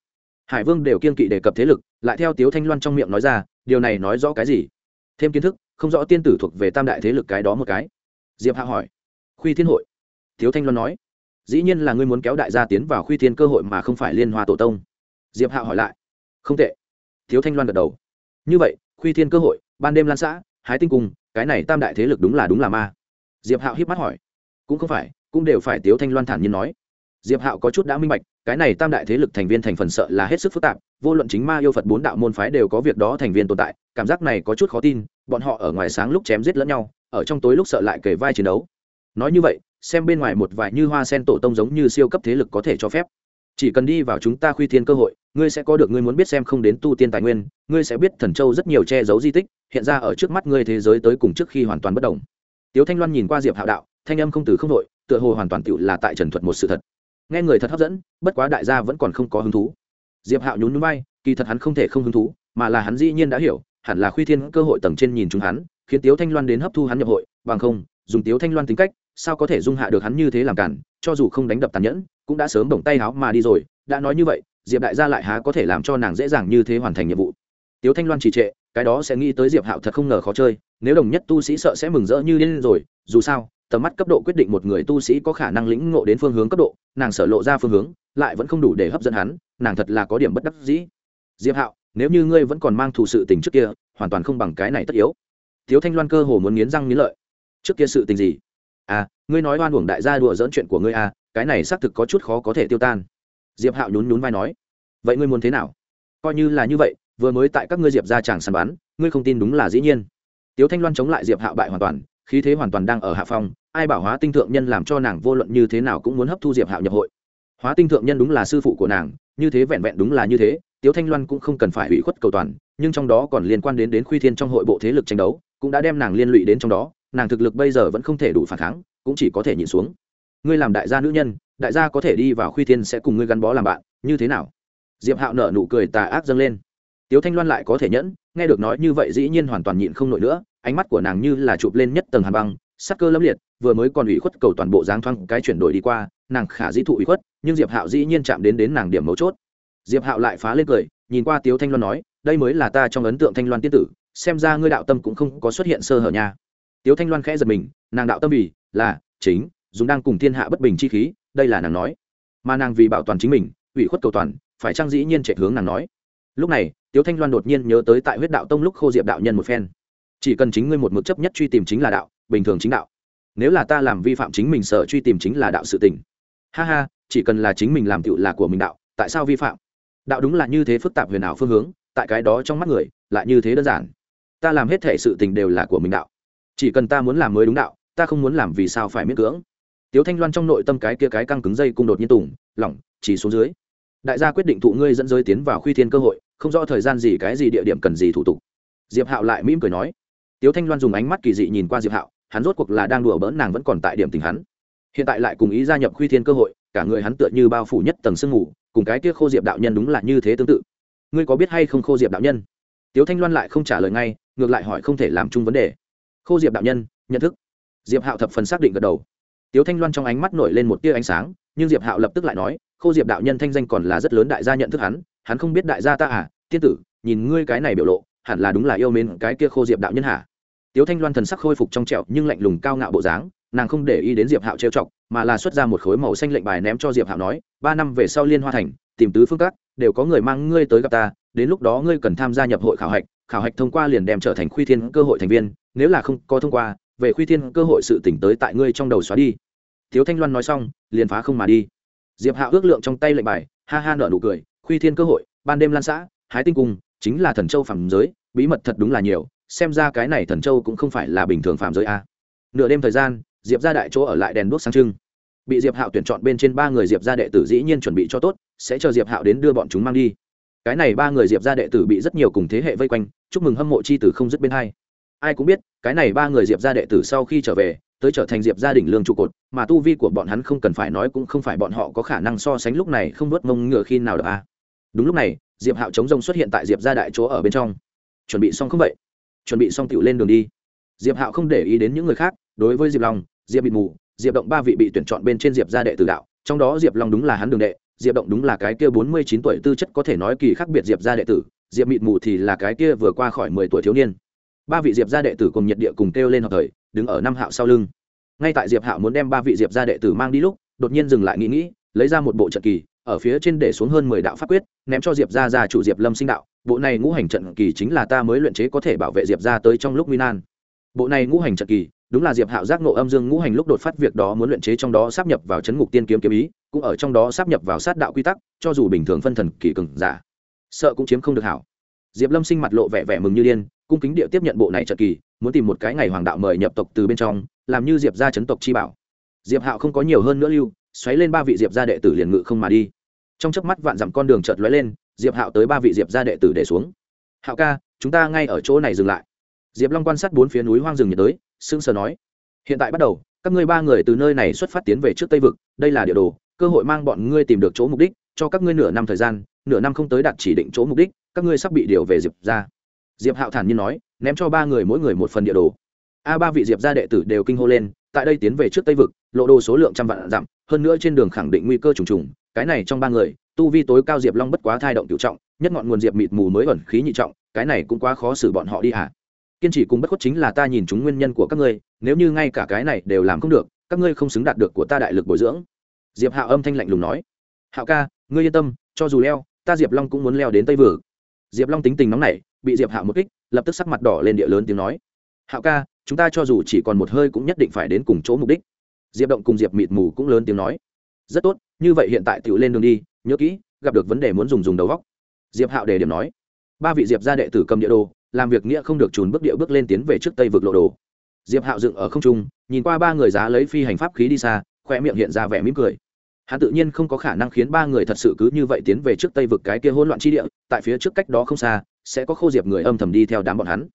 Speaker 1: Hải vương đều kiên kỵ đề cập thế lực, lại theo tiếu thanh loan trong miệng nói ra, điều này nói rõ cái gì? Thêm kiến thức, không rõ tiên tử thuộc về tam đại thế lực cái đó một cái. Diệp hạ hỏi. Khuy thiên hội. Tiếu thanh loan nói. Dĩ nhiên là ngươi muốn kéo đại gia tiến vào khuy thiên cơ hội mà không phải liên hoa tổ tông. Diệp hạ hỏi lại. Không tệ. Tiếu thanh loan gật đầu như vậy, khuy thiên cơ hội, ban đêm lan xã, hái tinh cung cái này tam đại thế lực đúng là đúng là ma. Diệp hạo hiếp mắt hỏi. Cũng không phải, cũng đều phải tiếu thanh loan thản nhiên nói. Diệp hạo có chút đã minh bạch, cái này tam đại thế lực thành viên thành phần sợ là hết sức phức tạp, vô luận chính ma yêu phật bốn đạo môn phái đều có việc đó thành viên tồn tại, cảm giác này có chút khó tin, bọn họ ở ngoài sáng lúc chém giết lẫn nhau, ở trong tối lúc sợ lại kể vai chiến đấu. Nói như vậy, xem bên ngoài một vài như hoa sen tổ tông giống như siêu cấp thế lực có thể cho phép chỉ cần đi vào chúng ta khuy thiên cơ hội, ngươi sẽ có được, ngươi muốn biết xem không đến tu tiên tài nguyên, ngươi sẽ biết thần châu rất nhiều che giấu di tích, hiện ra ở trước mắt ngươi thế giới tới cùng trước khi hoàn toàn bất đồng tiếu thanh loan nhìn qua diệp hạo đạo, thanh âm không từ không đội tựa hồ hoàn toàn tựu là tại trần thuật một sự thật. Nghe người thật hấp dẫn, bất quá đại gia vẫn còn không có hứng thú. Diệp hạo nhún núi bay kỳ thật hắn không thể không hứng thú, mà là hắn dĩ nhiên đã hiểu, hẳn là khuy thiên cơ hội tầng trên nhìn chúng hắn, khiến tiếu thanh loan đến hấp thu hắn nhập hội, bằng không, dùng tiếu thanh loan tính cách sao có thể dung hạ được hắn như thế làm cản, cho dù không đánh đập tàn nhẫn, cũng đã sớm bổng tay háo mà đi rồi, đã nói như vậy, diệp đại gia lại há có thể làm cho nàng dễ dàng như thế hoàn thành nhiệm vụ. Tiếu thanh loan trì trệ, cái đó sẽ nghĩ tới diệp hạo thật không ngờ khó chơi, nếu đồng nhất tu sĩ sợ sẽ mừng rỡ như điên rồi, dù sao, tầm mắt cấp độ quyết định một người tu sĩ có khả năng lĩnh ngộ đến phương hướng cấp độ, nàng sở lộ ra phương hướng, lại vẫn không đủ để hấp dẫn hắn, nàng thật là có điểm bất đắc dĩ. Diệp hạo, nếu như ngươi vẫn còn mang thù sự tình trước kia, hoàn toàn không bằng cái này tất yếu. Tiếu thanh loan cơ hồ muốn nghiến răng nghiến lợi. Trước kia sự tình gì? À ngươi nói oan uổng đại gia đùa dỡn chuyện của ngươi à cái này xác thực có chút khó có thể tiêu tan. Diệp hạo nhún nhún vai nói. Vậy ngươi muốn thế nào? Coi như là như vậy, vừa mới tại các ngươi diệp ra chàng săn bắn, ngươi không tin đúng là dĩ nhiên. Tiếu thanh loan chống lại diệp hạo bại hoàn toàn, khí thế hoàn toàn đang ở hạ phong, ai bảo hóa tinh thượng nhân làm cho nàng vô luận như thế nào cũng muốn hấp thu diệp hạo nhập hội. Hóa tinh thượng nhân đúng là sư phụ của nàng, như thế vẹn vẹn đúng là như thế, tiếu thanh loan cũng không cần phải ủy khuất cầu toàn, nhưng trong đó còn liên quan đến đến khuy thiên trong hội bộ thế lực tranh đấu, cũng đã đem nàng liên lụy đến trong đó nàng thực lực bây giờ vẫn không thể đủ phản kháng, cũng chỉ có thể nhìn xuống. Ngươi làm đại gia nữ nhân, đại gia có thể đi vào khuy thiên sẽ cùng ngươi gắn bó làm bạn, như thế nào? Diệp hạo nở nụ cười tà ác dâng lên. Tiếu thanh loan lại có thể nhẫn, nghe được nói như vậy dĩ nhiên hoàn toàn nhịn không nổi nữa, ánh mắt của nàng như là chụp lên nhất tầng hàn băng, sắc cơ lâm liệt, vừa mới còn ủy khuất cầu toàn bộ dáng thoáng cái chuyển đổi đi qua, nàng khả dĩ thụ ủy khuất, nhưng diệp hạo dĩ nhiên chạm đến đến nàng điểm mấu chốt. Diệp hạo lại phá lên cười, nhìn qua tiếu thanh loan nói, đây mới là ta trong ấn tượng thanh loan tiên tử, xem ra ngươi đạo tâm cũng không có xuất hiện sơ hở nha tiếu thanh loan khẽ giật mình, nàng đạo tâm vì là, chính, dùng đang cùng thiên hạ bất bình chi khí, đây là nàng nói. Mà nàng vì bảo toàn chính mình, ủy khuất cầu toàn, phải trang dĩ nhiên chạy hướng nàng nói. Lúc này, tiếu thanh loan đột nhiên nhớ tới tại huyết đạo tông lúc khô diệp đạo nhân một phen. Chỉ cần chính ngươi một mực chấp nhất truy tìm chính là đạo, bình thường chính đạo. Nếu là ta làm vi phạm chính mình sợ truy tìm chính là đạo sự tình. Ha ha, chỉ cần là chính mình làm tựu là của mình đạo, tại sao vi phạm? Đạo đúng là như thế phức tạp huyền ảo phương hướng, tại cái đó trong mắt người, lại như thế đơn giản. Ta làm hết thể sự tình đều là của mình đạo chỉ cần ta muốn làm mới đúng đạo, ta không muốn làm vì sao phải miễn cưỡng. Tiếu thanh loan trong nội tâm cái kia cái căng cứng dây cung đột nhiên tùng, lỏng, chỉ xuống dưới. Đại gia quyết định thụ ngươi dẫn giới tiến vào khuy thiên cơ hội, không rõ thời gian gì cái gì địa điểm cần gì thủ tục. Diệp hạo lại mỉm cười nói. Tiếu thanh loan dùng ánh mắt kỳ dị nhìn qua diệp hạo, hắn rốt cuộc là đang đùa bỡn nàng vẫn còn tại điểm tình hắn. Hiện tại lại cùng ý gia nhập khuy thiên cơ hội, cả người hắn tựa như bao phủ nhất tầng sương ngủ cùng cái kia khô diệp đạo nhân đúng là như thế tương tự. Ngươi có biết hay không khô diệp đạo nhân? Tiếu thanh loan lại không trả lời ngay, ngược lại hỏi không thể làm chung vấn đề khô diệp đạo nhân, nhận thức. Diệp hạo thập phần xác định gật đầu. Tiếu thanh loan trong ánh mắt nổi lên một tia ánh sáng, nhưng diệp hạo lập tức lại nói, khô diệp đạo nhân thanh danh còn là rất lớn đại gia nhận thức hắn hắn không biết đại gia ta à? Tiên tử, nhìn ngươi cái này biểu lộ, hẳn là đúng là yêu mến cái kia khô diệp đạo nhân hả? Tiếu thanh loan thần sắc khôi phục trong trẹo nhưng lạnh lùng cao ngạo bộ dáng, nàng không để ý đến diệp hạo trêu chọc, mà là xuất ra một khối màu xanh lệnh bài ném cho diệp hạo nói, ba năm về sau liên hoa thành, tìm tứ phương các, đều có người mang ngươi tới gặp ta, đến lúc đó ngươi cần tham gia nhập hội khảo hạch khảo hạch thông qua liền đem trở thành khuy thiên cơ hội thành viên, nếu là không có thông qua, về khuy thiên cơ hội sự tỉnh tới tại ngươi trong đầu xóa đi. Thiếu thanh loan nói xong, liền phá không mà đi. Diệp hạo ước lượng trong tay lệnh bài, ha ha nở nụ cười, khuy thiên cơ hội, ban đêm lan xã, hái tinh cung, chính là thần châu phàm giới, bí mật thật đúng là nhiều, xem ra cái này thần châu cũng không phải là bình thường phàm giới a. Nửa đêm thời gian, diệp ra đại chỗ ở lại đèn đuốc sáng trưng. Bị diệp hạo tuyển chọn bên trên ba người diệp ra đệ tử dĩ nhiên chuẩn bị cho tốt, sẽ chờ diệp hạo đến đưa bọn chúng mang đi. Cái này ba người diệp ra đệ tử bị rất nhiều cùng thế hệ vây quanh chúc mừng hâm mộ chi tử không dứt bên hai. Ai cũng biết, cái này ba người diệp ra đệ tử sau khi trở về, tới trở thành diệp gia đình lương trụ cột, mà tu vi của bọn hắn không cần phải nói cũng không phải bọn họ có khả năng so sánh lúc này không nuốt mông ngựa khi nào được a đúng lúc này, diệp hạo chống rông xuất hiện tại diệp gia đại chỗ ở bên trong. Chuẩn bị xong không vậy? Chuẩn bị xong tựu lên đường đi. Diệp hạo không để ý đến những người khác, đối với diệp long, diệp bị mù, diệp động ba vị bị tuyển chọn bên trên diệp gia đệ tử đạo, trong đó diệp long đúng là hắn đường đệ, diệp động đúng là cái kia bốn mươi chín tuổi tư chất có thể nói kỳ khác biệt diệp gia đệ tử diệp mịt mù thì là cái kia vừa qua khỏi mười tuổi thiếu niên. Ba vị diệp gia đệ tử cùng nhiệt địa cùng kêu lên học thời, đứng ở năm hạo sau lưng. Ngay tại diệp hạo muốn đem ba vị diệp gia đệ tử mang đi lúc, đột nhiên dừng lại nghĩ nghĩ, lấy ra một bộ trận kỳ, ở phía trên để xuống hơn mười đạo pháp quyết, ném cho diệp gia gia chủ diệp lâm sinh đạo. Bộ này ngũ hành trận kỳ chính là ta mới luyện chế có thể bảo vệ diệp gia tới trong lúc nguy nan. Bộ này ngũ hành trận kỳ, đúng là diệp hạo giác nộ âm dương ngũ hành lúc đột phát việc đó muốn luyện chế trong đó sắp nhập vào chấn ngục tiên kiếm kiếm ý, cũng ở trong đó sắp nhập vào sát đạo quy tắc, cho dù bình thường phân thần kỳ cường giả sợ cũng chiếm không được hảo. Diệp lâm sinh mặt lộ vẻ vẻ mừng như điên, cung kính địa tiếp nhận bộ này trận kỳ, muốn tìm một cái ngày hoàng đạo mời nhập tộc từ bên trong, làm như diệp gia chấn tộc chi bảo. Diệp hạo không có nhiều hơn nữa lưu, xoáy lên ba vị diệp gia đệ tử liền ngự không mà đi. Trong chớp mắt vạn dặm con đường chợt lóe lên, diệp hạo tới ba vị diệp gia đệ tử để xuống. Hạo ca, chúng ta ngay ở chỗ này dừng lại. Diệp long quan sát bốn phía núi hoang rừng nhiệt đới, sững sờ nói, hiện tại bắt đầu, các ngươi ba người từ nơi này xuất phát tiến về trước tây vực, đây là địa đồ, cơ hội mang bọn ngươi tìm được chỗ mục đích, cho các ngươi nửa năm thời gian nửa năm không tới đạt chỉ định chỗ mục đích, các ngươi sắp bị điều về diệp ra diệp hạo thản nhiên nói, ném cho ba người mỗi người một phần địa đồ. A ba vị diệp gia đệ tử đều kinh hô lên, tại đây tiến về trước tây vực, lộ đồ số lượng trăm vạn dặm, hơn nữa trên đường khẳng định nguy cơ trùng trùng, cái này trong ba người, tu vi tối cao diệp long bất quá thai động cựu trọng, nhất ngọn nguồn diệp mịt mù mới ẩn khí nhị trọng, cái này cũng quá khó xử bọn họ đi hả? Kiên trì cùng bất khuất chính là ta nhìn chúng nguyên nhân của các ngươi, nếu như ngay cả cái này đều làm không được, các ngươi không xứng đạt được của ta đại lực bồi dưỡng. Diệp hạo âm thanh lạnh lùng nói, hạo ca, ngươi yên tâm, cho dù leo ta diệp long cũng muốn leo đến tây vực. Diệp long tính tình nóng nảy, bị diệp hạo một kích, lập tức sắc mặt đỏ lên địa lớn tiếng nói. Hạo ca, chúng ta cho dù chỉ còn một hơi cũng nhất định phải đến cùng chỗ mục đích. Diệp động cùng diệp mịt mù cũng lớn tiếng nói. Rất tốt, như vậy hiện tại tự lên đường đi, nhớ kỹ, gặp được vấn đề muốn dùng dùng đầu góc diệp hạo đề điểm nói. Ba vị diệp gia đệ tử cầm địa đồ, làm việc nghĩa không được trùn bước địa bước lên tiến về trước tây vực lộ đồ. Diệp hạo dựng ở không trung, nhìn qua ba người giá lấy phi hành pháp khí đi xa khoe miệng hiện ra vẻ mỉm cười hắn tự nhiên không có khả năng khiến ba người thật sự cứ như vậy tiến về trước tây vực cái kia hỗn loạn chi địa, tại phía trước cách đó không xa, sẽ có khô diệp người âm thầm đi theo đám bọn hắn.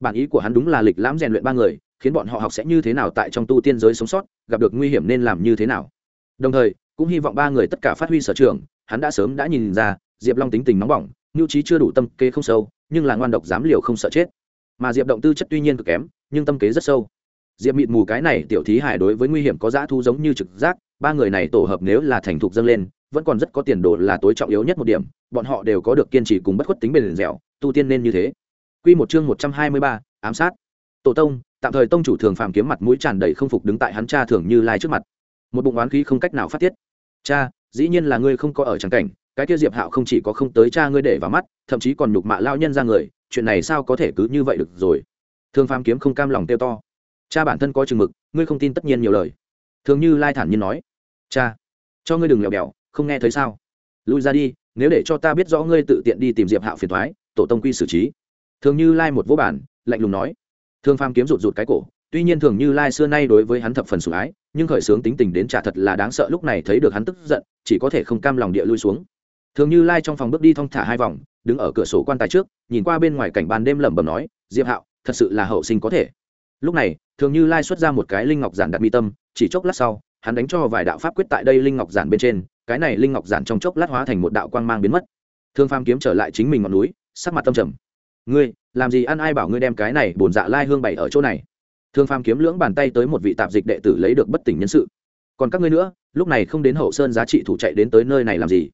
Speaker 1: Bản ý của hắn đúng là lịch lãm rèn luyện ba người, khiến bọn họ học sẽ như thế nào tại trong tu tiên giới sống sót, gặp được nguy hiểm nên làm như thế nào. Đồng thời, cũng hy vọng ba người tất cả phát huy sở trường, hắn đã sớm đã nhìn ra, diệp long tính tình nóng bỏng, nhu trí chưa đủ tâm kế không sâu, nhưng là ngoan độc dám liều không sợ chết. Mà diệp động tư chất tuy nhiên cực kém, nhưng tâm kế rất sâu. Diệp mịt mù cái này tiểu thí hải đối với nguy hiểm có dã thu giống như trực giác ba người này tổ hợp nếu là thành thục dâng lên vẫn còn rất có tiền đồ là tối trọng yếu nhất một điểm bọn họ đều có được kiên trì cùng bất khuất tính bền dẻo tu tiên nên như thế Quy một chương một trăm hai mươi ba, ám sát. Tổ tông, tạm thời tông chủ thường phàm kiếm mặt mũi tràn đầy không phục đứng tại hắn cha thường như lai trước mặt. Một bụng oán khí không cách nào phát tiết. Cha, dĩ nhiên là ngươi không có ở chẳng cảnh, cái kia Diệp Hạo không chỉ có không tới cha ngươi để vào mắt, thậm chí còn nhục mạ lao nhân ra người, chuyện này sao có thể cứ như vậy được rồi. Thường phàm kiếm không cam lòng tiêu to. Cha bản thân có chừng mực, ngươi không tin tất nhiên nhiều lời. Thường như lai thản nhiên nói, cha, cho ngươi đừng lèo bèo, không nghe thấy sao? Lui ra đi, nếu để cho ta biết rõ ngươi tự tiện đi tìm Diệp Hạo phiền toái, tổ tông quy xử trí. Thường như lai một vô bản lạnh lùng nói. Thương pham kiếm rụt rụt cái cổ tuy nhiên thường như lai xưa nay đối với hắn thập phần sủng ái nhưng khởi sướng tính tình đến trả thật là đáng sợ lúc này thấy được hắn tức giận chỉ có thể không cam lòng địa lui xuống. Thường như lai trong phòng bước đi thong thả hai vòng đứng ở cửa sổ quan tài trước nhìn qua bên ngoài cảnh ban đêm lẩm bẩm nói diệp hạo thật sự là hậu sinh có thể. Lúc này thường như lai xuất ra một cái linh ngọc giản đặt mi tâm chỉ chốc lát sau hắn đánh cho vài đạo pháp quyết tại đây linh ngọc giản bên trên, cái này linh ngọc giản trong chốc lát hóa thành một đạo quang mang biến mất. Thương phàm kiếm trở lại chính mình ngọn núi, sắc mặt tâm trầm. Ngươi, làm gì ăn ai bảo ngươi đem cái này bổn dạ lai hương bày ở chỗ này? Thương phàm kiếm lưỡng bàn tay tới một vị tạp dịch đệ tử lấy được bất tỉnh nhân sự. Còn các ngươi nữa, lúc này không đến hậu sơn giá trị thủ chạy đến tới nơi này làm gì?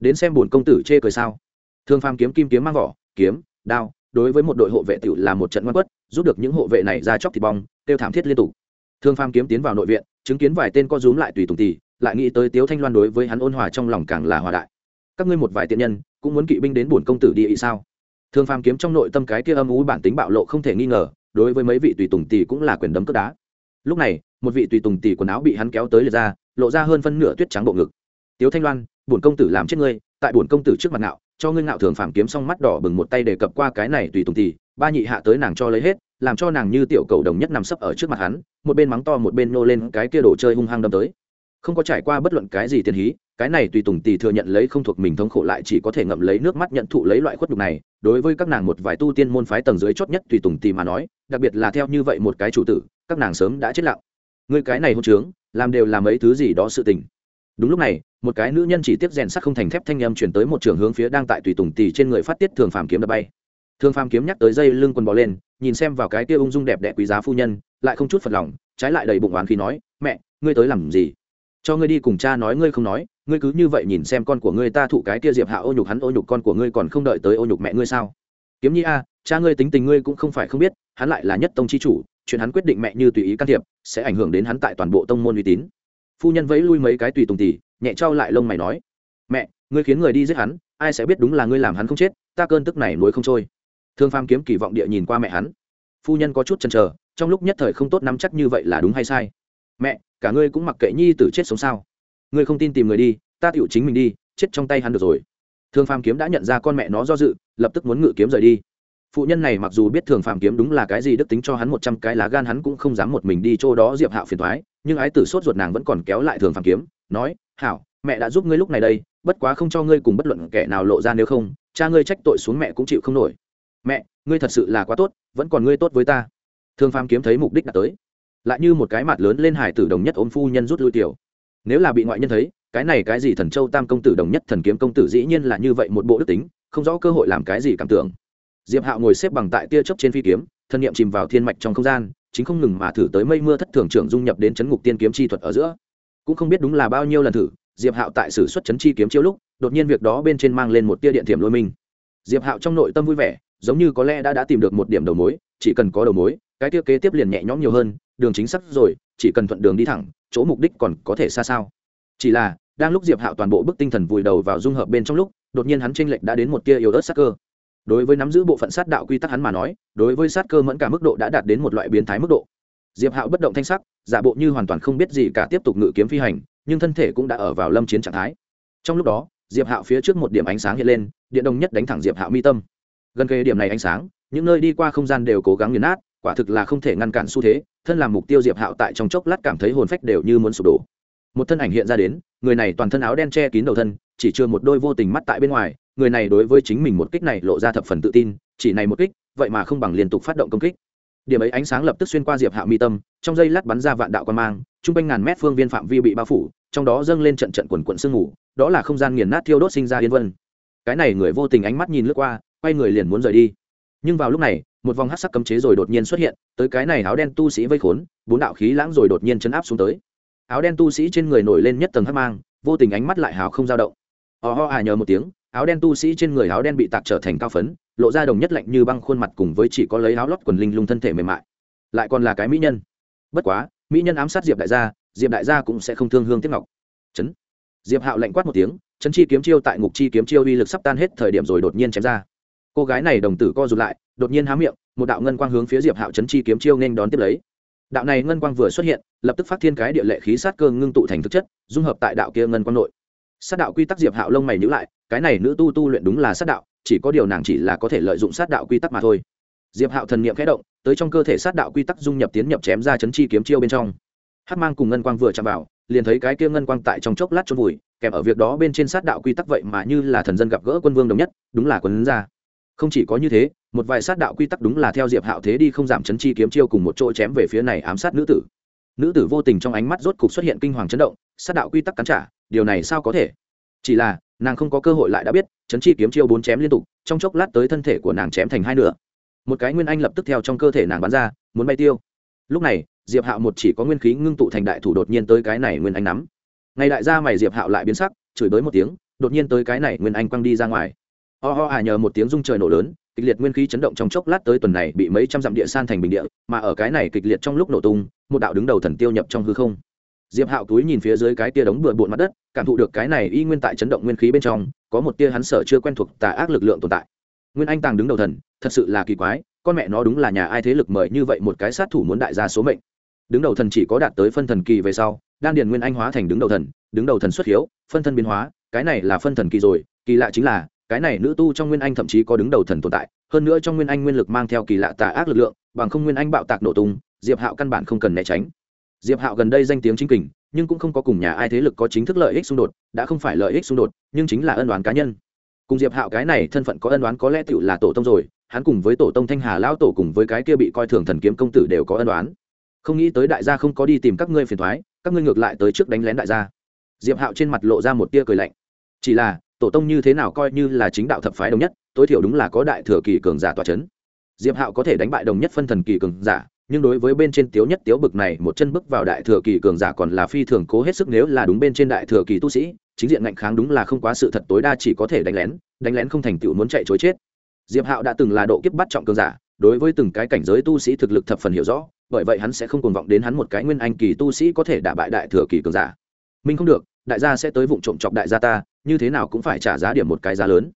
Speaker 1: Đến xem bổn công tử chê cười sao. Thương phàm kiếm kim kiếm mang vỏ, kiếm, đao, đối với một đội hộ vệ tiểu là một trận ngoan quất giúp được những hộ vệ này ra chóc thịt bong, tiêu thảm thiết liên tục. Thương phàm kiếm tiến vào nội viện chứng kiến vài tên co rúm lại tùy tùng tì lại nghĩ tới tiếu thanh loan đối với hắn ôn hòa trong lòng càng là hòa đại. Các ngươi một vài tiện nhân, cũng muốn kỵ binh đến bổn công tử đi ý sao? Thường phàm kiếm trong nội tâm cái kia âm ú bản tính bạo lộ không thể nghi ngờ, đối với mấy vị tùy tùng tỷ cũng là quyền đấm cất đá. Lúc này, một vị tùy tùng tỷ quần áo bị hắn kéo tới liệt ra, lộ ra hơn phân nửa tuyết trắng bộ ngực. Tiếu thanh loan, bổn công tử làm chết ngươi, tại bổn công tử trước mặt ngạo, cho ngươi ngạo thường phàm kiếm xong mắt đỏ bừng một tay đề cập qua cái này tùy tùng tỷ ba nhị hạ tới nàng cho lấy hết làm cho nàng như tiểu cầu đồng nhất nằm sấp ở trước mặt hắn, một bên mắng to một bên nô lên cái kia đồ chơi hung hăng đâm tới. Không có trải qua bất luận cái gì tiền hí, cái này tùy tùng tỳ thừa nhận lấy không thuộc mình thống khổ lại chỉ có thể ngậm lấy nước mắt nhận thụ lấy loại khuất đục này, đối với các nàng một vài tu tiên môn phái tầng dưới chót nhất tùy tùng tỳ mà nói, đặc biệt là theo như vậy một cái chủ tử, các nàng sớm đã chết lặng. Người cái này hôn trướng, làm đều làm mấy thứ gì đó sự tình. Đúng lúc này, một cái nữ nhân chỉ tiếp rèn sắt không thành thép thanh âm chuyển tới một trường hướng phía đang tại tùy tùng tỳ trên người phát tiết thường phàm kiếm đập bay. Thương phàm kiếm nhắc tới dây lưng quần bò lên, nhìn xem vào cái kia ung dung đẹp đẽ quý giá phu nhân, lại không chút phật lòng, trái lại đầy bụng oán khi nói, mẹ, ngươi tới làm gì? Cho ngươi đi cùng cha nói ngươi không nói, ngươi cứ như vậy nhìn xem con của ngươi ta thụ cái kia diệp hạ ô nhục hắn ô nhục con của ngươi còn không đợi tới ô nhục mẹ ngươi sao? Kiếm nhi a, cha ngươi tính tình ngươi cũng không phải không biết, hắn lại là nhất tông chi chủ, chuyện hắn quyết định mẹ như tùy ý can thiệp, sẽ ảnh hưởng đến hắn tại toàn bộ tông môn uy tín. Phu nhân vẫy lui mấy cái tùy tùng tỷ nhẹ trao lại lông mày nói, mẹ, ngươi khiến người đi giết hắn, ai sẽ biết đúng là ngươi làm hắn không chết, ta cơn tức này nuối không trôi thương pham kiếm kỳ vọng địa nhìn qua mẹ hắn. Phu nhân có chút chần chờ, trong lúc nhất thời không tốt nắm chắc như vậy là đúng hay sai? Mẹ, cả ngươi cũng mặc kệ nhi tử chết sống sao? Ngươi không tin tìm người đi, ta tựu chính mình đi, chết trong tay hắn được rồi. Thường phàm kiếm đã nhận ra con mẹ nó do dự, lập tức muốn ngự kiếm rời đi. Phụ nhân này mặc dù biết thường phàm kiếm đúng là cái gì đức tính cho hắn một trăm cái lá gan hắn cũng không dám một mình đi chỗ đó diệp hạo phiền thoái, nhưng ái tử sốt ruột nàng vẫn còn kéo lại thường phàm kiếm, nói, hảo, mẹ đã giúp ngươi lúc này đây, bất quá không cho ngươi cùng bất luận kẻ nào lộ ra nếu không, cha ngươi trách tội xuống mẹ cũng chịu không nổi mẹ, ngươi thật sự là quá tốt, vẫn còn ngươi tốt với ta. Thương phàm kiếm thấy mục đích đã tới. Lại như một cái mặt lớn lên hải tử đồng nhất ôm phu nhân rút lui tiểu. Nếu là bị ngoại nhân thấy, cái này cái gì thần châu tam công tử đồng nhất thần kiếm công tử dĩ nhiên là như vậy một bộ đức tính, không rõ cơ hội làm cái gì cảm tưởng. Diệp hạo ngồi xếp bằng tại tia chớp trên phi kiếm, thân nhiệm chìm vào thiên mạch trong không gian, chính không ngừng mà thử tới mây mưa thất thường trưởng dung nhập đến chấn ngục tiên kiếm chi thuật ở giữa. Cũng không biết đúng là bao nhiêu lần thử, diệp hạo tại sử xuất chấn chi kiếm chiêu lúc, đột nhiên việc đó bên trên mang lên một tia điện thiểm lôi mình. diệp hạo trong nội tâm vui vẻ giống như có lẽ đã đã tìm được một điểm đầu mối, chỉ cần có đầu mối, cái kia kế tiếp liền nhẹ nhõm nhiều hơn, đường chính xác rồi, chỉ cần thuận đường đi thẳng, chỗ mục đích còn có thể xa sao. Chỉ là, đang lúc diệp hạo toàn bộ bức tinh thần vùi đầu vào dung hợp bên trong lúc, đột nhiên hắn chênh lệch đã đến một tia yếu ớt sắc cơ. Đối với nắm giữ bộ phận sát đạo quy tắc hắn mà nói, đối với sát cơ mẫn cả mức độ đã đạt đến một loại biến thái mức độ. Diệp hạo bất động thanh sắc, giả bộ như hoàn toàn không biết gì cả tiếp tục ngự kiếm phi hành, nhưng thân thể cũng đã ở vào lâm chiến trạng thái. Trong lúc đó, diệp hạo phía trước một điểm ánh sáng hiện lên, điện đồng nhất đánh thẳng diệp hạo mi tâm gần kề điểm này ánh sáng, những nơi đi qua không gian đều cố gắng nghiền nát, quả thực là không thể ngăn cản xu thế, thân làm mục tiêu diệp hạo tại trong chốc lát cảm thấy hồn phách đều như muốn sụp đổ. Một thân ảnh hiện ra đến, người này toàn thân áo đen che kín đầu thân, chỉ chưa một đôi vô tình mắt tại bên ngoài, người này đối với chính mình một kích này lộ ra thập phần tự tin, chỉ này một kích, vậy mà không bằng liên tục phát động công kích. Điểm ấy ánh sáng lập tức xuyên qua diệp hạo mi tâm, trong giây lát bắn ra vạn đạo quan mang, trung r quanh ngàn mét phương viên phạm vi bị bao phủ, trong đó dâng lên trận trận quần quận sương ngủ đó là không gian nghiền nát thiêu đốt sinh ra yên vân. Cái này người vô tình ánh mắt nhìn lướt qua quay người liền muốn rời đi. Nhưng vào lúc này, một vòng hát sắc cấm chế rồi đột nhiên xuất hiện, tới cái này áo đen tu sĩ vây khốn, bốn đạo khí lãng rồi đột nhiên chấn áp xuống tới. Áo đen tu sĩ trên người nổi lên nhất tầng hắc mang, vô tình ánh mắt lại hào không dao động. Ò ho à nhờ một tiếng, áo đen tu sĩ trên người áo đen bị tạc trở thành cao phấn, lộ ra đồng nhất lạnh như băng khuôn mặt cùng với chỉ có lấy áo lót quần linh lung thân thể mềm mại. Lại còn là cái mỹ nhân. Bất quá, mỹ nhân ám sát diệp đại gia, diệp đại gia cũng sẽ không thương hương tiếp ngọc. Chấn. Diệp hạo lạnh quát một tiếng, chấn chi kiếm chiêu tại ngục chi kiếm chiêu uy lực sắp tan hết thời điểm rồi đột nhiên chém ra cô gái này đồng tử co rụt lại, đột nhiên há miệng, một đạo ngân quang hướng phía diệp hạo chấn chi kiếm chiêu nên đón tiếp lấy. Đạo này ngân quang vừa xuất hiện, lập tức phát thiên cái địa lệ khí sát cơ ngưng tụ thành thực chất, dung hợp tại đạo kia ngân quang nội. Sát đạo quy tắc diệp hạo lông mày nhữ lại, cái này nữ tu tu luyện đúng là sát đạo, chỉ có điều nàng chỉ là có thể lợi dụng sát đạo quy tắc mà thôi. Diệp hạo thần n i ệ m khẽ động, tới trong cơ thể sát đạo quy tắc dung nhập tiến nhập chém ra chấn chi kiếm chiêu bên trong. Hát mang cùng ngân quang vừa chạm vào, liền thấy cái kia ngân quang tại trong chốc lát chôn vùi, kèm ở việc đó bên trên sát đạo quy tắc vậy mà như là thần dân gặp gỡ quân vương đồng nhất, đúng là quân ra không chỉ có như thế, một vài sát đạo quy tắc đúng là theo diệp hạo thế đi không giảm chấn chi kiếm chiêu cùng một chỗ chém về phía này ám sát nữ tử. Nữ tử vô tình trong ánh mắt rốt cục xuất hiện kinh hoàng chấn động, sát đạo quy tắc cắn trả, điều này sao có thể? Chỉ là, nàng không có cơ hội lại đã biết, chấn chi kiếm chiêu bốn chém liên tục, trong chốc lát tới thân thể của nàng chém thành hai nửa. Một cái nguyên anh lập tức theo trong cơ thể nàng bắn ra, muốn bay tiêu. Lúc này, diệp hạo một chỉ có nguyên khí ngưng tụ thành đại thủ đột nhiên tới cái này nguyên anh nắm. Ngay đại gia mày diệp hạo lại biến sắc, chửi bới một tiếng, đột nhiên tới cái này nguyên anh quăng đi ra ngoài ho ho à nhờ một tiếng rung trời nổ lớn, kịch liệt nguyên khí chấn động trong chốc lát tới tuần này bị mấy trăm dặm địa san thành bình địa, mà ở cái này kịch liệt trong lúc nổ tung, một đạo đứng đầu thần tiêu nhập trong hư không. Diệp hạo túi nhìn phía dưới cái tia đống bừa bộn mặt đất, cảm thụ được cái này y nguyên tại chấn động nguyên khí bên trong, có một tia hắn sở chưa quen thuộc tà ác lực lượng tồn tại. Nguyên anh tàng đứng đầu thần, thật sự là kỳ quái, con mẹ nó đúng là nhà ai thế lực mời như vậy một cái sát thủ muốn đại gia số mệnh. Đứng đầu thần chỉ có đạt tới phân thần kỳ về sau, đan điền nguyên anh hóa thành đứng đầu thần, đứng đầu thần xuất hiếu, phân thân biến hóa, cái này là phân thần kỳ rồi, kỳ lạ chính là cái này nữ tu trong nguyên anh thậm chí có đứng đầu thần tồn tại, hơn nữa trong nguyên anh nguyên lực mang theo kỳ lạ tà ác lực lượng, bằng không nguyên anh bạo tạc nổ tung, diệp hạo căn bản không cần né tránh. Diệp hạo gần đây danh tiếng chính kình, nhưng cũng không có cùng nhà ai thế lực có chính thức lợi ích xung đột, đã không phải lợi ích xung đột, nhưng chính là ân đoán cá nhân. Cùng diệp hạo cái này thân phận có ân đoán có lẽ tựu là tổ tông rồi, hắn cùng với tổ tông thanh hà lão tổ cùng với cái kia bị coi thường thần kiếm công tử đều có ân đoán không nghĩ tới đại gia không có đi tìm các ngươi phiền thoái, các ngươi ngược lại tới trước đánh lén đại gia. Diệp hạo trên mặt lộ ra một tia cười lạnh. Chỉ là tổ tông như thế nào coi như là chính đạo thập phái đồng nhất, tối thiểu đúng là có đại thừa kỳ cường giả tòa c h ấ n diệp hạo có thể đánh bại đồng nhất phân thần kỳ cường giả, nhưng đối với bên trên tiếu nhất tiếu bực này, một chân bước vào đại thừa kỳ cường giả còn là phi thường cố hết sức nếu là đúng bên trên đại thừa kỳ tu sĩ, chính diện ngạnh kháng đúng là không quá sự thật tối đa chỉ có thể đánh lén đánh lén không thành tựu muốn chạy chối chết. Diệp hạo đã từng là độ kiếp bắt trọng cường giả, đối với từng cái cảnh giới tu sĩ thực lực thập phần hiểu rõ, bởi vậy hắn sẽ không cuồng vọng đến hắn một cái nguyên anh kỳ tu sĩ có thể đả bại đại thừa kỳ cường giả. Minh không được, đại gia sẽ tới vụ trộm chọc đại gia ta như thế nào cũng phải trả giá điểm một cái giá lớn.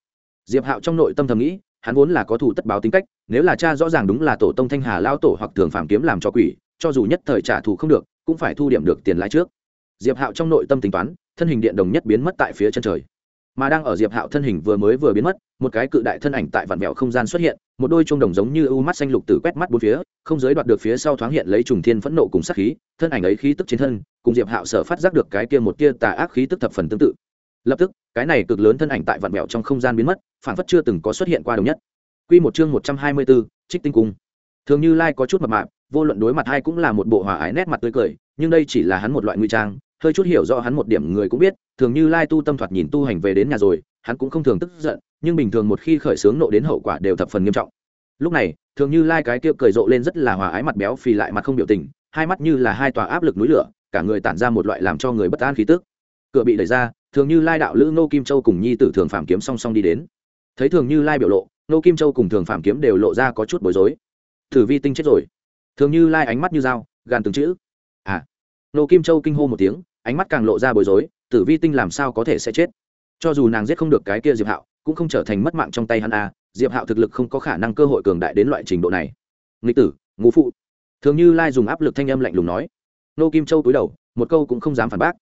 Speaker 1: Diệp hạo trong nội tâm thầm nghĩ, hắn vốn là có thủ tất báo tính cách, nếu là cha rõ ràng đúng là tổ tông thanh hà lao tổ hoặc thường phạm kiếm làm cho quỷ, cho dù nhất thời trả thù không được, cũng phải thu điểm được tiền lãi trước. Diệp hạo trong nội tâm tính toán, thân hình điện đồng nhất biến mất tại phía chân trời. Mà đang ở diệp hạo thân hình vừa mới vừa biến mất, một cái cự đại thân ảnh tại vạn vẹo không gian xuất hiện, một đôi chuông đồng giống như ưu mắt xanh lục tử quét mắt bốn phía, không giới đoạt được phía sau thoáng hiện lấy trùng thiên phẫn nộ cùng sát khí, thân ảnh ấy khí tức trên thân, cùng diệp hạo sở phát giác được cái kia một tia tà ác khí tức thập phần tương tự lập tức cái này cực lớn thân ảnh tại vạn mẹo trong không gian biến mất phản phất chưa từng có xuất hiện qua đồng nhất Quy một chương một trăm hai mươi bốn Trích Tinh Cung. Thường Như Lai có chút mập mạp, vô luận đối mặt hay cũng là một bộ hòa ái nét mặt tươi cười, nhưng đây chỉ là hắn một loại nguy trang, hơi chút hiểu rõ hắn một điểm người cũng biết, Thường Như Lai tu tâm thoạt nhìn tu hành về đến nhà rồi, hắn cũng không thường tức giận, nhưng bình thường một khi khởi sướng nộ đến hậu quả đều thập phần nghiêm trọng. Lúc này, Thường Như Lai cái kia cười rộ lên rất là hòa ái mặt béo phì lại mặt không biểu tình, hai mắt như là hai tòa áp lực núi lửa, cả người tản ra một loại làm cho người bất an khí tức. Cửa bị đẩy ra, thường như lai đạo lữ nô kim châu cùng nhi tử thường phạm kiếm song song đi đến. Thấy thường như lai biểu lộ nô kim châu cùng thường phạm kiếm đều lộ ra có chút bối rối. Thử vi tinh chết rồi. Thường như lai ánh mắt như dao, gàn từng chữ. À. Nô kim châu kinh hô một tiếng, ánh mắt càng lộ ra bối rối, tử vi tinh làm sao có thể sẽ chết? Cho dù nàng giết không được cái kia diệp hạo, cũng không trở thành mất mạng trong tay hắn a diệp hạo thực lực không có khả năng cơ hội cường đại đến loại trình độ này. Nghịch tử, ngũ phụ. Thường như lai dùng áp lực thanh âm lạnh lùng nói. Nô kim châu cúi đầu, một câu cũng không dám phản bác.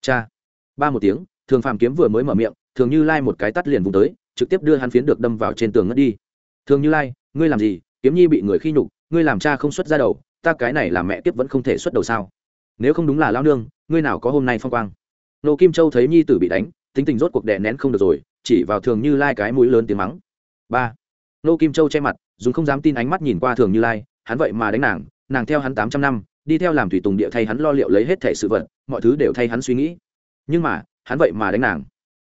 Speaker 1: Cha. Ba một tiếng thường phàm kiếm vừa mới mở miệng, thường như lai một cái tắt liền vùng tới, trực tiếp đưa hắn phiến được đâm vào trên tường ngất đi. Thường như lai, ngươi làm gì? Kiếm nhi bị người khi nhục, ngươi làm cha không xuất ra đầu, ta cái này làm mẹ tiếp vẫn không thể xuất đầu sao? Nếu không đúng là lao nương, ngươi nào có hôm nay phong quang? Nô kim châu thấy nhi tử bị đánh, tính tình rốt cuộc đè nén không được rồi, chỉ vào thường như lai cái mũi lớn tiếng mắng. Ba. Nô kim châu che mặt, dùng không dám tin ánh mắt nhìn qua thường như lai, hắn vậy mà đánh nàng nàng theo hắn tám trăm năm, đi theo làm thủy tùng địa thay hắn lo liệu lấy hết thể sự vật, mọi thứ đều thay hắn suy nghĩ. Nhưng mà hắn vậy mà đánh nàng.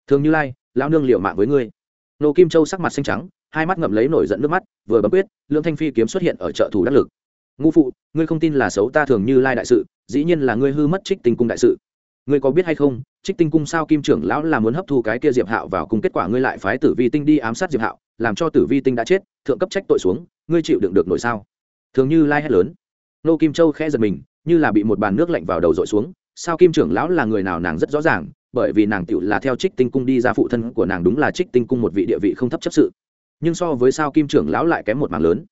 Speaker 1: Thường như lai, lão nương liệu mạng với ngươi. Nô kim châu sắc mặt xanh trắng, hai mắt ngậm lấy nổi giận nước mắt, vừa bấm quyết, lương thanh phi kiếm xuất hiện ở trợ thủ đắc lực. Ngu phụ, ngươi không tin là xấu ta thường như lai đại sự, dĩ nhiên là ngươi hư mất trích tinh cung đại sự. Ngươi có biết hay không, trích tinh cung sao kim trưởng lão là muốn hấp thu cái kia diệp hạo vào cùng kết quả ngươi lại phái tử vi tinh đi ám sát diệp hạo, làm cho tử vi tinh đã chết, thượng cấp trách tội xuống, ngươi chịu đựng được nổi sao? Thường như lai hét lớn. Nô kim châu khẽ giật mình, như là bị một bàn nước lạnh vào đầu dội xuống, sao kim trưởng lão là người nào nàng rất rõ ràng bởi vì nàng tựu là theo trích tinh cung đi ra phụ thân của nàng đúng là trích tinh cung một vị địa vị không thấp chấp sự. Nhưng so với sao kim trưởng lão lại kém một mảng lớn.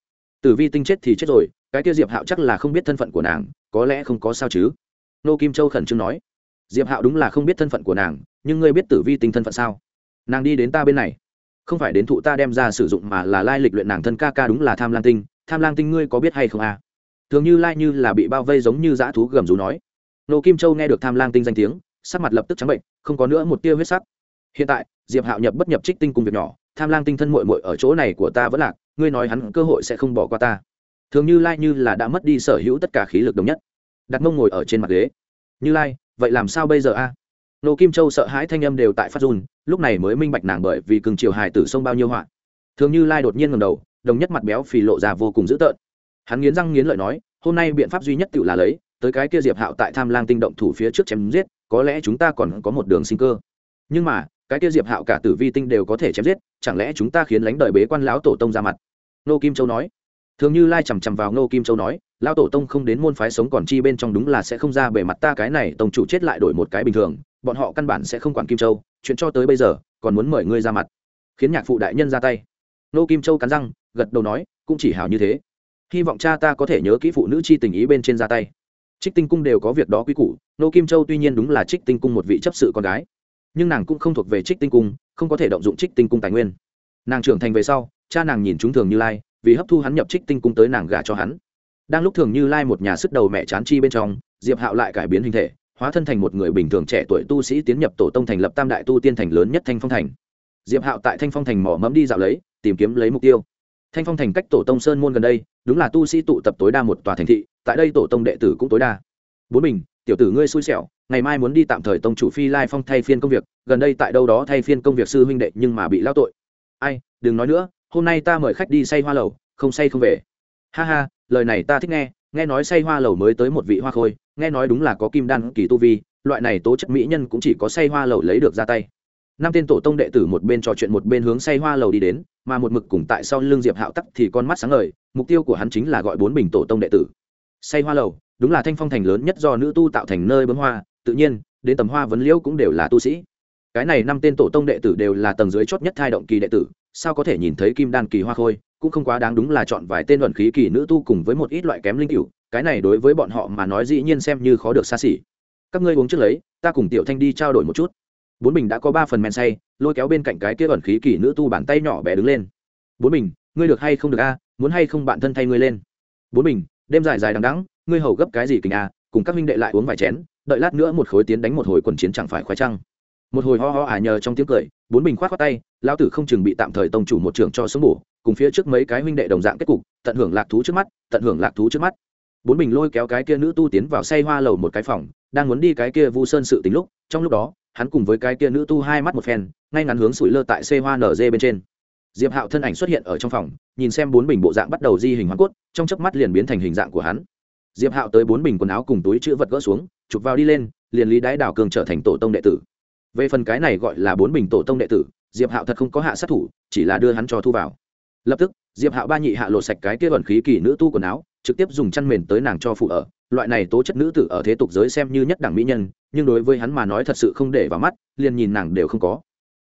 Speaker 1: Tử vi tinh chết thì chết rồi, cái kia diệp hạo chắc là không biết thân phận của nàng, có lẽ không có sao chứ. Nô kim châu khẩn trương nói, diệp hạo đúng là không biết thân phận của nàng, nhưng ngươi biết tử vi tinh thân phận sao? Nàng đi đến ta bên này, không phải đến thụ ta đem ra sử dụng mà là lai lịch luyện nàng thân ca ca đúng là tham lang tinh. Tham lang tinh ngươi có biết hay không à? Thường như lai như là bị bao vây giống như dã thú gầm rú nói. Nô kim châu nghe được tham lang tinh danh tiếng sắc mặt lập tức trắng bệnh, không có nữa một tia huyết sắc. Hiện tại, diệp hạo nhập bất nhập trích tinh cùng việc nhỏ, tham lang tinh thân mội mội ở chỗ này của ta vẫn lạc, ngươi nói hắn cơ hội sẽ không bỏ qua ta. Thường như lai như là đã mất đi sở hữu tất cả khí lực đồng nhất. Đặt mông ngồi ở trên mặt ghế. Như lai, vậy làm sao bây giờ a? Nô kim châu sợ hãi thanh âm đều tại phát run, lúc này mới minh bạch nàng bởi vì cường triều hài tử sông bao nhiêu họa. Thường như lai đột nhiên ngầm đầu, đồng nhất mặt béo phì lộ ra vô cùng dữ tợn. Hắn nghiến răng nghiến lợi nói, hôm nay biện pháp duy nhất tự là lấy, tới cái kia diệp hạo tại tham lang tinh động thủ phía trước chém giết có lẽ chúng ta còn có một đường sinh cơ. Nhưng mà, cái kia diệp hạo cả tử vi tinh đều có thể chém giết, chẳng lẽ chúng ta khiến lãnh đời bế quan lão tổ tông ra mặt? Nô kim châu nói. Thường như lai chằm chằm vào nô kim châu nói, lão tổ tông không đến môn phái sống còn chi bên trong đúng là sẽ không ra bề mặt ta cái này, tông chủ chết lại đổi một cái bình thường, bọn họ căn bản sẽ không quản kim châu, chuyện cho tới bây giờ, còn muốn mời ngươi ra mặt. Khiến nhạc phụ đại nhân ra tay. Nô kim châu cắn răng, gật đầu nói, cũng chỉ hào như thế. Hy vọng cha ta có thể nhớ kỹ phụ nữ chi tình ý bên trên ra tay trích tinh cung đều có việc đó quy củ, nô kim châu tuy nhiên đúng là trích tinh cung một vị chấp sự con gái, nhưng nàng cũng không thuộc về trích tinh cung, không có thể động dụng trích tinh cung tài nguyên. Nàng trưởng thành về sau, cha nàng nhìn chúng thường như lai, vì hấp thu hắn nhập trích tinh cung tới nàng gả cho hắn. Đang lúc thường như lai một nhà sức đầu mẹ chán chi bên trong, diệp hạo lại cải biến hình thể, hóa thân thành một người bình thường trẻ tuổi tu sĩ tiến nhập tổ tông thành lập tam đại tu tiên thành lớn nhất thanh phong thành. Diệp hạo tại thanh phong thành mỏ mẫm đi dạo lấy, tìm kiếm lấy mục tiêu thanh phong thành cách tổ tông sơn môn gần đây, đúng là tu sĩ tụ tập tối đa một tòa thành thị, tại đây tổ tông đệ tử cũng tối đa. Bốn bình tiểu tử ngươi xui xẻo, ngày mai muốn đi tạm thời tông chủ phi lai phong thay phiên công việc, gần đây tại đâu đó thay phiên công việc sư huynh đệ nhưng mà bị lao tội. Ai, đừng nói nữa, hôm nay ta mời khách đi say hoa lầu, không say không về. Ha ha, lời này ta thích nghe nghe nói say hoa lầu mới tới một vị hoa khôi, nghe nói đúng là có kim đan kỳ tu vi, loại này tố chất mỹ nhân cũng chỉ có say hoa lầu lấy được ra tay. Năm tên tổ tông đệ tử một bên trò chuyện một bên hướng say hoa lầu đi đến mà một mực cùng tại sau lưng diệp hạo tắc thì con mắt sáng ngời, mục tiêu của hắn chính là gọi bốn bình tổ tông đệ tử. Say hoa lầu, đúng là thanh phong thành lớn nhất do nữ tu tạo thành nơi bấm hoa, tự nhiên, đến tầm hoa vấn liễu cũng đều là tu sĩ. Cái này năm tên tổ tông đệ tử đều là tầng dưới chót nhất thai động kỳ đệ tử, sao có thể nhìn thấy kim đan kỳ hoa khôi, cũng không quá đáng đúng là chọn vài tên luận khí kỳ nữ tu cùng với một ít loại kém linh cựu cái này đối với bọn họ mà nói dĩ nhiên xem như khó được xa xỉ. Các ngươi uống trước lấy, ta cùng tiểu thanh đi trao đổi một chút. Bốn bình đã có ba phần men say lôi kéo bên cạnh cái kia ẩn khí kỳ nữ tu bàn tay nhỏ bé đứng lên. Bốn bình, ngươi được hay không được a? Muốn hay không bạn thân thay ngươi lên? Bốn bình, đêm dài dài đằng đắng ngươi hầu gấp cái gì kình a? Cùng các minh đệ lại uống vài chén, đợi lát nữa một khối tiến đánh một hồi quần chiến chẳng phải khoái trăng. Một hồi ho ho à nhờ trong tiếng cười, bốn bình khoát khoát tay, lão tử không chừng bị tạm thời tông chủ một trường cho sống bổ, cùng phía trước mấy cái huynh đệ đồng dạng kết cục, tận hưởng lạc thú trước mắt, tận hưởng lạc thú trước mắt. Bốn bình lôi kéo cái kia nữ tu tiến vào say hoa lầu một cái phòng, đang muốn đi cái kia vu sơn sự tính lúc, trong lúc đó hắn cùng với cái kia nữ tu hai mắt một phen, ngay ngắn hướng sủi lơ tại c hoa nz bên trên. Diệp hạo thân ảnh xuất hiện ở trong phòng, nhìn xem bốn bình bộ dạng bắt đầu di hình hoa cốt, trong chớp mắt liền biến thành hình dạng của hắn. Diệp hạo tới bốn bình quần áo cùng túi chữ vật gỡ xuống, chụp vào đi lên, liền lý đái đảo cường trở thành tổ tông đệ tử. Về phần cái này gọi là bốn bình tổ tông đệ tử, diệp hạo thật không có hạ sát thủ, chỉ là đưa hắn cho thu vào. Lập tức, diệp hạo ba nhị hạ lộ sạch cái kia vận khí kỳ nữ tu quần áo, trực tiếp dùng chăn mền tới nàng cho phụ ở loại này tố chất nữ tử ở thế tục giới xem như nhất đẳng mỹ nhân nhưng đối với hắn mà nói thật sự không để vào mắt liền nhìn nàng đều không có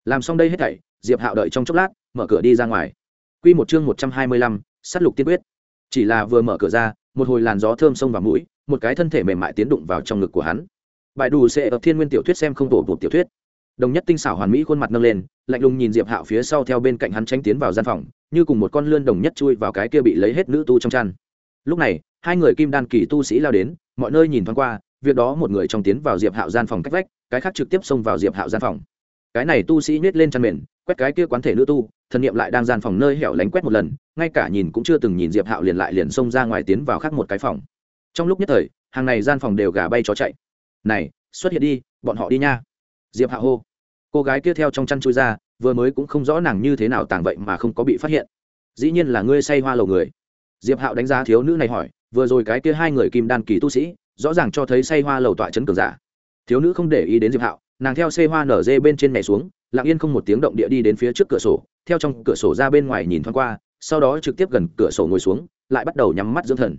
Speaker 1: làm xong đây hết thảy diệp hạo đợi trong chốc lát mở cửa đi ra ngoài Quy một chương một trăm hai mươi lăm, sát lục tiên quyết. Chỉ là vừa mở cửa ra, một hồi làn gió thơm xông vào mũi, một cái thân thể mềm mại tiến đụng vào trong ngực của hắn. Bài đủ sẽ ở thiên nguyên tiểu thuyết xem không tổ bộ tiểu thuyết. Đồng nhất tinh xảo hoàn mỹ khuôn mặt nâng lên, lạnh lùng nhìn Diệp Hạo phía sau theo bên cạnh hắn tránh tiến vào gian phòng, như cùng một con lươn đồng nhất chui vào cái kia bị lấy hết nữ tu trong chăn. Lúc này, hai người kim đan kỳ tu sĩ lao đến, mọi nơi nhìn thoáng qua, việc đó một người trong tiến vào Diệp Hạo gian phòng cách vách, cái khác trực tiếp xông vào Diệp Hạo gian phòng. Cái này tu sĩ nhếch lên chăn mền, quét cái kia quán thể nữ tu, thần niệm lại đang gian phòng nơi hẻo lánh quét một lần, ngay cả nhìn cũng chưa từng nhìn Diệp Hạo liền lại liền xông ra ngoài tiến vào khác một cái phòng. Trong lúc nhất thời, hàng này gian phòng đều gà bay chó chạy. "Này, xuất hiện đi, bọn họ đi nha." Diệp Hạo hô. Cô gái kia theo trong chăn chui ra, vừa mới cũng không rõ nàng như thế nào tàng vậy mà không có bị phát hiện. Dĩ nhiên là ngươi say hoa lầu người. Diệp Hạo đánh giá thiếu nữ này hỏi, vừa rồi cái kia hai người kim đan kỳ tu sĩ, rõ ràng cho thấy say hoa lầu tọa chấn cường giả. Thiếu nữ không để ý đến Diệp Hạo, nàng theo xe hoa nở dê bên trên nhảy xuống, lặng yên không một tiếng động địa đi đến phía trước cửa sổ theo trong cửa sổ ra bên ngoài nhìn thoáng qua sau đó trực tiếp gần cửa sổ ngồi xuống lại bắt đầu nhắm mắt dưỡng thần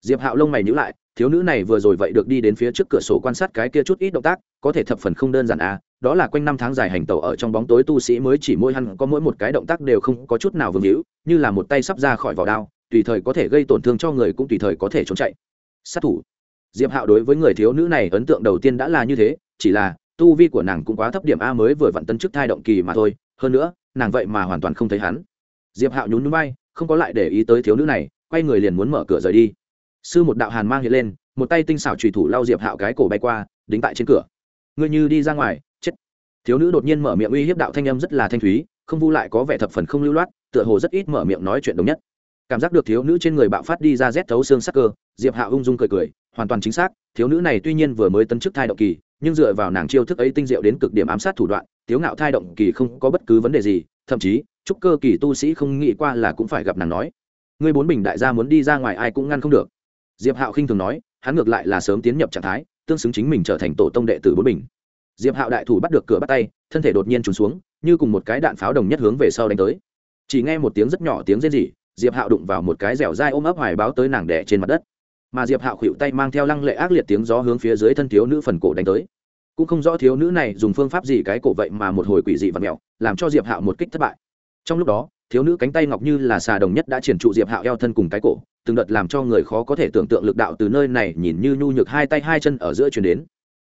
Speaker 1: diệp hạo lông mày nhữ lại thiếu nữ này vừa rồi vậy được đi đến phía trước cửa sổ quan sát cái kia chút ít động tác có thể thập phần không đơn giản à đó là quanh năm tháng dài hành tẩu ở trong bóng tối tu sĩ mới chỉ mỗi hăn có mỗi một cái động tác đều không có chút nào vương hữu như là một tay sắp ra khỏi vỏ đao tùy thời có thể gây tổn thương cho người cũng tùy thời có thể trốn chạy. Sát thủ. Diệp hạo đối với người thiếu nữ này ấn tượng đầu tiên đã là như thế, chỉ là, tu vi của nàng cũng quá thấp điểm a mới vừa vặn tân chức thai động kỳ mà thôi, hơn nữa, nàng vậy mà hoàn toàn không thấy hắn. Diệp hạo nhún núi bay không có lại để ý tới thiếu nữ này, quay người liền muốn mở cửa rời đi. Sư một đạo hàn mang hiện lên, một tay tinh xảo trùy thủ lau diệp hạo cái cổ bay qua, đính tại trên cửa. Ngươi như đi ra ngoài, chết. Thiếu nữ đột nhiên mở miệng uy hiếp đạo thanh âm rất là thanh thúy, không vu lại có vẻ thập phần không lưu loát, tựa hồ rất ít mở miệng nói chuyện đồng nhất cảm giác được thiếu nữ trên người bạo phát đi ra rét thấu xương sắc cơ, diệp hạo ung dung cười cười, hoàn toàn chính xác, thiếu nữ này tuy nhiên vừa mới tấn chức thai động kỳ, nhưng dựa vào nàng chiêu thức ấy tinh diệu đến cực điểm ám sát thủ đoạn, tiếu ngạo thai động kỳ không có bất cứ vấn đề gì, thậm chí chúc cơ kỳ tu sĩ không nghĩ qua là cũng phải gặp nàng nói. Ngươi bốn bình đại gia muốn đi ra ngoài ai cũng ngăn không được. Diệp hạo khinh thường nói, hắn ngược lại là sớm tiến nhập trạng thái, tương xứng chính mình trở thành tổ tông đệ tử bốn bình. Diệp hạo đại thủ bắt được cửa bắt tay, thân thể đột nhiên trùn xuống, như cùng một cái đạn pháo đồng nhất hướng về sau đánh tới. Chỉ nghe một tiếng rất nhỏ tiếng rên rỉ diệp hạo đụng vào một cái dẻo dai ôm ấp hoài báo tới nàng đẻ trên mặt đất. Mà diệp hạo khuỵu tay mang theo lăng lệ ác liệt tiếng gió hướng phía dưới thân thiếu nữ phần cổ đánh tới. Cũng không rõ thiếu nữ này dùng phương pháp gì cái cổ vậy mà một hồi quỷ dị và mẹo, làm cho diệp hạo một kích thất bại. Trong lúc đó, thiếu nữ cánh tay ngọc như là xà đồng nhất đã triển trụ diệp hạo eo thân cùng cái cổ, từng đợt làm cho người khó có thể tưởng tượng lực đạo từ nơi này nhìn như nhu nhược hai tay hai chân ở giữa chuyển đến.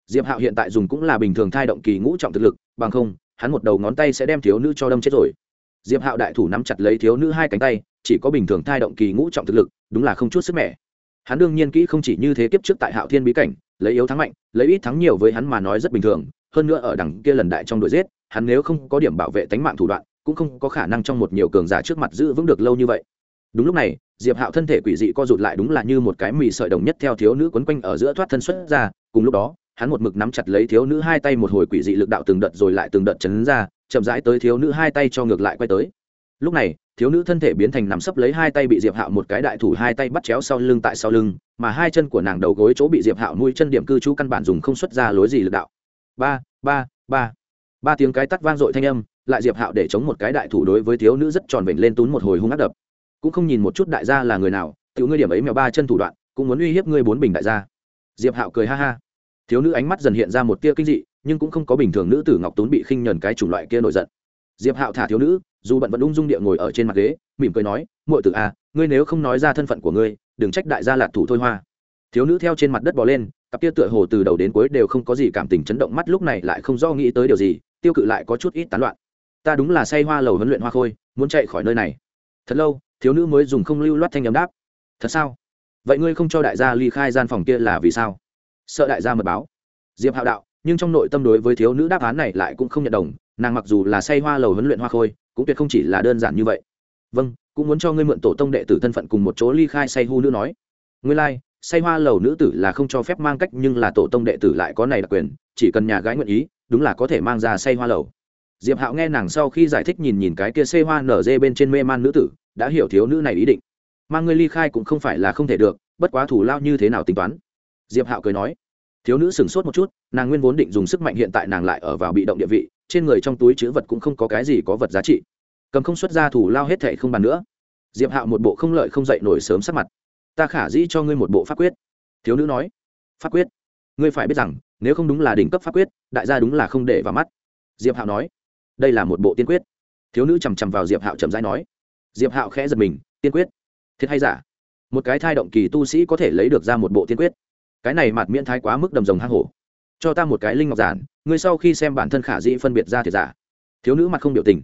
Speaker 1: Diệp hạo hiện tại dùng cũng là bình thường thai động kỳ ngũ trọng thực lực, bằng không, hắn một đầu ngón tay sẽ đem thiếu nữ cho đâm chết rồi. Diệp hạo đại thủ nắm chặt lấy thiếu nữ hai cánh tay chỉ có bình thường thai động kỳ ngũ trọng thực lực, đúng là không chút sức mẻ. Hắn đương nhiên kỹ không chỉ như thế kiếp trước tại hạo thiên bí cảnh, lấy yếu thắng mạnh, lấy ít thắng nhiều với hắn mà nói rất bình thường, hơn nữa ở đằng kia lần đại trong đội giết, hắn nếu không có điểm bảo vệ tánh mạng thủ đoạn, cũng không có khả năng trong một nhiều cường giả trước mặt giữ vững được lâu như vậy. Đúng lúc này, diệp hạo thân thể quỷ dị co rụt lại đúng là như một cái mì sợi đồng nhất theo thiếu nữ quấn quanh ở giữa thoát thân xuất ra, cùng lúc đó, hắn một mực nắm chặt lấy thiếu nữ hai tay một hồi quỷ dị lực đạo từng đợt rồi lại từng đợt chấn ra, chậm rãi tới thiếu nữ hai tay cho ngược lại quay tới. Lúc này thiếu nữ thân thể biến thành nằm sấp lấy hai tay bị diệp hạo một cái đại thủ hai tay bắt chéo sau lưng tại sau lưng, mà hai chân của nàng đầu gối chỗ bị diệp hạo nuôi chân điểm cư trú căn bản dùng không xuất ra lối gì lực đạo. Ba ba ba. Ba tiếng cái tắt vang dội thanh âm, lại diệp hạo để chống một cái đại thủ đối với thiếu nữ rất tròn vểnh lên tún một hồi hung ác đập. Cũng không nhìn một chút đại gia là người nào, tiểu ngươi điểm ấy mèo ba chân thủ đoạn, cũng muốn uy hiếp ngươi bốn bình đại gia. Diệp hạo cười ha ha. Thiếu nữ ánh mắt dần hiện ra một tia kinh dị, nhưng cũng không có bình thường nữ tử ngọc tún bị khinh nhẫn cái chủng loại kia nổi giận. Diệp hạo thả thiếu nữ dù bận vẫn ung dung địa ngồi ở trên mặt ghế mỉm cười nói muội tử a à, ngươi nếu không nói ra thân phận của ngươi đừng trách đại gia lạc thủ thôi hoa. Thiếu nữ theo trên mặt đất bò lên cặp tia tựa hồ từ đầu đến cuối đều không có gì cảm tình chấn động mắt lúc này lại không do nghĩ tới điều gì tiêu cự lại có chút ít tán loạn. Ta đúng là say hoa lầu huấn luyện hoa khôi muốn chạy khỏi nơi này. Thật lâu thiếu nữ mới dùng không lưu loát thanh ấm đáp thật sao? Vậy ngươi không cho đại gia ly khai gian phòng kia là vì sao? Sợ đại gia mật báo. Diệp hạo đạo nhưng trong nội tâm đối với thiếu nữ đáp án này lại cũng không nhận đồng nàng mặc dù là say hoa lầu huấn luyện hoa khôi cũng tuyệt không chỉ là đơn giản như vậy. Vâng cũng muốn cho ngươi mượn tổ tông đệ tử thân phận cùng một chỗ ly khai say hu nữ nói. Ngươi lai、like, say hoa lầu nữ tử là không cho phép mang cách nhưng là tổ tông đệ tử lại có này đặc quyền chỉ cần nhà gái nguyện ý đúng là có thể mang ra say hoa lầu. Diệp hạo nghe nàng sau khi giải thích nhìn nhìn cái kia xê hoa nở dê bên trên mê man nữ tử đã hiểu thiếu nữ này ý định. Mang ngươi ly khai cũng không phải là không thể được bất quá thủ lao như thế nào tính toán? Diệp hạo cười nói. Thiếu nữ sửng sốt một chút nàng nguyên vốn định dùng sức mạnh hiện tại nàng lại ở vào bị động địa vị trên người trong túi chữ vật cũng không có cái gì có vật giá trị. Cầm không xuất ra thủ lao hết thệ không bàn nữa. Diệp hạo một bộ không lợi không dậy nổi sớm sắc mặt. Ta khả dĩ cho ngươi một bộ pháp quyết. Thiếu nữ nói. Pháp quyết? Ngươi phải biết rằng, nếu không đúng là đỉnh cấp pháp quyết, đại gia đúng là không để vào mắt. Diệp hạo nói. Đây là một bộ tiên quyết. Thiếu nữ chằm chằm vào diệp hạo chậm rãi nói. Diệp hạo khẽ giật mình. Tiên quyết? Thiệt hay giả? Một cái thai động kỳ tu sĩ có thể lấy được ra một bộ tiên quyết. Cái này mặt miễn thái quá mức đầm rồng hang hổ cho ta một cái linh ngọc giản, ngươi sau khi xem bản thân khả dĩ phân biệt ra thiệt giả. Thiếu nữ mặt không biểu tình.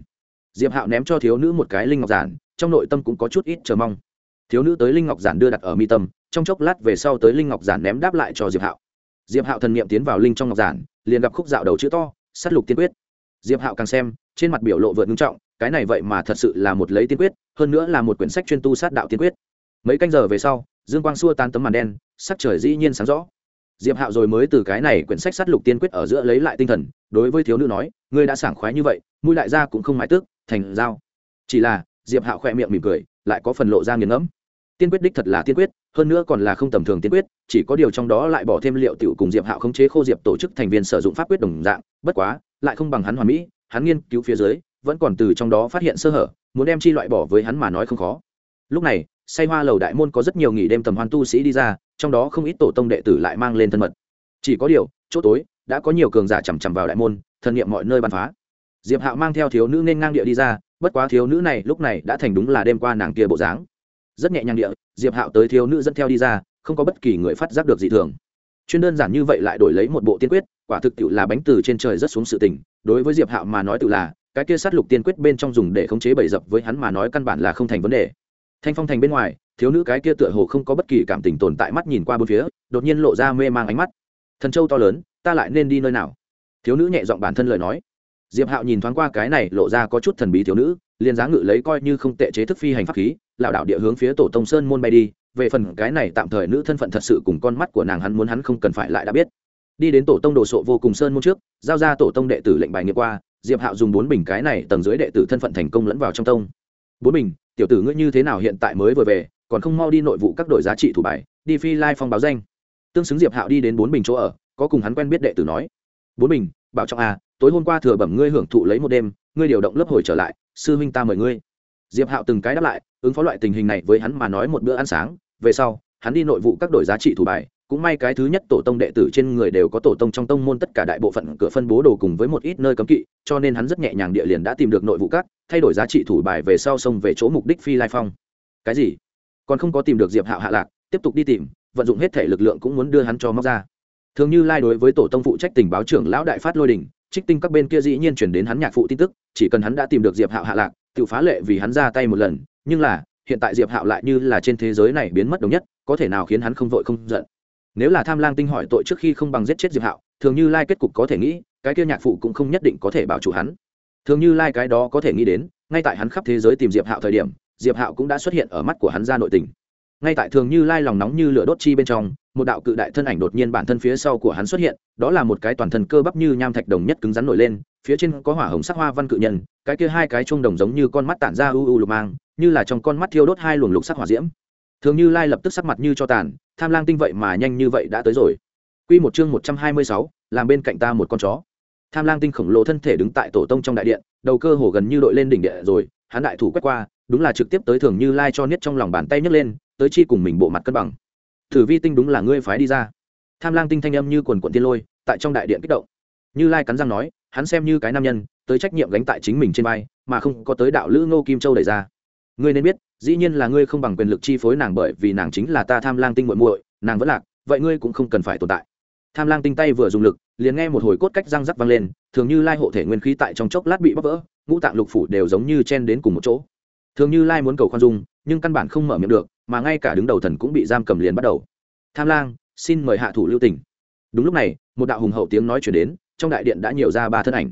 Speaker 1: Diệp hạo ném cho thiếu nữ một cái linh ngọc giản, trong nội tâm cũng có chút ít chờ mong. Thiếu nữ tới linh ngọc giản đưa đặt ở mi tâm, trong chốc lát về sau tới linh ngọc giản ném đáp lại cho diệp hạo. Diệp hạo thần n i ệ m tiến vào linh trong ngọc giản, liền gặp khúc dạo đầu chữ to s á t lục tiên quyết. Diệp hạo càng xem, trên mặt biểu lộ vượt ngưng trọng, cái này vậy mà thật sự là một lấy tiên quyết, hơn nữa là một quyển sách chuyên tu sát đạo tiên quyết. Mấy canh giờ về sau, dương quang xua tan tấm màn đen, sắc trời dĩ nhiên sáng rõ diệp hạo rồi mới từ cái này quyển sách sát lục tiên quyết ở giữa lấy lại tinh thần, đối với thiếu nữ nói, ngươi đã sảng khoái như vậy, mũi lại ra cũng không mãi tước, thành dao. Chỉ là, diệp hạo khỏe miệng mỉm cười, lại có phần lộ ra nghiền ngẫm. Tiên quyết đích thật là tiên quyết, hơn nữa còn là không tầm thường tiên quyết, chỉ có điều trong đó lại bỏ thêm liệu tiểu cùng diệp hạo khống chế khô diệp tổ chức thành viên sử dụng pháp quyết đồng dạng, bất quá, lại không bằng hắn hoàn mỹ, hắn nghiên cứu phía dưới, vẫn còn từ trong đó phát hiện sơ hở, muốn đem chi loại bỏ với hắn mà nói không khó. Lúc này say hoa lầu đại môn có rất nhiều nghỉ đêm tầm hoan tu sĩ đi ra, trong đó không ít tổ tông đệ tử lại mang lên thân mật. Chỉ có điều, chỗ tối, đã có nhiều cường giả chằm chằm vào đại môn, thần nhiệm mọi nơi bắn phá. Diệp hạo mang theo thiếu nữ nên ngang địa đi ra, bất quá thiếu nữ này lúc này đã thành đúng là đêm qua nàng kia bộ dáng. Rất nhẹ nhàng địa, diệp hạo tới thiếu nữ dẫn theo đi ra, không có bất kỳ người phát giác được gì thường. Chuyên đơn giản như vậy lại đổi lấy một bộ tiên quyết, quả thực tiệu là bánh từ trên trời rất xuống sự tình, đối với diệp hạo mà nói tự là, cái kia sát lục tiên quyết bên trong dùng để khống chế bầy dập với hắn mà nói căn bản là không thành vấn đề thanh phong thành bên ngoài, thiếu nữ cái kia tựa hồ không có bất kỳ cảm tình tồn tại mắt nhìn qua bốn phía, đột nhiên lộ ra mê mang ánh mắt. Thần châu to lớn, ta lại nên đi nơi nào? Thiếu nữ nhẹ giọng bản thân lời nói. Diệp hạo nhìn thoáng qua cái này, lộ ra có chút thần bí thiếu nữ, liền giá ngự lấy coi như không tệ chế thức phi hành pháp khí, lảo đảo địa hướng phía tổ tông sơn môn bay đi. Về phần cái này tạm thời nữ thân phận thật sự cùng con mắt của nàng hắn muốn hắn không cần phải lại đã biết. Đi đến tổ tông đồ sộ vô cùng sơn môn trước, giao ra tổ tông đệ tử lệnh bài nghiệp qua, diệp hạo dùng bốn bình cái này tầng dưới đệ tử thân phận thành công lẫn vào trong tông bốn bình, tiểu tử ngươi như thế nào hiện tại mới vừa về, còn không mau đi nội vụ các đội giá trị thủ bài, đi phi lai phong báo danh. Tương xứng diệp hạo đi đến bốn bình chỗ ở, có cùng hắn quen biết đệ tử nói. Bốn bình, bảo trọng à tối hôm qua thừa bẩm ngươi hưởng thụ lấy một đêm, ngươi điều động lớp hồi trở lại, sư huynh ta mời ngươi. Diệp hạo từng cái đáp lại, ứng phó loại tình hình này với hắn mà nói một bữa ăn sáng, về sau, hắn đi nội vụ các đội giá trị thủ bài cũng may cái thứ nhất tổ tông đệ tử trên người đều có tổ tông trong tông môn, tất cả đại bộ phận cửa phân bố đồ cùng với một ít nơi cấm kỵ, cho nên hắn rất nhẹ nhàng địa liền đã tìm được nội vụ các, thay đổi giá trị thủ bài về sau sông về chỗ mục đích phi lai phong. Cái gì? Còn không có tìm được diệp hạo hạ lạc, tiếp tục đi tìm, vận dụng hết thể lực lượng cũng muốn đưa hắn cho móc ra. Thường như lai đối với tổ tông phụ trách tình báo trưởng lão đại phát lôi đình, trích tinh các bên kia dĩ nhiên chuyển đến hắn nhạc phụ tin tức, chỉ cần hắn đã tìm được diệp hạo hạ lạc, tự phá lệ vì hắn ra tay một lần, nhưng là, hiện tại diệp hạo lại như là trên thế giới này biến mất đồng nhất, có thể nào khiến hắn không vội không giận? Nếu là tham lang tinh hỏi tội trước khi không bằng giết chết diệp hạo, thường như lai kết cục có thể nghĩ, cái kia nhạc phụ cũng không nhất định có thể bảo chủ hắn. Thường như lai cái đó có thể nghĩ đến, ngay tại hắn khắp thế giới tìm diệp hạo thời điểm, diệp hạo cũng đã xuất hiện ở mắt của hắn ra nội tình. Ngay tại thường như lai lòng nóng như lửa đốt chi bên trong, một đạo cự đại thân ảnh đột nhiên bản thân phía sau của hắn xuất hiện, đó là một cái toàn thân cơ bắp như nham thạch đồng nhất cứng rắn nổi lên, phía trên có hỏa hồng sắc hoa văn cự nhân, cái kia hai cái chuông đồng giống như con mắt tản ra u u lục mang, như là trong con mắt thiêu đốt hai luồng lục sắc hỏa diễm thường như lai lập tức sắc mặt như cho tàn tham lang tinh vậy mà nhanh như vậy đã tới rồi. Quy một chương một trăm hai mươi sáu, làm bên cạnh ta một con chó. Tham lang tinh khổng lồ thân thể đứng tại tổ tông trong đại điện đầu cơ hồ gần như đội lên đỉnh địa rồi hắn đại thủ quét qua đúng là trực tiếp tới thường như lai cho niết trong lòng bàn tay nhấc lên tới chi cùng mình bộ mặt cân bằng. Thử vi tinh đúng là ngươi phái đi ra. Tham lang tinh thanh âm như quần quận tiên lôi tại trong đại điện kích động. Như lai cắn răng nói hắn xem như cái nam nhân tới trách nhiệm gánh tại chính mình trên vai mà không có tới đạo lữ ngô kim châu đẩy ra ngươi nên biết, dĩ nhiên là ngươi không bằng quyền lực chi phối nàng bởi vì nàng chính là ta tham lang tinh muội muội, nàng vẫn lạc, vậy ngươi cũng không cần phải tồn tại. Tham lang tinh tay vừa dùng lực, liền nghe một hồi cốt cách răng rắc vang lên, thường như lai hộ thể nguyên khí tại trong chốc lát bị bóc vỡ, ngũ tạng lục phủ đều giống như chen đến cùng một chỗ. Thường như lai muốn cầu khoan dung, nhưng căn bản không mở miệng được, mà ngay cả đứng đầu thần cũng bị giam cầm liền bắt đầu. Tham lang, xin mời hạ thủ lưu tỉnh đúng lúc này, một đạo hùng hậu tiếng nói chuyển đến, trong đại điện đã nhiều ra ba thân ảnh.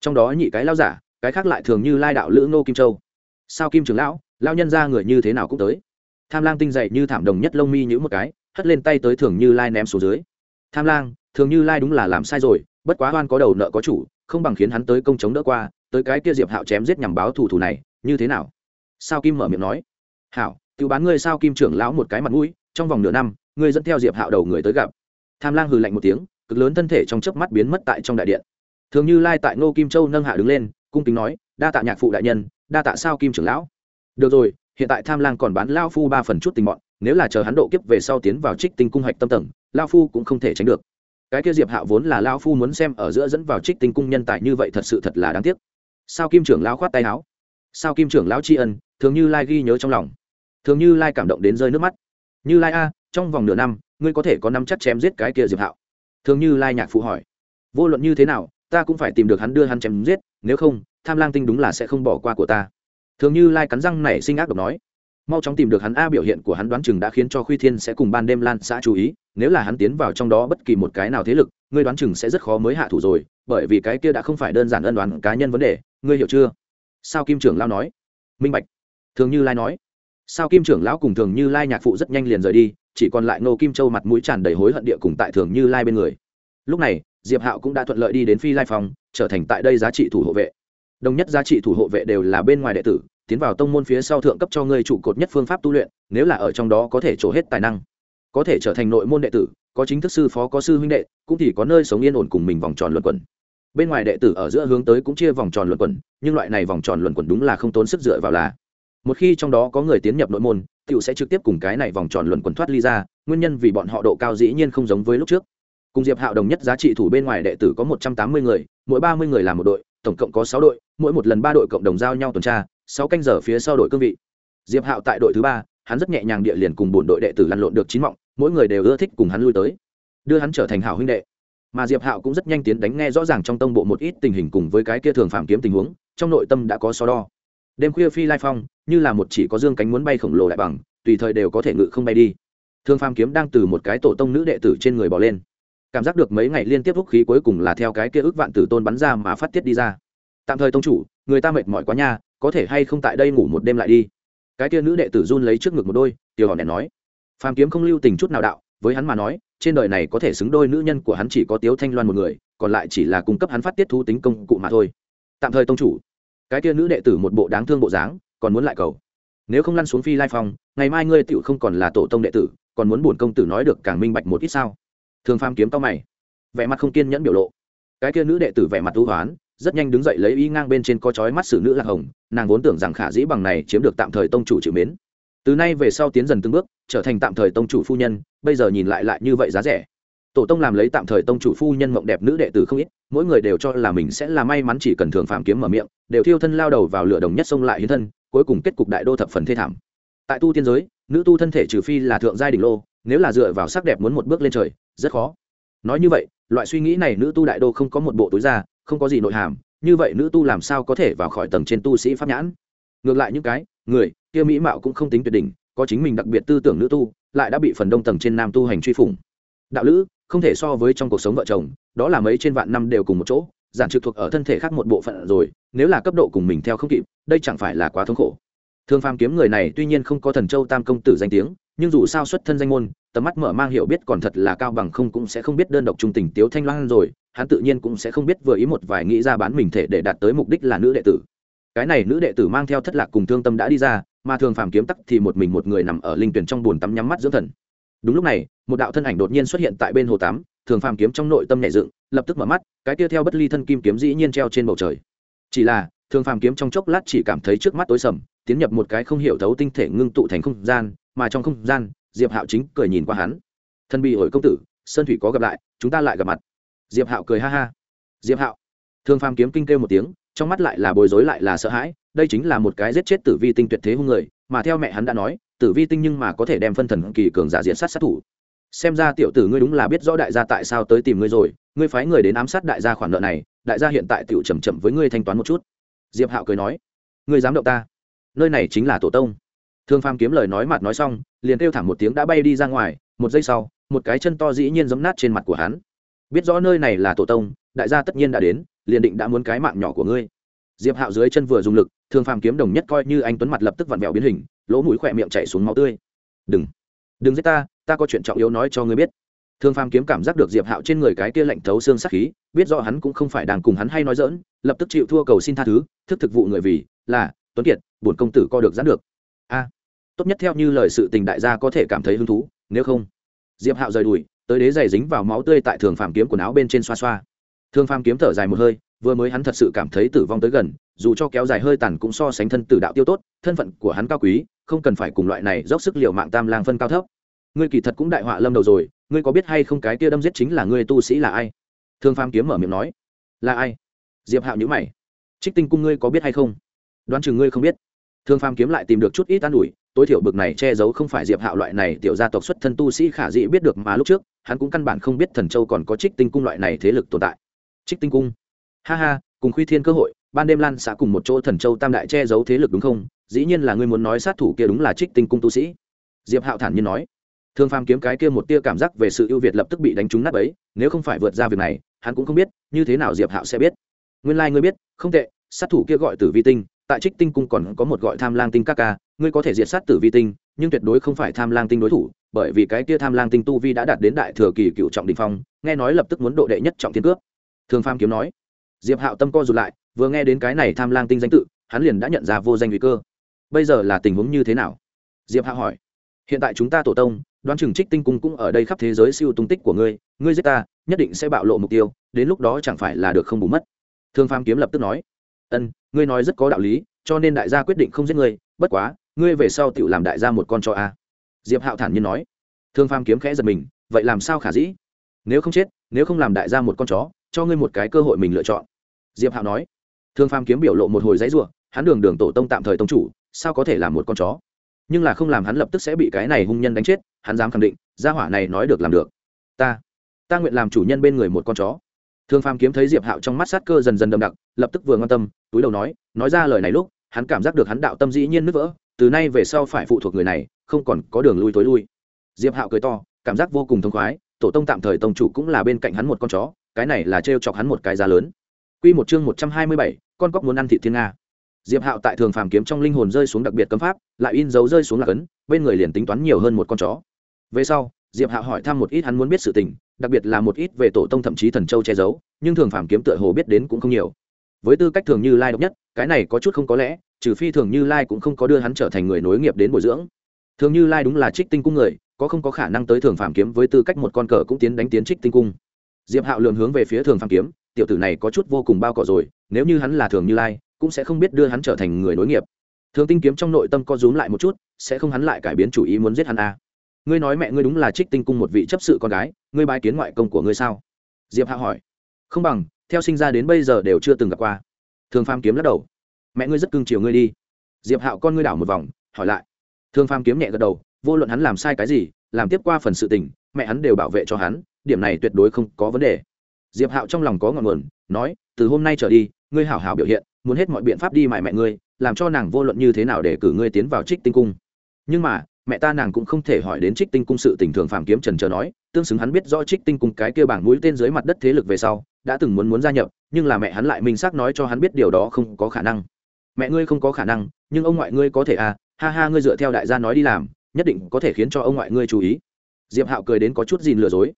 Speaker 1: Trong đó nhị cái lao giả, cái khác lại thường như lai đạo lữ ngô kim châu. Sao kim trưởng lão lao nhân ra người như thế nào cũng tới. Tham lang tinh dậy như thảm đồng nhất lông mi nhữ một cái, hất lên tay tới thường như lai ném xuống dưới. Tham lang, thường như lai đúng là làm sai rồi, bất quá oan có đầu nợ có chủ, không bằng khiến hắn tới công chống đỡ qua, tới cái kia diệp hạo chém giết nhằm báo thủ thủ này, như thế nào? Sao kim mở miệng nói? Hảo tự bán ngươi sao kim trưởng lão một cái mặt mũi, trong vòng nửa năm, ngươi dẫn theo diệp hạo đầu người tới gặp. Tham lang hừ lạnh một tiếng, cực lớn thân thể trong chớp mắt biến mất tại trong đại điện. Thường như lai tại ngô kim châu nâng hạ đứng lên, cung kính nói, đa tạ nhạc phụ đại nhân, đa tạ sao kim trưởng lão được rồi hiện tại tham lang còn bán lao phu ba phần chút tình bọn, nếu là chờ hắn độ kiếp về sau tiến vào trích tinh cung hạch tâm tầng lao phu cũng không thể tránh được. Cái kia diệp hạ vốn là lao phu muốn xem ở giữa dẫn vào trích tinh cung nhân tài như vậy thật sự thật là đáng tiếc. Sao kim trưởng lão khoát tay áo? Sao kim trưởng lão tri ân thường như lai ghi nhớ trong lòng. Thường như lai cảm động đến rơi nước mắt. Như lai a trong vòng nửa năm ngươi có thể có năm chắc chém giết cái kia diệp hạo? Thường như lai nhạc phụ hỏi. Vô luận như thế nào ta cũng phải tìm được hắn đưa hắn chém giết nếu không tham lang tinh đúng là sẽ không bỏ qua của ta thường như lai cắn răng nảy sinh ác độc nói, mau chóng tìm được hắn a biểu hiện của hắn đoán chừng đã khiến cho khuy thiên sẽ cùng ban đêm lan xã chú ý, nếu là hắn tiến vào trong đó bất kỳ một cái nào thế lực, ngươi đoán chừng sẽ rất khó mới hạ thủ rồi, bởi vì cái kia đã không phải đơn giản ân đoán cá nhân vấn đề, ngươi hiểu chưa? Sao kim trưởng lao nói. Minh bạch. Thường như lai nói. Sao kim trưởng lão cùng thường như lai nhạc phụ rất nhanh liền rời đi, chỉ còn lại nô kim châu mặt mũi tràn đầy hối hận địa cùng tại thường như lai bên người. Lúc này, diệp hạo cũng đã thuận lợi đi đến phi lai phòng, trở thành tại đây giá trị thủ hộ vệ đồng nhất giá trị thủ hộ vệ đều là bên ngoài đệ tử, tiến vào tông môn phía sau thượng cấp cho ngươi trụ cột nhất phương pháp tu luyện, nếu là ở trong đó có thể trổ hết tài năng, có thể trở thành nội môn đệ tử, có chính thức sư phó, có sư huynh đệ, cũng thì có nơi sống yên ổn cùng mình vòng tròn luận quẩn. Bên ngoài đệ tử ở giữa hướng tới cũng chia vòng tròn luận quẩn, nhưng loại này vòng tròn luận quẩn đúng là không tốn sức dựa vào là. Một khi trong đó có người tiến nhập nội môn, tiểu sẽ trực tiếp cùng cái này vòng tròn luận quẩn thoát ly ra, nguyên nhân vì bọn họ độ cao dĩ nhiên không giống với lúc trước. Cùng diệp hạo đồng nhất giá trị thủ bên ngoài đệ tử có một trăm tám mươi người, mỗi ba mươi người là một đội tổng cộng có sáu đội, mỗi một lần ba đội cộng đồng giao nhau tuần tra, sáu canh giờ phía sau đội cương vị. Diệp hạo tại đội thứ ba, hắn rất nhẹ nhàng địa liền cùng bổn đội đệ tử lăn lộn được chín mọng, mỗi người đều ưa thích cùng hắn lui tới, đưa hắn trở thành hảo huynh đệ. Mà diệp hạo cũng rất nhanh tiến đánh nghe rõ ràng trong tông bộ một ít tình hình cùng với cái kia thường phạm kiếm tình huống, trong nội tâm đã có so đo. Đêm khuya phi lai phong, như là một chỉ có dương cánh muốn bay khổng lồ đại bằng, tùy thời đều có thể ngự không bay đi. Thường phạm kiếm đang từ một cái tổ tông nữ đệ tử trên người bỏ lên cảm giác được mấy ngày liên tiếp vũ khí cuối cùng là theo cái kia ước vạn tử tôn bắn ra mà phát tiết đi ra. Tạm thời tông chủ, người ta mệt mỏi quá nha, có thể hay không tại đây ngủ một đêm lại đi? Cái kia nữ đệ tử run lấy trước ngực một đôi, tiểu hòn đèn nói. Phàm kiếm không lưu tình chút nào đạo, với hắn mà nói, trên đời này có thể xứng đôi nữ nhân của hắn chỉ có tiếu thanh loan một người, còn lại chỉ là cung cấp hắn phát tiết thu tính công cụ mà thôi. Tạm thời tông chủ, cái kia nữ đệ tử một bộ đáng thương bộ dáng, còn muốn lại cầu. Nếu không lăn xuống phi lai phong, ngày mai ngươi tựu không còn là tổ tông đệ tử, còn muốn bổn công tử nói được càng minh bạch một ít sao? Thường phàm kiếm to mày, vẻ mặt không kiên nhẫn biểu lộ. Cái kia nữ đệ tử vẻ mặt thú hoán, rất nhanh đứng dậy lấy y ngang bên trên có chói mắt xử nữ lạc hồng, nàng vốn tưởng rằng khả dĩ bằng này chiếm được tạm thời tông chủ chịu mến. Từ nay về sau tiến dần từng bước, trở thành tạm thời tông chủ phu nhân, bây giờ nhìn lại lại như vậy giá rẻ. Tổ tông làm lấy tạm thời tông chủ phu nhân mộng đẹp nữ đệ tử không ít, mỗi người đều cho là mình sẽ là may mắn chỉ cần thường phàm kiếm mở miệng, đều thiêu thân lao đầu vào lửa đồng nhất sông lại hiến thân, cuối cùng kết cục đại đô thập phần thê thảm. Tại tu tiên giới, nữ tu thân thể trừ phi là thượng giai đỉnh lô nếu là dựa vào sắc đẹp muốn một bước lên trời rất khó. Nói như vậy loại suy nghĩ này nữ tu đại đô không có một bộ túi ra, không có gì nội hàm như vậy nữ tu làm sao có thể vào khỏi tầng trên tu sĩ pháp nhãn? Ngược lại những cái người kia mỹ mạo cũng không tính tuyệt đỉnh có chính mình đặc biệt tư tưởng nữ tu lại đã bị phần đông tầng trên nam tu hành truy phủng. Đạo lữ không thể so với trong cuộc sống vợ chồng đó là mấy trên vạn năm đều cùng một chỗ giản trực thuộc ở thân thể khác một bộ phận rồi nếu là cấp độ cùng mình theo không kịp đây chẳng phải là quá thống khổ. Thương phàm kiếm người này tuy nhiên không có thần châu tam công tử danh tiếng nhưng dù sao xuất thân danh môn, tầm mắt mở mang hiểu biết còn thật là cao bằng không cũng sẽ không biết đơn độc trung tình tiếu thanh loan rồi, hắn tự nhiên cũng sẽ không biết vừa ý một vài nghĩ ra bán mình thể để đạt tới mục đích là nữ đệ tử. Cái này nữ đệ tử mang theo thất lạc cùng thương tâm đã đi ra, mà thường phàm kiếm tắc thì một mình một người nằm ở linh tuyển trong bồn tắm nhắm mắt dưỡng thần. Đúng lúc này, một đạo thân ảnh đột nhiên xuất hiện tại bên hồ tắm, thường phàm kiếm trong nội tâm nhảy dựng, lập tức mở mắt, cái kia theo bất ly thân kim kiếm dĩ nhiên treo trên bầu trời. Chỉ là, thường phàm kiếm trong chốc lát chỉ cảm thấy trước mắt tối sầm, tiến nhập một cái không hiểu thấu tinh thể ngưng tụ thành không gian mà trong không gian, diệp hạo chính cười nhìn qua hắn. Thân bị ổi công tử, sơn thủy có gặp lại, chúng ta lại gặp mặt. Diệp hạo cười ha ha. Diệp hạo. Thương phàm kiếm kinh kêu một tiếng, trong mắt lại là bối rối lại là sợ hãi, đây chính là một cái giết chết tử vi tinh tuyệt thế hung người, mà theo mẹ hắn đã nói, tử vi tinh nhưng mà có thể đem phân thần kỳ cường giả diện sát sát thủ. Xem ra tiểu tử ngươi đúng là biết rõ đại gia tại sao tới tìm ngươi rồi, ngươi phái người đến ám sát đại gia khoản nợ này, đại gia hiện tại tiểu chậm chậm với ngươi thanh toán một chút. Diệp hạo cười nói, ngươi dám động ta? Nơi này chính là tổ tông thương phàm kiếm lời nói mặt nói xong, liền kêu thảm một tiếng đã bay đi ra ngoài, một giây sau, một cái chân to dĩ nhiên giấm nát trên mặt của hắn. Biết rõ nơi này là tổ tông, đại gia tất nhiên đã đến, liền định đã muốn cái mạng nhỏ của ngươi. Diệp hạo dưới chân vừa dùng lực, Thương phàm kiếm đồng nhất coi như anh tuấn mặt lập tức vặn vẹo biến hình, lỗ mũi khỏe miệng chạy xuống máu tươi. Đừng đừng giết ta ta có chuyện trọng yếu nói cho ngươi biết. Thương phàm kiếm cảm giác được diệp hạo trên người cái kia lạnh thấu xương sắc khí, biết rõ hắn cũng không phải đang cùng hắn hay nói dỡn lập tức chịu thua cầu xin tha thứ, thức thực vụ người vì là tuấn kiệt, bổn công tử co được gián được. A tốt nhất theo như lời sự tình đại gia có thể cảm thấy hứng thú, nếu không, diệp hạo rời đùi, tới đế giày dính vào máu tươi tại thường phàm kiếm quần áo bên trên xoa xoa. Thường phàm kiếm thở dài một hơi, vừa mới hắn thật sự cảm thấy tử vong tới gần, dù cho kéo dài hơi tàn cũng so sánh thân tử đạo tiêu tốt, thân phận của hắn cao quý, không cần phải cùng loại này dốc sức liệu mạng tam lang phân cao thấp. Ngươi kỳ thật cũng đại họa lâm đầu rồi, ngươi có biết hay không cái kia đâm giết chính là ngươi tu sĩ là ai? Thương phàm kiếm mở miệng nói. Là ai? Diệp hạo nhữ mày. Trích tinh cung ngươi có biết hay không? Đoán chừng ngươi không biết. Thương phàm kiếm lại tìm được chút ít an ủi tối thiểu bực này che giấu không phải diệp hạo loại này tiểu gia tộc xuất thân tu sĩ khả dĩ biết được mà lúc trước, hắn cũng căn bản không biết thần châu còn có trích tinh cung loại này thế lực tồn tại. Trích tinh cung? Ha ha, cùng khuy thiên cơ hội, ban đêm lan xã cùng một chỗ thần châu tam đại che giấu thế lực đúng không? Dĩ nhiên là ngươi muốn nói sát thủ kia đúng là trích tinh cung tu sĩ. Diệp hạo thản nhiên nói. Thương phàm kiếm cái kia một tia cảm giác về sự ưu việt lập tức bị đánh trúng nát ấy nếu không phải vượt ra việc này, hắn cũng không biết, như thế nào diệp hạo sẽ biết. Nguyên lai、like、ngươi biết, không tệ, sát thủ kia gọi tử vi tinh tại trích tinh cung còn có một gọi tham lang tinh các ca, ngươi có thể diệt sát tử vi tinh, nhưng tuyệt đối không phải tham lang tinh đối thủ, bởi vì cái kia tham lang tinh tu vi đã đạt đến đại thừa kỳ cựu trọng đình phong, nghe nói lập tức muốn độ đệ nhất trọng thiên cướp thường phàm kiếm nói. Diệp hạo tâm co rụt lại, vừa nghe đến cái này tham lang tinh danh tự, hắn liền đã nhận ra vô danh nguy cơ. Bây giờ là tình huống như thế nào? Diệp hạo hỏi. Hiện tại chúng ta tổ tông, đoán chừng trích tinh cung cũng ở đây khắp thế giới siêu tung tích của ngươi ngươi giết ta, nhất định sẽ bạo lộ mục tiêu, đến lúc đó chẳng phải là được không bù mất. Thương phàm kiếm lập tức nói ân, ngươi nói rất có đạo lý, cho nên đại gia quyết định không giết ngươi, bất quá, ngươi về sau tự làm đại gia một con cho a. Diệp hạo thản nhiên nói. Thương pham kiếm khẽ giật mình, vậy làm sao khả dĩ? Nếu không chết, nếu không làm đại gia một con chó, cho ngươi một cái cơ hội mình lựa chọn. Diệp hạo nói. Thương pham kiếm biểu lộ một hồi dãy ruộng hắn đường đường tổ tông tạm thời tông chủ, sao có thể làm một con chó? Nhưng là không làm hắn lập tức sẽ bị cái này hung nhân đánh chết, hắn dám khẳng định, gia hỏa này nói được làm được. Ta ta nguyện làm chủ nhân bên người một con chó thương phàm kiếm thấy diệp hạo trong mắt sát cơ dần dần đậm đặc lập tức vừa ngon tâm túi đầu nói nói ra lời này lúc hắn cảm giác được hắn đạo tâm dĩ nhiên nứt vỡ từ nay về sau phải phụ thuộc người này không còn có đường lui tối lui. Diệp hạo cười to cảm giác vô cùng thông khoái tổ tông tạm thời tông chủ cũng là bên cạnh hắn một con chó cái này là trêu chọc hắn một cái giá lớn. Quy một chương một trăm hai mươi bảy, con cóc muốn ăn thịt thiên nga. Diệp hạo tại thường phàm kiếm trong linh hồn rơi xuống đặc biệt cấm pháp lại in dấu rơi xuống lạc ấn bên người liền tính toán nhiều hơn một con chó. Về sau diệp hạo hỏi thăm một ít hắn muốn biết sự tình đặc biệt là một ít về tổ tông thậm chí thần châu che giấu, nhưng thường phàm kiếm tựa hồ biết đến cũng không nhiều. Với tư cách thường như lai độc nhất, cái này có chút không có lẽ, trừ phi thường như lai cũng không có đưa hắn trở thành người nối nghiệp đến bồi dưỡng. Thường như lai đúng là trích tinh cung người, có không có khả năng tới thường phàm kiếm với tư cách một con cờ cũng tiến đánh tiến trích tinh cung. Diệp hạo lượn hướng về phía thường phàm kiếm, tiểu tử này có chút vô cùng bao cỏ rồi, nếu như hắn là thường như lai, cũng sẽ không biết đưa hắn trở thành người nối nghiệp. Thường tinh kiếm trong nội tâm co rúm lại một chút, sẽ không hắn lại cải biến chủ ý muốn giết hắn à ngươi nói mẹ ngươi đúng là trích tinh cung một vị chấp sự con gái, ngươi bái kiến ngoại công của ngươi sao? Diệp hạ hỏi. Không bằng, theo sinh ra đến bây giờ đều chưa từng gặp qua. Thường phàm kiếm lắc đầu. Mẹ ngươi rất cưng chiều ngươi đi. Diệp hạo con ngươi đảo một vòng, hỏi lại. Thường phàm kiếm nhẹ gật đầu, vô luận hắn làm sai cái gì, làm tiếp qua phần sự tình, mẹ hắn đều bảo vệ cho hắn, điểm này tuyệt đối không có vấn đề. Diệp hạo trong lòng có ngọn nguồn, nói, từ hôm nay trở đi, ngươi hảo hảo biểu hiện, muốn hết mọi biện pháp đi mại mẹ ngươi, làm cho nàng vô luận như thế nào để cử ngươi tiến vào trích tinh cung. Nhưng mà mẹ ta nàng cũng không thể hỏi đến trích tinh cung sự tình thường phàm kiếm trần trờ nói, tương xứng hắn biết rõ trích tinh cung cái kia bảng mũi tên dưới mặt đất thế lực về sau, đã từng muốn muốn gia nhập, nhưng là mẹ hắn lại minh xác nói cho hắn biết điều đó không có khả năng. Mẹ ngươi không có khả năng, nhưng ông ngoại ngươi có thể à ha ha ngươi dựa theo đại gia nói đi làm, nhất định có thể khiến cho ông ngoại ngươi chú ý. Diệp hạo cười đến có chút gìn lừa dối.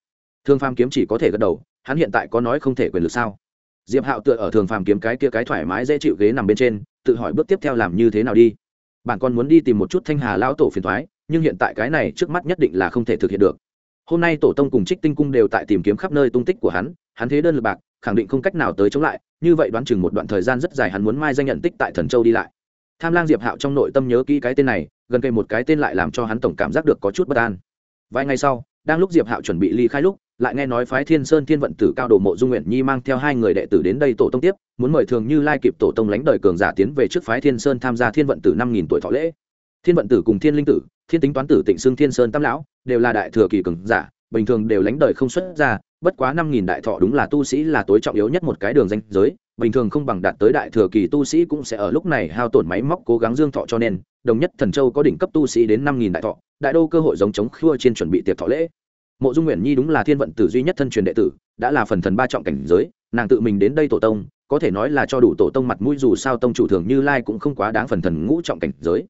Speaker 1: Thương phàm kiếm chỉ có thể gật đầu, hắn hiện tại có nói không thể quyền lực sao? Diệp hạo tựa ở thường phàm kiếm cái kia cái thoải mái dễ chịu ghế nằm bên trên, tự hỏi bước tiếp theo làm như thế nào đi. Bạn còn muốn đi tìm một chút thanh hà lão tổ phiền thoái nhưng hiện tại cái này trước mắt nhất định là không thể thực hiện được. Hôm nay tổ tông cùng trích tinh cung đều tại tìm kiếm khắp nơi tung tích của hắn hắn thế đơn lực bạc, khẳng định không cách nào tới chống lại, như vậy đoán chừng một đoạn thời gian rất dài hắn muốn mai danh nhận tích tại thần châu đi lại. Tham lang diệp hạo trong nội tâm nhớ kỹ cái tên này, gần kề một cái tên lại làm cho hắn tổng cảm giác được có chút bất an. Vài ngày sau, đang lúc diệp hạo chuẩn bị ly khai lúc, lại nghe nói phái thiên sơn thiên vận tử cao đồ mộ dung nguyện nhi mang theo hai người đệ tử đến đây tổ tông tiếp, muốn mời thường như lai kịp tổ tông lánh đời cường giả tiến về trước phái thiên sơn tham gia thiên vận tử năm nghìn tuổi thọ lễ thiên vận tử cùng thiên linh tử, thiên tính toán tử, tịnh xương, thiên sơn, tam lão, đều là đại thừa kỳ cường giả, bình thường đều lánh đời không xuất ra bất quá năm nghìn đại thọ đúng là tu sĩ là tối trọng yếu nhất một cái đường danh giới, bình thường không bằng đạt tới đại thừa kỳ tu sĩ cũng sẽ ở lúc này hao tổn máy móc cố gắng dương thọ cho nên, đồng nhất thần châu có đỉnh cấp tu sĩ đến năm nghìn đại thọ, đại đô cơ hội giống chống khua trên chuẩn bị tiệc thọ lễ. Mộ dung nguyện nhi đúng là thiên vận tử duy nhất thân truyền đệ tử, đã là phần thần ba trọng cảnh giới, nàng tự mình đến đây tổ tông, có thể nói là cho đủ tổ tông mặt mũi dù sao tông chủ thường như lai cũng không quá đáng phần thần ngũ trọng cảnh giới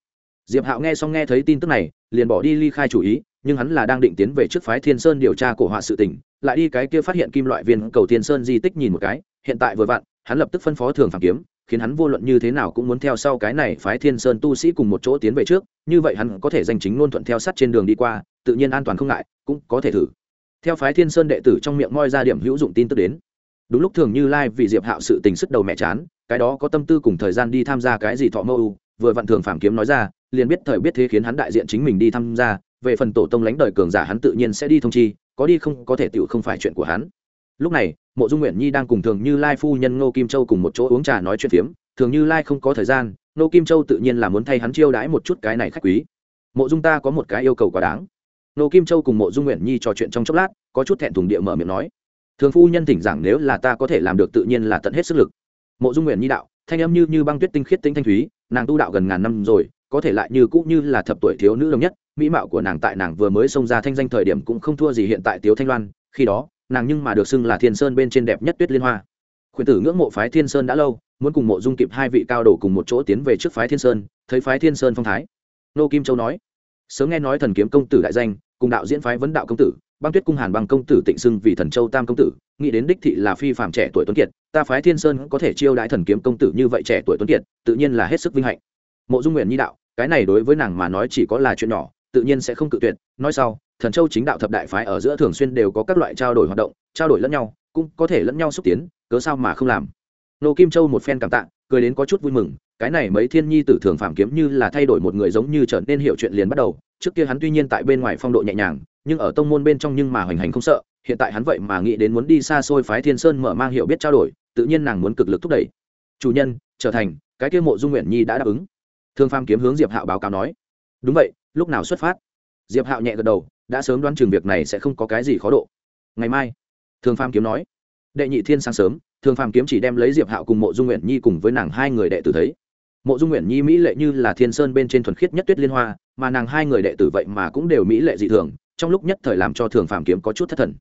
Speaker 1: diệp hạo nghe xong nghe thấy tin tức này, liền bỏ đi ly khai chủ ý, nhưng hắn là đang định tiến về trước phái thiên sơn điều tra cổ họa sự tình, lại đi cái kia phát hiện kim loại viên cầu thiên sơn di tích nhìn một cái, hiện tại vừa vặn, hắn lập tức phân phó thường phản kiếm, khiến hắn vô luận như thế nào cũng muốn theo sau cái này phái thiên sơn tu sĩ cùng một chỗ tiến về trước, như vậy hắn có thể danh chính luôn thuận theo sát trên đường đi qua, tự nhiên an toàn không ngại, cũng có thể thử. Theo phái thiên sơn đệ tử trong miệng moi ra điểm hữu dụng tin tức đến. Đúng lúc thường như lai vì diệp hạo sự tình sức đầu mẹ chán, cái đó có tâm tư cùng thời gian đi tham gia cái gì thọ mâu, vừa vặn thường phản kiếm nói ra liền biết thời biết thế khiến hắn đại diện chính mình đi tham gia, về phần tổ tông lãnh đời cường giả hắn tự nhiên sẽ đi thông chi, có đi không, có thể tựu không phải chuyện của hắn. Lúc này, mộ dung nguyện nhi đang cùng thường như lai phu nhân ngô kim châu cùng một chỗ uống trà nói chuyện phiếm. Thường như lai không có thời gian nô kim châu tự nhiên là muốn thay hắn chiêu đãi một chút cái này khách quý. Mộ dung ta có một cái yêu cầu quá đáng. Nô kim châu cùng mộ dung nguyện nhi trò chuyện trong chốc lát, có chút thẹn thùng địa mở miệng nói. Thường phu nhân thỉnh giảng nếu là ta có thể làm được tự nhiên là tận hết sức lực. Mộ dung nguyện nhi đạo, thanh âm như như băng tuyết tinh khiết tinh thanh thúy, nàng tu đạo gần ngàn năm rồi có thể lại như cũ như là thập tuổi thiếu nữ đồng nhất, mỹ mạo của nàng tại nàng vừa mới xông ra thanh danh thời điểm cũng không thua gì hiện tại tiếu thanh loan, khi đó, nàng nhưng mà được xưng là thiên sơn bên trên đẹp nhất tuyết liên hoa. Khuyển tử ngưỡng mộ phái thiên sơn đã lâu, muốn cùng mộ dung kịp hai vị cao đồ cùng một chỗ tiến về trước phái thiên sơn, thấy phái thiên sơn phong thái. Nô kim châu nói, sớm nghe nói thần kiếm công tử đại danh, cùng đạo diễn phái vấn đạo công tử, băng tuyết cung hàn bằng công tử tịnh xưng vì thần châu tam công tử, nghĩ đến đích thị là phi phạm trẻ tuổi tuấn kiệt, ta phái thiên sơn có thể chiêu đãi thần kiếm công tử như vậy trẻ tuổi tuấn kiệt, tự nhiên là hết sức vinh hạnh. Mộ dung nguyện nhi đạo cái này đối với nàng mà nói chỉ có là chuyện nhỏ, tự nhiên sẽ không cự tuyệt. Nói sau, thần châu chính đạo thập đại phái ở giữa thường xuyên đều có các loại trao đổi hoạt động, trao đổi lẫn nhau, cũng có thể lẫn nhau xúc tiến, cớ sao mà không làm. Nô kim châu một phen cảm tạ, cười đến có chút vui mừng, cái này mấy thiên nhi tử thường phạm kiếm như là thay đổi một người giống như trở nên hiểu chuyện liền bắt đầu. Trước kia hắn tuy nhiên tại bên ngoài phong độ nhẹ nhàng, nhưng ở tông môn bên trong nhưng mà hoành hành không sợ, hiện tại hắn vậy mà nghĩ đến muốn đi xa xôi phái thiên sơn mở mang hiểu biết trao đổi, tự nhiên nàng muốn cực lực thúc đẩy. Chủ nhân, trở thành, cái kia mộ dung nguyện nhi đã đáp ứng thương pham kiếm hướng diệp hạo báo cáo nói. Đúng vậy, lúc nào xuất phát? Diệp hạo nhẹ gật đầu, đã sớm đoán chừng việc này sẽ không có cái gì khó độ. Ngày mai, thương pham kiếm nói. Đệ nhị thiên sáng sớm, thương pham kiếm chỉ đem lấy diệp hạo cùng mộ dung nguyện nhi cùng với nàng hai người đệ tử thấy. Mộ dung nguyện nhi mỹ lệ như là thiên sơn bên trên thuần khiết nhất tuyết liên hoa, mà nàng hai người đệ tử vậy mà cũng đều mỹ lệ dị thường, trong lúc nhất thời làm cho thường phàm kiếm có chút thất thần.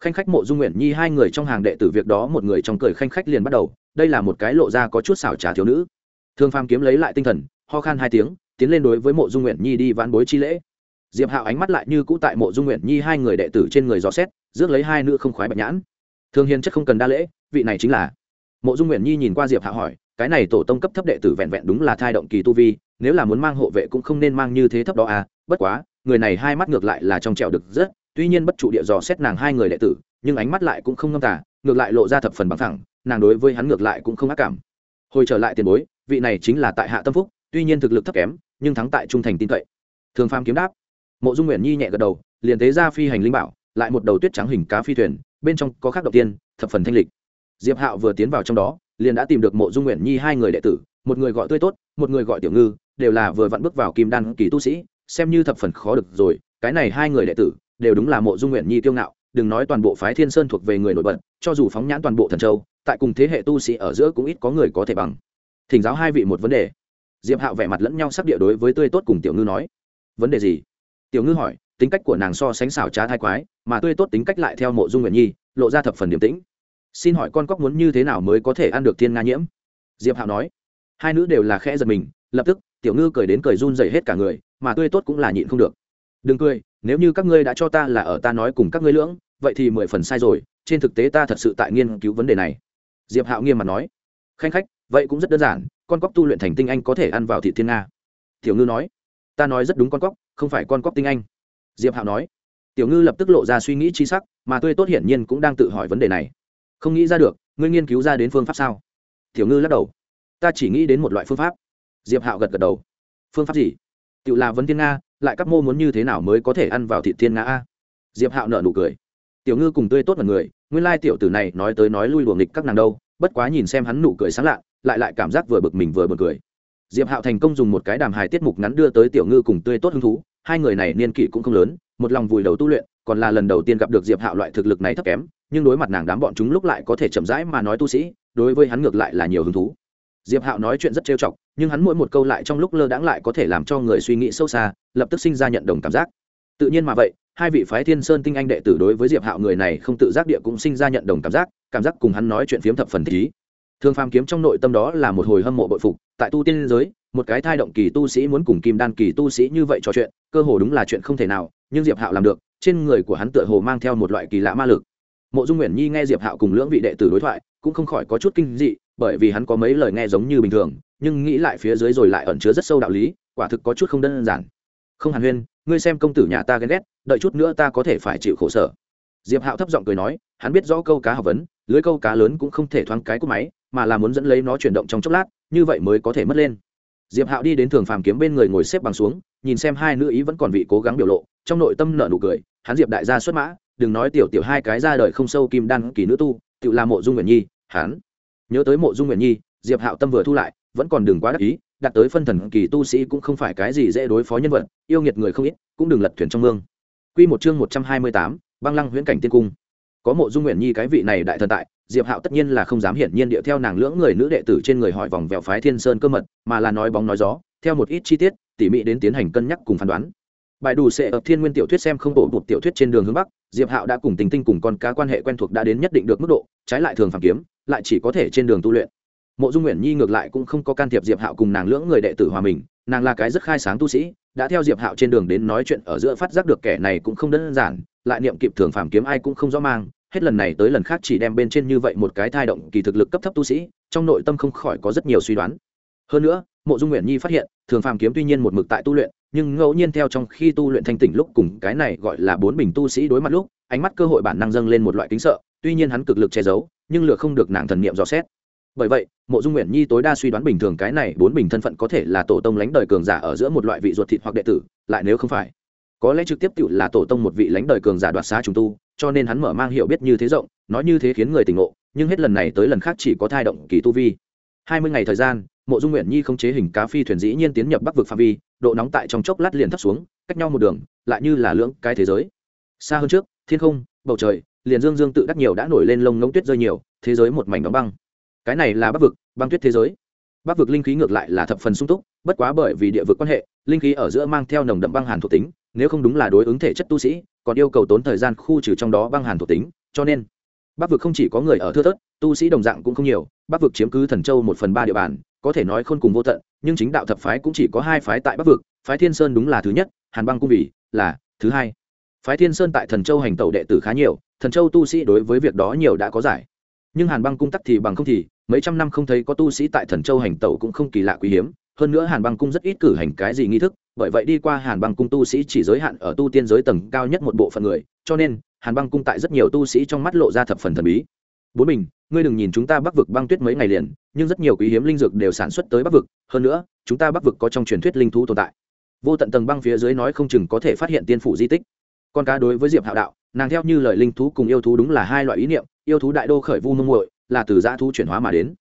Speaker 1: Khanh khách mộ dung nguyện nhi hai người trong hàng đệ tử việc đó một người trong cười khanh khách liền bắt đầu, đây là một cái lộ ra có chút xảo trá thiếu nữ. Thường phàm kiếm lấy lại tinh thần ho khan hai tiếng, tiến lên đối với mộ dung nguyện nhi đi ván bối chi lễ. Diệp hạo ánh mắt lại như cũ tại mộ dung nguyện nhi hai người đệ tử trên người dò xét, rước lấy hai nữ không khoái bạch nhãn. Thường hiền chất không cần đa lễ, vị này chính là. Mộ dung nguyện nhi nhìn qua diệp hạo hỏi, cái này tổ tông cấp thấp đệ tử vẹn vẹn đúng là thai động kỳ tu vi, nếu là muốn mang hộ vệ cũng không nên mang như thế thấp đó à bất quá, người này hai mắt ngược lại là trong trẻo được rất, tuy nhiên bất trụ địa dò xét nàng hai người đệ tử, nhưng ánh mắt lại cũng không ngâm tả ngược lại lộ ra thập phần bằng thẳng, nàng đối với hắn ngược lại cũng không ác cảm. Hồi trở lại tiền bối, vị này chính là tại hạ tâm phúc tuy nhiên thực lực thấp kém, nhưng thắng tại trung thành tin cậy. Thường phàm kiếm đáp. Mộ dung nguyện nhi nhẹ gật đầu, liền tế ra phi hành linh bảo, lại một đầu tuyết trắng hình cá phi thuyền, bên trong có khắc đầu tiên, thập phần thanh lịch. Diệp hạo vừa tiến vào trong đó, liền đã tìm được mộ dung nguyện nhi hai người đệ tử, một người gọi tươi tốt, một người gọi tiểu ngư, đều là vừa vặn bước vào kim đan kỳ tu sĩ, xem như thập phần khó được rồi, cái này hai người đệ tử, đều đúng là mộ dung nguyện nhi kiêu ngạo, đừng nói toàn bộ phái thiên sơn thuộc về người nổi bật, cho dù phóng nhãn toàn bộ thần châu, tại cùng thế hệ tu sĩ ở giữa cũng ít có người có thể bằng. Thỉnh giáo hai vị một vấn đề diệp hạo vẻ mặt lẫn nhau sắc địa đối với tươi tốt cùng tiểu ngư nói, vấn đề gì? Tiểu ngư hỏi, tính cách của nàng so sánh xảo trá thai quái, mà tươi tốt tính cách lại theo mộ dung nguyện nhi, lộ ra thập phần điềm tĩnh. Xin hỏi con cóc muốn như thế nào mới có thể ăn được thiên nga nhiễm? Diệp hạo nói, hai nữ đều là khẽ giật mình, lập tức, tiểu ngư cười đến cười run dày hết cả người, mà tươi tốt cũng là nhịn không được. Đừng cười, nếu như các ngươi đã cho ta là ở ta nói cùng các ngươi lưỡng, vậy thì mười phần sai rồi, trên thực tế ta thật sự tại nghiên cứu vấn đề này. Diệp hạo nghiêm mặt nói, khanh khách, vậy cũng rất đơn giản con cóc tu luyện thành tinh anh có thể ăn vào thị thiên nga. Tiểu ngư nói, ta nói rất đúng con cóc, không phải con cóc tinh anh. Diệp hạo nói, tiểu ngư lập tức lộ ra suy nghĩ chi sắc, mà tươi tốt hiển nhiên cũng đang tự hỏi vấn đề này. Không nghĩ ra được, ngươi nghiên cứu ra đến phương pháp sao? Tiểu ngư lắc đầu, ta chỉ nghĩ đến một loại phương pháp. Diệp hạo gật gật đầu, phương pháp gì? Tự là vấn thiên nga, lại các mô muốn như thế nào mới có thể ăn vào thịt thiên nga a? Diệp hạo nợ nụ cười, tiểu ngư cùng tươi tốt mật người, nguyên lai tiểu tử này nói tới nói lui luồng nghịch các nàng đâu, bất quá nhìn xem hắn nụ cười sáng lạ lại lại cảm giác vừa bực mình vừa bực cười. Diệp hạo thành công dùng một cái đàm hài tiết mục ngắn đưa tới tiểu ngư cùng tươi tốt hứng thú. Hai người này niên kỷ cũng không lớn, một lòng vùi đầu tu luyện, còn là lần đầu tiên gặp được diệp hạo loại thực lực này thấp kém, nhưng đối mặt nàng đám bọn chúng lúc lại có thể chậm rãi mà nói tu sĩ, đối với hắn ngược lại là nhiều hứng thú. Diệp hạo nói chuyện rất trêu chọc, nhưng hắn mỗi một câu lại trong lúc lơ đãng lại có thể làm cho người suy nghĩ sâu xa, lập tức sinh ra nhận đồng cảm giác. Tự nhiên mà vậy, hai vị phái thiên sơn tinh anh đệ tử đối với diệp hạo người này không tự giác địa cũng sinh ra nhận đồng cảm giác cảm giác cùng hắn nói chuyện phiếm thập phần thích ý thường phàm kiếm trong nội tâm đó là một hồi hâm mộ bội phục, tại tu tiên giới, một cái thai động kỳ tu sĩ muốn cùng kim đan kỳ tu sĩ như vậy trò chuyện, cơ hồ đúng là chuyện không thể nào, nhưng diệp hạo làm được, trên người của hắn tựa hồ mang theo một loại kỳ lạ ma lực. Mộ dung nguyện nhi nghe diệp hạo cùng lưỡng vị đệ tử đối thoại, cũng không khỏi có chút kinh dị, bởi vì hắn có mấy lời nghe giống như bình thường, nhưng nghĩ lại phía dưới rồi lại ẩn chứa rất sâu đạo lý, quả thực có chút không đơn giản. Không hàn huyên, ngươi xem công tử nhà ta ghen ghét, đợi chút nữa ta có thể phải chịu khổ sở. Diệp hạo thấp giọng cười nói, hắn biết rõ câu cá học vấn, lưới câu cá lớn cũng không thể thoáng cái cúp máy mà là muốn dẫn lấy nó chuyển động trong chốc lát như vậy mới có thể mất lên. Diệp hạo đi đến thường phàm kiếm bên người ngồi xếp bằng xuống nhìn xem hai nữ ý vẫn còn vị cố gắng biểu lộ trong nội tâm nợ nụ cười hắn diệp đại gia xuất mã đừng nói tiểu tiểu hai cái ra đời không sâu kim đan kỳ nữ tu tự là mộ dung nguyện nhi hắn. Nhớ tới mộ dung nguyện nhi diệp hạo tâm vừa thu lại vẫn còn đừng quá đắc ý đạt tới phân thần kỳ tu sĩ cũng không phải cái gì dễ đối phó nhân vật yêu nghiệt người không ít cũng đừng lật thuyền trong mương. Quy một chương một trăm hai mươi tám, băng lăng huyễn cảnh tiên cung. Có mộ dung nguyện nhi cái vị này đại thần tại diệp hạo tất nhiên là không dám hiển nhiên điệu theo nàng lưỡng người nữ đệ tử trên người hỏi vòng vèo phái thiên sơn cơ mật, mà là nói bóng nói gió, theo một ít chi tiết, tỉ mỉ đến tiến hành cân nhắc cùng phán đoán. Bài đủ sẽ ập thiên nguyên tiểu thuyết xem không bổ bụt tiểu thuyết trên đường hướng bắc, diệp hạo đã cùng tình tinh cùng con cá quan hệ quen thuộc đã đến nhất định được mức độ, trái lại thường phản kiếm, lại chỉ có thể trên đường tu luyện. Mộ dung nguyện nhi ngược lại cũng không có can thiệp diệp hạo cùng nàng lưỡng người đệ tử hòa mình, nàng là cái rất khai sáng tu sĩ, đã theo diệp hạo trên đường đến nói chuyện ở giữa phát giác được kẻ này cũng không đơn giản, lại niệm kịp thường phàm kiếm ai cũng không rõ mang hết lần này tới lần khác chỉ đem bên trên như vậy một cái thai động kỳ thực lực cấp thấp tu sĩ, trong nội tâm không khỏi có rất nhiều suy đoán. Hơn nữa, mộ dung nguyện nhi phát hiện, thường phàm kiếm tuy nhiên một mực tại tu luyện, nhưng ngẫu nhiên theo trong khi tu luyện thanh tỉnh lúc cùng cái này gọi là bốn bình tu sĩ đối mặt lúc, ánh mắt cơ hội bản năng dâng lên một loại kính sợ, tuy nhiên hắn cực lực che giấu, nhưng lựa không được nàng thần niệm dò xét. Bởi vậy, mộ dung nguyện nhi tối đa suy đoán bình thường cái này bốn bình thân phận có thể là tổ tông lánh đời cường giả ở giữa một loại vị ruột thịt hoặc đệ tử, lại nếu không phải, có lẽ trực tiếp tự là tổ tông một vị lánh đời cường giả đoạt xá trùng tu cho nên hắn mở mang hiểu biết như thế rộng, nói như thế khiến người tỉnh ngộ, nhưng hết lần này tới lần khác chỉ có thai động kỳ tu vi. Hai mươi ngày thời gian, mộ dung nguyện nhi không chế hình cá phi thuyền dĩ nhiên tiến nhập bắc vực phạm vi, độ nóng tại trong chốc lát liền thấp xuống, cách nhau một đường, lại như là lưỡng cái thế giới. Xa hơn trước, thiên không, bầu trời, liền dương dương tự đắc nhiều đã nổi lên lông ngống tuyết rơi nhiều, thế giới một mảnh đóng băng. Cái này là bắc vực, băng tuyết thế giới. Bắc vực linh khí ngược lại là thập phần sung túc, bất quá bởi vì địa vực quan hệ, linh khí ở giữa mang theo nồng đậm băng hàn thuộc tính, nếu không đúng là đối ứng thể chất tu sĩ còn yêu cầu tốn thời gian khu trừ trong đó băng hàn thuộc tính, cho nên bắc vực không chỉ có người ở thưa thớt, tu sĩ đồng dạng cũng không nhiều, bắc vực chiếm cứ thần châu một phần ba địa bàn, có thể nói khôn cùng vô tận, nhưng chính đạo thập phái cũng chỉ có hai phái tại bắc vực, phái thiên sơn đúng là thứ nhất, hàn băng cung vị là thứ hai. Phái thiên sơn tại thần châu hành tẩu đệ tử khá nhiều, thần châu tu sĩ đối với việc đó nhiều đã có giải. Nhưng hàn băng cung tắc thì bằng không thì, mấy trăm năm không thấy có tu sĩ tại thần châu hành tẩu cũng không kỳ lạ quý hiếm hơn nữa hàn băng cung rất ít cử hành cái gì nghi thức bởi vậy đi qua hàn băng cung tu sĩ chỉ giới hạn ở tu tiên giới tầng cao nhất một bộ phận người cho nên hàn băng cung tại rất nhiều tu sĩ trong mắt lộ ra thập phần thần bí. Bốn mình, ngươi đừng nhìn chúng ta bắc vực băng tuyết mấy ngày liền nhưng rất nhiều quý hiếm linh dược đều sản xuất tới bắc vực hơn nữa chúng ta bắc vực có trong truyền thuyết linh thú tồn tại. Vô tận tầng băng phía dưới nói không chừng có thể phát hiện tiên phủ di tích. Con cá đối với diệp hạo đạo nàng theo như lời linh thú cùng yêu thú đúng là hai loại ý niệm yêu thú đại đô khởi vu mông muội là từ dã thú chuyển hóa mà đến.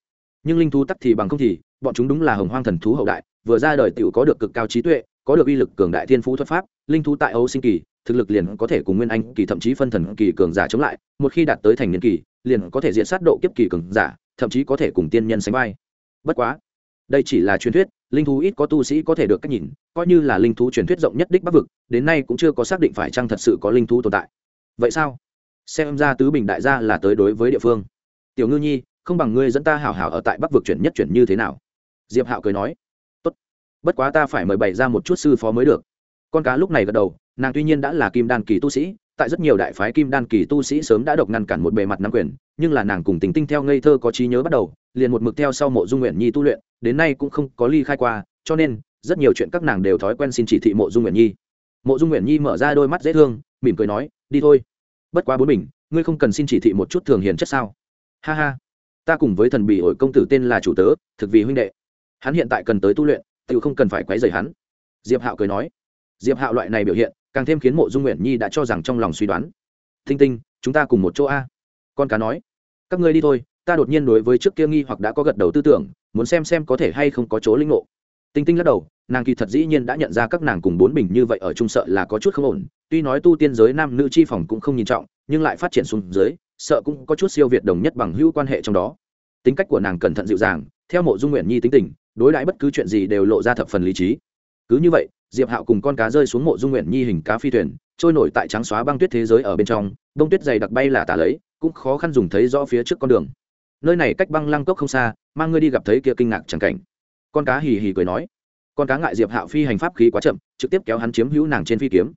Speaker 1: Nhưng linh thú tắc thì bằng không thì bọn chúng đúng là hồng hoang thần thú hậu đại, vừa ra đời tiểu có được cực cao trí tuệ, có được uy lực cường đại thiên phú thuật pháp, linh thú tại âu sinh kỳ, thực lực liền có thể cùng nguyên anh kỳ, thậm chí phân thần kỳ cường giả chống lại, một khi đạt tới thành niên kỳ, liền có thể diện sát độ kiếp kỳ cường giả, thậm chí có thể cùng tiên nhân sánh vai. Bất quá, đây chỉ là truyền thuyết, linh thú ít có tu sĩ có thể được cách nhìn, coi như là linh thú truyền thuyết rộng nhất đích bắc vực, đến nay cũng chưa có xác định phải chăng thật sự có linh thú tồn tại. Vậy sao? Xem ra tứ bình đại gia là tới đối với địa phương. Tiểu ngư nhi, không bằng ngươi dẫn ta hảo hảo ở tại bắc vực chuyển nhất chuyển như thế nào? Diệp hạo cười nói, tốt, bất quá ta phải mời bày ra một chút sư phó mới được. Con cá lúc này gật đầu, nàng tuy nhiên đã là kim đan kỳ tu sĩ, tại rất nhiều đại phái kim đan kỳ tu sĩ sớm đã độc ngăn cản một bề mặt nắm quyền, nhưng là nàng cùng tình tinh theo ngây thơ có trí nhớ bắt đầu, liền một mực theo sau mộ dung nguyện nhi tu luyện, đến nay cũng không có ly khai qua, cho nên, rất nhiều chuyện các nàng đều thói quen xin chỉ thị mộ dung nguyện nhi. Mộ dung nguyện nhi mở ra đôi mắt dễ thương, mỉm cười nói, đi thôi. Bất quá bốn mình, ngươi không cần xin chỉ thị một chút thường hiền chất sao? Ha ha, ta cùng với thần bị ổi công tử tên là chủ tớ, thực vì huynh đệ hắn hiện tại cần tới tu luyện tự không cần phải quấy rầy hắn. Diệp hạo cười nói. Diệp hạo loại này biểu hiện, càng thêm khiến mộ dung nguyện nhi đã cho rằng trong lòng suy đoán. Thinh tinh, chúng ta cùng một chỗ a. Con cá nói. Các ngươi đi thôi, ta đột nhiên đối với trước kia nghi hoặc đã có gật đầu tư tưởng, muốn xem xem có thể hay không có chỗ linh ngộ. Tinh tinh lắc đầu, nàng kỳ thật dĩ nhiên đã nhận ra các nàng cùng bốn bình như vậy ở trung sợ là có chút không ổn, tuy nói tu tiên giới nam nữ chi phòng cũng không nhìn trọng, nhưng lại phát triển xuống dưới, sợ cũng có chút siêu việt đồng nhất bằng hữu quan hệ trong đó. Tính cách của nàng cẩn thận dịu dàng theo mộ dung nguyện nhi tính tình, đối đãi bất cứ chuyện gì đều lộ ra thập phần lý trí. Cứ như vậy, diệp hạo cùng con cá rơi xuống mộ dung nguyện nhi hình cá phi thuyền, trôi nổi tại trắng xóa băng tuyết thế giới ở bên trong, bông tuyết dày đặc bay là tả lấy, cũng khó khăn dùng thấy rõ phía trước con đường. Nơi này cách băng lăng cốc không xa, mang ngươi đi gặp thấy kia kinh ngạc chẳng cảnh. Con cá hì hì cười nói. Con cá ngại diệp hạo phi hành pháp khí quá chậm, trực tiếp kéo hắn chiếm hữu nàng trên phi kiếm.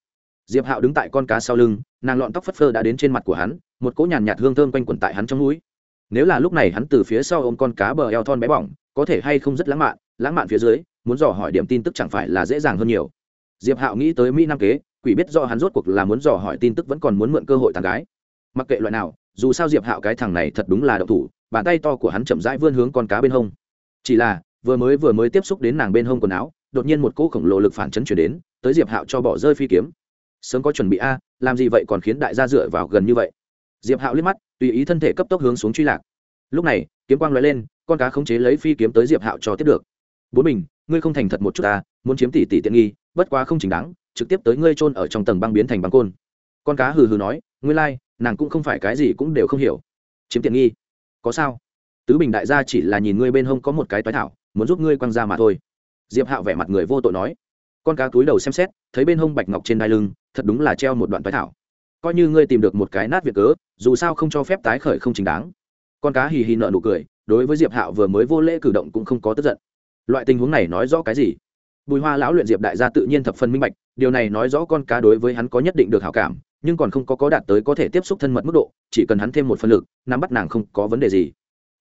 Speaker 1: Diệp hạo đứng tại con cá sau lưng, nàng lọn tóc phất phơ đã đến trên mặt của hắn, một cỗ nhàn nhạt hương thơm quanh quẩn tại hắn trong núi nếu là lúc này hắn từ phía sau ôm con cá bờ eo thon bé bỏng, có thể hay không rất lãng mạn lãng mạn phía dưới, muốn dò hỏi điểm tin tức chẳng phải là dễ dàng hơn nhiều. Diệp hạo nghĩ tới mỹ nam kế, quỷ biết do hắn rốt cuộc là muốn dò hỏi tin tức vẫn còn muốn mượn cơ hội thằng gái. Mặc kệ loại nào, dù sao diệp hạo cái thằng này thật đúng là đậu thủ, bàn tay to của hắn chậm rãi vươn hướng con cá bên hông. Chỉ là, vừa mới vừa mới tiếp xúc đến nàng bên hông quần áo, đột nhiên một cỗ khổng lồ lực phản chấn chuyển đến, tới diệp hạo cho bỏ rơi phi kiếm. Sớm có chuẩn bị a, làm gì vậy còn khiến đại gia dựa vào gần như vậy? Diệp hạo liếc mắt tùy ý thân thể cấp tốc hướng xuống truy lạc. Lúc này kiếm quang loại lên con cá khống chế lấy phi kiếm tới diệp hạo cho tiếp được. Bốn bình ngươi không thành thật một chút ta muốn chiếm tỷ tỷ tiện nghi bất quá không chính đáng trực tiếp tới ngươi trôn ở trong tầng băng biến thành băng côn. Con cá hừ hừ nói ngươi lai、like, nàng cũng không phải cái gì cũng đều không hiểu. Chiếm tiện nghi? Có sao? Tứ bình đại gia chỉ là nhìn ngươi bên hông có một cái toái thảo muốn giúp ngươi quăng ra mà thôi. Diệp hạo vẻ mặt người vô tội nói. Con cá túi đầu xem xét thấy bên hông bạch ngọc trên đai lưng thật đúng là treo một đoạn toái thảo coi như ngươi tìm được một cái nát việc cớ, dù sao không cho phép tái khởi không chính đáng. Con cá hì hì nợ nụ cười, đối với diệp hạo vừa mới vô lễ cử động cũng không có tức giận. Loại tình huống này nói rõ cái gì? Bùi hoa lão luyện diệp đại gia tự nhiên thập phân minh bạch, điều này nói rõ con cá đối với hắn có nhất định được hảo cảm, nhưng còn không có có đạt tới có thể tiếp xúc thân mật mức độ, chỉ cần hắn thêm một phần lực, nắm bắt nàng không có vấn đề gì.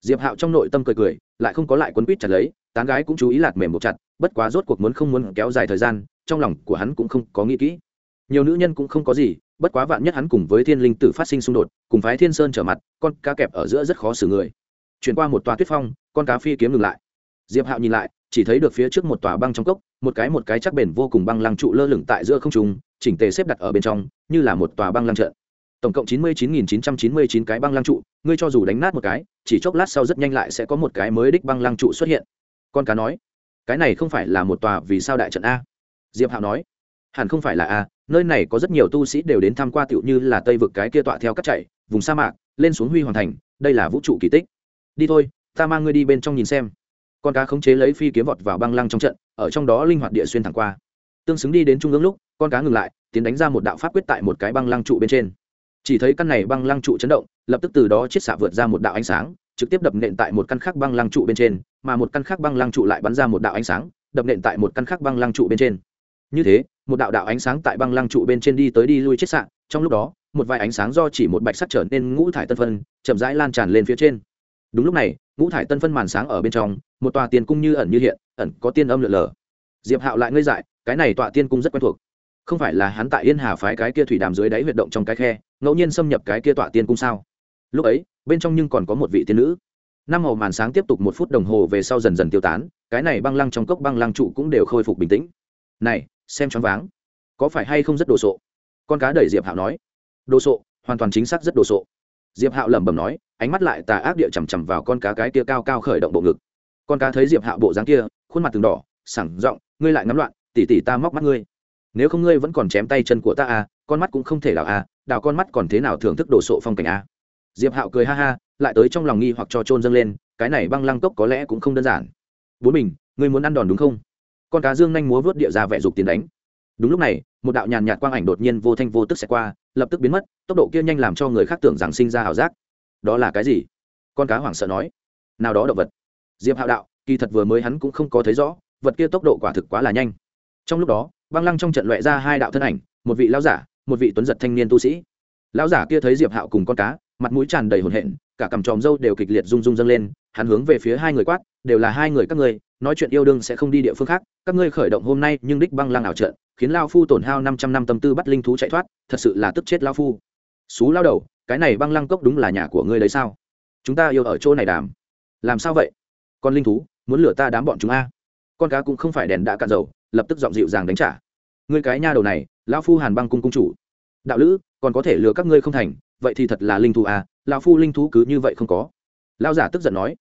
Speaker 1: Diệp hạo trong nội tâm cười cười, lại không có lại quấn quýt chặt lấy, tán gái cũng chú ý lạt mềm một chặt, bất quá rốt cuộc muốn không muốn kéo dài thời gian, trong lòng của hắn cũng không có nghĩ kỹ. Nhiều nữ nhân cũng không có gì bất quá vạn nhất hắn cùng với thiên linh tử phát sinh xung đột, cùng phái thiên sơn trở mặt, con cá kẹp ở giữa rất khó xử người. Chuyển qua một tòa tuyết phong, con cá phi kiếm ngừng lại. Diệp hạo nhìn lại, chỉ thấy được phía trước một tòa băng trong cốc, một cái một cái chắc bền vô cùng băng lăng trụ lơ lửng tại giữa không trung, chỉnh tề xếp đặt ở bên trong, như là một tòa băng lăng trận. Tổng cộng chín mươi chín nghìn chín trăm chín mươi chín cái băng lăng trụ, ngươi cho dù đánh nát một cái, chỉ chốc lát sau rất nhanh lại sẽ có một cái mới đích băng lăng trụ xuất hiện. Con cá nói, cái này không phải là một tòa vì sao đại trận a? Diệp hạo nói hẳn không phải là a, nơi này có rất nhiều tu sĩ đều đến tham q u a tựu như là tây vực cái kia tọa theo cắt chạy, vùng sa mạc, lên xuống huy hoàng thành, đây là vũ trụ kỳ tích. Đi thôi, ta mang ngươi đi bên trong nhìn xem. Con cá khống chế lấy phi kiếm vọt vào băng lăng trong trận, ở trong đó linh hoạt địa xuyên thẳng qua. Tương xứng đi đến trung ương lúc, con cá ngừng lại, tiến đánh ra một đạo pháp quyết tại một cái băng lăng trụ bên trên. Chỉ thấy căn này băng lăng trụ chấn động, lập tức từ đó chiết xạ vượt ra một đạo ánh sáng, trực tiếp đập nện tại một căn khác băng lăng trụ bên trên, mà một căn khác băng lăng trụ lại bắn ra một đạo ánh sáng, đập nện tại một căn khác băng lăng trụ bên trên. Như thế một đạo đạo ánh sáng tại băng lăng trụ bên trên đi tới đi lui chết sạn trong lúc đó, một vài ánh sáng do chỉ một bạch sắc trở nên ngũ thải tân phân, chậm rãi lan tràn lên phía trên. Đúng lúc này, ngũ thải tân phân màn sáng ở bên trong, một tòa tiền cung như ẩn như hiện, ẩn có tiên âm lượn lờ. Diệp hạo lại ngây dại, cái này tọa tiên cung rất quen thuộc. Không phải là hắn tại yên hà phái cái kia thủy đàm dưới đáy huyệt động trong cái khe, ngẫu nhiên xâm nhập cái kia tọa tiên cung sao? Lúc ấy, bên trong nhưng còn có một vị tiên nữ. Năm màu màn sáng tiếp tục một phút đồng hồ về sau dần dần tiêu tán, cái này băng lăng trong cốc băng lăng trụ cũng đều khôi phục bình tĩnh. Này xem choáng váng. Có phải hay không rất đồ sộ? Con cá đẩy diệp hạo nói. Đồ sộ, hoàn toàn chính xác rất đồ sộ. Diệp hạo lẩm bẩm nói, ánh mắt lại tà ác địa chằm chằm vào con cá cái kia cao cao khởi động bộ ngực. Con cá thấy diệp hạo bộ dáng kia, khuôn mặt từng đỏ sẳng giọng, ngươi lại ngắm loạn, tỉ tỉ ta móc mắt ngươi. Nếu không ngươi vẫn còn chém tay chân của ta à con mắt cũng không thể đào à đào con mắt còn thế nào thưởng thức đồ sộ phong cảnh à? Diệp hạo cười ha ha, lại tới trong lòng nghi hoặc cho trôn dâng lên, cái này băng lăng cốc có lẽ cũng không đơn giản. Bốn mình, ngươi muốn ăn đòn đúng không? Con cá dương nhanh múa vớt địa ra vẻ dục tiền đánh. Đúng lúc này, một đạo nhàn nhạt quang ảnh đột nhiên vô thanh vô tức sẽ qua, lập tức biến mất, tốc độ kia nhanh làm cho người khác tưởng rằng sinh ra ảo giác. Đó là cái gì? Con cá hoảng sợ nói. Nào đó động vật. Diệp hạo đạo, kỳ thật vừa mới hắn cũng không có thấy rõ, vật kia tốc độ quả thực quá là nhanh. Trong lúc đó, băng lăng trong trận loại ra hai đạo thân ảnh, một vị lão giả, một vị tuấn giật thanh niên tu sĩ. Lão giả kia thấy diệp hạo cùng con cá, mặt mũi tràn đầy hồn hện, cả cằm tròm râu đều kịch liệt rung rung dâng lên, hắn hướng về phía hai người quát, đều là hai người các ngươi nói chuyện yêu đương sẽ không đi địa phương khác, các ngươi khởi động hôm nay nhưng đích băng lăng ảo trận, khiến lao phu tổn hao năm trăm năm tâm tư bắt linh thú chạy thoát, thật sự là tức chết lao phu. Xú lao đầu, cái này băng lăng cốc đúng là nhà của ngươi đấy sao? Chúng ta yêu ở chỗ này đàm. Làm sao vậy? Con linh thú, muốn lừa ta đám bọn chúng a? Con cá cũng không phải đèn đã cạn dầu, lập tức giọng dịu dàng đánh trả. Ngươi cái nha đầu này lão phu hàn băng cung cung chủ. Đạo lữ, còn có thể lừa các ngươi không thành, vậy thì thật là linh thú à lão phu linh thú cứ như vậy không có. Lão giả tức giận nói